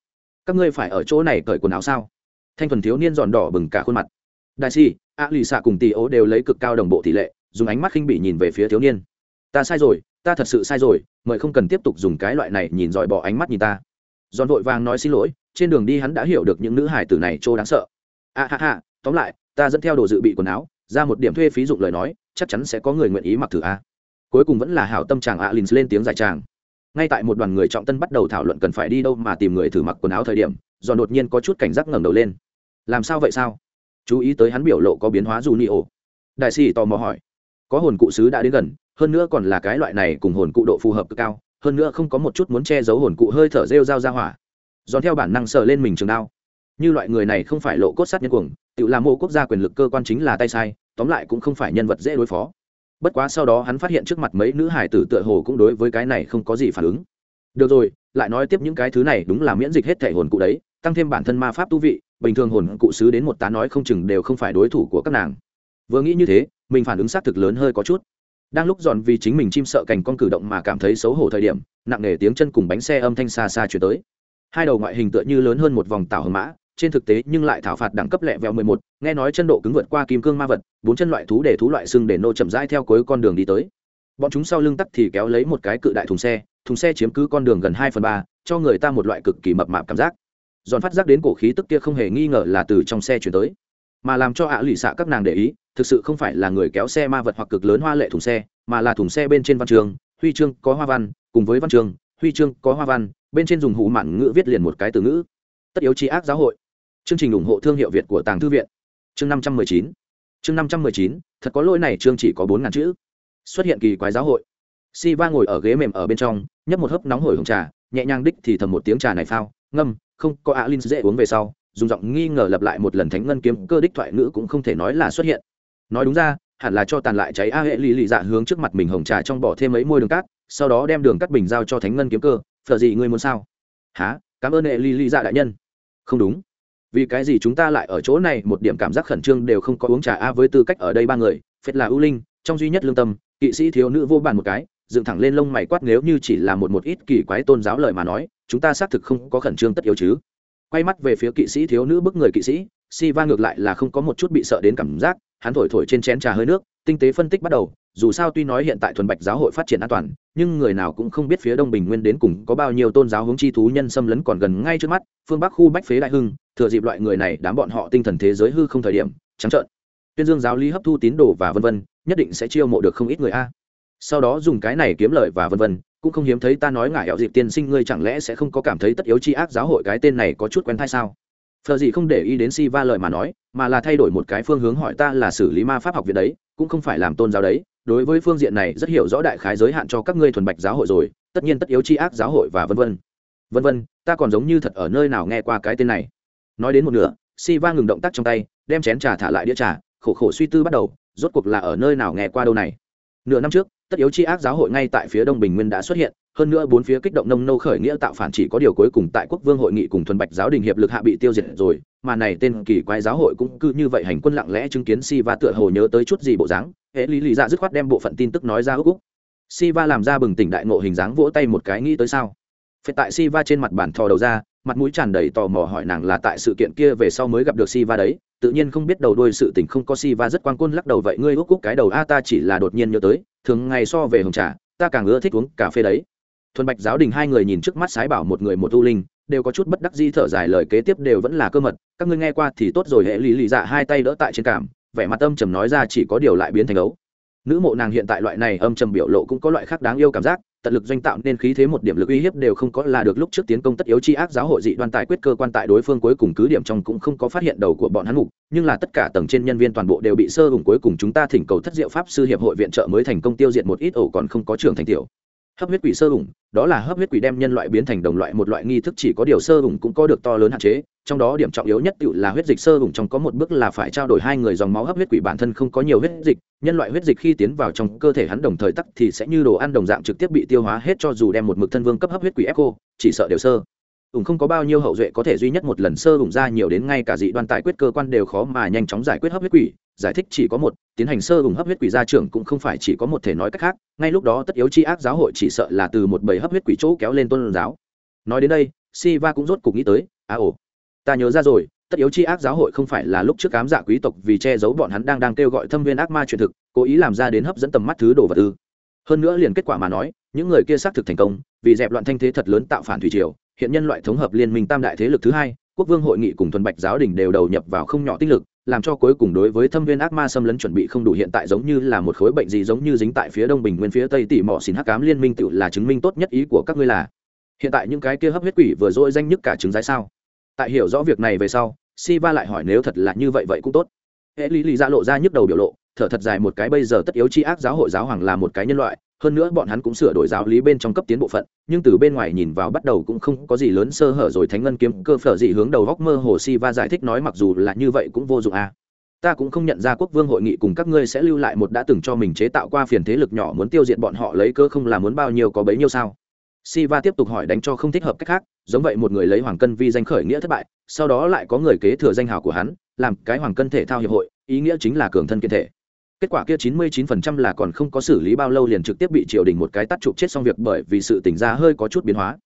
Các ngươi phải ở chỗ này cởi quần áo sao? Thanh thuần thiếu niên giòn đỏ bừng cả khuôn mặt. Đại si a lì xạ cùng tỷ ố đều lấy cực cao đồng bộ tỷ lệ, dùng ánh mắt khinh bị nhìn về phía thiếu niên. Ta sai rồi, ta thật sự sai rồi, mời không cần tiếp tục dùng cái loại này nhìn dòi bỏ ánh mắt nhìn ta. Giòn vội vàng nói xin lỗi, trên đường đi hắn đã hiểu được những nữ hải tử này trô đáng sợ. A ha ha, tóm lại, ta dẫn theo đồ dự bị quần áo, ra một điểm thuê phí dụng lời nói, chắc chắn sẽ có người nguyện ý mặc thử a. Cuối cùng vẫn là hảo tâm chàng alin lên tiếng dài tràng. Ngay tại một đoàn người trọng tân bắt đầu thảo luận cần phải đi đâu mà tìm người thử mặc quần áo thời điểm, giòn đột nhiên có chút cảnh giác ngẩng đầu lên. Làm sao vậy sao? Chú ý tới hắn biểu lộ có biến hóa dù ni ổ. Đại sĩ tò mò hỏi, có hồn cụ sứ đã đến gần, hơn nữa còn là cái loại này cùng hồn cụ độ phù hợp cực cao, hơn nữa không có một chút muốn che giấu hồn cụ hơi thở rêu dao ra hỏa. Dọn theo bản năng sợ lên mình trường đao. Như loại người này không phải lộ cốt sát nhân cuồng, tự làm mô quốc gia quyền lực cơ quan chính là tay sai, tóm lại cũng không phải nhân vật dễ đối phó. Bất quá sau đó hắn phát hiện trước mặt mấy nữ hải tử tựa hồ cũng đối với cái này không có gì phản ứng. Được rồi, lại nói tiếp những cái thứ này đúng là miễn dịch hết thể hồn cụ đấy, tăng thêm bản thân ma pháp tu vị bình thường hồn cụ sứ đến một tá nói không chừng đều không phải đối thủ của các nàng. Vừa nghĩ như thế, mình phản ứng xác thực lớn hơi có chút. Đang lúc dọn vì chính mình chim sợ cành con cử động mà cảm thấy xấu hổ thời điểm, nặng nề tiếng chân cùng bánh xe âm thanh xa xa chuyển tới. Hai đầu ngoại hình tựa như lớn hơn một vòng tảo hầm mã, trên thực tế nhưng lại thảo phạt đẳng cấp lẹ vẹo mười một, nghe nói chân độ cứng vượt qua kim cương ma vật, bốn chân loại thú để thú loại xương để nô chậm rãi theo cuối con đường đi tới. Bọn chúng sau lưng tắt thì kéo lấy một cái cự đại thùng xe thùng xe chiếm cứ con đường gần hai phần ba, cho người ta một loại cực kỳ mập mạp cảm giác giòn phát giác đến cổ khí tức kia không hề nghi ngờ là từ trong xe chuyển tới. Mà làm cho ạ à lụy xạ các nàng để ý, thực sự không phải là người kéo xe ma vật hoặc cực lớn hoa lệ thùng xe, mà là thùng xe bên trên văn trường, huy chương có hoa văn, cùng với văn trường, huy chương có hoa văn, bên trên dùng hụ mạn ngữ viết liền một cái từ ngữ. Tất yếu tri ác giáo hội. Chương trình ủng hộ thương hiệu việt của tàng thư viện. Chương năm trăm mười chín. Chương năm trăm mười chín, thật có lỗi này chương chỉ có bốn ngàn chữ. Xuất hiện kỳ quái giáo hội. Si va ngồi ở ghế mềm ở bên trong, nhấp một hớp nóng hổi hồng trà nhẹ nhàng đích thì thầm một tiếng trà này phao, ngâm, không, có alin dễ uống về sau, dùng giọng nghi ngờ lặp lại một lần thánh ngân kiếm cơ đích thoại ngữ cũng không thể nói là xuất hiện. Nói đúng ra, hẳn là cho tàn lại cháy a hệ lì lì dạ hướng trước mặt mình hồng trà trong bỏ thêm mấy môi đường cát, sau đó đem đường cắt bình giao cho thánh ngân kiếm cơ, phở gì ngươi muốn sao? Há cảm ơn hệ lì lì dạ đại nhân. Không đúng. Vì cái gì chúng ta lại ở chỗ này, một điểm cảm giác khẩn trương đều không có uống trà a với tư cách ở đây ba người, phết là ưu linh, trong duy nhất lương tâm, kỵ sĩ thiếu nữ vô bàn một cái dựng thẳng lên lông mày quát nếu như chỉ là một một ít kỳ quái tôn giáo lời mà nói, chúng ta xác thực không có khẩn trương tất yếu chứ. Quay mắt về phía kỵ sĩ thiếu nữ bức người kỵ sĩ, si va ngược lại là không có một chút bị sợ đến cảm giác, hắn thổi thổi trên chén trà hơi nước, tinh tế phân tích bắt đầu, dù sao tuy nói hiện tại thuần bạch giáo hội phát triển an toàn, nhưng người nào cũng không biết phía đông bình nguyên đến cùng có bao nhiêu tôn giáo hướng chi thú nhân xâm lấn còn gần ngay trước mắt, phương bắc khu bách phế đại hưng, thừa dịp loại người này đám bọn họ tinh thần thế giới hư không thời điểm, trắng trợn. Tuyên dương giáo lý hấp thu tín đồ và vân vân, nhất định sẽ chiêu mộ được không ít người a sau đó dùng cái này kiếm lời và vân vân, cũng không hiếm thấy ta nói ngại hẹo dịp tiên sinh ngươi chẳng lẽ sẽ không có cảm thấy tất yếu chi ác giáo hội cái tên này có chút quen thai sao? Phờ gì không để ý đến si va lời mà nói, mà là thay đổi một cái phương hướng hỏi ta là xử lý ma pháp học viện đấy, cũng không phải làm tôn giáo đấy, đối với phương diện này rất hiểu rõ đại khái giới hạn cho các ngươi thuần bạch giáo hội rồi, tất nhiên tất yếu chi ác giáo hội và vân vân. Vân vân, ta còn giống như thật ở nơi nào nghe qua cái tên này. Nói đến một nửa si va ngừng động tác trong tay, đem chén trà thả lại đĩa trà, khổ khổ suy tư bắt đầu, rốt cuộc là ở nơi nào nghe qua đâu này. Nửa năm trước tất yếu chi ác giáo hội ngay tại phía đông bình nguyên đã xuất hiện, hơn nữa bốn phía kích động nông nô khởi nghĩa tạo phản chỉ có điều cuối cùng tại quốc vương hội nghị cùng thuần bạch giáo đình hiệp lực hạ bị tiêu diệt rồi, mà này tên kỳ quái giáo hội cũng cứ như vậy hành quân lặng lẽ chứng kiến si va tựa hồ nhớ tới chút gì bộ dáng, hệ lý lý dạ dứt khoát đem bộ phận tin tức nói ra ước úc si va làm ra bừng tỉnh đại ngộ hình dáng vỗ tay một cái nghĩ tới sao? Phải tại si va trên mặt bản thò đầu ra, mặt mũi tràn đầy tò mò hỏi nàng là tại sự kiện kia về sau mới gặp được si va đấy tự nhiên không biết đầu đuôi sự tình không có si va rất quan côn lắc đầu vậy ngươi ước cúc cái đầu a ta chỉ là đột nhiên nhớ tới, thường ngày so về hồng trà, ta càng ưa thích uống cà phê đấy. Thuần bạch giáo đình hai người nhìn trước mắt sái bảo một người một tu linh, đều có chút bất đắc di thở dài lời kế tiếp đều vẫn là cơ mật, các ngươi nghe qua thì tốt rồi, hệ lý lì dạ hai tay đỡ tại trên cảm, vẻ mặt âm trầm nói ra chỉ có điều lại biến thành ấu nữ mộ nàng hiện tại loại này âm trầm biểu lộ cũng có loại khác đáng yêu cảm giác, tận lực doanh tạo nên khí thế một điểm lực uy hiếp đều không có là được lúc trước tiến công tất yếu chi ác giáo hội dị đoan tài quyết cơ quan tại đối phương cuối cùng cứ điểm trong cũng không có phát hiện đầu của bọn hắn mục, nhưng là tất cả tầng trên nhân viên toàn bộ đều bị sơ hùng cuối cùng chúng ta thỉnh cầu thất diệu pháp sư hiệp hội viện trợ mới thành công tiêu diệt một ít ổ còn không có trưởng thành tiểu hấp huyết quỷ sơ ủng, đó là hấp huyết quỷ đem nhân loại biến thành đồng loại, một loại nghi thức chỉ có điều sơ ủng cũng có được to lớn hạn chế, trong đó điểm trọng yếu nhất tự là huyết dịch sơ ủng trong có một bước là phải trao đổi hai người dòng máu hấp huyết quỷ bản thân không có nhiều huyết dịch, nhân loại huyết dịch khi tiến vào trong cơ thể hắn đồng thời tắc thì sẽ như đồ ăn đồng dạng trực tiếp bị tiêu hóa hết cho dù đem một mực thân vương cấp hấp huyết quỷ echo, chỉ sợ đều sơ ủng không có bao nhiêu hậu duệ có thể duy nhất một lần sơ ủng ra nhiều đến ngay cả dị đoan tài quyết cơ quan đều khó mà nhanh chóng giải quyết hấp huyết quỷ. Giải thích chỉ có một, tiến hành sơ ủng hấp huyết quỷ gia trưởng cũng không phải chỉ có một thể nói cách khác, ngay lúc đó tất yếu chi ác giáo hội chỉ sợ là từ một bầy hấp huyết quỷ chỗ kéo lên tôn giáo. Nói đến đây, Siva cũng rốt cục nghĩ tới à ồ, ta nhớ ra rồi, tất yếu chi ác giáo hội không phải là lúc trước cám giả quý tộc vì che giấu bọn hắn đang đang kêu gọi thâm viên ác ma truyền thực, cố ý làm ra đến hấp dẫn tầm mắt thứ đồ vật ư. Hơn nữa liền kết quả mà nói, những người kia xác thực thành công, vì dẹp loạn thanh thế thật lớn tạo phản thủy triều hiện nhân loại thống hợp liên minh tam đại thế lực thứ hai, quốc vương hội nghị cùng thuần bạch giáo đình đều đầu nhập vào không nhỏ tích lực, làm cho cuối cùng đối với thâm viên ác ma xâm lấn chuẩn bị không đủ hiện tại giống như là một khối bệnh gì giống như dính tại phía đông bình nguyên phía tây tỉ mỏ xin hắc cám liên minh tự là chứng minh tốt nhất ý của các ngươi là, hiện tại những cái kia hấp huyết quỷ vừa dỗi danh nhất cả chứng giái sao? Tại hiểu rõ việc này về sau si va lại hỏi nếu thật là như vậy vậy cũng tốt. Hệ lý lý ra lộ ra nhức đầu biểu lộ thở thật dài một cái bây giờ tất yếu chi ác giáo hội giáo hoàng là một cái nhân loại hơn nữa bọn hắn cũng sửa đổi giáo lý bên trong cấp tiến bộ phận nhưng từ bên ngoài nhìn vào bắt đầu cũng không có gì lớn sơ hở rồi thánh ngân kiếm cơ phở gì hướng đầu góc mơ hồ si va giải thích nói mặc dù là như vậy cũng vô dụng à. ta cũng không nhận ra quốc vương hội nghị cùng các ngươi sẽ lưu lại một đã từng cho mình chế tạo qua phiền thế lực nhỏ muốn tiêu diệt bọn họ lấy cơ không là muốn bao nhiêu có bấy nhiêu sao Siva tiếp tục hỏi đánh cho không thích hợp cách khác, giống vậy một người lấy hoàng cân vi danh khởi nghĩa thất bại, sau đó lại có người kế thừa danh hào của hắn, làm cái hoàng cân thể thao hiệp hội, ý nghĩa chính là cường thân kiên thể kết quả kia chín mươi chín phần trăm là còn không có xử lý bao lâu liền trực tiếp bị triều đình một cái tắt chụp chết xong việc bởi vì sự tỉnh ra hơi có chút biến hóa.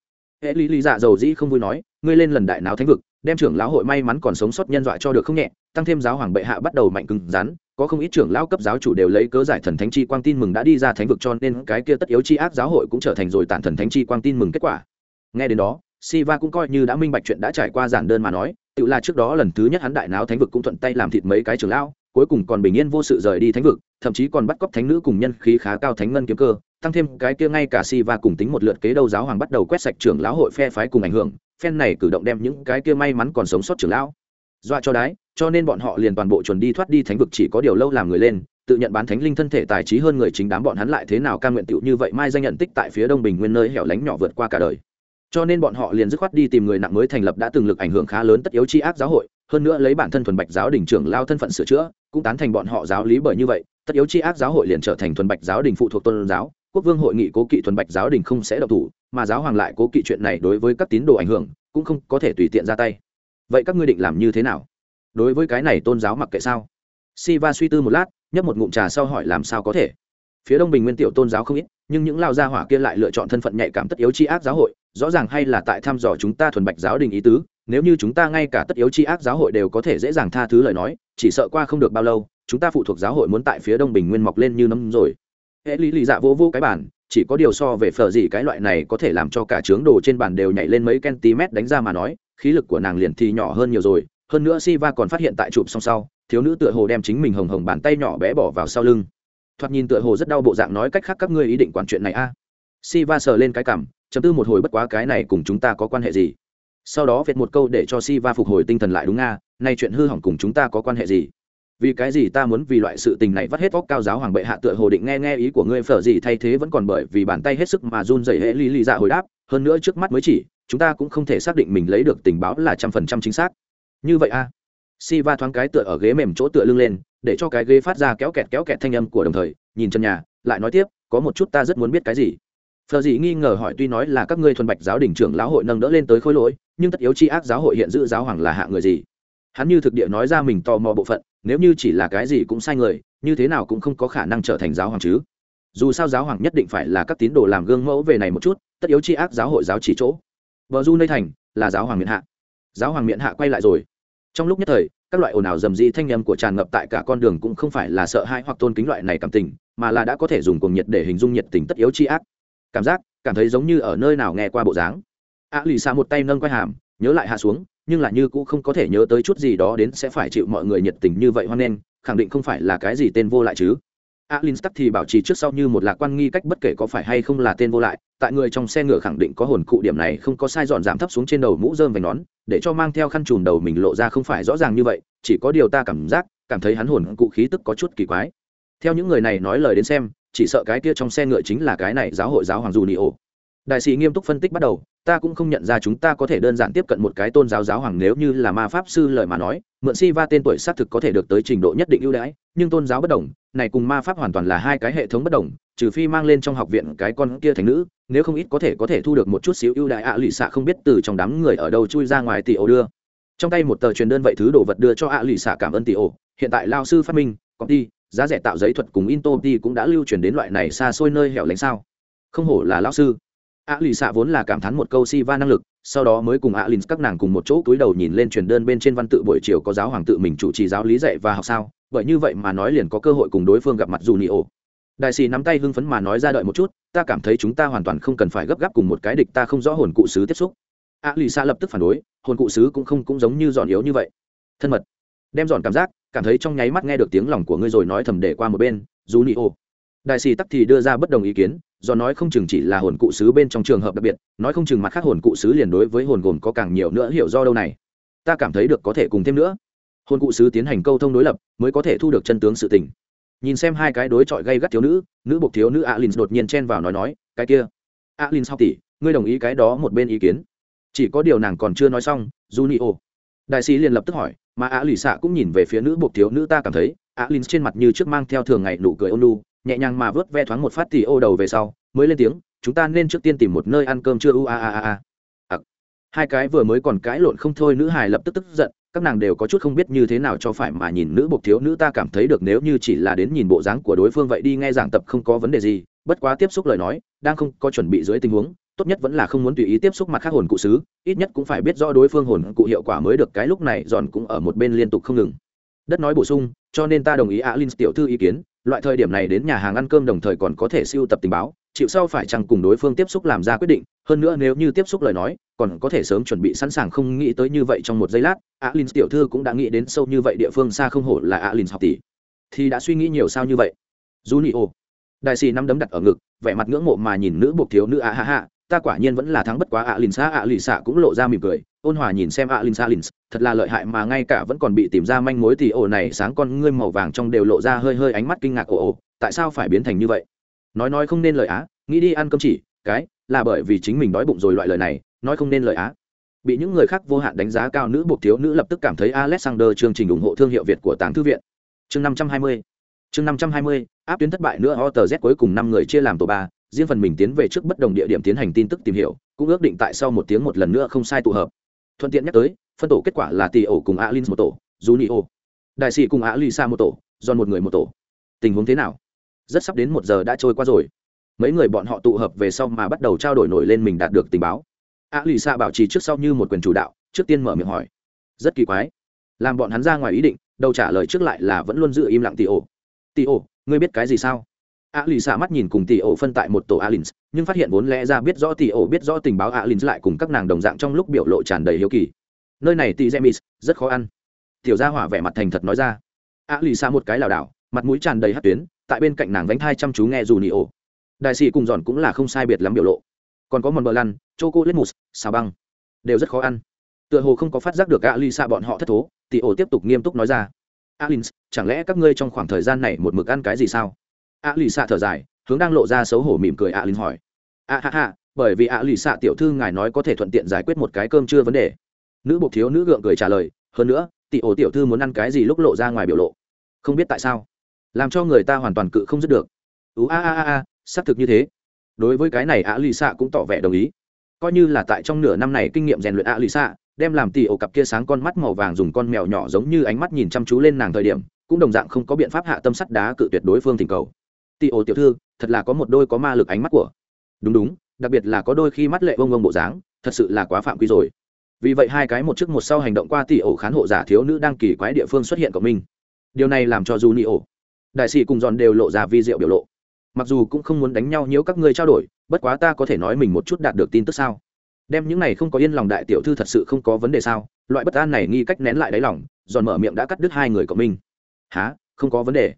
Hệ lý lý dạ dầu dĩ không vui nói ngươi lên lần đại náo thánh vực đem trưởng lão hội may mắn còn sống sót nhân dọa cho được không nhẹ tăng thêm giáo hoàng bệ hạ bắt đầu mạnh cứng rắn có không ít trưởng lão cấp giáo chủ đều lấy cớ giải thần thánh chi quang tin mừng đã đi ra thánh vực cho nên cái kia tất yếu chi ác giáo hội cũng trở thành rồi tản thần thánh chi quang tin mừng kết quả. Nghe đến đó Siva cũng coi như đã minh bạch chuyện đã trải qua giản đơn mà nói, tự là trước đó lần thứ nhất hắn đại náo thánh vực cũng thuận tay làm thịt mấy cái trưởng lão, cuối cùng còn bình yên vô sự rời đi thánh vực, thậm chí còn bắt cóc thánh nữ cùng nhân khí khá cao thánh ngân kiếm cơ, tăng thêm cái kia ngay cả si va cùng tính một lượt kế đâu giáo hoàng bắt đầu quét sạch trưởng lão hội phe phái cùng ảnh hưởng, phen này cử động đem những cái kia may mắn còn sống sót trưởng lão dọa cho đái, cho nên bọn họ liền toàn bộ chuẩn đi thoát đi thánh vực chỉ có điều lâu làm người lên, tự nhận bán thánh linh thân thể tài trí hơn người chính đám bọn hắn lại thế nào ca nguyện tựu như vậy mai danh nhận tích tại phía đông bình nguyên nơi hẻo lánh nhỏ vượt qua cả đời. Cho nên bọn họ liền dứt khoát đi tìm người nặng mới thành lập đã từng lực ảnh hưởng khá lớn tất yếu chi ác giáo hội, hơn nữa lấy bản thân thuần bạch giáo đình trưởng lao thân phận sửa chữa cũng tán thành bọn họ giáo lý bởi như vậy, tất yếu chi ác giáo hội liền trở thành thuần bạch giáo đình phụ thuộc tôn giáo, quốc vương hội nghị cố kỵ thuần bạch giáo đình không sẽ độc thủ, mà giáo hoàng lại cố kỵ chuyện này đối với các tín đồ ảnh hưởng, cũng không có thể tùy tiện ra tay. Vậy các ngươi định làm như thế nào? Đối với cái này tôn giáo mặc kệ sao? Siva suy tư một lát, nhấp một ngụm trà sau hỏi làm sao có thể? Phía đông bình nguyên tiểu tôn giáo không ít, nhưng những lao gia hỏa kia lại lựa chọn thân phận nhạy cảm tất yếu chi ác giáo hội, rõ ràng hay là tại thăm dò chúng ta thuần bạch giáo đình ý tứ nếu như chúng ta ngay cả tất yếu chi ác giáo hội đều có thể dễ dàng tha thứ lời nói, chỉ sợ qua không được bao lâu, chúng ta phụ thuộc giáo hội muốn tại phía đông bình nguyên mọc lên như nấm rồi. Hệ lý lý dạ vô vô cái bản chỉ có điều so về phở gì cái loại này có thể làm cho cả trướng đồ trên bàn đều nhảy lên mấy cm đánh ra mà nói, khí lực của nàng liền thì nhỏ hơn nhiều rồi. Hơn nữa Siva còn phát hiện tại chụp song sau, thiếu nữ tựa hồ đem chính mình hồng hồng bàn tay nhỏ bé bỏ vào sau lưng. Thoạt nhìn tựa hồ rất đau bộ dạng nói cách khác các ngươi ý định quản chuyện này a? À? Siva sờ lên cái cảm, chấm tư một hồi bất quá cái này cùng chúng ta có quan hệ gì? Sau đó viết một câu để cho Siva phục hồi tinh thần lại đúng nga, nay chuyện hư hỏng cùng chúng ta có quan hệ gì? Vì cái gì ta muốn vì loại sự tình này vắt hết óc cao giáo hoàng bệ hạ tựa hồ định nghe nghe ý của ngươi phở gì thay thế vẫn còn bởi vì bàn tay hết sức mà run rẩy hệ lý lý dạ hồi đáp, hơn nữa trước mắt mới chỉ, chúng ta cũng không thể xác định mình lấy được tình báo là trăm phần trăm chính xác. Như vậy a à. si va thoáng cái tựa ở ghế mềm chỗ tựa lưng lên, để cho cái ghế phát ra kéo kẹt kéo kẹt thanh âm của đồng thời, nhìn chân nhà, lại nói tiếp, có một chút ta rất muốn biết cái gì. Phờ gì nghi ngờ hỏi tuy nói là các ngươi thuần bạch giáo đình trưởng lão hội nâng đỡ lên tới khối lỗi nhưng tất yếu chi ác giáo hội hiện giữ giáo hoàng là hạ người gì? Hắn như thực địa nói ra mình tò mò bộ phận, nếu như chỉ là cái gì cũng sai người, như thế nào cũng không có khả năng trở thành giáo hoàng chứ? Dù sao giáo hoàng nhất định phải là các tín đồ làm gương mẫu về này một chút, tất yếu chi ác giáo hội giáo chỉ chỗ. Vợ du nơi thành là giáo hoàng miễn hạ. Giáo hoàng miễn hạ quay lại rồi. Trong lúc nhất thời, các loại ồn ào dầm dĩ thanh â của tràn ngập tại cả con đường cũng không phải là sợ hãi hoặc tôn kính loại này cảm tình, mà là đã có thể dùng cuồng nhiệt để hình dung nhiệt tình tất yếu chi ác. Cảm giác, cảm thấy giống như ở nơi nào nghe qua bộ dáng a lì xa một tay nâng quay hàm, nhớ lại hạ xuống, nhưng là như cũng không có thể nhớ tới chút gì đó đến sẽ phải chịu mọi người nhiệt tình như vậy hoan nghênh, khẳng định không phải là cái gì tên vô lại chứ. Alin tắc thì bảo trì trước sau như một lạc quan nghi cách bất kể có phải hay không là tên vô lại, tại người trong xe ngựa khẳng định có hồn cụ điểm này không có sai dọn giảm thấp xuống trên đầu mũ dơm vành nón, để cho mang theo khăn trùm đầu mình lộ ra không phải rõ ràng như vậy, chỉ có điều ta cảm giác, cảm thấy hắn hồn cụ khí tức có chút kỳ quái. Theo những người này nói lời đến xem, chỉ sợ cái kia trong xe ngựa chính là cái này giáo hội giáo hoàng dù nị ổ đại sĩ nghiêm túc phân tích bắt đầu, ta cũng không nhận ra chúng ta có thể đơn giản tiếp cận một cái tôn giáo giáo hoàng nếu như là ma pháp sư lời mà nói, mượn si va tên tuổi xác thực có thể được tới trình độ nhất định ưu đãi, nhưng tôn giáo bất đồng, này cùng ma pháp hoàn toàn là hai cái hệ thống bất đồng, trừ phi mang lên trong học viện cái con kia thành nữ, nếu không ít có thể có thể thu được một chút xíu ưu đãi ạ lụy xạ không biết từ trong đám người ở đâu chui ra ngoài tỷ ổ đưa. Trong tay một tờ truyền đơn vậy thứ đồ vật đưa cho ạ lụy xạ cảm ơn tỷ ổ, hiện tại lao sư phát minh, công ty, giá rẻ tạo giấy thuật cùng in tô đi cũng đã lưu truyền đến loại này xa xôi nơi hẻo lánh sao? Không hổ là lao sư ạ lì xạ vốn là cảm thán một câu si va năng lực, sau đó mới cùng ạ lìn các nàng cùng một chỗ túi đầu nhìn lên truyền đơn bên trên văn tự buổi chiều có giáo hoàng tự mình chủ trì giáo lý dạy và học sao. Bởi như vậy mà nói liền có cơ hội cùng đối phương gặp mặt dù nị ổ. Đại sĩ nắm tay hưng phấn mà nói ra đợi một chút, ta cảm thấy chúng ta hoàn toàn không cần phải gấp gáp cùng một cái địch ta không rõ hồn cụ sứ tiếp xúc. Ạ lì xạ lập tức phản đối, hồn cụ sứ cũng không cũng giống như giòn yếu như vậy. Thân mật. Đem giòn cảm giác, cảm thấy trong nháy mắt nghe được tiếng lòng của ngươi rồi nói thầm để qua một bên, dù nị ổ. Đại sĩ tắc thì đưa ra bất đồng ý kiến do nói không chừng chỉ là hồn cụ sứ bên trong trường hợp đặc biệt, nói không chừng mặt khác hồn cụ sứ liền đối với hồn gồm có càng nhiều nữa hiểu do đâu này. Ta cảm thấy được có thể cùng thêm nữa. Hồn cụ sứ tiến hành câu thông đối lập, mới có thể thu được chân tướng sự tình. Nhìn xem hai cái đối chọi gây gắt thiếu nữ nữ buộc thiếu nữ alin đột nhiên chen vào nói nói, cái kia alin sao tỉ ngươi đồng ý cái đó một bên ý kiến. Chỉ có điều nàng còn chưa nói xong, junio, đại sĩ liền lập tức hỏi, mà a lì xạ cũng nhìn về phía nữ buộc thiếu nữ ta cảm thấy alin trên mặt như trước mang theo thường ngày nụ cười ôn lu nhẹ nhàng mà vớt ve thoáng một phát thì ô đầu về sau, mới lên tiếng, chúng ta nên trước tiên tìm một nơi ăn cơm chưa? U a a a a. Hai cái vừa mới còn cãi lộn không thôi, nữ hài lập tức tức giận, các nàng đều có chút không biết như thế nào cho phải mà nhìn nữ bộc thiếu nữ, ta cảm thấy được nếu như chỉ là đến nhìn bộ dáng của đối phương vậy đi nghe giảng tập không có vấn đề gì, bất quá tiếp xúc lời nói, đang không có chuẩn bị dưới tình huống, tốt nhất vẫn là không muốn tùy ý tiếp xúc mặt khác hồn cụ sứ ít nhất cũng phải biết rõ đối phương hồn cụ hiệu quả mới được, cái lúc này giòn cũng ở một bên liên tục không ngừng. Đất nói bổ sung, cho nên ta đồng ý alin tiểu thư ý kiến loại thời điểm này đến nhà hàng ăn cơm đồng thời còn có thể siêu tập tình báo, chịu sau phải chăng cùng đối phương tiếp xúc làm ra quyết định, hơn nữa nếu như tiếp xúc lời nói, còn có thể sớm chuẩn bị sẵn sàng không nghĩ tới như vậy trong một giây lát, alin tiểu thư cũng đã nghĩ đến sâu như vậy địa phương xa không hổ là alin học tỷ. Thì đã suy nghĩ nhiều sao như vậy? Junio, đại sĩ nắm đấm đặt ở ngực, vẻ mặt ngưỡng mộ mà nhìn nữ buộc thiếu nữ, a ha ha, ta quả nhiên vẫn là thắng bất quá ạ lìn xa ạ lì xạ cũng lộ ra mỉm cười ôn hòa nhìn xem alin salin thật là lợi hại mà ngay cả vẫn còn bị tìm ra manh mối thì ồ này sáng con ngươi màu vàng trong đều lộ ra hơi hơi ánh mắt kinh ngạc ồ ồ, tại sao phải biến thành như vậy? Nói nói không nên lời á, nghĩ đi ăn cơm chỉ, cái, là bởi vì chính mình đói bụng rồi loại lời này, nói không nên lời á. Bị những người khác vô hạn đánh giá cao nữ buộc thiếu nữ lập tức cảm thấy alexander chương trình ủng hộ thương hiệu việt của tàng thư viện. Chương năm trăm hai mươi, chương năm trăm hai mươi, áp tuyến thất bại nữa otter z cuối cùng năm người chia làm tổ ba, riêng phần mình tiến về trước bất đồng địa điểm tiến hành tin tức tìm hiểu, cũng ước định tại sau một tiếng một lần nữa không sai tụ hợp thuận tiện nhắc tới, phân tổ kết quả là tỷ ổ cùng alin một tổ junio đại sĩ cùng alisa một tổ do một người một tổ. Tình huống thế nào? Rất sắp đến một giờ đã trôi qua rồi. Mấy người bọn họ tụ hợp về sau mà bắt đầu trao đổi nổi lên mình đạt được tình báo. Alisa bảo trì trước sau như một quyền chủ đạo, trước tiên mở miệng hỏi. Rất kỳ quái. Làm bọn hắn ra ngoài ý định, đầu trả lời trước lại là vẫn luôn giữ im lặng tỷ ổ. Tỷ ổ, ngươi biết cái gì sao? A lì xạ mắt nhìn cùng tỷ ổ phân tại một tổ alin nhưng phát hiện vốn lẽ ra biết rõ tỷ ổ biết rõ tình báo alin lại cùng các nàng đồng dạng trong lúc biểu lộ tràn đầy hiếu kỳ. Nơi này tỷ gemis rất khó ăn. Tiểu gia hỏa vẻ mặt thành thật nói ra. A lì xạ một cái lảo đảo, mặt mũi tràn đầy hát tuyến, tại bên cạnh nàng vánh thai chăm chú nghe dù nị ổ. Đại sĩ cùng giòn cũng là không sai biệt lắm biểu lộ. Còn có mòn bờ lăn choco letmus xà băng. Đều rất khó ăn. Tựa hồ không có phát giác được a lì xạ bọn họ thất thố tỷ ổ tiếp tục nghiêm túc nói ra. Alin chẳng lẽ các ngươi trong khoảng thời gian này một mực ăn cái gì sao? Ạ lì xạ thở dài, hướng đang lộ ra xấu hổ mỉm cười ạ linh hỏi. Ạ ha ha, bởi vì ạ lì xạ tiểu thư ngài nói có thể thuận tiện giải quyết một cái cơm chưa vấn đề. Nữ bộc thiếu nữ gượng cười trả lời, hơn nữa tỷ ổ tiểu thư muốn ăn cái gì lúc lộ ra ngoài biểu lộ. Không biết tại sao. Làm cho người ta hoàn toàn cự không dứt được. Ú a a a a, xác thực như thế. Đối với cái này ạ lì xạ cũng tỏ vẻ đồng ý. Coi như là tại trong nửa năm này kinh nghiệm rèn luyện ạ lì xạ đem làm tỷ ổ cặp kia sáng con mắt màu vàng dùng con mèo nhỏ giống như ánh mắt nhìn chăm chú lên nàng thời điểm, cũng đồng dạng không có biện pháp hạ tâm sắt đá cự tuyệt đối phương thỉnh cầu tị ổ tiểu thư, thật là có một đôi có ma lực ánh mắt của. Đúng đúng, đặc biệt là có đôi khi mắt lệ vông vông bộ dáng, thật sự là quá phạm quy rồi. Vì vậy hai cái một trước một sau hành động qua tỷ ổ khán hộ giả thiếu nữ đang kỳ quái địa phương xuất hiện của mình. Điều này làm cho dù ni ổ đại sĩ cùng giòn đều lộ ra vi diệu biểu lộ. Mặc dù cũng không muốn đánh nhau nếu các ngươi trao đổi, bất quá ta có thể nói mình một chút đạt được tin tức sao? Đem những này không có yên lòng đại tiểu thư thật sự không có vấn đề sao? Loại bất an này nghi cách nén lại đáy lòng, giòn mở miệng đã cắt đứt hai người của mình. Há không có vấn đề.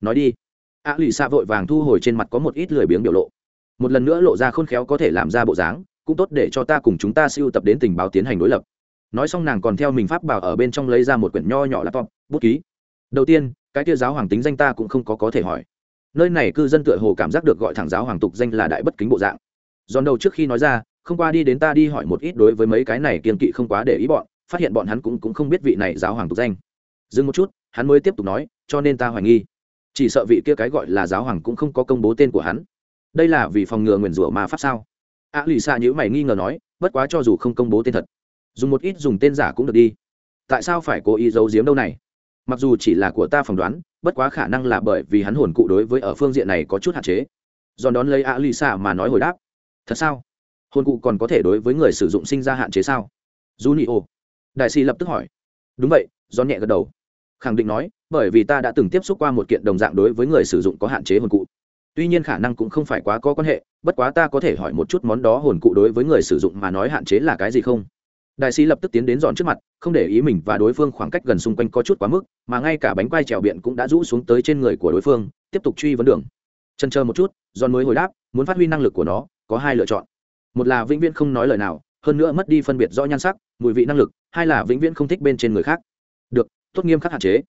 Nói đi a lì xạ vội vàng thu hồi trên mặt có một ít lười biếng biểu lộ. Một lần nữa lộ ra khôn khéo có thể làm ra bộ dáng cũng tốt để cho ta cùng chúng ta siêu tập đến tình báo tiến hành đối lập. Nói xong nàng còn theo mình pháp bảo ở bên trong lấy ra một quyển nho nhỏ laptop bút ký. Đầu tiên cái kia giáo hoàng tính danh ta cũng không có có thể hỏi. Nơi này cư dân tựa hồ cảm giác được gọi thẳng giáo hoàng tục danh là đại bất kính bộ dạng. Giòn đầu trước khi nói ra không qua đi đến ta đi hỏi một ít đối với mấy cái này kiên kỵ không quá để ý bọn phát hiện bọn hắn cũng, cũng không biết vị này giáo hoàng tục danh. Dừng một chút hắn mới tiếp tục nói cho nên ta hoài nghi chỉ sợ vị kia cái gọi là giáo hoàng cũng không có công bố tên của hắn. Đây là vì phòng ngừa nguyền rủa mà pháp sao? A lì xa nhữ mày nghi ngờ nói, bất quá cho dù không công bố tên thật, dùng một ít dùng tên giả cũng được đi. Tại sao phải cố ý giấu giếm đâu này? Mặc dù chỉ là của ta phỏng đoán, bất quá khả năng là bởi vì hắn hồn cụ đối với ở phương diện này có chút hạn chế. Do đón lấy a lì xa mà nói hồi đáp, thật sao? Hồn cụ còn có thể đối với người sử dụng sinh ra hạn chế sao? J u n i o đại sĩ lập tức hỏi. Đúng vậy do nhẹ gật đầu. Khẳng định nói bởi vì ta đã từng tiếp xúc qua một kiện đồng dạng đối với người sử dụng có hạn chế hồn cụ. Tuy nhiên khả năng cũng không phải quá có quan hệ, bất quá ta có thể hỏi một chút món đó hồn cụ đối với người sử dụng mà nói hạn chế là cái gì không? Đại sĩ lập tức tiến đến dọn trước mặt, không để ý mình và đối phương khoảng cách gần xung quanh có chút quá mức, mà ngay cả bánh quai trèo biện cũng đã rũ xuống tới trên người của đối phương, tiếp tục truy vấn đường. Chân chờ một chút giòn mới hồi đáp, muốn phát huy năng lực của nó, có hai lựa chọn. Một là vĩnh viễn không nói lời nào, hơn nữa mất đi phân biệt rõ nhan sắc, mùi vị năng lực, hai là vĩnh viễn không thích bên trên người khác. Được, tốt nghiêm khắc hạn chế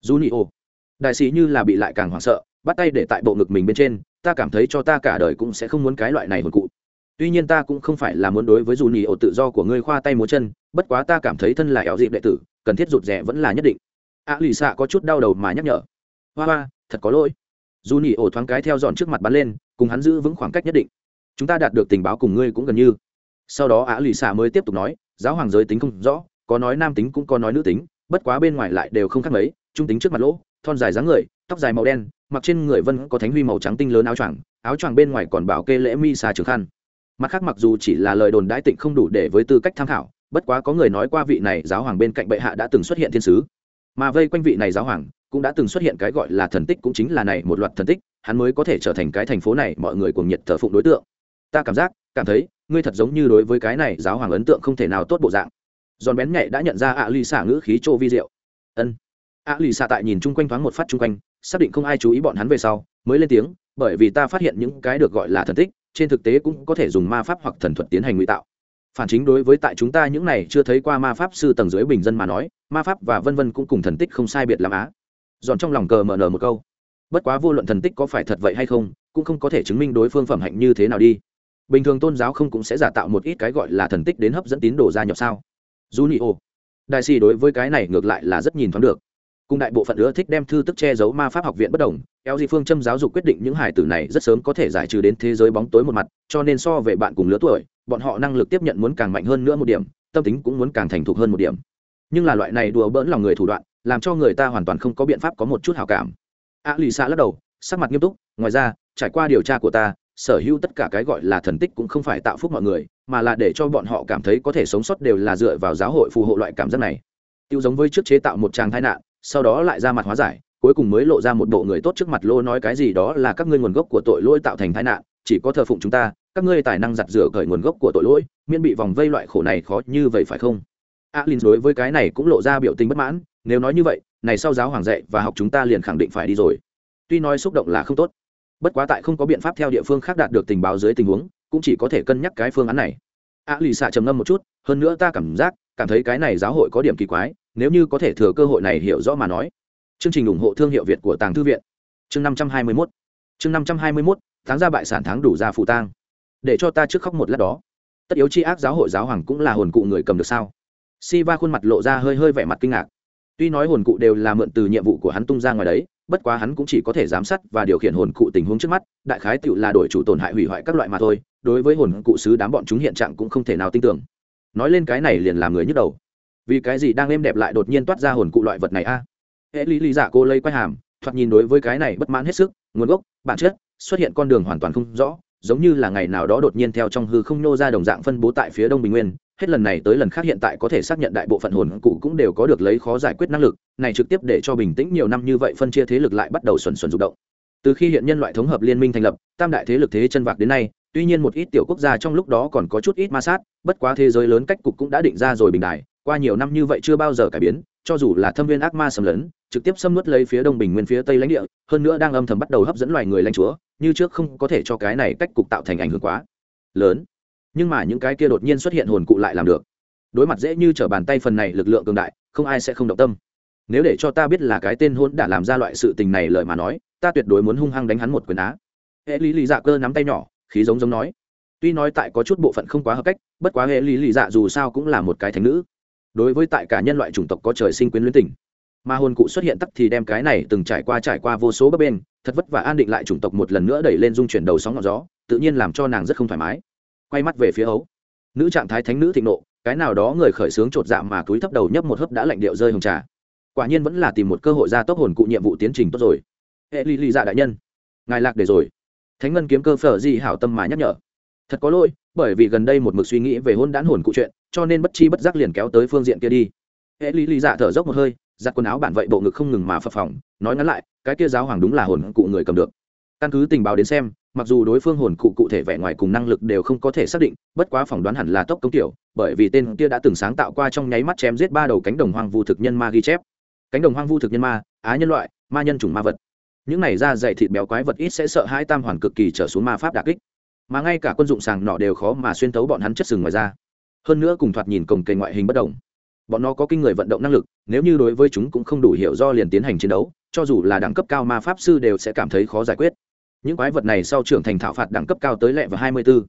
dù nhị ô. Đại sĩ như là bị lại càng hoảng sợ, bắt tay để tại bộ ngực mình bên trên, ta cảm thấy cho ta cả đời cũng sẽ không muốn cái loại này hồn cụ. Tuy nhiên ta cũng không phải là muốn đối với dù nhị ổ tự do của ngươi khoa tay múa chân, bất quá ta cảm thấy thân là éo dịp đệ tử, cần thiết rụt rè vẫn là nhất định. A lì xạ có chút đau đầu mà nhắc nhở. Hoa hoa, thật có lỗi. Dù nhị ổ thoáng cái theo dọn trước mặt bắn lên, cùng hắn giữ vững khoảng cách nhất định. Chúng ta đạt được tình báo cùng ngươi cũng gần như. Sau đó a lì xạ mới tiếp tục nói, giáo hoàng giới tính không rõ, có nói nam tính cũng có nói nữ tính, bất quá bên ngoài lại đều không khác mấy trung tính trước mặt lỗ, thon dài dáng người, tóc dài màu đen, mặc trên người vân có thánh huy màu trắng tinh lớn áo choàng áo choàng bên ngoài còn bảo kê lễ mi xà trường khăn. Mặt khác mặc dù chỉ là lời đồn đãi tịnh không đủ để với tư cách tham khảo, bất quá có người nói qua vị này giáo hoàng bên cạnh bệ hạ đã từng xuất hiện thiên sứ. Mà vây quanh vị này giáo hoàng, cũng đã từng xuất hiện cái gọi là thần tích cũng chính là này một loạt thần tích, hắn mới có thể trở thành cái thành phố này mọi người cùng nhiệt thờ phụng đối tượng. Ta cảm giác, cảm thấy, ngươi thật giống như đối với cái này giáo hoàng ấn tượng không thể nào tốt bộ dạng. Giòn bén nhạy đã nhận ra ạ lì xả ngữ khí trô vi diệu. Ân ạ lì xạ tại nhìn chung quanh thoáng một phát chung quanh, xác định không ai chú ý bọn hắn về sau, mới lên tiếng, bởi vì ta phát hiện những cái được gọi là thần tích, trên thực tế cũng có thể dùng ma pháp hoặc thần thuật tiến hành ngụy tạo. Phản chính đối với tại chúng ta những này chưa thấy qua ma pháp sư tầng dưới bình dân mà nói, ma pháp và vân vân cũng cùng thần tích không sai biệt làm á. Dọn trong lòng cờ mở nở một câu. Bất quá vô luận thần tích có phải thật vậy hay không, cũng không có thể chứng minh đối phương phẩm hạnh như thế nào đi. Bình thường tôn giáo không cũng sẽ giả tạo một ít cái gọi là thần tích đến hấp dẫn tín đồ gia nhập sao? Junio. Đại sĩ đối với cái này ngược lại là rất nhìn thoáng được cùng đại bộ phận ưa thích đem thư tức che giấu ma pháp học viện bất đồng eo di phương châm giáo dục quyết định những hải tử này rất sớm có thể giải trừ đến thế giới bóng tối một mặt, cho nên so về bạn cùng lứa tuổi, bọn họ năng lực tiếp nhận muốn càng mạnh hơn nữa một điểm, tâm tính cũng muốn càng thành thục hơn một điểm. Nhưng là loại này đùa bỡn lòng người thủ đoạn, làm cho người ta hoàn toàn không có biện pháp có một chút hào cảm. A lì xa lắc đầu, sắc mặt nghiêm túc, ngoài ra, trải qua điều tra của ta, sở hữu tất cả cái gọi là thần tích cũng không phải tạo phúc mọi người, mà là để cho bọn họ cảm thấy có thể sống sót đều là dựa vào giáo hội phù hộ loại cảm giác này. Tiêu giống với trước chế tạo một tràng tai nạn sau đó lại ra mặt hóa giải, cuối cùng mới lộ ra một bộ người tốt trước mặt lô nói cái gì đó là các ngươi nguồn gốc của tội lỗi tạo thành tai nạn, chỉ có thờ phụng chúng ta, các ngươi tài năng giặt rửa cởi nguồn gốc của tội lỗi, miễn bị vòng vây loại khổ này khó như vậy phải không? Alin đối với cái này cũng lộ ra biểu tình bất mãn, nếu nói như vậy, này sau giáo hoàng dạy và học chúng ta liền khẳng định phải đi rồi. Tuy nói xúc động là không tốt, bất quá tại không có biện pháp theo địa phương khác đạt được tình báo dưới tình huống, cũng chỉ có thể cân nhắc cái phương án này. A lì xạ trầm ngâm một chút, hơn nữa ta cảm giác, cảm thấy cái này giáo hội có điểm kỳ quái nếu như có thể thừa cơ hội này hiểu rõ mà nói. Chương trình ủng hộ thương hiệu việt của tàng thư viện. Chương năm trăm hai mươi mốt. Chương năm trăm hai mươi mốt, tháng ra bại sản tháng đủ ra phụ tang. Để cho ta trước khóc một lát đó. Tất yếu chi ác giáo hội giáo hoàng cũng là hồn cụ người cầm được sao? Si va khuôn mặt lộ ra hơi hơi vẻ mặt kinh ngạc. Tuy nói hồn cụ đều là mượn từ nhiệm vụ của hắn tung ra ngoài đấy, bất quá hắn cũng chỉ có thể giám sát và điều khiển hồn cụ tình huống trước mắt, đại khái tự là đổi chủ tổn hại hủy hoại các loại mà thôi, đối với hồn cụ sứ đám bọn chúng hiện trạng cũng không thể nào tin tưởng. Nói lên cái này liền làm người nhức đầu vì cái gì đang êm đẹp lại đột nhiên toát ra hồn cụ loại vật này a? Hệ lý lý giả cô lây quay hàm, thoạt nhìn đối với cái này bất mãn hết sức, nguồn gốc, bản chất, xuất hiện con đường hoàn toàn không rõ, giống như là ngày nào đó đột nhiên theo trong hư không nô ra đồng dạng phân bố tại phía đông bình nguyên, hết lần này tới lần khác hiện tại có thể xác nhận đại bộ phận hồn cụ cũng đều có được lấy khó giải quyết năng lực, này trực tiếp để cho bình tĩnh nhiều năm như vậy phân chia thế lực lại bắt đầu xuẩn xuẩn rụng động. Từ khi hiện nhân loại thống hợp liên minh thành lập, tam đại thế lực thế chân vạc đến nay, tuy nhiên một ít tiểu quốc gia trong lúc đó còn có chút ít ma sát, bất quá thế giới lớn cách cục cũng đã định ra rồi bình đại qua nhiều năm như vậy chưa bao giờ cải biến, cho dù là thâm viên ác ma xâm lấn, trực tiếp xâm nuốt lấy phía đông bình nguyên phía tây lãnh địa, hơn nữa đang âm thầm bắt đầu hấp dẫn loài người lãnh chúa, như trước không có thể cho cái này cách cục tạo thành ảnh hưởng quá lớn. Nhưng mà những cái kia đột nhiên xuất hiện hồn cụ lại làm được. Đối mặt dễ như t r ở bàn tay phần này lực lượng cường đại, không ai sẽ không động tâm. Nếu để cho ta biết là cái tên hôn đã làm ra loại sự tình này lời mà nói, ta tuyệt đối muốn hung hăng đánh hắn một quyền á. Hệ lý lý dạ cơ nắm tay nhỏ, khí giống giống nói. Tuy nói tại có chút bộ phận không quá hợp cách, bất quá hệ lý lý dạ dù sao cũng là một cái thành nữ đối với tại cả nhân loại chủng tộc có trời sinh quyến luyến tình. Mà hồn cụ xuất hiện tắc thì đem cái này từng trải qua trải qua vô số bấp bên thật vất và an định lại chủng tộc một lần nữa đẩy lên dung chuyển đầu sóng ngọn gió, tự nhiên làm cho nàng rất không thoải mái. Quay mắt về phía ấu nữ trạng thái thánh nữ thịnh nộ, cái nào đó người khởi xướng chột dạ mà túi thấp đầu nhấp một hớp đã lạnh điệu rơi hồng trà. Quả nhiên vẫn là tìm một cơ hội ra tốc hồn cụ nhiệm vụ tiến trình tốt rồi. Hệ ly ly dạ đại nhân, ngài lạc để rồi. Thánh ngân kiếm cơ phở gì hảo tâm mà nhắc nhở. Thật có lỗi, bởi vì gần đây một mực suy nghĩ về hôn đán hồn cụ chuyện cho nên bất chi bất giác liền kéo tới phương diện kia đi. Hệ lý lý dạ thở dốc một hơi, giặt quần áo bản vậy bộ ngực không ngừng mà phập phỏng nói ngắn lại, cái kia giáo hoàng đúng là hồn cụ người cầm được. Căn cứ tình báo đến xem, mặc dù đối phương hồn cụ cụ thể vẻ ngoài cùng năng lực đều không có thể xác định, bất quá phỏng đoán hẳn là tốc công tiểu, bởi vì tên kia đã từng sáng tạo qua trong nháy mắt chém giết ba đầu cánh đồng hoang vu thực nhân ma ghi chép. Cánh đồng hoang vu thực nhân ma, á nhân loại, ma nhân chủng ma vật. Những này ra dày thịt béo quái vật ít sẽ sợ hai tam hoàn cực kỳ trở xuống ma pháp đà kích. Mà ngay cả quân dụng sàng nọ đều khó mà xuyên tấu bọn hắn chất sừng ngoài ra hơn nữa cùng thoạt nhìn cồng kềnh ngoại hình bất đồng. Bọn nó có kinh người vận động năng lực, nếu như đối với chúng cũng không đủ hiểu do liền tiến hành chiến đấu, cho dù là đẳng cấp cao ma pháp sư đều sẽ cảm thấy khó giải quyết. Những quái vật này sau trưởng thành thảo phạt đẳng cấp cao tới lẹ và hai mươi b ố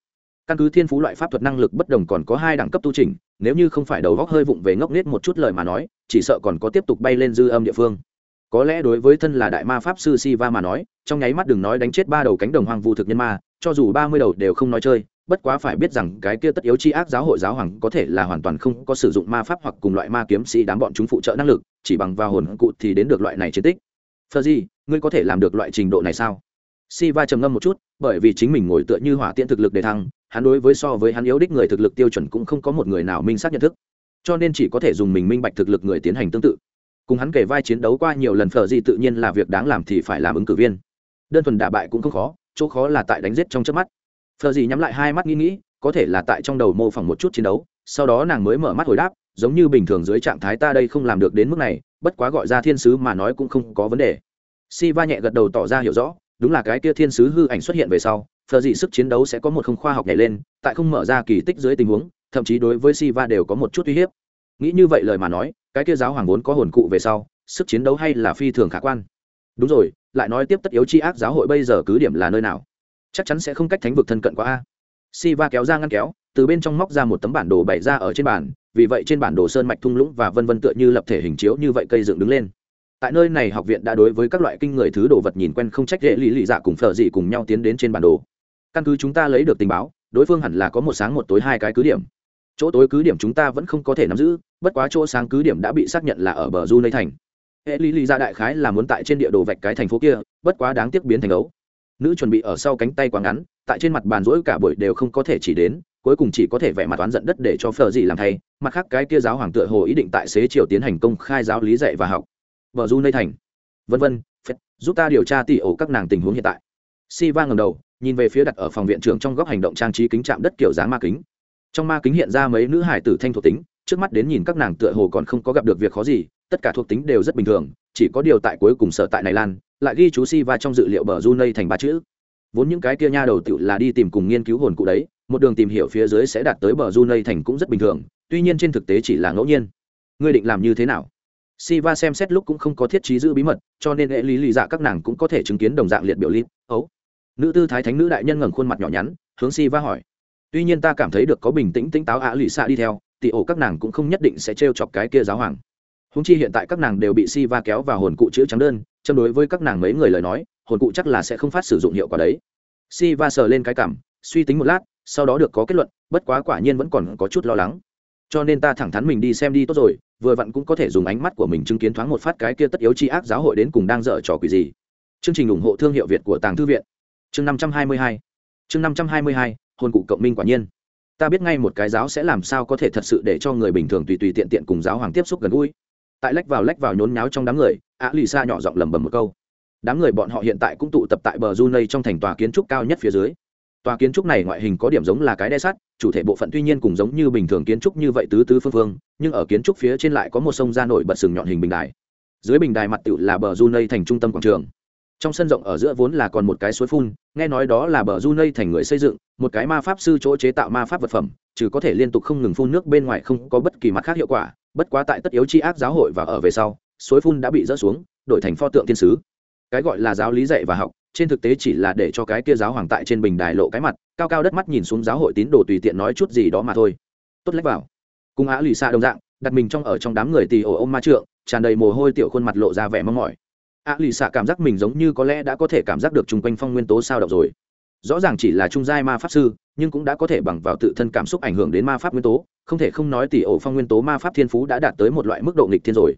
căn cứ thiên phú loại pháp thuật năng lực bất đồng còn có hai đẳng cấp tu trình, nếu như không phải đầu góc hơi vụng về ngốc nết một chút lời mà nói, chỉ sợ còn có tiếp tục bay lên dư âm địa phương. Có lẽ đối với thân là đại ma pháp sư Siva mà nói, trong nháy mắt đừng nói đánh chết ba đầu cánh đồng hoang vu thực nhân ma, cho dù ba mươi đầu đều không nói chơi bất quá phải biết rằng cái kia tất yếu chi ác giáo hội giáo hoàng có thể là hoàn toàn không có sử dụng ma pháp hoặc cùng loại ma kiếm sĩ đám bọn chúng phụ trợ năng lực, chỉ bằng vào hồn cụ thì đến được loại này chiến tích. Phờ gì ngươi có thể làm được loại trình độ này sao? Si va trầm ngâm một chút, bởi vì chính mình ngồi tựa như hỏa tiện thực lực để thăng, hắn đối với so với hắn yếu đích người thực lực tiêu chuẩn cũng không có một người nào minh xác nhận thức. Cho nên chỉ có thể dùng mình minh bạch thực lực người tiến hành tương tự. Cùng hắn kể vai chiến đấu qua nhiều lần phở gì tự nhiên là việc đáng làm thì phải làm ứng cử viên. Đơn thuần đả bại cũng không khó, chỗ khó là tại đánh giết trong chớp mắt phở gì nhắm lại hai mắt nghĩ nghĩ, có thể là tại trong đầu mô phỏng một chút chiến đấu, sau đó nàng mới mở mắt hồi đáp, giống như bình thường dưới trạng thái ta đây không làm được đến mức này, bất quá gọi ra thiên sứ mà nói cũng không có vấn đề. Si va nhẹ gật đầu tỏ ra hiểu rõ, đúng là cái kia thiên sứ hư ảnh xuất hiện về sau, phở gì sức chiến đấu sẽ có một không khoa học nhảy lên, tại không mở ra kỳ tích dưới tình huống, thậm chí đối với si va đều có một chút uy hiếp. Nghĩ như vậy lời mà nói, cái kia giáo hoàng vốn có hồn cụ về sau, sức chiến đấu hay là phi thường khả quan. Đúng rồi, lại nói tiếp tất yếu chi ác giáo hội bây giờ cứ điểm là nơi nào? Chắc chắn sẽ không cách thánh vực thân cận quá a Siva kéo ra ngăn kéo, từ bên trong móc ra một tấm bản đồ bày ra ở trên bàn, vì vậy trên bản đồ sơn mạch thung lũng và vân vân tựa như lập thể hình chiếu như vậy cây dựng đứng lên. Tại nơi này học viện đã đối với các loại kinh người thứ đồ vật nhìn quen không trách dễ lý lì dạ cùng phở dị cùng nhau tiến đến trên bản đồ. Căn cứ chúng ta lấy được tình báo, đối phương hẳn là có một sáng một tối hai cái cứ điểm. Chỗ tối cứ điểm chúng ta vẫn không có thể nắm giữ, bất quá chỗ sáng cứ điểm đã bị xác nhận là ở bờ du nơi thành. Hệ lý lý dạ đại khái là muốn tại trên địa đồ vạch cái thành phố kia, bất quá đáng tiếc biến thành ấu nữ chuẩn bị ở sau cánh tay quá ngắn, tại trên mặt bàn rỗi cả buổi đều không có thể chỉ đến, cuối cùng chỉ có thể vẻ mặt toán giận đất để cho phờ gì làm thay, mặt khác cái kia giáo hoàng tựa hồ ý định tại xế chiều tiến hành công khai giáo lý dạy và học. Vợ du nơi thành. Vân vân, phết, giúp ta điều tra tỉ ổ các nàng tình huống hiện tại. Si va ngầm đầu, nhìn về phía đặt ở phòng viện trưởng trong góc hành động trang trí kính chạm đất kiểu dáng ma kính. Trong ma kính hiện ra mấy nữ hải tử thanh thuộc tính, trước mắt đến nhìn các nàng tựa hồ còn không có gặp được việc khó gì, tất cả thuộc tính đều rất bình thường, chỉ có điều tại cuối cùng sở tại này lan lại ghi chú si va trong dự liệu bờ Junay thành ba chữ. Vốn những cái kia nha đầu tựu là đi tìm cùng nghiên cứu hồn cụ đấy, một đường tìm hiểu phía dưới sẽ đạt tới bờ Junay thành cũng rất bình thường, tuy nhiên trên thực tế chỉ là ngẫu nhiên. Ngươi định làm như thế nào? Si va xem xét lúc cũng không có thiết trí giữ bí mật, cho nên hệ lý lì dạ các nàng cũng có thể chứng kiến đồng dạng liệt biểu lý. ấu. Nữ tư thái thánh nữ đại nhân ngẩng khuôn mặt nhỏ nhắn, hướng si va hỏi. Tuy nhiên ta cảm thấy được có bình tĩnh tĩnh táo ạ lì xạ đi theo tỷ ổ các nàng cũng không nhất định sẽ trêu chọc cái kia giáo hoàng húng chi hiện tại các nàng đều bị si va kéo vào hồn cụ chữ trắng đơn, châm đối với các nàng mấy người lời nói, hồn cụ chắc là sẽ không phát sử dụng hiệu quả đấy. Si va sờ lên cái cảm, suy tính một lát, sau đó được có kết luận, bất quá quả nhiên vẫn còn có chút lo lắng. Cho nên ta thẳng thắn mình đi xem đi tốt rồi, vừa vặn cũng có thể dùng ánh mắt của mình chứng kiến thoáng một phát cái kia tất yếu chi ác giáo hội đến cùng đang dở trò quỷ gì. Chương trình ủng hộ thương hiệu việt của tàng thư viện. Chương năm trăm hai mươi hai. Chương năm trăm hai mươi hai, hồn cụ cộng minh quả nhiên. Ta biết ngay một cái giáo sẽ làm sao có thể thật sự để cho người bình thường tùy tùy tiện tiện cùng giáo hoàng tiếp xúc gần gũi tại lách vào lách vào nhốn nháo trong đám người, ạ lì xa nhỏ giọng lầm bầm một câu. Đám người bọn họ hiện tại cũng tụ tập tại bờ Junei trong thành tòa kiến trúc cao nhất phía dưới. Tòa kiến trúc này ngoại hình có điểm giống là cái đe sắt, chủ thể bộ phận tuy nhiên cùng giống như bình thường kiến trúc như vậy tứ tứ phương phương, nhưng ở kiến trúc phía trên lại có một sông ra nổi bật sừng nhọn hình bình đài. Dưới bình đài mặt tựu là bờ Junei thành trung tâm quảng trường. Trong sân rộng ở giữa vốn là còn một cái suối phun, nghe nói đó là bờ Junei thành người xây dựng, một cái ma pháp sư chỗ chế tạo ma pháp vật phẩm, trừ có thể liên tục không ngừng phun nước bên ngoài không có bất kỳ mặt khác hiệu quả bất quá tại tất yếu chi ác giáo hội và ở về sau, suối phun đã bị rỡ xuống, đổi thành pho tượng thiên sứ. Cái gọi là giáo lý dạy và học, trên thực tế chỉ là để cho cái kia giáo hoàng tại trên bình đài lộ cái mặt, cao cao đất mắt nhìn xuống giáo hội tín đồ tùy tiện nói chút gì đó mà thôi. Tốt lách vào. Cùng á lì xa đồng dạng, đặt mình trong ở trong đám người tì ổ ôm ma trượng, tràn đầy mồ hôi tiểu khuôn mặt lộ ra vẻ mong mỏi. Á lì xạ cảm giác mình giống như có lẽ đã có thể cảm giác được chung quanh phong nguyên tố sao động rồi rõ ràng chỉ là trung giai ma pháp sư, nhưng cũng đã có thể bằng vào tự thân cảm xúc ảnh hưởng đến ma pháp nguyên tố, không thể không nói tỷ ổ phong nguyên tố ma pháp thiên phú đã đạt tới một loại mức độ nghịch thiên rồi.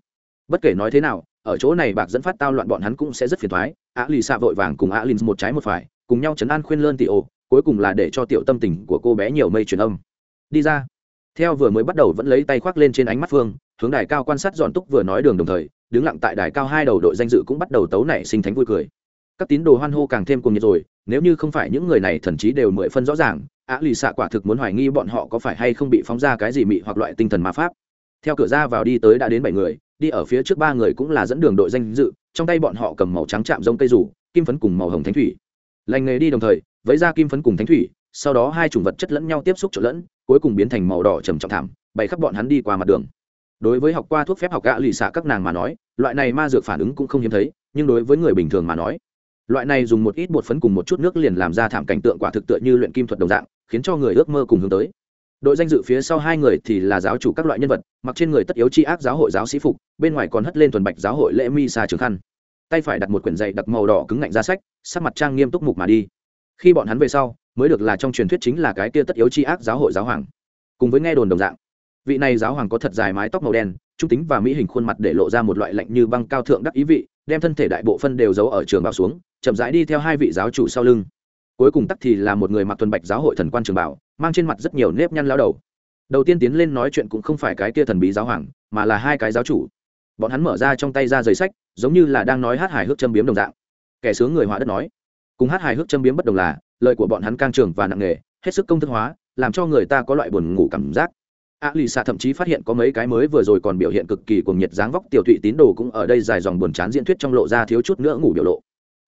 Bất kể nói thế nào, ở chỗ này bạc dẫn phát tao loạn bọn hắn cũng sẽ rất phiền thoái á lì xạ vội vàng cùng á lì một trái một phải, cùng nhau chấn an khuyên lơn tỷ ổ, cuối cùng là để cho tiểu tâm tình của cô bé nhiều mây truyền âm. Đi ra. Theo vừa mới bắt đầu vẫn lấy tay khoác lên trên ánh mắt phương, hướng đài cao quan sát dọn túc vừa nói đường đồng thời, đứng lặng tại đài cao hai đầu đội danh dự cũng bắt đầu tấu nảy sinh thánh vui cười các tín đồ hoan hô càng thêm cùng nhiệt rồi, nếu như không phải những người này thần chí đều mười phân rõ ràng á lì xạ quả thực muốn hoài nghi bọn họ có phải hay không bị phóng ra cái gì mị hoặc loại tinh thần ma pháp. Theo cửa ra vào đi tới đã đến bảy người, đi ở phía trước ba người cũng là dẫn đường đội danh dự, trong tay bọn họ cầm màu trắng chạm rông cây rủ, kim phấn cùng màu hồng thánh thủy. Lành nghề đi đồng thời với ra kim phấn cùng thánh thủy, sau đó hai chủng vật chất lẫn nhau tiếp xúc trộn lẫn, cuối cùng biến thành màu đỏ trầm trọng thảm bày khắp bọn hắn đi qua mặt đường. Đối với học qua thuốc phép học gã lì xạ các nàng mà nói, loại này ma dược phản ứng cũng không hiếm thấy, nhưng đối với người bình thường mà nói loại này dùng một ít bột phấn cùng một chút nước liền làm ra thảm cảnh tượng quả thực tựa như luyện kim thuật đồng dạng, khiến cho người ước mơ cùng hướng tới. Đội danh dự phía sau hai người thì là giáo chủ các loại nhân vật, mặc trên người tất yếu tri ác giáo hội giáo sĩ phục, bên ngoài còn hất lên thuần bạch giáo hội lễ mi xa trường khăn. Tay phải đặt một quyển dạy đặc màu đỏ cứng ngạnh ra sách, sắc mặt trang nghiêm túc mục mà đi. Khi bọn hắn về sau, mới được là trong truyền thuyết chính là cái kia tất yếu tri ác giáo hội giáo hoàng. Cùng với nghe đồn đồng dạng, vị này giáo hoàng có thật dài mái tóc màu đen, trung tính và mỹ hình khuôn mặt để lộ ra một loại lạnh như băng cao thượng đắc ý vị, đem thân thể đại bộ phân đều giấu ở trường vào xuống chậm rãi đi theo hai vị giáo chủ sau lưng. Cuối cùng tắc thì là một người mặc tuần bạch giáo hội thần quan trường bảo, mang trên mặt rất nhiều nếp nhăn lao đầu. Đầu tiên tiến lên nói chuyện cũng không phải cái kia thần bí giáo hoàng, mà là hai cái giáo chủ. Bọn hắn mở ra trong tay ra giấy sách, giống như là đang nói hát hài hước châm biếm đồng dạng. Kẻ sướng người họa đất nói, cùng hát hài hước châm biếm bất đồng là, lời của bọn hắn cang trường và nặng nghề hết sức công thức hóa, làm cho người ta có loại buồn ngủ cảm giác. A lì xạ thậm chí phát hiện có mấy cái mới vừa rồi còn biểu hiện cực kỳ cuồng nhiệt dáng vóc tiểu thụy tín đồ cũng ở đây dài dòng buồn chán diễn thuyết trong lộ ra thiếu chút nữa ngủ biểu lộ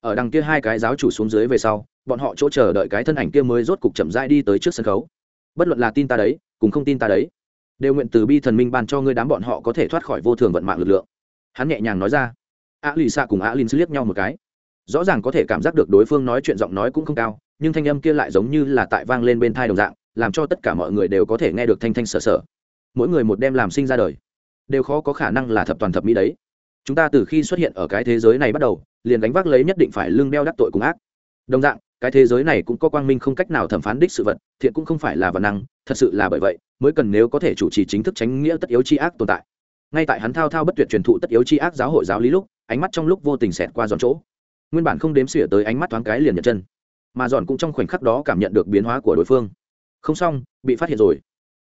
ở đằng kia hai cái giáo chủ xuống dưới về sau, bọn họ chỗ chờ đợi cái thân ảnh kia mới rốt cục chậm rãi đi tới trước sân khấu. Bất luận là tin ta đấy cùng không tin ta đấy. Đều nguyện từ bi thần minh ban cho ngươi đám bọn họ có thể thoát khỏi vô thường vận mạng lực lượng. Hắn nhẹ nhàng nói ra. A lì xạ cùng a lin liếc nhau một cái. Rõ ràng có thể cảm giác được đối phương nói chuyện giọng nói cũng không cao, nhưng thanh âm kia lại giống như là tại vang lên bên thai đồng dạng, làm cho tất cả mọi người đều có thể nghe được thanh thanh sở sở. Mỗi người một đêm làm sinh ra đời. Đều khó có khả năng là thập toàn thập mỹ đấy chúng ta từ khi xuất hiện ở cái thế giới này bắt đầu, liền đánh vác lấy nhất định phải lương đeo đắc tội cùng ác. Đồng dạng, cái thế giới này cũng có quang minh không cách nào thẩm phán đích sự vật, thiện cũng không phải là vật năng, thật sự là bởi vậy, mới cần nếu có thể chủ trì chính thức tránh nghĩa tất yếu chi ác tồn tại. Ngay tại hắn thao thao bất tuyệt truyền thụ tất yếu chi ác giáo hội giáo lý lúc, ánh mắt trong lúc vô tình xẹt qua giòn chỗ. Nguyên bản không đếm xỉa tới ánh mắt thoáng cái liền nhật chân. Mà giòn cũng trong khoảnh khắc đó cảm nhận được biến hóa của đối phương. Không xong, bị phát hiện rồi.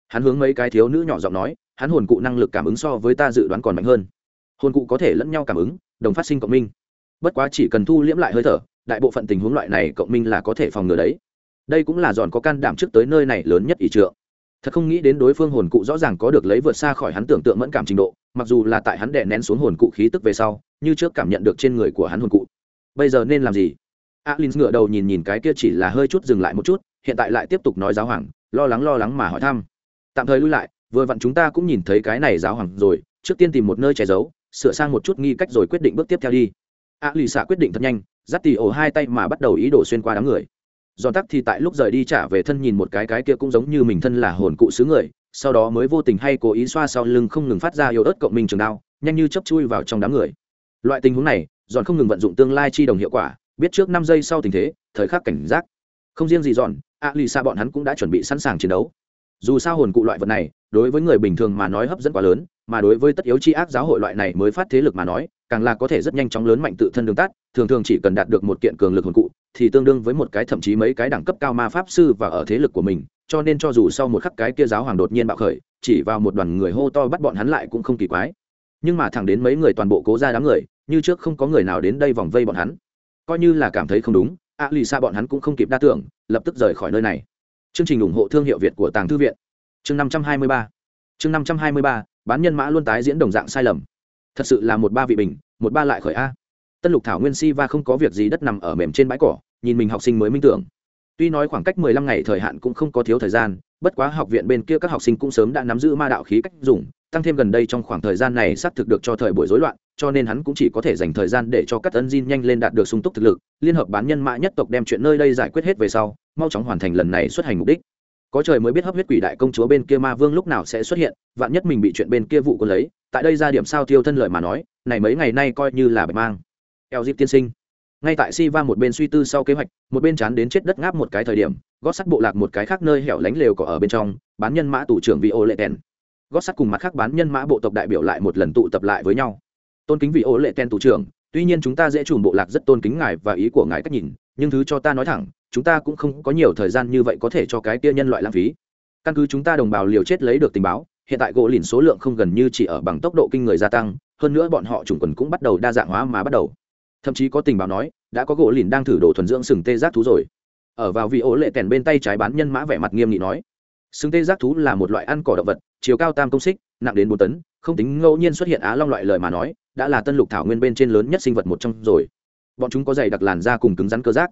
Hắn hướng mấy cái thiếu nữ nhỏ giọng nói, hắn hồn cụ năng lực cảm ứng so với ta dự đoán còn mạnh hơn hồn cụ có thể lẫn nhau cảm ứng, đồng phát sinh cộng minh. Bất quá chỉ cần thu liễm lại hơi thở, đại bộ phận tình huống loại này cộng minh là có thể phòng ngừa đấy. Đây cũng là giòn có can đảm trước tới nơi này lớn nhất ỷ trượng. Thật không nghĩ đến đối phương hồn cụ rõ ràng có được lấy vượt xa khỏi hắn tưởng tượng mẫn cảm trình độ, mặc dù là tại hắn đè nén xuống hồn cụ khí tức về sau, như trước cảm nhận được trên người của hắn hồn cụ. Bây giờ nên làm gì? Alin ngựa đầu nhìn nhìn cái kia chỉ là hơi chút dừng lại một chút, hiện tại lại tiếp tục nói giáo hoàng, lo lắng lo lắng mà hỏi thăm. Tạm thời lui lại, vừa vặn chúng ta cũng nhìn thấy cái này giáo hoàng rồi, trước tiên tìm một nơi che giấu sửa sang một chút nghi cách rồi quyết định bước tiếp theo đi. A lì xạ quyết định thật nhanh, dắt tì ổ hai tay mà bắt đầu ý đồ xuyên qua đám người. Giòn tắc thì tại lúc rời đi trả về thân nhìn một cái cái kia cũng giống như mình thân là hồn cụ xứ người, sau đó mới vô tình hay cố ý xoa sau lưng không ngừng phát ra yếu ớt cộng minh trường đao, nhanh như chấp chui vào trong đám người. Loại tình huống này, giòn không ngừng vận dụng tương lai chi đồng hiệu quả, biết trước năm giây sau tình thế, thời khắc cảnh giác. Không riêng gì giòn, a lì xa bọn hắn cũng đã chuẩn bị sẵn sàng chiến đấu. Dù sao hồn cụ loại vật này, đối với người bình thường mà nói hấp dẫn quá lớn mà đối với tất yếu chi ác giáo hội loại này mới phát thế lực mà nói, càng là có thể rất nhanh chóng lớn mạnh tự thân đường tắt, thường thường chỉ cần đạt được một kiện cường lực hồn cụ, thì tương đương với một cái thậm chí mấy cái đẳng cấp cao ma pháp sư và ở thế lực của mình, cho nên cho dù sau một khắc cái kia giáo hoàng đột nhiên bạo khởi, chỉ vào một đoàn người hô to bắt bọn hắn lại cũng không kỳ quái. Nhưng mà thẳng đến mấy người toàn bộ cố ra đám người, như trước không có người nào đến đây vòng vây bọn hắn. Coi như là cảm thấy không đúng a lì xa bọn hắn cũng không kịp đa tưởng, lập tức rời khỏi nơi này. Chương trình ủng hộ thương hiệu việt của tàng thư viện. Chương năm trăm hai mươi ba. Chương năm trăm hai mươi ba bán nhân mã luôn tái diễn đồng dạng sai lầm. Thật sự là một ba vị bình, một ba lại khởi a. Tân lục thảo nguyên si va không có việc gì đất nằm ở mềm trên bãi cỏ, nhìn mình học sinh mới minh tưởng. Tuy nói khoảng cách mười lăm ngày thời hạn cũng không có thiếu thời gian, bất quá học viện bên kia các học sinh cũng sớm đã nắm giữ ma đạo khí cách dùng, tăng thêm gần đây trong khoảng thời gian này xác thực được cho thời buổi rối loạn, cho nên hắn cũng chỉ có thể dành thời gian để cho các ân Jin nhanh lên đạt được sung túc thực lực, liên hợp bán nhân mã nhất tộc đem chuyện nơi đây giải quyết hết về sau, mau chóng hoàn thành lần này xuất hành mục đích có trời mới biết hấp huyết quỷ đại công chúa bên kia ma vương lúc nào sẽ xuất hiện, vạn nhất mình bị chuyện bên kia vụ còn lấy, tại đây ra điểm sao thiêu thân lợi mà nói, này mấy ngày nay coi như là bạch mang. Eo dịp tiên sinh, ngay tại si va một bên suy tư sau kế hoạch, một bên chán đến chết đất ngáp một cái thời điểm, gót sắt bộ lạc một cái khác nơi hẻo lánh lều có ở bên trong, bán nhân mã tủ trưởng vị ô lệ tèn gót sắt cùng mặt khác bán nhân mã bộ tộc đại biểu lại một lần tụ tập lại với nhau. Tôn kính vị ô lệ tèn tủ trưởng tuy nhiên chúng ta dễ chùm bộ lạc rất tôn kính ngài và ý của ngài cách nhìn, nhưng thứ cho ta nói thẳng, chúng ta cũng không có nhiều thời gian như vậy có thể cho cái kia nhân loại lãng phí. Căn cứ chúng ta đồng bào liều chết lấy được tình báo, hiện tại gỗ lìn số lượng không gần như chỉ ở bằng tốc độ kinh người gia tăng, hơn nữa bọn họ chủng quần cũng bắt đầu đa dạng hóa mà bắt đầu. Thậm chí có tình báo nói, đã có gỗ lìn đang thử đồ thuần dưỡng sừng tê giác thú rồi. Ở vào vị ố lệ tèn bên tay trái bán nhân mã vẻ mặt nghiêm nghị nói, sừng tê giác thú là một loại ăn cỏ động vật, chiều cao tam công xích, nặng đến bốn tấn, không tính ngẫu nhiên xuất hiện á long loại lời mà nói đã là tân lục thảo nguyên bên trên lớn nhất sinh vật một trong rồi. Bọn chúng có dày đặc làn da cùng cứng rắn cơ giác.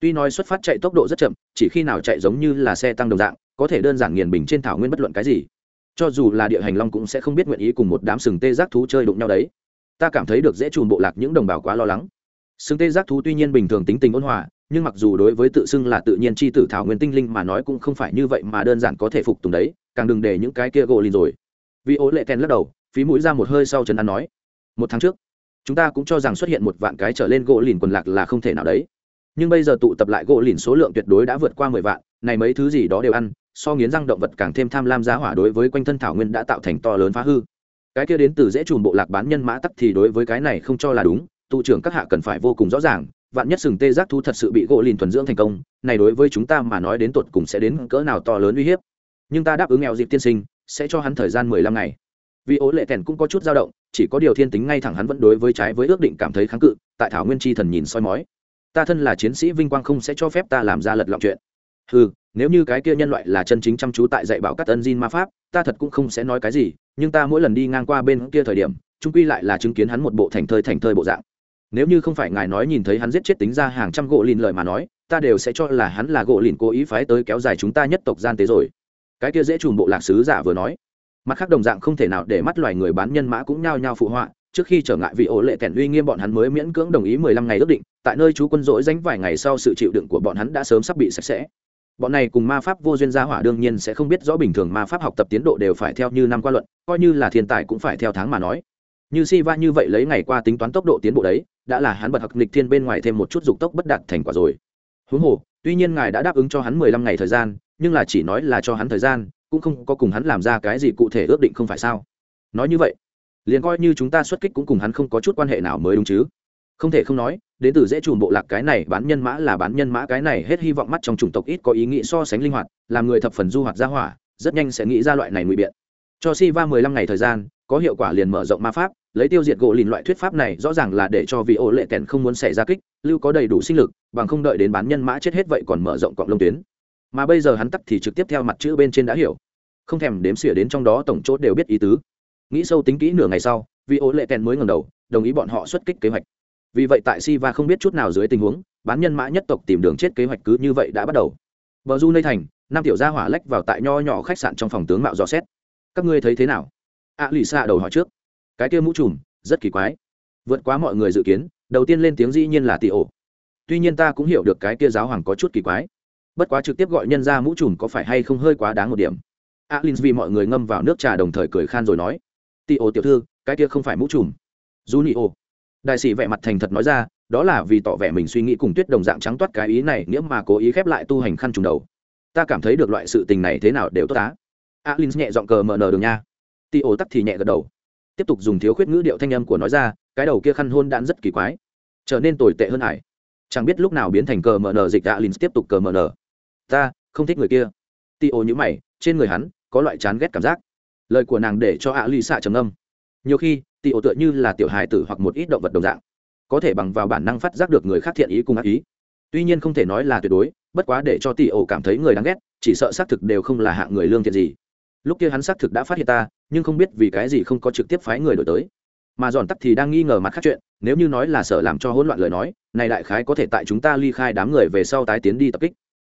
Tuy nói xuất phát chạy tốc độ rất chậm, chỉ khi nào chạy giống như là xe tăng đồng dạng, có thể đơn giản nghiền bình trên thảo nguyên bất luận cái gì. Cho dù là địa hành long cũng sẽ không biết nguyện ý cùng một đám sừng tê giác thú chơi đụng nhau đấy. Ta cảm thấy được dễ chùm bộ lạc những đồng bào quá lo lắng. Sừng tê giác thú tuy nhiên bình thường tính tình ôn hòa, nhưng mặc dù đối với tự xưng là tự nhiên c h i tử thảo nguyên tinh linh mà nói cũng không phải như vậy mà đơn giản có thể phục tùng đấy, càng đừng để những cái kia gỗ lìn rồi. Vì ố lệ kèn lắc đầu, phí mũi ra một hơi sau trần ăn nói một tháng trước, chúng ta cũng cho rằng xuất hiện một vạn cái trở lên gỗ lìn quần lạc là không thể nào đấy. Nhưng bây giờ tụ tập lại gỗ lìn số lượng tuyệt đối đã vượt qua mười vạn, này mấy thứ gì đó đều ăn, so nghiến răng động vật càng thêm tham lam giá hỏa đối với quanh thân thảo nguyên đã tạo thành to lớn phá hư. Cái kia đến từ dễ chùm bộ lạc bán nhân mã tắc thì đối với cái này không cho là đúng, tụ trưởng các hạ cần phải vô cùng rõ ràng, vạn nhất sừng tê giác thu thật sự bị gỗ lìn thuần dưỡng thành công, này đối với chúng ta mà nói đến tột cùng sẽ đến cỡ nào to lớn uy hiếp. Nhưng ta đáp ứng nghèo dịp tiên sinh, sẽ cho hắn thời gian mười lăm ngày. Vì ố lệ thèn cũng có chút dao động chỉ có điều thiên tính ngay thẳng hắn vẫn đối với trái với ước định cảm thấy kháng cự, tại thảo nguyên chi thần nhìn soi mói. Ta thân là chiến sĩ vinh quang không sẽ cho phép ta làm ra lật lọng chuyện. Ừ nếu như cái kia nhân loại là chân chính chăm chú tại dạy bảo các tân diên ma pháp, ta thật cũng không sẽ nói cái gì, nhưng ta mỗi lần đi ngang qua bên kia thời điểm trung quy lại là chứng kiến hắn một bộ thành thơi thành thơi bộ dạng. Nếu như không phải ngài nói nhìn thấy hắn giết chết tính ra hàng trăm gỗ lìn lời mà nói, ta đều sẽ cho là hắn là gỗ lìn cố ý phái tới kéo dài chúng ta nhất tộc gian tế rồi. Cái kia dễ chùm bộ lạc sứ giả vừa nói mặt khác đồng dạng không thể nào để mắt loài người bán nhân mã cũng nhao nhao phụ họa, trước khi trở ngại vị ổ lệ tẻn uy nghiêm bọn hắn mới miễn cưỡng đồng ý mười lăm ngày ước định, tại nơi chú quân dỗi danh vài ngày sau sự chịu đựng của bọn hắn đã sớm sắp bị sạch sẽ. Bọn này cùng ma pháp vô duyên gia hỏa đương nhiên sẽ không biết rõ bình thường ma pháp học tập tiến độ đều phải theo như năm qua luận, coi như là thiên tài cũng phải theo tháng mà nói. Như si va như vậy lấy ngày qua tính toán tốc độ tiến bộ đấy, đã là hắn bật học nghịch thiên bên ngoài thêm một chút dục tốc bất đạt thành quả rồi. Huống hồ, tuy nhiên ngài đã đáp ứng cho hắn mười lăm ngày thời gian, nhưng là chỉ nói là cho hắn thời gian cũng không có cùng hắn làm ra cái gì cụ thể ước định không phải sao? Nói như vậy, liền coi như chúng ta xuất kích cũng cùng hắn không có chút quan hệ nào mới đúng chứ? Không thể không nói, đến từ dễ chùm bộ lạc cái này bán nhân mã là bán nhân mã cái này hết hy vọng mắt trong chủng tộc ít có ý nghĩ so sánh linh hoạt, làm người thập phần du hoạt ra hỏa, rất nhanh sẽ nghĩ ra loại này ngụy biện. Cho si va mười lăm ngày thời gian, có hiệu quả liền mở rộng ma pháp, lấy tiêu diệt gỗ lìn loại thuyết pháp này rõ ràng là để cho vị ô lệ kèn không muốn xảy ra kích, lưu có đầy đủ sinh lực, bằng không đợi đến bán nhân mã chết hết vậy còn mở rộng cọng lông tuyến mà bây giờ hắn tắt thì trực tiếp theo mặt chữ bên trên đã hiểu. Không thèm đếm xỉa đến trong đó tổng chốt đều biết ý tứ. Nghĩ sâu tính kỹ nửa ngày sau vị ố lệ kèn mới ngầm đầu, đồng ý bọn họ xuất kích kế hoạch. Vì vậy tại Siva không biết chút nào dưới tình huống, bán nhân mã nhất tộc tìm đường chết kế hoạch cứ như vậy đã bắt đầu. Bờ du nơi thành, năm tiểu gia hỏa lách vào tại nho nhỏ khách sạn trong phòng tướng mạo dò xét. Các ngươi thấy thế nào? A lì xa đầu hỏi trước. Cái kia mũ trùm, rất kỳ quái. Vượt quá mọi người dự kiến, đầu tiên lên tiếng dĩ nhiên là tỷ ổ. Tuy nhiên ta cũng hiểu được cái kia giáo hoàng có chút kỳ quái bất quá trực tiếp gọi nhân ra mũ trùm có phải hay không hơi quá đáng một điểm. Alin vì mọi người ngâm vào nước trà đồng thời cười khan rồi nói tị ô tiểu thư, cái kia không phải mũ trùm. Junio, đại sĩ vẻ mặt thành thật nói ra, đó là vì tỏ vẻ mình suy nghĩ cùng tuyết đồng dạng trắng toát cái ý này, nghĩa mà cố ý khép lại tu hành khăn trùng đầu. Ta cảm thấy được loại sự tình này thế nào đều tốt á. Alin nhẹ giọng cờ mờ nờ đường nha. Tị ô tắc thì nhẹ gật đầu. Tiếp tục dùng thiếu khuyết ngữ điệu thanh âm của nói ra, cái đầu kia khăn hôn đạn rất kỳ quái, trở nên tồi tệ hơn hải chẳng biết lúc nào biến thành cờ mờ nờ dịch alin tiếp tục cờ mờ nờ ta, không thích người kia. Ti ô nhữ mày, trên người hắn có loại chán ghét cảm giác. Lời của nàng để cho ạ lì xạ trầm âm nhiều khi, ti ô tựa như là tiểu hài tử hoặc một ít động vật đồng dạng. Có thể bằng vào bản năng phát giác được người khác thiện ý cùng ác ý. Tuy nhiên không thể nói là tuyệt đối, bất quá để cho ti ô cảm thấy người đáng ghét, chỉ sợ xác thực đều không là hạng người lương thiện gì. Lúc kia hắn xác thực đã phát hiện ta, nhưng không biết vì cái gì không có trực tiếp phái người đổi tới. Mà giòn tắc thì đang nghi ngờ mặt khác chuyện, nếu như nói là sợ làm cho hỗn loạn lời nói, này đại khái có thể tại chúng ta ly khai đám người về sau tái tiến đi tập kích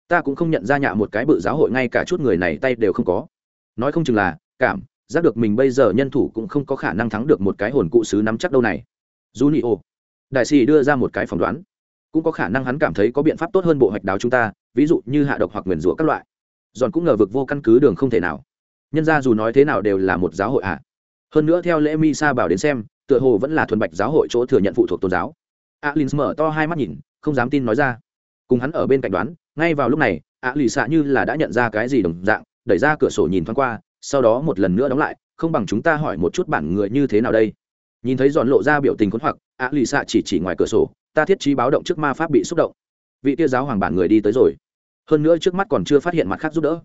ta cũng không nhận ra nhạ một cái bự giáo hội ngay cả chút người này tay đều không có. Nói không chừng là, cảm, giác được mình bây giờ nhân thủ cũng không có khả năng thắng được một cái hồn cụ sứ nắm chắc đâu này. Junio, đại sĩ đưa ra một cái phỏng đoán. Cũng có khả năng hắn cảm thấy có biện pháp tốt hơn bộ hoạch đáo chúng ta, ví dụ như hạ độc hoặc nguyền rủa các loại. Giòn cũng ngờ vực vô căn cứ đường không thể nào. Nhân ra dù nói thế nào đều là một giáo hội ạ à. hơn nữa theo lễ mi sa bảo đến xem, tựa hồ vẫn là thuần bạch giáo hội chỗ thừa nhận phụ thuộc tôn giáo. Alin mở to hai mắt nhìn, không dám tin nói ra cùng hắn ở bên cạnh đoán, ngay vào lúc này, ạ lì xạ như là đã nhận ra cái gì đồng dạng, đẩy ra cửa sổ nhìn thoáng qua, sau đó một lần nữa đóng lại, không bằng chúng ta hỏi một chút bản người như thế nào đây. Nhìn thấy giòn lộ ra biểu tình khốn hoặc, ạ lì xạ chỉ chỉ ngoài cửa sổ, ta thiết trí báo động trước ma pháp bị xúc động. Vị tia giáo hoàng bản người đi tới rồi. Hơn nữa trước mắt còn chưa phát hiện mặt khác giúp đỡ.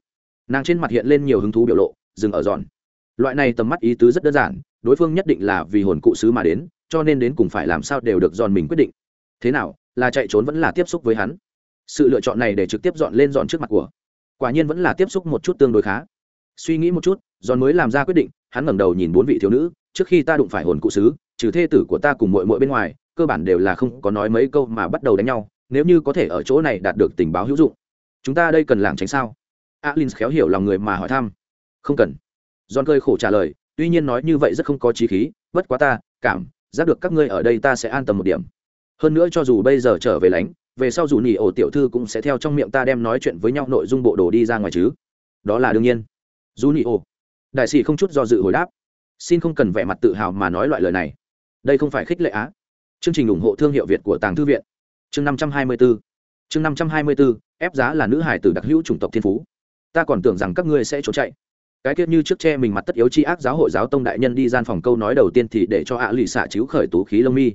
Nàng trên mặt hiện lên nhiều hứng thú biểu lộ, dừng ở giòn. Loại này tầm mắt ý tứ rất đơn giản, đối phương nhất định là vì hồn cụ sứ mà đến, cho nên đến cùng phải làm sao đều được giòn mình quyết định. Thế nào, là chạy trốn vẫn là tiếp xúc với hắn? Sự lựa chọn này để trực tiếp dọn lên dọn trước mặt của. Quả nhiên vẫn là tiếp xúc một chút tương đối khá. Suy nghĩ một chút, giòn mới làm ra quyết định, hắn ngẩng đầu nhìn bốn vị thiếu nữ, trước khi ta đụng phải hồn cụ sứ, trừ thê tử của ta cùng mội mội bên ngoài, cơ bản đều là không có nói mấy câu mà bắt đầu đánh nhau, nếu như có thể ở chỗ này đạt được tình báo hữu dụng. Chúng ta đây cần làng tránh sao? Alin khéo hiểu lòng người mà hỏi thăm. Không cần. John cơi khổ trả lời, tuy nhiên nói như vậy rất không có trí khí, bất quá ta, cảm giác được các ngươi ở đây ta sẽ an tâm một điểm. Hơn nữa cho dù bây giờ trở về lánh về sau dù nỉ ổ tiểu thư cũng sẽ theo trong miệng ta đem nói chuyện với nhau nội dung bộ đồ đi ra ngoài chứ. Đó là đương nhiên. Dù nỉ ổ. Đại sĩ không chút do dự hồi đáp. Xin không cần vẻ mặt tự hào mà nói loại lời này. Đây không phải khích lệ á. Chương trình ủng hộ thương hiệu việt của tàng thư viện. Chương năm trăm hai mươi bốn chương năm trăm hai mươi bốn ép giá là nữ hải tử đặc hữu chủng tộc thiên phú. Ta còn tưởng rằng các ngươi sẽ trốn chạy. Cái tiết như trước che mình mặt tất yếu chi ác giáo hội giáo tông đại nhân đi gian phòng câu nói đầu tiên thì để cho ạ lì xạ chiếu khởi tú khí lông mi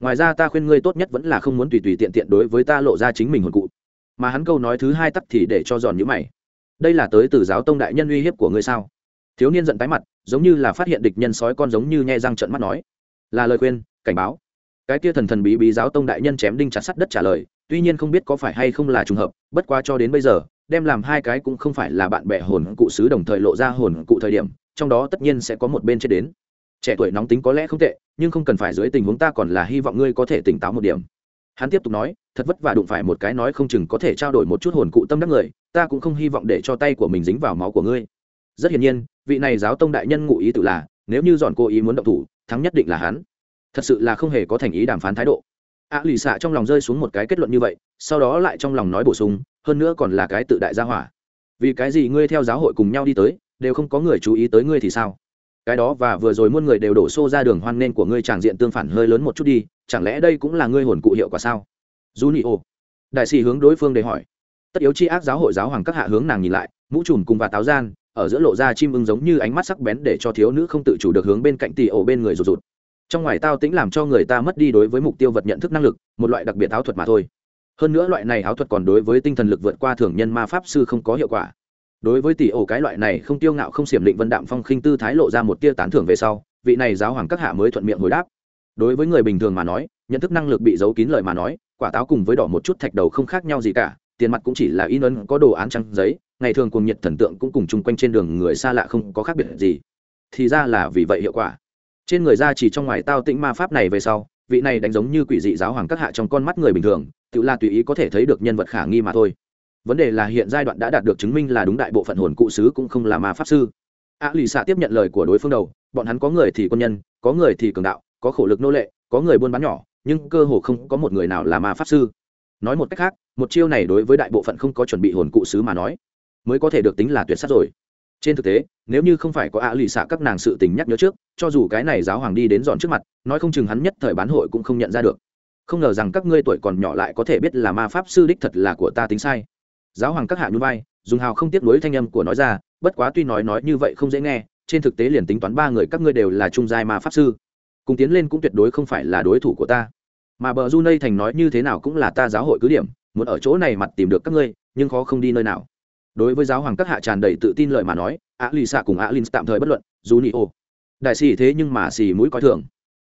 ngoài ra ta khuyên ngươi tốt nhất vẫn là không muốn tùy tùy tiện tiện đối với ta lộ ra chính mình hồn cụ. Mà hắn câu nói thứ hai tắt thì để cho giòn nhữ mày. Đây là tới từ giáo tông đại nhân uy hiếp của ngươi sao? Thiếu niên giận tái mặt, giống như là phát hiện địch nhân sói con giống như nhe răng trận mắt nói. Là lời khuyên, cảnh báo. Cái kia thần thần bí bí giáo tông đại nhân chém đinh chặt sắt đất trả lời, tuy nhiên không biết có phải hay không là trùng hợp, bất quá cho đến bây giờ, đem làm hai cái cũng không phải là bạn bè hồn cụ sứ đồng thời lộ ra hồn cụ thời điểm, trong đó tất nhiên sẽ có một bên chết đến trẻ tuổi nóng tính có lẽ không tệ, nhưng không cần phải dưới tình huống ta còn là hy vọng ngươi có thể tỉnh táo một điểm. Hắn tiếp tục nói, thật vất vả đụng phải một cái nói không chừng có thể trao đổi một chút hồn cụ tâm đắc người, ta cũng không hy vọng để cho tay của mình dính vào máu của ngươi. Rất hiển nhiên, vị này giáo tông đại nhân ngụ ý tự là, nếu như dọn cô ý muốn động thủ, thắng nhất định là hắn. Thật sự là không hề có thành ý đàm phán thái độ. Ạ lì xạ trong lòng rơi xuống một cái kết luận như vậy, sau đó lại trong lòng nói bổ sung, hơn nữa còn là cái tự đại gia hỏa. Vì cái gì ngươi theo giáo hội cùng nhau đi tới, đều không có người chú ý tới ngươi thì sao? Cái đó và vừa rồi muôn người đều đổ xô ra đường hoan nên của ngươi tràng diện tương phản hơi lớn một chút đi, chẳng lẽ đây cũng là ngươi hồn cụ hiệu quả sao? Du nị ô đại sĩ hướng đối phương để hỏi. Tất yếu chi ác giáo hội giáo hoàng các hạ hướng nàng nhìn lại, mũ trùm cùng và táo gian, ở giữa lộ ra chim ưng giống như ánh mắt sắc bén để cho thiếu nữ không tự chủ được hướng bên cạnh tì ổ bên người rụt rụt. Trong ngoài tao tĩnh làm cho người ta mất đi đối với mục tiêu vật nhận thức năng lực, một loại đặc biệt áo thuật mà thôi. Hơn nữa loại này áo thuật còn đối với tinh thần lực vượt qua thường nhân ma pháp sư không có hiệu quả đối với tỷ ổ cái loại này không tiêu ngạo không xiểm định vân đạm phong khinh tư thái lộ ra một tia tán thưởng về sau, vị này giáo hoàng các hạ mới thuận miệng hồi đáp. Đối với người bình thường mà nói, nhận thức năng lực bị giấu kín lời mà nói, quả táo cùng với đỏ một chút thạch đầu không khác nhau gì cả, tiền mặt cũng chỉ là in ấn có đồ án trăng giấy, ngày thường cùng nhiệt thần tượng cũng cùng chung quanh trên đường người xa lạ không có khác biệt gì. Thì ra là vì vậy hiệu quả. Trên người ra chỉ trong ngoài tao tĩnh ma pháp này về sau, vị này đánh giống như quỷ dị giáo hoàng các hạ trong con mắt người bình thường, tự là tùy ý có thể thấy được nhân vật khả nghi mà thôi vấn đề là hiện giai đoạn đã đạt được chứng minh là đúng đại bộ phận hồn cụ sứ cũng không là ma pháp sư. A lì xạ tiếp nhận lời của đối phương đầu, bọn hắn có người thì quân nhân, có người thì cường đạo, có khổ lực nô lệ, có người buôn bán nhỏ, nhưng cơ hồ không có một người nào là ma pháp sư. Nói một cách khác, một chiêu này đối với đại bộ phận không có chuẩn bị hồn cụ sứ mà nói, mới có thể được tính là tuyệt sát rồi. Trên thực tế, nếu như không phải có ạ lì xạ các nàng sự tình nhắc nhớ trước, cho dù cái này giáo hoàng đi đến dọn trước mặt, nói không chừng hắn nhất thời bán hội cũng không nhận ra được. Không ngờ rằng các ngươi tuổi còn nhỏ lại có thể biết là ma pháp sư đích thật là của ta tính sai giáo hoàng các hạ nhún vai, dùng hào không tiếc nuối thanh âm của nói ra, bất quá tuy nói nói như vậy không dễ nghe, trên thực tế liền tính toán ba người các ngươi đều là trung giai ma pháp sư. Cùng tiến lên cũng tuyệt đối không phải là đối thủ của ta. Mà bờ du nây thành nói như thế nào cũng là ta giáo hội cứ điểm, muốn ở chỗ này mặt tìm được các ngươi, nhưng khó không đi nơi nào. Đối với giáo hoàng các hạ tràn đầy tự tin lợi mà nói ạ lì xạ cùng ạ lin tạm thời bất luận, dù nị ô. Đại sĩ thế nhưng mà xì mũi coi thường.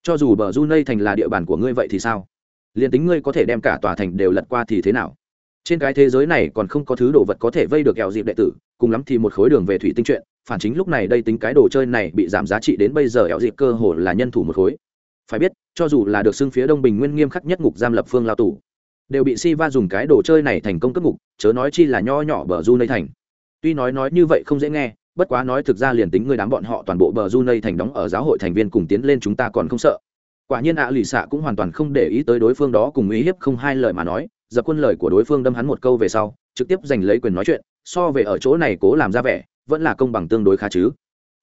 Cho dù bờ du nây thành là địa bàn của ngươi vậy thì sao? Liền tính ngươi có thể đem cả tòa thành đều lật qua thì thế nào? Trên cái thế giới này còn không có thứ đồ vật có thể vây được kẹo dịp đệ tử, cùng lắm thì một khối đường về thủy tinh chuyện, phản chính lúc này đây tính cái đồ chơi này bị giảm giá trị đến bây giờ kẹo dịp cơ hồ là nhân thủ một khối. Phải biết, cho dù là được xưng phía đông bình nguyên nghiêm khắc nhất ngục giam lập phương lao tù, đều bị si va dùng cái đồ chơi này thành công cấp ngục, chớ nói chi là nho nhỏ bờ du nơi thành. Tuy nói nói như vậy không dễ nghe, bất quá nói thực ra liền tính người đám bọn họ toàn bộ bờ du nơi thành đóng ở giáo hội thành viên cùng tiến lên chúng ta còn không sợ. Quả nhiên ạ, lì xạ cũng hoàn toàn không để ý tới đối phương đó cùng ý hiếp không hai lời mà nói dập quân lời của đối phương đâm hắn một câu về sau, trực tiếp giành lấy quyền nói chuyện, so về ở chỗ này cố làm ra vẻ, vẫn là công bằng tương đối khá chứ.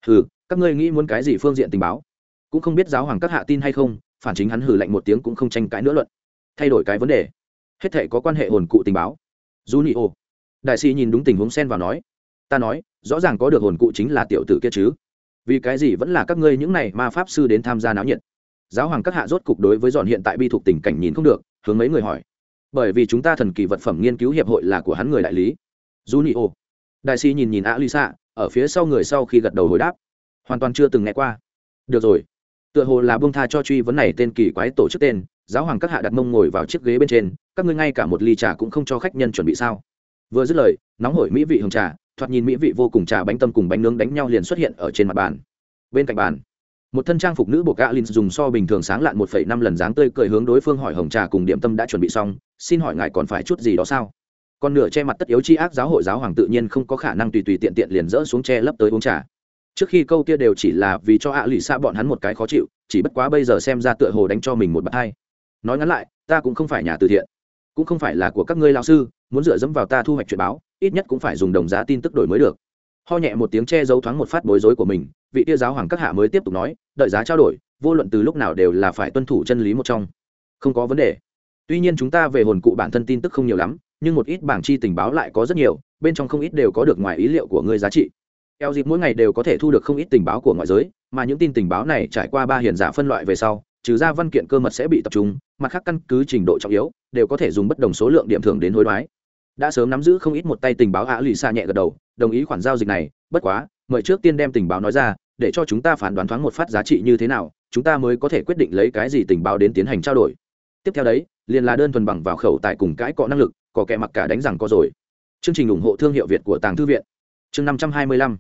Hừ, các ngươi nghĩ muốn cái gì phương diện tình báo? Cũng không biết giáo hoàng các hạ tin hay không, phản chính hắn hử lạnh một tiếng cũng không tranh cãi nữa luận. Thay đổi cái vấn đề. Hết thể có quan hệ hồn cụ tình báo. Du nị ô đại sĩ nhìn đúng tình huống xen vào nói. Ta nói, rõ ràng có được hồn cụ chính là tiểu tử kia chứ. Vì cái gì vẫn là các ngươi những này ma pháp sư đến tham gia náo nhiệt? Giáo hoàng các hạ rốt cục đối với dọn hiện tại bi thuộc tình cảnh nhìn không được, hướng mấy người hỏi bởi vì chúng ta thần kỳ vật phẩm nghiên cứu hiệp hội là của hắn người đại lý. Du nị đại sĩ nhìn nhìn a lisa ở phía sau người sau khi gật đầu hồi đáp. Hoàn toàn chưa từng nghe qua. Được rồi. Tựa hồ là bông tha cho truy vấn này tên kỳ quái tổ chức tên, giáo hoàng các hạ đặt mông ngồi vào chiếc ghế bên trên, các ngươi ngay cả một ly trà cũng không cho khách nhân chuẩn bị sao? Vừa dứt lời, nóng hổi mỹ vị hồng trà, thoạt nhìn mỹ vị vô cùng trà bánh tâm cùng bánh nướng đánh nhau liền xuất hiện ở trên mặt bàn. Bên cạnh bàn một thân trang phục nữ bộ gã linh dùng so bình thường sáng lạn một phẩy năm lần dáng tươi cười hướng đối phương hỏi hồng trà cùng điểm tâm đã chuẩn bị xong, xin hỏi ngài còn phải chút gì đó sao? Còn nửa che mặt tất yếu chi ác giáo hội giáo hoàng tự nhiên không có khả năng tùy tùy tiện tiện liền dỡ xuống che lấp tới uống trà. Trước khi câu kia đều chỉ là vì cho ạ lì xa bọn hắn một cái khó chịu, chỉ bất quá bây giờ xem ra tựa hồ đánh cho mình một bậc hai. Nói ngắn lại, ta cũng không phải nhà từ thiện, cũng không phải là của các ngươi lao sư, muốn dựa dẫm vào ta thu hoạch chuyện báo, ít nhất cũng phải dùng đồng giá tin tức đổi mới được. Ho nhẹ một tiếng che giấu thoáng một phát bối rối của mình vị tia giáo hoàng các hạ mới tiếp tục nói, đợi giá trao đổi, vô luận từ lúc nào đều là phải tuân thủ chân lý một trong. Không có vấn đề. Tuy nhiên chúng ta về hồn cụ bản thân tin tức không nhiều lắm, nhưng một ít bảng chi tình báo lại có rất nhiều, bên trong không ít đều có được ngoài ý liệu của ngươi giá trị. Eo dịp mỗi ngày đều có thể thu được không ít tình báo của ngoại giới, mà những tin tình báo này trải qua ba hiền giả phân loại về sau, trừ ra văn kiện cơ mật sẽ bị tập trung, mặt khác căn cứ trình độ trọng yếu, đều có thể dùng bất đồng số lượng điểm thưởng đến hối đoái. Đã sớm nắm giữ không ít một tay tình báo ạ lì xa nhẹ gật đầu, đồng ý khoản giao dịch này, bất quá mời trước tiên đem tình báo nói ra để cho chúng ta phán đoán thoáng một phát giá trị như thế nào chúng ta mới có thể quyết định lấy cái gì tình báo đến tiến hành trao đổi. Tiếp theo đấy liền là đơn thuần bằng vào khẩu tại cùng cãi cọ năng lực có kẻ mặc cả đánh rằng có rồi. Chương trình ủng hộ thương hiệu việt của tàng thư viện. Chương năm trăm hai mươi lăm.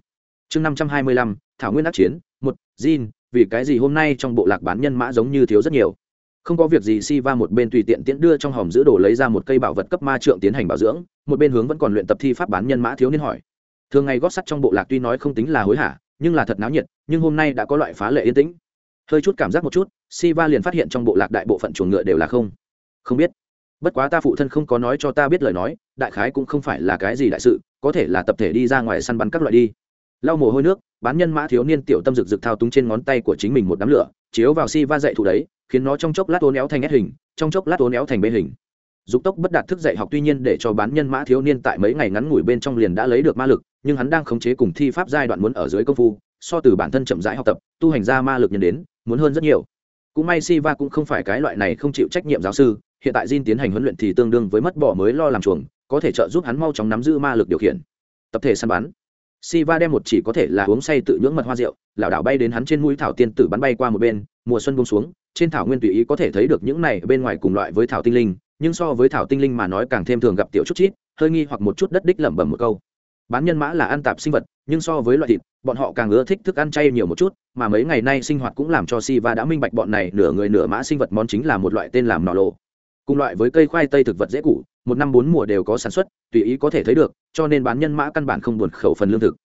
Chương năm trăm hai mươi lăm thảo nguyên đắc chiến một Jin, vì cái gì hôm nay trong bộ lạc bán nhân mã giống như thiếu rất nhiều? Không có việc gì si va một bên tùy tiện tiễn đưa trong hòm giữ đồ lấy ra một cây bảo vật cấp ma trượng tiến hành bảo dưỡng một bên hướng vẫn còn luyện tập thi pháp bán nhân mã thiếu niên hỏi thường ngày gót sắt trong bộ lạc tuy nói không tính là hối hả, nhưng là thật náo nhiệt, nhưng hôm nay đã có loại phá lệ yên tĩnh. Hơi chút cảm giác một chút Si Va liền phát hiện trong bộ lạc đại bộ phận chuồng ngựa đều là không. Không biết. Bất quá ta phụ thân không có nói cho ta biết lời nói, đại khái cũng không phải là cái gì đại sự, có thể là tập thể đi ra ngoài săn bắn các loại đi. Lau mồ hôi nước, bán nhân mã thiếu niên tiểu tâm rực rực thao túng trên ngón tay của chính mình một đám lửa, chiếu vào si va dạy thủ đấy, khiến nó trong chốc lát ố néo thành ép hình, trong chốc lát ố néo thành bê hình. Dục tốc bất đạt thức dạy học tuy nhiên để cho bán nhân mã thiếu niên tại mấy ngày ngắn ngủi bên trong liền đã lấy được ma lực nhưng hắn đang khống chế cùng thi pháp giai đoạn muốn ở dưới công phu so từ bản thân chậm rãi học tập tu hành ra ma lực nhân đến muốn hơn rất nhiều. Cũng may si va cũng không phải cái loại này không chịu trách nhiệm giáo sư hiện tại Jin tiến hành huấn luyện thì tương đương với mất bỏ mới lo làm chuồng có thể trợ giúp hắn mau chóng nắm giữ ma lực điều khiển. Tập thể săn bắn. Siva đem một chỉ có thể là uống say tự nhưỡng mật hoa rượu, lão đảo bay đến hắn trên mũi thảo tiên tử bắn bay qua một bên, mùa xuân buông xuống, trên thảo nguyên tùy ý có thể thấy được những này bên ngoài cùng loại với thảo tinh linh, nhưng so với thảo tinh linh mà nói càng thêm thường gặp tiểu chút chít, hơi nghi hoặc một chút đất đích lẩm bẩm một câu. Bán nhân mã là ăn tạp sinh vật, nhưng so với loại thịt, bọn họ càng ưa thích thức ăn chay nhiều một chút, mà mấy ngày nay sinh hoạt cũng làm cho Siva đã minh bạch bọn này nửa người nửa mã sinh vật món chính là một loại tên làm nọ lộ. Cùng loại với cây khoai tây thực vật dễ củ, một năm bốn mùa đều có sản xuất, tùy ý có thể thấy được, cho nên bán nhân mã căn bản không buồn khẩu phần lương thực.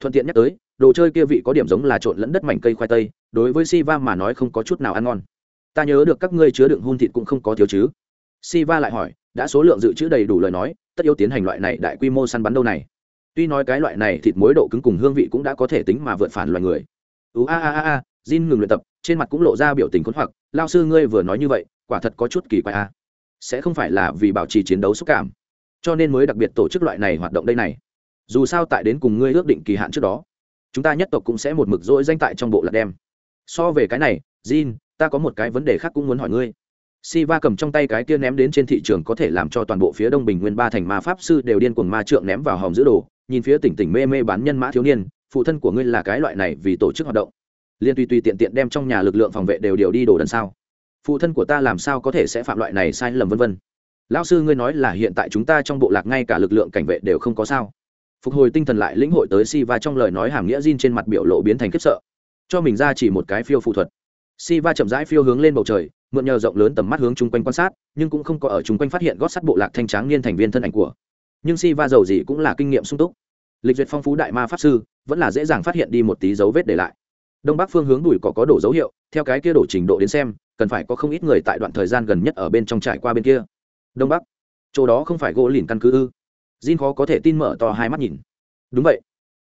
Thuận tiện nhắc tới đồ chơi kia vị có điểm giống là trộn lẫn đất mảnh cây khoai tây đối với Siva mà nói không có chút nào ăn ngon. Ta nhớ được các ngươi chứa đựng hun thịt cũng không có thiếu chứ. Siva lại hỏi đã số lượng dự trữ đầy đủ lời nói tất yếu tiến hành loại này đại quy mô săn bắn đâu này? Tuy nói cái loại này thịt muối độ cứng cùng hương vị cũng đã có thể tính mà vượt phản loài người. Ú a a a a jin ngừng luyện tập trên mặt cũng lộ ra biểu tình khốn hoặc. Lao sư ngươi vừa nói như vậy quả thật có chút kỳ quái a. Sẽ không phải là vì bảo trì chiến đấu xúc cảm cho nên mới đặc biệt tổ chức loại này hoạt động đây này. Dù sao tại đến cùng ngươi ước định kỳ hạn trước đó chúng ta nhất tộc cũng sẽ một mực dỗi danh tại trong bộ lạc đem. So về cái này jin ta có một cái vấn đề khác cũng muốn hỏi ngươi. Siva cầm trong tay cái kia ném đến trên thị trường có thể làm cho toàn bộ phía Đông Bình Nguyên ba thành ma pháp sư đều điên cuồng ma trượng ném vào hòm giữ đồ, nhìn phía tỉnh tỉnh mê mê bán nhân mã thiếu niên, phụ thân của ngươi là cái loại này vì tổ chức hoạt động. Liên tùy tùy tiện tiện đem trong nhà lực lượng phòng vệ đều điều đi đồ đần sao? Phụ thân của ta làm sao có thể sẽ phạm loại này sai lầm vân vân. Lão sư ngươi nói là hiện tại chúng ta trong bộ lạc ngay cả lực lượng cảnh vệ đều không có sao? phục hồi tinh thần lại lĩnh hội tới si va trong lời nói hàm nghĩa Jin trên mặt biểu lộ biến thành khiếp sợ cho mình ra chỉ một cái phiêu phụ thuật si va chậm rãi phiêu hướng lên bầu trời mượn nhờ rộng lớn tầm mắt hướng chung quanh quan sát nhưng cũng không có ở chung quanh phát hiện gót sắt bộ lạc thanh tráng niên thành viên thân ảnh của nhưng si va giàu gì cũng là kinh nghiệm sung túc lịch duyệt phong phú đại ma pháp sư vẫn là dễ dàng phát hiện đi một tí dấu vết để lại đông bắc phương hướng đùi có có đổ dấu hiệu theo cái kia đổ trình độ đến xem cần phải có không ít người tại đoạn thời gian gần nhất ở bên trong trải qua bên kia đông bắc chỗ đó không phải gỗ lìn căn cứ ư Jin khó có thể tin mở to hai mắt nhìn. Đúng vậy.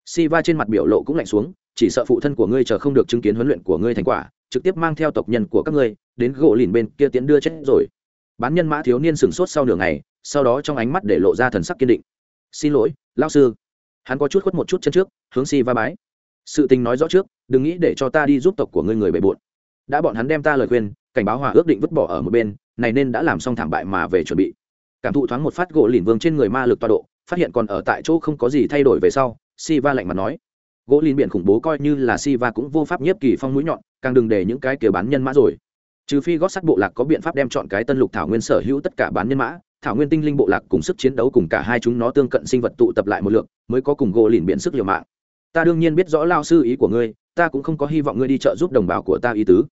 Si Va trên mặt biểu lộ cũng lạnh xuống, chỉ sợ phụ thân của ngươi chờ không được chứng kiến huấn luyện của ngươi thành quả, trực tiếp mang theo tộc nhân của các ngươi đến gỗ lìn bên kia tiến đưa chết rồi. Bán nhân mã thiếu niên sửng sốt sau nửa ngày, sau đó trong ánh mắt để lộ ra thần sắc kiên định. Xin lỗi, lão sư. Hắn có chút khuất một chút chân trước, hướng si va bái. Sự tình nói rõ trước, đừng nghĩ để cho ta đi giúp tộc của ngươi người bề bộn Đã bọn hắn đem ta lời khuyên, cảnh báo hòa ước định vứt bỏ ở một bên, này nên đã làm xong thảm bại mà về chuẩn bị cảm thụ thoáng một phát gỗ lìn vương trên người ma lực toa độ phát hiện còn ở tại chỗ không có gì thay đổi về sau si va lạnh mặt nói gỗ lìn biển khủng bố coi như là si va cũng vô pháp nhiếp kỳ phong mũi nhọn càng đừng để những cái kiểu bán nhân mã rồi trừ phi gót sắt bộ lạc có biện pháp đem chọn cái tân lục thảo nguyên sở hữu tất cả bán nhân mã, thảo nguyên tinh linh bộ lạc cùng sức chiến đấu cùng cả hai chúng nó tương cận sinh vật tụ tập lại một lượng mới có cùng gỗ lìn biện sức liều mạng. Ta đương nhiên biết rõ lao sư ý của ngươi, ta cũng không có hy vọng ngươi đi trợ giúp đồng bào của ta ý tứ.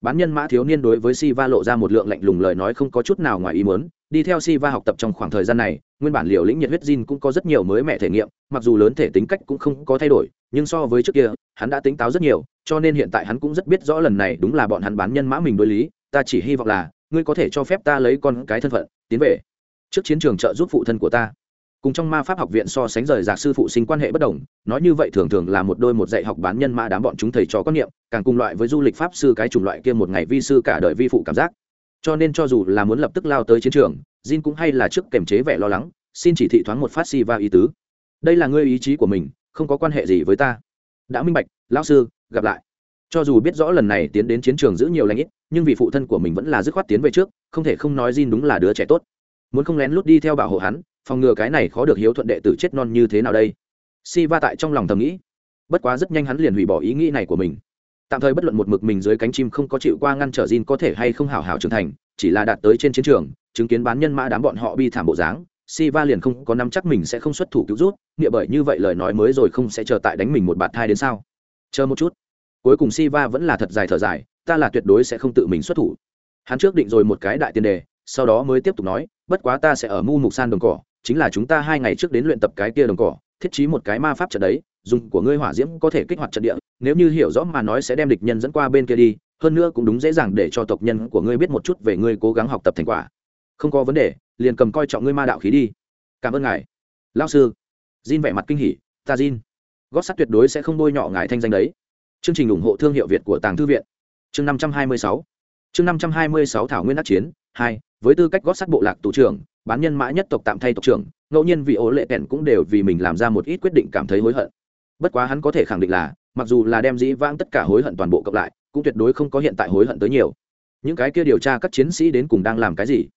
Bán nhân mã thiếu niên đối với si va lộ ra một lượng lạnh lùng lời nói không có chút nào ngoài ý muốn đi theo si va học tập trong khoảng thời gian này, nguyên bản liều lĩnh nhiệt huyết Jin cũng có rất nhiều mới mẻ thể nghiệm, mặc dù lớn thể tính cách cũng không có thay đổi, nhưng so với trước kia, hắn đã tính táo rất nhiều, cho nên hiện tại hắn cũng rất biết rõ lần này đúng là bọn hắn bán nhân mã mình đối lý, ta chỉ hy vọng là, ngươi có thể cho phép ta lấy con cái thân phận, tiến về. Trước chiến trường trợ giúp phụ thân của ta. Cùng trong ma pháp học viện so sánh rời giạc sư phụ sinh quan hệ bất đồng, nói như vậy thường thường là một đôi một dạy học bán nhân mã đám bọn chúng thầy trò quan niệm, càng cùng loại với du lịch pháp sư cái chủng loại kia một ngày vi sư cả đời vi phụ cảm giác cho nên cho dù là muốn lập tức lao tới chiến trường, jin cũng hay là trước kềm chế vẻ lo lắng, xin chỉ thị thoáng một phát si va ý tứ. Đây là ngươi ý chí của mình, không có quan hệ gì với ta. Đã minh bạch, lão sư, gặp lại. Cho dù biết rõ lần này tiến đến chiến trường giữ nhiều lãnh ít, nhưng vì phụ thân của mình vẫn là dứt khoát tiến về trước, không thể không nói Jin đúng là đứa trẻ tốt. Muốn không lén lút đi theo bảo hộ hắn, phòng ngừa cái này khó được hiếu thuận đệ tử chết non như thế nào đây? Si va tại trong lòng thầm nghĩ. Bất quá rất nhanh hắn liền hủy bỏ ý nghĩ này của mình tạm thời bất luận một mực mình dưới cánh chim không có chịu qua ngăn trở Jin có thể hay không hào hào trưởng thành chỉ là đạt tới trên chiến trường chứng kiến bán nhân mã đám bọn họ bi thảm bộ dáng Siva liền không có nắm chắc mình sẽ không xuất thủ cứu rút, nghĩa bởi như vậy lời nói mới rồi không sẽ chờ tại đánh mình một bạt thai đến sao? Chờ một chút. Cuối cùng Siva vẫn là thật dài thở dài, ta là tuyệt đối sẽ không tự mình xuất thủ. Hắn trước định rồi một cái đại tiền đề, sau đó mới tiếp tục nói, bất quá ta sẽ ở Mu Mục San đồng cỏ, chính là chúng ta hai ngày trước đến luyện tập cái kia đồng cỏ, thiết trí một cái ma pháp trận đấy, dùng của ngươi hỏa diễm có thể kích hoạt trận địa, nếu như hiểu rõ mà nói sẽ đem địch nhân dẫn qua bên kia đi, hơn nữa cũng đúng dễ dàng để cho tộc nhân của ngươi biết một chút về ngươi cố gắng học tập thành quả. Không có vấn đề liền cầm coi trọng ngươi ma đạo khí đi. Cảm ơn ngài. Lao sư. Jin vẻ mặt kinh hỉ. Ta Jin. Gót sắt tuyệt đối sẽ không bôi nhọ ngài thanh danh đấy. Chương trình ủng hộ thương hiệu việt của tàng thư viện. Chương năm trăm hai mươi sáu. Chương năm trăm hai mươi sáu thảo nguyên đắc chiến hai với tư cách gót sắt bộ lạc tù trưởng bán nhân mã nhất tộc tạm thay tộc trưởng ngẫu nhiên vị ố lệ kèn cũng đều vì mình làm ra một ít quyết định cảm thấy hối hận bất quá hắn có thể khẳng định là, mặc dù là đem dĩ vãng tất cả hối hận toàn bộ cộng lại, cũng tuyệt đối không có hiện tại hối hận tới nhiều. Những cái kia điều tra các chiến sĩ đến cùng đang làm cái gì?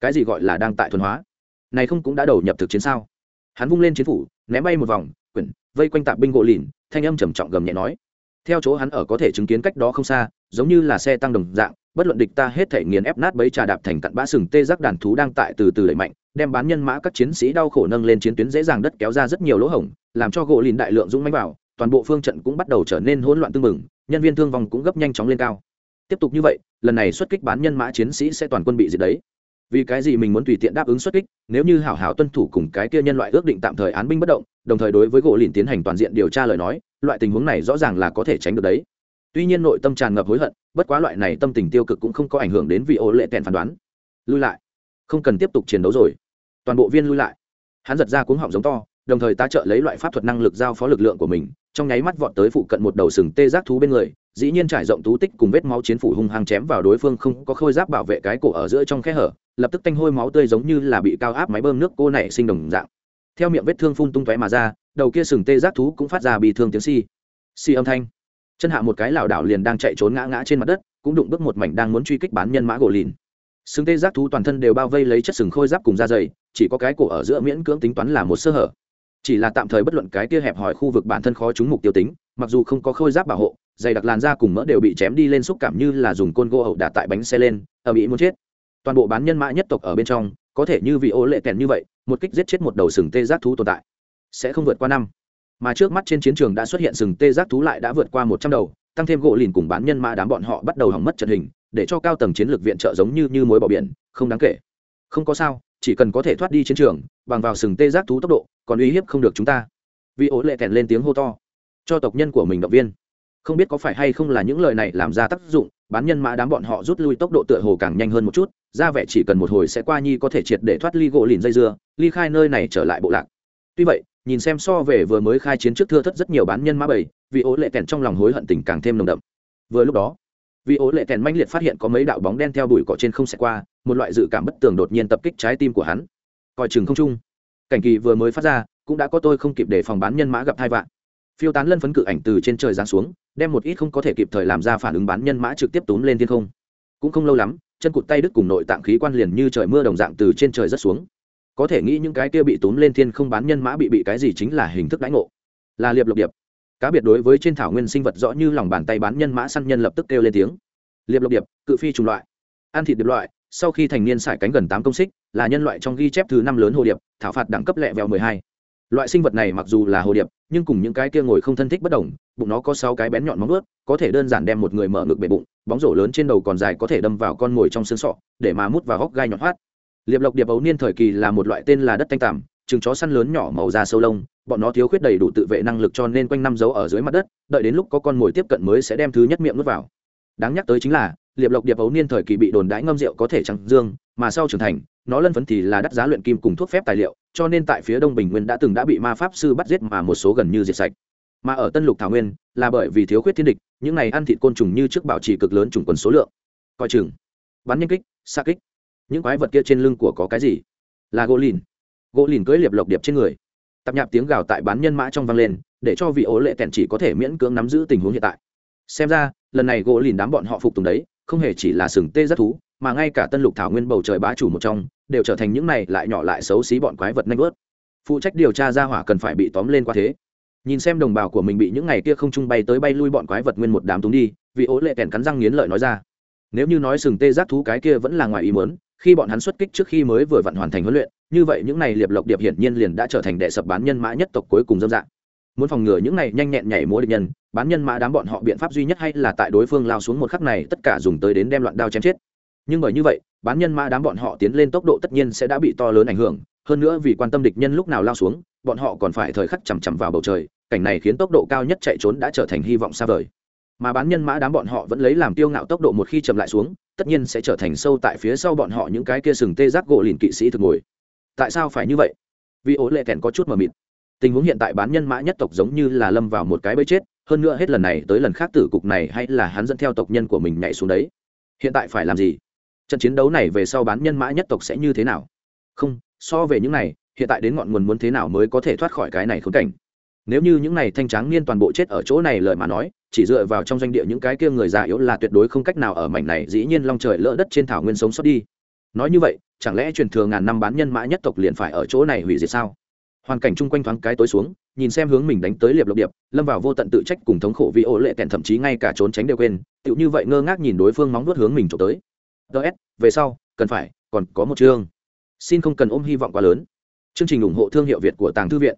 Cái gì gọi là đang tại thuần hóa? Này không cũng đã đầu nhập thực chiến sao? Hắn vung lên chiến phủ, ném bay một vòng, quyển, vây quanh tạp binh gỗ lìn, thanh âm trầm trọng gầm nhẹ nói. Theo chỗ hắn ở có thể chứng kiến cách đó không xa, giống như là xe tăng đồng dạng bất luận địch ta hết thể nghiền ép nát bấy trà đạp thành cặn bã sừng tê giác đàn thú đang tại từ từ đẩy mạnh, đem bán nhân mã các chiến sĩ đau khổ nâng lên chiến tuyến dễ dàng đất kéo ra rất nhiều lỗ hổng, làm cho gỗ lìn đại lượng dũng mánh vào, toàn bộ phương trận cũng bắt đầu trở nên hỗn loạn tưng bừng, nhân viên thương vong cũng gấp nhanh chóng lên cao. Tiếp tục như vậy, lần này xuất kích bán nhân mã chiến sĩ sẽ toàn quân bị diệt đấy. Vì cái gì mình muốn tùy tiện đáp ứng xuất kích, nếu như hảo hảo tuân thủ cùng cái kia nhân loại ước định tạm thời án binh bất động, đồng thời đối với gỗ lìn tiến hành toàn diện điều tra lời nói, loại tình huống này rõ ràng là có thể tránh được đấy tuy nhiên nội tâm tràn ngập hối hận, bất quá loại này tâm tình tiêu cực cũng không có ảnh hưởng đến vị ô lệ tèn phán đoán. Lui lại. Không cần tiếp tục chiến đấu rồi. Toàn bộ viên lui lại. Hắn giật ra cuống họng giống to, đồng thời ta trợ lấy loại pháp thuật năng lực giao phó lực lượng của mình, trong nháy mắt vọt tới phụ cận một đầu sừng tê giác thú bên người, dĩ nhiên trải rộng tú tích cùng vết máu chiến phủ hung hăng chém vào đối phương không có khôi giáp bảo vệ cái cổ ở giữa trong khe hở, lập tức tanh hôi máu tươi giống như là bị cao áp máy bơm nước cô này sinh đồng dạng. Theo miệng vết thương phun tung tóe mà ra, đầu kia sừng tê giác thú cũng phát ra bị thương tiếng si si âm thanh chân hạ một cái lảo đảo liền đang chạy trốn ngã ngã trên mặt đất, cũng đụng bước một mảnh đang muốn truy kích bán nhân mã gỗ lìn. Sừng tê giác thú toàn thân đều bao vây lấy chất sừng khôi giáp cùng da dày, chỉ có cái cổ ở giữa miễn cưỡng tính toán là một sơ hở. Chỉ là tạm thời bất luận cái kia hẹp hòi khu vực bản thân khó trúng mục tiêu tính, mặc dù không có khôi giáp bảo hộ, dày đặc làn da cùng mỡ đều bị chém đi lên xúc cảm như là dùng côn gỗ ẩu đả tại bánh xe lên ở mỹ muốn chết. Toàn bộ bán nhân mã nhất tộc ở bên trong, có thể như vị ô lệ kèn như vậy, một kích giết chết một đầu sừng tê giác thú tồn tại. Sẽ không vượt qua năm mà trước mắt trên chiến trường đã xuất hiện sừng tê giác thú lại đã vượt qua một trăm đầu, tăng thêm gỗ lìn cùng bán nhân mã đám bọn họ bắt đầu hỏng mất trận hình, để cho cao tầng chiến lược viện trợ giống như như mối bỏ biển, không đáng kể. Không có sao, chỉ cần có thể thoát đi chiến trường, bằng vào sừng tê giác thú tốc độ, còn uy hiếp không được chúng ta. Vì ố lệ kèn lên tiếng hô to. Cho tộc nhân của mình động viên. Không biết có phải hay không là những lời này làm ra tác dụng, bán nhân mã đám bọn họ rút lui tốc độ tựa hồ càng nhanh hơn một chút, ra vẻ chỉ cần một hồi sẽ qua nhi có thể triệt để thoát ly gỗ lìn dây dưa, ly khai nơi này trở lại bộ lạc. Tuy vậy nhìn xem so về vừa mới khai chiến trước thưa thất rất nhiều bán nhân mã bầy, vì ố lệ kèn trong lòng hối hận tình càng thêm nồng đậm. Vừa lúc đó, vì ố lệ kèn manh liệt phát hiện có mấy đạo bóng đen theo đuổi cỏ trên không xẹt qua, một loại dự cảm bất tường đột nhiên tập kích trái tim của hắn. Coi chừng không trung cảnh kỳ vừa mới phát ra, cũng đã có tôi không kịp để phòng bán nhân mã gặp hai vạn. Phiêu tán lân phấn cự ảnh từ trên trời giáng xuống, đem một ít không có thể kịp thời làm ra phản ứng bán nhân mã trực tiếp túm lên thiên không. Cũng không lâu lắm, chân cụt tay đứt cùng nội tạng khí quan liền như trời mưa đồng dạng từ trên trời rất xuống có thể nghĩ những cái kia bị túm lên thiên không bán nhân mã bị bị cái gì chính là hình thức đãi ngộ. Là liệp lộc điệp. Cá biệt đối với trên thảo nguyên sinh vật rõ như lòng bàn tay bán nhân mã săn nhân lập tức kêu lên tiếng. Liệp lộc điệp, cự phi chủng loại. Ăn thịt điệp loại, sau khi thành niên xải cánh gần tám công xích, là nhân loại trong ghi chép thứ năm lớn hồ điệp, thảo phạt đẳng cấp lẹ vẹo mười hai. Loại sinh vật này mặc dù là hồ điệp, nhưng cùng những cái kia ngồi không thân thích bất đồng, bụng nó có sáu cái bén nhọn móng ướt có thể đơn giản đem một người mở ngực bể bụng, bóng rổ lớn trên đầu còn dài có thể đâm vào con mồi trong xương sọ, để mà mút vào góc gai nhọn hoát liệp lộc điệp ấu niên thời kỳ là một loại tên là đất thanh tằm chừng chó săn lớn nhỏ màu da sâu lông, bọn nó thiếu khuyết đầy đủ tự vệ năng lực cho nên quanh năm giấu ở dưới mặt đất, đợi đến lúc có con mồi tiếp cận mới sẽ đem thứ nhất miệng nuốt vào. Đáng nhắc tới chính là, liệp lộc điệp ấu niên thời kỳ bị đồn đãi ngâm rượu có thể trắng dương, mà sau trưởng thành, nó lân phấn thì là đắt giá luyện kim cùng thuốc phép tài liệu, cho nên tại phía đông bình nguyên đã từng đã bị ma pháp sư bắt giết mà một số gần như diệt sạch. Mà ở tân lục thảo nguyên, là bởi vì thiếu khuyết thiên địch, những này ăn thịt côn trùng như trước bảo trì cực lớn trùng quần số lượng. Coi chừng. Bắn nhanh kích, xa kích những quái vật kia trên lưng của có cái gì? Là gỗ lìn. Gỗ lìn cưỡi liệp lộc điệp trên người. Tập nhạp tiếng gào tại bán nhân mã trong vang lên, để cho vị ố lệ tèn chỉ có thể miễn cưỡng nắm giữ tình huống hiện tại. Xem ra, lần này gỗ lìn đám bọn họ phục tùng đấy, không hề chỉ là sừng tê rất thú, mà ngay cả tân lục thảo nguyên bầu trời bá chủ một trong, đều trở thành những này lại nhỏ lại xấu xí bọn quái vật nanh vớt. Phụ trách điều tra ra hỏa cần phải bị tóm lên qua thế. Nhìn xem đồng bào của mình bị những ngày kia không trung bay tới bay lui bọn quái vật nguyên một đám túng đi, vị ố lệ kèn cắn răng nghiến lợi nói ra. Nếu như nói sừng tê giác thú cái kia vẫn là ngoài ý muốn khi bọn hắn xuất kích trước khi mới vừa vặn hoàn thành huấn luyện, như vậy những này liệp lộc điệp hiển nhiên liền đã trở thành đệ sập bán nhân mã nhất tộc cuối cùng dâm dạng. Muốn phòng ngừa những này nhanh nhẹn nhảy múa địch nhân, bán nhân mã đám bọn họ biện pháp duy nhất hay là tại đối phương lao xuống một khắc này tất cả dùng tới đến đem loạn đao chém chết. Nhưng bởi như vậy, bán nhân mã đám bọn họ tiến lên tốc độ tất nhiên sẽ đã bị to lớn ảnh hưởng, hơn nữa vì quan tâm địch nhân lúc nào lao xuống, bọn họ còn phải thời khắc chằm chằm vào bầu trời, cảnh này khiến tốc độ cao nhất chạy trốn đã trở thành hy vọng xa vời mà bán nhân mã đám bọn họ vẫn lấy làm tiêu ngạo tốc độ một khi chậm lại xuống, tất nhiên sẽ trở thành sâu tại phía sau bọn họ những cái kia sừng tê giác gỗ lìn kỵ sĩ thực ngồi. Tại sao phải như vậy? Vì ố lệ kèn có chút mờ mịt. Tình huống hiện tại bán nhân mã nhất tộc giống như là lâm vào một cái bẫy chết, hơn nữa hết lần này tới lần khác tử cục này hay là hắn dẫn theo tộc nhân của mình nhảy xuống đấy. Hiện tại phải làm gì? Trận chiến đấu này về sau bán nhân mã nhất tộc sẽ như thế nào? Không, so về những này, hiện tại đến ngọn nguồn muốn thế nào mới có thể thoát khỏi cái này khốn cảnh? Nếu như những này thanh tráng niên toàn bộ chết ở chỗ này lời mà nói, chỉ dựa vào trong doanh địa những cái kia người già yếu là tuyệt đối không cách nào ở mảnh này dĩ nhiên long trời lỡ đất trên thảo nguyên sống sót đi. Nói như vậy, chẳng lẽ truyền thừa ngàn năm bán nhân mã nhất tộc liền phải ở chỗ này hủy diệt sao? Hoàn cảnh chung quanh thoáng cái tối xuống, nhìn xem hướng mình đánh tới liệp lộc điệp, lâm vào vô tận tự trách cùng thống khổ vì ô lệ tẹn thậm chí ngay cả trốn tránh đều quên, tựu như vậy ngơ ngác nhìn đối phương móng vuốt hướng mình trộm tới. Ts về sau, cần phải, còn có một chương. Xin không cần ôm hy vọng quá lớn. Chương trình ủng hộ thương hiệu việt của tàng thư viện.